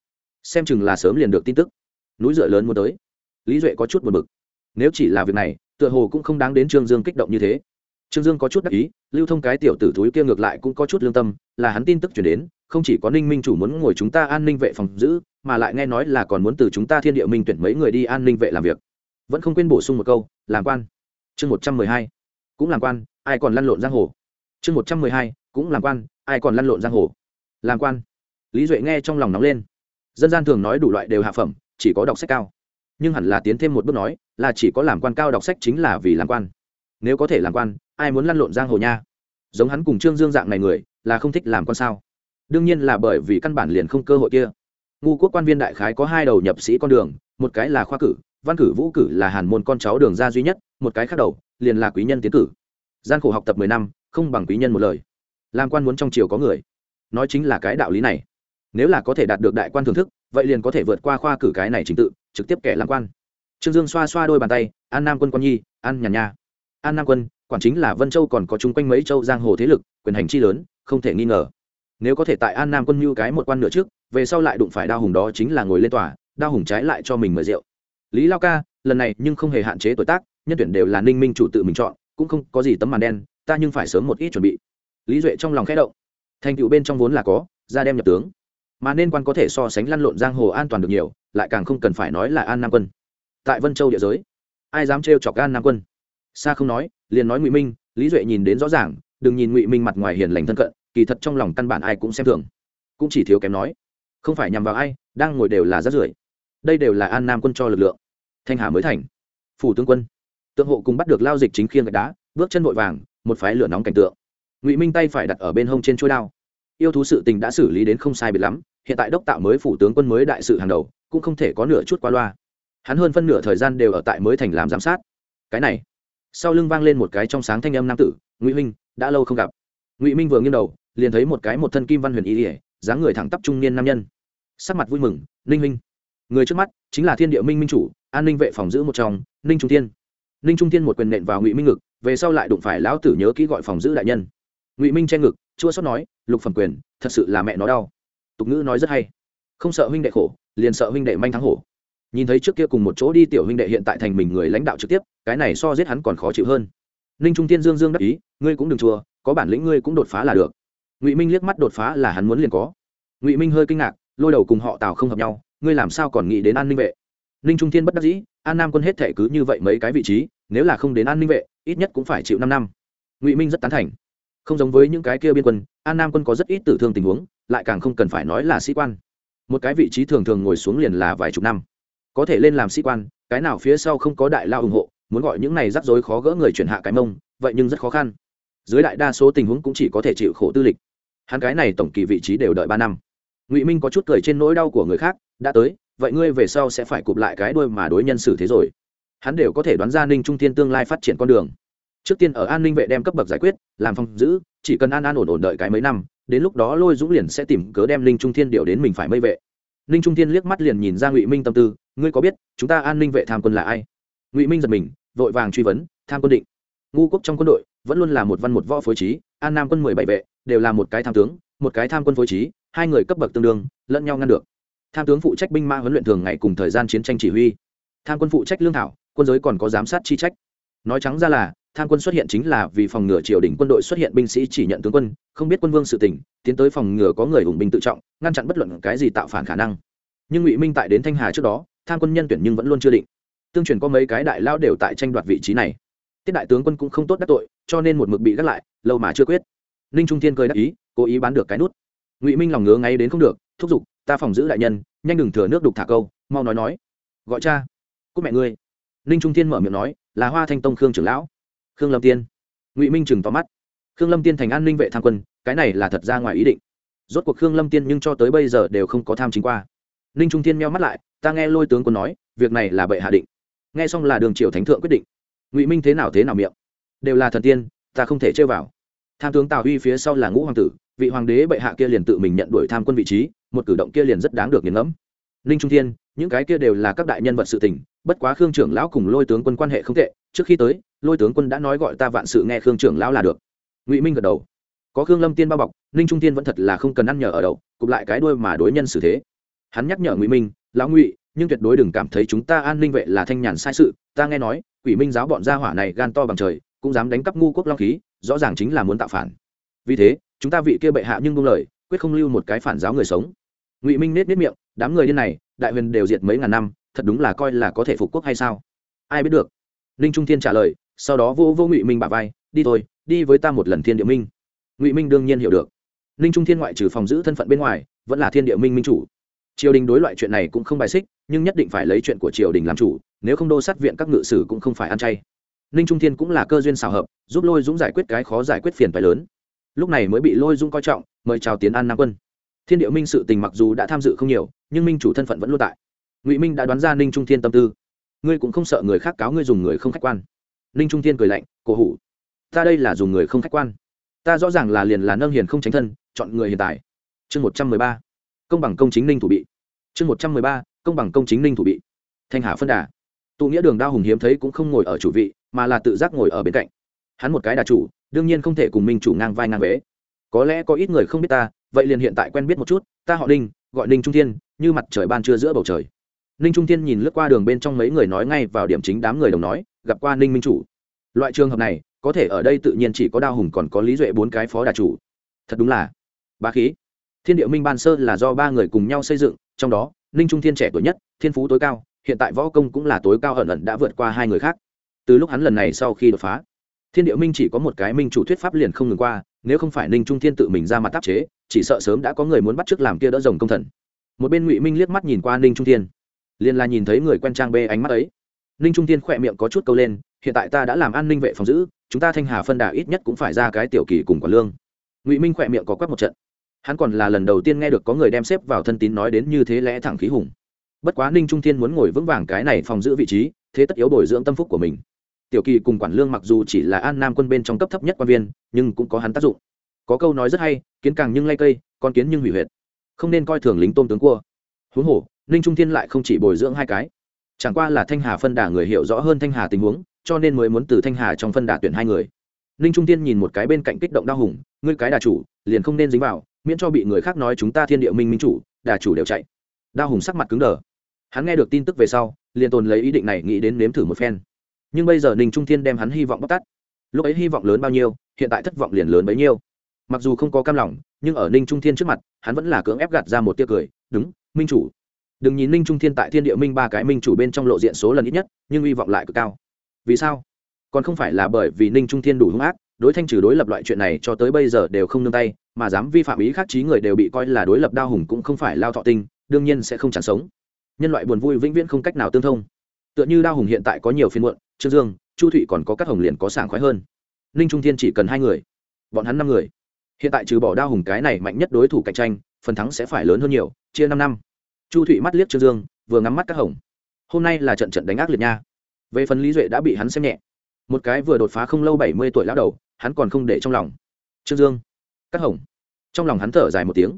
Xem chừng là sớm liền được tin tức. Núi dựa lớn muốn tới. Lý duệ có chút buồn bực. Nếu chỉ là việc này, tựa hồ cũng không đáng đến trương dương kích động như thế. Trương dương có chút đắc ý, lưu thông cái tiểu tử thúi kia ngược lại cũng có chút lương tâm, là hắn tin tức chuyển đến, không chỉ có ninh minh chủ muốn ngồi chúng ta an ninh vệ phòng giữ, mà lại nghe nói là còn muốn từ chúng ta thiên địa minh tuyển mấy người đi an ninh vệ làm việc vẫn không quên bổ sung một câu, làm quan. Chương một trăm mười hai, cũng làm quan, ai còn lăn lộn giang hồ? Chương một trăm mười hai, cũng làm quan, ai còn lăn lộn giang hồ? Làm quan. Lý duệ nghe trong lòng nóng lên. Dân gian thường nói đủ loại đều hạ phẩm, chỉ có đọc sách cao. Nhưng hẳn là tiến thêm một bước nói, là chỉ có làm quan cao đọc sách chính là vì làm quan. Nếu có thể làm quan, ai muốn lăn lộn giang hồ nha? Giống hắn cùng trương dương dạng này người, là không thích làm quan sao? Đương nhiên là bởi vì căn bản liền không cơ hội kia. Ngu quốc quan viên đại khái có hai đầu nhập sĩ con đường, một cái là khoa cử văn cử vũ cử là hàn môn con cháu đường ra duy nhất, một cái khác đầu, liền là quý nhân tiến cử. Gian khổ học tập mười năm, không bằng quý nhân một lời. Làm quan muốn trong triều có người. Nói chính là cái đạo lý này. Nếu là có thể đạt được đại quan thưởng thức, vậy liền có thể vượt qua khoa cử cái này trình tự, trực tiếp kẻ làm quan. Trương dương xoa xoa đôi bàn tay, an nam quân quan nhi, an nhàn nha an nam quân, quản chính là vân châu còn có chung quanh mấy châu giang hồ thế lực, quyền hành chi lớn, không thể nghi ngờ. Nếu có thể tại an nam quân mưu cái một quan nửa trước, về sau lại đụng phải đao hùng đó chính là ngồi lên tòa, đao hùng trái lại cho mình mời rượu lý lao ca, lần này nhưng không hề hạn chế tuổi tác, nhân tuyển đều là ninh minh chủ tự mình chọn, cũng không có gì tấm màn đen, ta nhưng phải sớm một ít chuẩn bị. Lý duệ trong lòng khẽ động. Thành tựu bên trong vốn là có, ra đem nhập tướng. Mà nên quan có thể so sánh lăn lộn giang hồ an toàn được nhiều, lại càng không cần phải nói là an nam quân. Tại vân châu địa giới, ai dám trêu chọc an nam quân? Xa không nói, liền nói ngụy minh, lý duệ nhìn đến rõ ràng, đừng nhìn ngụy minh mặt ngoài hiền lành thân cận, kỳ thật trong lòng căn bản ai cũng xem thường. Cũng chỉ thiếu kém nói, không phải nhằm vào ai, đang ngồi đều là rát rưởi. Đây đều là an nam quân cho lực lượng thanh hà mới thành. Phủ tướng quân, tượng hộ cùng bắt được lao dịch chính khiêng gạch đá, bước chân vội vàng, một phái lửa nóng cảnh tượng. Ngụy minh tay phải đặt ở bên hông trên chuôi đao. Yêu thú sự tình đã xử lý đến không sai biệt lắm, hiện tại đốc tạo mới phủ tướng quân mới đại sự hàng đầu, cũng không thể có nửa chút qua loa. Hắn hơn phân nửa thời gian đều ở tại mới thành làm giám sát. Cái này, sau lưng vang lên một cái trong sáng thanh âm nam tử, ngụy minh đã lâu không gặp. Ngụy minh vừa nghiêng đầu, liền thấy một cái một thân kim văn huyền y ỉa dáng người thẳng tắp trung niên nam nhân. Sắc mặt vui mừng, ninh minh người trước mắt chính là thiên địa minh minh chủ an ninh vệ phòng giữ một trong, ninh trung thiên. Ninh trung thiên một quyền nện vào ngụy minh ngực, về sau lại đụng phải lão tử nhớ kỹ gọi phòng giữ đại nhân. Ngụy minh che ngực, chua xót nói, lục phẩm quyền, thật sự là mẹ nó đau. Tục ngữ nói rất hay. Không sợ huynh đệ khổ, liền sợ huynh đệ manh thắng hổ. Nhìn thấy trước kia cùng một chỗ đi tiểu huynh đệ hiện tại thành mình người lãnh đạo trực tiếp, cái này so giết hắn còn khó chịu hơn. Ninh trung tiên dương dương đắc ý, ngươi cũng đừng chùa có bản lĩnh ngươi cũng đột phá là được. Ngụy minh liếc mắt đột phá là hắn muốn liền có. Ngụy minh hơi kinh ngạc, lôi đầu cùng họ tào không hợp nhau, ngươi làm sao còn nghĩ đến an ninh vệ? Ninh trung Thiên bất đắc dĩ, an nam quân hết thể cứ như vậy mấy cái vị trí, nếu là không đến an ninh vệ, ít nhất cũng phải chịu năm năm. Ngụy minh rất tán thành. Không giống với những cái kia biên quân, an nam quân có rất ít tử thương tình huống, lại càng không cần phải nói là sĩ quan. Một cái vị trí thường thường ngồi xuống liền là vài chục năm. Có thể lên làm sĩ quan, cái nào phía sau không có đại lao ủng hộ, muốn gọi những này rắc rối khó gỡ người chuyển hạ cái mông, vậy nhưng rất khó khăn. Dưới đại đa số tình huống cũng chỉ có thể chịu khổ tư lịch. Hắn cái này tổng kỳ vị trí đều đợi ba năm. Ngụy minh có chút cười trên nỗi đau của người khác, đã tới vậy ngươi về sau sẽ phải cụp lại cái đuôi mà đối nhân xử thế rồi. Hắn đều có thể đoán ra ninh trung thiên tương lai phát triển con đường. Trước tiên ở an ninh vệ đem cấp bậc giải quyết, làm phong giữ, chỉ cần an an ổn ổn đợi cái mấy năm, đến lúc đó lôi dũng liền sẽ tìm cớ đem ninh trung thiên điều đến mình phải mây vệ. Ninh trung thiên liếc mắt liền nhìn ra ngụy minh tâm tư, ngươi có biết, chúng ta an ninh vệ tham quân là ai? Ngụy minh giật mình, vội vàng truy vấn, tham quân định. Ngu quốc trong quân đội, vẫn luôn là một văn một võ phối trí, an nam quân mười bảy vệ, đều là một cái tham tướng, một cái tham quân phối trí, hai người cấp bậc tương đương, lẫn nhau ngăn được tham tướng phụ trách binh mã huấn luyện thường ngày cùng thời gian chiến tranh chỉ huy. Tham quân phụ trách lương thảo, quân giới còn có giám sát chi trách. Nói trắng ra là, tham quân xuất hiện chính là vì phòng ngừa triều đình quân đội xuất hiện binh sĩ chỉ nhận tướng quân, không biết quân vương sự tỉnh tiến tới phòng ngừa có người ủng binh tự trọng, ngăn chặn bất luận cái gì tạo phản khả năng. Nhưng ngụy minh tại đến thanh hà trước đó, tham quân nhân tuyển nhưng vẫn luôn chưa định. Tương truyền có mấy cái đại lao đều tại tranh đoạt vị trí này. Tiết đại tướng quân cũng không tốt đắc tội, cho nên một mực bị gác lại, lâu mà chưa quyết. Ninh trung thiên cười đắc ý, cố ý bán được cái nút. Ngụy minh lòng ngứa ngay đến không được, thúc giục ta phòng giữ đại nhân, nhanh đừng thừa nước đục thả câu, mau nói nói. Gọi cha. Cúc mẹ ngươi. Ninh trung thiên mở miệng nói, là hoa thanh tông khương trưởng lão. Khương lâm tiên. Ngụy minh chừng tóm mắt. Khương lâm tiên thành an ninh vệ tham quân, cái này là thật ra ngoài ý định. Rốt cuộc khương lâm tiên nhưng cho tới bây giờ đều không có tham chính qua. Ninh trung thiên meo mắt lại, ta nghe lôi tướng quân nói, việc này là bệ hạ định. Nghe xong là đường triều thánh thượng quyết định. Ngụy minh thế nào thế nào miệng. Đều là thần tiên, ta không thể chơi vào. Tham tướng tào huy phía sau là ngũ hoàng tử vị hoàng đế bệ hạ kia liền tự mình nhận đuổi tham quân vị trí, một cử động kia liền rất đáng được nghiền ngẫm. Ninh trung thiên, những cái kia đều là các đại nhân vật sự tình, bất quá khương trưởng lão cùng lôi tướng quân quan hệ không tệ, trước khi tới, lôi tướng quân đã nói gọi ta vạn sự nghe khương trưởng lão là được. Ngụy minh gật đầu. Có khương lâm tiên bao bọc, ninh trung tiên vẫn thật là không cần ăn nhờ ở đậu cụp lại cái đuôi mà đối nhân xử thế. Hắn nhắc nhở ngụy minh, lão ngụy, nhưng tuyệt đối đừng cảm thấy chúng ta an ninh vệ là thanh nhàn sai sự, ta nghe nói, quỷ minh giáo bọn gia hỏa này gan to bằng trời, cũng dám đánh cắp ngu quốc long khí, rõ ràng chính là muốn tạo phản. Vì thế chúng ta vị kia bệ hạ nhưng buông lời, quyết không lưu một cái phản giáo người sống. Ngụy minh nết nết miệng, đám người điên này, đại huyền đều diệt mấy ngàn năm, thật đúng là coi là có thể phục quốc hay sao? Ai biết được? Ninh trung thiên trả lời, sau đó vô vô ngụy minh bà vai, đi thôi, đi với ta một lần thiên địa minh. Ngụy minh đương nhiên hiểu được. Ninh trung thiên ngoại trừ phòng giữ thân phận bên ngoài, vẫn là thiên địa minh minh chủ. Triều đình đối loại chuyện này cũng không bài xích, nhưng nhất định phải lấy chuyện của triều đình làm chủ, nếu không đô sát viện các ngự sử cũng không phải ăn chay. Ninh trung thiên cũng là cơ duyên xào hợp, giúp lôi dũng giải quyết cái khó giải quyết phiền phái lớn lúc này mới bị lôi dung coi trọng, mời chào tiến an nam quân. Thiên địa minh sự tình mặc dù đã tham dự không nhiều, nhưng minh chủ thân phận vẫn luôn tại. Ngụy minh đã đoán ra ninh trung thiên tâm tư. Ngươi cũng không sợ người khác cáo ngươi dùng người không khách quan. Ninh trung thiên cười lạnh, cổ hủ, ta đây là dùng người không khách quan. Ta rõ ràng là liền là nâng hiền không tránh thân, chọn người hiện tại. Chương một trăm mười ba. Công bằng công chính ninh thủ bị. Chương một trăm mười ba. Công bằng công chính ninh thủ bị. Thanh hà phân đà. Tụ nghĩa đường đao hùng hiếm thấy cũng không ngồi ở chủ vị, mà là tự giác ngồi ở bên cạnh. Hắn một cái đà chủ đương nhiên không thể cùng minh chủ ngang vai ngang vế. Có lẽ có ít người không biết ta, vậy liền hiện tại quen biết một chút, ta họ ninh, gọi ninh trung thiên, như mặt trời ban trưa giữa bầu trời. Ninh trung thiên nhìn lướt qua đường bên trong mấy người nói ngay vào điểm chính đám người đồng nói, gặp qua ninh minh chủ. Loại trường hợp này, có thể ở đây tự nhiên chỉ có đao hùng còn có lý duệ bốn cái phó đà chủ. Thật đúng là ba khí. Thiên địa minh ban sơ là do ba người cùng nhau xây dựng, trong đó, ninh trung thiên trẻ tuổi nhất, thiên phú tối cao, hiện tại võ công cũng là tối cao ẩn ẩn đã vượt qua hai người khác. Từ lúc hắn lần này sau khi đột phá thiên địa minh chỉ có một cái minh chủ thuyết pháp liền không ngừng qua, nếu không phải ninh trung thiên tự mình ra mặt tác chế, chỉ sợ sớm đã có người muốn bắt t r ư ớ c làm kia đỡ rồng công thần. Một bên ngụy minh liếc mắt nhìn qua ninh trung thiên, liền là nhìn thấy người quen trang bê ánh mắt ấy. Ninh trung thiên khỏe miệng có chút câu lên, hiện tại ta đã làm an ninh vệ phòng giữ, chúng ta thanh hà phân đà ít nhất cũng phải ra cái tiểu kỳ cùng quả lương. Ngụy minh khỏe miệng có quắc một trận. Hắn còn là lần đầu tiên nghe được có người đem xếp vào thân tín nói đến như thế lẽ thẳng khí hùng. Bất quá ninh trung thiên muốn ngồi vững vàng cái này phòng giữ vị trí, thế tất yếu bồi dưỡng tâm phúc của mình tiểu kỳ cùng quản lương mặc dù chỉ là an nam quân bên trong cấp thấp nhất quan viên, nhưng cũng có hắn tác dụng. Có câu nói rất hay, kiến càng nhưng lay cây, con kiến nhưng hủy huyệt. Không nên coi thường lính tôm tướng cua. Huống hồ, ninh trung thiên lại không chỉ bồi dưỡng hai cái. Chẳng qua là thanh hà phân đà người hiểu rõ hơn thanh hà tình huống, cho nên mới muốn từ thanh hà trong phân đà tuyển hai người. Ninh trung thiên nhìn một cái bên cạnh kích động đao hùng, ngươi cái đà chủ, liền không nên dính vào, miễn cho bị người khác nói chúng ta thiên địa minh minh chủ, đà chủ đều chạy. Đao hùng sắc mặt cứng đờ. Hắn nghe được tin tức về sau, liền tồn lấy ý định này nghĩ đến nếm thử một phen nhưng bây giờ ninh trung thiên đem hắn hy vọng bóc tắt lúc ấy hy vọng lớn bao nhiêu, hiện tại thất vọng liền lớn bấy nhiêu. Mặc dù không có cam lòng, nhưng ở ninh trung thiên trước mặt, hắn vẫn là cưỡng ép gạt ra một tia cười, đúng, minh chủ. Đừng nhìn ninh trung thiên tại thiên địa minh ba cái minh chủ bên trong lộ diện số lần ít nhất, nhưng hy vọng lại cực cao. Vì sao? Còn không phải là bởi vì ninh trung thiên đủ hung ác, đối thanh trừ đối lập loại chuyện này cho tới bây giờ đều không nương tay, mà dám vi phạm ý khác trí người đều bị coi là đối lập đao hùng cũng không phải lao thọ tinh, đương nhiên sẽ không chẳng sống. Nhân loại buồn vui vĩnh viễn không cách nào tương thông tựa như đao hùng hiện tại có nhiều phiên muộn, trương dương, chu thụy còn có các hồng liền có sảng khoái hơn. Ninh trung thiên chỉ cần hai người, bọn hắn năm người. Hiện tại trừ bỏ đao hùng cái này mạnh nhất đối thủ cạnh tranh, phần thắng sẽ phải lớn hơn nhiều, chia năm năm. Chu thụy mắt liếc trương dương, vừa ngắm mắt các hồng. Hôm nay là trận trận đánh ác liệt nha. Về phần lý duệ đã bị hắn xem nhẹ. Một cái vừa đột phá không lâu bảy mươi tuổi lão đầu, hắn còn không để trong lòng. Trương dương các hồng. Trong lòng hắn thở dài một tiếng.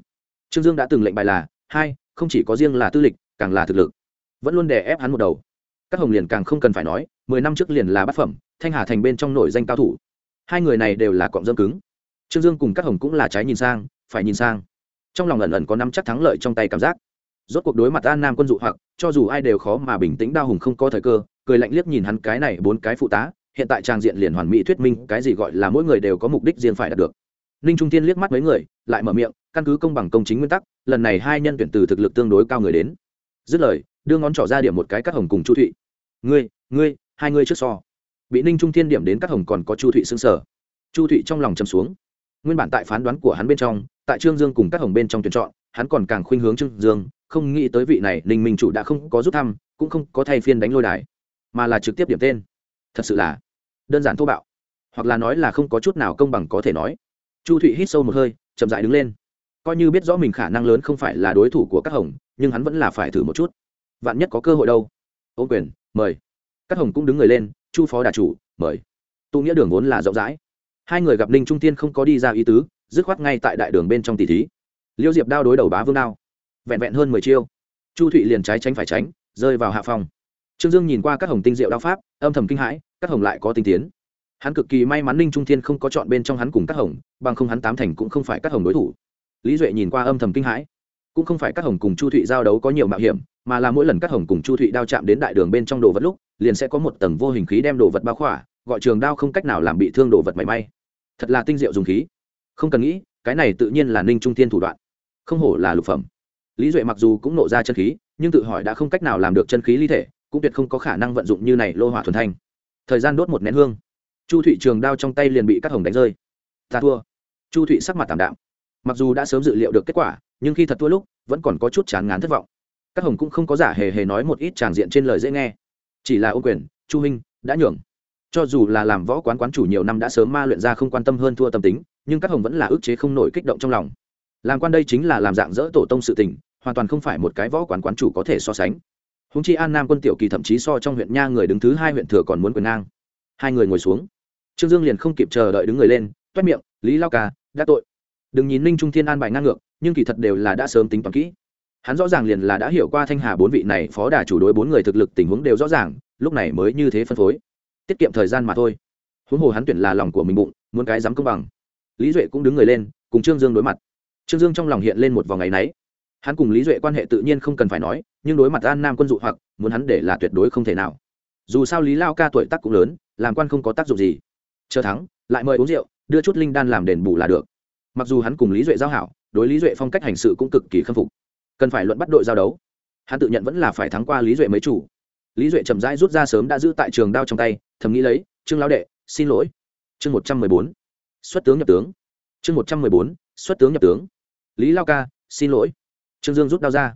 Trương dương đã từng lệnh bài là hai, không chỉ có riêng là tư lịch, càng là thực lực. Vẫn luôn đè ép hắn một đầu các hồng liền càng không cần phải nói, mười năm trước liền là bát phẩm, thanh hà thành bên trong nổi danh cao thủ. Hai người này đều là cọng dâm cứng. Trương dương cùng các hồng cũng là trái nhìn sang, phải nhìn sang. Trong lòng ẩn ẩn có năm chắc thắng lợi trong tay cảm giác. Rốt cuộc đối mặt an nam quân dụ hoặc, cho dù ai đều khó mà bình tĩnh Đa hùng không có thời cơ, cười lạnh liếc nhìn hắn cái này bốn cái phụ tá, hiện tại trang diện liền hoàn mỹ thuyết minh cái gì gọi là mỗi người đều có mục đích riêng phải đạt được. Ninh trung tiên liếc mắt mấy người, lại mở miệng, căn cứ công bằng công chính nguyên tắc, lần này hai nhân tuyển từ thực lực tương đối cao người đến. Dứt lời, đưa ngón trỏ ra điểm một cái các hồng cùng chu thụy ngươi ngươi, hai ngươi trước so. Bị ninh trung thiên điểm đến các hồng còn có chu thụy xương sở chu thụy trong lòng chầm xuống. Nguyên bản tại phán đoán của hắn bên trong, tại trương dương cùng các hồng bên trong tuyển chọn, hắn còn càng khuynh hướng trương dương, không nghĩ tới vị này ninh minh chủ đã không có rút thăm, cũng không có thay phiên đánh lôi đài, mà là trực tiếp điểm tên. Thật sự là đơn giản thô bạo, hoặc là nói là không có chút nào công bằng có thể nói. Chu thụy hít sâu một hơi, chậm dại đứng lên. Coi như biết rõ mình khả năng lớn không phải là đối thủ của các hồng, nhưng hắn vẫn là phải thử một chút. Vạn nhất có cơ hội đâu? Ô quyền mời. Các hồng cũng đứng người lên, chu phó đà chủ, mời. Tụ nghĩa đường vốn là rộng rãi. Hai người gặp ninh trung tiên không có đi ra ý tứ, dứt khoát ngay tại đại đường bên trong tỷ thí. Liêu diệp đao đối đầu bá vương đao. Vẹn vẹn hơn mười chiêu. Chu thụy liền trái tránh phải tránh, rơi vào hạ phòng trương dương nhìn qua các hồng tinh diệu đao pháp, âm thầm kinh hãi các hồng lại có tinh tiến. Hắn cực kỳ may mắn ninh trung thiên không có chọn bên trong hắn cùng các hồng, bằng không hắn tám thành cũng không phải các hồng đối thủ. Lý duệ nhìn qua âm thầm kinh hãi. Cũng không phải các hồng cùng chu thụy giao đấu có nhiều mạo hiểm mà là mỗi lần cắt hồng cùng chu thụy đao chạm đến đại đường bên trong đồ vật lúc, liền sẽ có một tầng vô hình khí đem đồ vật bao khỏa, gọi trường đao không cách nào làm bị thương đồ vật mảy may. Thật là tinh diệu dùng khí. Không cần nghĩ, cái này tự nhiên là ninh trung thiên thủ đoạn. Không hổ là lục phẩm. Lý duệ mặc dù cũng nộ ra chân khí, nhưng tự hỏi đã không cách nào làm được chân khí ly thể, cũng tuyệt không có khả năng vận dụng như này lô hỏa thuần thanh. Thời gian đốt một nén hương. Chu thụy trường đao trong tay liền bị cắt hồng đánh rơi. Ta thua. Chu thụy sắc mặt tảm đạm. Mặc dù đã sớm dự liệu được kết quả, nhưng khi thật thua lúc, vẫn còn có chút chán ngán thất vọng các hồng cũng không có giả hề hề nói một ít tràng diện trên lời dễ nghe. Chỉ là ô quyền, chu huynh đã nhường. Cho dù là làm võ quán quán chủ nhiều năm đã sớm ma luyện ra không quan tâm hơn thua tâm tính, nhưng các hồng vẫn là ức chế không nổi kích động trong lòng. Làm quan đây chính là làm dạng dỡ tổ tông sự tình, hoàn toàn không phải một cái võ quán quán chủ có thể so sánh. Húng chi an nam quân tiểu kỳ thậm chí so trong huyện nha người đứng thứ hai huyện thừa còn muốn quyền ngang. Hai người ngồi xuống. Trương dương liền không kịp chờ đợi đứng người lên, toét miệng, lý lao ca, đã tội. Đừng nhìn ninh trung thiên an bài ngang ngược, nhưng kỳ thật đều là đã sớm tính toán kỹ hắn rõ ràng liền là đã hiểu qua thanh hà bốn vị này phó đà chủ đối bốn người thực lực tình huống đều rõ ràng, lúc này mới như thế phân phối. Tiết kiệm thời gian mà thôi. Huống hồ hắn tuyển là lòng của mình bụng, muốn cái dám công bằng. Lý duệ cũng đứng người lên, cùng trương dương đối mặt. Trương dương trong lòng hiện lên một vòng ngày náy. Hắn cùng lý duệ quan hệ tự nhiên không cần phải nói, nhưng đối mặt an nam quân dụ hoặc, muốn hắn để là tuyệt đối không thể nào. Dù sao lý lao ca tuổi tác cũng lớn, làm quan không có tác dụng gì. Chờ thắng, lại mời uống rượu, đưa chút linh đan làm đền bù là được. Mặc dù hắn cùng lý duệ giao hảo, đối lý duệ phong cách hành sự cũng cực kỳ khâm phục cần phải luận bắt đội giao đấu. Hắn tự nhận vẫn là phải thắng qua lý duệ mới chủ. Lý duệ chậm rãi rút ra sớm đã giữ tại trường đao trong tay, thầm nghĩ lấy, trương lão đệ, xin lỗi. Chương một trăm mười bốn. Xuất tướng nhập tướng. Chương một trăm mười bốn. Xuất tướng nhập tướng. Lý lao ca, xin lỗi. Trương dương rút đao ra.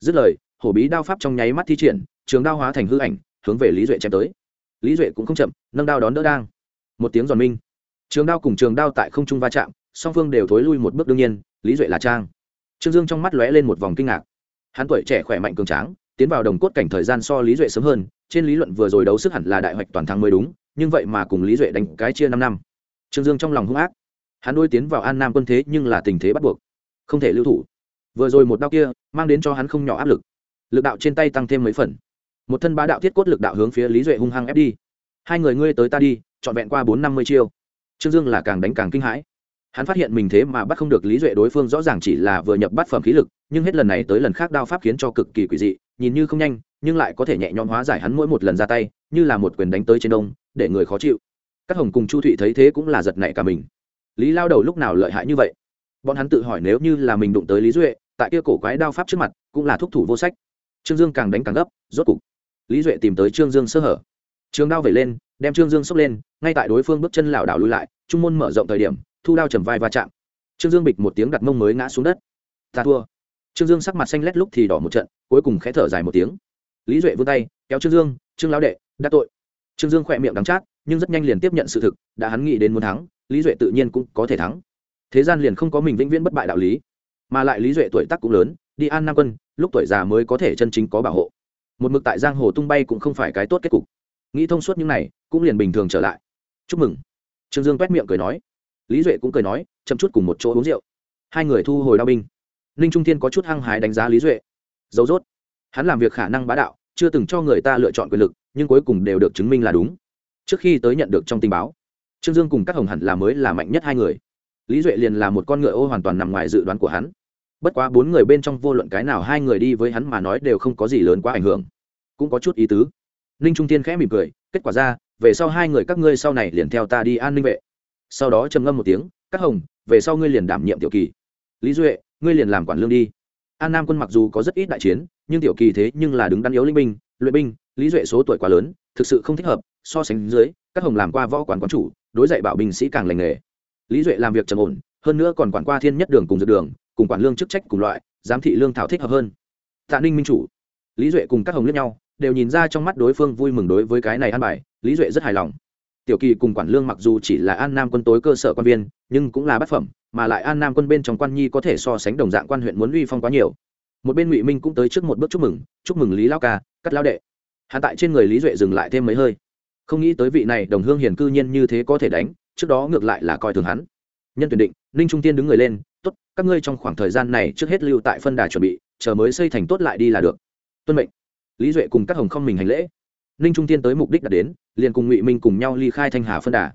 Dứt lời, hổ bí đao pháp trong nháy mắt thi triển, trường đao hóa thành hư ảnh, hướng về lý duệ chém tới. Lý duệ cũng không chậm, nâng đao đón đỡ đang. Một tiếng giòn minh. Trường đao cùng trường đao tại không trung va chạm, song phương đều thối lui một bước đương nhiên, lý duệ là trang trương dương trong mắt lóe lên một vòng kinh ngạc. Hắn tuổi trẻ khỏe mạnh cường tráng, tiến vào đồng cốt cảnh thời gian so lý duệ sớm hơn, trên lý luận vừa rồi đấu sức hẳn là đại hoạch toàn thắng mới đúng, nhưng vậy mà cùng lý duệ đánh cái chia năm năm. Trương dương trong lòng hung ác. Hắn đôi tiến vào an nam quân thế nhưng là tình thế bắt buộc, không thể lưu thủ. Vừa rồi một đau kia mang đến cho hắn không nhỏ áp lực. Lực đạo trên tay tăng thêm mấy phần. Một thân bá đạo thiết cốt lực đạo hướng phía lý duệ hung hăng ép đi. Hai người ngươi tới ta đi, trọn vẹn qua bốn năm mươi chiêu. Trương dương là càng đánh càng kinh hãi hắn phát hiện mình thế mà bắt không được lý duệ đối phương rõ ràng chỉ là vừa nhập bắt phẩm khí lực, nhưng hết lần này tới lần khác đao pháp khiến cho cực kỳ quỷ dị, nhìn như không nhanh, nhưng lại có thể nhẹ nhõm hóa giải hắn mỗi một lần ra tay, như là một quyền đánh tới trên đông, để người khó chịu. Các hồng cùng chu thụy thấy thế cũng là giật nảy cả mình. Lý lao đầu lúc nào lợi hại như vậy? Bọn hắn tự hỏi nếu như là mình đụng tới lý duệ, tại kia cổ quái đao pháp trước mặt, cũng là thúc thủ vô sách. Trương dương càng đánh càng gấp, rốt cục, lý duệ tìm tới trương dương sơ hở. Trường đao vẩy lên, đem trương dương xốc lên, ngay tại đối phương bước chân lảo đảo lui lại, trung môn mở rộng thời điểm thu đao chầm vai va chạm. Trương dương bịch một tiếng đặt mông mới ngã xuống đất. Ta thua. Trương dương sắc mặt xanh lét lúc thì đỏ một trận, cuối cùng khẽ thở dài một tiếng. Lý duệ vươn tay, kéo trương dương, trương lão đệ, đã tội. Trương dương khỏe miệng đắng chát, nhưng rất nhanh liền tiếp nhận sự thực, đã hắn nghĩ đến muốn thắng, lý duệ tự nhiên cũng có thể thắng. Thế gian liền không có mình vĩnh viễn bất bại đạo lý, mà lại lý duệ tuổi tác cũng lớn, đi an nam quân, lúc tuổi già mới có thể chân chính có bảo hộ. Một mực tại giang hồ tung bay cũng không phải cái tốt kết cục. Nghĩ thông suốt những này, cũng liền bình thường trở lại. Chúc mừng. Trương dương quét miệng cười nói lý duệ cũng cười nói, chậm chút cùng một chỗ uống rượu. Hai người thu hồi đao binh. Ninh trung thiên có chút hăng hái đánh giá lý duệ. Dấu dốt hắn làm việc khả năng bá đạo, chưa từng cho người ta lựa chọn quyền lực, nhưng cuối cùng đều được chứng minh là đúng. Trước khi tới nhận được trong tình báo, trương dương cùng các hồng hẳn là mới là mạnh nhất hai người. Lý duệ liền là một con ngựa ô hoàn toàn nằm ngoài dự đoán của hắn. Bất quá bốn người bên trong vô luận cái nào hai người đi với hắn mà nói đều không có gì lớn quá ảnh hưởng. Cũng có chút ý tứ. Ninh trung tiên khẽ mỉm cười, kết quả ra, về sau hai người các ngươi sau này liền theo ta đi an ninh vệ sau đó trầm ngâm một tiếng, các hồng, về sau ngươi liền đảm nhiệm tiểu kỳ. Lý duệ, ngươi liền làm quản lương đi. An nam quân mặc dù có rất ít đại chiến, nhưng tiểu kỳ thế nhưng là đứng đắn yếu linh binh, luyện binh, lý duệ số tuổi quá lớn, thực sự không thích hợp, so sánh dưới, các hồng làm qua võ quản quán chủ, đối dạy bảo binh sĩ càng lành nghề. Lý duệ làm việc trầm ổn, hơn nữa còn quản qua thiên nhất đường cùng dược đường, cùng quản lương chức trách cùng loại, giám thị lương thảo thích hợp hơn. Tạ ninh minh chủ, lý duệ cùng các hồng lẫn nhau, đều nhìn ra trong mắt đối phương vui mừng đối với cái này an bài, lý duệ rất hài lòng tiểu kỳ cùng quản lương mặc dù chỉ là an nam quân tối cơ sở quan viên, nhưng cũng là bát phẩm, mà lại an nam quân bên trong quan nhi có thể so sánh đồng dạng quan huyện muốn uy phong quá nhiều. Một bên ngụy minh cũng tới trước một bước chúc mừng chúc mừng lý lao ca, cắt lao đệ. Hạ tại trên người lý duệ dừng lại thêm mấy hơi. Không nghĩ tới vị này đồng hương hiền cư nhiên như thế có thể đánh, trước đó ngược lại là coi thường hắn. Nhân tuyển định, ninh trung tiên đứng người lên, tốt, các ngươi trong khoảng thời gian này trước hết lưu tại phân đà chuẩn bị, chờ mới xây thành tốt lại đi là được. Tuân mệnh. Lý duệ cùng các hồng không mình hành lễ ninh trung tiên tới mục đích đã đến, liền cùng ngụy minh cùng nhau ly khai thanh hà phân đà.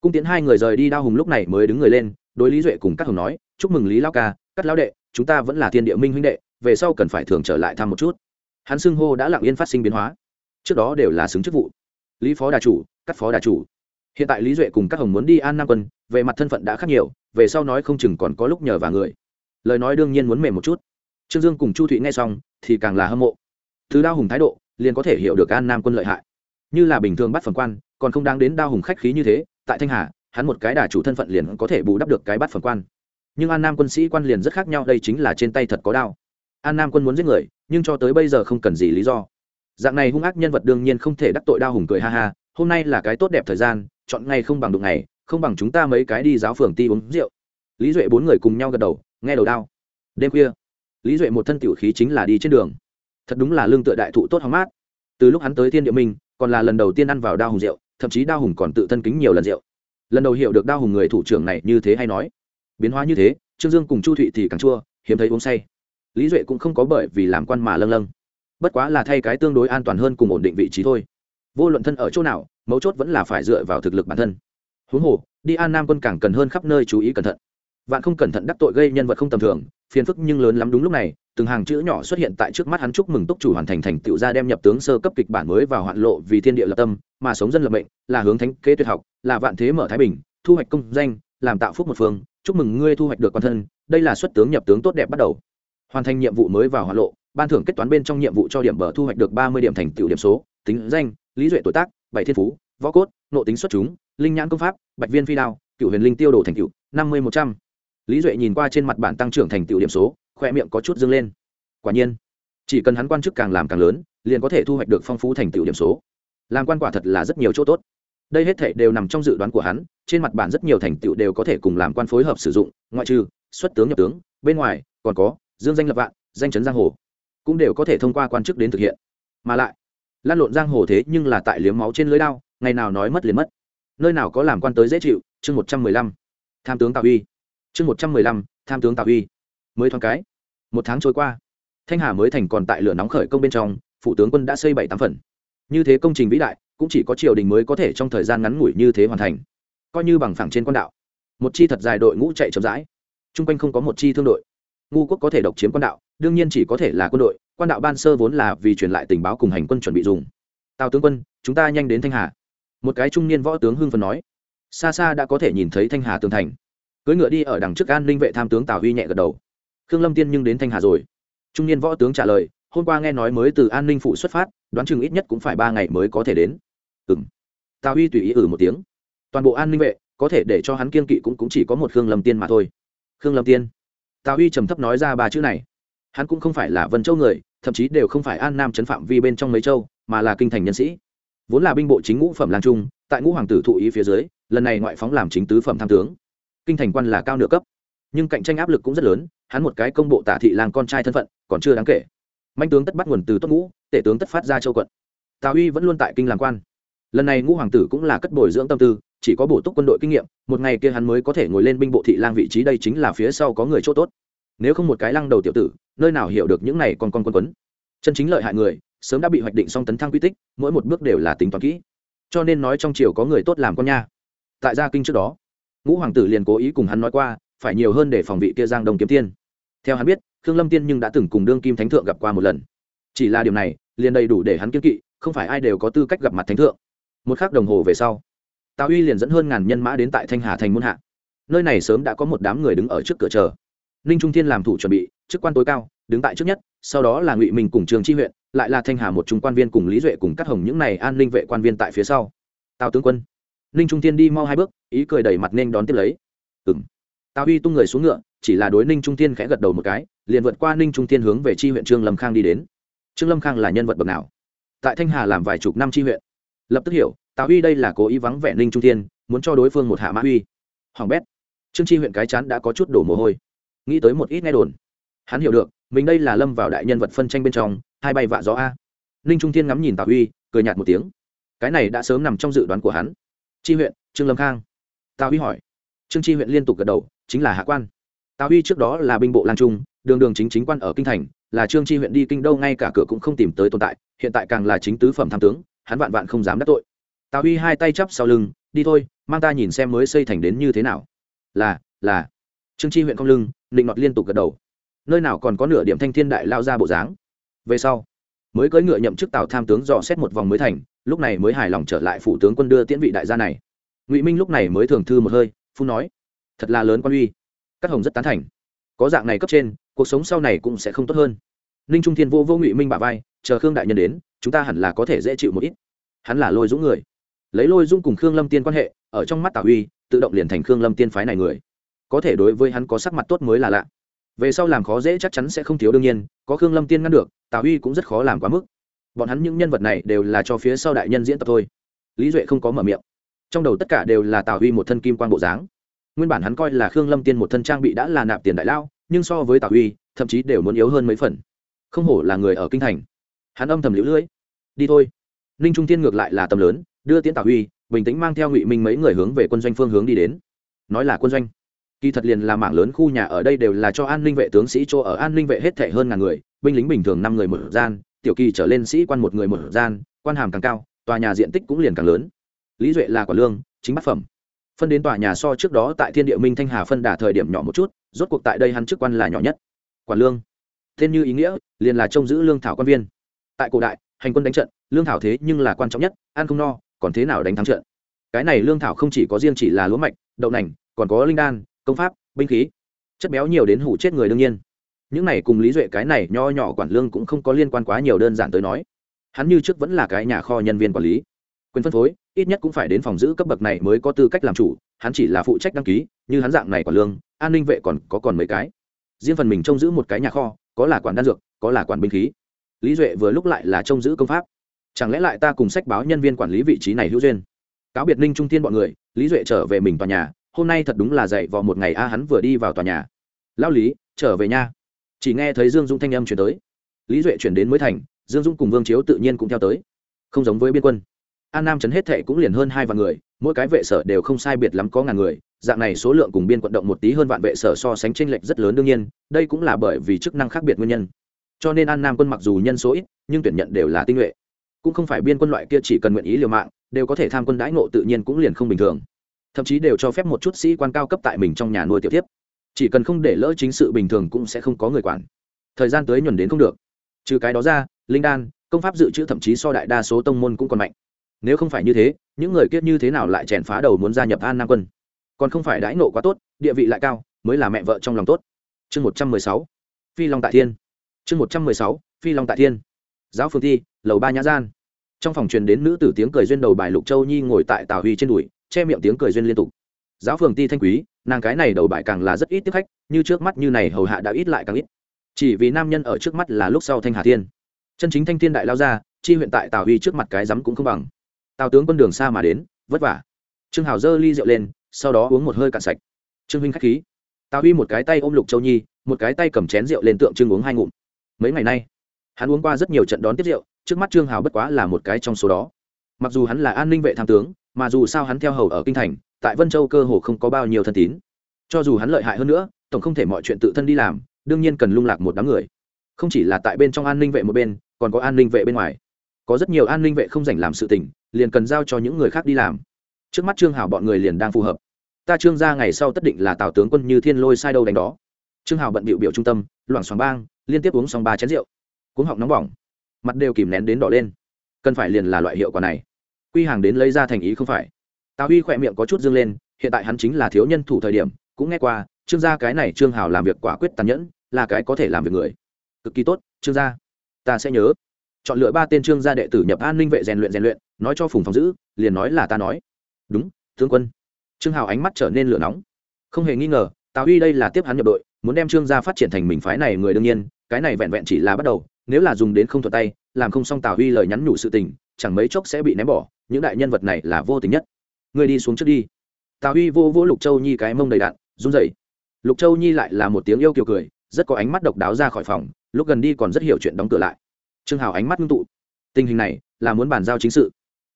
Cung tiến hai người rời đi đao hùng lúc này mới đứng người lên, đối lý duệ cùng các hồng nói, chúc mừng lý lao ca cắt lão đệ, chúng ta vẫn là thiên địa minh huynh đệ, về sau cần phải thường trở lại thăm một chút. Hắn xưng hô đã lặng yên phát sinh biến hóa. Trước đó đều là xứng chức vụ. Lý phó đà chủ cắt phó đà chủ. Hiện tại lý duệ cùng các hồng muốn đi an nam quân, về mặt thân phận đã khác nhiều, về sau nói không chừng còn có lúc nhờ và người. Lời nói đương nhiên muốn mềm một chút. Trương dương cùng chu thụy nghe xong thì càng là hâm mộ. Thứ đao hùng thái độ liền có thể hiểu được an nam quân lợi hại. Như là bình thường bắt phần quan, còn không đáng đến đao hùng khách khí như thế, tại thanh hà, hắn một cái đà chủ thân phận liền có thể bù đắp được cái bắt phần quan. Nhưng an nam quân sĩ quan liền rất khác nhau, đây chính là trên tay thật có đao. An nam quân muốn giết người, nhưng cho tới bây giờ không cần gì lý do. Dạng này hung ác nhân vật đương nhiên không thể đắc tội đao hùng cười ha ha, hôm nay là cái tốt đẹp thời gian, chọn ngày không bằng đụng ngày, không bằng chúng ta mấy cái đi giáo phường ti uống rượu. Lý duệ bốn người cùng nhau gật đầu, nghe đầu đao. Đêm khuya, lý duệ một thân tiểu khí chính là đi trên đường thật đúng là lương tựa đại thụ tốt hóng mát. Từ lúc hắn tới thiên địa minh, còn là lần đầu tiên ăn vào đao hùng rượu, thậm chí đao hùng còn tự thân kính nhiều lần rượu. Lần đầu hiểu được đao hùng người thủ trưởng này như thế hay nói. Biến hóa như thế, trương dương cùng chu thụy thì càng chua, hiếm thấy uống say. Lý duệ cũng không có bởi vì làm quan mà lâng lâng. Bất quá là thay cái tương đối an toàn hơn cùng ổn định vị trí thôi. Vô luận thân ở chỗ nào, mấu chốt vẫn là phải dựa vào thực lực bản thân. Huống hồ, đi an nam quân càng cần hơn khắp nơi chú ý cẩn thận. Vạn không cẩn thận đắc tội gây nhân vật không tầm thường, phiền phức nhưng lớn lắm đúng lúc này từng hàng chữ nhỏ xuất hiện tại trước mắt hắn chúc mừng túc chủ hoàn thành thành tựu gia đem nhập tướng sơ cấp kịch bản mới vào hoạn lộ vì thiên địa lập tâm, mà sống dân lập mệnh, là hướng thánh kế tuyệt học, là vạn thế mở thái bình, thu hoạch công danh, làm tạo phúc một phương, chúc mừng ngươi thu hoạch được quan thân, đây là xuất tướng nhập tướng tốt đẹp bắt đầu. Hoàn thành nhiệm vụ mới vào hoạn lộ, ban thưởng kết toán bên trong nhiệm vụ cho điểm bờ thu hoạch được ba mươi điểm thành tựu điểm số, tính danh, lý duệ tuổi tác, bảy thiên phú, võ cốt nộ tính xuất chúng, linh nhãn công pháp, bạch viên phi đao, cựu huyền linh tiêu đồ thành tựu, năm mươi một trăm. Lý duệ nhìn qua trên mặt bản tăng trưởng thành tựu điểm số khoe miệng có chút dâng lên. Quả nhiên, chỉ cần hắn quan chức càng làm càng lớn, liền có thể thu hoạch được phong phú thành tựu điểm số. Làm quan quả thật là rất nhiều chỗ tốt. Đây hết thể đều nằm trong dự đoán của hắn, trên mặt bản rất nhiều thành tựu đều có thể cùng làm quan phối hợp sử dụng, ngoại trừ xuất tướng nhập tướng, bên ngoài, còn có dương danh lập vạn, danh chấn giang hồ, cũng đều có thể thông qua quan chức đến thực hiện. Mà lại, lan lộn giang hồ thế nhưng là tại liếm máu trên lưới đao, ngày nào nói mất liền mất. Nơi nào có làm quan tới dễ chịu, chương một trăm mười lăm, tham tướng tào uy. Chương một trăm mười lăm, tham tướng tào uy. Mới thoáng cái một tháng trôi qua. Thanh hà mới thành còn tại lửa nóng khởi công bên trong, phụ tướng quân đã xây bảy tám phần. Như thế công trình vĩ đại, cũng chỉ có triều đình mới có thể trong thời gian ngắn ngủi như thế hoàn thành. Coi như bằng phẳng trên quan đạo. Một chi thật dài đội ngũ chạy chậm rãi. T r u n g quanh không có một chi thương đội. Ngu quốc có thể độc chiếm quan đạo, đương nhiên chỉ có thể là quân đội, quan đạo ban sơ vốn là vì truyền lại tình báo cùng hành quân chuẩn bị dùng. Tào tướng quân, chúng ta nhanh đến thanh hà. Một cái trung niên võ tướng hưng phần nói. Xa xa đã có thể nhìn thấy thanh hà tường thành. Cưỡi ngựa đi ở đằng trước an ninh vệ tham tướng tào huy nhẹ gật đầu khương lâm tiên nhưng đến thanh hà rồi. Trung niên võ tướng trả lời hôm qua nghe nói mới từ an ninh phụ xuất phát đoán chừng ít nhất cũng phải ba ngày mới có thể đến. Ừ m tào huy tùy ý ử một tiếng. Toàn bộ an ninh vệ có thể để cho hắn kiên kỵ cũng, cũng chỉ có một khương lâm tiên mà thôi. Khương lâm tiên. Tào huy trầm thấp nói ra ba chữ này. Hắn cũng không phải là vân châu người thậm chí đều không phải an nam chấn phạm vi bên trong mấy châu mà là kinh thành nhân sĩ. Vốn là binh bộ chính ngũ phẩm lang trung tại ngũ hoàng tử thụ ý phía dưới lần này ngoại phóng làm chính tứ phẩm tham tướng. Kinh thành quan là cao nửa cấp nhưng cạnh tranh áp lực cũng rất lớn hắn một cái công bộ tả thị làng con trai thân phận, còn chưa đáng kể. Manh tướng tất bắt nguồn từ tốt ngũ, tể tướng tất phát ra châu quận. Tào uy vẫn luôn tại kinh làm quan. Lần này ngũ hoàng tử cũng là cất bồi dưỡng tâm tư, chỉ có bổ túc quân đội kinh nghiệm, một ngày kia hắn mới có thể ngồi lên binh bộ thị lang vị trí đây chính là phía sau có người chỗ tốt. Nếu không một cái lăng đầu tiểu tử, nơi nào hiểu được những này còn con quân quấn. Chân chính lợi hại người, sớm đã bị hoạch định xong tấn thăng quy tích, mỗi một bước đều là tính toán kỹ. Cho nên nói trong triều có người tốt làm con nha. Tại gia kinh trước đó, ngũ hoàng tử liền cố ý cùng hắn nói qua, phải nhiều hơn để phòng vị kia giang đông kiếm tiên theo hắn biết, khương lâm tiên nhưng đã từng cùng đương kim thánh thượng gặp qua một lần. Chỉ là điều này, liền đầy đủ để hắn kiên kỵ, không phải ai đều có tư cách gặp mặt thánh thượng. Một khắc đồng hồ về sau, tào uy liền dẫn hơn ngàn nhân mã đến tại thanh hà thành muôn hạ. Nơi này sớm đã có một đám người đứng ở trước cửa chờ. Ninh trung thiên làm thủ chuẩn bị, chức quan tối cao, đứng tại trước nhất, sau đó là ngụy minh cùng trường tri huyện, lại là thanh hà một trung quan viên cùng lý duệ cùng cắt hồng những này an ninh vệ quan viên tại phía sau. Tào tướng quân, ninh trung thiên đi mau hai bước, ý cười đẩy mặt nên đón tiếp lấy. Ừ m tào uy tung người xuống ngựa chỉ là đối ninh trung thiên khẽ gật đầu một cái liền vượt qua ninh trung thiên hướng về tri huyện trương lâm khang đi đến. Trương lâm khang là nhân vật bậc nào? Tại thanh hà làm vài chục năm tri huyện. Lập tức hiểu tào uy đây là cố ý vắng vẻ ninh trung thiên muốn cho đối phương một hạ mã uy. hoàng bét. Trương tri huyện cái chán đã có chút đổ mồ hôi. Nghĩ tới một ít nghe đồn. Hắn hiểu được mình đây là lâm vào đại nhân vật phân tranh bên trong hai bay vạ gió a. Ninh trung thiên ngắm nhìn tào uy, cười nhạt một tiếng. Cái này đã sớm nằm trong dự đoán của hắn. Tri huyện trương lâm khang. Tào uy hỏi. Trương tri huyện liên tục gật đầu chính là hạ quan tào huy trước đó là binh bộ lan trung, đường đường chính chính quan ở kinh thành, là trương chi huyện đi kinh đâu ngay cả cửa cũng không tìm tới tồn tại, hiện tại càng là chính tứ phẩm tham tướng, hắn vạn vạn không dám đắc tội. Tào huy hai tay chắp sau lưng, đi thôi, mang ta nhìn xem mới xây thành đến như thế nào. Là là. Trương chi huyện không lưng định nọt liên tục gật đầu. Nơi nào còn có nửa điểm thanh thiên đại lao ra bộ dáng? Về sau. Mới cưỡi ngựa nhậm chức tào tham tướng dò xét một vòng mới thành, lúc này mới hài lòng trở lại phủ tướng quân đưa tiễn vị đại gia này. Ngụy minh lúc này mới thường thư một hơi, phun nói, thật là lớn quan uy các hồng rất tán thành. Có dạng này cấp trên, cuộc sống sau này cũng sẽ không tốt hơn. Ninh trung thiên vô vô ngụy minh bà vai, chờ khương đại nhân đến, chúng ta hẳn là có thể dễ chịu một ít. Hắn là lôi dũng người. Lấy lôi dung cùng khương lâm tiên quan hệ, ở trong mắt tào huy, tự động liền thành khương lâm tiên phái này người. Có thể đối với hắn có sắc mặt tốt mới là lạ. Về sau làm khó dễ chắc chắn sẽ không thiếu đương nhiên, có khương lâm tiên ngăn được tào huy cũng rất khó làm quá mức. Bọn hắn những nhân vật này đều là cho phía sau đại nhân diễn tập thôi. Lý duệ không có mở miệng. Trong đầu tất cả đều là tào huy một thân kim quan bộ dáng nguyên bản hắn coi là khương lâm tiên một thân trang bị đã là nạp tiền đại lao, nhưng so với tào huy, thậm chí đều muốn yếu hơn mấy phần. Không hổ là người ở kinh thành. Hắn âm thầm lũ lưỡi. Đi thôi. Ninh trung tiên ngược lại là tầm lớn, đưa tiễn tào huy, bình tĩnh mang theo ngụy minh mấy người hướng về quân doanh phương hướng đi đến. Nói là quân doanh. Kỳ thật liền là mảng lớn khu nhà ở đây đều là cho an ninh vệ tướng sĩ, chỗ ở an ninh vệ hết thệ hơn ngàn người, binh lính bình thường năm người một gian, tiểu kỳ trở lên sĩ quan một người một gian, quan hàm càng cao, tòa nhà diện tích cũng liền càng lớn. Lý duệ là quả lương, chính bát phẩm phân đến tòa nhà so trước đó tại thiên địa minh thanh hà phân đả thời điểm nhỏ một chút, rốt cuộc tại đây hắn chức quan là nhỏ nhất. Quản lương. Tên như ý nghĩa, liền là trông giữ lương thảo quan viên. Tại cổ đại, hành quân đánh trận, lương thảo thế nhưng là quan trọng nhất, ăn không no, còn thế nào đánh thắng trận? Cái này lương thảo không chỉ có riêng chỉ là lúa mạch, đậu nành, còn có linh đan, công pháp, binh khí. Chất béo nhiều đến hủ chết người đương nhiên. Những này cùng lý duệ cái này nho nhỏ quản lương cũng không có liên quan quá nhiều đơn giản tới nói. Hắn như trước vẫn là cái nhà kho nhân viên quản lý. Quyền phân phối ít nhất cũng phải đến phòng giữ cấp bậc này mới có tư cách làm chủ, hắn chỉ là phụ trách đăng ký, như hắn dạng này quản lương, an ninh vệ còn có còn mấy cái. Riêng phần mình trông giữ một cái nhà kho, có là quản đan dược, có là quản binh khí. Lý duệ vừa lúc lại là trông giữ công pháp. Chẳng lẽ lại ta cùng sách báo nhân viên quản lý vị trí này hữu duyên? Cáo biệt ninh trung tiên bọn người, lý duệ trở về mình tòa nhà, hôm nay thật đúng là dậy vào một ngày a, hắn vừa đi vào tòa nhà. Lao lý, trở về nha. Chỉ nghe thấy dương dũng thanh âm chuyển tới. Lý duệ chuyển đến mới thành, dương dũng cùng vương chiếu tự nhiên cũng theo tới. Không giống với biên quân an nam trấn hết thệ cũng liền hơn hai vạn người, mỗi cái vệ sở đều không sai biệt lắm có ngàn người, dạng này số lượng cùng biên quận động một tí hơn vạn vệ sở so sánh tranh lệch rất lớn đương nhiên, đây cũng là bởi vì chức năng khác biệt nguyên nhân. Cho nên an nam quân mặc dù nhân số ít, nhưng tuyển nhận đều là tinh nhuệ. Cũng không phải biên quân loại kia chỉ cần nguyện ý liều mạng, đều có thể tham quân đãi ngộ tự nhiên cũng liền không bình thường. Thậm chí đều cho phép một chút sĩ quan cao cấp tại mình trong nhà nuôi tiểu tiếp chỉ cần không để lỡ chính sự bình thường cũng sẽ không có người quản. Thời gian tới nhuần đến không được. Trừ cái đó ra, linh đan, công pháp dự trữ thậm chí so đại đa số tông môn cũng còn mạnh nếu không phải như thế, những người kiết như thế nào lại chèn phá đầu muốn gia nhập an nam quân? Còn không phải đãi nộ quá tốt, địa vị lại cao, mới là mẹ vợ trong lòng tốt. Chương một trăm mười sáu, phi long tại thiên. Chương một trăm mười sáu, phi long tại thiên. Giáo phương thi, lầu ba nhã gian. Trong phòng truyền đến nữ tử tiếng cười duyên đầu bài lục châu nhi ngồi tại tào huy trên đùi, che miệng tiếng cười duyên liên tục. Giáo phường ti thanh quý, nàng cái này đầu bài càng là rất ít tiếp khách, như trước mắt như này hầu hạ đã ít lại càng ít. Chỉ vì nam nhân ở trước mắt là lúc sau thanh hà thiên. Chân chính thanh thiên đại lao ra, chi huyện tại tào huy trước mặt cái rắm cũng không bằng tào tướng quân đường xa mà đến, vất vả. Trương hào dơ ly rượu lên, sau đó uống một hơi cạn sạch. Trương huynh k h á c h khí. Tào huy một cái tay ôm lục châu nhi, một cái tay cầm chén rượu lên tượng trưng uống hai ngụm. Mấy ngày nay, hắn uống qua rất nhiều trận đón tiếp rượu, trước mắt trương hào bất quá là một cái trong số đó. Mặc dù hắn là an ninh vệ tham tướng, mà dù sao hắn theo hầu ở kinh thành, tại vân châu cơ hồ không có bao nhiêu thân tín. Cho dù hắn lợi hại hơn nữa, tổng không thể mọi chuyện tự thân đi làm, đương nhiên cần lung lạc một đám người. Không chỉ là tại bên trong an ninh vệ một bên, còn có an ninh vệ bên ngoài. Có rất nhiều an ninh vệ không dành làm sự tình liền cần giao cho những người khác đi làm. Trước mắt trương hảo bọn người liền đang phù hợp. Ta trương ra ngày sau tất định là tào tướng quân như thiên lôi sai đâu đánh đó. Trương hảo bận bịu biểu trung tâm, loảng xoảng bang, liên tiếp uống xong ba chén rượu. Cuống họng nóng bỏng, mặt đều kìm nén đến đỏ lên. Cần phải liền là loại hiệu quả này. Quy hàng đến lấy ra thành ý không phải. Tào huy khỏe miệng có chút dương lên, hiện tại hắn chính là thiếu nhân thủ thời điểm, cũng nghe qua, trương gia cái này trương hảo làm việc quả quyết tàn nhẫn, là cái có thể làm việc người. Cực kỳ tốt, trương gia. Ta sẽ nhớ. Chọn lựa ba tên trương gia đệ tử nhập an ninh vệ rèn luyện rèn luyện nói cho phùng phòng giữ, liền nói là ta nói. Đúng, tướng quân. Trương hào ánh mắt trở nên lửa nóng. Không hề nghi ngờ, tào huy đây là tiếp hắn nhập đội, muốn đem trương gia phát triển thành mình phái này người đương nhiên, cái này vẹn vẹn chỉ là bắt đầu, nếu là dùng đến không thuật tay, làm không xong tào huy lời nhắn nhủ sự tình, chẳng mấy chốc sẽ bị ném bỏ, những đại nhân vật này là vô tình nhất. Người đi xuống trước đi. Tào huy vô vô lục châu nhi cái mông đầy đạn, run rẩy. Lục châu nhi lại là một tiếng yêu kiều cười, rất có ánh mắt độc đáo ra khỏi phòng, lúc gần đi còn rất hiểu chuyện đóng cửa lại. Trương hào ánh mắt ngưng tụ. Tình hình này là muốn bàn giao chính sự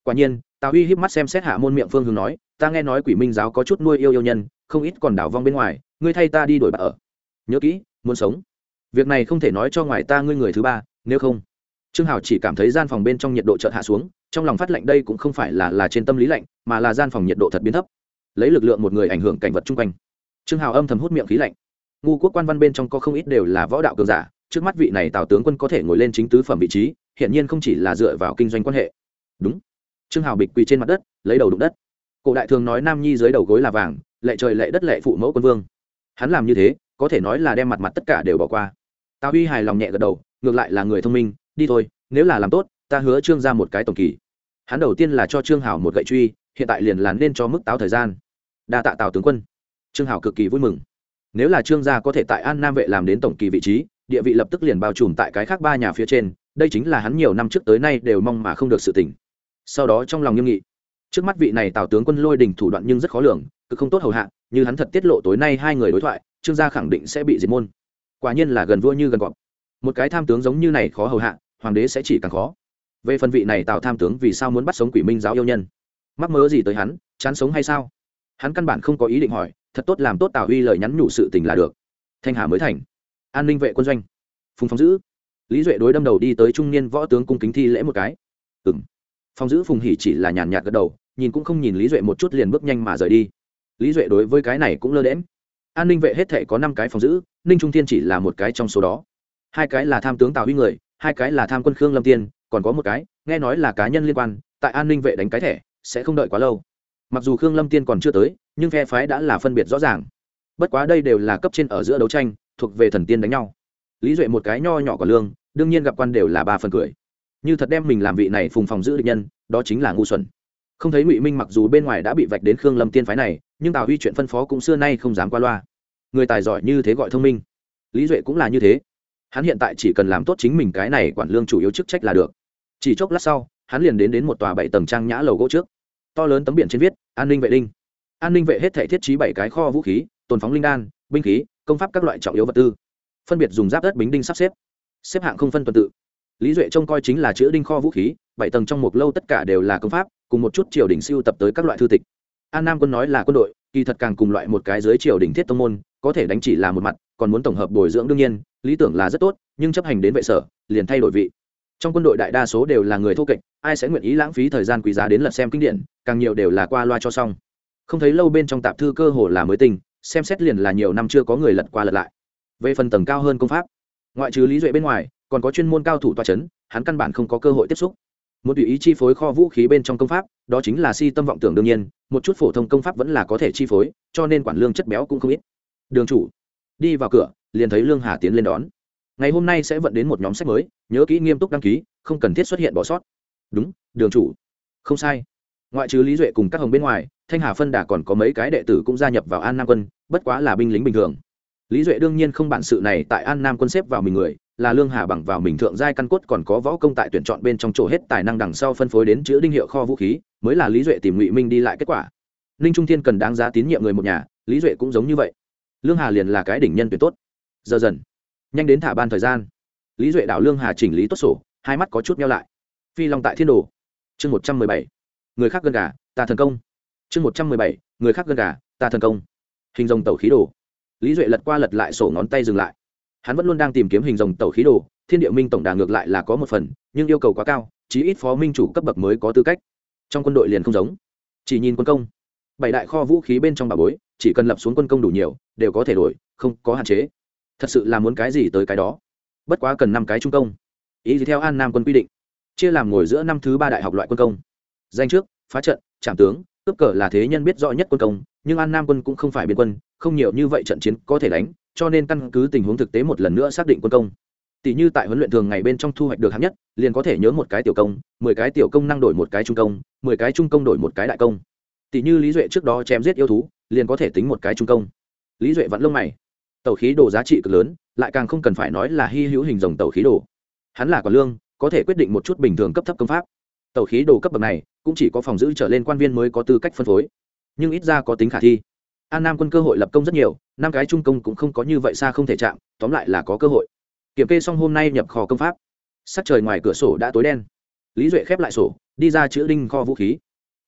quả nhiên, tào huy híp mắt xem xét hạ môn miệng phương hướng nói, ta nghe nói quỷ minh giáo có chút nuôi yêu yêu nhân, không ít còn đảo vong bên ngoài, ngươi thay ta đi đổi bạc ở. Nhớ kỹ, muốn sống. Việc này không thể nói cho ngoài ta ngươi người thứ ba, nếu không. Trương hào chỉ cảm thấy gian phòng bên trong nhiệt độ chợt hạ xuống, trong lòng phát lạnh đây cũng không phải là là trên tâm lý lạnh, mà là gian phòng nhiệt độ thật biến thấp. Lấy lực lượng một người ảnh hưởng cảnh vật chung quanh. Trương hào âm thầm hút miệng khí lạnh. Ngu quốc quan văn bên trong có không ít đều là võ đạo cường giả, trước mắt vị này tào tướng quân có thể ngồi lên chính tứ phẩm vị trí hiện nhiên không chỉ là dựa vào kinh doanh quan hệ. Đúng trương hào bịch quỳ trên mặt đất, lấy đầu đụng đất. Cổ đại thường nói nam nhi dưới đầu gối là vàng, lệ trời lệ đất lệ phụ mẫu quân vương. Hắn làm như thế, có thể nói là đem mặt mặt tất cả đều bỏ qua. Tào huy hài lòng nhẹ gật đầu, ngược lại là người thông minh, đi thôi, nếu là làm tốt, ta hứa trương ra một cái tổng kỳ. Hắn đầu tiên là cho trương hảo một gậy truy, hiện tại liền làn nên cho mức táo thời gian. Đa tạ tào tướng quân. Trương hảo cực kỳ vui mừng. Nếu là trương gia có thể tại an nam vệ làm đến tổng kỳ vị trí, địa vị lập tức liền bao trùm tại cái khác ba nhà phía trên, đây chính là hắn nhiều năm trước tới nay đều mong mà không được sự tỉnh sau đó trong lòng nghiêm nghị. Trước mắt vị này tào tướng quân lôi đình thủ đoạn nhưng rất khó lường cứ không tốt hầu hạ, như hắn thật tiết lộ tối nay hai người đối thoại, trương gia khẳng định sẽ bị diệt môn. Quả nhiên là gần vua như gần cọp. Một cái tham tướng giống như này khó hầu hạ, hoàng đế sẽ chỉ càng khó. Về phần vị này tào tham tướng vì sao muốn bắt sống quỷ minh giáo yêu nhân? Mắc mớ gì tới hắn, chán sống hay sao? Hắn căn bản không có ý định hỏi, thật tốt làm tốt tào huy lời nhắn nhủ sự tình là được. Thanh hà mới thành. An ninh vệ quân doanh. Phùng phong giữ. Lý duệ đối đâm đầu đi tới trung niên võ tướng cung kính thi lễ một cái. Ừng phong giữ phùng hỉ chỉ là nhàn nhạt gật đầu, nhìn cũng không nhìn lý duệ một chút liền bước nhanh mà rời đi. Lý duệ đối với cái này cũng lơ đễm an ninh vệ hết thể có năm cái phòng giữ ninh trung thiên chỉ là một cái trong số đó. Hai cái là tham tướng tào huy người, hai cái là tham quân khương lâm tiên, còn có một cái, nghe nói là cá nhân liên quan, tại an ninh vệ đánh cái thẻ, sẽ không đợi quá lâu. Mặc dù khương lâm tiên còn chưa tới, nhưng phe phái đã là phân biệt rõ ràng. Bất quá đây đều là cấp trên ở giữa đấu tranh, thuộc về thần tiên đánh nhau. Lý duệ một cái nho nhỏ của lương, đương nhiên gặp quan đều là ba phần cười như thật đem mình làm vị này phùng phòng giữ địch nhân, đó chính là ngu xuẩn. Không thấy ngụy minh mặc dù bên ngoài đã bị vạch đến khương lâm tiên phái này, nhưng tào huy chuyện phân phó cũng xưa nay không dám qua loa. Người tài giỏi như thế gọi thông minh. Lý duệ cũng là như thế. Hắn hiện tại chỉ cần làm tốt chính mình cái này quản lương chủ yếu chức trách là được. Chỉ chốc lát sau, hắn liền đến đến một tòa bảy tầng trang nhã lầu gỗ trước. To lớn tấm biển trên viết, an ninh vệ đinh. An ninh vệ hết thể thiết trí bảy cái kho vũ khí, tồn phóng linh đan, binh khí, công pháp các loại trọng yếu vật tư. Phân biệt dùng giáp đất bính đinh sắp xếp. Xếp hạng không phân tuần tự lý duệ trông coi chính là chữ đinh kho vũ khí, bảy tầng trong một lâu tất cả đều là công pháp, cùng một chút triều đình siêu tập tới các loại thư tịch. An nam quân nói là quân đội, kỳ thật càng cùng loại một cái dưới triều đình thiết tông môn, có thể đánh chỉ là một mặt, còn muốn tổng hợp bồi dưỡng đương nhiên, lý tưởng là rất tốt, nhưng chấp hành đến vệ sở, liền thay đổi vị. Trong quân đội đại đa số đều là người thô kệch, ai sẽ nguyện ý lãng phí thời gian quý giá đến lật xem kinh điển, càng nhiều đều là qua loa cho xong. Không thấy lâu bên trong tạp thư cơ hồ là mới tình xem xét liền là nhiều năm chưa có người lật qua lật lại. Về phần tầng cao hơn công pháp, ngoại trừ lý duệ bên ngoài còn có chuyên môn cao thủ toa c h ấ n, hắn căn bản không có cơ hội tiếp xúc. Một tùy ý chi phối kho vũ khí bên trong công pháp, đó chính là si tâm vọng tưởng đương nhiên, một chút phổ thông công pháp vẫn là có thể chi phối, cho nên quản lương chất béo cũng không ít. Đường chủ, đi vào cửa, liền thấy lương hà tiến lên đón. Ngày hôm nay sẽ vận đến một nhóm sách mới, nhớ kỹ nghiêm túc đăng ký, không cần thiết xuất hiện bỏ sót. Đúng, đường chủ. Không sai. Ngoại trừ lý duệ cùng các hồng bên ngoài, thanh hà phân đà còn có mấy cái đệ tử cũng gia nhập vào an nam quân, bất quá là binh lính bình thường. Lý duệ đương nhiên không bản sự này tại an nam quân xếp vào mình người là lương hà bằng vào mình thượng giai căn cốt còn có võ công tại tuyển chọn bên trong chỗ hết tài năng đằng sau phân phối đến chữ đinh hiệu kho vũ khí, mới là lý duệ tìm ngụy minh đi lại kết quả. Ninh trung thiên cần đáng giá tín nhiệm người một nhà, lý duệ cũng giống như vậy. Lương hà liền là cái đỉnh nhân tuyển tốt. Giờ dần, nhanh đến thả ban thời gian. Lý duệ đảo lương hà chỉnh lý tốt sổ, hai mắt có chút nhau lại. Phi long tại thiên đồ. Chương một trăm mười bảy. Người khác gần gà, ta thần công. Chương một trăm mười bảy. Người khác gần gà, ta thần công. Hình dòng tàu khí đồ. Lý duệ lật qua lật lại sổ ngón tay dừng lại hắn vẫn luôn đang tìm kiếm hình rồng tàu khí đồ, thiên địa minh tổng đà ngược lại là có một phần, nhưng yêu cầu quá cao, chí ít phó minh chủ cấp bậc mới có tư cách. Trong quân đội liền không giống. Chỉ nhìn quân công. Bảy đại kho vũ khí bên trong bà bối, chỉ cần lập xuống quân công đủ nhiều, đều có thể đổi, không có hạn chế. Thật sự là muốn cái gì tới cái đó. Bất quá cần năm cái trung công. Ý gì theo an nam quân quy định. Chia làm ngồi giữa năm thứ ba đại học loại quân công. Danh trước, phá trận trảm tướng, cướp cờ là thế nhân biết rõ nhất quân công, nhưng an nam quân cũng không phải biên quân không nhiều như vậy trận chiến có thể đánh, cho nên căn cứ tình huống thực tế một lần nữa xác định quân công. Tỷ như tại huấn luyện thường ngày bên trong thu hoạch được hạng nhất, liền có thể nhớ một cái tiểu công, mười cái tiểu công năng đổi một cái trung công, mười cái trung công đổi một cái đại công. Tỷ như lý duệ trước đó chém giết yêu thú, liền có thể tính một cái trung công. Lý duệ vẫn lông mày. Tàu khí đồ giá trị cực lớn, lại càng không cần phải nói là hy hữu hình dòng tàu khí đồ. Hắn là quả lương, có thể quyết định một chút bình thường cấp thấp công pháp. Tàu khí đồ cấp bậc này, cũng chỉ có phòng giữ trở lên quan viên mới có tư cách phân phối. Nhưng ít ra có tính khả thi an nam quân cơ hội lập công rất nhiều năm cái trung công cũng không có như vậy xa không thể chạm tóm lại là có cơ hội kiểm kê xong hôm nay nhập kho công pháp sắc trời ngoài cửa sổ đã tối đen lý duệ khép lại sổ đi ra chữ đinh kho vũ khí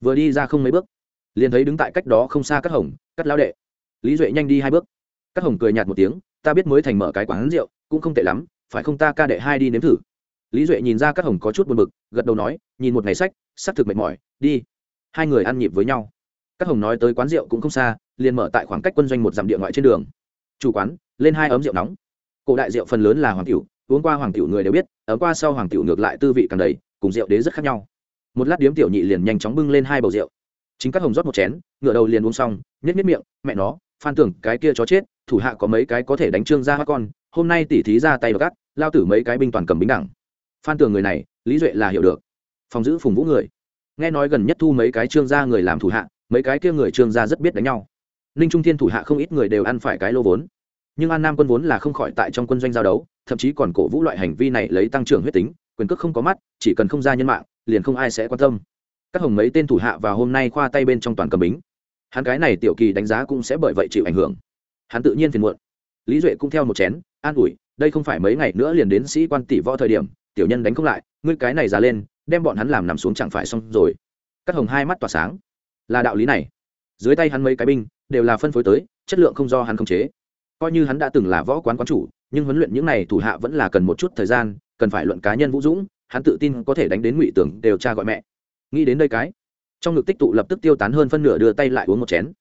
vừa đi ra không mấy bước liền thấy đứng tại cách đó không xa các hồng cắt lao đệ lý duệ nhanh đi hai bước các hồng cười nhạt một tiếng ta biết mới thành mở cái quán rượu cũng không tệ lắm phải không ta ca đệ hai đi nếm thử lý duệ nhìn ra các hồng có chút buồn bực gật đầu nói nhìn một ngày sách s ắ c thực mệt mỏi đi hai người ăn nhịp với nhau các hồng nói tới quán rượu cũng không xa liền mở tại khoảng cách quân doanh một dặm địa ngoại trên đường. Chủ quán, lên hai ấm rượu nóng. Cổ đại rượu phần lớn là hoàng tiểu, uống qua hoàng tiểu người đều biết ấm qua sau hoàng tiểu ngược lại tư vị càng đầy, cùng rượu đế rất khác nhau. Một lát điếm tiểu nhị liền nhanh chóng bưng lên hai bầu rượu. Chính các hồng rót một chén ngựa đầu liền uống xong nhét nhét miệng, mẹ nó, phan tưởng, cái kia chó chết, thủ hạ có mấy cái có thể đánh trương ra hoa con, hôm nay tỉ thí ra tay gắt lao tử mấy cái binh toàn cầm bính đẳng. Phan tường người này, lý duệ là hiểu được. Phòng giữ phùng vũ người. Nghe nói gần nhất thu mấy cái trương gia người làm thủ hạ, mấy cái kia người trương gia rất biết đánh nhau ninh trung thiên thủ hạ không ít người đều ăn phải cái lô vốn. Nhưng an nam quân vốn là không khỏi tại trong quân doanh giao đấu, thậm chí còn cổ vũ loại hành vi này lấy tăng trưởng huyết tính, quyền cước không có mắt, chỉ cần không ra nhân mạng, liền không ai sẽ quan tâm. Các hồng mấy tên thủ hạ và hôm nay khoa tay bên trong toàn cầm bính. Hắn cái này tiểu kỳ đánh giá cũng sẽ bởi vậy chịu ảnh hưởng. Hắn tự nhiên phiền muộn. Lý duệ cũng theo một chén, an ủi, đây không phải mấy ngày nữa liền đến sĩ quan tỷ võ thời điểm, tiểu nhân đánh không lại, ngươi cái này ra lên, đem bọn hắn làm nằm xuống chẳng phải xong rồi. Các hồng hai mắt tỏa sáng. Là đạo lý này dưới tay hắn mấy cái binh, đều là phân phối tới, chất lượng không do hắn khống chế. Coi như hắn đã từng là võ quán quán chủ, nhưng huấn luyện những này thủ hạ vẫn là cần một chút thời gian, cần phải luận cá nhân vũ dũng, hắn tự tin có thể đánh đến ngụy tưởng đều cha gọi mẹ. Nghĩ đến đây cái, trong ngực tích tụ lập tức tiêu tán hơn phân nửa đưa tay lại uống một chén.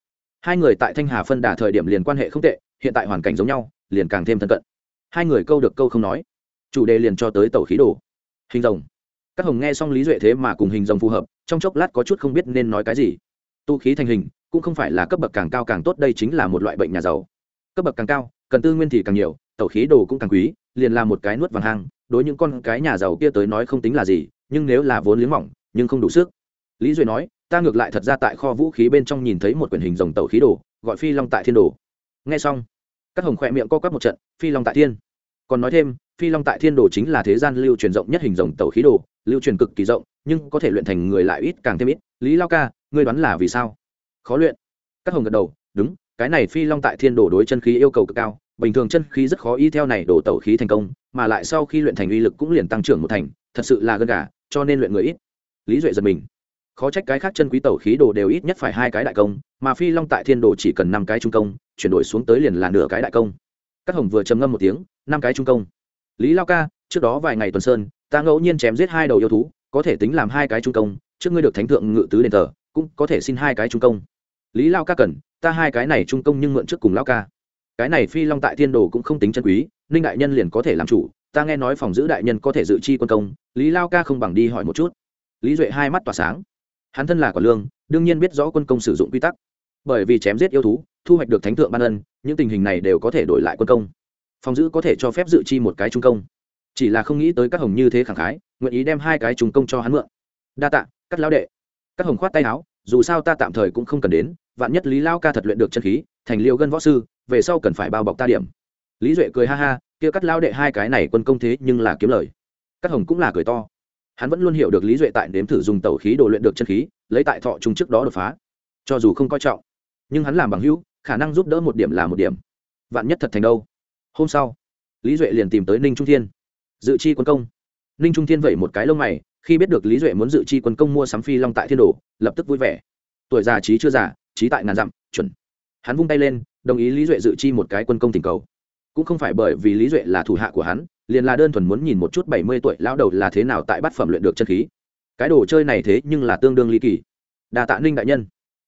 Hai người tại thanh hà phân đà thời điểm liền quan hệ không tệ, hiện tại hoàn cảnh giống nhau, liền càng thêm thân cận. Hai người câu được câu không nói, chủ đề liền cho tới tàu khí đồ. Hình rồng. Các hồng nghe xong lý duệ thế mà cùng hình rồng phù hợp, trong chốc lát có chút không biết nên nói cái gì tu khí thành hình, cũng không phải là cấp bậc càng cao càng tốt, đây chính là một loại bệnh nhà giàu. Cấp bậc càng cao, cần tư nguyên thì càng nhiều, tẩu khí đồ cũng càng quý, liền là một cái nuốt vàng hang, đối những con cái nhà giàu kia tới nói không tính là gì, nhưng nếu là vốn liếng mỏng, nhưng không đủ sức. Lý duệ nói, ta ngược lại thật ra tại kho vũ khí bên trong nhìn thấy một quyển hình rồng tẩu khí đồ, gọi phi long tại thiên đồ. Nghe xong các hồng khỏe miệng co quắp một trận, phi long tại thiên. Còn nói thêm, phi long tại thiên đồ chính là thế gian lưu truyền rộng nhất hình rồng tẩu khí đồ, lưu truyền cực kỳ rộng, nhưng có thể luyện thành người lại ít càng thêm ít. Lý lao ca ngươi đoán là vì sao? Khó luyện. Các hồng gật đầu, đúng, cái này phi long tại thiên đồ đối chân khí yêu cầu cực cao, bình thường chân khí rất khó y theo này đổ tẩu khí thành công, mà lại sau khi luyện thành uy lực cũng liền tăng trưởng một thành, thật sự là gân gà, cho nên luyện người ít. Lý duệ giật mình. Khó trách cái khác chân quý tẩu khí đồ đều ít nhất phải hai cái đại công, mà phi long tại thiên đồ chỉ cần năm cái trung công, chuyển đổi xuống tới liền là nửa cái đại công. Các hồng vừa trầm ngâm một tiếng, năm cái trung công. Lý lao ca, trước đó vài ngày tuần sơn, ta ngẫu nhiên chém giết hai đầu yêu thú, có thể tính làm hai cái trung công, trước ngươi được thánh thượng ngự tứ đền tờ cũng có thể xin hai cái trung công. Lý lao ca cần, ta hai cái này trung công nhưng mượn trước cùng lao ca. Cái này phi long tại thiên đồ cũng không tính chân quý, ninh đại nhân liền có thể làm chủ, ta nghe nói phòng giữ đại nhân có thể dự chi quân công, lý lao ca không bằng đi hỏi một chút. Lý duệ hai mắt tỏa sáng. Hắn thân là quả lương, đương nhiên biết rõ quân công sử dụng quy tắc. Bởi vì chém giết yêu thú, thu hoạch được thánh thượng ban ân, những tình hình này đều có thể đổi lại quân công. Phòng giữ có thể cho phép dự chi một cái trung công. Chỉ là không nghĩ tới các hồng như thế khẳng khái, nguyện ý đem hai cái trung công cho hắn mượn. Đa tạ cắt lão đệ các hồng khoát tay áo, dù sao ta tạm thời cũng không cần đến, vạn nhất lý lao ca thật luyện được chân khí, thành liêu gân võ sư, về sau cần phải bao bọc ta điểm. Lý duệ cười ha ha, kia cắt lao đệ hai cái này quân công thế nhưng là kiếm lời. Các hồng cũng là cười to. Hắn vẫn luôn hiểu được lý duệ tại nếm thử dùng tẩu khí đồ luyện được chân khí, lấy tại thọ trung trước đó đột phá. Cho dù không coi trọng, nhưng hắn làm bằng hữu, khả năng giúp đỡ một điểm là một điểm. Vạn nhất thật thành đâu? Hôm sau, lý duệ liền tìm tới ninh trung thiên. Dự chi quân công. Ninh trung thiên vẩy một cái lông mày khi biết được lý duệ muốn dự chi quân công mua sắm phi long tại thiên đồ, lập tức vui vẻ. Tuổi già trí chưa già, trí tại ngàn dặm, chuẩn. Hắn vung tay lên, đồng ý lý duệ dự chi một cái quân công tình cầu. Cũng không phải bởi vì lý duệ là thủ hạ của hắn, liền là đơn thuần muốn nhìn một chút bảy mươi tuổi lão đầu là thế nào tại bát phẩm luyện được chân khí. Cái đồ chơi này thế nhưng là tương đương ly kỳ. Đà tạ ninh đại nhân.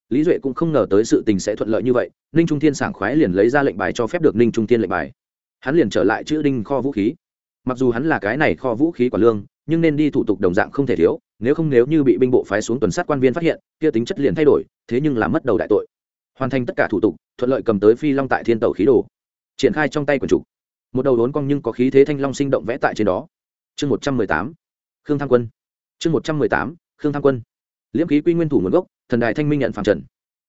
Lý duệ cũng không ngờ tới sự tình sẽ thuận lợi như vậy, ninh trung thiên sảng khoái liền lấy ra lệnh bài cho phép được ninh trung thiên lệnh bài. Hắn liền trở lại chữ đinh kho vũ khí. Mặc dù hắn là cái này kho vũ khí quả lương nhưng nên đi thủ tục đồng dạng không thể thiếu, nếu không nếu như bị binh bộ phái xuống tuần sát quan viên phát hiện, kia tính chất liền thay đổi, thế nhưng là mất đầu đại tội. Hoàn thành tất cả thủ tục, thuận lợi cầm tới phi long tại thiên tàu khí đồ. Triển khai trong tay quần trục một đầu đốn cong nhưng có khí thế thanh long sinh động vẽ tại trên đó. Chương một trăm mười tám, khương tham quân. Chương một trăm mười tám, khương tham quân. Liễm khí quy nguyên thủ nguồn gốc, thần đại thanh minh nhận phạm trần.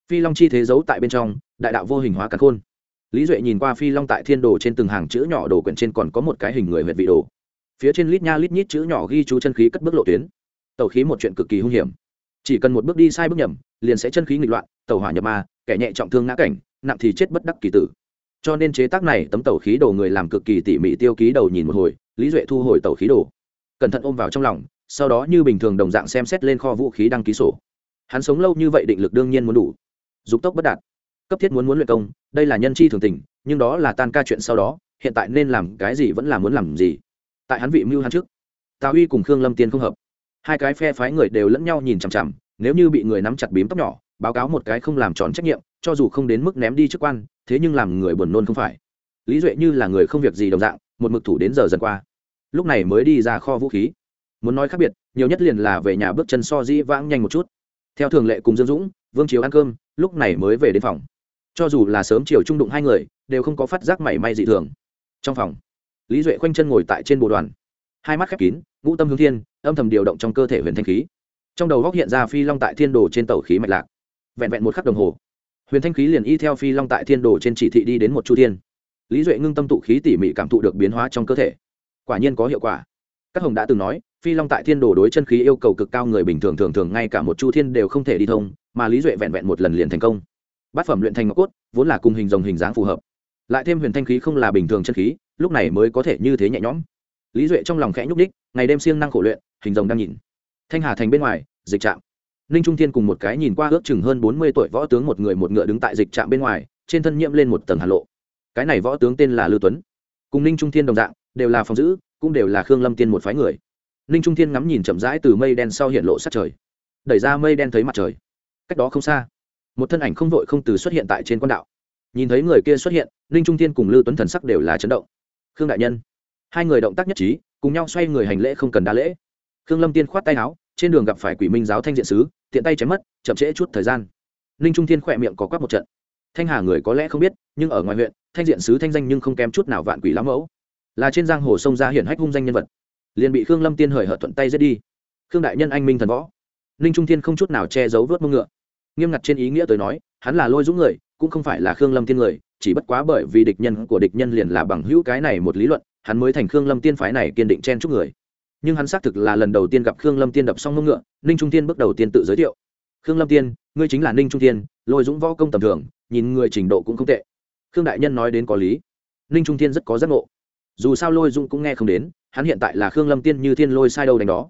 Phi long chi thế giấu tại bên trong, đại đạo vô hình hóa cắn khôn. Lý duệ nhìn qua phi long tại thiên đồ trên từng hàng chữ nhỏ đồ quyển trên còn có một cái hình người huyệt vị đồ phía trên lít nha lít nhít chữ nhỏ ghi chú chân khí cất bước lộ tuyến. Tàu khí một chuyện cực kỳ hung hiểm. Chỉ cần một bước đi sai bước nhầm, liền sẽ chân khí nghịch loạn tàu hỏa nhập ma, kẻ nhẹ trọng thương ngã cảnh, nặng thì chết bất đắc kỳ tử. Cho nên chế tác này tấm tàu khí đồ người làm cực kỳ tỉ mỉ tiêu ký đầu nhìn một hồi, lý duệ thu hồi tàu khí đồ. Cẩn thận ôm vào trong lòng, sau đó như bình thường đồng dạng xem xét lên kho vũ khí đăng ký sổ. Hắn sống lâu như vậy định lực đương nhiên muốn đủ. Dục tốc bất đạt. Cấp thiết muốn muốn luyện công, đây là nhân chi thường tình, nhưng đó là tan ca chuyện sau đó, hiện tại nên làm cái gì vẫn là muốn làm gì tại hắn vị mưu hắn trước. Tào uy cùng khương lâm tiên không hợp. Hai cái phe phái người đều lẫn nhau nhìn chằm chằm, nếu như bị người nắm chặt bím tóc nhỏ, báo cáo một cái không làm tròn trách nhiệm, cho dù không đến mức ném đi chức quan, thế nhưng làm người buồn nôn không phải. Lý duệ như là người không việc gì đồng dạng, một mực thủ đến giờ dần qua. Lúc này mới đi ra kho vũ khí. Muốn nói khác biệt, nhiều nhất liền là về nhà bước chân so dĩ vãng nhanh một chút. Theo thường lệ cùng dương dũng, vương chiếu ăn cơm, lúc này mới về đến phòng. Cho dù là sớm chiều trung đụng hai người, đều không có phát giác mảy may dị thường. Trong phòng lý duệ khoanh chân ngồi tại trên bộ đoàn. Hai mắt khép kín, ngũ tâm hướng thiên, âm thầm điều động trong cơ thể huyền thanh khí. Trong đầu góc hiện ra phi long tại thiên đồ trên tàu khí mạch lạc. Vẹn vẹn một khắc đồng hồ, huyền thanh khí liền y theo phi long tại thiên đồ trên chỉ thị đi đến một chu thiên. Lý duệ ngưng tâm tụ khí tỉ mỉ cảm thụ được biến hóa trong cơ thể. Quả nhiên có hiệu quả. Các hồng đã từng nói, phi long tại thiên đồ đối chân khí yêu cầu cực cao người bình thường thường thường ngay cả một chu thiên đều không thể đi thông, mà lý duệ vẹn vẹn một lần liền thành công. Bát phẩm luyện thành ngọc cốt, vốn là cùng hình dòng hình dáng phù hợp lại thêm huyền thanh khí không là bình thường chân khí, lúc này mới có thể như thế nhẹ nhõm. Lý duệ trong lòng khẽ nhúc đích ngày đêm siêng năng khổ luyện, hình rồng đang nhìn. Thanh hà thành bên ngoài, dịch trạm. Ninh trung thiên cùng một cái nhìn qua ước chừng hơn bốn mươi tuổi võ tướng một người một ngựa đứng tại dịch trạm bên ngoài, trên thân nhiễm lên một tầng hà lộ. Cái này võ tướng tên là lưu tuấn. Cùng ninh trung thiên đồng dạng, đều là phòng giữ, cũng đều là khương lâm tiên một phái người. Ninh trung thiên ngắm nhìn chậm rãi từ mây đen sau hiện lộ sát trời. Đẩy ra mây đen thấy mặt trời. Cách đó không xa, một thân ảnh không vội không từ xuất hiện tại trên quan đạo nhìn thấy người kia xuất hiện, ninh trung thiên cùng lưu tuấn thần sắc đều là chấn động. Khương đại nhân, hai người động tác nhất trí, cùng nhau xoay người hành lễ không cần đa lễ. Khương lâm tiên khoát tay áo, trên đường gặp phải quỷ minh giáo thanh diện sứ, tiện tay chém mất, chậm trễ chút thời gian. Ninh trung thiên khỏe miệng có quát một trận. Thanh hà người có lẽ không biết, nhưng ở ngoài huyện, thanh diện sứ thanh danh nhưng không kém chút nào vạn quỷ lắm mẫu. Là trên giang hồ sông ra hiển hách hung danh nhân vật. Liền bị khương lâm tiên hời hợt thuận tay giết đi. Khương đại nhân anh minh thần võ. Ninh trung thiên không chút nào che giấu vớt mông ngựa. Nghiêm ngặt trên ý nghĩa tới nói, hắn là lôi dũng người cũng không phải là khương lâm tiên người, chỉ bất quá bởi vì địch nhân của địch nhân liền là bằng hữu cái này một lý luận, hắn mới thành khương lâm tiên phái này kiên định chen chúc người. Nhưng hắn xác thực là lần đầu tiên gặp khương lâm tiên đập xong mông ngựa, ninh trung tiên bước đầu tiên tự giới thiệu. Khương lâm tiên, ngươi chính là ninh trung tiên lôi dũng võ công tầm thường, nhìn người trình độ cũng không tệ. Khương đại nhân nói đến có lý. Ninh trung tiên rất có giác ngộ. Dù sao lôi dũng cũng nghe không đến, hắn hiện tại là khương lâm tiên như thiên lôi sai đâu đánh đó.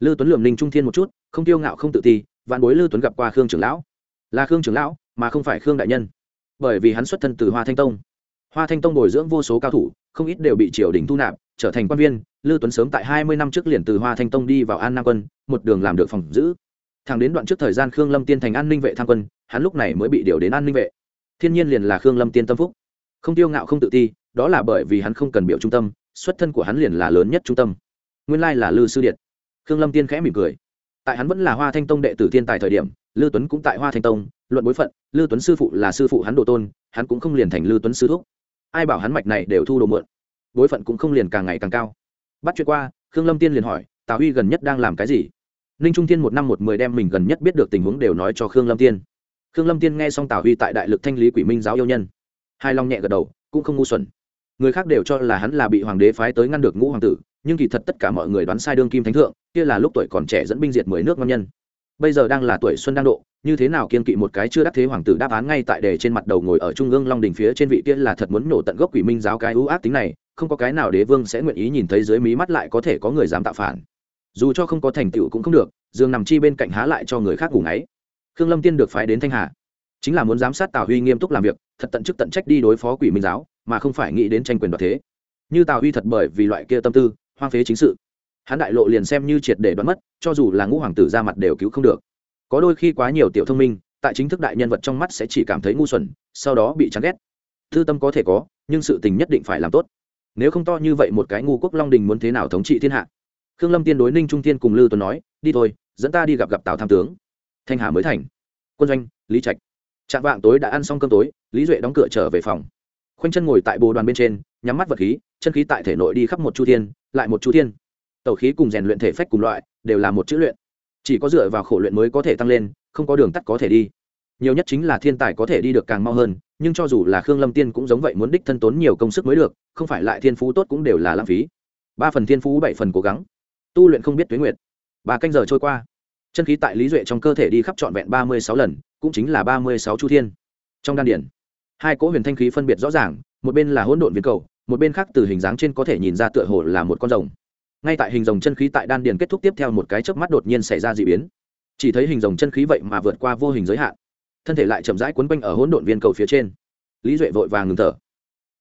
Lư tuấn lượm ninh trung thiên một chút, không tiêu ngạo không tự ti, vạn bối lư tuấn gặp qua khương trưởng lão. Là khương trưởng lão mà không phải khương đại nhân. Bởi vì hắn xuất thân từ hoa thanh tông. Hoa thanh tông bồi dưỡng vô số cao thủ, không ít đều bị triều đình thu nạp, trở thành quan viên. Lưu tuấn sớm tại hai mươi năm trước liền từ hoa thanh tông đi vào an nam quân, một đường làm được phòng giữ. Thẳng đến đoạn trước thời gian khương lâm tiên thành an ninh vệ tham quân, hắn lúc này mới bị điều đến an ninh vệ. Thiên nhiên liền là khương lâm tiên tâm phúc. Không tiêu ngạo không tự ti, đó là bởi vì hắn không cần biểu trung tâm, xuất thân của hắn liền là lớn nhất trung tâm. Nguyên lai là lư sư điện khương lâm tiên khẽ mỉm cười. Tại hắn vẫn là hoa thanh tông đệ tử thiên tài thời điểm, lư tuấn cũng tại hoa thanh tông luận bối phận, lư tuấn sư phụ là sư phụ hắn đồ tôn, hắn cũng không liền thành lư tuấn sư thúc. Ai bảo hắn mạch này đều thu đồ mượn. Bối phận cũng không liền càng ngày càng cao. Bắt chuyện qua, khương lâm tiên liền hỏi, tào huy gần nhất đang làm cái gì? Ninh trung tiên một năm một mười đem mình gần nhất biết được tình huống đều nói cho khương lâm tiên. Khương lâm tiên nghe xong tào huy tại đại lực thanh lý quỷ minh giáo yêu nhân. Hai long nhẹ gật đầu, cũng không ngu xuẩn. Người khác đều cho là hắn là bị hoàng đế phái tới ngăn được ngũ hoàng tử, nhưng kỳ thật tất cả mọi người đoán sai đương kim thánh thượng, kia là lúc tuổi còn trẻ dẫn binh diệt mười nước ngon nhân bây giờ đang là tuổi xuân đang độ, như thế nào kiên kỵ một cái chưa đắc thế hoàng tử đáp án ngay tại đề trên mặt đầu ngồi ở trung ương long đình phía trên vị kia là thật muốn nổ tận gốc quỷ minh giáo cái ưu ác tính này, không có cái nào đế vương sẽ nguyện ý nhìn thấy dưới mí mắt lại có thể có người dám tạo phản. Dù cho không có thành tựu cũng không được, dương nằm chi bên cạnh há lại cho người khác ngủ ngáy. Khương lâm tiên được phái đến thanh hà, chính là muốn giám sát tào huy nghiêm túc làm việc, thật tận chức tận trách đi đối phó quỷ minh giáo, mà không phải nghĩ đến tranh quyền đoạt thế. Như tào huy thật bởi vì loại kia tâm tư, hoang phế chính sự hắn đại lộ liền xem như triệt để đoán mất, cho dù là ngũ hoàng tử ra mặt đều cứu không được. Có đôi khi quá nhiều tiểu thông minh, tại chính thức đại nhân vật trong mắt sẽ chỉ cảm thấy ngu xuẩn, sau đó bị chán ghét. Thư tâm có thể có, nhưng sự tình nhất định phải làm tốt. Nếu không to như vậy một cái ngu quốc long đình muốn thế nào thống trị thiên hạ? Khương lâm tiên đối ninh trung tiên cùng lư tuấn nói, đi thôi, dẫn ta đi gặp gặp tào tham tướng. Thanh hà mới thành. Quân doanh, lý trạch. Trạng vạng tối đã ăn xong cơm tối, lý duệ đóng cửa trở về phòng. Khoanh chân ngồi tại bồ đoàn bên trên, nhắm mắt vật khí, chân khí tại thể nội đi khắp một chu thiên, lại một chu thiên tẩu khí cùng rèn luyện thể phách cùng loại, đều là một chữ luyện. Chỉ có dựa vào khổ luyện mới có thể tăng lên, không có đường tắt có thể đi. Nhiều nhất chính là thiên tài có thể đi được càng mau hơn, nhưng cho dù là khương lâm tiên cũng giống vậy muốn đích thân tốn nhiều công sức mới được, không phải lại thiên phú tốt cũng đều là lãng phí. Ba phần thiên phú, bảy phần cố gắng. Tu luyện không biết tuyến nguyện ba canh giờ trôi qua. Chân khí tại lý duệ trong cơ thể đi khắp trọn vẹn ba mươi sáu lần, cũng chính là ba mươi sáu chu thiên. Trong đan điển, hai cỗ huyền thanh khí phân biệt rõ ràng, một bên là hỗn độn viên cầu, một bên khác từ hình dáng trên có thể nhìn ra tựa hồ là một con rồng ngay tại hình rồng chân khí tại đan điền kết thúc tiếp theo một cái chớp mắt đột nhiên xảy ra d ị biến. Chỉ thấy hình rồng chân khí vậy mà vượt qua vô hình giới hạn. Thân thể lại chậm rãi quấn quanh ở hỗn độn viên cầu phía trên. Lý duệ vội vàng ngừng thở.